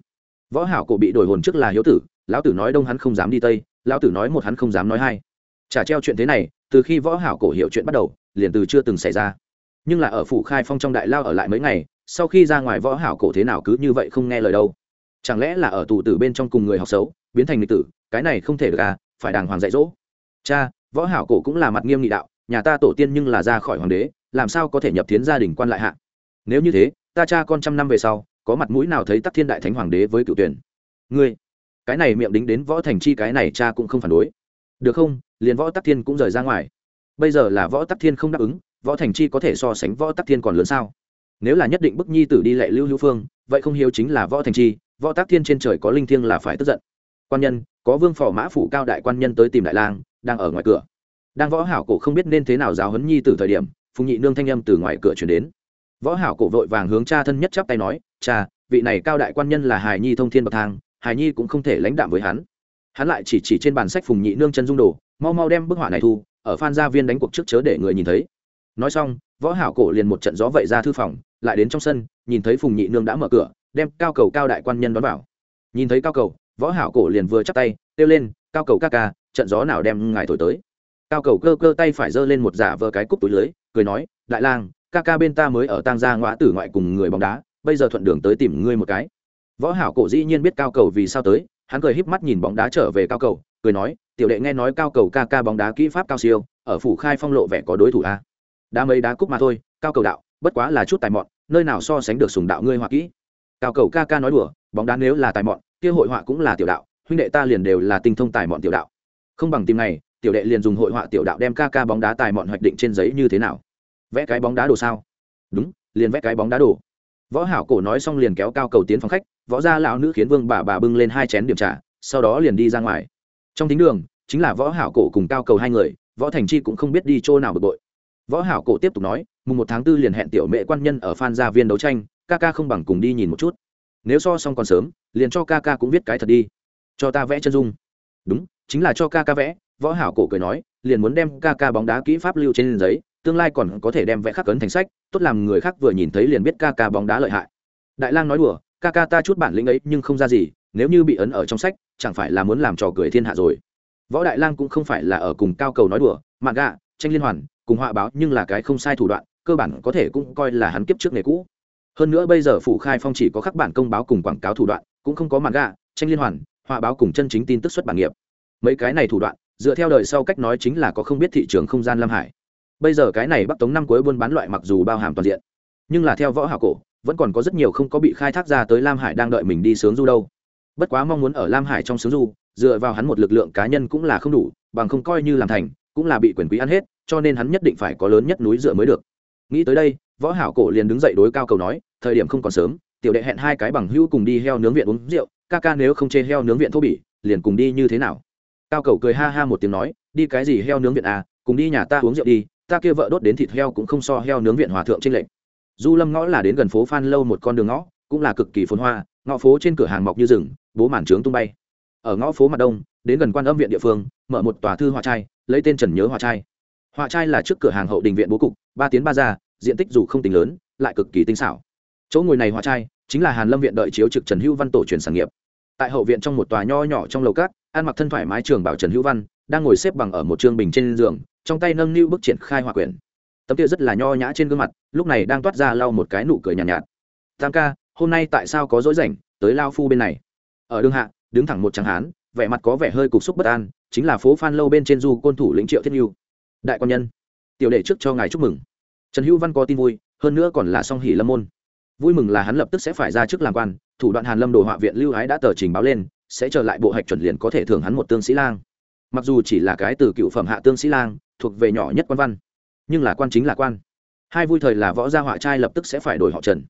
Võ hảo cổ bị đổi hồn trước là hiếu tử, lão tử nói đông hắn không dám đi tây, lão tử nói một hắn không dám nói hai. Trả treo chuyện thế này, từ khi võ hảo cổ hiểu chuyện bắt đầu, liền từ chưa từng xảy ra. Nhưng là ở phủ khai phong trong đại lao ở lại mấy ngày, sau khi ra ngoài võ hảo cổ thế nào cứ như vậy không nghe lời đâu. Chẳng lẽ là ở tù tử bên trong cùng người học xấu, biến thành nghịch tử, cái này không thể được à phải đàng hoàng dạy dỗ. Cha, võ hảo cổ cũng là mặt nghiêm nghị đạo, nhà ta tổ tiên nhưng là ra khỏi hoàng đế, làm sao có thể nhập thiến gia đình quan lại hạ? Nếu như thế, ta cha con trăm năm về sau, có mặt mũi nào thấy tắc thiên đại thánh hoàng đế với cựu tuyển? Ngươi, cái này miệng đính đến võ thành chi cái này cha cũng không phản đối. Được không? Liền võ tắc thiên cũng rời ra ngoài. Bây giờ là võ tắc thiên không đáp ứng, võ thành chi có thể so sánh võ tắc thiên còn lớn sao? Nếu là nhất định bức nhi tử đi lệ lưu hữu phương, vậy không hiếu chính là võ thành chi, võ tắc thiên trên trời có linh thiêng là phải tức giận. Quan nhân, có vương phò mã phủ cao đại quan nhân tới tìm đại lang, đang ở ngoài cửa. Đang võ hảo cổ không biết nên thế nào giáo huấn nhi tử thời điểm, phùng nhị nương thanh âm từ ngoài cửa chuyển đến võ hảo cổ vội vàng hướng cha thân nhất chắp tay nói, cha, vị này cao đại quan nhân là hài nhi thông thiên bậc thang hài nhi cũng không thể lãnh đạm với hắn. Hắn lại chỉ chỉ trên bàn sách phùng nhị nương chân dung đồ, mau mau đem bức họa này thu, ở phan gia viên đánh cuộc trước chớ để người nhìn thấy. Nói xong, võ hảo cổ liền một trận gió vậy ra thư phòng, lại đến trong sân, nhìn thấy phùng nhị nương đã mở cửa, đem cao cầu cao đại quan nhân đón vào. Nhìn thấy cao cầu, võ hảo cổ liền vừa chắp tay, kêu lên, cao cầu ca ca, trận gió nào đem ngài thổi tới? Cao cầu cơ cơ tay phải giơ lên một giả vờ cái cúc túi lưới, cười nói, đại lang ca ca bên ta mới ở tang gia ngoại tử ngoại cùng người bóng đá, bây giờ thuận đường tới tìm ngươi một cái. Võ hảo cổ dĩ nhiên biết cao cầu vì sao tới, hắn cười híp mắt nhìn bóng đá trở về cao cầu, cười nói, tiểu đệ nghe nói cao cầu ca ca bóng đá kỹ pháp cao siêu, ở phủ khai phong lộ vẻ có đối thủ a. Đá mấy đá cúc mà thôi, cao cầu đạo, bất quá là chút tài mọn, nơi nào so sánh được sùng đạo ngươi họa kỹ. Cao cầu ca ca nói đùa, bóng đá nếu là tài mọn, kia hội họa cũng là tiểu đạo, huynh đệ ta liền đều là tinh thông tài mọn tiểu đạo. Không bằng tìm này, tiểu đệ liền dùng hội họa tiểu đạo đem ca ca bóng đá tài mọn hoạch định trên giấy như thế nào? Vẽ cái bóng đá đồ sao? Đúng, liền vẽ cái bóng đá đồ. Võ hảo cổ nói xong liền kéo cao cầu tiến phòng khách, võ gia lão nữ khiến vương bà bà bưng lên hai chén điểm trà, sau đó liền đi ra ngoài. Trong thính đường, chính là võ hảo cổ cùng cao cầu hai người, võ thành chi cũng không biết đi chỗ nào bực bội. Võ hảo cổ tiếp tục nói, mùng một tháng tư liền hẹn tiểu mẹ quan nhân ở phan gia viên đấu tranh, ca ca không bằng cùng đi nhìn một chút. Nếu so xong còn sớm, liền cho ca ca cũng viết cái thật đi. Cho ta vẽ chân dung. Đúng, chính là cho ca ca vẽ, võ hảo cổ cười nói, liền muốn đem ca ca bóng đá kỹ pháp lưu trên giấy tương lai còn có thể đem vẽ khắc cấn thành sách, tốt làm người khác vừa nhìn thấy liền biết ca ca bóng đá lợi hại. Đại lang nói đùa, ca ca ta chút bản lĩnh ấy nhưng không ra gì, nếu như bị ấn ở trong sách, chẳng phải là muốn làm trò cười thiên hạ rồi. Võ đại lang cũng không phải là ở cùng cao cầu nói đùa, mạn gạ, tranh liên hoàn, cùng họa báo nhưng là cái không sai thủ đoạn, cơ bản có thể cũng coi là hắn kiếp trước nghề cũ. Hơn nữa bây giờ phủ khai phong chỉ có khắc bản công báo cùng quảng cáo thủ đoạn, cũng không có mạn gạ, tranh liên hoàn, họa báo cùng chân chính tin tức xuất bản nghiệp. Mấy cái này thủ đoạn, dựa theo đời sau cách nói chính là có không biết thị trường không gian lam hải bây giờ cái này bắc tống năm cuối buôn bán loại mặc dù bao hàm toàn diện, nhưng là theo võ hảo cổ, vẫn còn có rất nhiều không có bị khai thác ra tới lam hải đang đợi mình đi sướng du đâu. Bất quá mong muốn ở lam hải trong sướng du, dựa vào hắn một lực lượng cá nhân cũng là không đủ, bằng không coi như làm thành, cũng là bị quyền quý ăn hết, cho nên hắn nhất định phải có lớn nhất núi dựa mới được. Nghĩ tới đây, võ hảo cổ liền đứng dậy đối cao cầu nói, thời điểm không còn sớm, tiểu đệ hẹn hai cái bằng hữu cùng đi heo nướng viện uống rượu, ca ca nếu không chê heo nướng viện thô bỉ, liền cùng đi như thế nào? Cao cầu cười ha ha một tiếng nói, đi cái gì heo nướng viện à cùng đi nhà ta uống rượu đi ta kia vợ đốt đến thịt heo cũng không so heo nướng viện hòa thượng trên lệnh du lâm ngõ là đến gần phố phan lâu một con đường ngõ, cũng là cực kỳ phồn hoa, ngõ phố trên cửa hàng mọc như rừng, bố màn trướng tung bay. Ở ngõ phố mặt đông, đến gần quan âm viện địa phương, mở một tòa thư hòa trai, lấy tên trần nhớ hòa trai. Hòa trai là trước cửa hàng hậu đình viện bố cục, ba tiến ba ra, diện tích dù không tính lớn, lại cực kỳ tinh xảo. Chỗ ngồi này hòa trai, chính là hàn lâm viện đợi chiếu trực trần hữu văn tổ truyền sản nghiệp. Tại hậu viện trong một tòa nho nhỏ trong lầu cát, ăn mặc thân thoải mái trường bảo trần hữu văn, đang ngồi xếp bằng ở một trường bình trên giường trong tay nâng niu bức triển khai hỏa quyển. Tấm kia rất là nho nhã trên gương mặt lúc này đang toát ra lau một cái nụ cười nhàn nhạt, nhạt. Tam ca hôm nay tại sao có dối rảnh tới lao phu bên này. Ở đương hạ đứng thẳng một tráng hán vẻ mặt có vẻ hơi cục xúc bất an chính là phố phan lâu bên trên du côn thủ lĩnh triệu thiết nhu. Đại quan nhân tiểu đệ trước cho ngài chúc mừng. Trần hữu văn có tin vui hơn nữa còn là song hỷ lâm môn. Vui mừng là hắn lập tức sẽ phải ra chức làm quan thủ đoạn hàn lâm đồ họa viện lưu ái đã tờ trình báo lên sẽ trở lại bộ hạch chuẩn liền có thể thưởng hắn một tương sĩ lang. Mặc dù chỉ là cái từ cựu phẩm hạ tương sĩ lang thuộc về nhỏ nhất quan văn. Nhưng là quan chính là quan. Hai vui thời là võ gia họa trai lập tức sẽ phải đổi họ trần.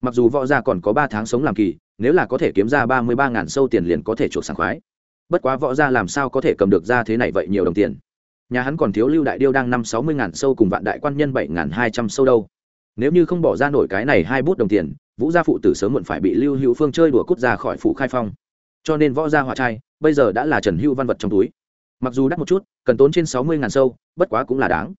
Mặc dù võ gia còn có ba tháng sống làm kỳ, nếu là có thể kiếm ra ba mươi ba ngàn sâu tiền liền có thể chuộc sảng khoái. Bất quá võ gia làm sao có thể cầm được ra thế này vậy nhiều đồng tiền? Nhà hắn còn thiếu lưu đại điêu đang năm sáu mươi ngàn sâu cùng vạn đại quan nhân bảy ngàn hai trăm sâu đâu. Nếu như không bỏ ra nổi cái này hai bút đồng tiền, vũ gia phụ tử sớm muộn phải bị lưu hữu phương chơi đùa cút ra khỏi phủ khai phong. Cho nên võ gia họa trai, bây giờ đã là trần hữu văn vật trong túi mặc dù đắt một chút, cần tốn trên sáu mươi ngàn sâu, bất quá cũng là đáng.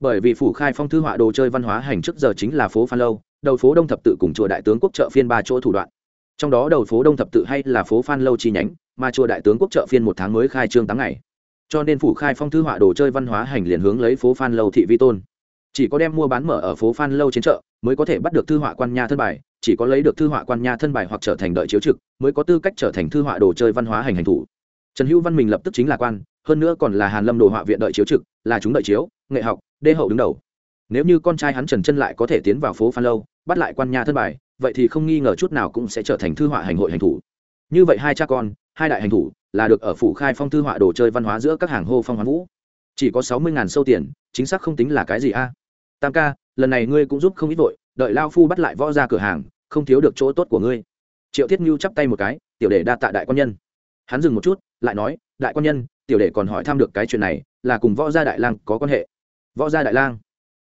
Bởi vì phủ khai phong thư họa đồ chơi văn hóa hành trước giờ chính là phố phan lâu, đầu phố đông thập tự cùng chùa đại tướng quốc trợ phiên ba chỗ thủ đoạn. Trong đó đầu phố đông thập tự hay là phố phan lâu chi nhánh, mà chùa đại tướng quốc trợ phiên một tháng mới khai trương tám ngày. Cho nên phủ khai phong thư họa đồ chơi văn hóa hành liền hướng lấy phố phan lâu thị vi tôn. Chỉ có đem mua bán mở ở phố phan lâu trên chợ, mới có thể bắt được thư họa quan nha thân bài, chỉ có lấy được thư họa quan nha thân bài hoặc trở thành đợi chiếu trực, mới có tư cách trở thành thư họa đồ chơi văn hóa hành hành thủ trần hữu văn mình lập tức chính là quan, hơn nữa còn là hàn lâm đồ họa viện đợi chiếu trực, là chúng đợi chiếu, nghệ học, đê hậu đứng đầu. Nếu như con trai hắn trần chân lại có thể tiến vào phố phan lâu, bắt lại quan nha thân bài, vậy thì không nghi ngờ chút nào cũng sẽ trở thành thư họa hành hội hành thủ. Như vậy hai cha con, hai đại hành thủ, là được ở phủ khai phong thư họa đồ chơi văn hóa giữa các hàng hô phong hoán vũ. Chỉ có sáu mươi ngàn sâu tiền, chính xác không tính là cái gì a. Tam ca, lần này ngươi cũng giúp không ít vội, đợi lao phu bắt lại võ ra cửa hàng, không thiếu được chỗ tốt của ngươi. Triệu thiết ngưu chắp tay một cái, tiểu đệ đa tạ đại quan nhân. Hắn dừng một chút lại nói đại quan nhân tiểu đệ còn hỏi thăm được cái chuyện này là cùng võ gia đại lang có quan hệ. Võ gia đại lang?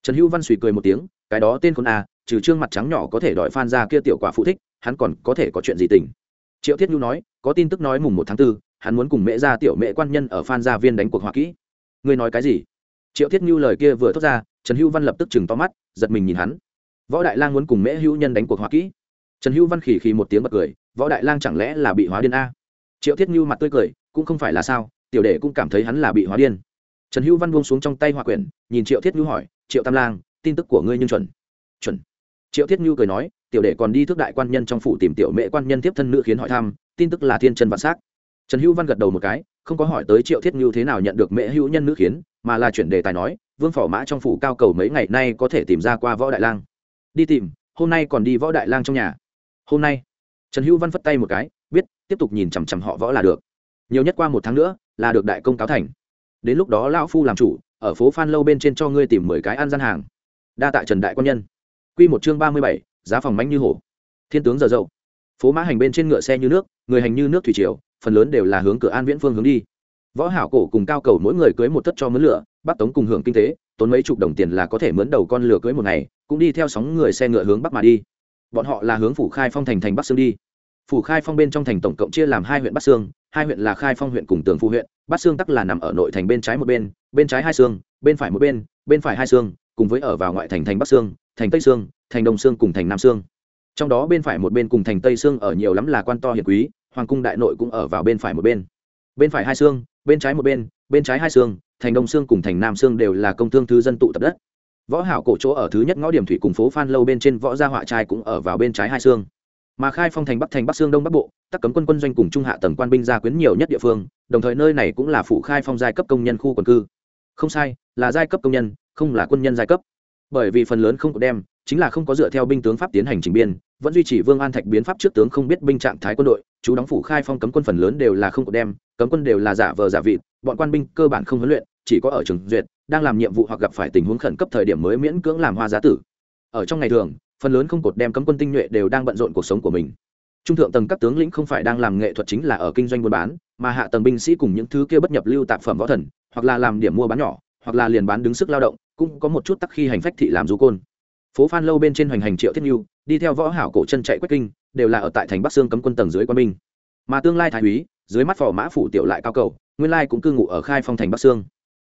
Trần hữu văn suy cười một tiếng cái đó tên con a à, trừ trương mặt trắng nhỏ có thể đòi phan ra kia tiểu quả phụ thích hắn còn có thể có chuyện gì tình? Triệu thiết nhu nói có tin tức nói mùng một tháng 4, hắn muốn cùng mẹ gia tiểu mẹ quan nhân ở phan gia viên đánh cuộc hoa kỹ. Ngươi nói cái gì? Triệu thiết nhu lời kia vừa thốt ra trần hữu văn lập tức chừng to mắt giật mình nhìn hắn. Võ đại lang muốn cùng mễ hữu nhân đánh cuộc hoa kỹ? Trần hữu văn khỉ khỉ một tiếng bật cười võ đại lang chẳng lẽ là bị hóa điên a? Triệu thiết như mặt tươi cười, cũng không phải là sao, tiểu đệ cũng cảm thấy hắn là bị hóa điên. Trần hữu văn buông xuống trong tay hòa quyển, nhìn triệu thiết như hỏi, triệu tam lang, tin tức của ngươi nhưng chuẩn? Chuẩn. Triệu thiết như cười nói, tiểu đệ còn đi thước đại quan nhân trong phủ tìm tiểu mẹ quan nhân tiếp thân nữ khiến hỏi thăm, tin tức là thiên trần vạn xác. Trần hữu văn gật đầu một cái, không có hỏi tới triệu thiết như thế nào nhận được mẹ hữu nhân nữ khiến, mà là chuyển đề tài nói, vương phỏ mã trong phủ cao cầu mấy ngày nay có thể tìm ra qua võ đại lang. Đi tìm, hôm nay còn đi võ đại lang trong nhà. Hôm nay? Trần hữu văn phất tay một cái biết, tiếp tục nhìn chằm chằm họ võ là được. Nhiều nhất qua một tháng nữa, là được đại công cáo thành. Đến lúc đó lão phu làm chủ, ở phố phan lâu bên trên cho ngươi tìm mười cái ăn gian hàng. Đa tạ trần đại quan nhân. Q một chương ba mươi bảy, giá phòng mánh như hổ. Thiên tướng giờ dậu. Phố mã hành bên trên ngựa xe như nước, người hành như nước thủy triều, phần lớn đều là hướng cửa an viễn phương hướng đi. Võ hảo cổ cùng cao cầu mỗi người cưới một tất cho mướn lửa bắc tống cùng hưởng kinh tế, tốn mấy chục đồng tiền là có thể mướn đầu con lửa cưới một ngày, cũng đi theo sóng người xe ngựa hướng bắc mà đi. Bọn họ là hướng phủ khai phong thành thành bắc sương đi phủ khai phong bên trong thành tổng cộng chia làm hai huyện bắc sương, hai huyện là khai phong huyện cùng tường phu huyện. Bắc sương tắc là nằm ở nội thành bên trái một bên bên trái hai sương, bên phải một bên bên phải hai sương, cùng với ở vào ngoại thành thành bắc sương, thành tây sương, thành đông sương cùng thành nam sương. Trong đó bên phải một bên cùng thành tây sương ở nhiều lắm là quan to hiền quý, hoàng cung đại nội cũng ở vào bên phải một bên. Bên phải hai sương, bên trái một bên bên trái hai sương, thành đông sương cùng thành nam sương đều là công thương thư dân tụ tập đất. Võ hảo cổ chỗ ở thứ nhất ngõ điểm thủy cùng phố phan lâu bên trên võ gia họa trai cũng ở vào bên trái hai sương mà khai phong thành bắc thành bắc sương đông bắc bộ, tắc cấm quân quân doanh cùng trung hạ tầng quan binh gia quyến nhiều nhất địa phương, đồng thời nơi này cũng là phủ khai phong giai cấp công nhân khu quần cư. Không sai, là giai cấp công nhân, không là quân nhân giai cấp. Bởi vì phần lớn không có đem, chính là không có dựa theo binh tướng pháp tiến hành trình biên, vẫn duy trì vương an thạch biến pháp trước tướng không biết binh trạng thái quân đội, chú đóng phủ khai phong cấm quân phần lớn đều là không có đem, cấm quân đều là giả vờ giả vị bọn quan binh cơ bản không huấn luyện, chỉ có ở trường duyệt, đang làm nhiệm vụ hoặc gặp phải tình huống khẩn cấp thời điểm mới miễn cưỡng làm hoa giá tử. Ở trong ngày thường phần lớn không cột đem cấm quân tinh nhuệ đều đang bận rộn cuộc sống của mình. Trung thượng tầng các tướng lĩnh không phải đang làm nghệ thuật chính là ở kinh doanh buôn bán, mà hạ tầng binh sĩ cùng những thứ kia bất nhập lưu tạp phẩm võ thần, hoặc là làm điểm mua bán nhỏ, hoặc là liền bán đứng sức lao động, cũng có một chút tắc khi hành phách thị làm du côn. Phố phan lâu bên trên hoành hành triệu thiết nhu, đi theo võ hảo cổ chân chạy quách kinh, đều là ở tại thành bắc sương cấm quân tầng dưới quan binh. Mà tương lai thái úy, dưới mắt phò mã phủ tiểu lại cao cầu, nguyên lai cũng cư ngụ ở khai phong thành bắc sương.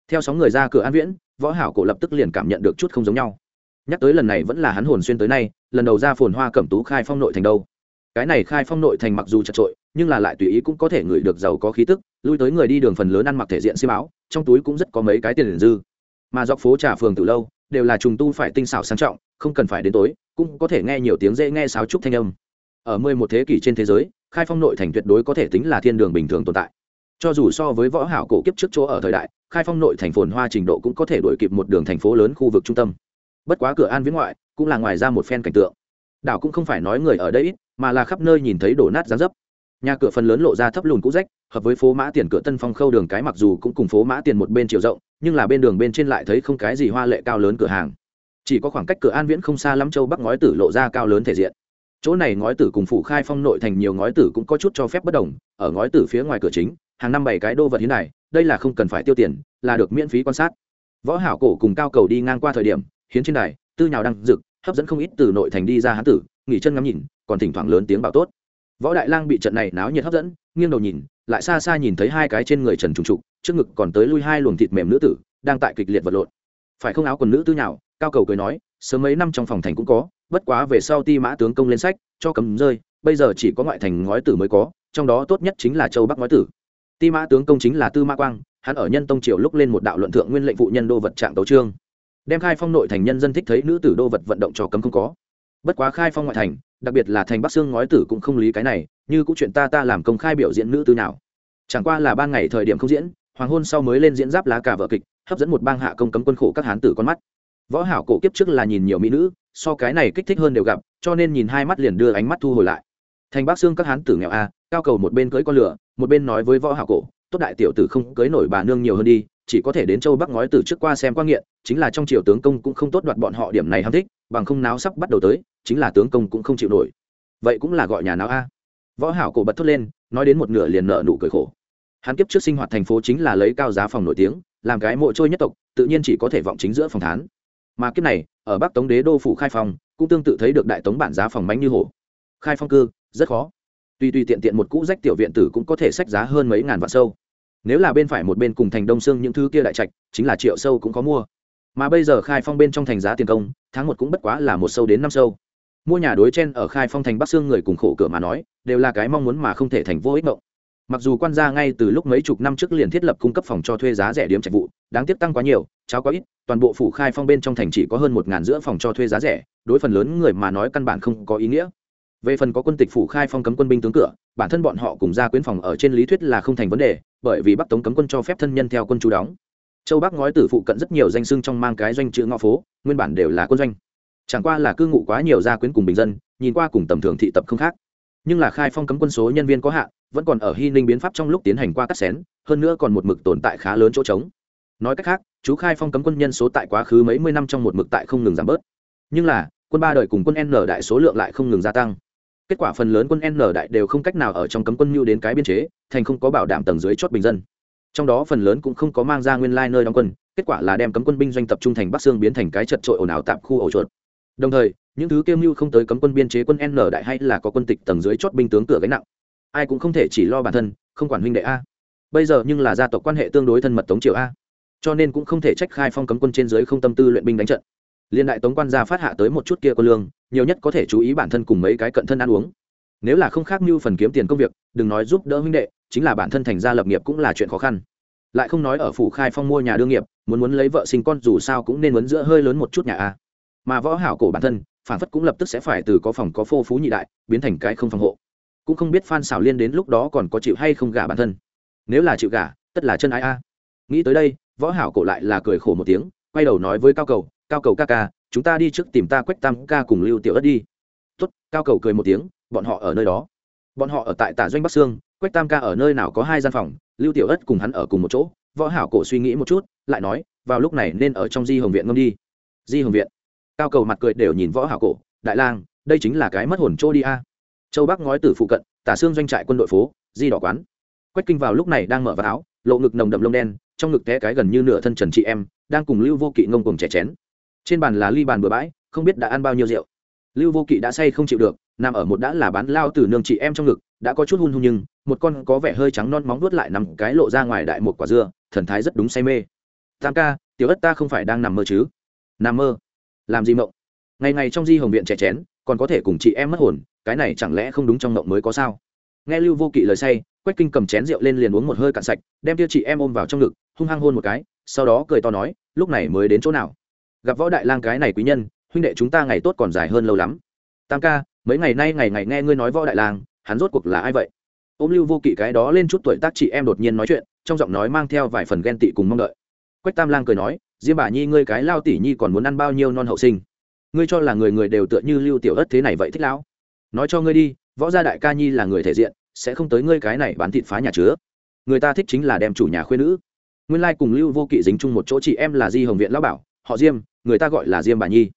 Theo sóng người ra cửa an viễn, võ hảo cổ lập tức liền cảm nhận được chút không giống nhau nhắc tới lần này vẫn là hắn hồn xuyên tới nay, lần đầu ra phồn hoa cẩm tú khai phong nội thành đâu. Cái này khai phong nội thành mặc dù chật trội, nhưng là lại tùy ý cũng có thể ngửi được giàu có khí tức, lui tới người đi đường phần lớn ăn mặc thể diện xi áo, trong túi cũng rất có mấy cái tiền dư. Mà dọc phố trà phường từ lâu, đều là trùng tu phải tinh xảo sang trọng, không cần phải đến tối, cũng có thể nghe nhiều tiếng dễ nghe sáo trúc thanh âm. Ở mười một thế kỷ trên thế giới, khai phong nội thành tuyệt đối có thể tính là thiên đường bình thường tồn tại. Cho dù so với võ hảo cổ kiếp trước chỗ ở thời đại, khai phong nội thành phồn hoa trình độ cũng có thể đổi kịp một đường thành phố lớn khu vực trung tâm bất quá cửa an viễn ngoại cũng là ngoài ra một phen cảnh tượng. Đảo cũng không phải nói người ở đây ít, mà là khắp nơi nhìn thấy đổ nát giá dấp. Nhà cửa phần lớn lộ ra thấp lùn cũ rách, hợp với phố mã tiền cửa tân phong khâu đường cái mặc dù cũng cùng phố mã tiền một bên chiều rộng, nhưng là bên đường bên trên lại thấy không cái gì hoa lệ cao lớn cửa hàng. Chỉ có khoảng cách cửa an viễn không xa lắm châu bắc ngói tử lộ ra cao lớn thể diện. Chỗ này ngói tử cùng phủ khai phong nội thành nhiều ngói tử cũng có chút cho phép bất đồng, ở ngói tử phía ngoài cửa chính, hàng năm bảy cái đô vật hiến này đây là không cần phải tiêu tiền, là được miễn phí quan sát. Võ hảo cổ cùng cao cầu đi ngang qua thời điểm hiến trên đài, tư nhào đang rực, hấp dẫn không ít từ nội thành đi ra hán tử, nghỉ chân ngắm nhìn, còn thỉnh thoảng lớn tiếng bảo tốt. Võ đại lang bị trận này náo nhiệt hấp dẫn, nghiêng đầu nhìn, lại xa xa nhìn thấy hai cái trên người trần trùng trục, trước ngực còn tới lui hai luồng thịt mềm nữ tử, đang tại kịch liệt vật lộn. Phải không áo quần nữ tư nhào, cao cầu cười nói, sớm mấy năm trong phòng thành cũng có, bất quá về sau ti mã tướng công lên sách, cho cấm rơi, bây giờ chỉ có ngoại thành ngói tử mới có, trong đó tốt nhất chính là châu bắc ngói tử. Ti mã tướng công chính là tư mã quang, hắn ở nhân tông triều lúc lên một đạo luận thượng nguyên lệnh phụ nhân đô vật trạng tấu trương đem khai phong nội thành nhân dân thích thấy nữ tử đô vật vận động cho cấm không có. Bất quá khai phong ngoại thành, đặc biệt là thành bắc sương ngói tử cũng không lý cái này, như cũng chuyện ta ta làm công khai biểu diễn nữ tư nào. Chẳng qua là ban ngày thời điểm không diễn, hoàng hôn sau mới lên diễn giáp lá cả vợ kịch, hấp dẫn một bang hạ công cấm quân khổ các hán tử con mắt. Võ hảo cổ kiếp trước là nhìn nhiều mỹ nữ, so cái này kích thích hơn đều gặp, cho nên nhìn hai mắt liền đưa ánh mắt thu hồi lại. Thành bắc Sương các hán tử nghèo a, cao cầu một bên cưới con lửa, một bên nói với võ hảo cổ, tốt đại tiểu tử không cưới nổi bà nương nhiều hơn đi chỉ có thể đến châu bắc ngói từ trước qua xem quan nghiện, chính là trong triều tướng công cũng không tốt đoạt bọn họ điểm này ham thích, bằng không náo sắp bắt đầu tới, chính là tướng công cũng không chịu nổi. Vậy cũng là gọi nhà náo a. Võ hảo cổ bật thốt lên, nói đến một nửa liền nợ nụ cười khổ. Hắn kiếp trước sinh hoạt thành phố chính là lấy cao giá phòng nổi tiếng, làm cái mộ trôi nhất tộc, tự nhiên chỉ có thể vọng chính giữa phòng thán. Mà kiếp này, ở bắc tống đế đô phủ khai phòng cũng tương tự thấy được đại tống bản giá phòng bánh như hổ. Khai phong cư, rất khó. Tuy tuy tiện tiện một cũ rách tiểu viện tử cũng có thể sách giá hơn mấy ngàn vạn sâu nếu là bên phải một bên cùng thành đông xương những thứ kia đại trạch, chính là triệu sâu cũng có mua. Mà bây giờ khai phong bên trong thành giá tiền công, tháng một cũng bất quá là một sâu đến năm sâu. Mua nhà đối chen ở khai phong thành bắc xương người cùng khổ cửa mà nói, đều là cái mong muốn mà không thể thành vô ích mộng. Mặc dù quan gia ngay từ lúc mấy chục năm trước liền thiết lập cung cấp phòng cho thuê giá rẻ điểm trạch vụ, đáng tiếc tăng quá nhiều, cháo có ít, toàn bộ phủ khai phong bên trong thành chỉ có hơn một ngàn giữa phòng cho thuê giá rẻ, đối phần lớn người mà nói căn bản không có ý nghĩa về phần có quân tịch phủ khai phong cấm quân binh tướng cửa, bản thân bọn họ cùng ra quyến phòng ở trên lý thuyết là không thành vấn đề, bởi vì bắc tống cấm quân cho phép thân nhân theo quân chú đóng. Châu bắc ngói tử phụ cận rất nhiều danh sưng trong mang cái doanh chữ ngõ phố, nguyên bản đều là quân doanh. Chẳng qua là cư ngụ quá nhiều gia quyến cùng bình dân, nhìn qua cùng tầm thường thị tập không khác. Nhưng là khai phong cấm quân số nhân viên có hạn, vẫn còn ở hy ninh biến pháp trong lúc tiến hành qua cắt xén, hơn nữa còn một mực tồn tại khá lớn chỗ trống. Nói cách khác, chú khai phong cấm quân nhân số tại quá khứ mấy mươi năm trong một mực tại không ngừng giảm bớt. Nhưng là, quân ba đời cùng quân n đại số lượng lại không ngừng gia tăng kết quả phần lớn quân n đại đều không cách nào ở trong cấm quân mưu đến cái biên chế, thành không có bảo đảm tầng dưới chốt bình dân. Trong đó phần lớn cũng không có mang ra nguyên lai nơi đóng quân, kết quả là đem cấm quân binh doanh tập trung thành bắc sương biến thành cái chật trội ồn ào tạm khu ổ chuột. Đồng thời, những thứ kiêm mưu không tới cấm quân biên chế quân n đại hay là có quân tịch tầng dưới chót binh tướng cửa gánh nặng. Ai cũng không thể chỉ lo bản thân, không quản huynh đệ a. Bây giờ nhưng là gia tộc quan hệ tương đối thân mật tống triều a. Cho nên cũng không thể trách khai phong cấm quân trên dưới không tâm tư luyện binh đánh trận liên đại tống quan gia phát hạ tới một chút kia có lương, nhiều nhất có thể chú ý bản thân cùng mấy cái cận thân ăn uống. Nếu là không khác như phần kiếm tiền công việc, đừng nói giúp đỡ huynh đệ, chính là bản thân thành gia lập nghiệp cũng là chuyện khó khăn. Lại không nói ở phủ khai phong mua nhà đương nghiệp, muốn muốn lấy vợ sinh con dù sao cũng nên muốn giữa hơi lớn một chút nhà a. Mà võ hảo cổ bản thân, phản phất cũng lập tức sẽ phải từ có phòng có phô phú nhị đại, biến thành cái không phòng hộ. Cũng không biết phan xảo liên đến lúc đó còn có chịu hay không gả bản thân. Nếu là chịu gả, tất là chân ái a. Nghĩ tới đây, võ hảo cổ lại là cười khổ một tiếng, quay đầu nói với cao cầu cao cầu ca ca, chúng ta đi trước tìm ta quách tam ca cùng lưu tiểu ất đi. Tuất cao cầu cười một tiếng, bọn họ ở nơi đó. Bọn họ ở tại tả doanh bắc sương, quách tam ca ở nơi nào có hai gian phòng, lưu tiểu ất cùng hắn ở cùng một chỗ. Võ hảo cổ suy nghĩ một chút, lại nói, vào lúc này nên ở trong di hồng viện ngâm đi. Di hồng viện. Cao cầu mặt cười đều nhìn võ hảo cổ, đại lang, đây chính là cái mất hồn trôi đi a. Châu bắc ngói từ phụ cận, tả xương doanh trại quân đội phố, di đỏ quán. Quách kinh vào lúc này đang mở vào áo, lộ ngực nồng đậm lông đen, trong ngực té cái gần như nửa thân trần chị em, đang cùng lưu vô kỵ ngông cùng trẻ chén trên bàn là ly bàn bừa bãi, không biết đã ăn bao nhiêu rượu. Lưu vô kỵ đã say không chịu được, nằm ở một đã là bán lao từ nương chị em trong ngực, đã có chút hun hun nhưng, một con có vẻ hơi trắng non móng nuốt lại nằm cái lộ ra ngoài đại một quả dưa, thần thái rất đúng say mê. Tam ca, tiểu ất ta không phải đang nằm mơ chứ? Nằm mơ? Làm gì mộng? Ngày ngày trong di hồng viện trẻ chén, còn có thể cùng chị em mất hồn, cái này chẳng lẽ không đúng trong mộng mới có sao? Nghe lưu vô kỵ lời say, quách kinh cầm chén rượu lên liền uống một hơi cạn sạch, đem tiêu chị em ôm vào trong ngực, hung hăng hôn một cái, sau đó cười to nói, lúc này mới đến chỗ nào? Gặp võ đại lang cái này quý nhân, huynh đệ chúng ta ngày tốt còn dài hơn lâu lắm. Tam ca, mấy ngày nay ngày ngày nghe ngươi nói võ đại lang, hắn rốt cuộc là ai vậy? Ôm lưu vô kỵ cái đó lên chút tuổi tác chị em đột nhiên nói chuyện, trong giọng nói mang theo vài phần ghen tị cùng mong đợi. Quách tam lang cười nói, diêm bà nhi, ngươi cái lao tỷ nhi còn muốn ăn bao nhiêu non hậu sinh? Ngươi cho là người người đều tựa như lưu tiểu ất thế này vậy thích lão? Nói cho ngươi đi, võ gia đại ca nhi là người thể diện, sẽ không tới ngươi cái này bán thịt phá nhà chứa. Người ta thích chính là đem chủ nhà khuyên nữ. Nguyên lai cùng lưu vô kỵ dính chung một chỗ chị em là di hồng viện lão bảo họ diêm, người ta gọi là diêm bà nhi.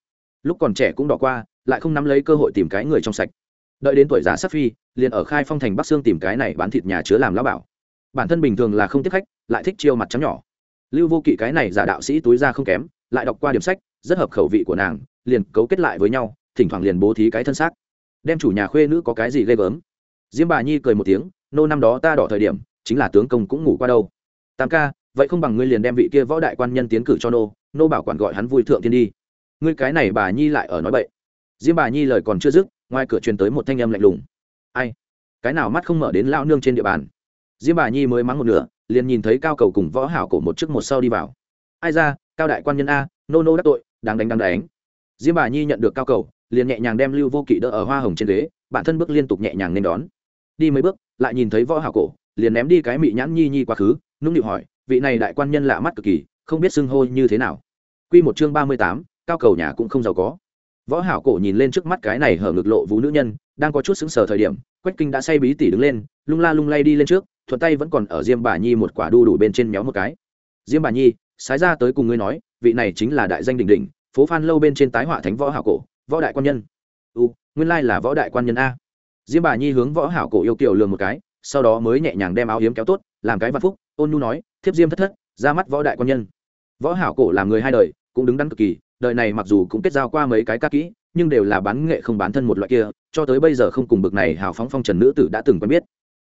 Lúc còn trẻ cũng đỏ qua, lại không nắm lấy cơ hội tìm cái người trong sạch. Đợi đến tuổi già sắp phi, liền ở khai phong thành bắc sương tìm cái này bán thịt nhà chứa làm lão bảo. Bản thân bình thường là không tiếp khách, lại thích chiêu mặt trắng nhỏ. Lưu vô kỵ cái này giả đạo sĩ túi ra không kém, lại đọc qua điểm sách, rất hợp khẩu vị của nàng, liền cấu kết lại với nhau, thỉnh thoảng liền bố thí cái thân xác. Đem chủ nhà khuê nữ có cái gì ghê gớm. Diêm bà nhi cười một tiếng, nô, năm đó ta đỏ thời điểm, chính là tướng công cũng ngủ qua đâu. Tam ca, vậy không bằng ngươi liền đem vị kia võ đại quan nhân tiến cử cho nô nô bảo quản gọi hắn vui thượng thiên đi. Ngươi cái này bà nhi lại ở nói bậy. Diêm bà nhi lời còn chưa dứt, ngoài cửa truyền tới một thanh âm lạnh lùng. Ai? Cái nào mắt không mở đến lao nương trên địa bàn? Diêm bà nhi mới mắng một nửa, liền nhìn thấy cao cầu cùng võ hảo cổ một trước một sau đi vào. Ai ra, cao đại quan nhân a, nô nô đắc tội, đáng đánh đáng đánh. Diêm bà nhi nhận được cao cầu, liền nhẹ nhàng đem lưu vô kỵ đỡ ở hoa hồng trên ghế, bản thân bước liên tục nhẹ nhàng nên đón. Đi mấy bước, lại nhìn thấy võ hảo cổ, liền ném đi cái mị nhãn nhi nhi quá khứ, nũng nịu hỏi, vị này đại quan nhân lạ mắt cực kỳ không biết xưng hô như thế nào. Quy một chương ba mươi tám, cao cầu nhà cũng không giàu có. Võ hảo cổ nhìn lên trước mắt cái này hở ngực lộ vũ nữ nhân đang có chút sững sờ thời điểm quách kinh đã say bí tỉ đứng lên lung la lung lay đi lên trước thuận tay vẫn còn ở diêm bà nhi một quả đu đủ bên trên méo một cái. Diêm bà nhi sái ra tới cùng ngươi nói vị này chính là đại danh đỉnh đỉnh phố phan lâu bên trên tái họa thánh võ hảo cổ võ đại quan nhân. U nguyên lai là võ đại quan nhân a. Diêm bà nhi hướng võ hảo cổ yêu kiều lường một cái sau đó mới nhẹ nhàng đem áo hiếm kéo tốt làm cái văn phúc ôn nhu nói thiếp diêm thất thất ra mắt võ đại quan nhân võ hảo cổ làm người hai đời, cũng đứng đắn cực kỳ, đời này mặc dù cũng kết giao qua mấy cái ca kỹ, nhưng đều là bán nghệ không bán thân một loại kia, cho tới bây giờ không cùng bực này hào phóng phong trần nữ tử đã từng quen biết.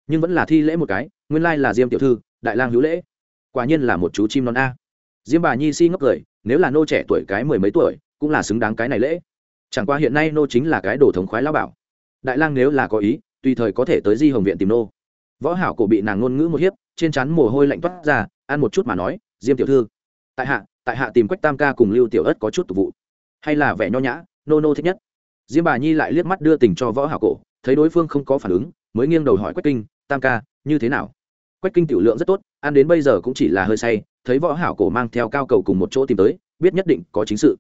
Nhưng vẫn là thi lễ một cái, nguyên lai là diêm tiểu thư, đại lang hữu lễ. Quả nhiên là một chú chim non a. Diêm bà nhi si ngốc cười, nếu là nô trẻ tuổi cái mười mấy tuổi, cũng là xứng đáng cái này lễ. Chẳng qua hiện nay nô chính là cái đồ thống khoái lao bảo. Đại lang nếu là có ý, tùy thời có thể tới di hồng viện tìm nô. Võ hảo cổ bị nàng ngôn ngữ một hiếp, trên chắn mồ hôi lạnh toát ra, ăn một chút mà nói, diêm tiểu thư tại hạ tại hạ tìm quách tam ca cùng lưu tiểu ất có chút tục vụ. Hay là vẻ nho nhã, nô nô thích nhất. Diêm bà nhi lại liếc mắt đưa tình cho võ hảo cổ, thấy đối phương không có phản ứng, mới nghiêng đầu hỏi quách kinh, tam ca, như thế nào? Quách kinh tiểu lượng rất tốt, ăn đến bây giờ cũng chỉ là hơi say, thấy võ hảo cổ mang theo cao cầu cùng một chỗ tìm tới, biết nhất định có chính sự.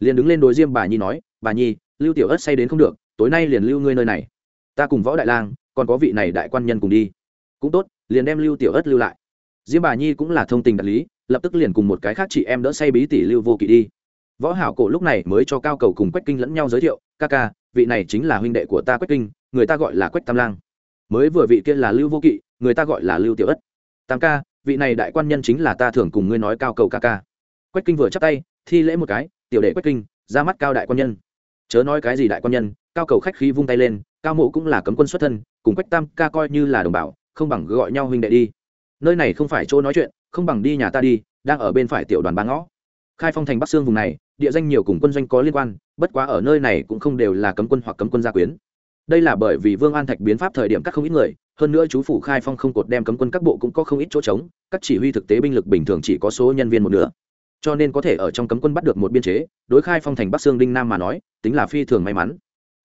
Liền đứng lên đối diêm bà nhi nói, bà nhi, lưu tiểu ất say đến không được, tối nay liền lưu ngươi nơi này. Ta cùng võ đại lang, còn có vị này đại quan nhân cùng đi. Cũng tốt, liền đem lưu tiểu ất lưu lại. Diêm bà nhi cũng là thông tình đạt lý lập tức liền cùng một cái khác chị em đỡ say bí tỷ lưu vô kỵ đi. Võ hảo cổ lúc này mới cho cao cầu cùng quách kinh lẫn nhau giới thiệu, ca ca, vị này chính là huynh đệ của ta quách kinh, người ta gọi là quách tam lang. Mới vừa vị kia là lưu vô kỵ, người ta gọi là lưu tiểu ất. Tam ca, vị này đại quan nhân chính là ta thường cùng ngươi nói cao cầu ca ca. Quách kinh vừa chắp tay, thi lễ một cái, tiểu đệ quách kinh, ra mắt cao đại quan nhân. Chớ nói cái gì đại quan nhân, cao cầu khách khí vung tay lên, cao mộ cũng là cấm quân xuất thân, cùng quách tam ca coi như là đồng bào, không bằng gọi nhau huynh đệ đi. Nơi này không phải chỗ nói chuyện không bằng đi nhà ta đi, đang ở bên phải tiểu đoàn ba ngõ. Khai phong thành bắc sương vùng này, địa danh nhiều cùng quân doanh có liên quan, bất quá ở nơi này cũng không đều là cấm quân hoặc cấm quân gia quyến. Đây là bởi vì vương an thạch biến pháp thời điểm các không ít người, hơn nữa chú phủ khai phong không cột đem cấm quân các bộ cũng có không ít chỗ trống, các chỉ huy thực tế binh lực bình thường chỉ có số nhân viên một nửa. Cho nên có thể ở trong cấm quân bắt được một biên chế, đối khai phong thành bắc sương đinh nam mà nói, tính là phi thường may mắn.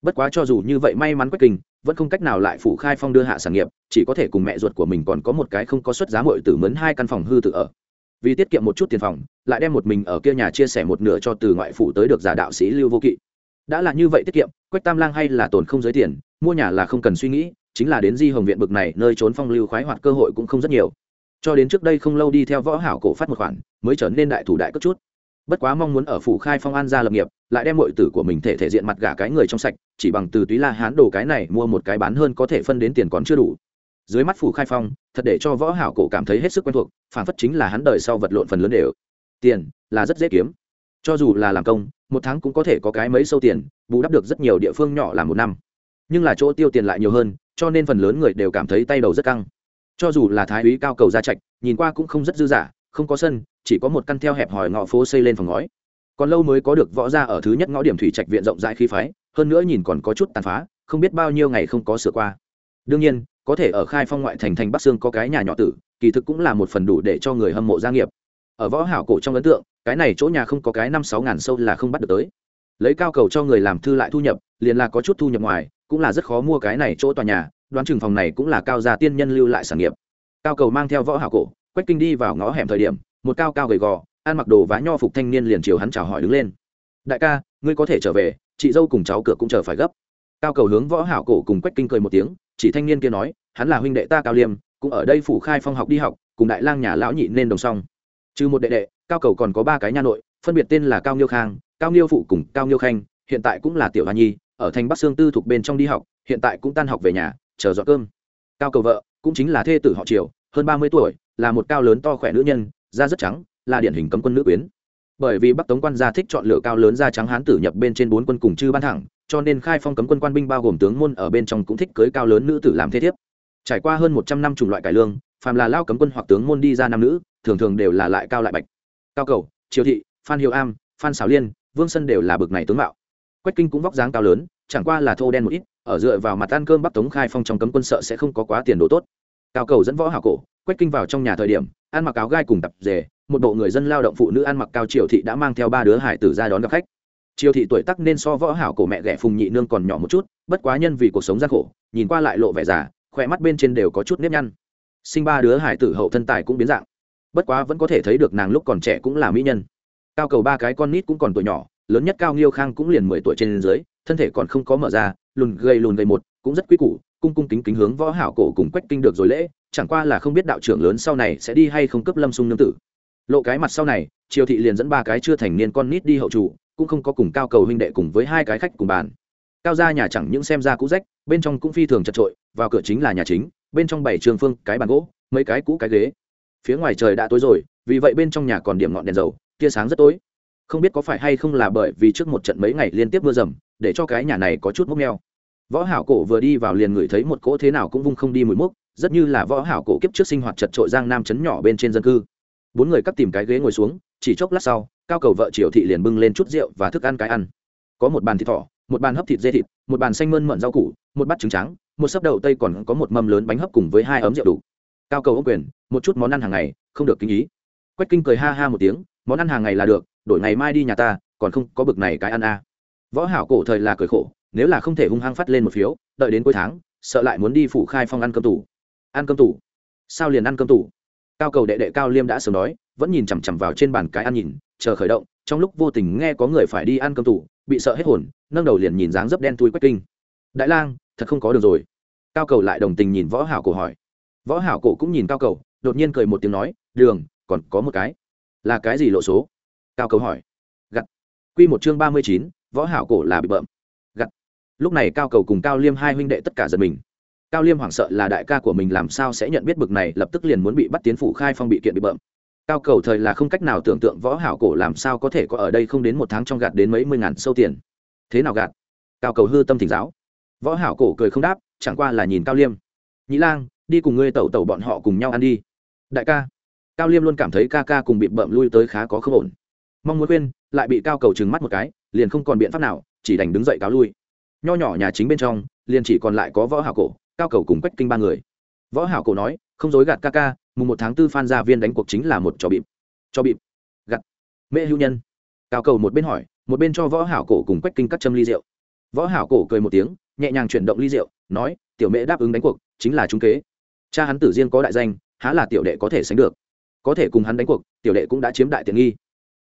Bất quá cho dù như vậy may mắn quách kinh vẫn không cách nào lại phủ khai phong đưa hạ sản nghiệp, chỉ có thể cùng mẹ ruột của mình còn có một cái không có xuất giá mội tử mướn hai căn phòng hư tự ở. Vì tiết kiệm một chút tiền phòng, lại đem một mình ở kia nhà chia sẻ một nửa cho từ ngoại phủ tới được giả đạo sĩ lưu vô kỵ. Đã là như vậy tiết kiệm, quách tam lang hay là tồn không giới tiền, mua nhà là không cần suy nghĩ, chính là đến di hồng viện bực này nơi trốn phong lưu khoái hoạt cơ hội cũng không rất nhiều. Cho đến trước đây không lâu đi theo võ hảo cổ phát một khoản, mới trở nên đại thủ đại cất chút bất quá mong muốn ở phủ khai phong an gia lập nghiệp lại đem mọi tử của mình thể thể diện mặt gả cái người trong sạch chỉ bằng từ túy la hán đồ cái này mua một cái bán hơn có thể phân đến tiền còn chưa đủ. Dưới mắt phủ khai phong thật để cho võ hảo cổ cảm thấy hết sức quen thuộc phản phất chính là hắn đời sau vật lộn phần lớn đều. Tiền là rất dễ kiếm. Cho dù là làm công một tháng cũng có thể có cái mấy sâu tiền bù đắp được rất nhiều địa phương nhỏ làm một năm. Nhưng là chỗ tiêu tiền lại nhiều hơn cho nên phần lớn người đều cảm thấy tay đầu rất căng. Cho dù là thái úy cao cầu ra trạch nhìn qua cũng không rất dư giả, không có sân chỉ có một căn theo hẹp hòi ngõ phố xây lên phòng ngói. Còn lâu mới có được võ ra ở thứ nhất ngõ điểm thủy trạch viện rộng rãi khí phái, hơn nữa nhìn còn có chút tàn phá, không biết bao nhiêu ngày không có sửa qua. Đương nhiên, có thể ở khai phong ngoại thành thành bắc sương có cái nhà nhỏ tử, kỳ thực cũng là một phần đủ để cho người hâm mộ gia nghiệp. Ở võ hảo cổ trong ấn tượng, cái này chỗ nhà không có cái năm sáu ngàn sâu là không bắt được tới. Lấy cao cầu cho người làm thư lại thu nhập, liền là có chút thu nhập ngoài, cũng là rất khó mua cái này chỗ tòa nhà, đoán chừng phòng này cũng là cao gia tiên nhân lưu lại sản nghiệp. Cao cầu mang theo võ hảo cổ, quách kinh đi vào ngõ hẻm thời điểm một cao cao gầy gò, ăn mặc đồ vá nho phục thanh niên liền chiều hắn chào hỏi đứng lên. Đại ca, ngươi có thể trở về, chị dâu cùng cháu cửa cũng chờ phải gấp. Cao cầu hướng võ hảo cổ cùng quách kinh cười một tiếng, chỉ thanh niên kia nói, hắn là huynh đệ ta cao liêm, cũng ở đây phủ khai phong học đi học, cùng đại lang nhà lão nhị nên đồng song. Trừ một đệ đệ, cao cầu còn có ba cái nha nội, phân biệt tên là cao nghiêu khang, cao nghiêu phụ cùng cao nghiêu khanh, hiện tại cũng là tiểu hoa nhi, ở thành bắc sương tư thuộc bên trong đi học, hiện tại cũng tan học về nhà, chờ dọn cơm. Cao cầu vợ, cũng chính là thê tử họ triều, hơn ba mươi tuổi, là một cao lớn to khỏe nữ nhân da rất trắng, là điển hình cấm quân nữ quyến. Bởi vì bắc tống quan gia thích chọn lựa cao lớn da trắng hán tử nhập bên trên bốn quân cùng chư ban thẳng, cho nên khai phong cấm quân quan binh bao gồm tướng môn ở bên trong cũng thích cưới cao lớn nữ tử làm thế thiếp. Trải qua hơn một trăm năm chủng loại cải lương, phàm là lao cấm quân hoặc tướng môn đi ra nam nữ, thường thường đều là lại cao lại bạch. Cao cầu, triều thị, phan hiệu am, phan xảo liên, vương sân đều là bực này tướng mạo. Quách kinh cũng vóc dáng cao lớn, chẳng qua là thô đen một ít, ở dựa vào mặt ăn cơm bắc tống khai phong trong cấm quân sợ sẽ không có quá tiền đồ tốt. Cao cầu dẫn võ hảo cổ quách kinh vào trong nhà thời điểm, ăn mặc áo gai cùng tập dề một bộ người dân lao động phụ nữ ăn mặc cao triều thị đã mang theo ba đứa hải tử ra đón gặp khách. Triều thị tuổi tắc nên so võ hảo cổ mẹ ghẻ phùng nhị nương còn nhỏ một chút, bất quá nhân vì cuộc sống gian khổ, nhìn qua lại lộ vẻ già, khỏe mắt bên trên đều có chút nếp nhăn. Sinh ba đứa hải tử hậu thân tài cũng biến dạng, bất quá vẫn có thể thấy được nàng lúc còn trẻ cũng là mỹ nhân. Cao cầu ba cái con nít cũng còn tuổi nhỏ, lớn nhất cao nghiêu khang cũng liền mười tuổi trên dưới, thân thể còn không có mở ra, lùn gầy lùn gầy một, cũng rất quý củ, cung cung kính kính hướng võ hảo cổ cùng quách kinh được rồi lễ chẳng qua là không biết đạo trưởng lớn sau này sẽ đi hay không cấp lâm sung nương tử. Lộ cái mặt sau này, triều thị liền dẫn ba cái chưa thành niên con nít đi hậu chủ, cũng không có cùng cao cầu huynh đệ cùng với hai cái khách cùng bàn. Cao gia nhà chẳng những xem ra cũ rách, bên trong cũng phi thường chật trội vào cửa chính là nhà chính, bên trong bảy trường phương, cái bàn gỗ, mấy cái cũ cái ghế. Phía ngoài trời đã tối rồi, vì vậy bên trong nhà còn điểm ngọn đèn dầu, tia sáng rất tối. Không biết có phải hay không là bởi vì trước một trận mấy ngày liên tiếp mưa rầm, để cho cái nhà này có chút mốc neo võ hảo cổ vừa đi vào liền ngửi thấy một cỗ thế nào cũng vung không đi mùi mốc rất như là võ hảo cổ kiếp trước sinh hoạt chật trội giang nam chấn nhỏ bên trên dân cư. Bốn người cắt tìm cái ghế ngồi xuống, chỉ chốc lát sau, cao cầu vợ triều thị liền bưng lên chút rượu và thức ăn cái ăn. Có một bàn thịt thỏ, một bàn hấp thịt dê thịt, một bàn xanh mơn mận rau củ, một bát trứng trắng, một sấp đậu tây còn có một mâm lớn bánh hấp cùng với hai ấm rượu đủ. Cao cầu ô quyền, một chút món ăn hàng ngày, không được kinh ý. Quách kinh cười ha ha một tiếng, món ăn hàng ngày là được, đổi ngày mai đi nhà ta, còn không có bực này cái ăn a à. võ hảo cổ thời là cười khổ, nếu là không thể hung hăng phát lên một phiếu, đợi đến cuối tháng, sợ lại muốn đi phủ khai phong ăn cơm tủ ăn cơm tủ. Sao liền ăn cơm tủ? Cao cầu đệ đệ cao liêm đã sớm đói vẫn nhìn chằm chằm vào trên bàn cái ăn nhìn, chờ khởi động, trong lúc vô tình nghe có người phải đi ăn cơm tủ, bị sợ hết hồn, nâng đầu liền nhìn dáng dấp đen thui quách kinh. Đại lang, thật không có được rồi. Cao cầu lại đồng tình nhìn võ hảo cổ hỏi. Võ hảo cổ cũng nhìn cao cầu, đột nhiên cười một tiếng nói, đường, còn có một cái. Là cái gì lộ số? Cao cầu hỏi. Gặt. Quy một chương ba mươi chín, võ hảo cổ là bị bợm. Gặt. Lúc này cao cầu cùng cao liêm hai huynh đệ tất cả giật mình cao liêm hoảng sợ là đại ca của mình làm sao sẽ nhận biết bực này, lập tức liền muốn bị bắt tiến phủ khai phong bị kiện bị bợm. Cao cầu thời là không cách nào tưởng tượng võ hảo cổ làm sao có thể có ở đây không đến một tháng trong gạt đến mấy mươi ngàn sâu tiền. Thế nào gạt? Cao cầu hư tâm thỉnh giáo. Võ hảo cổ cười không đáp, chẳng qua là nhìn cao liêm. Nhĩ lang, đi cùng ngươi tẩu tẩu bọn họ cùng nhau ăn đi. Đại ca. Cao liêm luôn cảm thấy ca ca cùng bị bợm lui tới khá có không ổn. Mong muốn khuyên, lại bị cao cầu trừng mắt một cái, liền không còn biện pháp nào, chỉ đành đứng dậy cáo lui. Nho nhỏ nhà chính bên trong, liền chỉ còn lại có võ hảo cổ cao cầu cùng quách kinh ba người. Võ hảo cổ nói, không dối gạt ca ca, mùng một tháng tư phan gia viên đánh cuộc chính là một trò bịp. Cho bịp? Gặt mẹ hữu nhân. Cao cầu một bên hỏi, một bên cho võ hảo cổ cùng quách kinh cắt châm ly rượu. Võ hảo cổ cười một tiếng, nhẹ nhàng chuyển động ly rượu, nói, tiểu mẹ đáp ứng đánh cuộc, chính là trung kế. Cha hắn tử riêng có đại danh, há là tiểu đệ có thể sánh được. Có thể cùng hắn đánh cuộc, tiểu đệ cũng đã chiếm đại tiện nghi.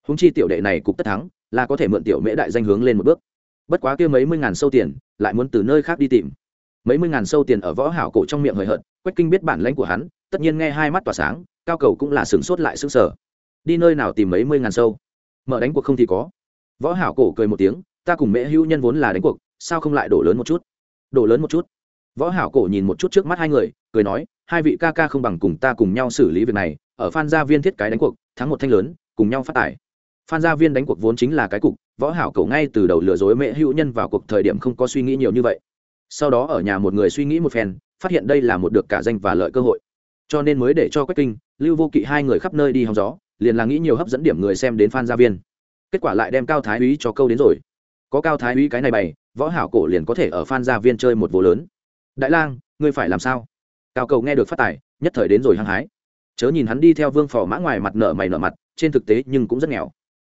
Húng chi tiểu đệ này cục tất thắng, là có thể mượn tiểu mễ đại danh hướng lên một bước. Bất quá kia mấy mươi ngàn sâu tiền, lại muốn từ nơi khác đi tìm mấy mươi ngàn sâu tiền ở võ hảo cổ trong miệng hời hợt, quách kinh biết bản lãnh của hắn, tất nhiên nghe hai mắt tỏa sáng, cao cầu cũng là sướng sốt lại sướng sờ. đi nơi nào tìm mấy mươi ngàn sâu? Mở đánh cuộc không thì có. Võ hảo cổ cười một tiếng, ta cùng mẹ hữu nhân vốn là đánh cuộc, sao không lại đổ lớn một chút? Đổ lớn một chút. Võ hảo cổ nhìn một chút trước mắt hai người, cười nói, hai vị ca ca không bằng cùng ta cùng nhau xử lý việc này, ở phan gia viên thiết cái đánh cuộc, thắng một thanh lớn, cùng nhau phát tài. Phan gia viên đánh cuộc vốn chính là cái cục, võ hảo cổ ngay từ đầu lừa dối mẹ hữu nhân vào cuộc thời điểm không có suy nghĩ nhiều như vậy sau đó ở nhà một người suy nghĩ một phen, phát hiện đây là một được cả danh và lợi cơ hội. Cho nên mới để cho quách kinh, lưu vô kỵ hai người khắp nơi đi hóng gió, liền là nghĩ nhiều hấp dẫn điểm người xem đến phan gia viên. Kết quả lại đem cao thái úy cho câu đến rồi. Có cao thái úy cái này bày, võ hảo cổ liền có thể ở phan gia viên chơi một vô lớn. Đại lang, ngươi phải làm sao? Cao cầu nghe được phát tài, nhất thời đến rồi hăng hái. Chớ nhìn hắn đi theo vương phò mã ngoài mặt nợ mày nợ mặt, trên thực tế nhưng cũng rất nghèo.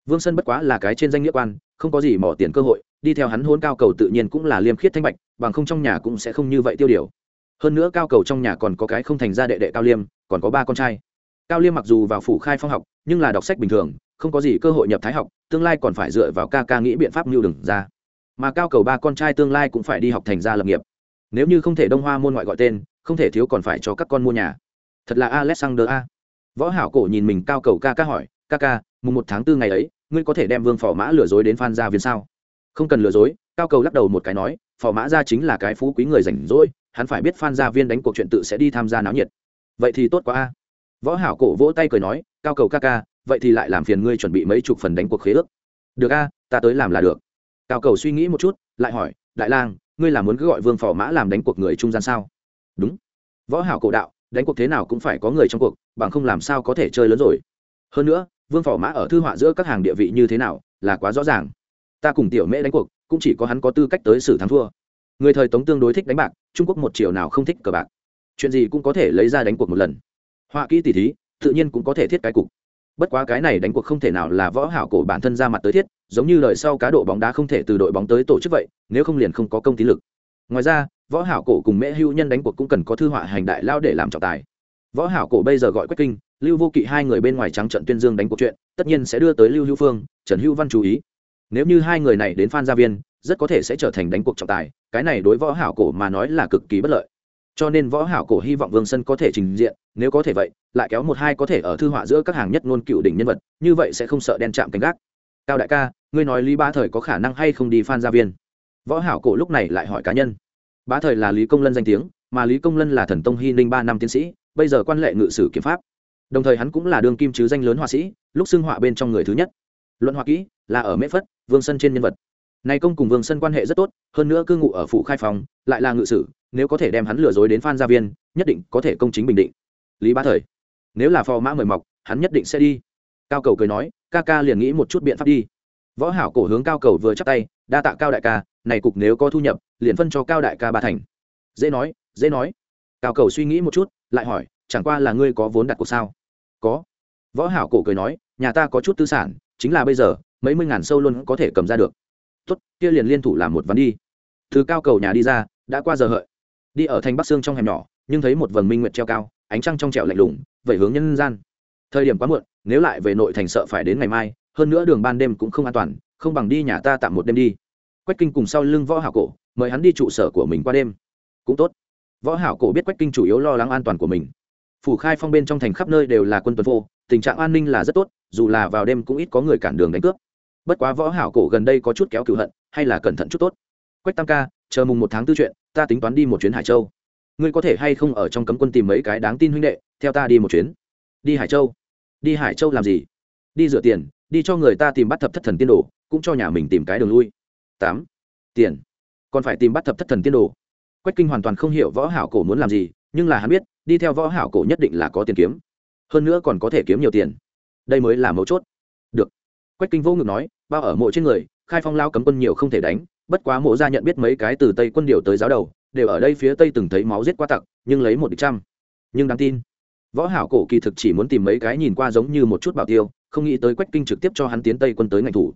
Vương sân bất quá là cái trên danh nghĩa quan không có gì mỏ tiền cơ hội, đi theo hắn hôn cao cầu tự nhiên cũng là liêm khiết thanh bạch, bằng không trong nhà cũng sẽ không như vậy tiêu điều. Hơn nữa cao cầu trong nhà còn có cái không thành ra đệ đệ cao liêm, còn có ba con trai. Cao liêm mặc dù vào phủ khai phong học, nhưng là đọc sách bình thường, không có gì cơ hội nhập thái học, tương lai còn phải dựa vào ca ca nghĩ biện pháp mưu đừng ra. Mà cao cầu ba con trai tương lai cũng phải đi học thành ra lập nghiệp. Nếu như không thể đông hoa môn ngoại gọi tên, không thể thiếu còn phải cho các con mua nhà. Thật là alexander a. Võ hảo cổ nhìn mình cao cầu ca ca hỏi, ca ca, mùng một tháng tư ngày ấy ngươi có thể đem vương phò mã lừa dối đến phan gia viên sao? Không cần lừa dối, cao cầu lắc đầu một cái nói, phò mã gia chính là cái phú quý người rảnh rỗi, hắn phải biết phan gia viên đánh cuộc chuyện tự sẽ đi tham gia náo nhiệt. Vậy thì tốt quá a. Võ hảo cổ vỗ tay cười nói, cao cầu ca ca, vậy thì lại làm phiền ngươi chuẩn bị mấy chục phần đánh cuộc khế ước. Được a, ta tới làm là được. Cao cầu suy nghĩ một chút, lại hỏi, đại lang, ngươi là muốn cứ gọi vương phò mã làm đánh cuộc người trung gian sao? Đúng. Võ hảo cổ đạo, đánh cuộc thế nào cũng phải có người trong cuộc, bằng không làm sao có thể chơi lớn rồi. Hơn nữa vương phò mã ở thư họa giữa các hàng địa vị như thế nào là quá rõ ràng. Ta cùng tiểu mễ đánh cuộc, cũng chỉ có hắn có tư cách tới xử thắng thua. Người thời tống tương đối thích đánh bạc, trung quốc một chiều nào không thích cờ bạc. Chuyện gì cũng có thể lấy ra đánh cuộc một lần. Họa kỹ tỷ thí, tự nhiên cũng có thể thiết cái cục. Bất quá cái này đánh cuộc không thể nào là võ hảo cổ bản thân ra mặt tới thiết, giống như lời sau cá độ bóng đá không thể từ đội bóng tới tổ chức vậy, nếu không liền không có công tín lực. Ngoài ra, võ hảo cổ cùng mễ hưu nhân đánh cuộc cũng cần có thư họa hành đại lao để làm trọng tài. Võ hảo cổ bây giờ gọi quách kinh lưu vô kỵ hai người bên ngoài trắng trận tuyên dương đánh cuộc chuyện, tất nhiên sẽ đưa tới lưu hữu phương, trần hữu văn chú ý. Nếu như hai người này đến phan gia viên, rất có thể sẽ trở thành đánh cuộc trọng tài, cái này đối võ hảo cổ mà nói là cực kỳ bất lợi. Cho nên võ hảo cổ hy vọng vương sân có thể trình diện, nếu có thể vậy, lại kéo một hai có thể ở thư họa giữa các hàng nhất ngôn cựu đỉnh nhân vật, như vậy sẽ không sợ đen chạm cánh gác. Cao đại ca, ngươi nói lý ba thời có khả năng hay không đi phan gia viên? Võ hảo cổ lúc này lại hỏi cá nhân. Bá thời là lý công lân danh tiếng, mà lý công lân là thần tông hy ninh ba năm tiến sĩ, bây giờ quan lệ ngự sử kiểm pháp đồng thời hắn cũng là đương kim chứ danh lớn họa sĩ, lúc xưng họa bên trong người thứ nhất. Luận họa kỹ, là ở mễ phất, vương sân trên nhân vật. Này công cùng vương sân quan hệ rất tốt, hơn nữa cư ngụ ở phủ khai phòng, lại là ngự sử, nếu có thể đem hắn lừa dối đến phan gia viên, nhất định có thể công chính bình định. Lý bá thời, nếu là phò mã mời mọc, hắn nhất định sẽ đi. Cao cầu cười nói, ca ca liền nghĩ một chút biện pháp đi. Võ hảo cổ hướng cao cầu vừa chắp tay, đa tạ cao đại ca, này cục nếu có thu nhập, liền phân cho cao đại ca ba thành. Dễ nói dễ nói. Cao cầu suy nghĩ một chút, lại hỏi, chẳng qua là ngươi có vốn đặt cuộc sao? Có. Võ hảo cổ cười nói, nhà ta có chút tư sản, chính là bây giờ, mấy mươi ngàn sâu luôn có thể cầm ra được. Tốt, kia liền liên thủ làm một ván đi. Từ cao cầu nhà đi ra, đã qua giờ hợi. Đi ở thành bắc sương trong hẻm nhỏ, nhưng thấy một vầng minh nguyệt treo cao, ánh trăng trong trẻo lạnh lùng vậy hướng nhân gian. Thời điểm quá muộn, nếu lại về nội thành sợ phải đến ngày mai, hơn nữa đường ban đêm cũng không an toàn, không bằng đi nhà ta tạm một đêm đi. Quách kinh cùng sau lưng võ hảo cổ, mời hắn đi trụ sở của mình qua đêm. Cũng tốt. Võ hảo cổ biết quách kinh chủ yếu lo lắng an toàn của mình phủ khai phong bên trong thành khắp nơi đều là quân tuần vô tình trạng an ninh là rất tốt, dù là vào đêm cũng ít có người cản đường đánh cướp. Bất quá võ hảo cổ gần đây có chút kéo cửu hận, hay là cẩn thận chút tốt. Quách tam ca, chờ mùng một tháng tư chuyện, ta tính toán đi một chuyến hải châu. Ngươi có thể hay không ở trong cấm quân tìm mấy cái đáng tin huynh đệ, theo ta đi một chuyến. Đi hải châu? Đi hải châu làm gì? Đi rửa tiền, đi cho người ta tìm bắt thập thất thần tiên đồ, cũng cho nhà mình tìm cái đường lui. Tám. Tiền. Còn phải tìm bắt thập thất thần tiên đồ. Quách kinh hoàn toàn không hiểu võ hảo cổ muốn làm gì nhưng là hắn biết, đi theo võ hảo cổ nhất định là có tiền kiếm. Hơn nữa còn có thể kiếm nhiều tiền. Đây mới là mấu chốt. Được. Quách kinh vô ngực nói, bao ở mộ trên người, khai phong lao cấm quân nhiều không thể đánh, bất quá mộ ra nhận biết mấy cái từ tây quân điều tới giáo đầu, đều ở đây phía tây từng thấy máu giết qua tặc, nhưng lấy một địch trăm. Nhưng đáng tin, võ hảo cổ kỳ thực chỉ muốn tìm mấy cái nhìn qua giống như một chút bảo tiêu, không nghĩ tới quách kinh trực tiếp cho hắn tiến tây quân tới ngành thủ.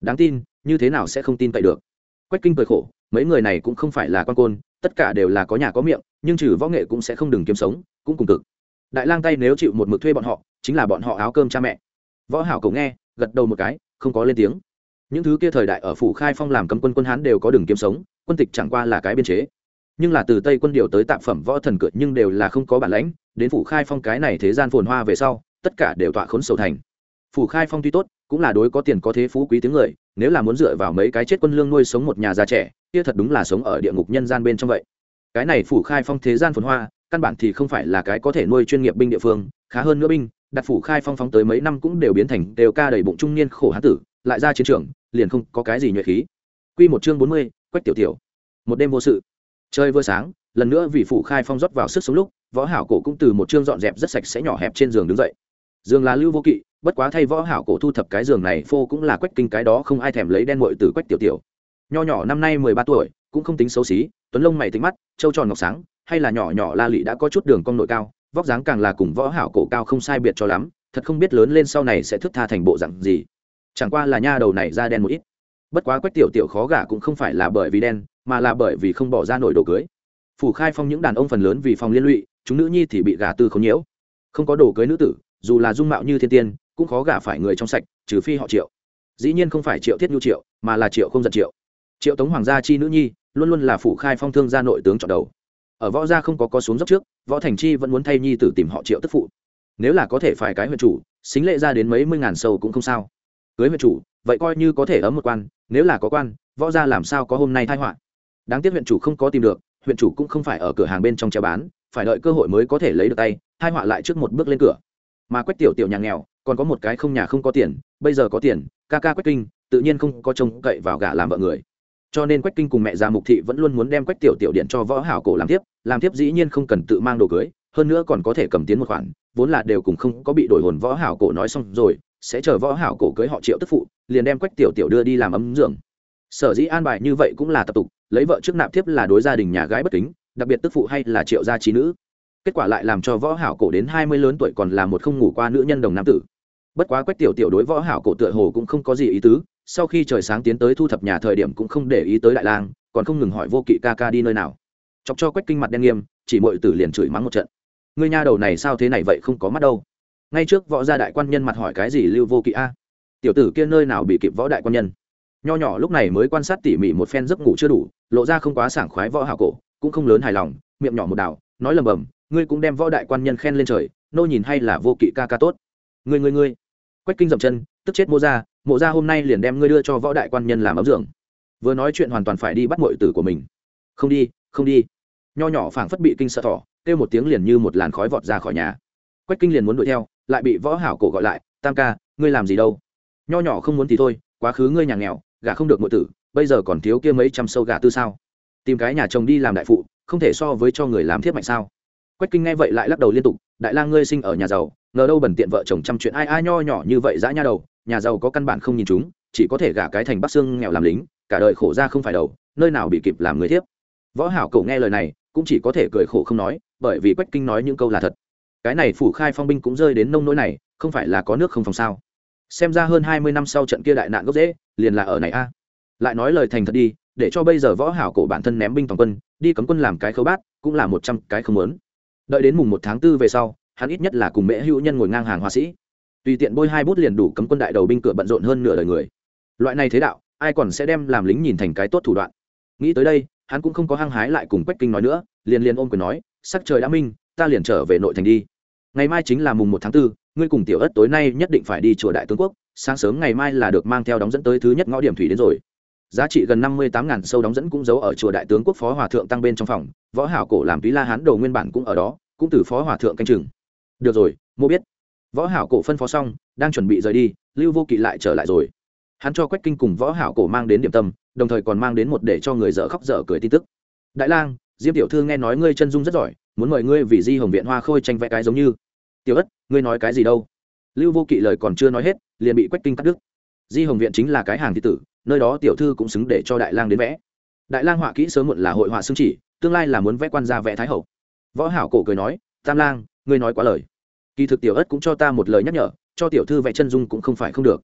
Đáng tin, như thế nào sẽ không tin cậy được? Quách kinh cười khổ mấy người này cũng không phải là quan côn tất cả đều là có nhà có miệng nhưng trừ võ nghệ cũng sẽ không đừng kiếm sống cũng cùng cực. Đại lang tay nếu chịu một mực thuê bọn họ chính là bọn họ áo cơm cha mẹ. Võ hảo cầu nghe gật đầu một cái không có lên tiếng. Những thứ kia thời đại ở phủ khai phong làm cấm quân quân hán đều có đường kiếm sống quân tịch chẳng qua là cái biên chế. Nhưng là từ tây quân điều tới tạp phẩm võ thần cự, nhưng đều là không có bản lãnh đến phủ khai phong cái này thế gian phồn hoa về sau tất cả đều tọa khốn sầu thành. Phủ khai phong tuy tốt cũng là đối có tiền có thế phú quý tiếng người nếu là muốn dựa vào mấy cái chết quân lương nuôi sống một nhà già trẻ kia thật đúng là sống ở địa ngục nhân gian bên trong vậy. Cái này phủ khai phong thế gian phồn hoa căn bản thì không phải là cái có thể nuôi chuyên nghiệp binh địa phương khá hơn nữa binh đặt phủ khai phong phóng tới mấy năm cũng đều biến thành đều ca đầy bụng trung niên khổ hán tử lại ra chiến trường liền không có cái gì nhuệ khí. Quy một chương bốn mươi, quách tiểu tiểu. Một đêm vô sự. Chơi vừa sáng lần nữa vì phủ khai phong rót vào sức sống lúc võ hảo cổ cũng từ một chương dọn dẹp rất sạch sẽ nhỏ hẹp trên giường đứng dậy. Giường là lưu vô kỵ bất quá thay võ hảo cổ thu thập cái giường này phô cũng là quách kinh cái đó không ai thèm lấy đen muội từ quách tiểu tiểu nho nhỏ năm nay mười ba tuổi, cũng không tính xấu xí, tuấn lông mày tính mắt, trâu tròn ngọc sáng, hay là nhỏ nhỏ la lị đã có chút đường cong nội cao, vóc dáng càng là cùng võ hảo cổ cao không sai biệt cho lắm, thật không biết lớn lên sau này sẽ thức tha thành bộ dạng gì. Chẳng qua là nha đầu này da đen một ít. Bất quá quách tiểu tiểu khó gả cũng không phải là bởi vì đen, mà là bởi vì không bỏ ra nổi đồ cưới. Phủ khai phong những đàn ông phần lớn vì phòng liên lụy, chúng nữ nhi thì bị gả tư không nhiễu. Không có đồ cưới nữ tử, dù là dung mạo như thiên tiên, cũng khó gả phải người trong sạch, trừ phi họ triệu. Dĩ nhiên không phải triệu thiết nhu triệu, mà là triệu không giận triệu triệu tống hoàng gia chi nữ nhi luôn luôn là phủ khai phong thương gia nội tướng chọn đầu. Ở võ gia không có có xuống dốc trước, võ thành chi vẫn muốn thay nhi tử tìm họ triệu tức phụ. Nếu là có thể phải cái huyện chủ, xính lệ ra đến mấy mươi ngàn sâu cũng không sao. Cưới huyện chủ, vậy coi như có thể ấm một quan, nếu là có quan, võ gia làm sao có hôm nay thai họa? Đáng tiếc huyện chủ không có tìm được, huyện chủ cũng không phải ở cửa hàng bên trong treo bán, phải đợi cơ hội mới có thể lấy được tay thai họa lại trước một bước lên cửa. Mà quách tiểu tiểu nhà nghèo, còn có một cái không nhà không có tiền, bây giờ có tiền, ca ca quách kinh, tự nhiên không có trông cậy vào gả làm vợ người cho nên quách kinh cùng mẹ già mục thị vẫn luôn muốn đem quách tiểu tiểu điện cho võ hảo cổ làm tiếp làm tiếp dĩ nhiên không cần tự mang đồ cưới, hơn nữa còn có thể cầm tiến một khoản, vốn là đều cùng không có bị đổi hồn võ hảo cổ nói xong rồi, sẽ chờ võ hảo cổ cưới họ triệu tức phụ, liền đem quách tiểu tiểu đưa đi làm ấm dưỡng. Sở dĩ an bài như vậy cũng là tập tục, lấy vợ trước nạp tiếp là đối gia đình nhà gái bất kính, đặc biệt tức phụ hay là triệu gia trí nữ. Kết quả lại làm cho võ hảo cổ đến hai mươi lớn tuổi còn là một không ngủ qua nữ nhân đồng nam tử. Bất quá quách tiểu tiểu đối võ hảo cổ tựa hồ cũng không có gì ý tứ sau khi trời sáng tiến tới thu thập nhà thời điểm cũng không để ý tới đại lang, còn không ngừng hỏi vô kỵ ca ca đi nơi nào. Chọc cho quách kinh mặt đen nghiêm, chỉ mọi tử liền chửi mắng một trận. Ngươi nha đầu này sao thế này vậy không có mắt đâu. Ngay trước võ gia đại quan nhân mặt hỏi cái gì lưu vô kỵ a? Tiểu tử kia nơi nào bị kịp võ đại quan nhân? Nho nhỏ lúc này mới quan sát tỉ mỉ một phen giấc ngủ chưa đủ, lộ ra không quá sảng khoái võ hảo cổ, cũng không lớn hài lòng, miệng nhỏ một đảo, nói lầm bầm, ngươi cũng đem võ đại quan nhân khen lên trời, nô nhìn hay là vô kỵ ca ca tốt? Ngươi ngươi ngươi. Quách kinh dậm chân, tức chết mô ra mộ ra hôm nay liền đem ngươi đưa cho võ đại quan nhân làm ấm dưỡng. Vừa nói chuyện hoàn toàn phải đi bắt mọi tử của mình. Không đi không đi. Nho nhỏ phảng phất bị kinh sợ thỏ, kêu một tiếng liền như một làn khói vọt ra khỏi nhà. Quách kinh liền muốn đuổi theo, lại bị võ hảo cổ gọi lại, tam ca, ngươi làm gì đâu? Nho nhỏ không muốn thì thôi, quá khứ ngươi nhà nghèo gà không được mọi tử, bây giờ còn thiếu kia mấy trăm sâu gà tư sao? Tìm cái nhà chồng đi làm đại phụ, không thể so với cho người làm thiết mạnh sao? Quách kinh nghe vậy lại lắc đầu liên tục, đại lang ngươi sinh ở nhà giàu ngờ đâu bẩn tiện vợ chồng chăm chuyện ai ai nho nhỏ như vậy dã nha đầu, nhà giàu có căn bản không nhìn chúng, chỉ có thể gả cái thành bắc xương nghèo làm lính, cả đời khổ ra không phải đầu, nơi nào bị kịp làm người thiếp. Võ hảo cậu nghe lời này, cũng chỉ có thể cười khổ không nói, bởi vì quách kinh nói những câu là thật. Cái này phủ khai phong binh cũng rơi đến nông nỗi này, không phải là có nước không phòng sao? Xem ra hơn hai mươi năm sau trận kia đại nạn gốc dễ liền là ở này a. Lại nói lời thành thật đi, để cho bây giờ võ hảo cổ bản thân ném binh toàn quân, đi cấm quân làm cái khấu bát, cũng là một trăm cái không muốn. Đợi đến mùng một tháng tư về sau hắn ít nhất là cùng mễ hữu nhân ngồi ngang hàng hoa sĩ. Tùy tiện bôi hai bút liền đủ cấm quân đại đầu binh cửa bận rộn hơn nửa đời người. Loại này thế đạo ai còn sẽ đem làm lính nhìn thành cái tốt thủ đoạn? Nghĩ tới đây hắn cũng không có hăng hái lại cùng quách kinh nói nữa liền liền ôm quyền nói sắc trời đã minh ta liền trở về nội thành đi. Ngày mai chính là mùng một tháng 4, ngươi cùng tiểu ất tối nay nhất định phải đi chùa đại tướng quốc sáng sớm ngày mai là được mang theo đóng dẫn tới thứ nhất ngõ điểm thủy đến rồi. Giá trị gần năm mươi tám ngàn sâu đóng dẫn cũng giấu ở chùa đại tướng quốc phó hòa thượng tăng bên trong phòng võ hảo cổ làm túy la hán đồ nguyên bản cũng ở đó cũng từ phó hòa thượng canh chừng được rồi mô biết. Võ hảo cổ phân phó xong, đang chuẩn bị rời đi, lưu vô kỵ lại trở lại rồi. Hắn cho quách kinh cùng võ hảo cổ mang đến điểm tâm, đồng thời còn mang đến một để cho người dở khóc dở cười tin tức. Đại lang, diêm tiểu thư nghe nói ngươi chân dung rất giỏi, muốn mời ngươi vì di hồng viện hoa khôi tranh vẽ cái giống như. Tiểu ất, ngươi nói cái gì đâu? Lưu vô kỵ lời còn chưa nói hết, liền bị quách kinh cắt đứt. Di hồng viện chính là cái hàng thi tử, nơi đó tiểu thư cũng xứng để cho đại lang đến vẽ. Đại lang họa kỹ sớm muộn là hội họa xương chỉ, tương lai là muốn vẽ quan gia vẽ thái hậu. Võ hảo cổ cười nói, tam lang, ngươi nói quá lời kỳ thực tiểu ất cũng cho ta một lời nhắc nhở, cho tiểu thư vẽ chân dung cũng không phải không được.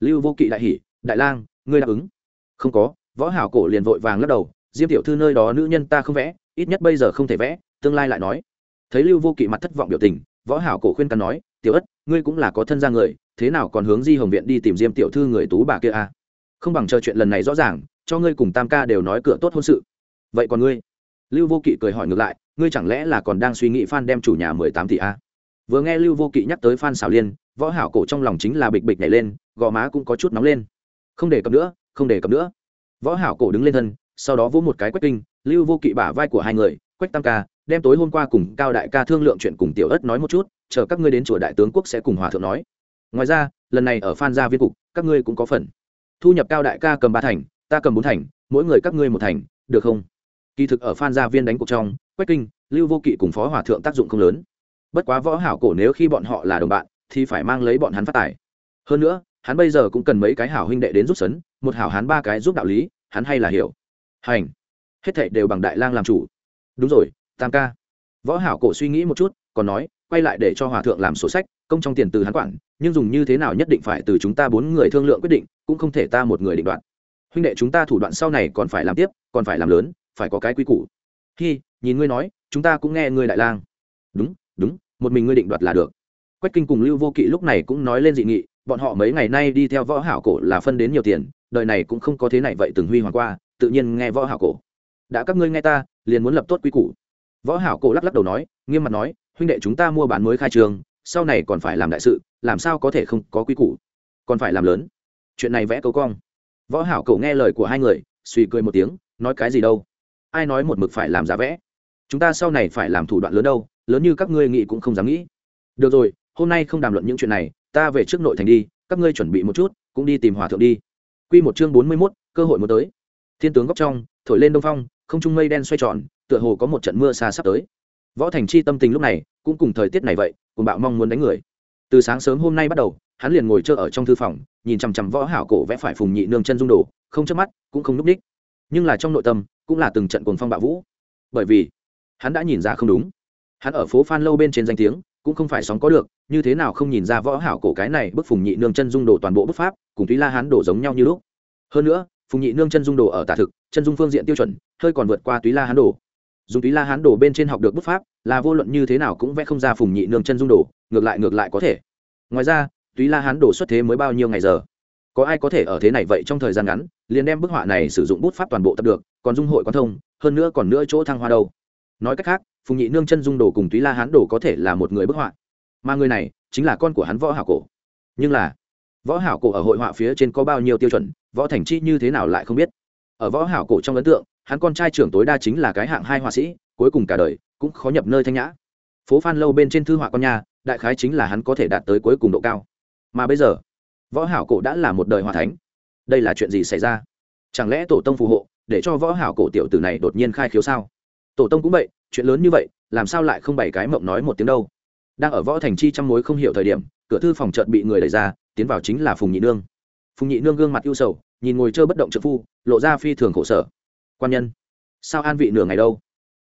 Lưu vô kỵ đại hỉ, đại lang, ngươi đáp ứng? Không có, võ hảo cổ liền vội vàng lắc đầu, diêm tiểu thư nơi đó nữ nhân ta không vẽ, ít nhất bây giờ không thể vẽ, tương lai lại nói. Thấy lưu vô kỵ mặt thất vọng biểu tình, võ hảo cổ khuyên can nói, tiểu ất, ngươi cũng là có thân gia người, thế nào còn hướng di hồng viện đi tìm diêm tiểu thư người tú bà kia à? Không bằng chờ chuyện lần này rõ ràng, cho ngươi cùng tam ca đều nói cửa tốt hôn sự. Vậy còn ngươi? Lưu vô kỵ cười hỏi ngược lại, ngươi chẳng lẽ là còn đang suy nghĩ phan đem chủ nhà mười tám tỷ a vừa nghe lưu vô kỵ nhắc tới phan xảo liên, võ hảo cổ trong lòng chính là bịch bịch nhảy lên, gò má cũng có chút nóng lên. Không để cập nữa, không để cập nữa. Võ hảo cổ đứng lên thân, sau đó vỗ một cái quách kinh, lưu vô kỵ bả vai của hai người, quách tam ca, đem tối hôm qua cùng cao đại ca thương lượng chuyện cùng tiểu ất nói một chút, chờ các ngươi đến chùa đại tướng quốc sẽ cùng hòa thượng nói. Ngoài ra, lần này ở phan gia viên cục, các ngươi cũng có phần. Thu nhập cao đại ca cầm ba thành, ta cầm bốn thành, mỗi người các ngươi một thành, được không? Kỳ thực ở phan gia viên đánh cuộc trong, quách kinh, lưu vô kỵ cùng phó hòa thượng tác dụng không lớn bất quá võ hảo cổ nếu khi bọn họ là đồng bạn, thì phải mang lấy bọn hắn phát tài. Hơn nữa, hắn bây giờ cũng cần mấy cái hảo huynh đệ đến giúp sấn, một hảo hắn ba cái giúp đạo lý, hắn hay là hiểu. Hành. Hết thảy đều bằng đại lang làm chủ. Đúng rồi, tam ca. Võ hảo cổ suy nghĩ một chút, còn nói, quay lại để cho hòa thượng làm sổ sách, công trong tiền từ hắn quản, nhưng dùng như thế nào nhất định phải từ chúng ta bốn người thương lượng quyết định, cũng không thể ta một người định đoạn huynh đệ chúng ta thủ đoạn sau này còn phải làm tiếp, còn phải làm lớn, phải có cái quy củ. Hi, nhìn ngươi nói, chúng ta cũng nghe ngươi đại lang. Đúng đúng, một mình ngươi định đoạt là được. Quách kinh cùng lưu vô kỵ lúc này cũng nói lên dị nghị, bọn họ mấy ngày nay đi theo võ hảo cổ là phân đến nhiều tiền, đời này cũng không có thế này vậy từng huy hoàng qua, tự nhiên nghe võ hảo cổ. Đã các ngươi nghe ta, liền muốn lập tốt quy củ. Võ hảo cổ lắc lắc đầu nói, nghiêm mặt nói, huynh đệ chúng ta mua bán mới khai trường, sau này còn phải làm đại sự, làm sao có thể không có quy củ? Còn phải làm lớn. Chuyện này vẽ cấu cong. Võ hảo cổ nghe lời của hai người, suy cười một tiếng, nói cái gì đâu? Ai nói một mực phải làm giá vẽ? Chúng ta sau này phải làm thủ đoạn lớn đâu? Lớn như các ngươi nghĩ cũng không dám nghĩ. Được rồi hôm nay không đàm luận những chuyện này ta về trước nội thành đi các ngươi chuẩn bị một chút cũng đi tìm hòa thượng đi. Quy một chương bốn mươi 41, cơ hội muốn tới. Thiên tướng góc trong thổi lên đông phong không trung mây đen xoay tròn tựa hồ có một trận mưa xa sắp tới. Võ thành chi tâm tình lúc này cũng cùng thời tiết này vậy cùng bạo mong muốn đánh người. Từ sáng sớm hôm nay bắt đầu hắn liền ngồi chơi ở trong thư phòng nhìn chằm chằm võ hảo cổ vẽ phải phùng nhị nương chân dung đồ không chớp mắt cũng không núp đích. Nhưng là trong nội tâm cũng là từng trận cuồng phong bạo vũ. Bởi vì hắn đã nhìn ra không đúng hắn ở phố phan lâu bên trên danh tiếng, cũng không phải sóng có được, như thế nào không nhìn ra võ hảo cổ cái này bức phùng nhị nương chân dung đồ toàn bộ bức pháp, cùng túy la Hán đổ giống nhau như lúc. Hơn nữa, phùng nhị nương chân dung đồ ở tả thực, chân dung phương diện tiêu chuẩn, hơi còn vượt qua túy la hán đồ. Dùng túy la hán đồ bên trên học được bức pháp, là vô luận như thế nào cũng vẽ không ra phùng nhị nương chân dung đồ, ngược lại ngược lại có thể. Ngoài ra túy la hán đồ xuất thế mới bao nhiêu ngày giờ? Có ai có thể ở thế này vậy trong thời gian ngắn, liền đem bức họa này sử dụng bút pháp toàn bộ tập được, còn dung hội quan thông, hơn nữa còn nữa chỗ thăng hoa đâu? Nói cách khác phùng nhị nương chân dung đồ cùng túy la hán đồ có thể là một người bức họa mà người này chính là con của hắn võ hảo cổ nhưng là võ hảo cổ ở hội họa phía trên có bao nhiêu tiêu chuẩn võ thành chi như thế nào lại không biết ở võ hảo cổ trong ấn tượng hắn con trai trưởng tối đa chính là cái hạng hai họa sĩ cuối cùng cả đời cũng khó nhập nơi thanh nhã phố phan lâu bên trên thư họa con nhà đại khái chính là hắn có thể đạt tới cuối cùng độ cao mà bây giờ võ hảo cổ đã là một đời hòa thánh đây là chuyện gì xảy ra chẳng lẽ tổ tông phù hộ để cho võ hảo cổ tiểu tử này đột nhiên khai khiếu sao tổ tông cũng vậy chuyện lớn như vậy, làm sao lại không bảy cái mộng nói một tiếng đâu? Đang ở võ thành chi chăm mối không hiểu thời điểm, cửa thư phòng chợt bị người đẩy ra, tiến vào chính là phùng nhị nương. Phùng nhị nương gương mặt ưu sầu, nhìn ngồi chơi bất động trợ phu, lộ ra phi thường khổ sở. Quan nhân, sao an vị nửa ngày đâu?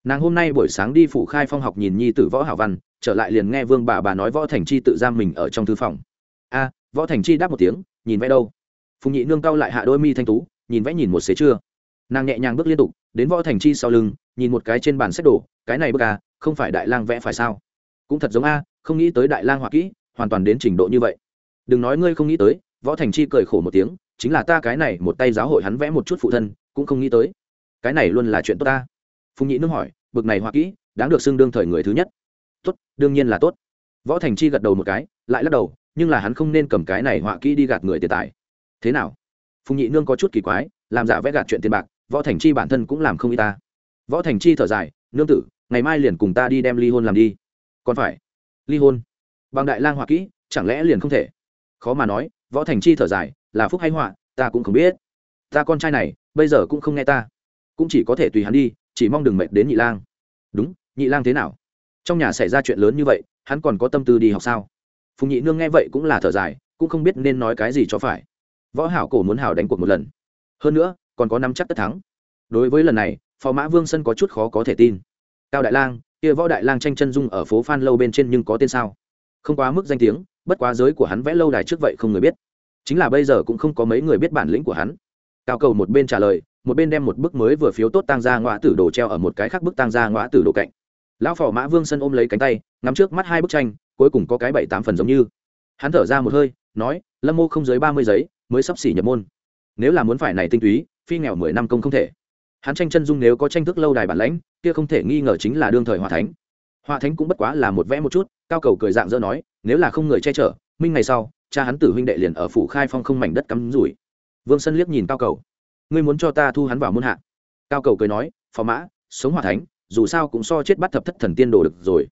Nàng hôm nay buổi sáng đi phủ khai phong học nhìn nhi tử võ hảo văn, trở lại liền nghe vương bà bà nói võ thành chi tự giam mình ở trong thư phòng. A, võ thành chi đáp một tiếng, nhìn vẽ đâu? Phùng nhị nương cau lại hạ đôi mi thanh tú, nhìn vẽ nhìn một xế chưa nàng nhẹ nhàng bước liên tục, đến võ thành chi sau lưng, nhìn một cái trên bàn sách đồ, cái này bức à không phải đại lang vẽ phải sao? Cũng thật giống a, không nghĩ tới đại lang họa kỹ, hoàn toàn đến trình độ như vậy. Đừng nói ngươi không nghĩ tới, võ thành chi cười khổ một tiếng, chính là ta cái này một tay giáo hội hắn vẽ một chút phụ thân, cũng không nghĩ tới. Cái này luôn là chuyện tốt ta. Phùng nhị nương hỏi, bực này họa kỹ, đáng được xưng đương thời người thứ nhất. Tốt, đương nhiên là tốt. Võ thành chi gật đầu một cái, lại lắc đầu, nhưng là hắn không nên cầm cái này họa kỹ đi gạt người tiền tài. Thế nào? Phùng nhị nương có chút kỳ quái, làm giả vẽ gạt chuyện tiền bạc võ thành chi bản thân cũng làm không y ta. Võ thành chi thở dài, nương tử, ngày mai liền cùng ta đi đem ly hôn làm đi. Còn phải. Ly hôn? Bằng đại lang họa kỹ, chẳng lẽ liền không thể? Khó mà nói, võ thành chi thở dài, là phúc hay họa, ta cũng không biết. Ta con trai này, bây giờ cũng không nghe ta. Cũng chỉ có thể tùy hắn đi, chỉ mong đừng mệt đến nhị lang. Đúng, nhị lang thế nào? Trong nhà xảy ra chuyện lớn như vậy, hắn còn có tâm tư đi học sao? Phùng nhị nương nghe vậy cũng là thở dài, cũng không biết nên nói cái gì cho phải. Võ hảo cổ muốn hảo đánh cuộc một lần. Hơn nữa còn có năm chắc tất thắng. Đối với lần này phò mã vương sân có chút khó có thể tin. Cao đại lang, kia võ đại lang tranh chân dung ở phố phan lâu bên trên nhưng có tên sao? Không quá mức danh tiếng, bất quá giới của hắn vẽ lâu đài trước vậy không người biết. Chính là bây giờ cũng không có mấy người biết bản lĩnh của hắn. Cao cầu một bên trả lời, một bên đem một bức mới vừa phiếu tốt tăng ra ngọa tử đồ treo ở một cái khác bức tăng ra ngọa tử đồ cạnh. Lão phò mã vương sân ôm lấy cánh tay, ngắm trước mắt hai bức tranh, cuối cùng có cái bảy tám phần giống như. Hắn thở ra một hơi, nói, lâm mô không dưới ba mươi giấy, mới sắp xỉ nhập môn. Nếu là muốn phải này tinh túy phi nghèo mười năm công không thể. Hắn tranh chân dung nếu có tranh thức lâu đài bản lãnh, kia không thể nghi ngờ chính là đương thời hòa thánh. Hòa thánh cũng bất quá là một vẽ một chút, cao cầu cười dạng dỡ nói, nếu là không người che chở, minh ngày sau, cha hắn tử huynh đệ liền ở phủ khai phong không mảnh đất cắm rủi. Vương sân liếc nhìn cao cầu. Ngươi muốn cho ta thu hắn vào muôn hạ? Cao cầu cười nói, phò mã, sống hòa thánh, dù sao cũng so chết bắt thập thất thần tiên đồ được rồi.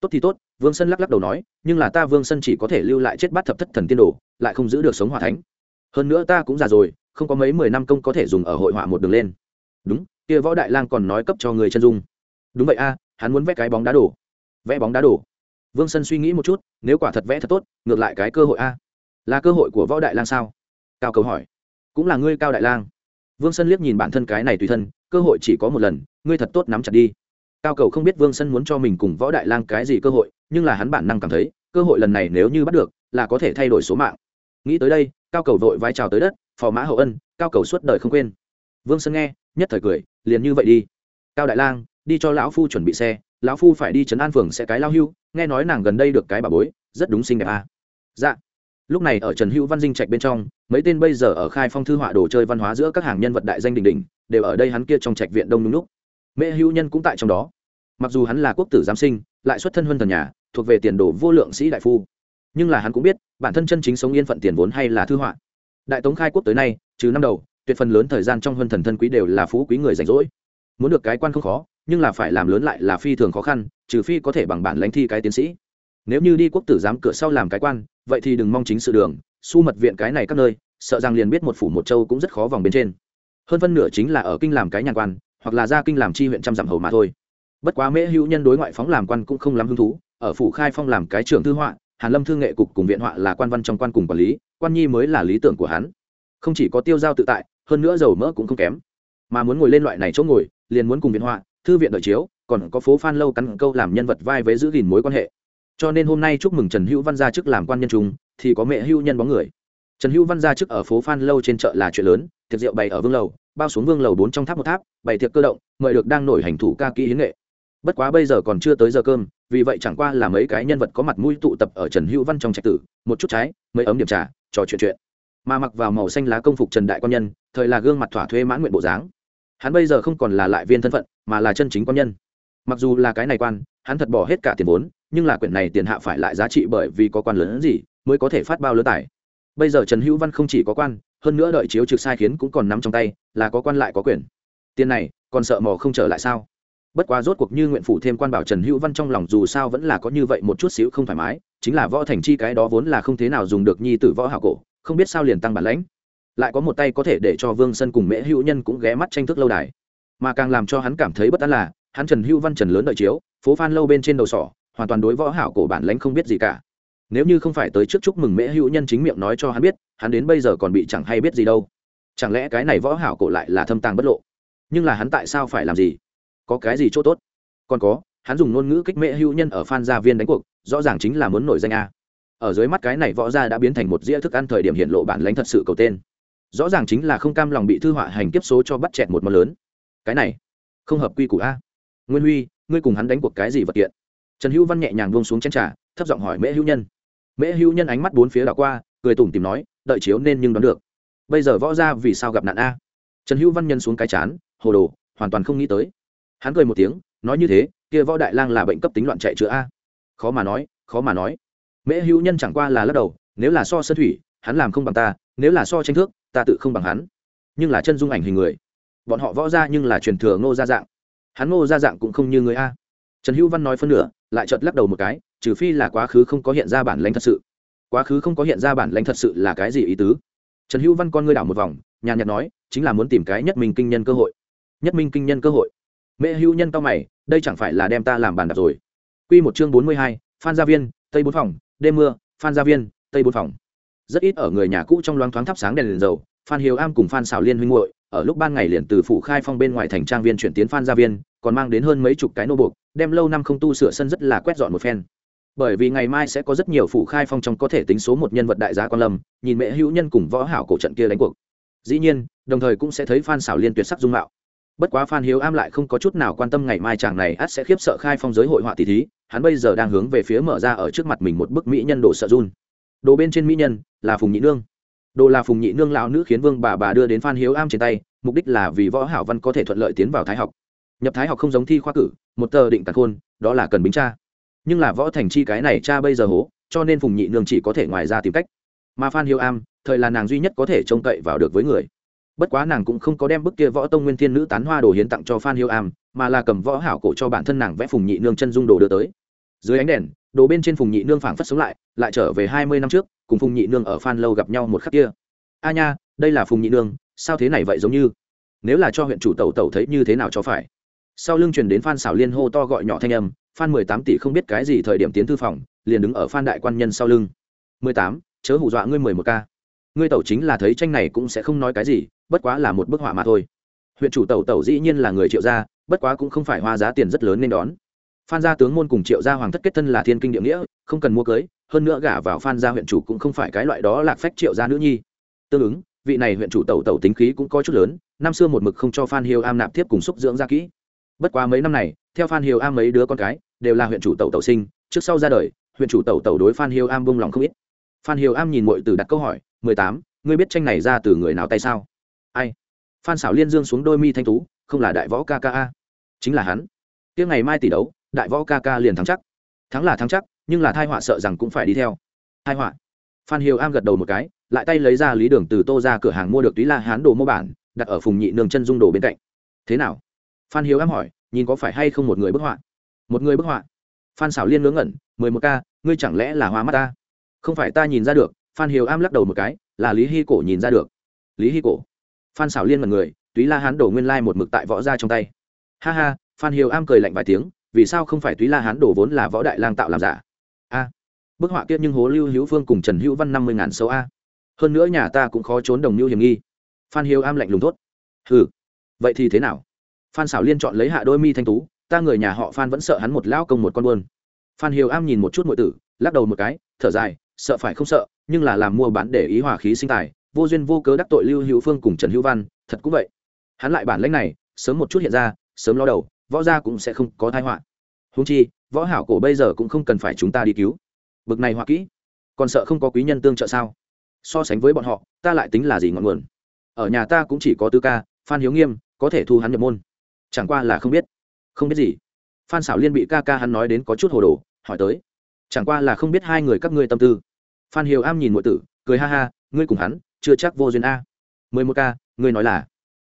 Tốt thì tốt, vương sân lắc lắc đầu nói, nhưng là ta vương sân chỉ có thể lưu lại chết bắt thập thất thần tiên đồ, lại không giữ được sống hòa thánh. Hơn nữa ta cũng già rồi không có mấy mười năm công có thể dùng ở hội họa một đường lên. Đúng, kia võ đại lang còn nói cấp cho người chân dung. Đúng vậy a, hắn muốn vẽ cái bóng đá đổ. Vẽ bóng đá đổ. Vương sân suy nghĩ một chút, nếu quả thật vẽ thật tốt, ngược lại cái cơ hội a. Là cơ hội của võ đại lang sao? Cao cầu hỏi. Cũng là ngươi cao đại lang. Vương sân liếc nhìn bản thân cái này tùy thân, cơ hội chỉ có một lần, ngươi thật tốt nắm chặt đi. Cao cầu không biết vương sân muốn cho mình cùng võ đại lang cái gì cơ hội, nhưng là hắn bản năng cảm thấy, cơ hội lần này nếu như bắt được, là có thể thay đổi số mạng. Nghĩ tới đây, cao cầu vội vai trào tới đất phò mã hậu ân, cao cầu suốt đời không quên. Vương sơn nghe, nhất thời cười, liền như vậy đi. Cao đại lang, đi cho lão phu chuẩn bị xe, lão phu phải đi trấn an phường sẽ cái lao hưu, nghe nói nàng gần đây được cái bà bối, rất đúng xinh đẹp à. dạ. Lúc này ở trần hữu văn dinh trạch bên trong, mấy tên bây giờ ở khai phong thư họa đồ chơi văn hóa giữa các hàng nhân vật đại danh đình đình đều ở đây hắn kia trong trạch viện đông đúng lúc mẹ hữu nhân cũng tại trong đó. Mặc dù hắn là quốc tử giám sinh, lại xuất thân huân thần nhà, thuộc về tiền đồ vô lượng sĩ đại phu. Nhưng là hắn cũng biết, bản thân chân chính sống yên phận tiền vốn hay là thư họa đại tống khai quốc tới nay, trừ năm đầu, tuyệt phần lớn thời gian trong huân thần thân quý đều là phú quý người rảnh rỗi. Muốn được cái quan không khó, nhưng là phải làm lớn lại là phi thường khó khăn, trừ phi có thể bằng bản lãnh thi cái tiến sĩ. Nếu như đi quốc tử giám cửa sau làm cái quan, vậy thì đừng mong chính sự đường, su mật viện cái này các nơi, sợ rằng liền biết một phủ một châu cũng rất khó vòng bên trên. Hơn phân nửa chính là ở kinh làm cái nhàn quan, hoặc là ra kinh làm chi huyện trăm dặm hầu mà thôi. Bất quá mễ hữu nhân đối ngoại phóng làm quan cũng không lắm hứng thú, ở phủ khai phong làm cái trưởng thư họa hàn lâm thư nghệ cục cùng viện họa là quan văn trong quan cùng quản lý, quan nhi mới là lý tưởng của hắn. Không chỉ có tiêu giao tự tại, hơn nữa dầu mỡ cũng không kém. Mà muốn ngồi lên loại này chỗ ngồi, liền muốn cùng viện họa, thư viện đợi chiếu, còn có phố phan lâu cắn câu làm nhân vật vai vế giữ gìn mối quan hệ. Cho nên hôm nay chúc mừng trần hữu văn ra chức làm quan nhân trung, thì có mẹ hữu nhân bóng người. Trần hữu văn ra chức ở phố phan lâu trên chợ là chuyện lớn, tiệc rượu bày ở vương lầu, bao xuống vương lầu bốn trong tháp một tháp, bày tiệc cơ động, mời được đang nổi hành thủ ca kỹ hiến nghệ. Bất quá bây giờ còn chưa tới giờ cơm vì vậy chẳng qua là mấy cái nhân vật có mặt mũi tụ tập ở trần hữu văn trong trạch tử, một chút trái, mấy ấm điểm trà, trò chuyện chuyện. Mà mặc vào màu xanh lá công phục trần đại quan nhân, thời là gương mặt thỏa thuê mãn nguyện bộ dáng. Hắn bây giờ không còn là lại viên thân phận, mà là chân chính quan nhân. Mặc dù là cái này quan, hắn thật bỏ hết cả tiền vốn, nhưng là quyển này tiền hạ phải lại giá trị bởi vì có quan lớn hơn gì, mới có thể phát bao lớn tài. Bây giờ trần hữu văn không chỉ có quan, hơn nữa đợi chiếu trực sai khiến cũng còn nắm trong tay, là có quan lại có quyền. Tiền này, còn sợ mò không trở lại sao? Bất quá rốt cuộc như nguyện phủ thêm quan bảo trần hữu văn trong lòng dù sao vẫn là có như vậy một chút xíu không thoải mái, chính là võ thành chi cái đó vốn là không thế nào dùng được nhi tử võ hảo cổ, không biết sao liền tăng bản lãnh. Lại có một tay có thể để cho vương sân cùng mễ hữu nhân cũng ghé mắt tranh thức lâu đài. Mà càng làm cho hắn cảm thấy bất an là, hắn trần hữu văn trần lớn đợi chiếu, phố phan lâu bên trên đầu sỏ, hoàn toàn đối võ hảo cổ bản lãnh không biết gì cả. Nếu như không phải tới trước chúc mừng mễ hữu nhân chính miệng nói cho hắn biết, hắn đến bây giờ còn bị chẳng hay biết gì đâu. Chẳng lẽ cái này võ hảo cổ lại là thâm tàng bất lộ? Nhưng là hắn tại sao phải làm gì? Có cái gì chỗ tốt? Còn có, hắn dùng ngôn ngữ kích mễ hữu nhân ở phan gia viên đánh cuộc, rõ ràng chính là muốn nổi danh a. Ở dưới mắt cái này võ gia đã biến thành một dĩa thức ăn thời điểm hiện lộ bản lãnh thật sự cầu tên. Rõ ràng chính là không cam lòng bị thư họa hành kiếp số cho bắt chẹt một món lớn. Cái này, không hợp quy củ a. Nguyên huy, ngươi cùng hắn đánh cuộc cái gì vật kiện? Trần hữu văn nhẹ nhàng buông xuống chén trà, thấp giọng hỏi mễ hữu nhân. Mễ hữu nhân ánh mắt bốn phía đảo qua, cười tủm tìm nói, đợi chiếu nên nhưng đoán được. Bây giờ võ ra vì sao gặp nạn a? Trần hữu văn nhân xuống cái chán, hồ đồ, hoàn toàn không nghĩ tới hắn cười một tiếng, nói như thế, kia võ đại lang là bệnh cấp tính loạn chạy chữa a. Khó mà nói, khó mà nói. Mễ hữu nhân chẳng qua là lắc đầu, nếu là so sơn thủy, hắn làm không bằng ta, nếu là so tranh thước, ta tự không bằng hắn. Nhưng là chân dung ảnh hình người. Bọn họ võ ra nhưng là truyền thừa ngô gia dạng. Hắn ngô gia dạng cũng không như người a. Trần hữu văn nói phân nửa, lại chợt lắc đầu một cái, trừ phi là quá khứ không có hiện ra bản lãnh thật sự. Quá khứ không có hiện ra bản lãnh thật sự là cái gì ý tứ? Trần hữu văn con ngươi đảo một vòng, nhàn nhạt nói, chính là muốn tìm cái nhất minh kinh nhân cơ hội. Nhất minh kinh nhân cơ hội mẹ hữu nhân cao mày, đây chẳng phải là đem ta làm bàn đạp rồi. Q một chương bốn mươi hai, phan gia viên, tây bốn phòng, đêm mưa, phan gia viên, tây bốn phòng. Rất ít ở người nhà cũ trong loáng thoáng thắp sáng đèn liền dầu, phan hiếu am cùng phan xảo liên huynh hội ở lúc ban ngày liền từ phủ khai phong bên ngoài thành trang viên chuyển tiến phan gia viên, còn mang đến hơn mấy chục cái nô buộc, đem lâu năm không tu sửa sân rất là quét dọn một phen. Bởi vì ngày mai sẽ có rất nhiều phủ khai phong trong có thể tính số một nhân vật đại gia quan lâm, nhìn mẹ hữu nhân cùng võ hảo cổ trận kia đánh cuộc. Dĩ nhiên, đồng thời cũng sẽ thấy phan xảo liên tuyệt sắc dung mạo bất quá phan hiếu am lại không có chút nào quan tâm ngày mai chàng này ắt sẽ khiếp sợ khai phong giới hội họa tỷ thí, hắn bây giờ đang hướng về phía mở ra ở trước mặt mình một bức mỹ nhân đồ sợ run. Đồ bên trên mỹ nhân là phùng nhị nương. Đồ là phùng nhị nương lão nữ khiến vương bà bà đưa đến phan hiếu am trên tay, mục đích là vì võ hảo văn có thể thuận lợi tiến vào thái học. Nhập thái học không giống thi khoa cử, một tờ định tạc khôn, đó là cần bính cha. Nhưng là võ thành chi cái này cha bây giờ hố, cho nên phùng nhị nương chỉ có thể ngoài ra tìm cách. Mà phan hiếu am, thời là nàng duy nhất có thể trông cậy vào được với người bất quá nàng cũng không có đem bức kia võ tông nguyên thiên nữ tán hoa đồ hiến tặng cho phan hiếu am, mà là cầm võ hảo cổ cho bản thân nàng vẽ phùng nhị nương chân dung đồ đưa tới. Dưới ánh đèn, đồ bên trên phùng nhị nương phảng phất sống lại lại trở về hai mươi năm trước, cùng phùng nhị nương ở phan lâu gặp nhau một khắc kia. A nha, đây là phùng nhị nương, sao thế này vậy giống như? Nếu là cho huyện chủ tẩu tẩu thấy như thế nào cho phải? Sau lưng truyền đến phan xảo liên hô to gọi nhỏ thanh âm, phan mười tám tỷ không biết cái gì thời điểm tiến thư phòng, liền đứng ở phan đại quan nhân sau lưng. mười tám, chớ hù dọa ngươi mười một ca ngươi tẩu chính là thấy tranh này cũng sẽ không nói cái gì, bất quá là một bức họa mà thôi. Huyện chủ tẩu tẩu dĩ nhiên là người triệu gia, bất quá cũng không phải hoa giá tiền rất lớn nên đón. Phan gia tướng môn cùng triệu gia hoàng thất kết thân là thiên kinh địa nghĩa, không cần mua cưới, hơn nữa gả vào phan gia huyện chủ cũng không phải cái loại đó lạc phách triệu gia nữ nhi. Tương ứng, vị này huyện chủ tẩu tẩu tính khí cũng có chút lớn, năm xưa một mực không cho phan hiếu am nạp tiếp cùng xúc dưỡng ra kỹ. Bất quá mấy năm này, theo phan hiếu am mấy đứa con cái, đều là huyện chủ tẩu tẩu sinh, trước sau ra đời, huyện chủ tẩu tẩu đối phan hiếu am bông lòng không ít. Phan hiếu am nhìn mọi từ đặt câu hỏi mười tám, ngươi biết tranh này ra từ người nào tay sao? Ai? Phan xảo liên dương xuống đôi mi thanh tú, không là đại võ ca ca a? Chính là hắn. Tiếng ngày mai tỷ đấu, đại võ ca ca liền thắng chắc. Thắng là thắng chắc, nhưng là thai họa sợ rằng cũng phải đi theo. Thai họa. Phan hiếu am gật đầu một cái, lại tay lấy ra lý đường từ tô ra cửa hàng mua được túy la hán đồ mô bản, đặt ở phùng nhị nương chân dung đồ bên cạnh. Thế nào? Phan hiếu am hỏi, nhìn có phải hay không một người bức họa? Một người bức họa? Phan xảo liên ngớ ngẩn, mười một ca, ngươi chẳng lẽ là hoa mắt ta? Không phải ta nhìn ra được phan hiếu am lắc đầu một cái, là lý hy cổ nhìn ra được. Lý hy cổ. Phan xảo liên mật người, túy la hán đổ nguyên lai một mực tại võ ra trong tay. Ha ha, phan hiếu am cười lạnh vài tiếng, vì sao không phải túy la hán đổ vốn là võ đại lang tạo làm giả? A. Bức họa kia nhưng hố lưu hữu phương cùng trần hữu văn năm mươi ngàn sâu a. Hơn nữa nhà ta cũng khó trốn đồng mưu hiểm nghi. Phan hiếu am lạnh lùng thốt. Ừ vậy thì thế nào? Phan xảo liên chọn lấy hạ đôi mi thanh tú, ta người nhà họ phan vẫn sợ hắn một lão công một con buôn. Phan hiếu am nhìn một chút mọi tử, lắc đầu một cái, thở dài sợ phải không sợ, nhưng là làm mua bán để ý hòa khí sinh tài, vô duyên vô cớ đắc tội lưu hữu phương cùng trần hữu văn, thật cũng vậy. Hắn lại bản lãnh này, sớm một chút hiện ra, sớm lo đầu, võ gia cũng sẽ không có tai họa. Húng chi, võ hảo cổ bây giờ cũng không cần phải chúng ta đi cứu. Bực này họa kỹ, còn sợ không có quý nhân tương trợ sao? So sánh với bọn họ, ta lại tính là gì ngọn nguồn? Ở nhà ta cũng chỉ có tư ca, phan hiếu nghiêm, có thể thu hắn nhập môn. Chẳng qua là không biết. Không biết gì. Phan xảo liên bị ca ca hắn nói đến có chút hồ đồ, hỏi tới. Chẳng qua là không biết hai người các ngươi tâm tư phan hiếu am nhìn mọi tử, cười ha ha, ngươi cùng hắn, chưa chắc vô duyên a. Mười một ca, ngươi nói là?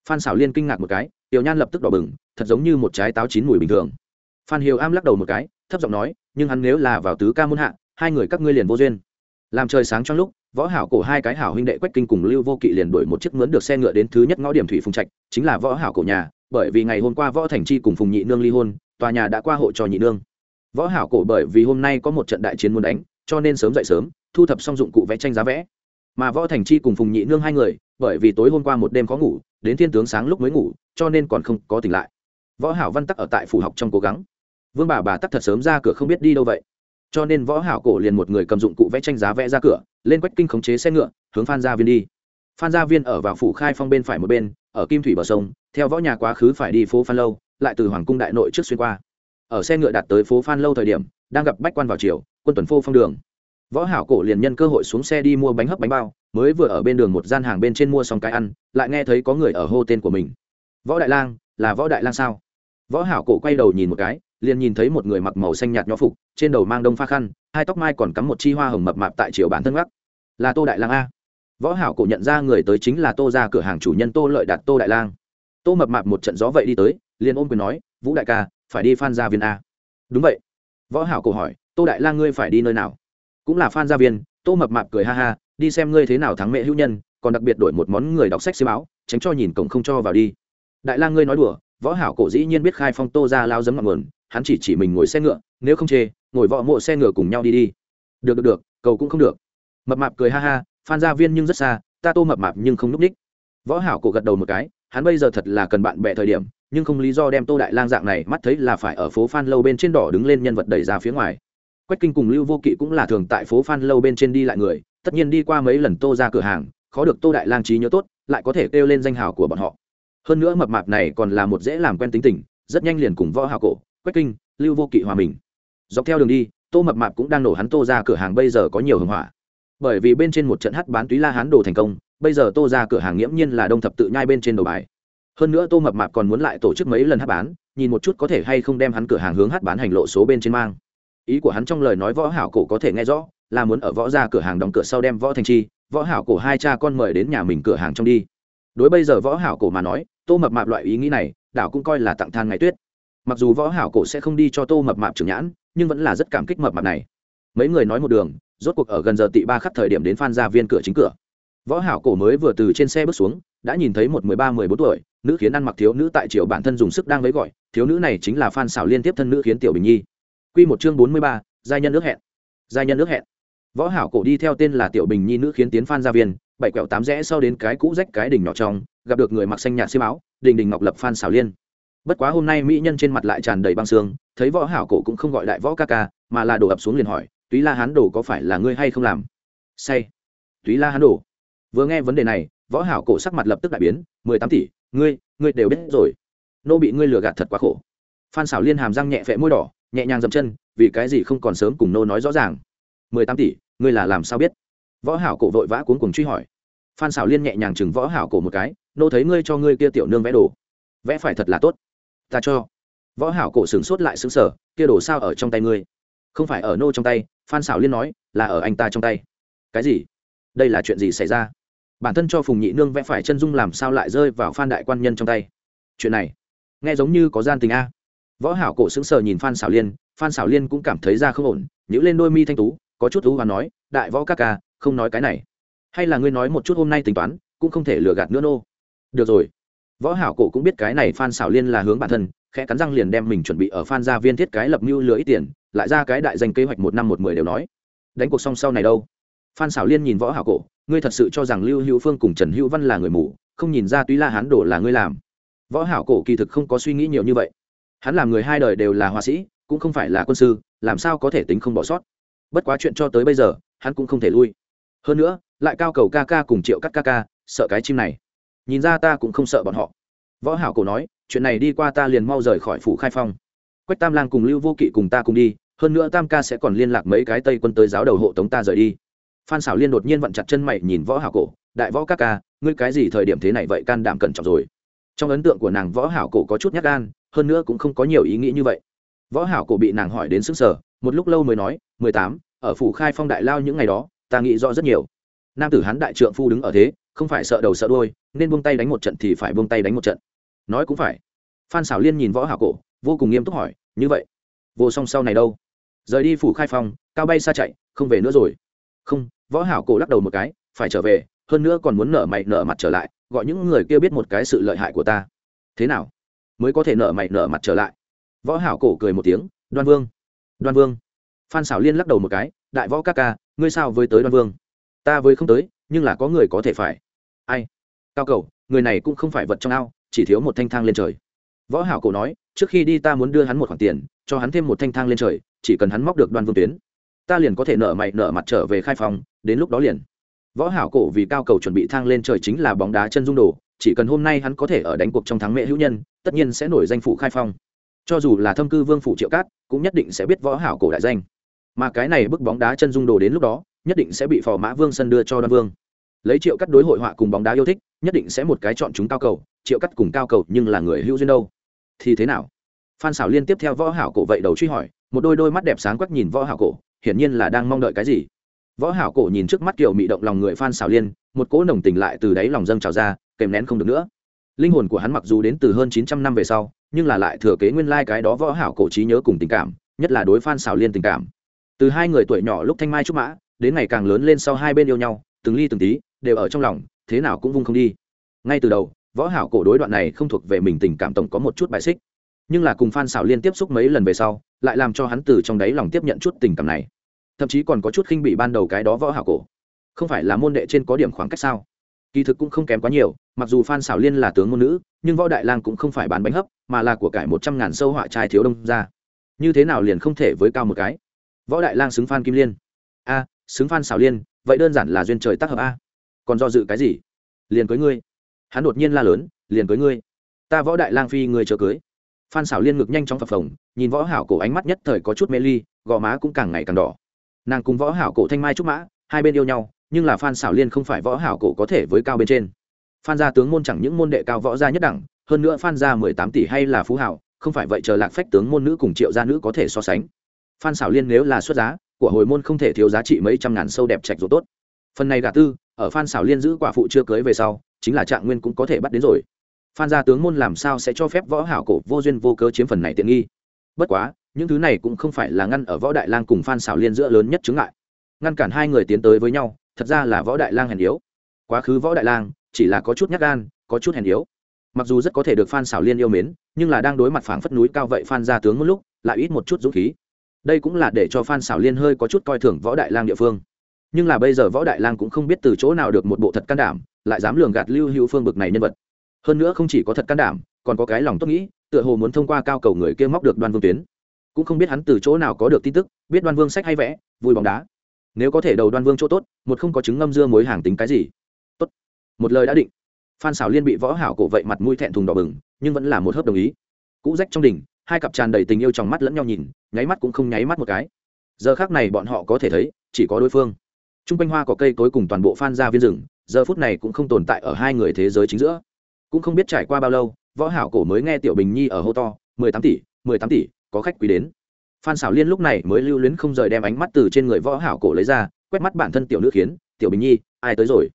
Phan xảo liên kinh ngạc một cái, tiểu nhan lập tức đỏ bừng, thật giống như một trái táo chín mùi bình thường. Phan hiếu am lắc đầu một cái, thấp giọng nói, nhưng hắn nếu là vào tứ ca môn hạ, hai người các ngươi liền vô duyên. Làm trời sáng trong lúc, võ hảo cổ hai cái hảo huynh đệ quách kinh cùng lưu vô kỵ liền đổi một chiếc mướn được xe ngựa đến thứ nhất ngõ điểm thủy phùng trạch, chính là võ hảo cổ nhà, bởi vì ngày hôm qua võ thành chi cùng phùng nhị nương ly hôn, tòa nhà đã qua hộ cho nhị nương. Võ hảo cổ bởi vì hôm nay có một trận đại chiến muốn đánh, cho nên sớm dậy sớm thu thập xong dụng cụ vẽ tranh giá vẽ. Mà võ thành chi cùng phùng nhị nương hai người, bởi vì tối hôm qua một đêm có ngủ, đến thiên tướng sáng lúc mới ngủ, cho nên còn không có tỉnh lại. Võ hảo văn tắc ở tại phủ học trong cố gắng. Vương bà bà tắc thật sớm ra cửa không biết đi đâu vậy. Cho nên võ hảo cổ liền một người cầm dụng cụ vẽ tranh giá vẽ ra cửa, lên quách kinh khống chế xe ngựa, hướng phan gia viên đi. Phan gia viên ở vào phủ khai phong bên phải một bên, ở kim thủy bờ sông, theo võ nhà quá khứ phải đi phố phan lâu, lại từ hoàng cung đại nội trước xuyên qua. Ở xe ngựa đặt tới phố phan lâu thời điểm, đang gặp bách quan vào chiều quân tuần phô phong đường võ hảo cổ liền nhân cơ hội xuống xe đi mua bánh hấp bánh bao, mới vừa ở bên đường một gian hàng bên trên mua xong cái ăn, lại nghe thấy có người ở hô tên của mình. Võ đại lang, là võ đại lang sao? Võ hảo cổ quay đầu nhìn một cái, liền nhìn thấy một người mặc màu xanh nhạt nhỏ phục, trên đầu mang đông pha khăn, hai tóc mai còn cắm một chi hoa hồng mập mạp tại chiều bản thân gác. Là tô đại lang a? Võ hảo cổ nhận ra người tới chính là tô ra cửa hàng chủ nhân tô lợi đạt tô đại lang. Tô mập mạp một trận gió vậy đi tới, liền ôm quyền nói, vũ đại ca, phải đi phan gia viên a? Đúng vậy. Võ hảo cổ hỏi, tô đại lang ngươi phải đi nơi nào? Cũng là phan gia viên, tô mập mạp cười ha ha, đi xem ngươi thế nào thắng mẹ hữu nhân, còn đặc biệt đổi một món người đọc sách xi báo tránh cho nhìn cổng không cho vào đi. Đại lang ngươi nói đùa, võ hảo cổ dĩ nhiên biết khai phong tô ra lao dấm ngọn nguồn, hắn chỉ chỉ mình ngồi xe ngựa, nếu không chê, ngồi võ mộ xe ngựa cùng nhau đi đi. Được được được, cầu cũng không được. Mập mạp cười ha ha phan gia viên nhưng rất xa, ta tô mập mạp nhưng không núp ních. võ hảo cổ gật đầu một cái, hắn bây giờ thật là cần bạn bè thời điểm, nhưng không lý do đem tô đại lang dạng này mắt thấy là phải ở phố phan lâu bên trên đỏ đứng lên nhân vật đẩy ra phía ngoài quách kinh cùng lưu vô kỵ cũng là thường tại phố phan lâu bên trên đi lại người, tất nhiên đi qua mấy lần tô ra cửa hàng, khó được tô đại lang trí nhớ tốt, lại có thể kêu lên danh hào của bọn họ. Hơn nữa mập mạp này còn là một dễ làm quen tính tình, rất nhanh liền cùng võ hào cổ, quách kinh, lưu vô kỵ hòa mình. Dọc theo đường đi, tô mập mạp cũng đang nổ hắn tô ra cửa hàng bây giờ có nhiều hưng hỏa. Bởi vì bên trên một trận hát bán túy la hán đồ thành công, bây giờ tô ra cửa hàng nghiễm nhiên là đông thập tự nhai bên trên đầu bài. Hơn nữa tô mập mạp còn muốn lại tổ chức mấy lần hát bán, nhìn một chút có thể hay không đem hắn cửa hàng hướng hát bán hành lộ số bên trên mang ý của hắn trong lời nói võ hảo cổ có thể nghe rõ, là muốn ở võ ra cửa hàng đóng cửa sau đem võ thành chi, võ hảo cổ hai cha con mời đến nhà mình cửa hàng trong đi. Đối bây giờ võ hảo cổ mà nói, tô mập mạp loại ý nghĩ này, đảo cũng coi là tặng than ngày tuyết. Mặc dù võ hảo cổ sẽ không đi cho tô mập mạp trưởng nhãn, nhưng vẫn là rất cảm kích mập mạp này. Mấy người nói một đường, rốt cuộc ở gần giờ tị ba khắc thời điểm đến phan gia viên cửa chính cửa. Võ hảo cổ mới vừa từ trên xe bước xuống, đã nhìn thấy một mười ba, mười bốn tuổi, nữ khiến ăn mặc thiếu nữ tại triều bản thân dùng sức đang lấy gọi, thiếu nữ này chính là phan xảo liên tiếp thân nữ khiến tiểu bình nhi quy một chương bốn mươi ba, giai nhân nước hẹn. Giai nhân nước hẹn. Võ hảo cổ đi theo tên là tiểu bình nhi nữ khiến tiến phan gia viên, bảy quẹo tám rẽ sau đến cái cũ rách cái đỉnh nhỏ trong, gặp được người mặc xanh nhạt xiêm áo đình đình ngọc lập phan xảo liên. Bất quá hôm nay mỹ nhân trên mặt lại tràn đầy băng sương, thấy võ hảo cổ cũng không gọi đại võ ca ca, mà là đổ ập xuống liền hỏi, túy la hán đồ có phải là ngươi hay không làm? Say. Túy la hán đồ. Vừa nghe vấn đề này, võ hảo cổ sắc mặt lập tức đại biến, mười tám tỷ, ngươi ngươi đều biết rồi. Nô bị ngươi lừa gạt thật quá khổ. Phan xảo liên hàm răng nhẹ vẽ môi đỏ nhẹ nhàng dậm chân, vì cái gì không còn sớm cùng nô nói rõ ràng. Mười tám tỷ, ngươi là làm sao biết? Võ hảo cổ vội vã cuốn cuồng truy hỏi. Phan xảo liên nhẹ nhàng chừng võ hảo cổ một cái, nô thấy ngươi cho ngươi kia tiểu nương vẽ đồ. Vẽ phải thật là tốt. Ta cho. Võ hảo cổ sửng sốt lại sững sờ, kia đồ sao ở trong tay ngươi? Không phải ở nô trong tay. Phan xảo liên nói, là ở anh ta trong tay. Cái gì? Đây là chuyện gì xảy ra? Bản thân cho phùng nhị nương vẽ phải chân dung làm sao lại rơi vào phan đại quan nhân trong tay? Chuyện này, nghe giống như có gian tình a võ hảo cổ sững sờ nhìn phan xảo liên, phan xảo liên cũng cảm thấy ra không ổn, nhíu lên đôi mi thanh tú, có chút thú và nói, đại võ ca ca, không nói cái này. Hay là ngươi nói một chút hôm nay tính toán, cũng không thể lừa gạt nữa nô. Được rồi. Võ hảo cổ cũng biết cái này phan xảo liên là hướng bản thân, khẽ cắn răng liền đem mình chuẩn bị ở phan gia viên thiết cái lập mưu lừa ít tiền, lại ra cái đại danh kế hoạch một năm một mười đều nói. Đánh cuộc xong sau này đâu? Phan xảo liên nhìn võ hảo cổ, ngươi thật sự cho rằng lưu hữu phương cùng trần hữu văn là người mù, không nhìn ra túy la hán đổ là ngươi làm? Võ hảo cổ kỳ thực không có suy nghĩ nhiều như vậy hắn làm người hai đời đều là họa sĩ, cũng không phải là quân sư, làm sao có thể tính không bỏ sót? Bất quá chuyện cho tới bây giờ, hắn cũng không thể lui. Hơn nữa, lại cao cầu ca ca cùng triệu cắt ca ca, sợ cái chim này. Nhìn ra ta cũng không sợ bọn họ. Võ hảo cổ nói, chuyện này đi qua ta liền mau rời khỏi phủ khai phong. Quách tam lang cùng lưu vô kỵ cùng ta cùng đi, hơn nữa tam ca sẽ còn liên lạc mấy cái tây quân tới giáo đầu hộ tống ta rời đi. Phan xảo liên đột nhiên vặn chặt chân mày nhìn võ hảo cổ, đại võ ca ca, ngươi cái gì thời điểm thế này vậy can đảm cẩn trọng rồi? Trong ấn tượng của nàng võ hảo cổ có chút nhát gan hơn nữa cũng không có nhiều ý nghĩ như vậy. Võ hảo cổ bị nàng hỏi đến sức sở một lúc lâu mới nói, mười tám, ở phủ khai phong đại lao những ngày đó, ta nghĩ rõ rất nhiều. Nam tử hán đại trượng phu đứng ở thế, không phải sợ đầu sợ đuôi, nên buông tay đánh một trận thì phải buông tay đánh một trận. Nói cũng phải. Phan xảo liên nhìn võ hảo cổ, vô cùng nghiêm túc hỏi, như vậy, vô song sau này đâu? Rời đi phủ khai phong, cao bay xa chạy, không về nữa rồi. Không. Võ hảo cổ lắc đầu một cái, phải trở về, hơn nữa còn muốn nở mày nở mặt trở lại, gọi những người kia biết một cái sự lợi hại của ta. Thế nào? Mới có thể nợ mày nợ mặt trở lại. Võ hảo cổ cười một tiếng, đoan vương đoan vương. Phan xảo liên lắc đầu một cái, đại võ ca ca, ngươi sao với tới đoan vương? Ta với không tới, nhưng là có người có thể phải. Ai? Cao cầu, người này cũng không phải vật trong ao, chỉ thiếu một thanh thang lên trời. Võ hảo cổ nói, trước khi đi ta muốn đưa hắn một khoản tiền, cho hắn thêm một thanh thang lên trời, chỉ cần hắn móc được đoan vương tuyến, ta liền có thể nợ mày nợ mặt trở về khai phòng, đến lúc đó liền. Võ hảo cổ vì cao cầu chuẩn bị thang lên trời chính là bóng đá chân dung đồ chỉ cần hôm nay hắn có thể ở đánh cuộc trong thắng mẹ hữu nhân, tất nhiên sẽ nổi danh phủ khai phong. Cho dù là thâm cư vương phủ triệu cát, cũng nhất định sẽ biết võ hảo cổ đại danh. Mà cái này bức bóng đá chân dung đồ đến lúc đó, nhất định sẽ bị phò mã vương sân đưa cho đoan vương. Lấy triệu cắt đối hội họa cùng bóng đá yêu thích, nhất định sẽ một cái chọn chúng cao cầu, triệu cắt cùng cao cầu nhưng là người hữu duyên đâu. Thì thế nào? Phan xảo liên tiếp theo võ hảo cổ vậy đầu truy hỏi, một đôi đôi mắt đẹp sáng quắc nhìn võ hảo cổ, hiển nhiên là đang mong đợi cái gì? Võ hảo cổ nhìn trước mắt kiểu mị động lòng người phan xảo liên, một cỗ nồng tình lại từ đáy lòng dâng trào ra, kèm nén không được nữa. Linh hồn của hắn mặc dù đến từ hơn 900 năm về sau, nhưng là lại thừa kế nguyên lai like cái đó võ hảo cổ trí nhớ cùng tình cảm, nhất là đối phan xảo liên tình cảm. Từ hai người tuổi nhỏ lúc thanh mai trúc mã, đến ngày càng lớn lên sau hai bên yêu nhau, từng ly từng tí, đều ở trong lòng, thế nào cũng vung không đi. Ngay từ đầu, võ hảo cổ đối đoạn này không thuộc về mình tình cảm tổng có một chút bài xích. Nhưng là cùng phan xảo liên tiếp xúc mấy lần về sau, lại làm cho hắn từ trong đáy lòng tiếp nhận chút tình cảm này thậm chí còn có chút khinh bị ban đầu cái đó võ hảo cổ. Không phải là môn đệ trên có điểm khoảng cách sao? Kỳ thực cũng không kém quá nhiều, mặc dù phan xảo liên là tướng ngôn nữ, nhưng võ đại lang cũng không phải bán bánh hấp, mà là của cải một trăm ngàn sâu họa trai thiếu đông ra như thế nào liền không thể với cao một cái? Võ đại lang xứng phan kim liên. A, xứng phan xảo liên, vậy đơn giản là duyên trời tác hợp a. Còn do dự cái gì? Liền cưới ngươi. Hắn đột nhiên la lớn, liền cưới ngươi. Ta võ đại lang phi người chờ cưới. Phan xảo liên ngực nhanh chóng phập phồng, nhìn võ hảo cổ ánh mắt nhất thời có chút mê ly, gò má cũng càng ngày càng đỏ nàng cùng võ hảo cổ thanh mai trúc mã, hai bên yêu nhau, nhưng là phan xảo liên không phải võ hảo cổ có thể với cao bên trên. Phan gia tướng môn chẳng những môn đệ cao võ gia nhất đẳng, hơn nữa phan gia mười tám tỷ hay là phú hảo, không phải vậy chờ lạc phách tướng môn nữ cùng triệu gia nữ có thể so sánh. Phan xảo liên nếu là xuất giá, của hồi môn không thể thiếu giá trị mấy trăm ngàn sâu đẹp trạch rồi tốt. Phần này gà tư, ở phan xảo liên giữ quả phụ chưa cưới về sau, chính là trạng nguyên cũng có thể bắt đến rồi. Phan gia tướng môn làm sao sẽ cho phép võ hảo cổ vô duyên vô cớ chiếm phần này tiện nghi? Bất quá những thứ này cũng không phải là ngăn ở võ đại lang cùng phan xảo liên giữa lớn nhất chứng ngại. Ngăn cản hai người tiến tới với nhau, thật ra là võ đại lang hèn yếu. Quá khứ võ đại lang, chỉ là có chút nhát gan, có chút hèn yếu. Mặc dù rất có thể được phan xảo liên yêu mến, nhưng là đang đối mặt phảng phất núi cao vậy phan gia tướng một lúc, lại ít một chút dũng khí. Đây cũng là để cho phan xảo liên hơi có chút coi thường võ đại lang địa phương. Nhưng là bây giờ võ đại lang cũng không biết từ chỗ nào được một bộ thật can đảm, lại dám lường gạt lưu hữu phương bực này nhân vật. Hơn nữa không chỉ có thật can đảm, còn có cái lòng tốt nghĩ, tựa hồ muốn thông qua cao cầu người kia móc được đoan vương tuyến cũng không biết hắn từ chỗ nào có được tin tức, biết đoan vương sách hay vẽ, vui bóng đá. Nếu có thể đầu đoan vương chỗ tốt, một không có chứng ngâm dưa mối hàng tính cái gì? Tốt. Một lời đã định. Phan xảo liên bị võ hảo cổ vậy mặt mũi thẹn thùng đỏ bừng, nhưng vẫn là một hớp đồng ý. Cũ rách trong đỉnh, hai cặp tràn đầy tình yêu trong mắt lẫn nhau nhìn, nháy mắt cũng không nháy mắt một cái. Giờ khác này bọn họ có thể thấy, chỉ có đối phương. T r u n g quanh hoa có cây tối cùng toàn bộ phan ra viên rừng, giờ phút này cũng không tồn tại ở hai người thế giới chính giữa. Cũng không biết trải qua bao lâu, võ hảo cổ mới nghe tiểu bình nhi ở hô to, mười tám tỷ, mười tám tỷ có khách quý đến. Phan xảo liên lúc này mới lưu luyến không rời đem ánh mắt từ trên người võ hảo cổ lấy ra, quét mắt bản thân tiểu nữ khiến, tiểu bình nhi, ai tới rồi?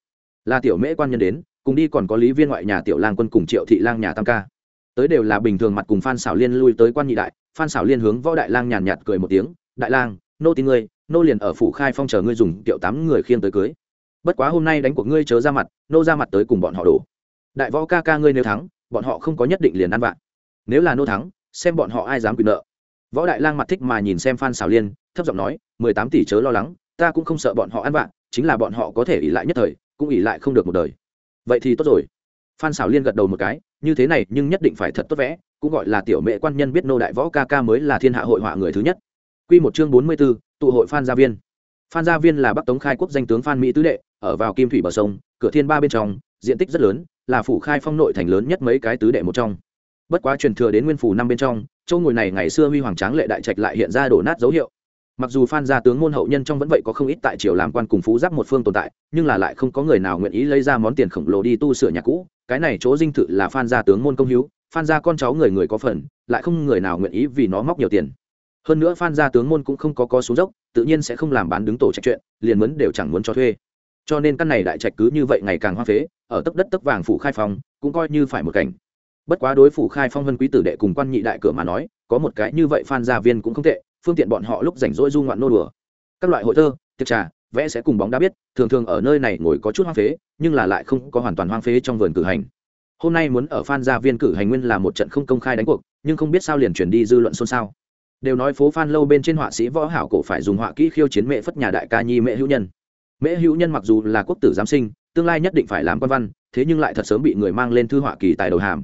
Là tiểu mễ quan nhân đến, cùng đi còn có lý viên ngoại nhà tiểu lang quân cùng triệu thị lang nhà tam ca. Tới đều là bình thường mặt cùng phan xảo liên lui tới quan nhị đại, phan xảo liên hướng võ đại lang nhàn nhạt cười một tiếng, đại lang, nô tin ngươi, nô liền ở phủ khai phong chờ ngươi dùng tiểu tám người khiêng tới cưới. Bất quá hôm nay đánh cuộc ngươi chớ ra mặt, nô ra mặt tới cùng bọn họ đổ. Đại võ ca ca ngươi nếu thắng, bọn họ không có nhất định liền ăn vạn nếu là nô thắng xem bọn họ ai dám quyền nợ võ đại lang mặt thích mà nhìn xem phan xảo liên thấp giọng nói mười tám tỷ chớ lo lắng ta cũng không sợ bọn họ ăn vạ chính là bọn họ có thể ỉ lại nhất thời cũng ỉ lại không được một đời vậy thì tốt rồi phan xảo liên gật đầu một cái như thế này nhưng nhất định phải thật tốt vẽ cũng gọi là tiểu mẹ quan nhân biết nô đại võ ca ca mới là thiên hạ hội họa người thứ nhất Quy một chương bốn mươi 44, tụ hội Phan Gia Viên. Phan Gia Viên là Bắc Tống khai quốc danh tướng Phan Mỹ tứ đệ, ở vào Kim Thủy bờ sông, cửa thiên ba bên trong, diện tích rất lớn, là phủ khai phong nội thành lớn nhất mấy cái tứ đệ một trong. Bất quá truyền thừa đến nguyên phủ năm bên trong, châu ngồi này ngày xưa huy hoàng tráng lệ đại trạch lại hiện ra đổ nát dấu hiệu. Mặc dù Phan gia tướng môn hậu nhân trong vẫn vậy có không ít tại triều làm quan cùng phú giáp một phương tồn tại, nhưng là lại không có người nào nguyện ý lấy ra món tiền khổng lồ đi tu sửa nhà cũ, cái này chỗ dinh thự là Phan gia tướng môn công hiếu, Phan gia con cháu người người có phần, lại không người nào nguyện ý vì nó móc nhiều tiền. Hơn nữa phan gia tướng môn cũng không có có xuống dốc tự nhiên sẽ không làm bán đứng tổ trạch chuyện liền mấn đều chẳng muốn cho thuê. Cho nên căn này đại trạch cứ như vậy ngày càng hoa phế ở tấc đất tấc vàng phủ khai phòng cũng coi như phải một cảnh bất quá đối phủ khai phong vân quý tử đệ cùng quan nhị đại cửa mà nói, có một cái như vậy phan gia viên cũng không tệ, phương tiện bọn họ lúc rảnh rỗi du ngoạn nô đùa. Các loại hội thơ, tiệc trà, vẽ sẽ cùng bóng đá biết, thường thường ở nơi này ngồi có chút hoang phế, nhưng là lại không có hoàn toàn hoang phế trong vườn cử hành. Hôm nay muốn ở phan gia viên cử hành nguyên là một trận không công khai đánh cuộc, nhưng không biết sao liền chuyển đi dư luận xôn xao. Đều nói phố phan lâu bên trên họa sĩ võ hảo cổ phải dùng họa kỹ khiêu chiến mẹ phất nhà đại ca nhi mẹ hữu nhân. Mẹ hữu nhân mặc dù là quốc tử giám sinh, tương lai nhất định phải làm quan văn, thế nhưng lại thật sớm bị người mang lên thư họa kỳ tài đầu hàm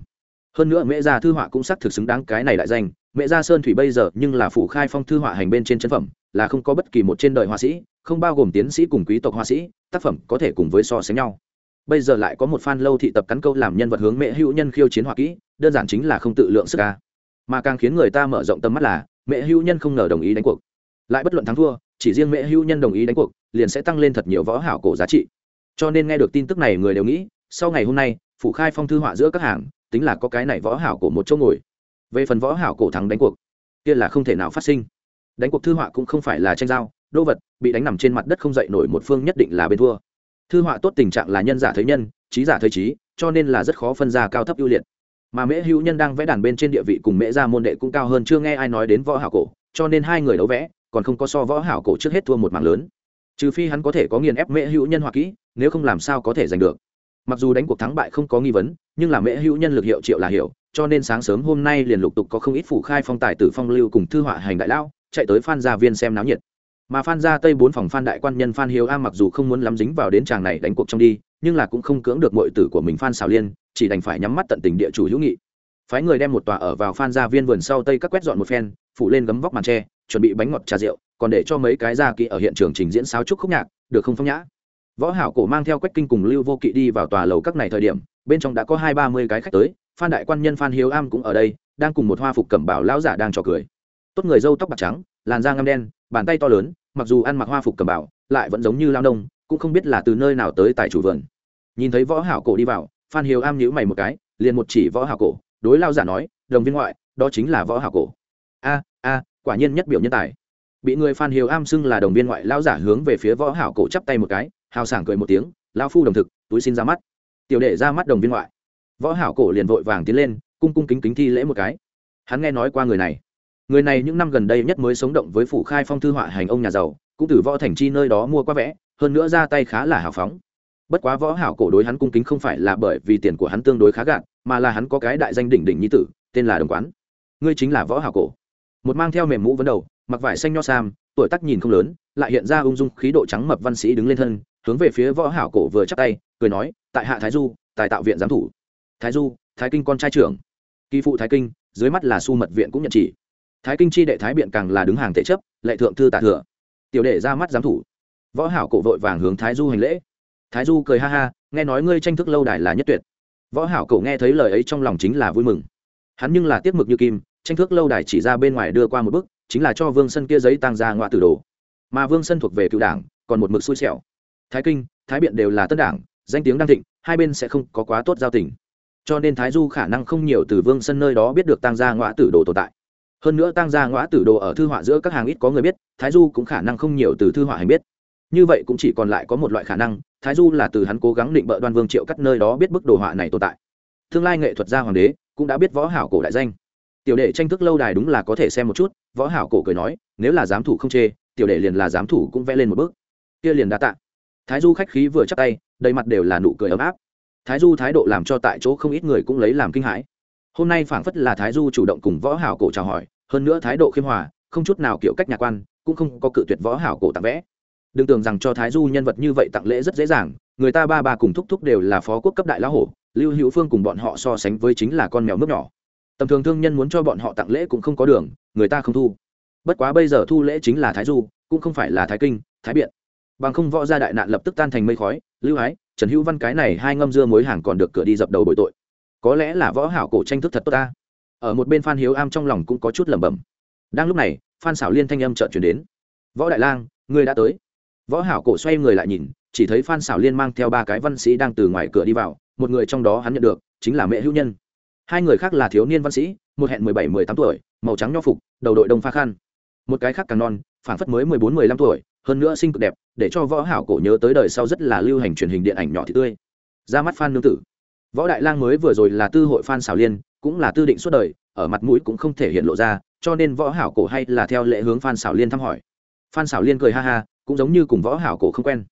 hơn nữa mẹ gia thư họa cũng xác thực xứng đáng cái này đại danh. Mẹ gia sơn thủy bây giờ nhưng là phủ khai phong thư họa hành bên trên chân phẩm, là không có bất kỳ một trên đời họa sĩ, không bao gồm tiến sĩ cùng quý tộc họa sĩ, tác phẩm có thể cùng với so sánh nhau. Bây giờ lại có một fan lâu thị tập cắn câu làm nhân vật hướng mẹ hữu nhân khiêu chiến họa kỹ, đơn giản chính là không tự lượng sức ca mà càng khiến người ta mở rộng tầm mắt là mẹ hữu nhân không ngờ đồng ý đánh cuộc. Lại bất luận thắng thua, chỉ riêng mẹ hữu nhân đồng ý đánh cuộc, liền sẽ tăng lên thật nhiều võ hảo cổ giá trị. Cho nên nghe được tin tức này người đều nghĩ, sau ngày hôm nay, phủ khai phong thư họa giữa các hàng tính là có cái này võ hảo cổ một chỗ ngồi. Về phần võ hảo cổ thắng đánh cuộc, kia là không thể nào phát sinh. Đánh cuộc thư họa cũng không phải là tranh giao, đô vật, bị đánh nằm trên mặt đất không dậy nổi một phương nhất định là bên thua. Thư họa tốt tình trạng là nhân giả thấy nhân, trí giả thấy trí, cho nên là rất khó phân ra cao thấp ưu liệt. Mà mễ hữu nhân đang vẽ đàn bên trên địa vị cùng mễ gia môn đệ cũng cao hơn chưa nghe ai nói đến võ hảo cổ, cho nên hai người đấu vẽ, còn không có so võ hảo cổ trước hết thua một mảng lớn. Trừ phi hắn có thể có nghiền ép mễ hữu nhân hoặc kỹ, nếu không làm sao có thể giành được. Mặc dù đánh cuộc thắng bại không có nghi vấn nhưng là mễ hữu nhân lực hiệu triệu là hiểu, cho nên sáng sớm hôm nay liền lục tục có không ít phủ khai phong tài tử phong lưu cùng thư họa hành đại lão, chạy tới phan gia viên xem náo nhiệt. Mà phan gia tây bốn phòng phan đại quan nhân phan hiếu a mặc dù không muốn lắm dính vào đến tràng này đánh cuộc trong đi, nhưng là cũng không cưỡng được mọi tử của mình phan xào liên, chỉ đành phải nhắm mắt tận tình địa chủ hữu nghị. Phái người đem một tòa ở vào phan gia viên vườn sau tây các quét dọn một phen, phủ lên gấm vóc màn tre, chuẩn bị bánh ngọt trà rượu, còn để cho mấy cái gia kỵ ở hiện trường trình diễn sáo trúc khúc nhạc, được không phong nhã. Võ hảo cổ mang theo quách kinh cùng lưu vô kỵ đi vào tòa lầu các này thời điểm bên trong đã có hai ba mươi cái khách tới, phan đại quan nhân phan hiếu am cũng ở đây, đang cùng một hoa phục cẩm bảo lão giả đang trò cười. Tốt người dâu tóc bạc trắng, làn da ngăm đen, bàn tay to lớn, mặc dù ăn mặc hoa phục cẩm bảo lại vẫn giống như lao nông, cũng không biết là từ nơi nào tới tại chủ vườn. Nhìn thấy võ hảo cổ đi vào, phan hiếu am nhíu mày một cái, liền một chỉ võ hảo cổ, đối lao giả nói, đồng viên ngoại, đó chính là võ hảo cổ. A a, quả nhiên nhất biểu nhân tài. Bị người phan hiếu am xưng là đồng viên ngoại lao giả hướng về phía võ hảo cổ chắp tay một cái, hào sảng cười một tiếng lao phu đồng thực, túi xin ra mắt tiểu đệ ra mắt đồng viên ngoại. Võ hảo cổ liền vội vàng tiến lên, cung cung kính kính thi lễ một cái. Hắn nghe nói qua người này. Người này những năm gần đây nhất mới sống động với phủ khai phong thư họa hành ông nhà giàu, cũng từ võ thành chi nơi đó mua qua vẽ, hơn nữa ra tay khá là hào phóng. Bất quá võ hảo cổ đối hắn cung kính không phải là bởi vì tiền của hắn tương đối khá gạn mà là hắn có cái đại danh đỉnh đỉnh nhi tử, tên là đồng quán. Ngươi chính là võ hảo cổ. Một mang theo mềm mũ vấn đầu, mặc vải xanh nho sam, tuổi tác nhìn không lớn, lại hiện ra ung dung khí độ trắng mập văn sĩ đứng lên thân, hướng về phía võ hảo cổ vừa chắp tay, cười nói tại hạ thái du tài tạo viện giám thủ. Thái du thái kinh con trai trưởng. Kỳ phụ thái kinh dưới mắt là su mật viện cũng nhận chỉ. Thái kinh chi đệ thái biện càng là đứng hàng thể chấp lệ thượng thư tạ thừa. Tiểu đệ ra mắt giám thủ. Võ hảo cổ vội vàng hướng thái du hành lễ. Thái du cười ha ha nghe nói ngươi tranh thức lâu đài là nhất tuyệt. Võ hảo cổ nghe thấy lời ấy trong lòng chính là vui mừng. Hắn nhưng là tiết mực như kim tranh thức lâu đài chỉ ra bên ngoài đưa qua một bước, chính là cho vương sân kia giấy tăng ra ngoại tử đồ. Mà vương sân thuộc về cựu đảng còn một mực xui xẻo. Thái kinh thái biện đều là tân đảng danh tiếng đang thịnh, hai bên sẽ không có quá tốt giao tình. Cho nên thái du khả năng không nhiều từ vương sân nơi đó biết được tăng gia ngõ tử đồ tồn tại. Hơn nữa tăng gia ngõ tử đồ ở thư họa giữa các hàng ít có người biết, thái du cũng khả năng không nhiều từ thư họa hành biết. Như vậy cũng chỉ còn lại có một loại khả năng, thái du là từ hắn cố gắng định bợ đoan vương triệu cắt nơi đó biết bức đồ họa này tồn tại. Tương lai nghệ thuật gia hoàng đế cũng đã biết võ hảo cổ đại danh. Tiểu đệ tranh thức lâu đài đúng là có thể xem một chút, võ hảo cổ cười nói, nếu là giám thủ không chê, tiểu đệ liền là giám thủ cũng vẽ lên một bước kia liền đã tạ. Thái du khách khí vừa chắp tay đầy mặt đều là nụ cười ấm áp. Thái du thái độ làm cho tại chỗ không ít người cũng lấy làm kinh hãi. Hôm nay phảng phất là thái du chủ động cùng võ hảo cổ chào hỏi, hơn nữa thái độ khiêm hòa, không chút nào kiểu cách nhà quan, cũng không có cự tuyệt võ hảo cổ tặng vẽ. Đừng tưởng rằng cho thái du nhân vật như vậy tặng lễ rất dễ dàng, người ta ba ba cùng thúc thúc đều là phó quốc cấp đại lão hổ, lưu hữu phương cùng bọn họ so sánh với chính là con mèo nước nhỏ. Tầm thường thương nhân muốn cho bọn họ tặng lễ cũng không có đường, người ta không thu. Bất quá bây giờ thu lễ chính là thái du, cũng không phải là thái kinh, thái biện. Bằng không võ gia đại nạn lập tức tan thành mây khói lưu ái, trần hữu văn cái này hai ngâm dưa mối hàng còn được cửa đi dập đầu bội tội. Có lẽ là võ hảo cổ tranh thức thật tốt ta. Ở một bên phan hiếu am trong lòng cũng có chút lẩm bẩm. Đang lúc này, phan xảo liên thanh âm chợt chuyển đến. Võ đại lang, ngươi đã tới. Võ hảo cổ xoay người lại nhìn, chỉ thấy phan xảo liên mang theo ba cái văn sĩ đang từ ngoài cửa đi vào, một người trong đó hắn nhận được, chính là mẹ hữu nhân. Hai người khác là thiếu niên văn sĩ, một hẹn mười bảy, mười tám tuổi, màu trắng nho phục, đầu đội đông pha khăn một cái khác càng non phản phất mới mười bốn, mười lăm tuổi, hơn nữa sinh cực đẹp, để cho võ hảo cổ nhớ tới đời sau rất là lưu hành truyền hình điện ảnh nhỏ thì tươi. Ra mắt phan nương tử. Võ đại lang mới vừa rồi là tư hội phan xảo liên, cũng là tư định suốt đời, ở mặt mũi cũng không thể hiện lộ ra, cho nên võ hảo cổ hay là theo lệ hướng phan xảo liên thăm hỏi. Phan xảo liên cười ha ha, cũng giống như cùng võ hảo cổ không quen.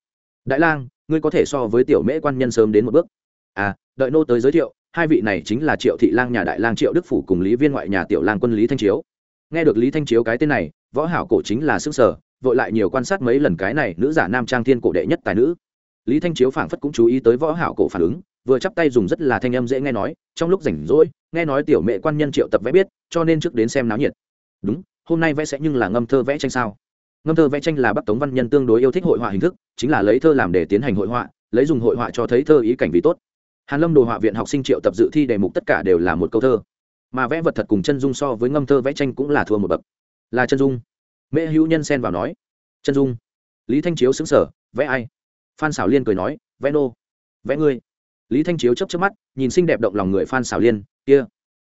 Đại lang, ngươi có thể so với tiểu mễ quan nhân sớm đến một bước. À đợi nô tới giới thiệu, hai vị này chính là triệu thị lang nhà đại lang triệu đức phủ cùng lý viên ngoại nhà tiểu lang quân lý thanh chiếu nghe được lý thanh chiếu cái tên này, võ hảo cổ chính là sức sở vội lại nhiều quan sát mấy lần cái này nữ giả nam trang thiên cổ đệ nhất tài nữ. Lý thanh chiếu phảng phất cũng chú ý tới võ hảo cổ phản ứng, vừa chắp tay dùng rất là thanh âm dễ nghe nói, trong lúc rảnh rỗi, nghe nói tiểu mẹ quan nhân triệu tập vẽ biết, cho nên trước đến xem náo nhiệt. Đúng, hôm nay vẽ sẽ nhưng là ngâm thơ vẽ tranh sao? Ngâm thơ vẽ tranh là bắc tống văn nhân tương đối yêu thích hội họa hình thức, chính là lấy thơ làm để tiến hành hội họa, lấy dùng hội họa cho thấy thơ ý cảnh vì tốt. Hàn lâm đồ họa viện học sinh triệu tập dự thi đề mục tất cả đều là một câu thơ mà vẽ vật thật cùng chân dung so với ngâm thơ vẽ tranh cũng là thua một bậc. Là chân dung. Mễ hữu nhân xen vào nói, chân dung. Lý thanh chiếu xứng sở vẽ ai? Phan xảo liên cười nói, vẽ nô, vẽ ngươi. Lý thanh chiếu chấp chấp mắt, nhìn xinh đẹp động lòng người phan xảo liên, kia,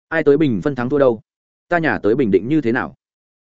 ai tới bình phân thắng thua đâu? Ta nhà tới bình định như thế nào?